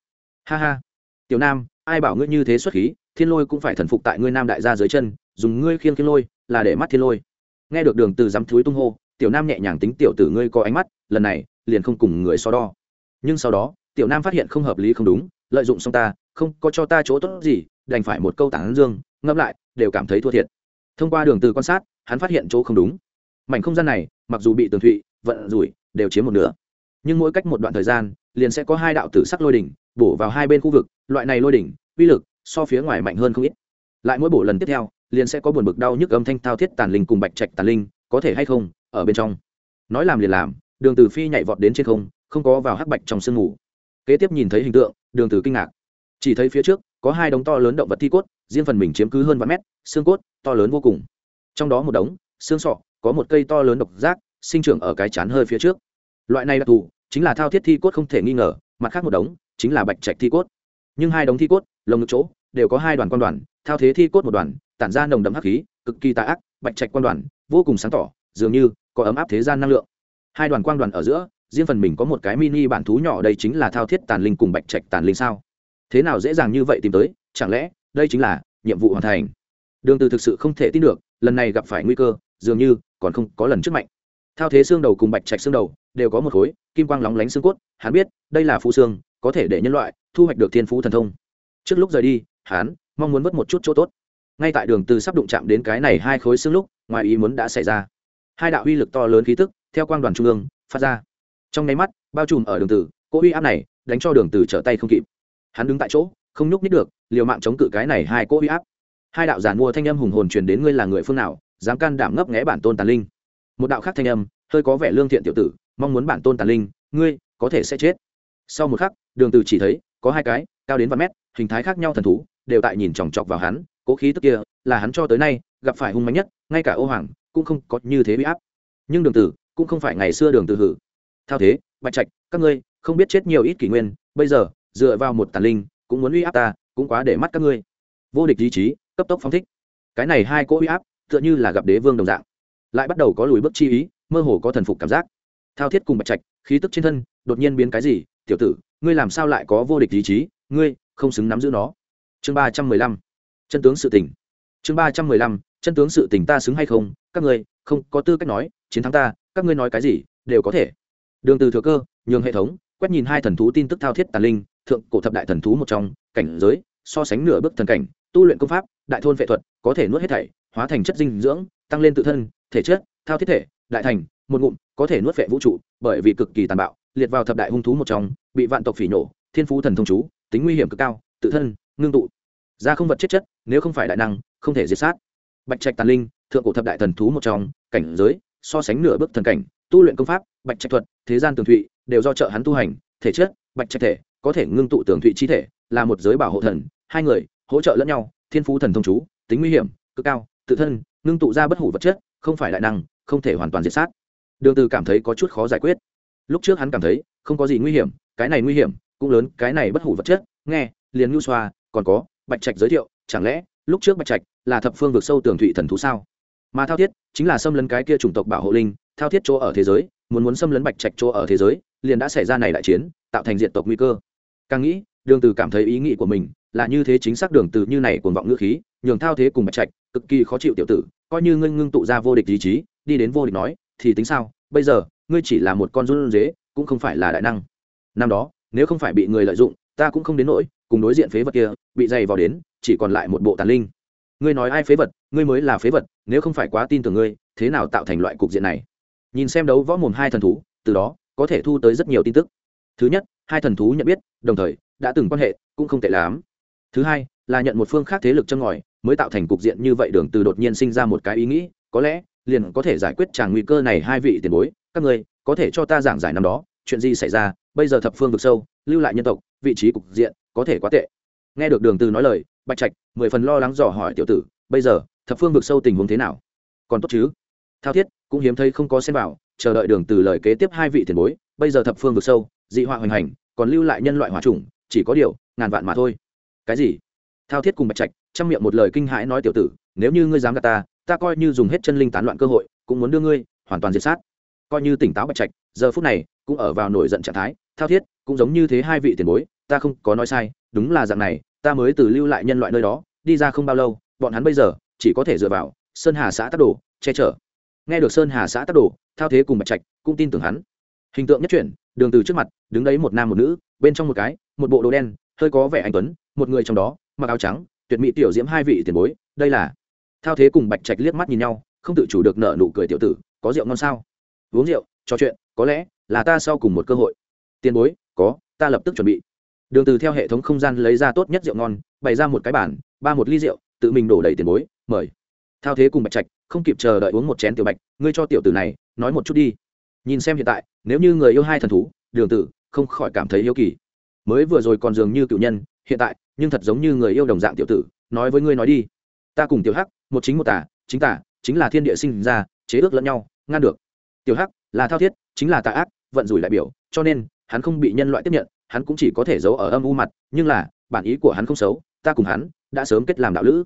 ha ha. Tiểu nam, ai bảo ngươi như thế xuất khí, thiên lôi cũng phải thần phục tại ngươi nam đại gia dưới chân, dùng ngươi khiêng thiên lôi là để mắt thiên lôi. Nghe được đường từ dám thúi tung hô, tiểu nam nhẹ nhàng tính tiểu tử ngươi có ánh mắt, lần này liền không cùng người so đo. Nhưng sau đó, tiểu nam phát hiện không hợp lý không đúng, lợi dụng xong ta, không, có cho ta chỗ tốt gì, đành phải một câu tản dương, ngẫm lại, đều cảm thấy thua thiệt. Thông qua đường từ quan sát, hắn phát hiện chỗ không đúng. Mảnh không gian này, mặc dù bị tường thụy, vận rủi, đều chiếm một nửa. Nhưng mỗi cách một đoạn thời gian, liền sẽ có hai đạo tử sắc lôi đỉnh bổ vào hai bên khu vực, loại này lôi đỉnh, uy lực, so phía ngoài mạnh hơn không ít. Lại mỗi bổ lần tiếp theo, liền sẽ có buồn bực đau nhức âm thanh thao thiết tàn linh cùng bạch trạch tàn linh, có thể hay không, ở bên trong. Nói làm liền làm đường từ phi nhảy vọt đến trên không không có vào hắc bạch trong sương ngủ kế tiếp nhìn thấy hình tượng, đường từ kinh ngạc. Chỉ thấy phía trước, có hai đống to lớn động vật thi cốt, riêng phần mình chiếm cứ hơn vạn mét, xương cốt, to lớn vô cùng. Trong đó một đống, xương sọ, có một cây to lớn độc giác, sinh trưởng ở cái chán hơi phía trước. Loại này đặc thù, chính là thao thiết thi cốt không thể nghi ngờ, mặt khác một đống, chính là bạch trạch thi cốt. Nhưng hai đống thi cốt, lồng ngực chỗ, đều có hai đoàn quan đoàn, thao thế thi cốt một đoàn, tản ra nồng đậm hắc khí, cực kỳ tà ác, bạch trạch quan đoàn, vô cùng sáng tỏ, dường như có ấm áp thế gian năng lượng hai đoàn quang đoàn ở giữa, riêng phần mình có một cái mini bản thú nhỏ, đây chính là thao thiết tàn linh cùng bạch trạch tàn linh sao? Thế nào dễ dàng như vậy tìm tới? Chẳng lẽ, đây chính là nhiệm vụ hoàn thành? Đường từ thực sự không thể tin được, lần này gặp phải nguy cơ, dường như còn không có lần trước mạnh. Thao thế xương đầu cùng bạch trạch xương đầu đều có một khối, kim quang lóng lánh xương cốt, hắn biết, đây là phú xương, có thể để nhân loại thu hoạch được thiên phú thần thông. Trước lúc rời đi, hắn mong muốn vớt một chút chỗ tốt. Ngay tại đường từ sắp đụng chạm đến cái này hai khối xương lúc, ngoài ý muốn đã xảy ra. Hai đạo uy lực to lớn khí tức theo quang đoàn trung ương, phát ra. Trong nháy mắt, bao trùm ở đường tử cô uy áp này đánh cho đường tử trở tay không kịp. Hắn đứng tại chỗ, không nhúc nhích được, liều mạng chống cự cái này hai cô uy áp. Hai đạo giàn mua thanh âm hùng hồn truyền đến ngươi là người phương nào, dám can đảm ngấp nghé bản tôn tàn linh. Một đạo khác thanh âm, hơi có vẻ lương thiện tiểu tử, mong muốn bản tôn tàn linh, ngươi có thể sẽ chết. Sau một khắc, đường từ chỉ thấy, có hai cái, cao đến vài mét, hình thái khác nhau thần thú, đều tại nhìn chòng chọc vào hắn, cố khí tức kia, là hắn cho tới nay, gặp phải hung mạnh nhất, ngay cả ô hoàng, cũng không có như thế bị áp. Nhưng đường tử cũng không phải ngày xưa đường từ hử. Thao thế, bạch trạch, các ngươi, không biết chết nhiều ít kỷ nguyên, bây giờ, dựa vào một tàn linh, cũng muốn uy áp ta, cũng quá để mắt các ngươi. Vô địch ý chí, cấp tốc phóng thích. Cái này hai cỗ uy áp, tựa như là gặp đế vương đồng dạng. Lại bắt đầu có lùi bước chi ý, mơ hồ có thần phục cảm giác. Thao thiết cùng bạch trạch, khí tức trên thân, đột nhiên biến cái gì? Tiểu tử, ngươi làm sao lại có vô địch ý chí? Ngươi, không xứng nắm giữ nó. Chương ba trăm mười lăm. Chân tướng sự tỉnh chương ba trăm mười lăm, chân tướng sự tình ta xứng hay không? Các ngươi, không có tư cách nói, chiến thắng ta các ngươi nói cái gì, đều có thể. Đường từ thừa cơ, nhường hệ thống, quét nhìn hai thần thú tin tức thao thiết tàn linh, thượng cổ thập đại thần thú một trong, cảnh giới, so sánh nửa bước thần cảnh, tu luyện công pháp, đại thôn vệ thuật, có thể nuốt hết thảy, hóa thành chất dinh dưỡng, tăng lên tự thân, thể chất, thao thiết thể, đại thành, một ngụm, có thể nuốt vệ vũ trụ, bởi vì cực kỳ tàn bạo, liệt vào thập đại hung thú một trong, bị vạn tộc phỉ nổ, thiên phú thần thông chú, tính nguy hiểm cực cao, tự thân, ngưng tụ. Ra không vật chết chất, nếu không phải đại năng, không thể diệt sát. Bạch trạch tàn linh, thượng cổ thập đại thần thú một trong, cảnh giới so sánh nửa bước thần cảnh, tu luyện công pháp, bạch trạch thuật, thế gian tường thụy, đều do trợ hắn tu hành, thể chất, bạch trạch thể, có thể ngưng tụ tường thụy chi thể, là một giới bảo hộ thần, hai người hỗ trợ lẫn nhau, thiên phú thần thông chú, tính nguy hiểm, cực cao, tự thân, ngưng tụ ra bất hủ vật chất, không phải đại năng, không thể hoàn toàn diệt sát. Đường từ cảm thấy có chút khó giải quyết. Lúc trước hắn cảm thấy, không có gì nguy hiểm, cái này nguy hiểm, cũng lớn, cái này bất hủ vật chất, nghe, liền nhu xoa, còn có, bạch trạch giới thiệu, chẳng lẽ, lúc trước bạch trạch là thập phương vực sâu tường thụy thần thú sao? Mà thao thiết chính là xâm lấn cái kia chủng tộc bảo hộ linh, thao thiết chỗ ở thế giới, muốn muốn xâm lấn bạch trạch chỗ ở thế giới, liền đã xảy ra này đại chiến, tạo thành diện tộc nguy cơ. Càng nghĩ, đường từ cảm thấy ý nghĩ của mình là như thế chính xác đường từ như này cuồng vọng ngữ khí, nhường thao thế cùng bạch trạch cực kỳ khó chịu tiểu tử, coi như ngươi ngưng tụ ra vô địch ý chí, đi đến vô địch nói, thì tính sao? Bây giờ, ngươi chỉ là một con run dế, cũng không phải là đại năng. Năm đó, nếu không phải bị người lợi dụng, ta cũng không đến nỗi cùng đối diện phế vật kia, bị dày vào đến, chỉ còn lại một bộ tàn linh. Ngươi nói ai phế vật ngươi mới là phế vật, nếu không phải quá tin tưởng ngươi, thế nào tạo thành loại cục diện này? Nhìn xem đấu võ mồm hai thần thú, từ đó, có thể thu tới rất nhiều tin tức. Thứ nhất, hai thần thú nhận biết, đồng thời, đã từng quan hệ, cũng không tệ lắm. Thứ hai, là nhận một phương khác thế lực châm ngòi, mới tạo thành cục diện như vậy đường từ đột nhiên sinh ra một cái ý nghĩ, có lẽ, liền có thể giải quyết tràng nguy cơ này hai vị tiền bối. Các ngươi, có thể cho ta giảng giải năm đó, chuyện gì xảy ra, bây giờ thập phương vực sâu, lưu lại nhân tộc, vị trí cục diện, có thể quá tệ. Nghe được đường từ nói lời, bạch trạch, mười phần lo lắng dò hỏi tiểu tử, bây giờ thập phương vực sâu tình huống thế nào? Còn tốt chứ? Thao thiết, cũng hiếm thấy không có xem vào, chờ đợi đường từ lời kế tiếp hai vị tiền bối, bây giờ thập phương vực sâu, dị họa hoành hành, còn lưu lại nhân loại hỏa chủng, chỉ có điều, ngàn vạn mà thôi. Cái gì? Thao thiết cùng bạch trạch trong miệng một lời kinh hãi nói tiểu tử, nếu như ngươi dám gạt ta ta coi như dùng hết chân linh tán loạn cơ hội, cũng muốn đưa ngươi, hoàn toàn diệt sát. Coi như tỉnh táo bạch trạch, giờ phút này, cũng ở vào nổi giận trạng thái, thao thiết, cũng giống như thế hai vị tiền bối, ta không có nói sai, đúng là dạng này, ta mới từ lưu lại nhân loại nơi đó, đi ra không bao lâu, bọn hắn bây giờ chỉ có thể dựa vào, sơn hà xã tắc đồ, che chở. Nghe được sơn hà xã tắc đồ, thao thế cùng bạch trạch cũng tin tưởng hắn. Hình tượng nhất chuyển, đường từ trước mặt, đứng đấy một nam một nữ, bên trong một cái, một bộ đồ đen, hơi có vẻ anh tuấn, một người trong đó, mặc áo trắng, tuyệt mỹ tiểu diễm hai vị tiền bối, đây là. Thao thế cùng bạch trạch liếc mắt nhìn nhau, không tự chủ được nở nụ cười tiểu tử, có rượu ngon sao? Uống rượu, trò chuyện, có lẽ là ta sau cùng một cơ hội. Tiền bối, có, ta lập tức chuẩn bị. Đường từ theo hệ thống không gian lấy ra tốt nhất rượu ngon, bày ra một cái bản ba một ly rượu, tự mình đổ đầy tiền bối mời. Thao thế cùng bạch trạch, không kịp chờ đợi uống một chén tiểu bạch, ngươi cho tiểu tử này nói một chút đi. Nhìn xem hiện tại, nếu như người yêu hai thần thú, đường tử, không khỏi cảm thấy yêu kỳ. Mới vừa rồi còn dường như cựu nhân, hiện tại, nhưng thật giống như người yêu đồng dạng tiểu tử, nói với ngươi nói đi. Ta cùng tiểu hắc, một chính một tả chính tả chính là thiên địa sinh ra, chế ước lẫn nhau, ngăn được. Tiểu hắc là thao thiết, chính là tà ác, vận rủi đại biểu, cho nên, hắn không bị nhân loại tiếp nhận, hắn cũng chỉ có thể giấu ở âm u mặt, nhưng là, bản ý của hắn không xấu, ta cùng hắn đã sớm kết làm đạo lữ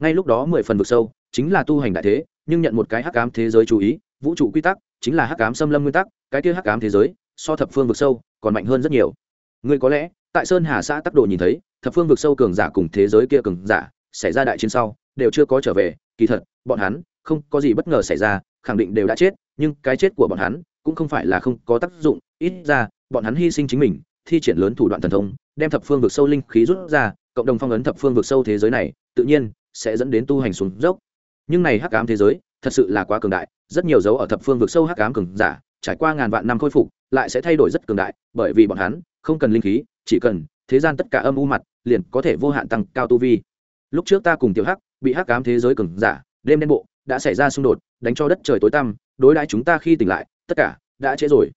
ngay lúc đó mười phần vực sâu, chính là tu hành đại thế, nhưng nhận một cái hắc ám thế giới chú ý, vũ trụ quy tắc chính là hắc ám xâm lâm nguyên tắc, cái kia hắc ám thế giới, so thập phương vực sâu, còn mạnh hơn rất nhiều. Ngươi có lẽ, tại sơn hà xã tắc đồ nhìn thấy, thập phương vực sâu cường giả cùng thế giới kia cường giả, xảy ra đại chiến sau, đều chưa có trở về, kỳ thật, bọn hắn, không có gì bất ngờ xảy ra, khẳng định đều đã chết, nhưng cái chết của bọn hắn, cũng không phải là không có tác dụng, ít ra, bọn hắn hy sinh chính mình, thi triển lớn thủ đoạn thần thông, đem thập phương vực sâu linh khí rút ra, cộng đồng phong ấn thập phương vực sâu thế giới này, tự nhiên sẽ dẫn đến tu hành xuống dốc. Nhưng này hắc ám thế giới, thật sự là quá cường đại, rất nhiều dấu ở thập phương vực sâu hắc ám cường giả, trải qua ngàn vạn năm khôi phục, lại sẽ thay đổi rất cường đại, bởi vì bọn hắn không cần linh khí, chỉ cần thế gian tất cả âm u mặt, liền có thể vô hạn tăng cao tu vi. Lúc trước ta cùng tiểu hắc, bị hắc ám thế giới cường giả, đêm đen bộ, đã xảy ra xung đột, đánh cho đất trời tối tăm, đối đãi chúng ta khi tỉnh lại, tất cả đã trễ rồi.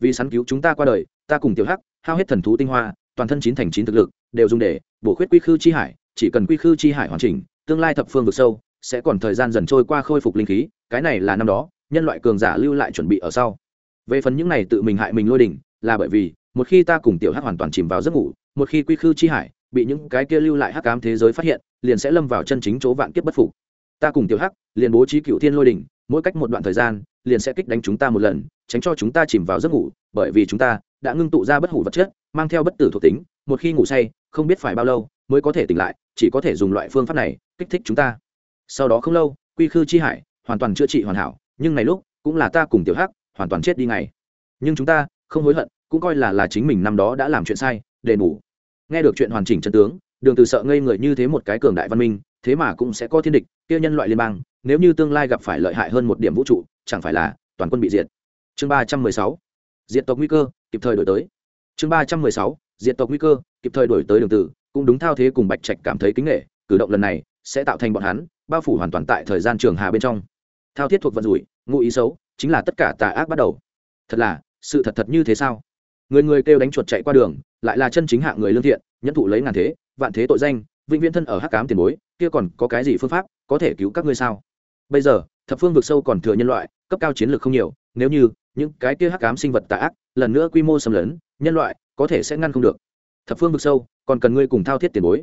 Vì sắn cứu chúng ta qua đời, ta cùng tiểu hắc, hao hết thần thú tinh hoa, toàn thân chín thành chín thực lực, đều dùng để bổ khuyết quy khư chi hải, chỉ cần quy khư chi hải hoàn chỉnh tương lai thập phương vực sâu, sẽ còn thời gian dần trôi qua khôi phục linh khí, cái này là năm đó, nhân loại cường giả lưu lại chuẩn bị ở sau. Về phần những này tự mình hại mình lôi đỉnh là bởi vì, một khi ta cùng tiểu hắc hoàn toàn chìm vào giấc ngủ, một khi quy khư chi hải, bị những cái kia lưu lại hắc ám thế giới phát hiện, liền sẽ lâm vào chân chính chỗ vạn kiếp bất phục. Ta cùng tiểu hắc, liền bố trí cựu thiên lôi đỉnh mỗi cách một đoạn thời gian, liền sẽ kích đánh chúng ta một lần, tránh cho chúng ta chìm vào giấc ngủ, bởi vì chúng ta đã ngưng tụ ra bất hủ vật chất, mang theo bất tử thuộc tính, một khi ngủ say, không biết phải bao lâu, mới có thể tỉnh lại chỉ có thể dùng loại phương pháp này kích thích chúng ta. Sau đó không lâu, quy khư chi hải hoàn toàn chữa trị hoàn hảo, nhưng này lúc cũng là ta cùng tiểu hắc hoàn toàn chết đi ngày nhưng chúng ta không hối hận, cũng coi là là chính mình năm đó đã làm chuyện sai, đền bù. Nghe được chuyện hoàn chỉnh chân tướng, đường từ sợ ngây người như thế một cái cường đại văn minh, thế mà cũng sẽ có thiên địch, kia nhân loại liên bang, nếu như tương lai gặp phải lợi hại hơn một điểm vũ trụ, chẳng phải là toàn quân bị diệt. Chương ba trăm mười sáu, diệt tộc nguy cơ, kịp thời đổi tới. Chương ba trăm mười sáu, diệt tộc nguy cơ, kịp thời đổi tới đường tử cũng đúng thao thế cùng bạch trạch cảm thấy kính nghệ, cử động lần này sẽ tạo thành bọn hắn bao phủ hoàn toàn tại thời gian trường hà bên trong. Thao thiết thuộc vận rủi, ngụ ý xấu, chính là tất cả tà ác bắt đầu. Thật là, sự thật thật như thế sao? Người người kêu đánh chuột chạy qua đường, lại là chân chính hạng người lương thiện, nhẫn thụ lấy ngàn thế, vạn thế tội danh, vĩnh viễn thân ở hắc cám tiền bối, kia còn có cái gì phương pháp có thể cứu các ngươi sao? Bây giờ, thập phương vực sâu còn thừa nhân loại, cấp cao chiến lược không nhiều, nếu như những cái kia hắc cám sinh vật tà ác, lần nữa quy mô xâm lấn, nhân loại có thể sẽ ngăn không được. Thập phương vực sâu còn cần ngươi cùng thao thiết tiền bối.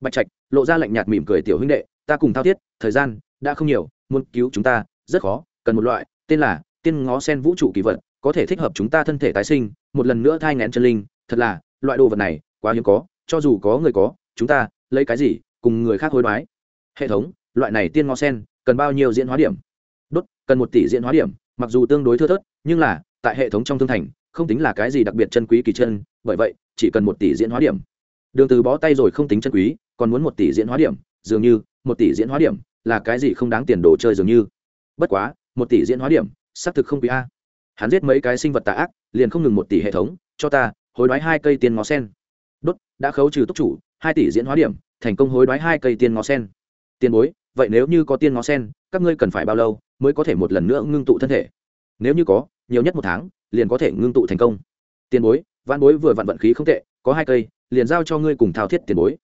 Bạch trạch lộ ra lạnh nhạt mỉm cười tiểu huynh đệ, ta cùng thao thiết, thời gian đã không nhiều, muốn cứu chúng ta rất khó, cần một loại tên là tiên ngó sen vũ trụ kỳ vật, có thể thích hợp chúng ta thân thể tái sinh, một lần nữa thai ngén chân linh, thật là, loại đồ vật này quá hiếm có, cho dù có người có, chúng ta lấy cái gì cùng người khác hối đoái. Hệ thống, loại này tiên ngó sen cần bao nhiêu diễn hóa điểm? Đốt, cần một tỷ diễn hóa điểm, mặc dù tương đối thưa thớt, nhưng là tại hệ thống trong thương thành, không tính là cái gì đặc biệt chân quý kỳ chân, bởi vậy, chỉ cần một tỷ diễn hóa điểm đường từ bó tay rồi không tính chân quý, còn muốn một tỷ diễn hóa điểm, dường như, một tỷ diễn hóa điểm là cái gì không đáng tiền đồ chơi dường như. Bất quá, một tỷ diễn hóa điểm, xác thực không quý a. Hắn giết mấy cái sinh vật tà ác, liền không ngừng một tỷ hệ thống, cho ta, hối đoái hai cây tiền ngó sen. Đốt, đã khấu trừ túc chủ, hai tỷ diễn hóa điểm, thành công hối đoái hai cây tiền ngó sen. Tiền bối, vậy nếu như có tiên ngó sen, các ngươi cần phải bao lâu mới có thể một lần nữa ngưng tụ thân thể? Nếu như có, nhiều nhất một tháng, liền có thể ngưng tụ thành công. Tiền bối văn bối vừa vặn vận khí không tệ có hai cây, liền giao cho ngươi cùng thao thiết tiền bối.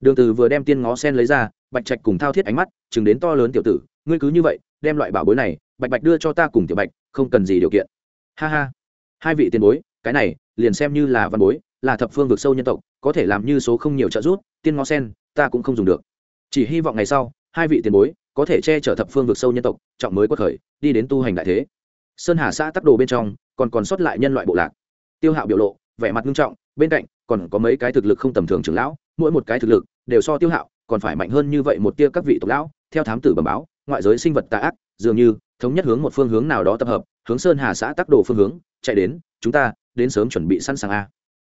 Đường từ vừa đem tiên ngó sen lấy ra, bạch trạch cùng thao thiết ánh mắt chừng đến to lớn tiểu tử, ngươi cứ như vậy, đem loại bảo bối này, bạch bạch đưa cho ta cùng tiểu bạch, không cần gì điều kiện. Ha ha. Hai vị tiền bối, cái này, liền xem như là văn bối, là thập phương vực sâu nhân tộc, có thể làm như số không nhiều trợ giúp, tiên ngó sen, ta cũng không dùng được. Chỉ hy vọng ngày sau, hai vị tiền bối, có thể che chở thập phương vực sâu nhân tộc, trọng mới quất khởi, đi đến tu hành đại thế. Sơn hà xã tắc đồ bên trong, còn còn sót lại nhân loại bộ lạc. Tiêu hạo biểu lộ, vẻ mặt nghiêm trọng bên cạnh, còn có mấy cái thực lực không tầm thường trưởng lão, mỗi một cái thực lực đều so tiêu hạo, còn phải mạnh hơn như vậy một tia các vị tộc lão, theo thám tử bẩm báo, ngoại giới sinh vật tà ác, dường như thống nhất hướng một phương hướng nào đó tập hợp, hướng sơn hà xã tắc đồ phương hướng, chạy đến, chúng ta đến sớm chuẩn bị sẵn sàng a.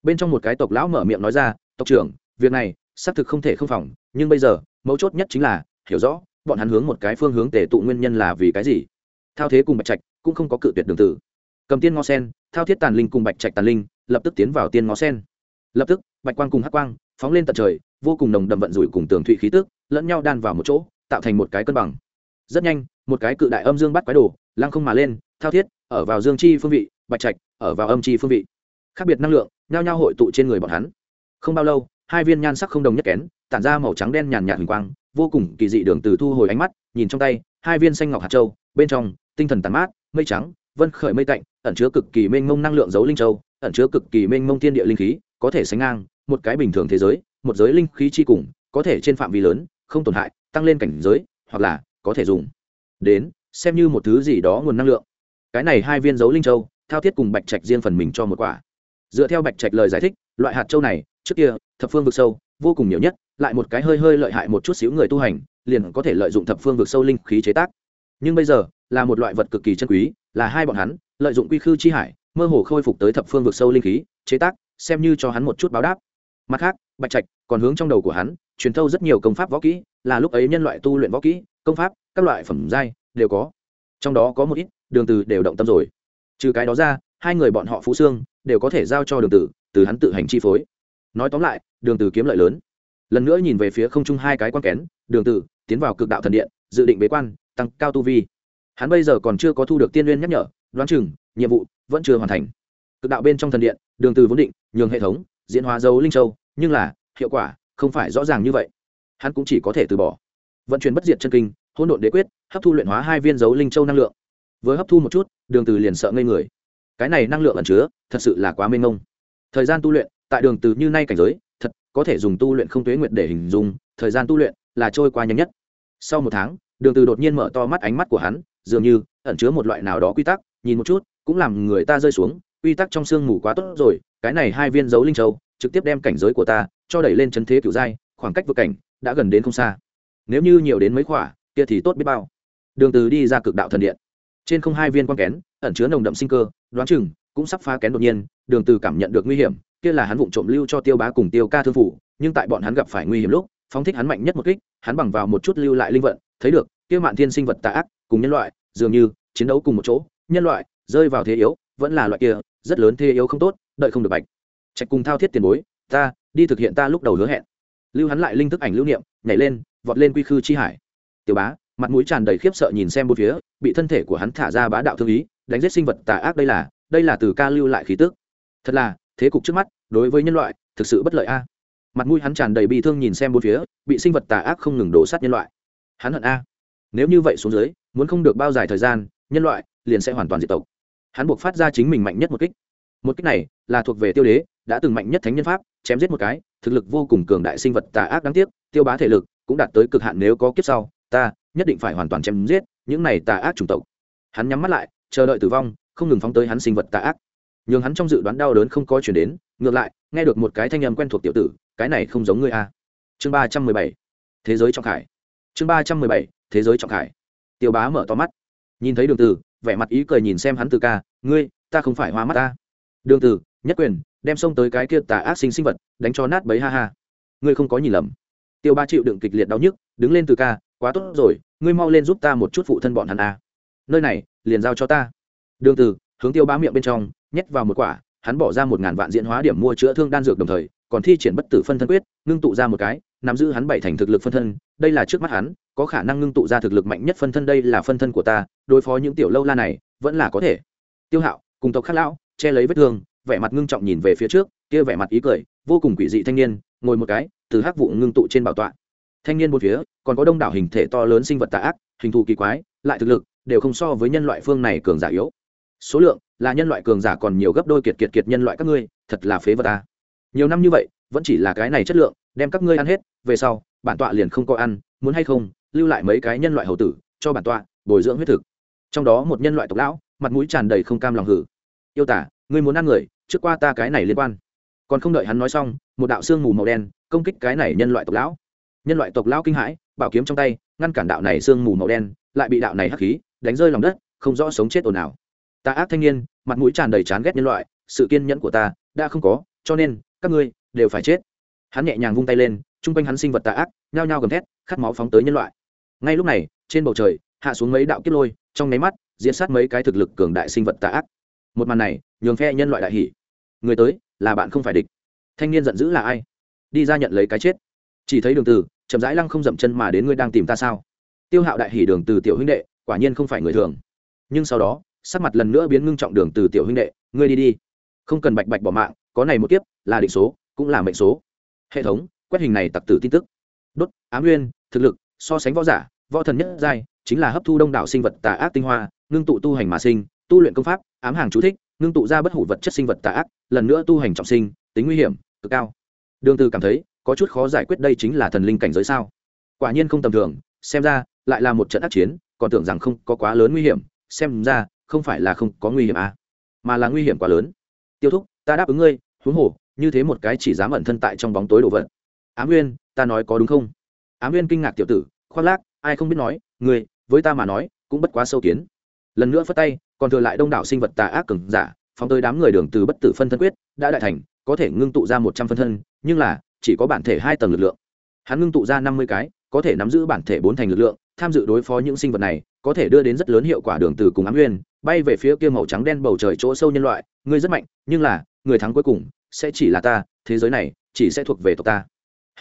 Bên trong một cái tộc lão mở miệng nói ra, tộc trưởng, việc này xác thực không thể không phòng, nhưng bây giờ, mấu chốt nhất chính là, hiểu rõ, bọn hắn hướng một cái phương hướng tề tụ nguyên nhân là vì cái gì. Thao thế cùng bạch trạch cũng không có cự tuyệt đường tử. Cầm tiên ngó sen, thao thiết tàn linh cùng bạch trạch tàn linh lập tức tiến vào tiên ngó sen. Lập tức, bạch quang cùng hắc quang phóng lên tận trời, vô cùng nồng đậm vận rủi cùng tường thụy khí tức, lẫn nhau đan vào một chỗ, tạo thành một cái cân bằng. Rất nhanh, một cái cự đại âm dương bắt quái đồ, lăng không mà lên, thao thiết, ở vào dương chi phương vị, bạch trạch, ở vào âm chi phương vị. Khác biệt năng lượng, nhao nhao hội tụ trên người bọn hắn. Không bao lâu, hai viên nhan sắc không đồng nhất kén, tản ra màu trắng đen nhàn nhạt hình quang, vô cùng kỳ dị đường từ thu hồi ánh mắt, nhìn trong tay, hai viên xanh ngọc hạt châu, bên trong, tinh thần tàn mát, mây trắng, vân khởi mây tạnh, ẩn chứa cực kỳ mênh mông năng lượng giấu linh châu ẩn chứa cực kỳ mênh mông thiên địa linh khí, có thể sánh ngang, một cái bình thường thế giới, một giới linh khí chi cùng, có thể trên phạm vi lớn, không tổn hại, tăng lên cảnh giới, hoặc là có thể dùng. Đến, xem như một thứ gì đó nguồn năng lượng. Cái này hai viên dấu linh châu, thao thiết cùng bạch trạch riêng phần mình cho một quả. Dựa theo bạch trạch lời giải thích, loại hạt châu này, trước kia, thập phương vực sâu, vô cùng nhiều nhất, lại một cái hơi hơi lợi hại một chút xíu người tu hành, liền có thể lợi dụng thập phương vực sâu linh khí chế tác. Nhưng bây giờ, là một loại vật cực kỳ chân quý, là hai bọn hắn, lợi dụng quy khư chi hải mơ hồ khôi phục tới thập phương vực sâu linh khí chế tác xem như cho hắn một chút báo đáp. Mặt khác bạch trạch còn hướng trong đầu của hắn truyền thâu rất nhiều công pháp võ kỹ là lúc ấy nhân loại tu luyện võ kỹ công pháp các loại phẩm giai đều có. Trong đó có một ít đường từ đều động tâm rồi. Trừ cái đó ra hai người bọn họ phú xương đều có thể giao cho đường từ, từ hắn tự hành chi phối. Nói tóm lại đường từ kiếm lợi lớn. Lần nữa nhìn về phía không trung hai cái quan kén đường từ tiến vào cực đạo thần điện dự định bế quan tăng cao tu vi. Hắn bây giờ còn chưa có thu được tiên nguyên nhắc nhở đoán chừng nhiệm vụ vẫn chưa hoàn thành. Cực đạo bên trong thần điện, đường từ vốn định, nhường hệ thống, diễn hóa dấu linh châu, nhưng là, hiệu quả không phải rõ ràng như vậy. Hắn cũng chỉ có thể từ bỏ. Vận chuyển bất diệt chân kinh, hỗn độn đế quyết, hấp thu luyện hóa hai viên dấu linh châu năng lượng. Vừa hấp thu một chút, đường từ liền sợ ngây người. Cái này năng lượng ẩn chứa, thật sự là quá mênh mông. Thời gian tu luyện, tại đường từ như nay cảnh giới, thật có thể dùng tu luyện không tuế nguyệt để hình dung, thời gian tu luyện là trôi qua nhanh nhất. Sau một tháng, đường từ đột nhiên mở to mắt ánh mắt của hắn, dường như ẩn chứa một loại nào đó quy tắc, nhìn một chút cũng làm người ta rơi xuống, quy tắc trong xương mù quá tốt rồi, cái này hai viên dấu linh châu, trực tiếp đem cảnh giới của ta cho đẩy lên chân thế cửu giai khoảng cách vượt cảnh đã gần đến không xa. Nếu như nhiều đến mấy khỏa, kia thì tốt biết bao. Đường từ đi ra cực đạo thần điện. Trên không hai viên quan kén, ẩn chứa nồng đậm sinh cơ, đoán chừng cũng sắp phá kén đột nhiên, đường từ cảm nhận được nguy hiểm, kia là hắn vụng trộm lưu cho tiêu bá cùng tiêu ca thương phủ, nhưng tại bọn hắn gặp phải nguy hiểm lúc, phóng thích hắn mạnh nhất một kích, hắn bằng vào một chút lưu lại linh vận, thấy được, kia mạn thiên sinh vật tà ác, cùng nhân loại, dường như chiến đấu cùng một chỗ, nhân loại rơi vào thế yếu, vẫn là loại kia, rất lớn thế yếu không tốt, đợi không được bạch. Trạch cùng thao thiết tiền bối, ta, đi thực hiện ta lúc đầu hứa hẹn. Lưu hắn lại linh thức ảnh lưu niệm, nhảy lên, vọt lên quy khư chi hải. Tiểu bá, mặt mũi tràn đầy khiếp sợ nhìn xem bốn phía, bị thân thể của hắn thả ra bá đạo thương ý, đánh giết sinh vật tà ác đây là đây là từ ca lưu lại khí tức. Thật là, thế cục trước mắt, đối với nhân loại, thực sự bất lợi a. Mặt mũi hắn tràn đầy bi thương nhìn xem bốn phía, bị sinh vật tà ác không ngừng đổ sát nhân loại. Hắn hận a. Nếu như vậy xuống dưới, muốn không được bao dài thời gian, nhân loại liền sẽ hoàn toàn diệt tộc hắn buộc phát ra chính mình mạnh nhất một kích. Một kích này là thuộc về tiêu đế, đã từng mạnh nhất thánh nhân pháp, chém giết một cái, thực lực vô cùng cường đại sinh vật tà ác đáng tiếc, tiêu bá thể lực cũng đạt tới cực hạn nếu có kiếp sau, ta nhất định phải hoàn toàn chém giết những này tà ác chủng tộc. Hắn nhắm mắt lại, chờ đợi tử vong, không ngừng phóng tới hắn sinh vật tà ác. Nhưng hắn trong dự đoán đau đớn không có chuyển đến, ngược lại, nghe được một cái thanh âm quen thuộc tiểu tử, cái này không giống ngươi a chương ba trăm mười bảy, thế giới trọng khải. Chương ba trăm mười bảy, thế giới trọng khải. Tiêu bá mở to mắt, nhìn thấy đường từ vẻ mặt ý cười nhìn xem hắn từ ca, ngươi, ta không phải hoa mắt ta. Đường từ nhất quyền, đem xông tới cái kia tà ác sinh sinh vật, đánh cho nát bấy ha ha. Ngươi không có nhìn lầm. Tiêu ba chịu đựng kịch liệt đau nhức, đứng lên từ ca, quá tốt rồi, ngươi mau lên giúp ta một chút phụ thân bọn hắn a. Nơi này, liền giao cho ta. Đường từ hướng tiêu ba miệng bên trong, nhét vào một quả, hắn bỏ ra một ngàn vạn diễn hóa điểm mua chữa thương đan dược đồng thời, còn thi triển bất tử phân thân quyết, ngưng tụ ra một cái, nắm giữ hắn bảy thành thực lực phân thân, đây là trước mắt hắn có khả năng ngưng tụ ra thực lực mạnh nhất phân thân đây là phân thân của ta, đối phó những tiểu lâu la này, vẫn là có thể. Tiêu hạo, cùng tộc khát lão, che lấy vết thương, vẻ mặt ngưng trọng nhìn về phía trước, kia vẻ mặt ý cười, vô cùng quỷ dị thanh niên, ngồi một cái, từ hắc vụ ngưng tụ trên bảo tọa. Thanh niên một phía, còn có đông đảo hình thể to lớn sinh vật tà ác, hình thù kỳ quái, lại thực lực, đều không so với nhân loại phương này cường giả yếu. Số lượng, là nhân loại cường giả còn nhiều gấp đôi kiệt kiệt kiệt nhân loại các ngươi, thật là phế vật ta. Nhiều năm như vậy, vẫn chỉ là cái này chất lượng, đem các ngươi ăn hết, về sau, bản tọa liền không có ăn muốn hay không, lưu lại mấy cái nhân loại hầu tử, cho bản tọa bồi dưỡng huyết thực. Trong đó một nhân loại tộc lão, mặt mũi tràn đầy không cam lòng hử. Yêu tả, ngươi muốn ăn người, trước qua ta cái này liên quan. Còn không đợi hắn nói xong, một đạo xương mù màu đen công kích cái này nhân loại tộc lão. Nhân loại tộc lão kinh hãi, bảo kiếm trong tay, ngăn cản đạo này xương mù màu đen, lại bị đạo này hắc khí đánh rơi lòng đất, không rõ sống chết ồn ào. Ta ác thanh niên, mặt mũi tràn đầy chán ghét nhân loại, sự kiên nhẫn của ta đã không có, cho nên các ngươi đều phải chết. Hắn nhẹ nhàng vung tay lên chung quanh hắn sinh vật tà ác, nhao nhao gầm thét, khát máu phóng tới nhân loại. Ngay lúc này, trên bầu trời, hạ xuống mấy đạo kiếp lôi, trong nháy mắt, diễn sát mấy cái thực lực cường đại sinh vật tà ác. Một màn này, nhường phe nhân loại đại hỷ người tới, là bạn không phải địch. Thanh niên giận dữ là ai? Đi ra nhận lấy cái chết. Chỉ thấy đường từ chậm rãi lăng không dậm chân mà đến ngươi đang tìm ta sao? Tiêu hạo đại hỉ đường từ tiểu huynh đệ, quả nhiên không phải người thường. Nhưng sau đó, sắc mặt lần nữa biến ngưng trọng đường từ tiểu huynh đệ, ngươi đi đi. Không cần bạch bạch bỏ mạng, có này một kiếp, là định số, cũng là mệnh số. Hệ thống quét hình này tặc tử tin tức. Đốt, ám nguyên, thực lực, so sánh võ giả, võ thần nhất giai, chính là hấp thu đông đảo sinh vật tà ác tinh hoa, ngưng tụ tu hành mà sinh, tu luyện công pháp, ám hàng chú thích, ngưng tụ ra bất hủ vật chất sinh vật tà ác, lần nữa tu hành trọng sinh, tính nguy hiểm, cực cao. Đường từ cảm thấy, có chút khó giải quyết đây chính là thần linh cảnh giới sao? Quả nhiên không tầm thường, xem ra, lại là một trận ác chiến, còn tưởng rằng không có quá lớn nguy hiểm, xem ra, không phải là không có nguy hiểm à? Mà là nguy hiểm quá lớn. Tiêu thúc, ta đáp ứng ngươi, huống hồ, như thế một cái chỉ dám ẩn thân tại trong bóng tối đồ vật ám nguyên ta nói có đúng không? Ám nguyên kinh ngạc tiểu tử, khoác lác, ai không biết nói ngươi với ta mà nói, cũng bất quá sâu kiến. Lần nữa phất tay, còn thừa lại đông đảo sinh vật tà ác cường giả, phóng tới đám người đường từ bất tử phân thân quyết, đã đại thành, có thể ngưng tụ ra một trăm phân thân, nhưng là, chỉ có bản thể hai tầng lực lượng. Hắn ngưng tụ ra năm mươi cái, có thể nắm giữ bản thể bốn thành lực lượng, tham dự đối phó những sinh vật này, có thể đưa đến rất lớn hiệu quả đường từ cùng ám nguyên bay về phía kia màu trắng đen bầu trời chỗ sâu nhân loại, ngươi rất mạnh, nhưng là, người thắng cuối cùng, sẽ chỉ là ta, thế giới này, chỉ sẽ thuộc về tộc ta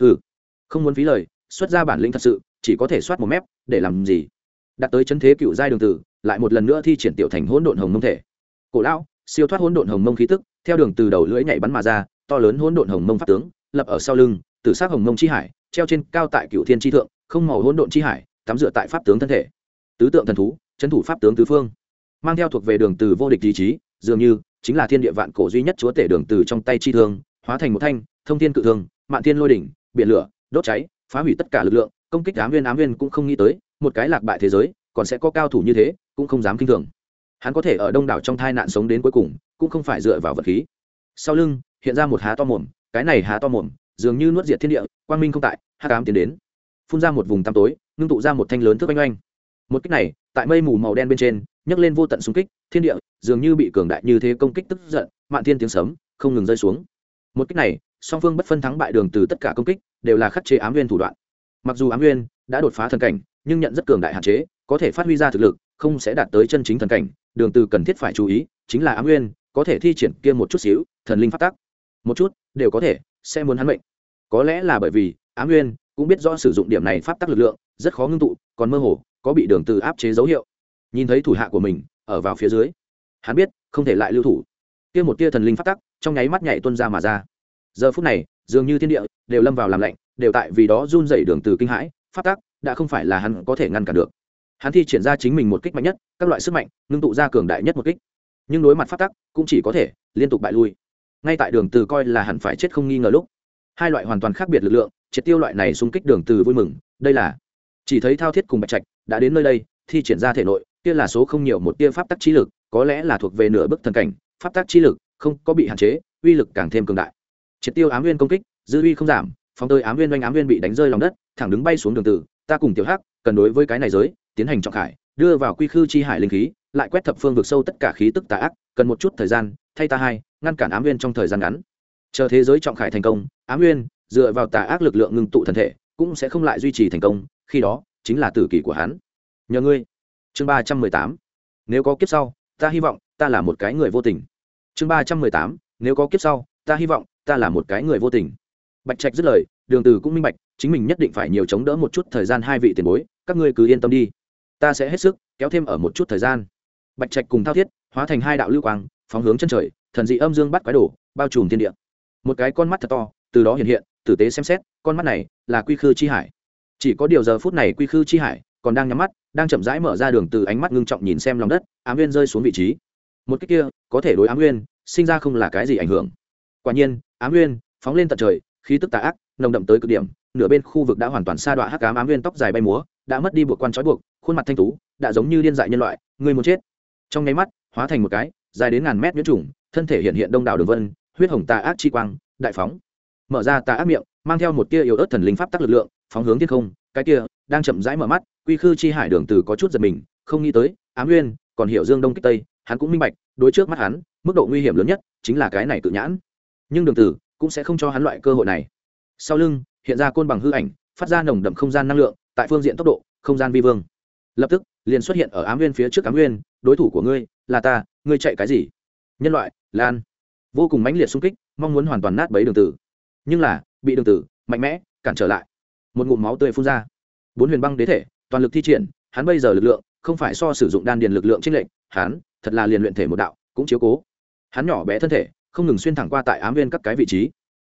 hừ, không muốn phí lời, xuất ra bản lĩnh thật sự, chỉ có thể soát một mép, để làm gì? Đạt tới chân thế cựu giai đường tử, lại một lần nữa thi triển tiểu thành hỗn độn hồng mông thể. Cổ lão, siêu thoát hỗn độn hồng mông khí tức, theo đường từ đầu lưỡi nhảy bắn mà ra, to lớn hỗn độn hồng mông pháp tướng, lập ở sau lưng, tử sắc hồng mông chi hải, treo trên cao tại cựu thiên chi thượng, không màu hỗn độn chi hải, tắm dựa tại pháp tướng thân thể. Tứ tượng thần thú trấn thủ pháp tướng tứ phương. Mang theo thuộc về đường từ vô địch ý chí, dường như chính là thiên địa vạn cổ duy nhất chúa tể đường từ trong tay chi thương, hóa thành một thanh thông thiên cự thương, mạn thiên lôi đỉnh biển lửa, đốt cháy, phá hủy tất cả lực lượng, công kích ám viên ám viên cũng không nghĩ tới, một cái lạc bại thế giới, còn sẽ có cao thủ như thế, cũng không dám kinh thường. Hắn có thể ở đông đảo trong thai nạn sống đến cuối cùng, cũng không phải dựa vào vật khí. Sau lưng, hiện ra một há to mồm, cái này há to mồm, dường như nuốt diệt thiên địa, quang minh không tại hát cám tiến đến. Phun ra một vùng tăm tối, ngưng tụ ra một thanh lớn thước oanh oanh. Một cách này, tại mây mù màu đen bên trên, nhấc lên vô tận xung kích, thiên địa dường như bị cường đại như thế công kích tức giận, mạn thiên tiếng sấm, không ngừng rơi xuống. Một cách này song phương bất phân thắng bại đường từ tất cả công kích đều là khắc chế ám nguyên thủ đoạn. Mặc dù ám nguyên đã đột phá thần cảnh, nhưng nhận rất cường đại hạn chế, có thể phát huy ra thực lực, không sẽ đạt tới chân chính thần cảnh. Đường từ cần thiết phải chú ý chính là ám nguyên có thể thi triển kia một chút xíu, thần linh phát tác một chút đều có thể, sẽ muốn hắn mệnh. Có lẽ là bởi vì ám nguyên cũng biết rõ sử dụng điểm này pháp tắc lực lượng, rất khó ngưng tụ, còn mơ hồ có bị đường từ áp chế dấu hiệu. Nhìn thấy thủ hạ của mình ở vào phía dưới, hắn biết không thể lại lưu thủ. Kia một tia thần linh pháp tắc trong nháy mắt nhảy tuôn ra mà ra giờ phút này, dường như thiên địa đều lâm vào làm lạnh, đều tại vì đó run dậy đường từ kinh hãi, pháp tắc đã không phải là hắn có thể ngăn cản được. Hắn thi triển ra chính mình một kích mạnh nhất, các loại sức mạnh, ngưng tụ ra cường đại nhất một kích. Nhưng đối mặt pháp tắc, cũng chỉ có thể liên tục bại lui. Ngay tại đường từ coi là hẳn phải chết không nghi ngờ lúc, hai loại hoàn toàn khác biệt lực lượng, triệt tiêu loại này xung kích đường từ vui mừng, đây là chỉ thấy thao thiết cùng bạch trạch đã đến nơi đây, thi triển ra thể nội, kia là số không nhiều một tia pháp tắc trí lực, có lẽ là thuộc về nửa bức thần cảnh, pháp tắc trí lực không có bị hạn chế, uy lực càng thêm cường đại triệt tiêu ám nguyên công kích, dư uy không giảm, phóng tới ám nguyên doanh ám nguyên bị đánh rơi lòng đất, thẳng đứng bay xuống đường tử, ta cùng tiểu hắc, cần đối với cái này giới, tiến hành trọng khải, đưa vào quy khư chi hải linh khí, lại quét thập phương vực sâu tất cả khí tức tà ác, cần một chút thời gian, thay ta hai, ngăn cản ám nguyên trong thời gian ngắn. Chờ thế giới trọng khải thành công, ám nguyên dựa vào tà ác lực lượng ngưng tụ thân thể, cũng sẽ không lại duy trì thành công, khi đó, chính là tử kỷ của hắn. Nhờ ngươi. Chương ba trăm mười tám. Nếu có kiếp sau, ta hy vọng, ta là một cái người vô tình. Chương ba trăm mười tám. Nếu có kiếp sau, ta hy vọng ta là một cái người vô tình. Bạch trạch dứt lời, đường từ cũng minh bạch, chính mình nhất định phải nhiều chống đỡ một chút thời gian hai vị tiền bối, các ngươi cứ yên tâm đi. Ta sẽ hết sức kéo thêm ở một chút thời gian. Bạch trạch cùng thao thiết, hóa thành hai đạo lưu quang, phóng hướng chân trời, thần dị âm dương bắt quái đổ bao trùm thiên địa. Một cái con mắt thật to, từ đó hiện hiện, tử tế xem xét, con mắt này là quy khư chi hải. Chỉ có điều giờ phút này quy khư chi hải còn đang nhắm mắt, đang chậm rãi mở ra đường từ ánh mắt ngưng trọng nhìn xem lòng đất, ám nguyên rơi xuống vị trí. Một cái kia, có thể đối ám nguyên, sinh ra không là cái gì ảnh hưởng. Quả nhiên ám nguyên phóng lên tận trời, khí tức tà ác, nồng đậm tới cực điểm, nửa bên khu vực đã hoàn toàn sa đoạn hắc ám ám nguyên tóc dài bay múa, đã mất đi buộc quan trói buộc, khuôn mặt thanh tú, đã giống như điên dại nhân loại người muốn chết. Trong nháy mắt, hóa thành một cái, dài đến ngàn mét nhuyễn trùng, thân thể hiện hiện đông đảo đường vân, huyết hồng tà ác chi quang, đại phóng. Mở ra tà ác miệng, mang theo một tia yếu ớt thần linh pháp tắc lực lượng, phóng hướng thiên không, cái kia, đang chậm rãi mở mắt, quy khư chi hải đường từ có chút giật mình, không nghĩ tới, ám nguyên còn hiểu dương đông kích tây, hắn cũng minh bạch, đối trước mắt hắn, mức độ nguy hiểm lớn nhất chính là cái này tự nhãn nhưng đường tử cũng sẽ không cho hắn loại cơ hội này. Sau lưng, hiện ra côn bằng hư ảnh, phát ra nồng đậm không gian năng lượng, tại phương diện tốc độ, không gian vi vương. Lập tức, liền xuất hiện ở ám nguyên phía trước ám nguyên, đối thủ của ngươi là ta, ngươi chạy cái gì? Nhân loại, lan. Vô cùng mãnh liệt xung kích, mong muốn hoàn toàn nát bấy đường tử. Nhưng là, bị đường tử mạnh mẽ cản trở lại. Một ngụm máu tươi phun ra. Bốn huyền băng đế thể, toàn lực thi triển, hắn bây giờ lực lượng, không phải so sử dụng đan điền lực lượng trích lệnh hắn, thật là liền luyện thể một đạo, cũng chiếu cố. Hắn nhỏ bé thân thể không ngừng xuyên thẳng qua tại ám viên các cái vị trí.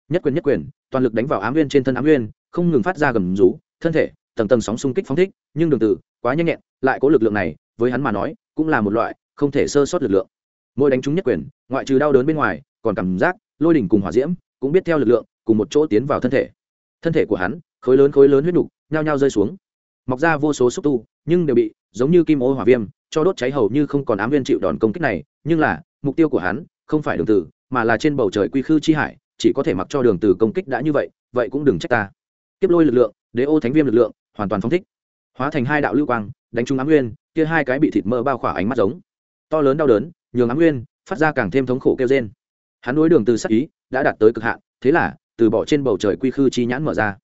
Nhất quyền nhất quyền, toàn lực đánh vào ám viên trên thân ám viên, không ngừng phát ra gầm rú, thân thể, tầng tầng sóng xung kích phóng thích, nhưng đường tử, quá nhanh nhẹn, lại có lực lượng này, với hắn mà nói, cũng là một loại không thể sơ sót lực lượng. Mỗi đánh trúng nhất quyền, ngoại trừ đau đớn bên ngoài, còn cảm giác lôi đỉnh cùng hỏa diễm, cũng biết theo lực lượng, cùng một chỗ tiến vào thân thể. Thân thể của hắn, khối lớn khối lớn huyết nục, nhao nhao rơi xuống. Mọc ra vô số xúc tu, nhưng đều bị, giống như kim ô hỏa viêm, cho đốt cháy hầu như không còn ám viên chịu đòn công kích này, nhưng là, mục tiêu của hắn, không phải đường tử mà là trên bầu trời quy khư chi hải, chỉ có thể mặc cho đường từ công kích đã như vậy vậy cũng đừng trách ta. Kiếp lôi lực lượng, đế ô thánh viêm lực lượng, hoàn toàn phóng thích. Hóa thành hai đạo lưu quang, đánh trúng ám nguyên, kia hai cái bị thịt mỡ bao khỏa ánh mắt giống. To lớn đau đớn, nhường ám nguyên, phát ra càng thêm thống khổ kêu trên hắn đối đường từ sắc ý, đã đạt tới cực hạn, thế là, từ bỏ trên bầu trời quy khư chi nhãn mở ra.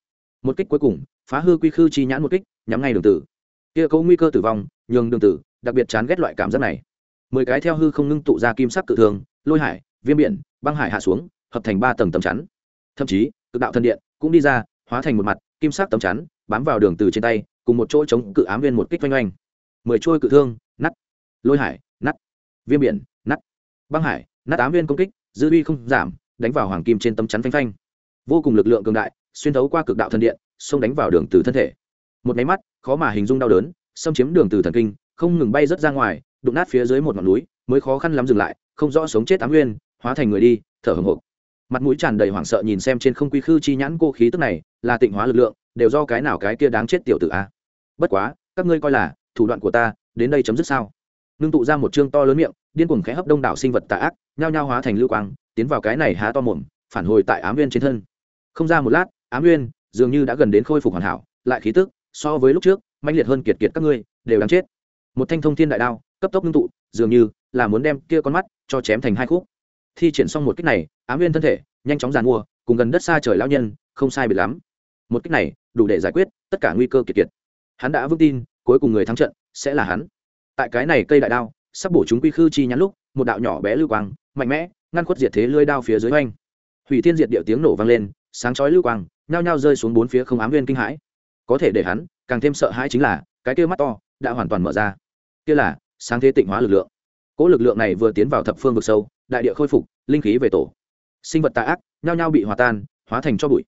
Một kích cuối cùng, phá hư quy khư chi nhãn một kích, nhắm ngay đường tử. Kia có nguy cơ tử vong, nhường đường tử, đặc biệt chán ghét loại cảm giác này. Mười cái theo hư không ngưng tụ ra kim sắc cự thường, lôi hải viêm biển, băng hải hạ xuống, hợp thành ba tầng tấm chắn. Thậm chí, cực đạo thần điện cũng đi ra, hóa thành một mặt kim sắc tấm chắn, bám vào đường từ trên tay, cùng một chỗ chống cự ám viên một kích oanh oanh. Mười trôi cự thương nắt lôi hải nắt viêm biển nắt băng hải, nát ám viên công kích, dư uy không giảm, đánh vào hoàng kim trên tấm chắn phanh phanh. Vô cùng lực lượng cường đại, xuyên thấu qua cực đạo thần điện, xông đánh vào đường từ thân thể. Một máy mắt, khó mà hình dung đau đớn, xâm chiếm đường từ thần kinh, không ngừng bay rớt ra ngoài, đụng nát phía dưới một ngọn núi, mới khó khăn lắm dừng lại, không rõ sống chết ám nguyên hóa thành người đi, thở hồng hộc. Mặt mũi tràn đầy hoảng sợ nhìn xem trên không quy khư chi nhãn cô khí tức này, là tịnh hóa lực lượng, đều do cái nào cái kia đáng chết tiểu tử a. Bất quá, các ngươi coi là, thủ đoạn của ta, đến đây chấm dứt sao? Nương tụ ra một chương to lớn miệng, điên cuồng khẽ hấp đông đảo sinh vật tà ác, nhao nhao hóa thành lưu quang, tiến vào cái này há to mồm, phản hồi tại ám nguyên trên thân. Không ra một lát, ám nguyên dường như đã gần đến khôi phục hoàn hảo, lại khí tức, so với lúc trước manh liệt hơn kiệt kiệt các ngươi, đều đáng chết. Một thanh thông thiên đại đao, cấp tốc ngưng tụ, dường như là muốn đem kia con mắt cho chém thành hai khúc thi triển xong một cách này, ám nguyên thân thể, nhanh chóng giàn mua, cùng gần đất xa trời lão nhân, không sai biệt lắm. Một cách này, đủ để giải quyết tất cả nguy cơ kiệt kiệt. Hắn đã vững tin, cuối cùng người thắng trận sẽ là hắn. Tại cái này cây đại đao, sắp bổ chúng quy khư chi nhắn lúc, một đạo nhỏ bé lưu quang, mạnh mẽ, ngăn khuất diệt thế lưới đao phía dưới oanh hủy thiên diệt điệu tiếng nổ vang lên, sáng chói lưu quang, nhao nhao rơi xuống bốn phía không ám viên kinh hãi. Có thể để hắn càng thêm sợ hãi chính là, cái kia mắt to, đã hoàn toàn mở ra. Kia là, sáng thế tịnh hóa lực lượng cỗ lực lượng này vừa tiến vào thập phương vực sâu, đại địa khôi phục, linh khí về tổ. Sinh vật tà ác, nhao nhao bị hòa tan, hóa thành cho bụi.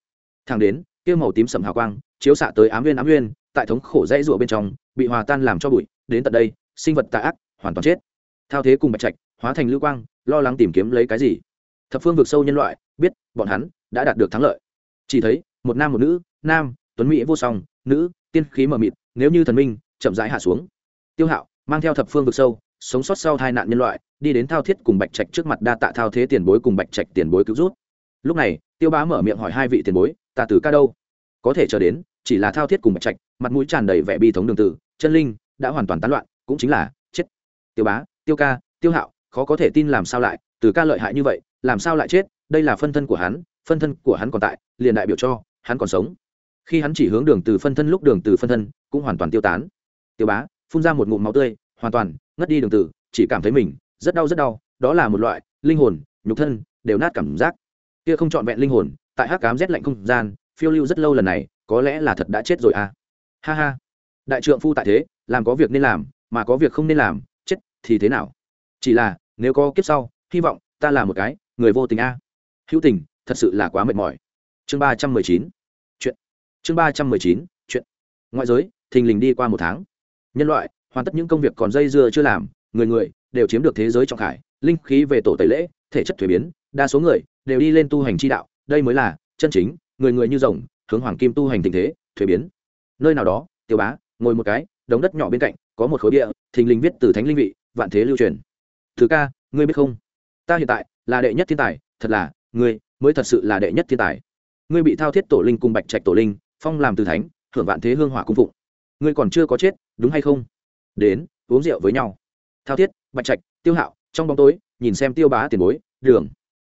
Thẳng đến, kia màu tím sầm hào quang, chiếu xạ tới ám viên ám viên, tại thống khổ dãy rụa bên trong, bị hòa tan làm cho bụi. Đến tận đây, sinh vật tà ác hoàn toàn chết. Thao thế cùng bạch trạch, hóa thành lưu quang, lo lắng tìm kiếm lấy cái gì? Thập phương vực sâu nhân loại, biết, bọn hắn đã đạt được thắng lợi. Chỉ thấy, một nam một nữ, nam, tuấn mỹ vô song, nữ, tiên khí mờ mịt, nếu như thần minh, chậm rãi hạ xuống. Tiêu hạo, mang theo thập phương vực sâu sống sót sau hai nạn nhân loại, đi đến thao thiết cùng bạch trạch trước mặt đa tạ thao thế tiền bối cùng bạch trạch tiền bối cứu rút lúc này, tiêu bá mở miệng hỏi hai vị tiền bối, ta từ ca đâu? Có thể chờ đến, chỉ là thao thiết cùng bạch trạch, mặt mũi tràn đầy vẻ bi thống đường tử, chân linh đã hoàn toàn tán loạn, cũng chính là chết. Tiêu bá, tiêu ca, tiêu hạo, khó có thể tin làm sao lại, từ ca lợi hại như vậy, làm sao lại chết, đây là phân thân của hắn, phân thân của hắn còn tại, liền đại biểu cho hắn còn sống. Khi hắn chỉ hướng đường từ phân thân lúc đường từ phân thân, cũng hoàn toàn tiêu tán. Tiêu bá, phun ra một ngụm máu tươi, hoàn toàn ngất đi đường tử, chỉ cảm thấy mình rất đau rất đau đó là một loại linh hồn nhục thân đều nát cảm giác. Kia không trọn vẹn linh hồn tại hắc cám rét lạnh không gian phiêu lưu rất lâu lần này có lẽ là thật đã chết rồi à. Ha ha. Đại trượng phu tại thế làm có việc nên làm mà có việc không nên làm chết thì thế nào? Chỉ là nếu có kiếp sau hy vọng ta là một cái người vô tình a. Hữu tình thật sự là quá mệt mỏi. Chương ba trăm mười chín. Chuyện. Chương ba trăm mười chín chuyện. Ngoại giới thình lình đi qua một tháng. Nhân loại hoàn tất những công việc còn dây dưa chưa làm, người người đều chiếm được thế giới trọng khải, linh khí về tổ tẩy lễ, thể chất thuế biến, đa số người đều đi lên tu hành chi đạo, đây mới là chân chính, người người như rồng, hướng hoàng kim tu hành tình thế, thuế biến. Nơi nào đó tiêu bá, ngồi một cái, đống đất nhỏ bên cạnh, có một khối địa, thình lình viết từ thánh linh vị, vạn thế lưu truyền. Thứ ca, ngươi biết không? Ta hiện tại là đệ nhất thiên tài, thật là, ngươi mới thật sự là đệ nhất thiên tài. Ngươi bị thao thiết tổ linh cùng bạch trạch tổ linh, phong làm từ thánh hưởng vạn thế hương hỏa cung phụng. Ngươi còn chưa có chết, đúng hay không? Đến, uống rượu với nhau. Thao thiết, bạch trạch, tiêu hạo, trong bóng tối, nhìn xem tiêu bá tiền bối, đường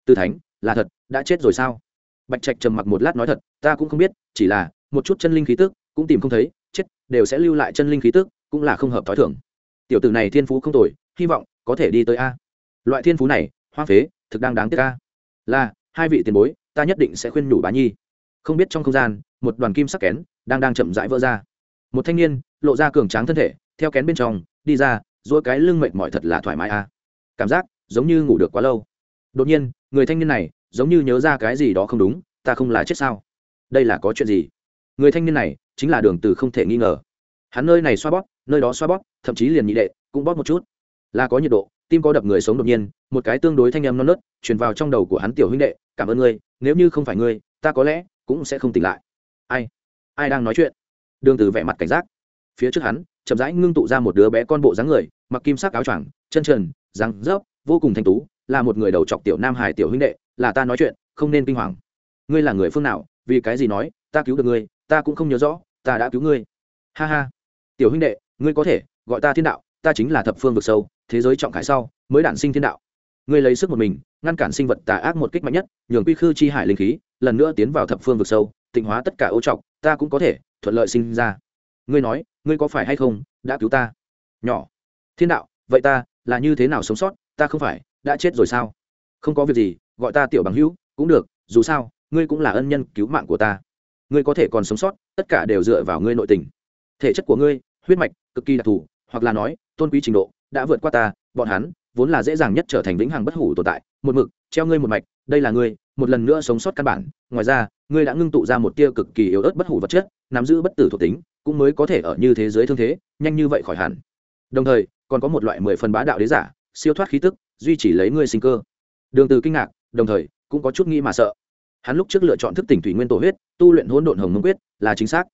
tư thánh, là thật, đã chết rồi sao? Bạch trạch trầm mặc một lát nói thật, ta cũng không biết, chỉ là một chút chân linh khí tức, cũng tìm không thấy, chết, đều sẽ lưu lại chân linh khí tức, cũng là không hợp t h ó i thưởng tiểu tử này thiên phú không tồi, hy vọng có thể đi tới a. Loại thiên phú này hoa phế, thực đang đáng tiếc a. Là, hai vị tiền bối, ta nhất định sẽ khuyên nhủ bá nhi. Không biết trong không gian, một đoàn kim sắc kén, đang đang chậm rãi vỡ ra. Một thanh niên, lộ ra cường tráng thân thể theo kén bên trong, đi ra dỗi cái lưng mệt mỏi thật là thoải mái a cảm giác, giống như ngủ được quá lâu. Đột nhiên, người thanh niên này, giống như nhớ ra cái gì đó không đúng, ta không là chết sao? Đây là có chuyện gì? Người thanh niên này, chính là đường từ không thể nghi ngờ. Hắn nơi này xoa bóp, nơi đó xoa bóp, thậm chí liền nhị đệ, cũng bóp một chút. Là có nhiệt độ, tim có đập người sống đột nhiên, một cái tương đối thanh âm non nớt, truyền vào trong đầu của hắn tiểu huynh đệ, cảm ơn ngươi, nếu như không phải ngươi, ta có lẽ cũng sẽ không tỉnh lại. Ai? Ai đang nói chuyện? Đường từ vẻ mặt cảnh giác. Phía trước hắn chậm rãi ngưng tụ ra một đứa bé con bộ dáng người, mặc kim sắc áo choàng, chân trần, răng rớp, vô cùng thanh tú, là một người đầu chọc tiểu nam hải tiểu huynh đệ, là ta nói chuyện, không nên kinh hoàng. Ngươi là người phương nào, vì cái gì nói, ta cứu được ngươi, ta cũng không nhớ rõ, ta đã cứu ngươi. Ha ha. Tiểu huynh đệ, ngươi có thể, gọi ta thiên đạo, ta chính là thập phương vực sâu, thế giới trọng khải sau, mới đản sinh thiên đạo. Ngươi lấy sức một mình, ngăn cản sinh vật tà ác một kích mạnh nhất, nhường quy khư chi hải linh khí, lần nữa tiến vào thập phương vực sâu, tịnh hóa tất cả ô trọc ta cũng có thể, thuận lợi sinh ra. Ngươi nói ngươi có phải hay không đã cứu ta? Nhỏ. Thiên đạo, vậy ta là như thế nào sống sót? Ta không phải đã chết rồi sao? Không có việc gì, gọi ta tiểu bằng hữu, cũng được, dù sao, ngươi cũng là ân nhân cứu mạng của ta. Ngươi có thể còn sống sót, tất cả đều dựa vào ngươi nội tình. Thể chất của ngươi, huyết mạch, cực kỳ đặc thù, hoặc là nói, tôn quý trình độ, đã vượt qua ta, bọn hắn vốn là dễ dàng nhất trở thành vĩnh hằng bất hủ tồn tại. Một mực, treo ngươi một mạch, đây là ngươi, một lần nữa sống sót căn bản. Ngoài ra, ngươi đã ngưng tụ ra một tia cực kỳ yếu ớt bất hủ vật chất, nắm giữ bất tử thuộc tính cũng mới có thể ở như thế giới thương thế, nhanh như vậy khỏi hẳn. Đồng thời, còn có một loại mười phần bá đạo đế giả, siêu thoát khí tức, duy trì lấy ngươi sinh cơ. Đường từ kinh ngạc, đồng thời, cũng có chút nghĩ mà sợ. Hắn lúc trước lựa chọn thức tỉnh thủy nguyên tổ huyết, tu luyện hỗn độn hồng ngưng quyết, là chính xác.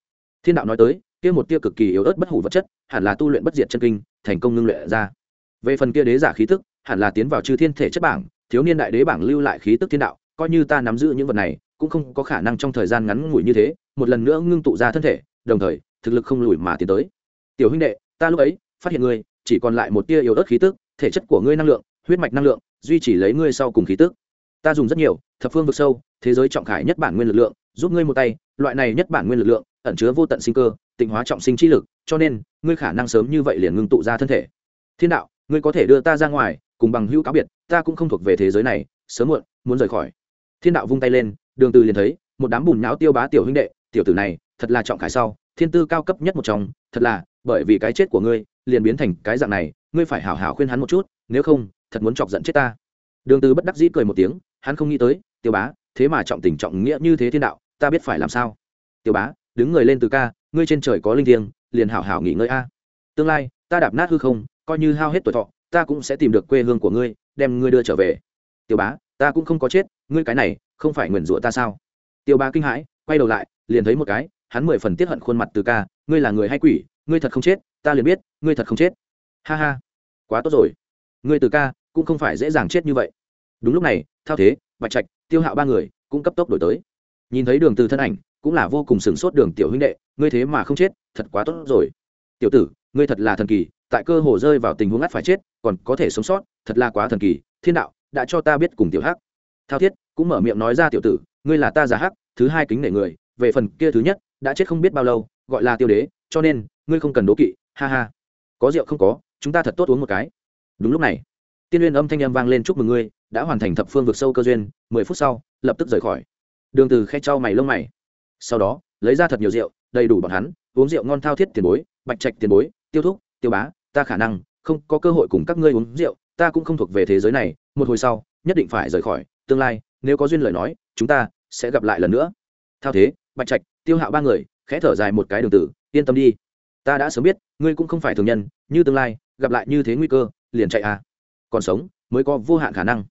Thiên đạo nói tới, kia một tia cực kỳ yếu ớt bất hủ vật chất, hẳn là tu luyện bất diệt chân kinh, thành công ngưng luyện ra. Về phần kia đế giả khí tức, hẳn là tiến vào chư thiên thể chất bảng, thiếu niên đại đế bảng lưu lại khí tức thiên đạo, coi như ta nắm giữ những vật này, cũng không có khả năng trong thời gian ngắn ngủi như thế, một lần nữa ngưng tụ ra thân thể, đồng thời thực lực không lùi mà tiến tới. Tiểu huynh đệ, ta lúc ấy phát hiện ngươi, chỉ còn lại một tia yếu ớt khí tức, thể chất của ngươi năng lượng, huyết mạch năng lượng, duy trì lấy ngươi sau cùng khí tức. Ta dùng rất nhiều, thập phương vực sâu, thế giới trọng khải nhất bản nguyên lực lượng, giúp ngươi một tay, loại này nhất bản nguyên lực lượng ẩn chứa vô tận sinh cơ, tịnh hóa trọng sinh trí lực, cho nên, ngươi khả năng sớm như vậy liền ngưng tụ ra thân thể. Thiên đạo, ngươi có thể đưa ta ra ngoài, cùng bằng hữu cáo biệt, ta cũng không thuộc về thế giới này, sớm muộn, muốn rời khỏi. Thiên đạo vung tay lên, đường từ liền thấy, một đám bùn nhão tiêu bá tiểu huynh đệ, tiểu tử này, thật là trọng khải sau thiên tư cao cấp nhất một trong, thật là, bởi vì cái chết của ngươi, liền biến thành cái dạng này, ngươi phải hảo hảo khuyên hắn một chút, nếu không, thật muốn chọc giận chết ta. Đường từ bất đắc dĩ cười một tiếng, hắn không nghĩ tới tiêu bá, thế mà trọng tình trọng nghĩa như thế thiên đạo, ta biết phải làm sao? Tiêu bá, đứng người lên từ ca, ngươi trên trời có linh thiêng, liền hảo hảo nghỉ ngơi a. Tương lai, ta đạp nát hư không, coi như hao hết tuổi thọ, ta cũng sẽ tìm được quê hương của ngươi, đem ngươi đưa trở về. Tiêu bá, ta cũng không có chết, ngươi cái này, không phải nguyền rủa ta sao? Tiêu bá kinh hãi, quay đầu lại, liền thấy một cái hắn mười phần tiết hận khuôn mặt từ ca, ngươi là người hay quỷ? Ngươi thật không chết, ta liền biết, ngươi thật không chết. Ha ha. Quá tốt rồi. Ngươi từ ca, cũng không phải dễ dàng chết như vậy. Đúng lúc này, thao thế, bạch trạch, tiêu hạo ba người cũng cấp tốc đổi tới. Nhìn thấy đường từ thân ảnh, cũng là vô cùng sửng sốt đường tiểu huynh đệ, ngươi thế mà không chết, thật quá tốt rồi. Tiểu tử, ngươi thật là thần kỳ, tại cơ hồ rơi vào tình huống ngắt phải chết, còn có thể sống sót, thật là quá thần kỳ, thiên đạo đã cho ta biết cùng tiểu hắc. Thao thiết cũng mở miệng nói ra, tiểu tử, ngươi là ta giả hắc, thứ hai kính nể người, về phần kia thứ nhất đã chết không biết bao lâu, gọi là tiêu đế, cho nên, ngươi không cần đố kỵ, ha ha. Có rượu không có, chúng ta thật tốt uống một cái. Đúng lúc này, tiên uyên âm thanh em vang lên chúc mừng ngươi, đã hoàn thành thập phương vực sâu cơ duyên, mười phút sau, lập tức rời khỏi. Đường từ khe trao mày lông mày. Sau đó, lấy ra thật nhiều rượu, đầy đủ bọn hắn, uống rượu ngon thao thiết tiền bối, bạch trạch tiền bối, tiêu thúc, tiêu bá, ta khả năng không có cơ hội cùng các ngươi uống rượu, ta cũng không thuộc về thế giới này, một hồi sau, nhất định phải rời khỏi, tương lai, nếu có duyên lời nói, chúng ta sẽ gặp lại lần nữa. Thao thế bạch trạch, tiêu hạo ba người, khẽ thở dài một cái đường tử, yên tâm đi. Ta đã sớm biết, ngươi cũng không phải thường nhân, như tương lai, gặp lại như thế nguy cơ, liền chạy à. Còn sống, mới có vô hạn khả năng.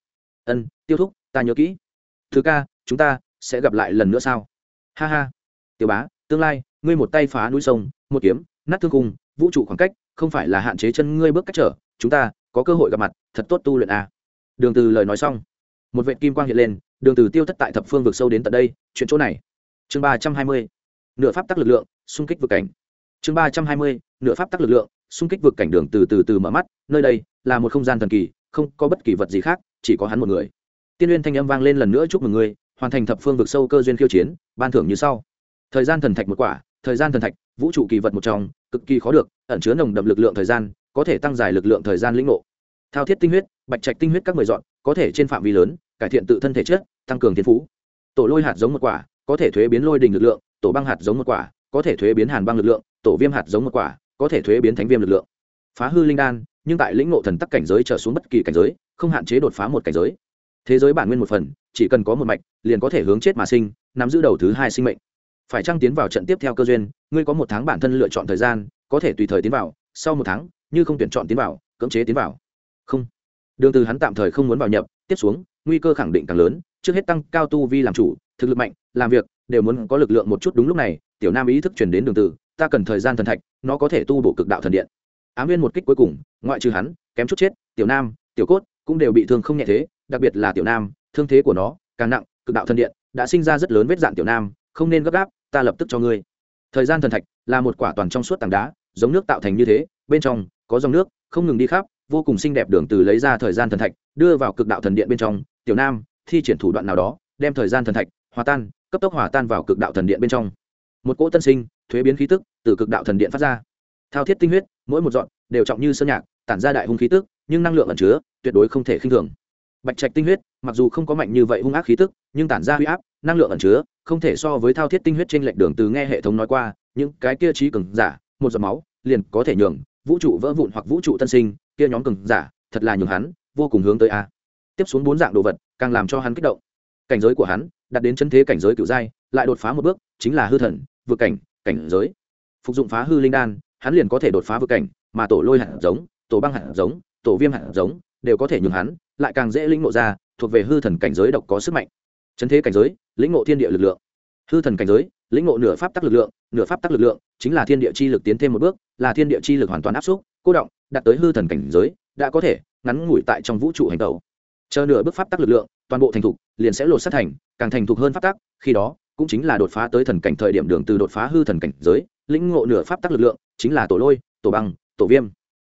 Ân, tiêu thúc, ta nhớ kỹ. Thứ ca, chúng ta sẽ gặp lại lần nữa sao? Ha ha. Tiêu bá, tương lai, ngươi một tay phá núi sông, một kiếm, nát thương cùng vũ trụ khoảng cách, không phải là hạn chế chân ngươi bước cách trở, chúng ta có cơ hội gặp mặt, thật tốt tu luyện à. đường từ lời nói xong, một vệ kim quang hiện lên, đường từ tiêu thất tại thập phương vực sâu đến tận đây, chuyện chỗ này chương ba trăm hai mươi, nửa pháp tắc lực lượng, xung kích vực cảnh. Chương ba trăm hai mươi, nửa pháp tắc lực lượng, xung kích vực cảnh đường từ từ từ mở mắt, nơi đây là một không gian thần kỳ, không có bất kỳ vật gì khác, chỉ có hắn một người. Tiên uyên thanh âm vang lên lần nữa chúc mừng người hoàn thành thập phương vực sâu cơ duyên khiêu chiến, ban thưởng như sau. Thời gian thần thạch một quả, thời gian thần thạch, vũ trụ kỳ vật một trong, cực kỳ khó được, ẩn chứa nồng đậm lực lượng thời gian, có thể tăng dài lực lượng thời gian lĩnh ngộ. Thao thiết tinh huyết, bạch trạch tinh huyết các mười dọn, có thể trên phạm vi lớn, cải thiện tự thân thể chất, tăng cường thiên phú. Tổ lôi hạt giống một quả có thể thuế biến lôi đình lực lượng, tổ băng hạt giống một quả, có thể thuế biến hàn băng lực lượng, tổ viêm hạt giống một quả, có thể thuế biến thánh viêm lực lượng. Phá hư linh đan, nhưng tại lĩnh ngộ thần tắc cảnh giới trở xuống bất kỳ cảnh giới, không hạn chế đột phá một cảnh giới. Thế giới bản nguyên một phần, chỉ cần có một mạch, liền có thể hướng chết mà sinh, nắm giữ đầu thứ hai sinh mệnh. Phải trăng tiến vào trận tiếp theo cơ duyên, ngươi có một tháng bản thân lựa chọn thời gian, có thể tùy thời tiến vào, sau một tháng, như không tuyển chọn tiến vào, cưỡng chế tiến vào. Không. Đường từ hắn tạm thời không muốn vào nhập, tiếp xuống, nguy cơ khẳng định càng lớn, trước hết tăng cao tu vi làm chủ thực lực mạnh làm việc đều muốn có lực lượng một chút đúng lúc này tiểu nam ý thức truyền đến đường tử, ta cần thời gian thần thạch nó có thể tu bổ cực đạo thần điện. Ám Viên một kích cuối cùng ngoại trừ hắn kém chút chết tiểu nam tiểu cốt cũng đều bị thương không nhẹ thế đặc biệt là tiểu nam thương thế của nó càng nặng cực đạo thần điện đã sinh ra rất lớn vết dạn tiểu nam không nên gấp gáp ta lập tức cho ngươi. Thời gian thần thạch là một quả toàn trong suốt tảng đá giống nước tạo thành như thế bên trong có dòng nước không ngừng đi khắp vô cùng xinh đẹp đường từ lấy ra thời gian thần thạch đưa vào cực đạo thần điện bên trong tiểu nam thi triển thủ đoạn nào đó đem thời gian thần thạch hòa tan, cấp tốc hòa tan vào cực đạo thần điện bên trong. Một cỗ tân sinh, thuế biến khí tức, từ cực đạo thần điện phát ra. Thao thiết tinh huyết, mỗi một dọn đều trọng như sơn nhạc, tản ra đại hung khí tức, nhưng năng lượng ẩn chứa, tuyệt đối không thể khinh thường. Bạch trạch tinh huyết, mặc dù không có mạnh như vậy hung ác khí tức, nhưng tản ra huy áp, năng lượng ẩn chứa, không thể so với thao thiết tinh huyết trên lệch đường từ nghe hệ thống nói qua, những cái kia trí cường giả, một giọt máu, liền có thể nhường vũ trụ vỡ vụn hoặc vũ trụ tân sinh, kia nhóm cường giả, thật là nhường hắn vô cùng hướng tới a. Tiếp xuống bốn dạng đồ vật, càng làm cho hắn kích động. Cảnh giới của hắn đạt đến chân thế cảnh giới cựu giai, lại đột phá một bước, chính là hư thần vượt cảnh cảnh giới. Phục dụng phá hư linh đan, hắn liền có thể đột phá vượt cảnh, mà tổ lôi hạt giống, tổ băng hạt giống, tổ viêm hạt giống đều có thể nhường hắn, lại càng dễ lĩnh ngộ ra, thuộc về hư thần cảnh giới độc có sức mạnh. Chân thế cảnh giới, lĩnh ngộ thiên địa lực lượng. Hư thần cảnh giới, lĩnh ngộ nửa pháp tắc lực lượng, nửa pháp tắc lực lượng, chính là thiên địa chi lực tiến thêm một bước, là thiên địa chi lực hoàn toàn áp suất cô động, đạt tới hư thần cảnh giới, đã có thể ngắn ngủi tại trong vũ trụ hành tẩu chờ nửa bước pháp tắc lực lượng, toàn bộ thành thục, liền sẽ lột sát thành, càng thành thục hơn pháp tắc, khi đó, cũng chính là đột phá tới thần cảnh thời điểm đường từ đột phá hư thần cảnh giới, lĩnh ngộ nửa pháp tắc lực lượng, chính là tổ lôi, tổ băng, tổ viêm.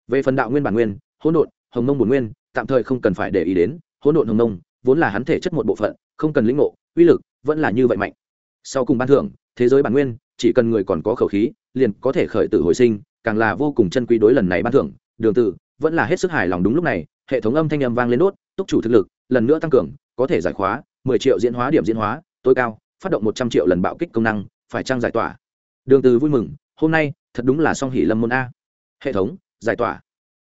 Về phần đạo nguyên bản nguyên, hỗn độn, hồng mông bổn nguyên, tạm thời không cần phải để ý đến, hỗn độn hồng mông, vốn là hắn thể chất một bộ phận, không cần lĩnh ngộ, uy lực vẫn là như vậy mạnh. Sau cùng ban thưởng, thế giới bản nguyên, chỉ cần người còn có khẩu khí, liền có thể khởi tử hồi sinh, càng là vô cùng chân quý đối lần này ban thưởng, đường từ, vẫn là hết sức hài lòng đúng lúc này, hệ thống âm thanh âm vang lên đốt túc chủ thực lực, lần nữa tăng cường, có thể giải khóa, mười triệu diễn hóa điểm diễn hóa, tối cao, phát động một trăm triệu lần bạo kích công năng, phải trang giải tỏa? Đường từ vui mừng, hôm nay, thật đúng là song hỷ lâm môn a. Hệ thống, giải tỏa.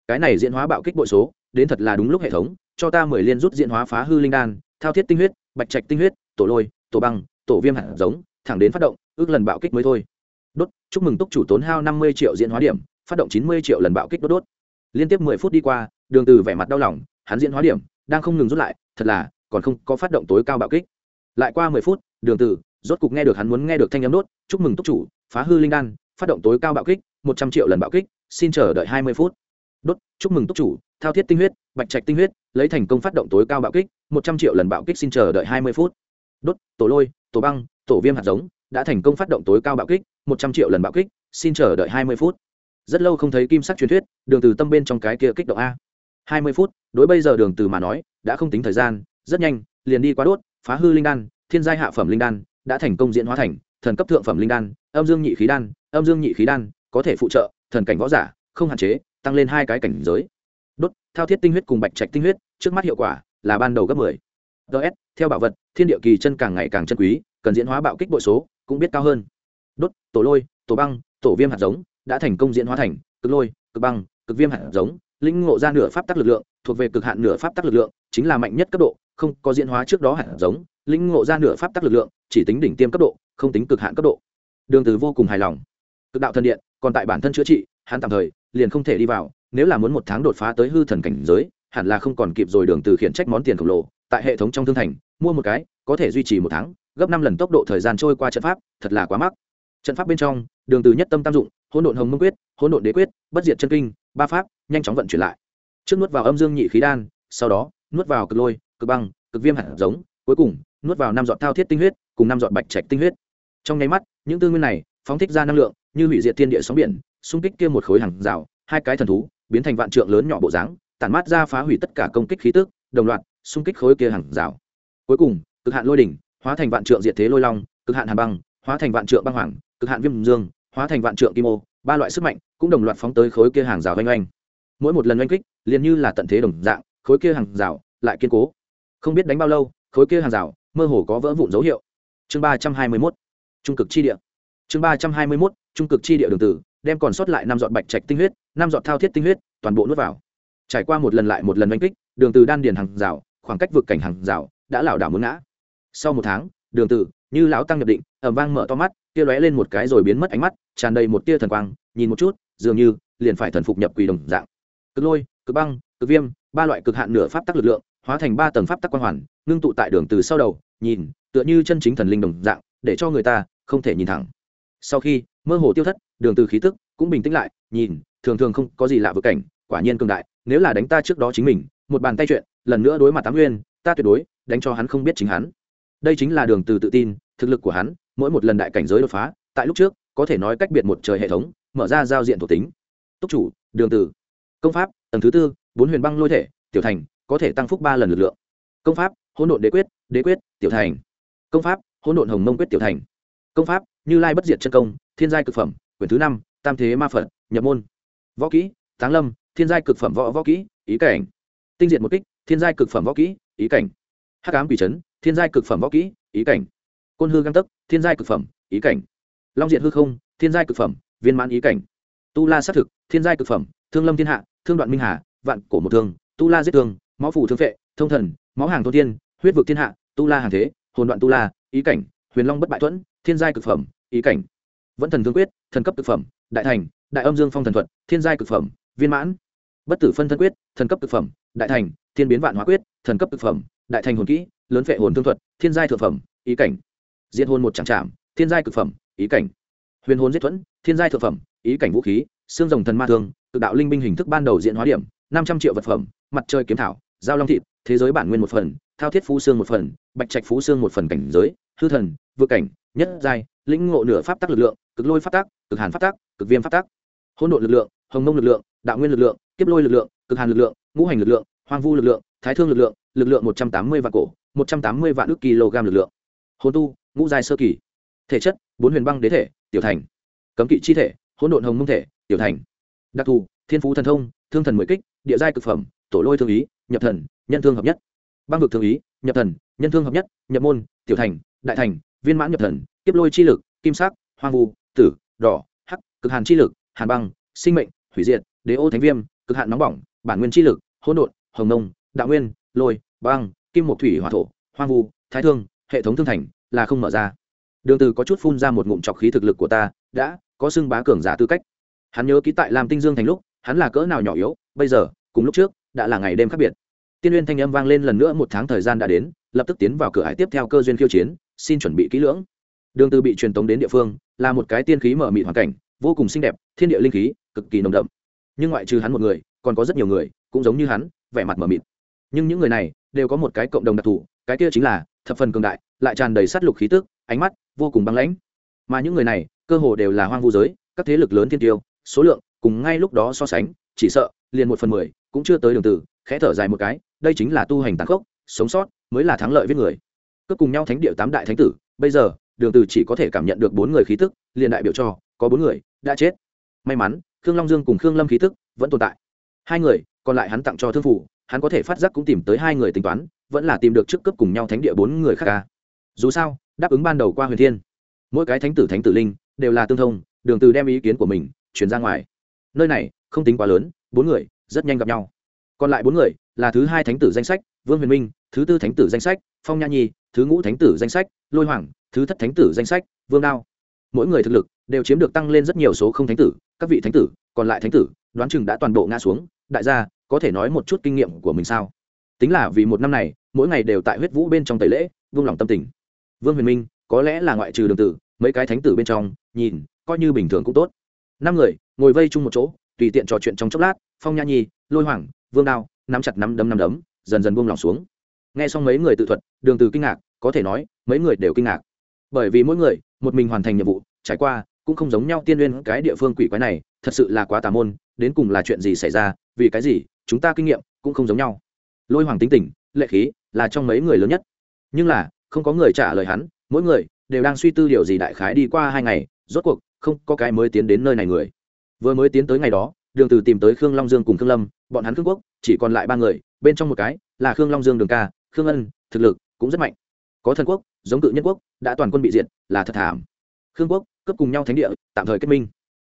Cái này diễn hóa bạo kích bội số, đến thật là đúng lúc hệ thống, cho ta mười liên rút diễn hóa phá hư linh đan, thao thiết tinh huyết, bạch trạch tinh huyết, tổ lôi, tổ băng, tổ viêm hạt giống, thẳng đến phát động, ước lần bạo kích mới thôi. Đốt, chúc mừng túc chủ tốn hao năm mươi triệu diễn hóa điểm, phát động chín mươi triệu lần bạo kích đốt đốt. Liên tiếp mười phút đi qua, đường từ vẻ mặt đau lòng, hắn diễn hóa điểm đang không ngừng rút lại, thật là, còn không có phát động tối cao bạo kích. Lại qua mười phút, đường từ rốt cục nghe được hắn muốn nghe được thanh âm đốt, chúc mừng túc chủ, phá hư linh đan, phát động tối cao bạo kích, một trăm triệu lần bạo kích, xin chờ đợi hai mươi phút. Đốt, chúc mừng túc chủ, thao thiết tinh huyết, bạch trạch tinh huyết, lấy thành công phát động tối cao bạo kích, một trăm triệu lần bạo kích xin chờ đợi hai mươi phút. Đốt, tổ lôi, tổ băng, tổ viêm hạt giống, đã thành công phát động tối cao bạo kích, một trăm triệu lần bạo kích, xin chờ đợi hai mươi phút. Rất lâu không thấy kim sắc truyền thuyết, đường từ tâm bên trong cái kia kích động a hai mươi phút, đối bây giờ đường từ mà nói, đã không tính thời gian, rất nhanh, liền đi qua đốt, phá hư linh đan, thiên giai hạ phẩm linh đan, đã thành công diễn hóa thành, thần cấp thượng phẩm linh đan, âm dương nhị khí đan, âm dương nhị khí đan, có thể phụ trợ, thần cảnh võ giả, không hạn chế, tăng lên hai cái cảnh giới đốt, thao thiết tinh huyết cùng bạch trạch tinh huyết, trước mắt hiệu quả là ban đầu gấp 10. ts theo bảo vật, thiên địa kỳ chân càng ngày càng chân quý, cần diễn hóa bạo kích bội số cũng biết cao hơn đốt, tổ lôi, tổ băng, tổ viêm hạt giống, đã thành công diễn hóa thành, cực lôi, cực băng, cực viêm hạt giống linh ngộ ra nửa pháp tắc lực lượng, thuộc về cực hạn nửa pháp tắc lực lượng, chính là mạnh nhất cấp độ, không có diễn hóa trước đó hẳn giống linh ngộ ra nửa pháp tắc lực lượng, chỉ tính đỉnh tiêm cấp độ, không tính cực hạn cấp độ. Đường từ vô cùng hài lòng. Cực đạo thần điện, còn tại bản thân chữa trị, hắn tạm thời, liền không thể đi vào, nếu là muốn một tháng đột phá tới hư thần cảnh giới, hẳn là không còn kịp rồi đường từ khiển trách món tiền khổng lồ, tại hệ thống trong thương thành, mua một cái, có thể duy trì một tháng, gấp năm lần tốc độ thời gian trôi qua trận pháp, thật là quá mắc. Trận pháp bên trong, đường từ nhất tâm tam dụng, hỗn độn hồng mông quyết, hỗn độn đế quyết, bất diệt chân kinh, ba pháp nhanh chóng vận chuyển lại. Trước nuốt vào âm dương nhị khí đan, sau đó, nuốt vào cực lôi, cực băng, cực viêm hạt giống, cuối cùng, nuốt vào năm giọt thao thiết tinh huyết, cùng năm giọt bạch trạch tinh huyết. Trong nháy mắt, những tư nguyên này phóng thích ra năng lượng, như hủy diệt thiên địa sóng biển, xung kích kia một khối hàng rào, hai cái thần thú, biến thành vạn trượng lớn nhỏ bộ dáng, tản mát ra phá hủy tất cả công kích khí tức, đồng loạt, xung kích khối kia hàng rào. Cuối cùng, cực hạn lôi đỉnh, hóa thành vạn trượng diệt thế lôi long, cực hạn hàn băng, hóa thành vạn trượng băng hoàng, cực hạn viêm dương, hóa thành vạn trượng kim ô, ba loại sức mạnh cũng đồng loạt phóng tới khối kia hàng rào oanh oanh mỗi một lần oanh kích, liền như là tận thế đồng dạng, khối kia hàng rào lại kiên cố. Không biết đánh bao lâu, khối kia hàng rào mơ hồ có vỡ vụn dấu hiệu. Chương ba trăm hai mươi mốt, trung cực chi địa. Chương ba trăm hai mươi mốt, trung cực chi địa đường tử, đem còn sót lại năm giọt bạch trạch tinh huyết, năm giọt thao thiết tinh huyết, toàn bộ nuốt vào. Trải qua một lần lại một lần oanh kích, đường từ đan điền hàng rào, khoảng cách vượt cảnh hàng rào đã lảo đảo muốn ngã. Sau một tháng, đường tử, như lão tăng nhập định ẩm vang mở to mắt, kia lóe lên một cái rồi biến mất ánh mắt, tràn đầy một tia thần quang, nhìn một chút, dường như liền phải thần phục nhập quỷ đồng dạng cực lôi, cực băng, cực viêm, ba loại cực hạn nửa pháp tắc lực lượng, hóa thành ba tầng pháp tắc quan hoàn, ngưng tụ tại đường từ sau đầu, nhìn, tựa như chân chính thần linh đồng dạng, để cho người ta không thể nhìn thẳng. Sau khi, mơ hồ tiêu thất, đường từ khí tức cũng bình tĩnh lại, nhìn, thường thường không có gì lạ với cảnh, quả nhiên cường đại, nếu là đánh ta trước đó chính mình, một bàn tay chuyện, lần nữa đối mặt tám nguyên, ta tuyệt đối đánh cho hắn không biết chính hắn. Đây chính là đường từ tự tin, thực lực của hắn, mỗi một lần đại cảnh giới đột phá, tại lúc trước, có thể nói cách biệt một trời hệ thống, mở ra giao diện thuộc tính. Túc chủ, đường từ công pháp, tầng thứ tư, bốn huyền băng lôi thể, tiểu thành, có thể tăng phúc ba lần lực lượng. Công pháp, hỗn độn đế quyết đế quyết, tiểu thành. Công pháp, hỗn độn hồng mông quyết tiểu thành. Công pháp, như lai bất diệt chân công, thiên giai cực phẩm, quyển thứ năm, tam thế ma phật, nhập môn. Võ kỹ, táng lâm, thiên giai cực phẩm võ võ kỹ, ý cảnh. Tinh diện một kích, thiên giai cực phẩm võ kỹ, ý cảnh. Hắc ám quỷ trấn thiên giai cực phẩm võ kỹ, ý cảnh. Côn hư găng tấc, thiên giai cực phẩm, ý cảnh. Long diện hư không, thiên giai cực phẩm, viên mãn ý cảnh. Tu la xác thực, thiên giai cực phẩm, thương lâm thiên hạ thương đoạn minh hà, vạn cổ một thương, tu la giết thương, máu phủ thương vệ thông thần, máu hàng thôn thiên, huyết vực thiên hạ, tu la hàng thế, hồn đoạn tu la, ý cảnh, huyền long bất bại thuẫn, thiên giai cực phẩm, ý cảnh. Vẫn thần thương quyết, thần cấp cực phẩm, đại thành, đại âm dương phong thần thuật, thiên giai cực phẩm, viên mãn. Bất tử phân thân quyết, thần cấp thực phẩm, đại thành, thiên biến vạn hóa quyết, thần cấp thực phẩm, đại thành hồn kỹ, lớn phệ hồn thương thuật, thiên giai thượng phẩm, ý cảnh. Diệt hồn một chẳng trạm thiên giai cực phẩm, ý cảnh. Huyền hồn giết thuẫn, thiên giai thượng phẩm, ý cảnh vũ khí xương rồng thần ma thương tự đạo linh binh hình thức ban đầu diễn hóa điểm, năm trăm triệu vật phẩm, mặt trời kiếm thảo, giao long thịt, thế giới bản nguyên một phần, thao thiết phú xương một phần, bạch trạch phú xương một phần cảnh giới, hư thần vượt cảnh, nhất giai, lĩnh ngộ nửa pháp tắc lực lượng, cực lôi pháp tắc, cực hàn pháp tắc, cực viêm pháp tắc. Hỗn độn lực lượng, hồng mông lực lượng, đạo nguyên lực lượng, kiếp lôi lực lượng, cực hàn lực lượng, ngũ hành lực lượng, hoang vu lực lượng, thái thương lực lượng lực lượng một trăm tám mươi vạn cổ, một trăm tám mươi vạn ước kg lực lượng. Hồn tu, ngũ giai sơ kỳ. Thể chất, bốn huyền băng đế thể, tiểu thành. Cấm kỵ chi thể, hỗn độn hồng mông thể tiểu thành. Đặc thù, thiên phú thần thông, thương thần mười kích, địa giai cực phẩm, tổ lôi thương ý, nhập thần, nhân thương hợp nhất. Băng vực thương ý, nhập thần, nhân thương hợp nhất, nhập môn, tiểu thành, đại thành, viên mãn nhập thần tiếp lôi chi lực, kim sắc, hoang vu, tử, đỏ, hắc, cực hàn chi lực, hàn băng, sinh mệnh, hủy diệt, đế ô thánh viêm, cực hạn nóng bỏng, bản nguyên chi lực, hỗn độn, hồng nông, đạo nguyên, lôi, băng, kim một thủy hỏa thổ, hoang vu, thái thương, hệ thống thương thành, là không mở ra. Đường từ có chút phun ra một ngụm trọc khí thực lực của ta, đã có xưng bá cường giả tư cách hắn nhớ ký tại làm tinh dương thành lúc, hắn là cỡ nào nhỏ yếu, bây giờ, cùng lúc trước, đã là ngày đêm khác biệt. Tiên uyên thanh âm vang lên lần nữa một tháng thời gian đã đến, lập tức tiến vào cửa hải tiếp theo cơ duyên khiêu chiến, xin chuẩn bị kỹ lưỡng. Đường từ bị truyền tống đến địa phương, là một cái tiên khí mở mịt hoàn cảnh, vô cùng xinh đẹp, thiên địa linh khí, cực kỳ nồng đậm. Nhưng ngoại trừ hắn một người, còn có rất nhiều người, cũng giống như hắn, vẻ mặt mở mịt. Nhưng những người này, đều có một cái cộng đồng đặc thù, cái kia chính là, thập phần cường đại, lại tràn đầy sát lục khí tức, ánh mắt vô cùng băng lãnh. Mà những người này, cơ hồ đều là hoang vu giới, các thế lực lớn thiên tiêu số lượng, cùng ngay lúc đó so sánh, chỉ sợ, liền một phần mười, cũng chưa tới đường tử khẽ thở dài một cái, đây chính là tu hành tàn khốc, sống sót, mới là thắng lợi với người. Cướp cùng nhau thánh địa tám đại thánh tử, bây giờ, đường tử chỉ có thể cảm nhận được bốn người khí tức, liền đại biểu cho, có bốn người, đã chết. May mắn, khương long dương cùng khương lâm khí tức, vẫn tồn tại. Hai người, còn lại hắn tặng cho thương phủ, hắn có thể phát giác cũng tìm tới hai người tính toán, vẫn là tìm được trước cướp cùng nhau thánh địa bốn người khác ca. Dù sao, đáp ứng ban đầu qua huyền thiên, mỗi cái thánh tử thánh tử linh, đều là tương thông, đường từ đem ý kiến của mình chuyển ra ngoài. Nơi này, không tính quá lớn, bốn người, rất nhanh gặp nhau. Còn lại bốn người, là thứ hai thánh tử danh sách, vương huyền minh, thứ tư thánh tử danh sách, phong nha nhi, thứ ngũ thánh tử danh sách, lôi hoàng, thứ thất thánh tử danh sách, vương đao. Mỗi người thực lực đều chiếm được tăng lên rất nhiều số không thánh tử, các vị thánh tử, còn lại thánh tử, đoán chừng đã toàn bộ ngã xuống, đại gia, có thể nói một chút kinh nghiệm của mình sao? Tính là vì một năm này, mỗi ngày đều tại huyết vũ bên trong tẩy lễ vương lòng tâm tình. Vương huyền minh, có lẽ là ngoại trừ đường tử, mấy cái thánh tử bên trong, nhìn, coi như bình thường cũng tốt năm người, ngồi vây chung một chỗ, tùy tiện trò chuyện trong chốc lát, phong nha nhi, lôi hoàng, vương đao, nắm chặt nắm đấm nắm đấm, dần dần buông lỏng xuống. Nghe xong mấy người tự thuật, đường từ kinh ngạc, có thể nói, mấy người đều kinh ngạc. Bởi vì mỗi người, một mình hoàn thành nhiệm vụ, trải qua, cũng không giống nhau tiên nguyên cái địa phương quỷ quái này, thật sự là quá tà môn, đến cùng là chuyện gì xảy ra, vì cái gì, chúng ta kinh nghiệm cũng không giống nhau. Lôi hoàng tính tình, lệ khí, là trong mấy người lớn nhất. Nhưng là, không có người trả lời hắn, mỗi người đều đang suy tư điều gì đại khái đi qua hai ngày, rốt cuộc không có cái mới tiến đến nơi này người. Vừa mới tiến tới ngày đó, đường từ tìm tới khương long dương cùng khương lâm, bọn hắn khương quốc, chỉ còn lại ba người, bên trong một cái là khương long dương đường ca, khương ân, thực lực cũng rất mạnh. Có thần quốc, giống cự nhân quốc, đã toàn quân bị diệt, là thật thảm. Khương quốc cấp cùng nhau thánh địa, tạm thời kết minh.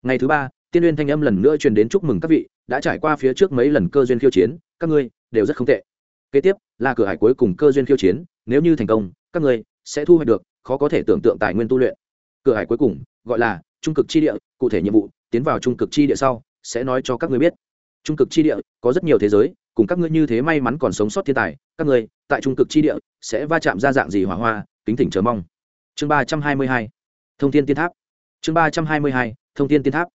Ngày thứ ba, tiên uyên thanh âm lần nữa truyền đến chúc mừng các vị, đã trải qua phía trước mấy lần cơ duyên khiêu chiến, các ngươi đều rất không tệ. Kế tiếp, là cửa hải cuối cùng cơ duyên khiêu chiến, nếu như thành công, các ngươi sẽ thu hoạch được khó có thể tưởng tượng tài nguyên tu luyện. Cửa hải cuối cùng, gọi là trung cực chi địa, cụ thể nhiệm vụ, tiến vào trung cực chi địa sau, sẽ nói cho các ngươi biết. Trung cực chi địa, có rất nhiều thế giới, cùng các ngươi như thế may mắn còn sống sót thiên tài, các ngươi, tại trung cực chi địa, sẽ va chạm ra dạng gì hỏa hoa, kính thỉnh chờ mong. Chương ba trăm hai mươi hai, thông tin tiên tháp. Chương ba trăm hai mươi hai, thông tin tiên tháp.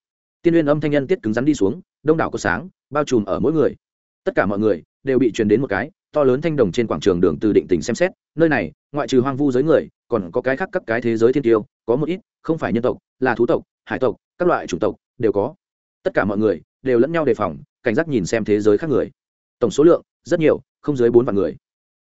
Tiên uyên âm thanh nhân tiết cứng rắn đi xuống, đông đảo có sáng, bao trùm ở mỗi người. Tất cả mọi người đều bị truyền đến một cái to lớn thanh đồng trên quảng trường đường từ định tình xem xét, nơi này, ngoại trừ hoang vu giới người, còn có cái khác các cái thế giới thiên tiêu, có một ít, không phải nhân tộc, là thú tộc, hải tộc, các loại chủng tộc, đều có. Tất cả mọi người, đều lẫn nhau đề phòng, cảnh giác nhìn xem thế giới khác người. Tổng số lượng, rất nhiều, không dưới bốn vạn người.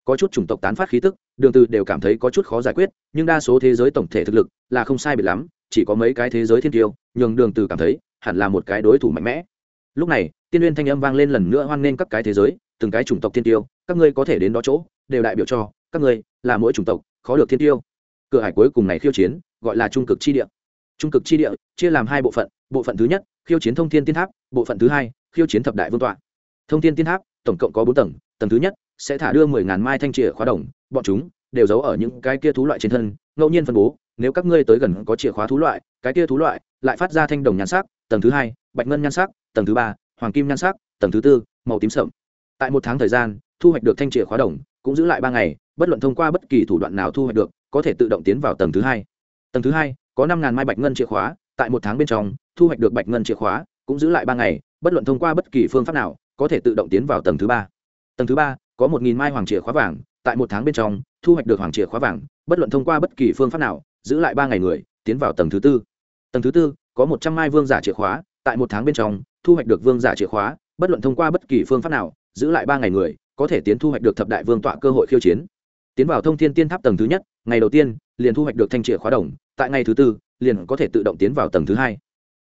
Có chút chủng tộc tán phát khí tức, đường từ đều cảm thấy có chút khó giải quyết, nhưng đa số thế giới tổng thể thực lực, là không sai biệt lắm, chỉ có mấy cái thế giới thiên tiêu, nhường đường từ cảm thấy, hẳn là một cái đối thủ mạnh mẽ. Lúc này, tiên uyên thanh âm vang lên lần nữa hoan nghênh các cái thế giới, từng cái chủng tộc thiên tiêu các ngươi có thể đến đó chỗ, đều đại biểu cho, các ngươi là mỗi chủng tộc, khó được thiên tiêu. Cửa hải cuối cùng này khiêu chiến, gọi là trung cực chi địa. Trung cực chi địa chia làm hai bộ phận bộ phận thứ nhất, khiêu chiến thông thiên tiên tháp, bộ phận thứ hai, khiêu chiến thập đại vương tọa. Thông thiên tiên tháp, tổng cộng có bốn tầng tầng thứ nhất sẽ thả đưa mười ngàn mai thanh chìa khóa đồng, bọn chúng đều giấu ở những cái kia thú loại trên thân, ngẫu nhiên phân bố, nếu các ngươi tới gần có chìa khóa thú loại, cái kia thú loại lại phát ra thanh đồng nhan sắc, tầng thứ hai, bạch ngân nhan sắc, tầng thứ ba, hoàng kim nhan sắc, tầng thứ tư, màu tím sậm. Tại một tháng thời gian thu hoạch được thanh chìa khóa đồng, cũng giữ lại ba ngày, bất luận thông qua bất kỳ thủ đoạn nào thu hoạch được, có thể tự động tiến vào tầng thứ hai. Tầng thứ hai, có năm ngàn mai bạch ngân chìa khóa, tại một tháng bên trong, thu hoạch được bạch ngân chìa khóa, cũng giữ lại ba ngày, bất luận thông qua bất kỳ phương pháp nào, có thể tự động tiến vào tầng thứ ba. Tầng thứ ba, có một nghìn mai hoàng chìa khóa vàng, tại một tháng bên trong, thu hoạch được hoàng chìa khóa vàng, bất luận thông qua bất kỳ phương pháp nào, giữ lại ba ngày người, tiến vào tầng thứ tư. Tầng thứ tư, có một trăm mai vương giả chìa khóa, tại một tháng bên trong, thu hoạch được vương giả chìa khóa, bất luận thông qua bất kỳ phương pháp nào, giữ lại ba ngày người có thể tiến thu hoạch được thập đại vương tọa cơ hội khiêu chiến. Tiến vào thông thiên tiên tháp tầng thứ nhất, ngày đầu tiên, liền thu hoạch được thanh chìa khóa đồng, tại ngày thứ tư, liền có thể tự động tiến vào tầng thứ hai.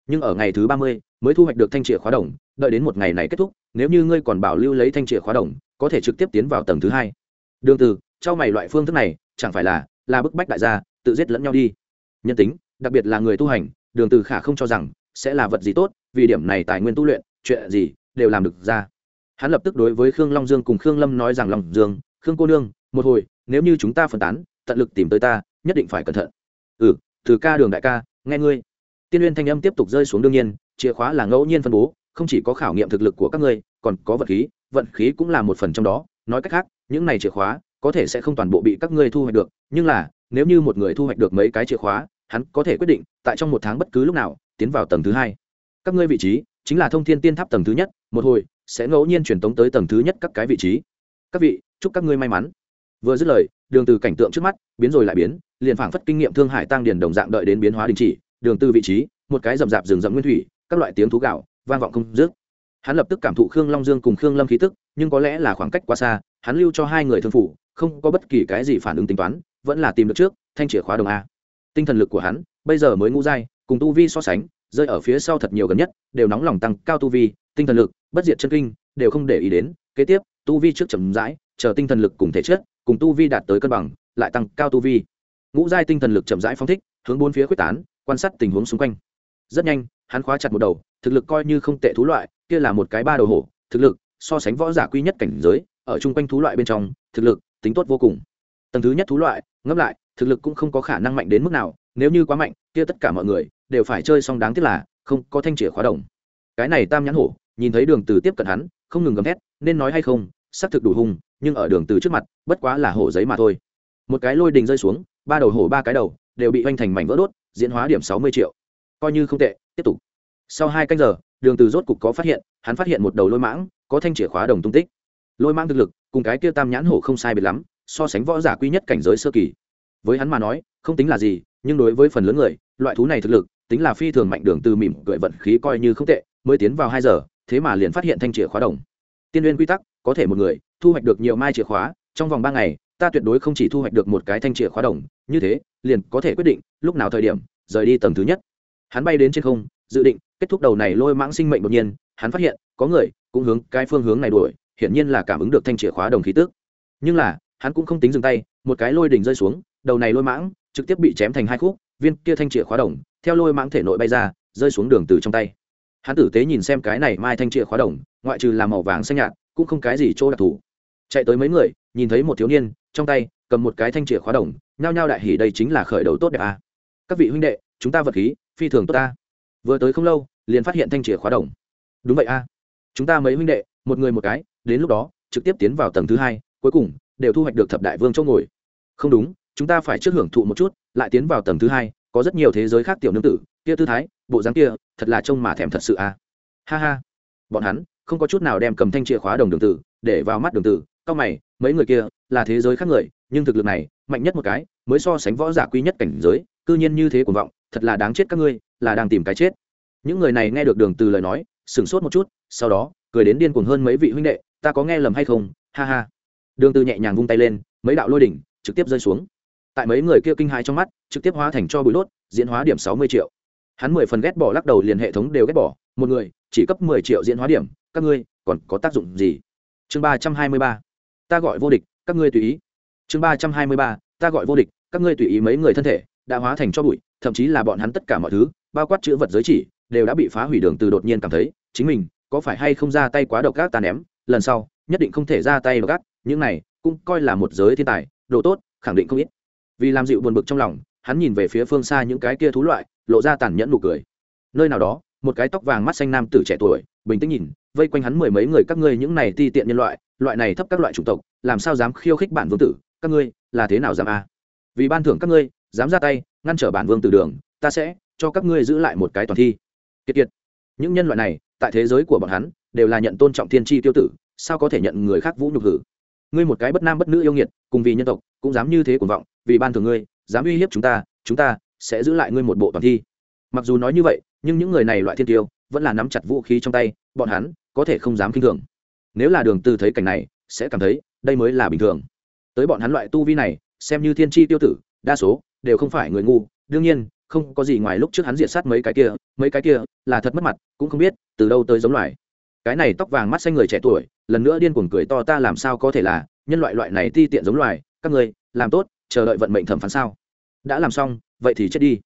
Nhưng ở ngày thứ ba mươi, mới thu hoạch được thanh chìa khóa đồng, đợi đến một ngày này kết thúc, nếu như ngươi còn bảo lưu lấy thanh chìa khóa đồng, có thể trực tiếp tiến vào tầng thứ hai. Đường từ trao mày loại phương thức này, chẳng phải là là bức bách đại gia, tự giết lẫn nhau đi. Nhân tính, đặc biệt là người tu hành, đường từ khả không cho rằng, sẽ là vật gì tốt, vì điểm này tài nguyên tu luyện, chuyện gì, đều làm được ra hắn lập tức đối với khương long dương cùng khương lâm nói rằng, long dương, khương cô nương, một hồi, nếu như chúng ta phân tán, tận lực tìm tới ta, nhất định phải cẩn thận. Ừ từ ca đường đại ca, nghe ngươi. Tiên liên thanh âm tiếp tục rơi xuống đương nhiên, chìa khóa là ngẫu nhiên phân bố, không chỉ có khảo nghiệm thực lực của các ngươi, còn có vật khí, vận khí cũng là một phần trong đó. Nói cách khác, những này chìa khóa có thể sẽ không toàn bộ bị các ngươi thu hoạch được, nhưng là, nếu như một người thu hoạch được mấy cái chìa khóa, hắn có thể quyết định tại trong một tháng bất cứ lúc nào tiến vào tầng thứ hai. Các ngươi vị trí chính là thông thiên tiên tháp tầng thứ nhất một hồi, sẽ ngẫu nhiên truyền tống tới tầng thứ nhất các cái vị trí. Các vị, chúc các ngươi may mắn. Vừa dứt lời, đường từ cảnh tượng trước mắt, biến rồi lại biến, liền phảng phất kinh nghiệm thương hải tăng điền đồng dạng đợi đến biến hóa đình chỉ, đường từ vị trí, một cái rầm rạp rừng rậm nguyên thủy, các loại tiếng thú gạo, vang vọng không dứt. Hắn lập tức cảm thụ khương long dương cùng khương lâm khí tức, nhưng có lẽ là khoảng cách quá xa, hắn lưu cho hai người thương phủ, không có bất kỳ cái gì phản ứng tính toán, vẫn là tìm được trước, thanh chìa khóa đồng a. Tinh thần lực của hắn, bây giờ mới ngũ giai, cùng tu vi so sánh, rơi ở phía sau thật nhiều gần nhất, đều nóng lòng tăng cao tu vi tinh thần lực, bất diệt chân kinh, đều không để ý đến. Kế tiếp, tu vi trước chậm rãi, chờ tinh thần lực cùng thể chất, cùng tu vi đạt tới cân bằng, lại tăng cao tu vi. Ngũ giai tinh thần lực chậm rãi phóng thích, hướng bốn phía quyết tán, quan sát tình huống xung quanh. Rất nhanh, hắn khóa chặt một đầu, thực lực coi như không tệ thú loại, kia là một cái ba đầu hổ, thực lực, so sánh võ giả quy nhất cảnh giới, ở chung quanh thú loại bên trong, thực lực, tính tốt vô cùng. Tầng thứ nhất thú loại, ngẫm lại, thực lực cũng không có khả năng mạnh đến mức nào, nếu như quá mạnh, kia tất cả mọi người, đều phải chơi xong đáng tiếc là, không có thanh chìa khóa đồng. Cái này tam nhãn hổ nhìn thấy đường từ tiếp cận hắn, không ngừng gầm thét, nên nói hay không, xác thực đủ hung, nhưng ở đường từ trước mặt, bất quá là hổ giấy mà thôi. Một cái lôi đình rơi xuống, ba đầu hổ ba cái đầu đều bị hoành thành mảnh vỡ đốt, diễn hóa điểm sáu mươi triệu. Coi như không tệ, tiếp tục. Sau hai canh giờ, đường từ rốt cục có phát hiện, hắn phát hiện một đầu lôi mãng, có thanh chìa khóa đồng tung tích. Lôi mãng thực lực, cùng cái kia tam nhãn hổ không sai biệt lắm, so sánh võ giả quy nhất cảnh giới sơ kỳ. Với hắn mà nói, không tính là gì, nhưng đối với phần lớn người, loại thú này thực lực, tính là phi thường mạnh đường từ mỉm cười vận khí coi như không tệ, mới tiến vào hai giờ thế mà liền phát hiện thanh chìa khóa đồng. Tiên nguyên quy tắc, có thể một người, thu hoạch được nhiều mai chìa khóa, trong vòng ba ngày, ta tuyệt đối không chỉ thu hoạch được một cái thanh chìa khóa đồng, như thế, liền có thể quyết định, lúc nào thời điểm, rời đi tầng thứ nhất. Hắn bay đến trên không, dự định, kết thúc đầu này lôi mãng sinh mệnh đột nhiên, hắn phát hiện, có người, cũng hướng cái phương hướng này đuổi, hiển nhiên là cảm ứng được thanh chìa khóa đồng khí tức. Nhưng là, hắn cũng không tính dừng tay, một cái lôi đỉnh rơi xuống, đầu này lôi mãng, trực tiếp bị chém thành hai khúc, viên kia thanh chìa khóa đồng, theo lôi mãng thể nội bay ra, rơi xuống đường từ trong tay hắn tử tế nhìn xem cái này mai thanh chìa khóa đồng, ngoại trừ làm màu vàng xanh nhạt, cũng không cái gì chỗ đặc thù. Chạy tới mấy người, nhìn thấy một thiếu niên, trong tay, cầm một cái thanh chìa khóa đồng, nhao nhao đại hỉ đây chính là khởi đầu tốt đẹp à. các vị huynh đệ, chúng ta vật khí, phi thường tốt ta vừa tới không lâu, liền phát hiện thanh chìa khóa đồng. Đúng vậy a. Chúng ta mấy huynh đệ, một người một cái, đến lúc đó, trực tiếp tiến vào tầng thứ hai, cuối cùng, đều thu hoạch được thập đại vương chỗ ngồi. Không đúng, chúng ta phải trước hưởng thụ một chút, lại tiến vào tầng thứ hai, có rất nhiều thế giới khác tiểu nương tử, kia tư thái bộ dáng kia, thật là trông mà thèm thật sự à? ha ha. Bọn hắn không có chút nào đem cầm thanh chìa khóa đồng đường tử để vào mắt đường tử. Cao mày, mấy người kia là thế giới khác người, nhưng thực lực này, mạnh nhất một cái, mới so sánh võ giả quý nhất cảnh giới, cư nhiên như thế cuồng vọng, thật là đáng chết các ngươi, là đang tìm cái chết. Những người này nghe được đường từ lời nói, sửng sốt một chút, sau đó, cười đến điên cuồng hơn mấy vị huynh đệ, ta có nghe lầm hay không? Ha ha. Đường từ nhẹ nhàng vung tay lên, mấy đạo lôi đỉnh trực tiếp rơi xuống. Tại mấy người kia kinh hãi trong mắt, trực tiếp hóa thành cho bụi đốt, diễn hóa điểm 60 triệu hắn mười phần ghét bỏ lắc đầu liền hệ thống đều ghét bỏ, một người, chỉ cấp 10 triệu diễn hóa điểm, các ngươi, còn có tác dụng gì? Chương 323 ta gọi vô địch, các ngươi tùy ý. Chương 323 ta gọi vô địch, các ngươi tùy ý mấy người thân thể, đã hóa thành cho bụi, thậm chí là bọn hắn tất cả mọi thứ, bao quát chữ vật giới chỉ, đều đã bị phá hủy đường từ đột nhiên cảm thấy, chính mình, có phải hay không ra tay quá độc ác ta ném, lần sau, nhất định không thể ra tay độc ác, những này, cũng coi là một giới thiên tài độ tốt, khẳng định không ít. Vì làm dịu buồn bực trong lòng, hắn nhìn về phía phương xa những cái kia thú loại lộ ra tàn nhẫn nụ cười. Nơi nào đó, một cái tóc vàng mắt xanh nam tử trẻ tuổi, bình tĩnh nhìn, vây quanh hắn mười mấy người các ngươi những này ti tiện nhân loại loại này thấp các loại chủng tộc, làm sao dám khiêu khích bản vương tử? Các ngươi, là thế nào dám a? Vì ban thưởng các ngươi, dám ra tay, ngăn trở bản vương tử đường, ta sẽ cho các ngươi giữ lại một cái toàn thi. Kiệt kiệt. Những nhân loại này, tại thế giới của bọn hắn, đều là nhận tôn trọng thiên tri tiêu tử, sao có thể nhận người khác vũ nhục hử? Ngươi một cái bất nam bất nữ yêu nghiệt, cùng vì nhân tộc, cũng dám như thế cuồng vọng, vì ban thường ngươi, dám uy hiếp chúng ta chúng ta sẽ giữ lại ngươi một bộ toàn thi. Mặc dù nói như vậy, nhưng những người này loại thiên tiêu vẫn là nắm chặt vũ khí trong tay, bọn hắn có thể không dám kinh thường. Nếu là đường từ thấy cảnh này, sẽ cảm thấy đây mới là bình thường. Tới bọn hắn loại tu vi này, xem như thiên tri tiêu tử, đa số đều không phải người ngu. Đương nhiên, không có gì ngoài lúc trước hắn diệt sát mấy cái kia, mấy cái kia là thật mất mặt, cũng không biết từ đâu tới giống loài. Cái này tóc vàng mắt xanh người trẻ tuổi, lần nữa điên cuồng cười to ta làm sao có thể là nhân loại loại này ti tiện giống loài, các người làm tốt, chờ đợi vận mệnh thẩm phán sao? Đã làm xong vậy thì chết đi.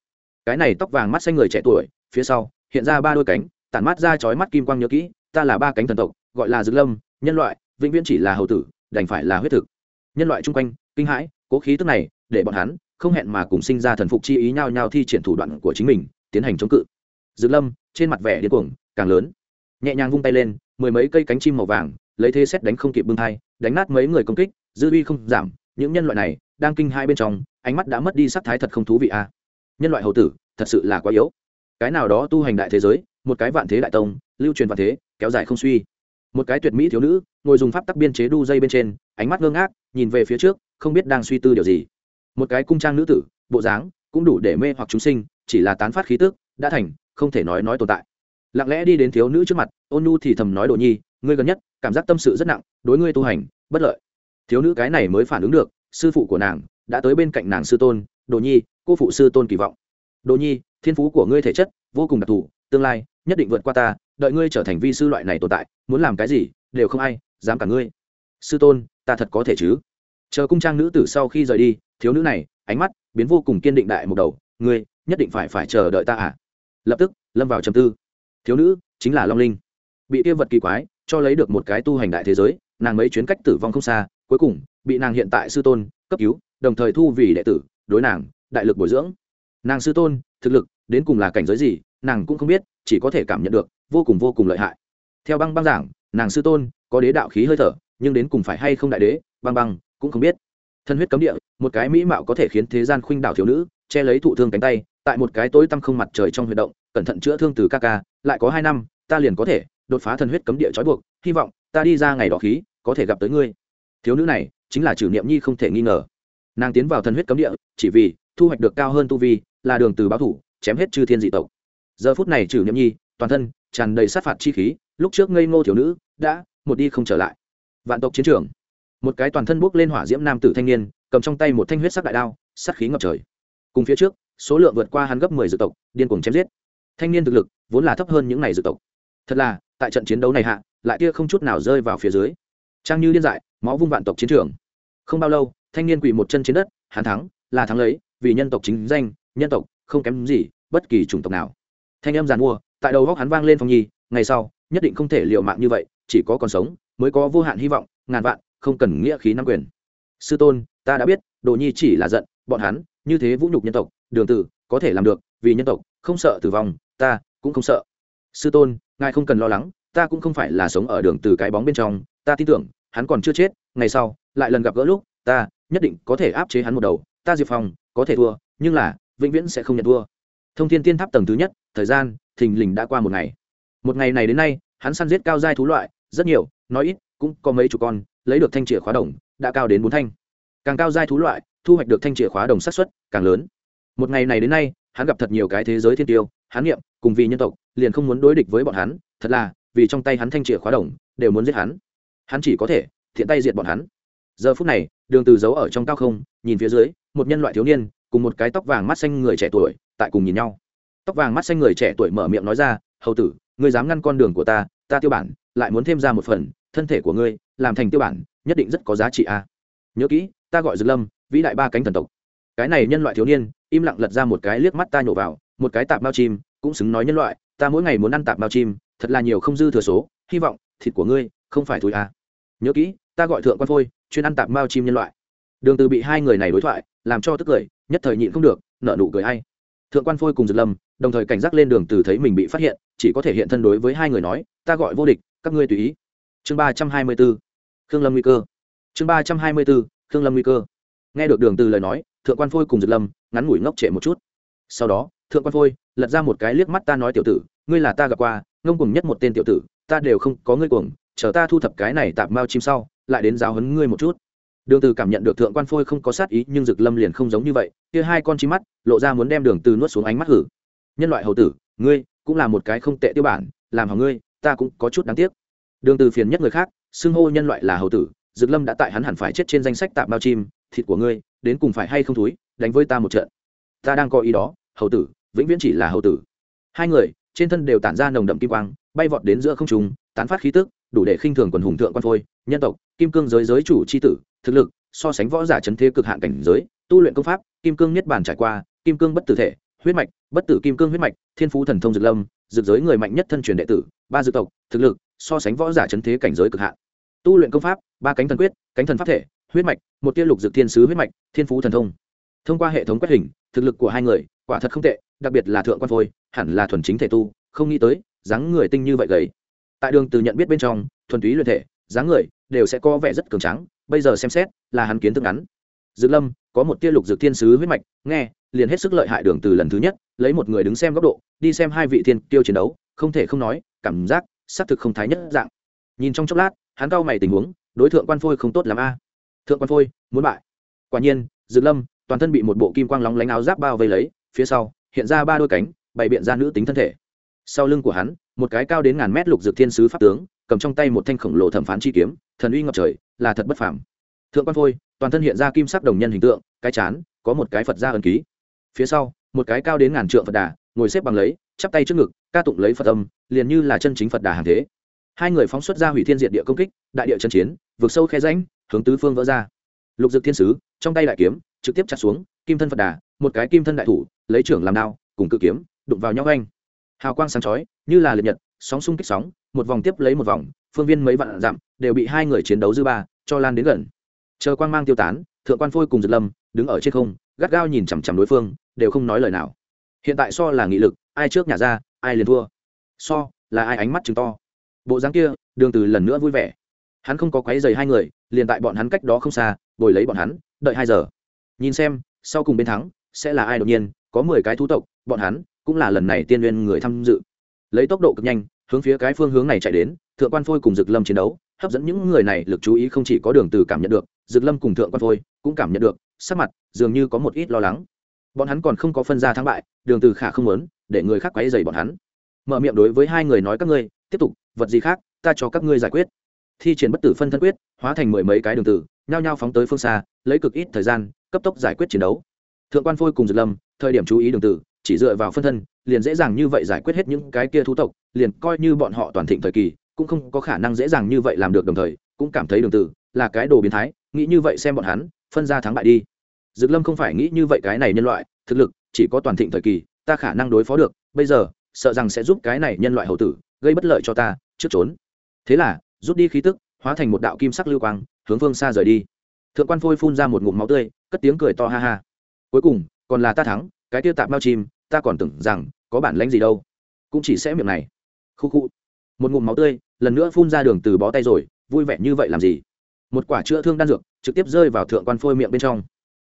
Cái này tóc vàng mắt xanh người trẻ tuổi, phía sau, hiện ra ba đôi cánh, tản mắt ra chói mắt kim quang nhớ kỹ, ta là ba cánh thần tộc, gọi là dược lâm, nhân loại, vĩnh viễn chỉ là hầu tử, đành phải là huyết thực. Nhân loại chung quanh, kinh hãi, cố khí tức này, để bọn hắn không hẹn mà cùng sinh ra thần phục chi ý nhau nhau thi triển thủ đoạn của chính mình, tiến hành chống cự. Dược lâm, trên mặt vẻ điên cuồng, càng lớn. Nhẹ nhàng vung tay lên, mười mấy cây cánh chim màu vàng, lấy thế xét đánh không kịp bưng thai, đánh nát mấy người công kích, dư uy không giảm, những nhân loại này đang kinh hai bên trong ánh mắt đã mất đi sắc thái thật không thú vị a à. nhân loại hầu tử, thật sự là quá yếu. Cái nào đó tu hành đại thế giới, một cái vạn thế đại tông, lưu truyền vạn thế, kéo dài không suy. Một cái tuyệt mỹ thiếu nữ, ngồi dùng pháp tắc biên chế đu dây bên trên, ánh mắt ngơ ngác, nhìn về phía trước, không biết đang suy tư điều gì. Một cái cung trang nữ tử, bộ dáng cũng đủ để mê hoặc chúng sinh, chỉ là tán phát khí tức, đã thành, không thể nói nói tồn tại. Lặng lẽ đi đến thiếu nữ trước mặt, ôn nu thì thầm nói đồ nhi, ngươi gần nhất, cảm giác tâm sự rất nặng, đối ngươi tu hành, bất lợi. Thiếu nữ cái này mới phản ứng được, sư phụ của nàng đã tới bên cạnh nàng sư tôn, đồ nhi, cô phụ sư tôn kỳ vọng. Đồ nhi, thiên phú của ngươi thể chất vô cùng đặc thù, tương lai nhất định vượt qua ta, đợi ngươi trở thành vi sư loại này tồn tại, muốn làm cái gì, đều không ai dám cả ngươi. Sư tôn, ta thật có thể chứ? Chờ cung trang nữ tử sau khi rời đi, thiếu nữ này, ánh mắt biến vô cùng kiên định đại một đầu, ngươi nhất định phải phải chờ đợi ta à? Lập tức, lâm vào trầm tư. Thiếu nữ chính là long linh. Bị kia vật kỳ quái, cho lấy được một cái tu hành đại thế giới, nàng mấy chuyến cách tử vong không xa, cuối cùng bị nàng hiện tại sư tôn cấp cứu đồng thời thu vì đệ tử, đối nàng, đại lực bồi dưỡng. Nàng sư tôn, thực lực, đến cùng là cảnh giới gì, nàng cũng không biết, chỉ có thể cảm nhận được, vô cùng vô cùng lợi hại. Theo băng băng giảng, nàng sư tôn, có đế đạo khí hơi thở, nhưng đến cùng phải hay không đại đế, băng băng, cũng không biết. Thân huyết cấm địa, một cái mỹ mạo có thể khiến thế gian khuynh đảo thiếu nữ, che lấy thụ thương cánh tay, tại một cái tối tăm không mặt trời trong huy động, cẩn thận chữa thương từ ca ca, lại có hai năm, ta liền có thể đột phá thân huyết cấm địa trói buộc, hy vọng ta đi ra ngày đỏ khí, có thể gặp tới ngươi. Thiếu nữ này, chính là trừ niệm nhi không thể nghi ngờ nàng tiến vào thần huyết cấm địa, chỉ vì thu hoạch được cao hơn tu vi, là đường từ báo thủ, chém hết chư thiên dị tộc. Giờ phút này trừ niệm nhi, toàn thân tràn đầy sát phạt chi khí, lúc trước ngây ngô thiếu nữ đã một đi không trở lại. Vạn tộc chiến trường. Một cái toàn thân bước lên hỏa diễm nam tử thanh niên, cầm trong tay một thanh huyết sắc đại đao, sát khí ngập trời. Cùng phía trước, số lượng vượt qua hắn gấp mười dự tộc, điên cuồng chém giết. Thanh niên thực lực vốn là thấp hơn những này dự tộc. Thật là, tại trận chiến đấu này hạ, lại kia không chút nào rơi vào phía dưới. Trang như điên dại, máu vung vạn tộc chiến trường. Không bao lâu thanh niên quỳ một chân trên đất, hắn thắng, là thắng lấy, vì nhân tộc chính danh, nhân tộc không kém gì bất kỳ chủng tộc nào. Thanh em giàn mua, tại đầu góc hắn vang lên phong nhi, ngày sau, nhất định không thể liệu mạng như vậy, chỉ có còn sống, mới có vô hạn hy vọng, ngàn vạn, không cần nghĩa khí nắm quyền. Sư tôn, ta đã biết, đồ nhi chỉ là giận, bọn hắn, như thế vũ nhục nhân tộc, đường tử, có thể làm được, vì nhân tộc, không sợ tử vong, ta cũng không sợ. Sư tôn, ngài không cần lo lắng, ta cũng không phải là sống ở đường từ cái bóng bên trong, ta tin tưởng, hắn còn chưa chết, ngày sau, lại lần gặp gỡ lúc ta nhất định có thể áp chế hắn một đầu, ta diệp phong có thể thua, nhưng là, vĩnh viễn sẽ không nhận thua. Thông thiên tiên tháp tầng thứ nhất, thời gian, thình lình đã qua một ngày. Một ngày này đến nay, hắn săn giết cao giai thú loại, rất nhiều, nói ít, cũng có mấy chục con, lấy được thanh chìa khóa đồng, đã cao đến bốn thanh. Càng cao giai thú loại, thu hoạch được thanh chìa khóa đồng sát xuất càng lớn. Một ngày này đến nay, hắn gặp thật nhiều cái thế giới thiên tiêu, hắn nghiệm cùng vì nhân tộc, liền không muốn đối địch với bọn hắn, thật là, vì trong tay hắn thanh chìa khóa đồng, đều muốn giết hắn. Hắn chỉ có thể, thiện tay diệt bọn hắn giờ phút này, đường từ giấu ở trong cao không, nhìn phía dưới, một nhân loại thiếu niên, cùng một cái tóc vàng mắt xanh người trẻ tuổi, tại cùng nhìn nhau tóc vàng mắt xanh người trẻ tuổi mở miệng nói ra, hầu tử, ngươi dám ngăn con đường của ta ta tiêu bản, lại muốn thêm ra một phần, thân thể của ngươi, làm thành tiêu bản, nhất định rất có giá trị a à. nhớ kỹ, ta gọi dược lâm, vĩ đại ba cánh thần tộc cái này nhân loại thiếu niên, im lặng lật ra một cái liếc mắt ta nhổ vào, một cái tạp mao chim, cũng xứng nói nhân loại, ta mỗi ngày muốn ăn tạp mao chim, thật là nhiều không dư thừa số, hy vọng thịt của ngươi không phải thối a à. nhớ kỹ, ta gọi thượng quan phôi chuyên ăn tạp mao chim nhân loại. Đường từ bị hai người này đối thoại, làm cho tức cười, nhất thời nhịn không được nợ nụ cười hay thượng quan phôi cùng dược lâm, đồng thời cảnh giác lên đường từ thấy mình bị phát hiện, chỉ có thể hiện thân đối với hai người nói, ta gọi vô địch, các ngươi tùy ý. Chương ba trăm hai mươi b ố khương lâm nguy cơ. Chương ba trăm hai mươi b ố khương lâm nguy cơ. Nghe được đường từ lời nói, thượng quan phôi cùng dược lâm, ngắn ngủi ngốc trệ một chút. Sau đó, thượng quan phôi, lật ra một cái liếc mắt ta nói, tiểu tử, ngươi là ta gặp qua, ngông cùng nhất một tên tiểu tử, ta đều không có ngươi cuồng, chờ ta thu thập cái này tạp mao chim sau lại đến giáo hấn ngươi một chút. Đường từ cảm nhận được thượng quan phôi không có sát ý, nhưng dực lâm liền không giống như vậy, kia hai con chim mắt, lộ ra muốn đem đường từ nuốt xuống ánh mắt hử. Nhân loại hầu tử, ngươi cũng là một cái không tệ tiêu bản, làm hỏng ngươi, ta cũng có chút đáng tiếc. Đường từ phiền nhất người khác, xưng hô nhân loại là hầu tử, dực lâm đã tại hắn hẳn phải chết trên danh sách tạm bao chim, thịt của ngươi, đến cùng phải hay không thúi, đánh với ta một trận. Ta đang có ý đó, hầu tử, vĩnh viễn chỉ là hầu tử. Hai người, trên thân đều tản ra nồng đậm kim quang, bay vọt đến giữa không trung, tán phát khí tức đủ để khinh thường quần hùng thượng quan phôi, nhân tộc, kim cương giới giới chủ chi tử, thực lực, so sánh võ giả chấn thế cực hạn cảnh giới, tu luyện công pháp, kim cương niết bàn trải qua, kim cương bất tử thể, huyết mạch, bất tử kim cương huyết mạch, thiên phú thần thông dược lâm, dược giới người mạnh nhất thân truyền đệ tử, ba dược tộc, thực lực, so sánh võ giả chấn thế cảnh giới cực hạn. Tu luyện công pháp, ba cánh thần quyết, cánh thần pháp thể, huyết mạch, một tiên lục dược thiên sứ huyết mạch, thiên phú thần thông. Thông qua hệ thống quét hình, thực lực của hai người, quả thật không tệ, đặc biệt là thượng quan phôi, hẳn là thuần chính thể tu, không nghĩ tới, dáng người tinh như vậy gầy tại đường từ nhận biết bên trong, thuần túy luyện thể, dáng người đều sẽ có vẻ rất cường tráng, bây giờ xem xét là hắn kiến thức ngắn. Dược lâm, có một tia lục dược thiên sứ huyết mạch, nghe, liền hết sức lợi hại đường từ lần thứ nhất, lấy một người đứng xem góc độ, đi xem hai vị thiên tiêu chiến đấu, không thể không nói, cảm giác xác thực không thái nhất dạng. Nhìn trong chốc lát, hắn cao mày tình huống, đối tượng quan phôi không tốt lắm a. Thượng quan phôi, muốn bại. Quả nhiên, dược lâm toàn thân bị một bộ kim quang lóng lánh áo giáp bao vây lấy, phía sau, hiện ra ba đôi cánh, bày biện ra nữ tính thân thể sau lưng của hắn, một cái cao đến ngàn mét lục dược thiên sứ pháp tướng, cầm trong tay một thanh khổng lồ thẩm phán chi kiếm, thần uy ngập trời, là thật bất phàm. Thượng quan phôi, toàn thân hiện ra kim sắc đồng nhân hình tượng, cái chán, có một cái phật gia ẩn ký. Phía sau, một cái cao đến ngàn trượng phật đà, ngồi xếp bằng lấy, chắp tay trước ngực, ca tụng lấy phật âm, liền như là chân chính phật đà hàng thế. Hai người phóng xuất ra hủy thiên diệt địa công kích, đại địa chân chiến vượt sâu khe ránh hướng tứ phương vỡ ra. Lục dực thiên sứ, trong tay đại kiếm, trực tiếp chặt xuống, kim thân phật đà, một cái kim thân đại thủ, lấy trưởng làm đao, cùng cự kiếm, đụng vào nhau anh hào quang sáng chói, như là liệt nhật, sóng xung kích sóng, một vòng tiếp lấy một vòng, phương viên mấy vạn dặm, đều bị hai người chiến đấu dư ba, cho lan đến gần. Chờ quan mang tiêu tán, thượng quan phôi cùng dược lâm, đứng ở trên không, gắt gao nhìn chằm chằm đối phương, đều không nói lời nào. Hiện tại so là nghị lực, ai trước nhà ra, ai liền thua. So là ai ánh mắt chừng to. Bộ dáng kia, đường từ lần nữa vui vẻ. Hắn không có quấy giày hai người, liền tại bọn hắn cách đó không xa, bồi lấy bọn hắn, đợi hai giờ. Nhìn xem, sau cùng bên thắng, sẽ là ai đột nhiên, có mười cái thú tộc, bọn hắn cũng là lần này tiên nguyên người tham dự. Lấy tốc độ cực nhanh, hướng phía cái phương hướng này chạy đến, thượng quan phôi cùng dực lâm chiến đấu, hấp dẫn những người này lực chú ý không chỉ có đường từ cảm nhận được, dực lâm cùng thượng quan phôi cũng cảm nhận được, sắc mặt dường như có một ít lo lắng. Bọn hắn còn không có phân ra thắng bại, đường từ khả không muốn, để người khác quấy rầy bọn hắn. Mở miệng đối với hai người nói các ngươi, tiếp tục, vật gì khác, ta cho các ngươi giải quyết. Thi triển bất tử phân thân quyết, hóa thành mười mấy cái đường từ, nhao nhao phóng tới phương xa, lấy cực ít thời gian, cấp tốc giải quyết chiến đấu. Thượng quan phôi cùng dược lâm, thời điểm chú ý đường từ chỉ dựa vào phân thân, liền dễ dàng như vậy giải quyết hết những cái kia thú tộc, liền coi như bọn họ toàn thịnh thời kỳ, cũng không có khả năng dễ dàng như vậy làm được đồng thời, cũng cảm thấy đường tử là cái đồ biến thái, nghĩ như vậy xem bọn hắn, phân ra thắng bại đi. Dực lâm không phải nghĩ như vậy cái này nhân loại, thực lực chỉ có toàn thịnh thời kỳ, ta khả năng đối phó được, bây giờ, sợ rằng sẽ giúp cái này nhân loại hậu tử, gây bất lợi cho ta, trước trốn. Thế là, rút đi khí tức, hóa thành một đạo kim sắc lưu quang, hướng phương xa rời đi. Thượng quan phôi phun ra một ngụm máu tươi, cất tiếng cười to ha ha. Cuối cùng, còn là ta thắng, cái tiêu tạp bao chim ta còn tưởng rằng có bản lãnh gì đâu. Cũng chỉ sẽ miệng này. Khu khu. Một ngụm máu tươi, lần nữa phun ra đường từ bó tay rồi, vui vẻ như vậy làm gì? Một quả chữa thương đan dược trực tiếp rơi vào thượng quan phôi miệng bên trong.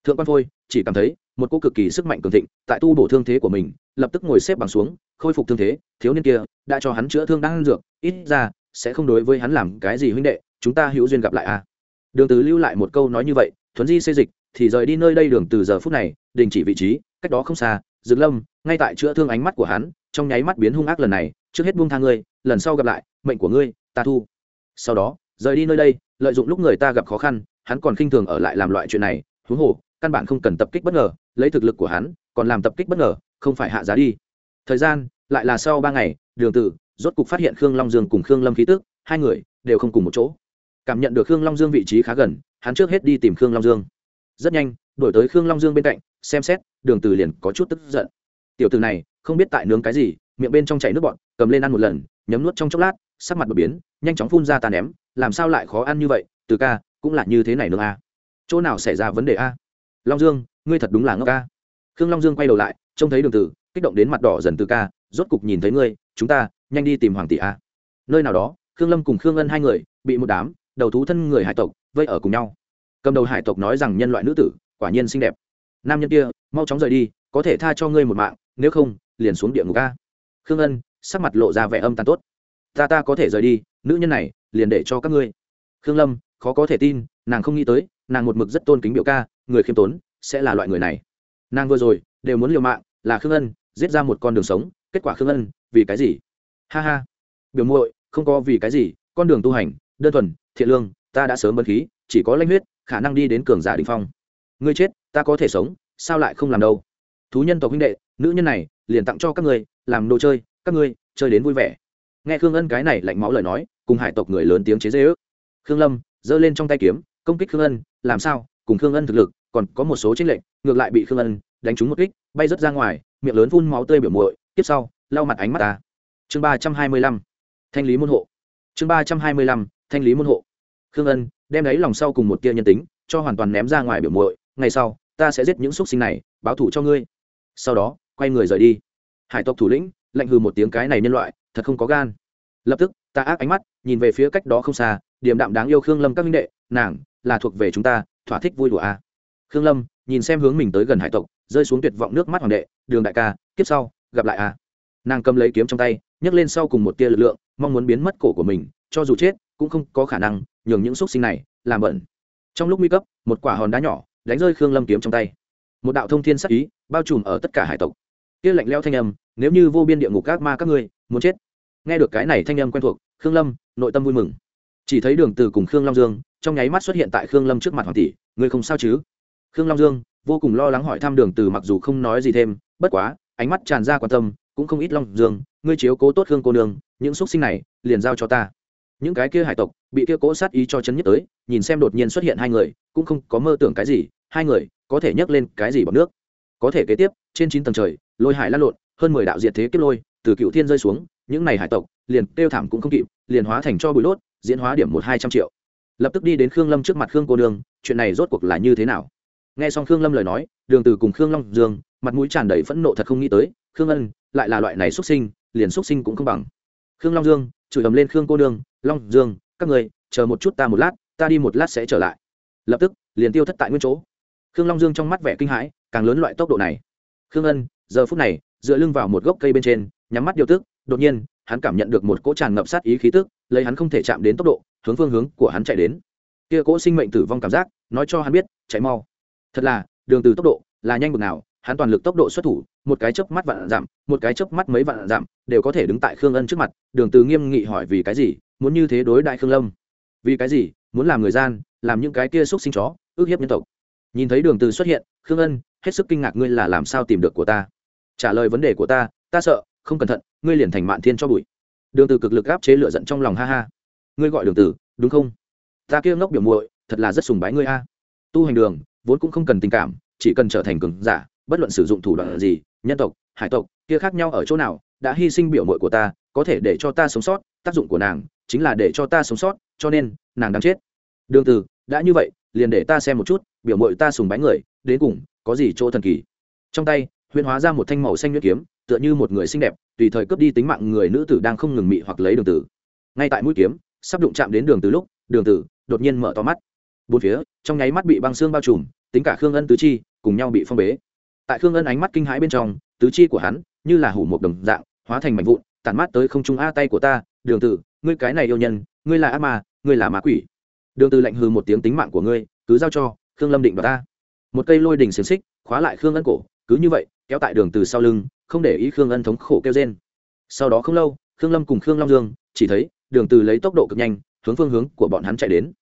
Thượng quan phôi, chỉ cảm thấy một cô cực kỳ sức mạnh cường thịnh tại tu bổ thương thế của mình, lập tức ngồi xếp bằng xuống, khôi phục thương thế, thiếu niên kia đã cho hắn chữa thương đan dược, ít ra sẽ không đối với hắn làm cái gì huynh đệ, chúng ta hữu duyên gặp lại a à. đường từ lưu lại một câu nói như vậy, thuấn di xê dịch, thì rời đi nơi đây đường từ giờ phút này, đình chỉ vị trí, cách đó không xa dược lâm, ngay tại chữa thương ánh mắt của hắn, trong nháy mắt biến hung ác lần này, trước hết buông tha ngươi, lần sau gặp lại, mệnh của ngươi, ta thu. Sau đó, rời đi nơi đây, lợi dụng lúc người ta gặp khó khăn, hắn còn khinh thường ở lại làm loại chuyện này, huống hồ, căn bản không cần tập kích bất ngờ, lấy thực lực của hắn, còn làm tập kích bất ngờ, không phải hạ giá đi. Thời gian, lại là sau ba ngày, đường tử, rốt cục phát hiện khương long dương cùng khương lâm khí tức, hai người, đều không cùng một chỗ. Cảm nhận được khương long dương vị trí khá gần, hắn trước hết đi tìm khương long dương. Rất nhanh đổi tới khương long dương bên cạnh, xem xét, đường từ liền có chút tức giận. Tiểu tử này, không biết tại nướng cái gì, miệng bên trong chảy nước bọt, cầm lên ăn một lần, nhấm nuốt trong chốc lát, sắc mặt đột biến, nhanh chóng phun ra tàn ném, làm sao lại khó ăn như vậy, từ ca, cũng là như thế này nương a. Chỗ nào xảy ra vấn đề a? Long dương, ngươi thật đúng là ngốc a. Khương long dương quay đầu lại, trông thấy đường Từ kích động đến mặt đỏ dần từ ca, rốt cục nhìn thấy ngươi, chúng ta, nhanh đi tìm hoàng tỷ a. Nơi nào đó, khương lâm cùng khương ân hai người, bị một đám đầu thú thân người hải tộc vây ở cùng nhau. Cầm đầu hải tộc nói rằng nhân loại nữ tử quả nhiên xinh đẹp. Nam nhân kia, mau chóng rời đi, có thể tha cho ngươi một mạng, nếu không, liền xuống địa ngục ca khương ân, sắc mặt lộ ra vẻ âm tàn tốt. Ta ta có thể rời đi, nữ nhân này, liền để cho các ngươi. Khương lâm, khó có thể tin, nàng không nghĩ tới, nàng một mực rất tôn kính biểu ca, người khiêm tốn, sẽ là loại người này. Nàng vừa rồi, đều muốn liều mạng, là khương ân, giết ra một con đường sống, kết quả khương ân, vì cái gì? Ha ha. Biểu muội, không có vì cái gì, con đường tu hành, đơn thuần, thiện lương, ta đã sớm bấn khí, chỉ có lanh huyết, khả năng đi đến cường giả đình phong ngươi chết, ta có thể sống, sao lại không làm đâu? Thú nhân tộc huynh đệ, nữ nhân này, liền tặng cho các ngươi, làm đồ chơi, các ngươi, chơi đến vui vẻ. Nghe khương ân cái này lạnh máu lời nói, cùng hải tộc người lớn tiếng chế dê ước khương lâm, giơ lên trong tay kiếm, công kích khương ân, làm sao? Cùng khương ân thực lực, còn có một số tranh lệnh ngược lại bị khương ân đánh trúng một kích, bay rớt ra ngoài, miệng lớn phun máu tươi biểu muội, tiếp sau, lau mặt ánh mắt ta. Chương ba trăm hai mươi lăm, thanh lý môn hộ. Chương ba trăm hai mươi lăm, thanh lý môn hộ. Khương ân, đem lấy lòng sau cùng một tia nhân tính, cho hoàn toàn ném ra ngoài biểu muội ngày sau, ta sẽ giết những x sinh này, báo thủ cho ngươi sau đó, quay người rời đi hải tộc thủ lĩnh, lạnh hừ một tiếng cái này nhân loại, thật không có gan lập tức, ta ác ánh mắt, nhìn về phía cách đó không xa điểm đạm đáng yêu khương lâm các minh đệ, nàng, là thuộc về chúng ta, thỏa thích vui đùa a à. khương lâm, nhìn xem hướng mình tới gần hải tộc, rơi xuống tuyệt vọng nước mắt hoàng đệ, đường đại ca tiếp sau, gặp lại a à. nàng cầm lấy kiếm trong tay, nhấc lên sau cùng một tia lực lượng, mong muốn biến mất cổ của mình, cho dù chết, cũng không có khả năng nhường những xúc sinh này làm bẩn trong lúc nguy cấp, một quả hòn đá nhỏ đánh rơi khương lâm kiếm trong tay. Một đạo thông thiên sắc ý bao trùm ở tất cả hải tộc. Kia lạnh leo thanh âm, nếu như vô biên địa ngục các ma các ngươi muốn chết. Nghe được cái này thanh âm quen thuộc, khương lâm nội tâm vui mừng. Chỉ thấy đường từ cùng khương long dương trong nháy mắt xuất hiện tại khương lâm trước mặt hoàng tỷ, ngươi không sao chứ? Khương long dương vô cùng lo lắng hỏi thăm đường từ mặc dù không nói gì thêm, bất quá, ánh mắt tràn ra quan tâm, cũng không ít long dương, ngươi chiếu cố tốt khương cô nương, những xuất sinh này liền giao cho ta. Những cái kia hải tộc bị kia cố sát ý cho chấn nhất tới, nhìn xem đột nhiên xuất hiện hai người, cũng không có mơ tưởng cái gì, hai người có thể nhấc lên cái gì bằng nước. Có thể kế tiếp, trên chín tầng trời, lôi hải lan lộn, hơn mười đạo diệt thế kiếp lôi, từ cựu thiên rơi xuống, những này hải tộc, liền tiêu thảm cũng không kịp, liền hóa thành cho bụi lốt, diễn hóa điểm một hai trăm triệu. Lập tức đi đến khương lâm trước mặt khương cô đường chuyện này rốt cuộc là như thế nào? Nghe xong khương lâm lời nói, đường từ cùng khương long dương, mặt mũi tràn đầy phẫn nộ thật không nghĩ tới, khương ân lại là loại này xuất sinh, liền xuất sinh cũng không bằng. Khương long dương, chửi ầm lên khương cô đường long dương các người chờ một chút ta một lát, ta đi một lát sẽ trở lại. Lập tức, liền tiêu thất tại nguyên chỗ. Khương long dương trong mắt vẻ kinh hãi, càng lớn loại tốc độ này. Khương ân, giờ phút này, dựa lưng vào một gốc cây bên trên, nhắm mắt điều tức, đột nhiên, hắn cảm nhận được một cỗ tràn ngập sát ý khí tức, lấy hắn không thể chạm đến tốc độ, hướng phương hướng của hắn chạy đến. Kia cỗ sinh mệnh tử vong cảm giác, nói cho hắn biết, chạy mau. Thật là, đường từ tốc độ là nhanh bực nào hắn toàn lực tốc độ xuất thủ, một cái chớp mắt vạn giảm, một cái chớp mắt mấy vạn giảm, đều có thể đứng tại khương ân trước mặt, đường từ nghiêm nghị hỏi vì cái gì, muốn như thế đối đại khương lâm? Vì cái gì? Muốn làm người gian, làm những cái kia xúc sinh chó, ước hiếp nhân tộc. Nhìn thấy đường từ xuất hiện, khương ân, hết sức kinh ngạc ngươi là làm sao tìm được của ta? Trả lời vấn đề của ta ta sợ, không cẩn thận, ngươi liền thành mạn thiên cho bụi. Đường từ cực lực áp chế lửa giận trong lòng ha ha. Ngươi gọi đường từ, đúng không? Ta kia ngốc biểu muội, thật là rất sùng bái ngươi a. Tu hành đường, vốn cũng không cần tình cảm, chỉ cần trở thành cường giả bất luận sử dụng thủ đoạn gì, nhân tộc, hải tộc, kia khác nhau ở chỗ nào, đã hy sinh biểu muội của ta, có thể để cho ta sống sót, tác dụng của nàng chính là để cho ta sống sót, cho nên nàng đáng chết. Đường từ đã như vậy, liền để ta xem một chút, biểu muội ta sùng bái người, đến cùng có gì chỗ thần kỳ. Trong tay, huyễn hóa ra một thanh màu xanh nhuyễn kiếm, tựa như một người xinh đẹp, tùy thời cướp đi tính mạng người nữ tử đang không ngừng mị hoặc lấy đường tử. Ngay tại mũi kiếm, sắp đụng chạm đến đường từ lúc, đường tử đột nhiên mở to mắt. Bốn phía, trong nháy mắt bị băng xương bao trùm, tính cả khương ân tứ chi cùng nhau bị phong bế tại khương ân ánh mắt kinh hãi bên trong, tứ chi của hắn như là hủ một đồng dạng, hóa thành mảnh vụn, tản mát tới không trung a tay của ta, đường tử, ngươi cái này yêu nhân, ngươi là ác ma, ngươi là ma quỷ. Đường tử lạnh hừ một tiếng tính mạng của ngươi, cứ giao cho khương lâm định vào ta. Một cây lôi đỉnh xiềng xích khóa lại khương ân cổ, cứ như vậy, kéo tại đường từ sau lưng, không để ý khương ân thống khổ kêu rên. Sau đó không lâu, khương lâm cùng khương long dương chỉ thấy đường từ lấy tốc độ cực nhanh, hướng phương hướng của bọn hắn chạy đến.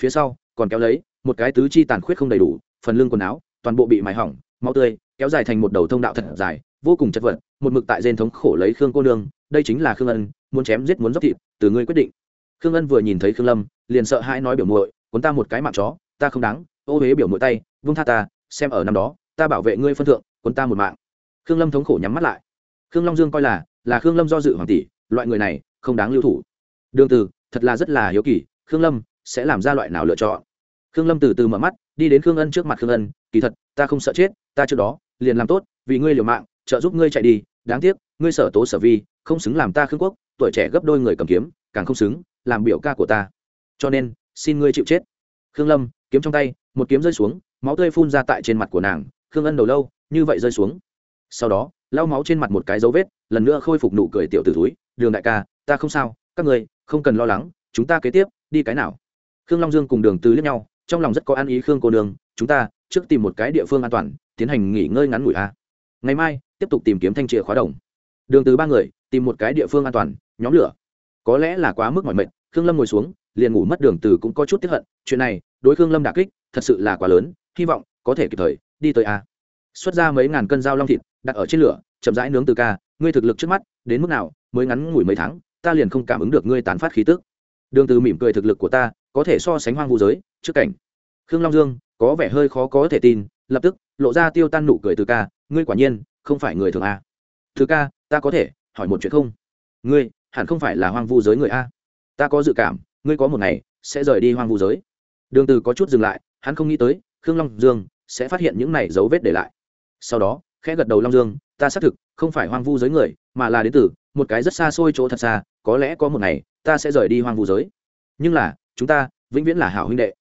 Phía sau, còn kéo lấy một cái tứ chi tàn khuyết không đầy đủ, phần lưng quần áo toàn bộ bị mài hỏng máu tươi, kéo dài thành một đầu thông đạo thật dài, vô cùng chật vật, một mực tại gen thống khổ lấy khương cô nương, đây chính là khương ân, muốn chém giết muốn dốc thịt, từ ngươi quyết định. Khương ân vừa nhìn thấy khương lâm, liền sợ hãi nói biểu muội, cuốn ta một cái mạng chó, ta không đáng, ô huế biểu muội tay, vung tha ta, xem ở năm đó, ta bảo vệ ngươi phân thượng, cuốn ta một mạng. Khương lâm thống khổ nhắm mắt lại. Khương long dương coi là là khương lâm do dự hoàng tỷ, loại người này, không đáng lưu thủ. Đường từ, thật là rất là hiếu kỳ, khương lâm, sẽ làm ra loại nào lựa chọn? Khương lâm từ từ mở mắt, đi đến khương ân trước mặt khương ân kỳ thật, ta không sợ chết, ta trước đó liền làm tốt, vì ngươi liều mạng, trợ giúp ngươi chạy đi. Đáng tiếc, ngươi sở tố sở vi, không xứng làm ta khương quốc, tuổi trẻ gấp đôi người cầm kiếm, càng không xứng làm biểu ca của ta. Cho nên, xin ngươi chịu chết. Khương lâm, kiếm trong tay, một kiếm rơi xuống, máu tươi phun ra tại trên mặt của nàng. Khương ân đầu lâu, như vậy rơi xuống. Sau đó, lau máu trên mặt một cái dấu vết, lần nữa khôi phục nụ cười tiểu t ử túi đường đại ca, ta không sao, các người không cần lo lắng, chúng ta kế tiếp, đi cái nào? Khương long dương cùng đường từ liếc nhau, trong lòng rất có an ý khương cô đường chúng ta trước tìm một cái địa phương an toàn, tiến hành nghỉ ngơi ngắn ngủi a. Ngày mai, tiếp tục tìm kiếm thanh chìa khóa đồng. Đường từ ba người, tìm một cái địa phương an toàn, nhóm lửa. Có lẽ là quá mức mỏi mệt, khương lâm ngồi xuống, liền ngủ mất đường từ cũng có chút tiếc hận, chuyện này, đối khương lâm đả kích, thật sự là quá lớn, hy vọng có thể kịp thời, đi tới a. Xuất ra mấy ngàn cân dao long thịt, đặt ở trên lửa, chậm rãi nướng từ ca, ngươi thực lực trước mắt, đến mức nào, mới ngắn ngủi mấy tháng, ta liền không cảm ứng được ngươi tán phát khí tức. Đường từ mỉm cười thực lực của ta, có thể so sánh hoang vu giới, trước cảnh. Khương long dương có vẻ hơi khó có thể tin, lập tức, lộ ra tiêu tan nụ cười từ ca, ngươi quả nhiên, không phải người thường a. Thứ ca, ta có thể, hỏi một chuyện không? Ngươi, hẳn không phải là hoang vu giới người a. Ta có dự cảm, ngươi có một ngày, sẽ rời đi hoang vu giới. Đường từ có chút dừng lại, hắn không nghĩ tới, khương long dương sẽ phát hiện những này dấu vết để lại. Sau đó, khẽ gật đầu long dương, ta xác thực, không phải hoang vu giới người, mà là đến từ một cái rất xa xôi chỗ thật xa, có lẽ có một ngày, ta sẽ rời đi hoang vu giới. Nhưng là, chúng ta vĩnh viễn là hảo huynh đệ.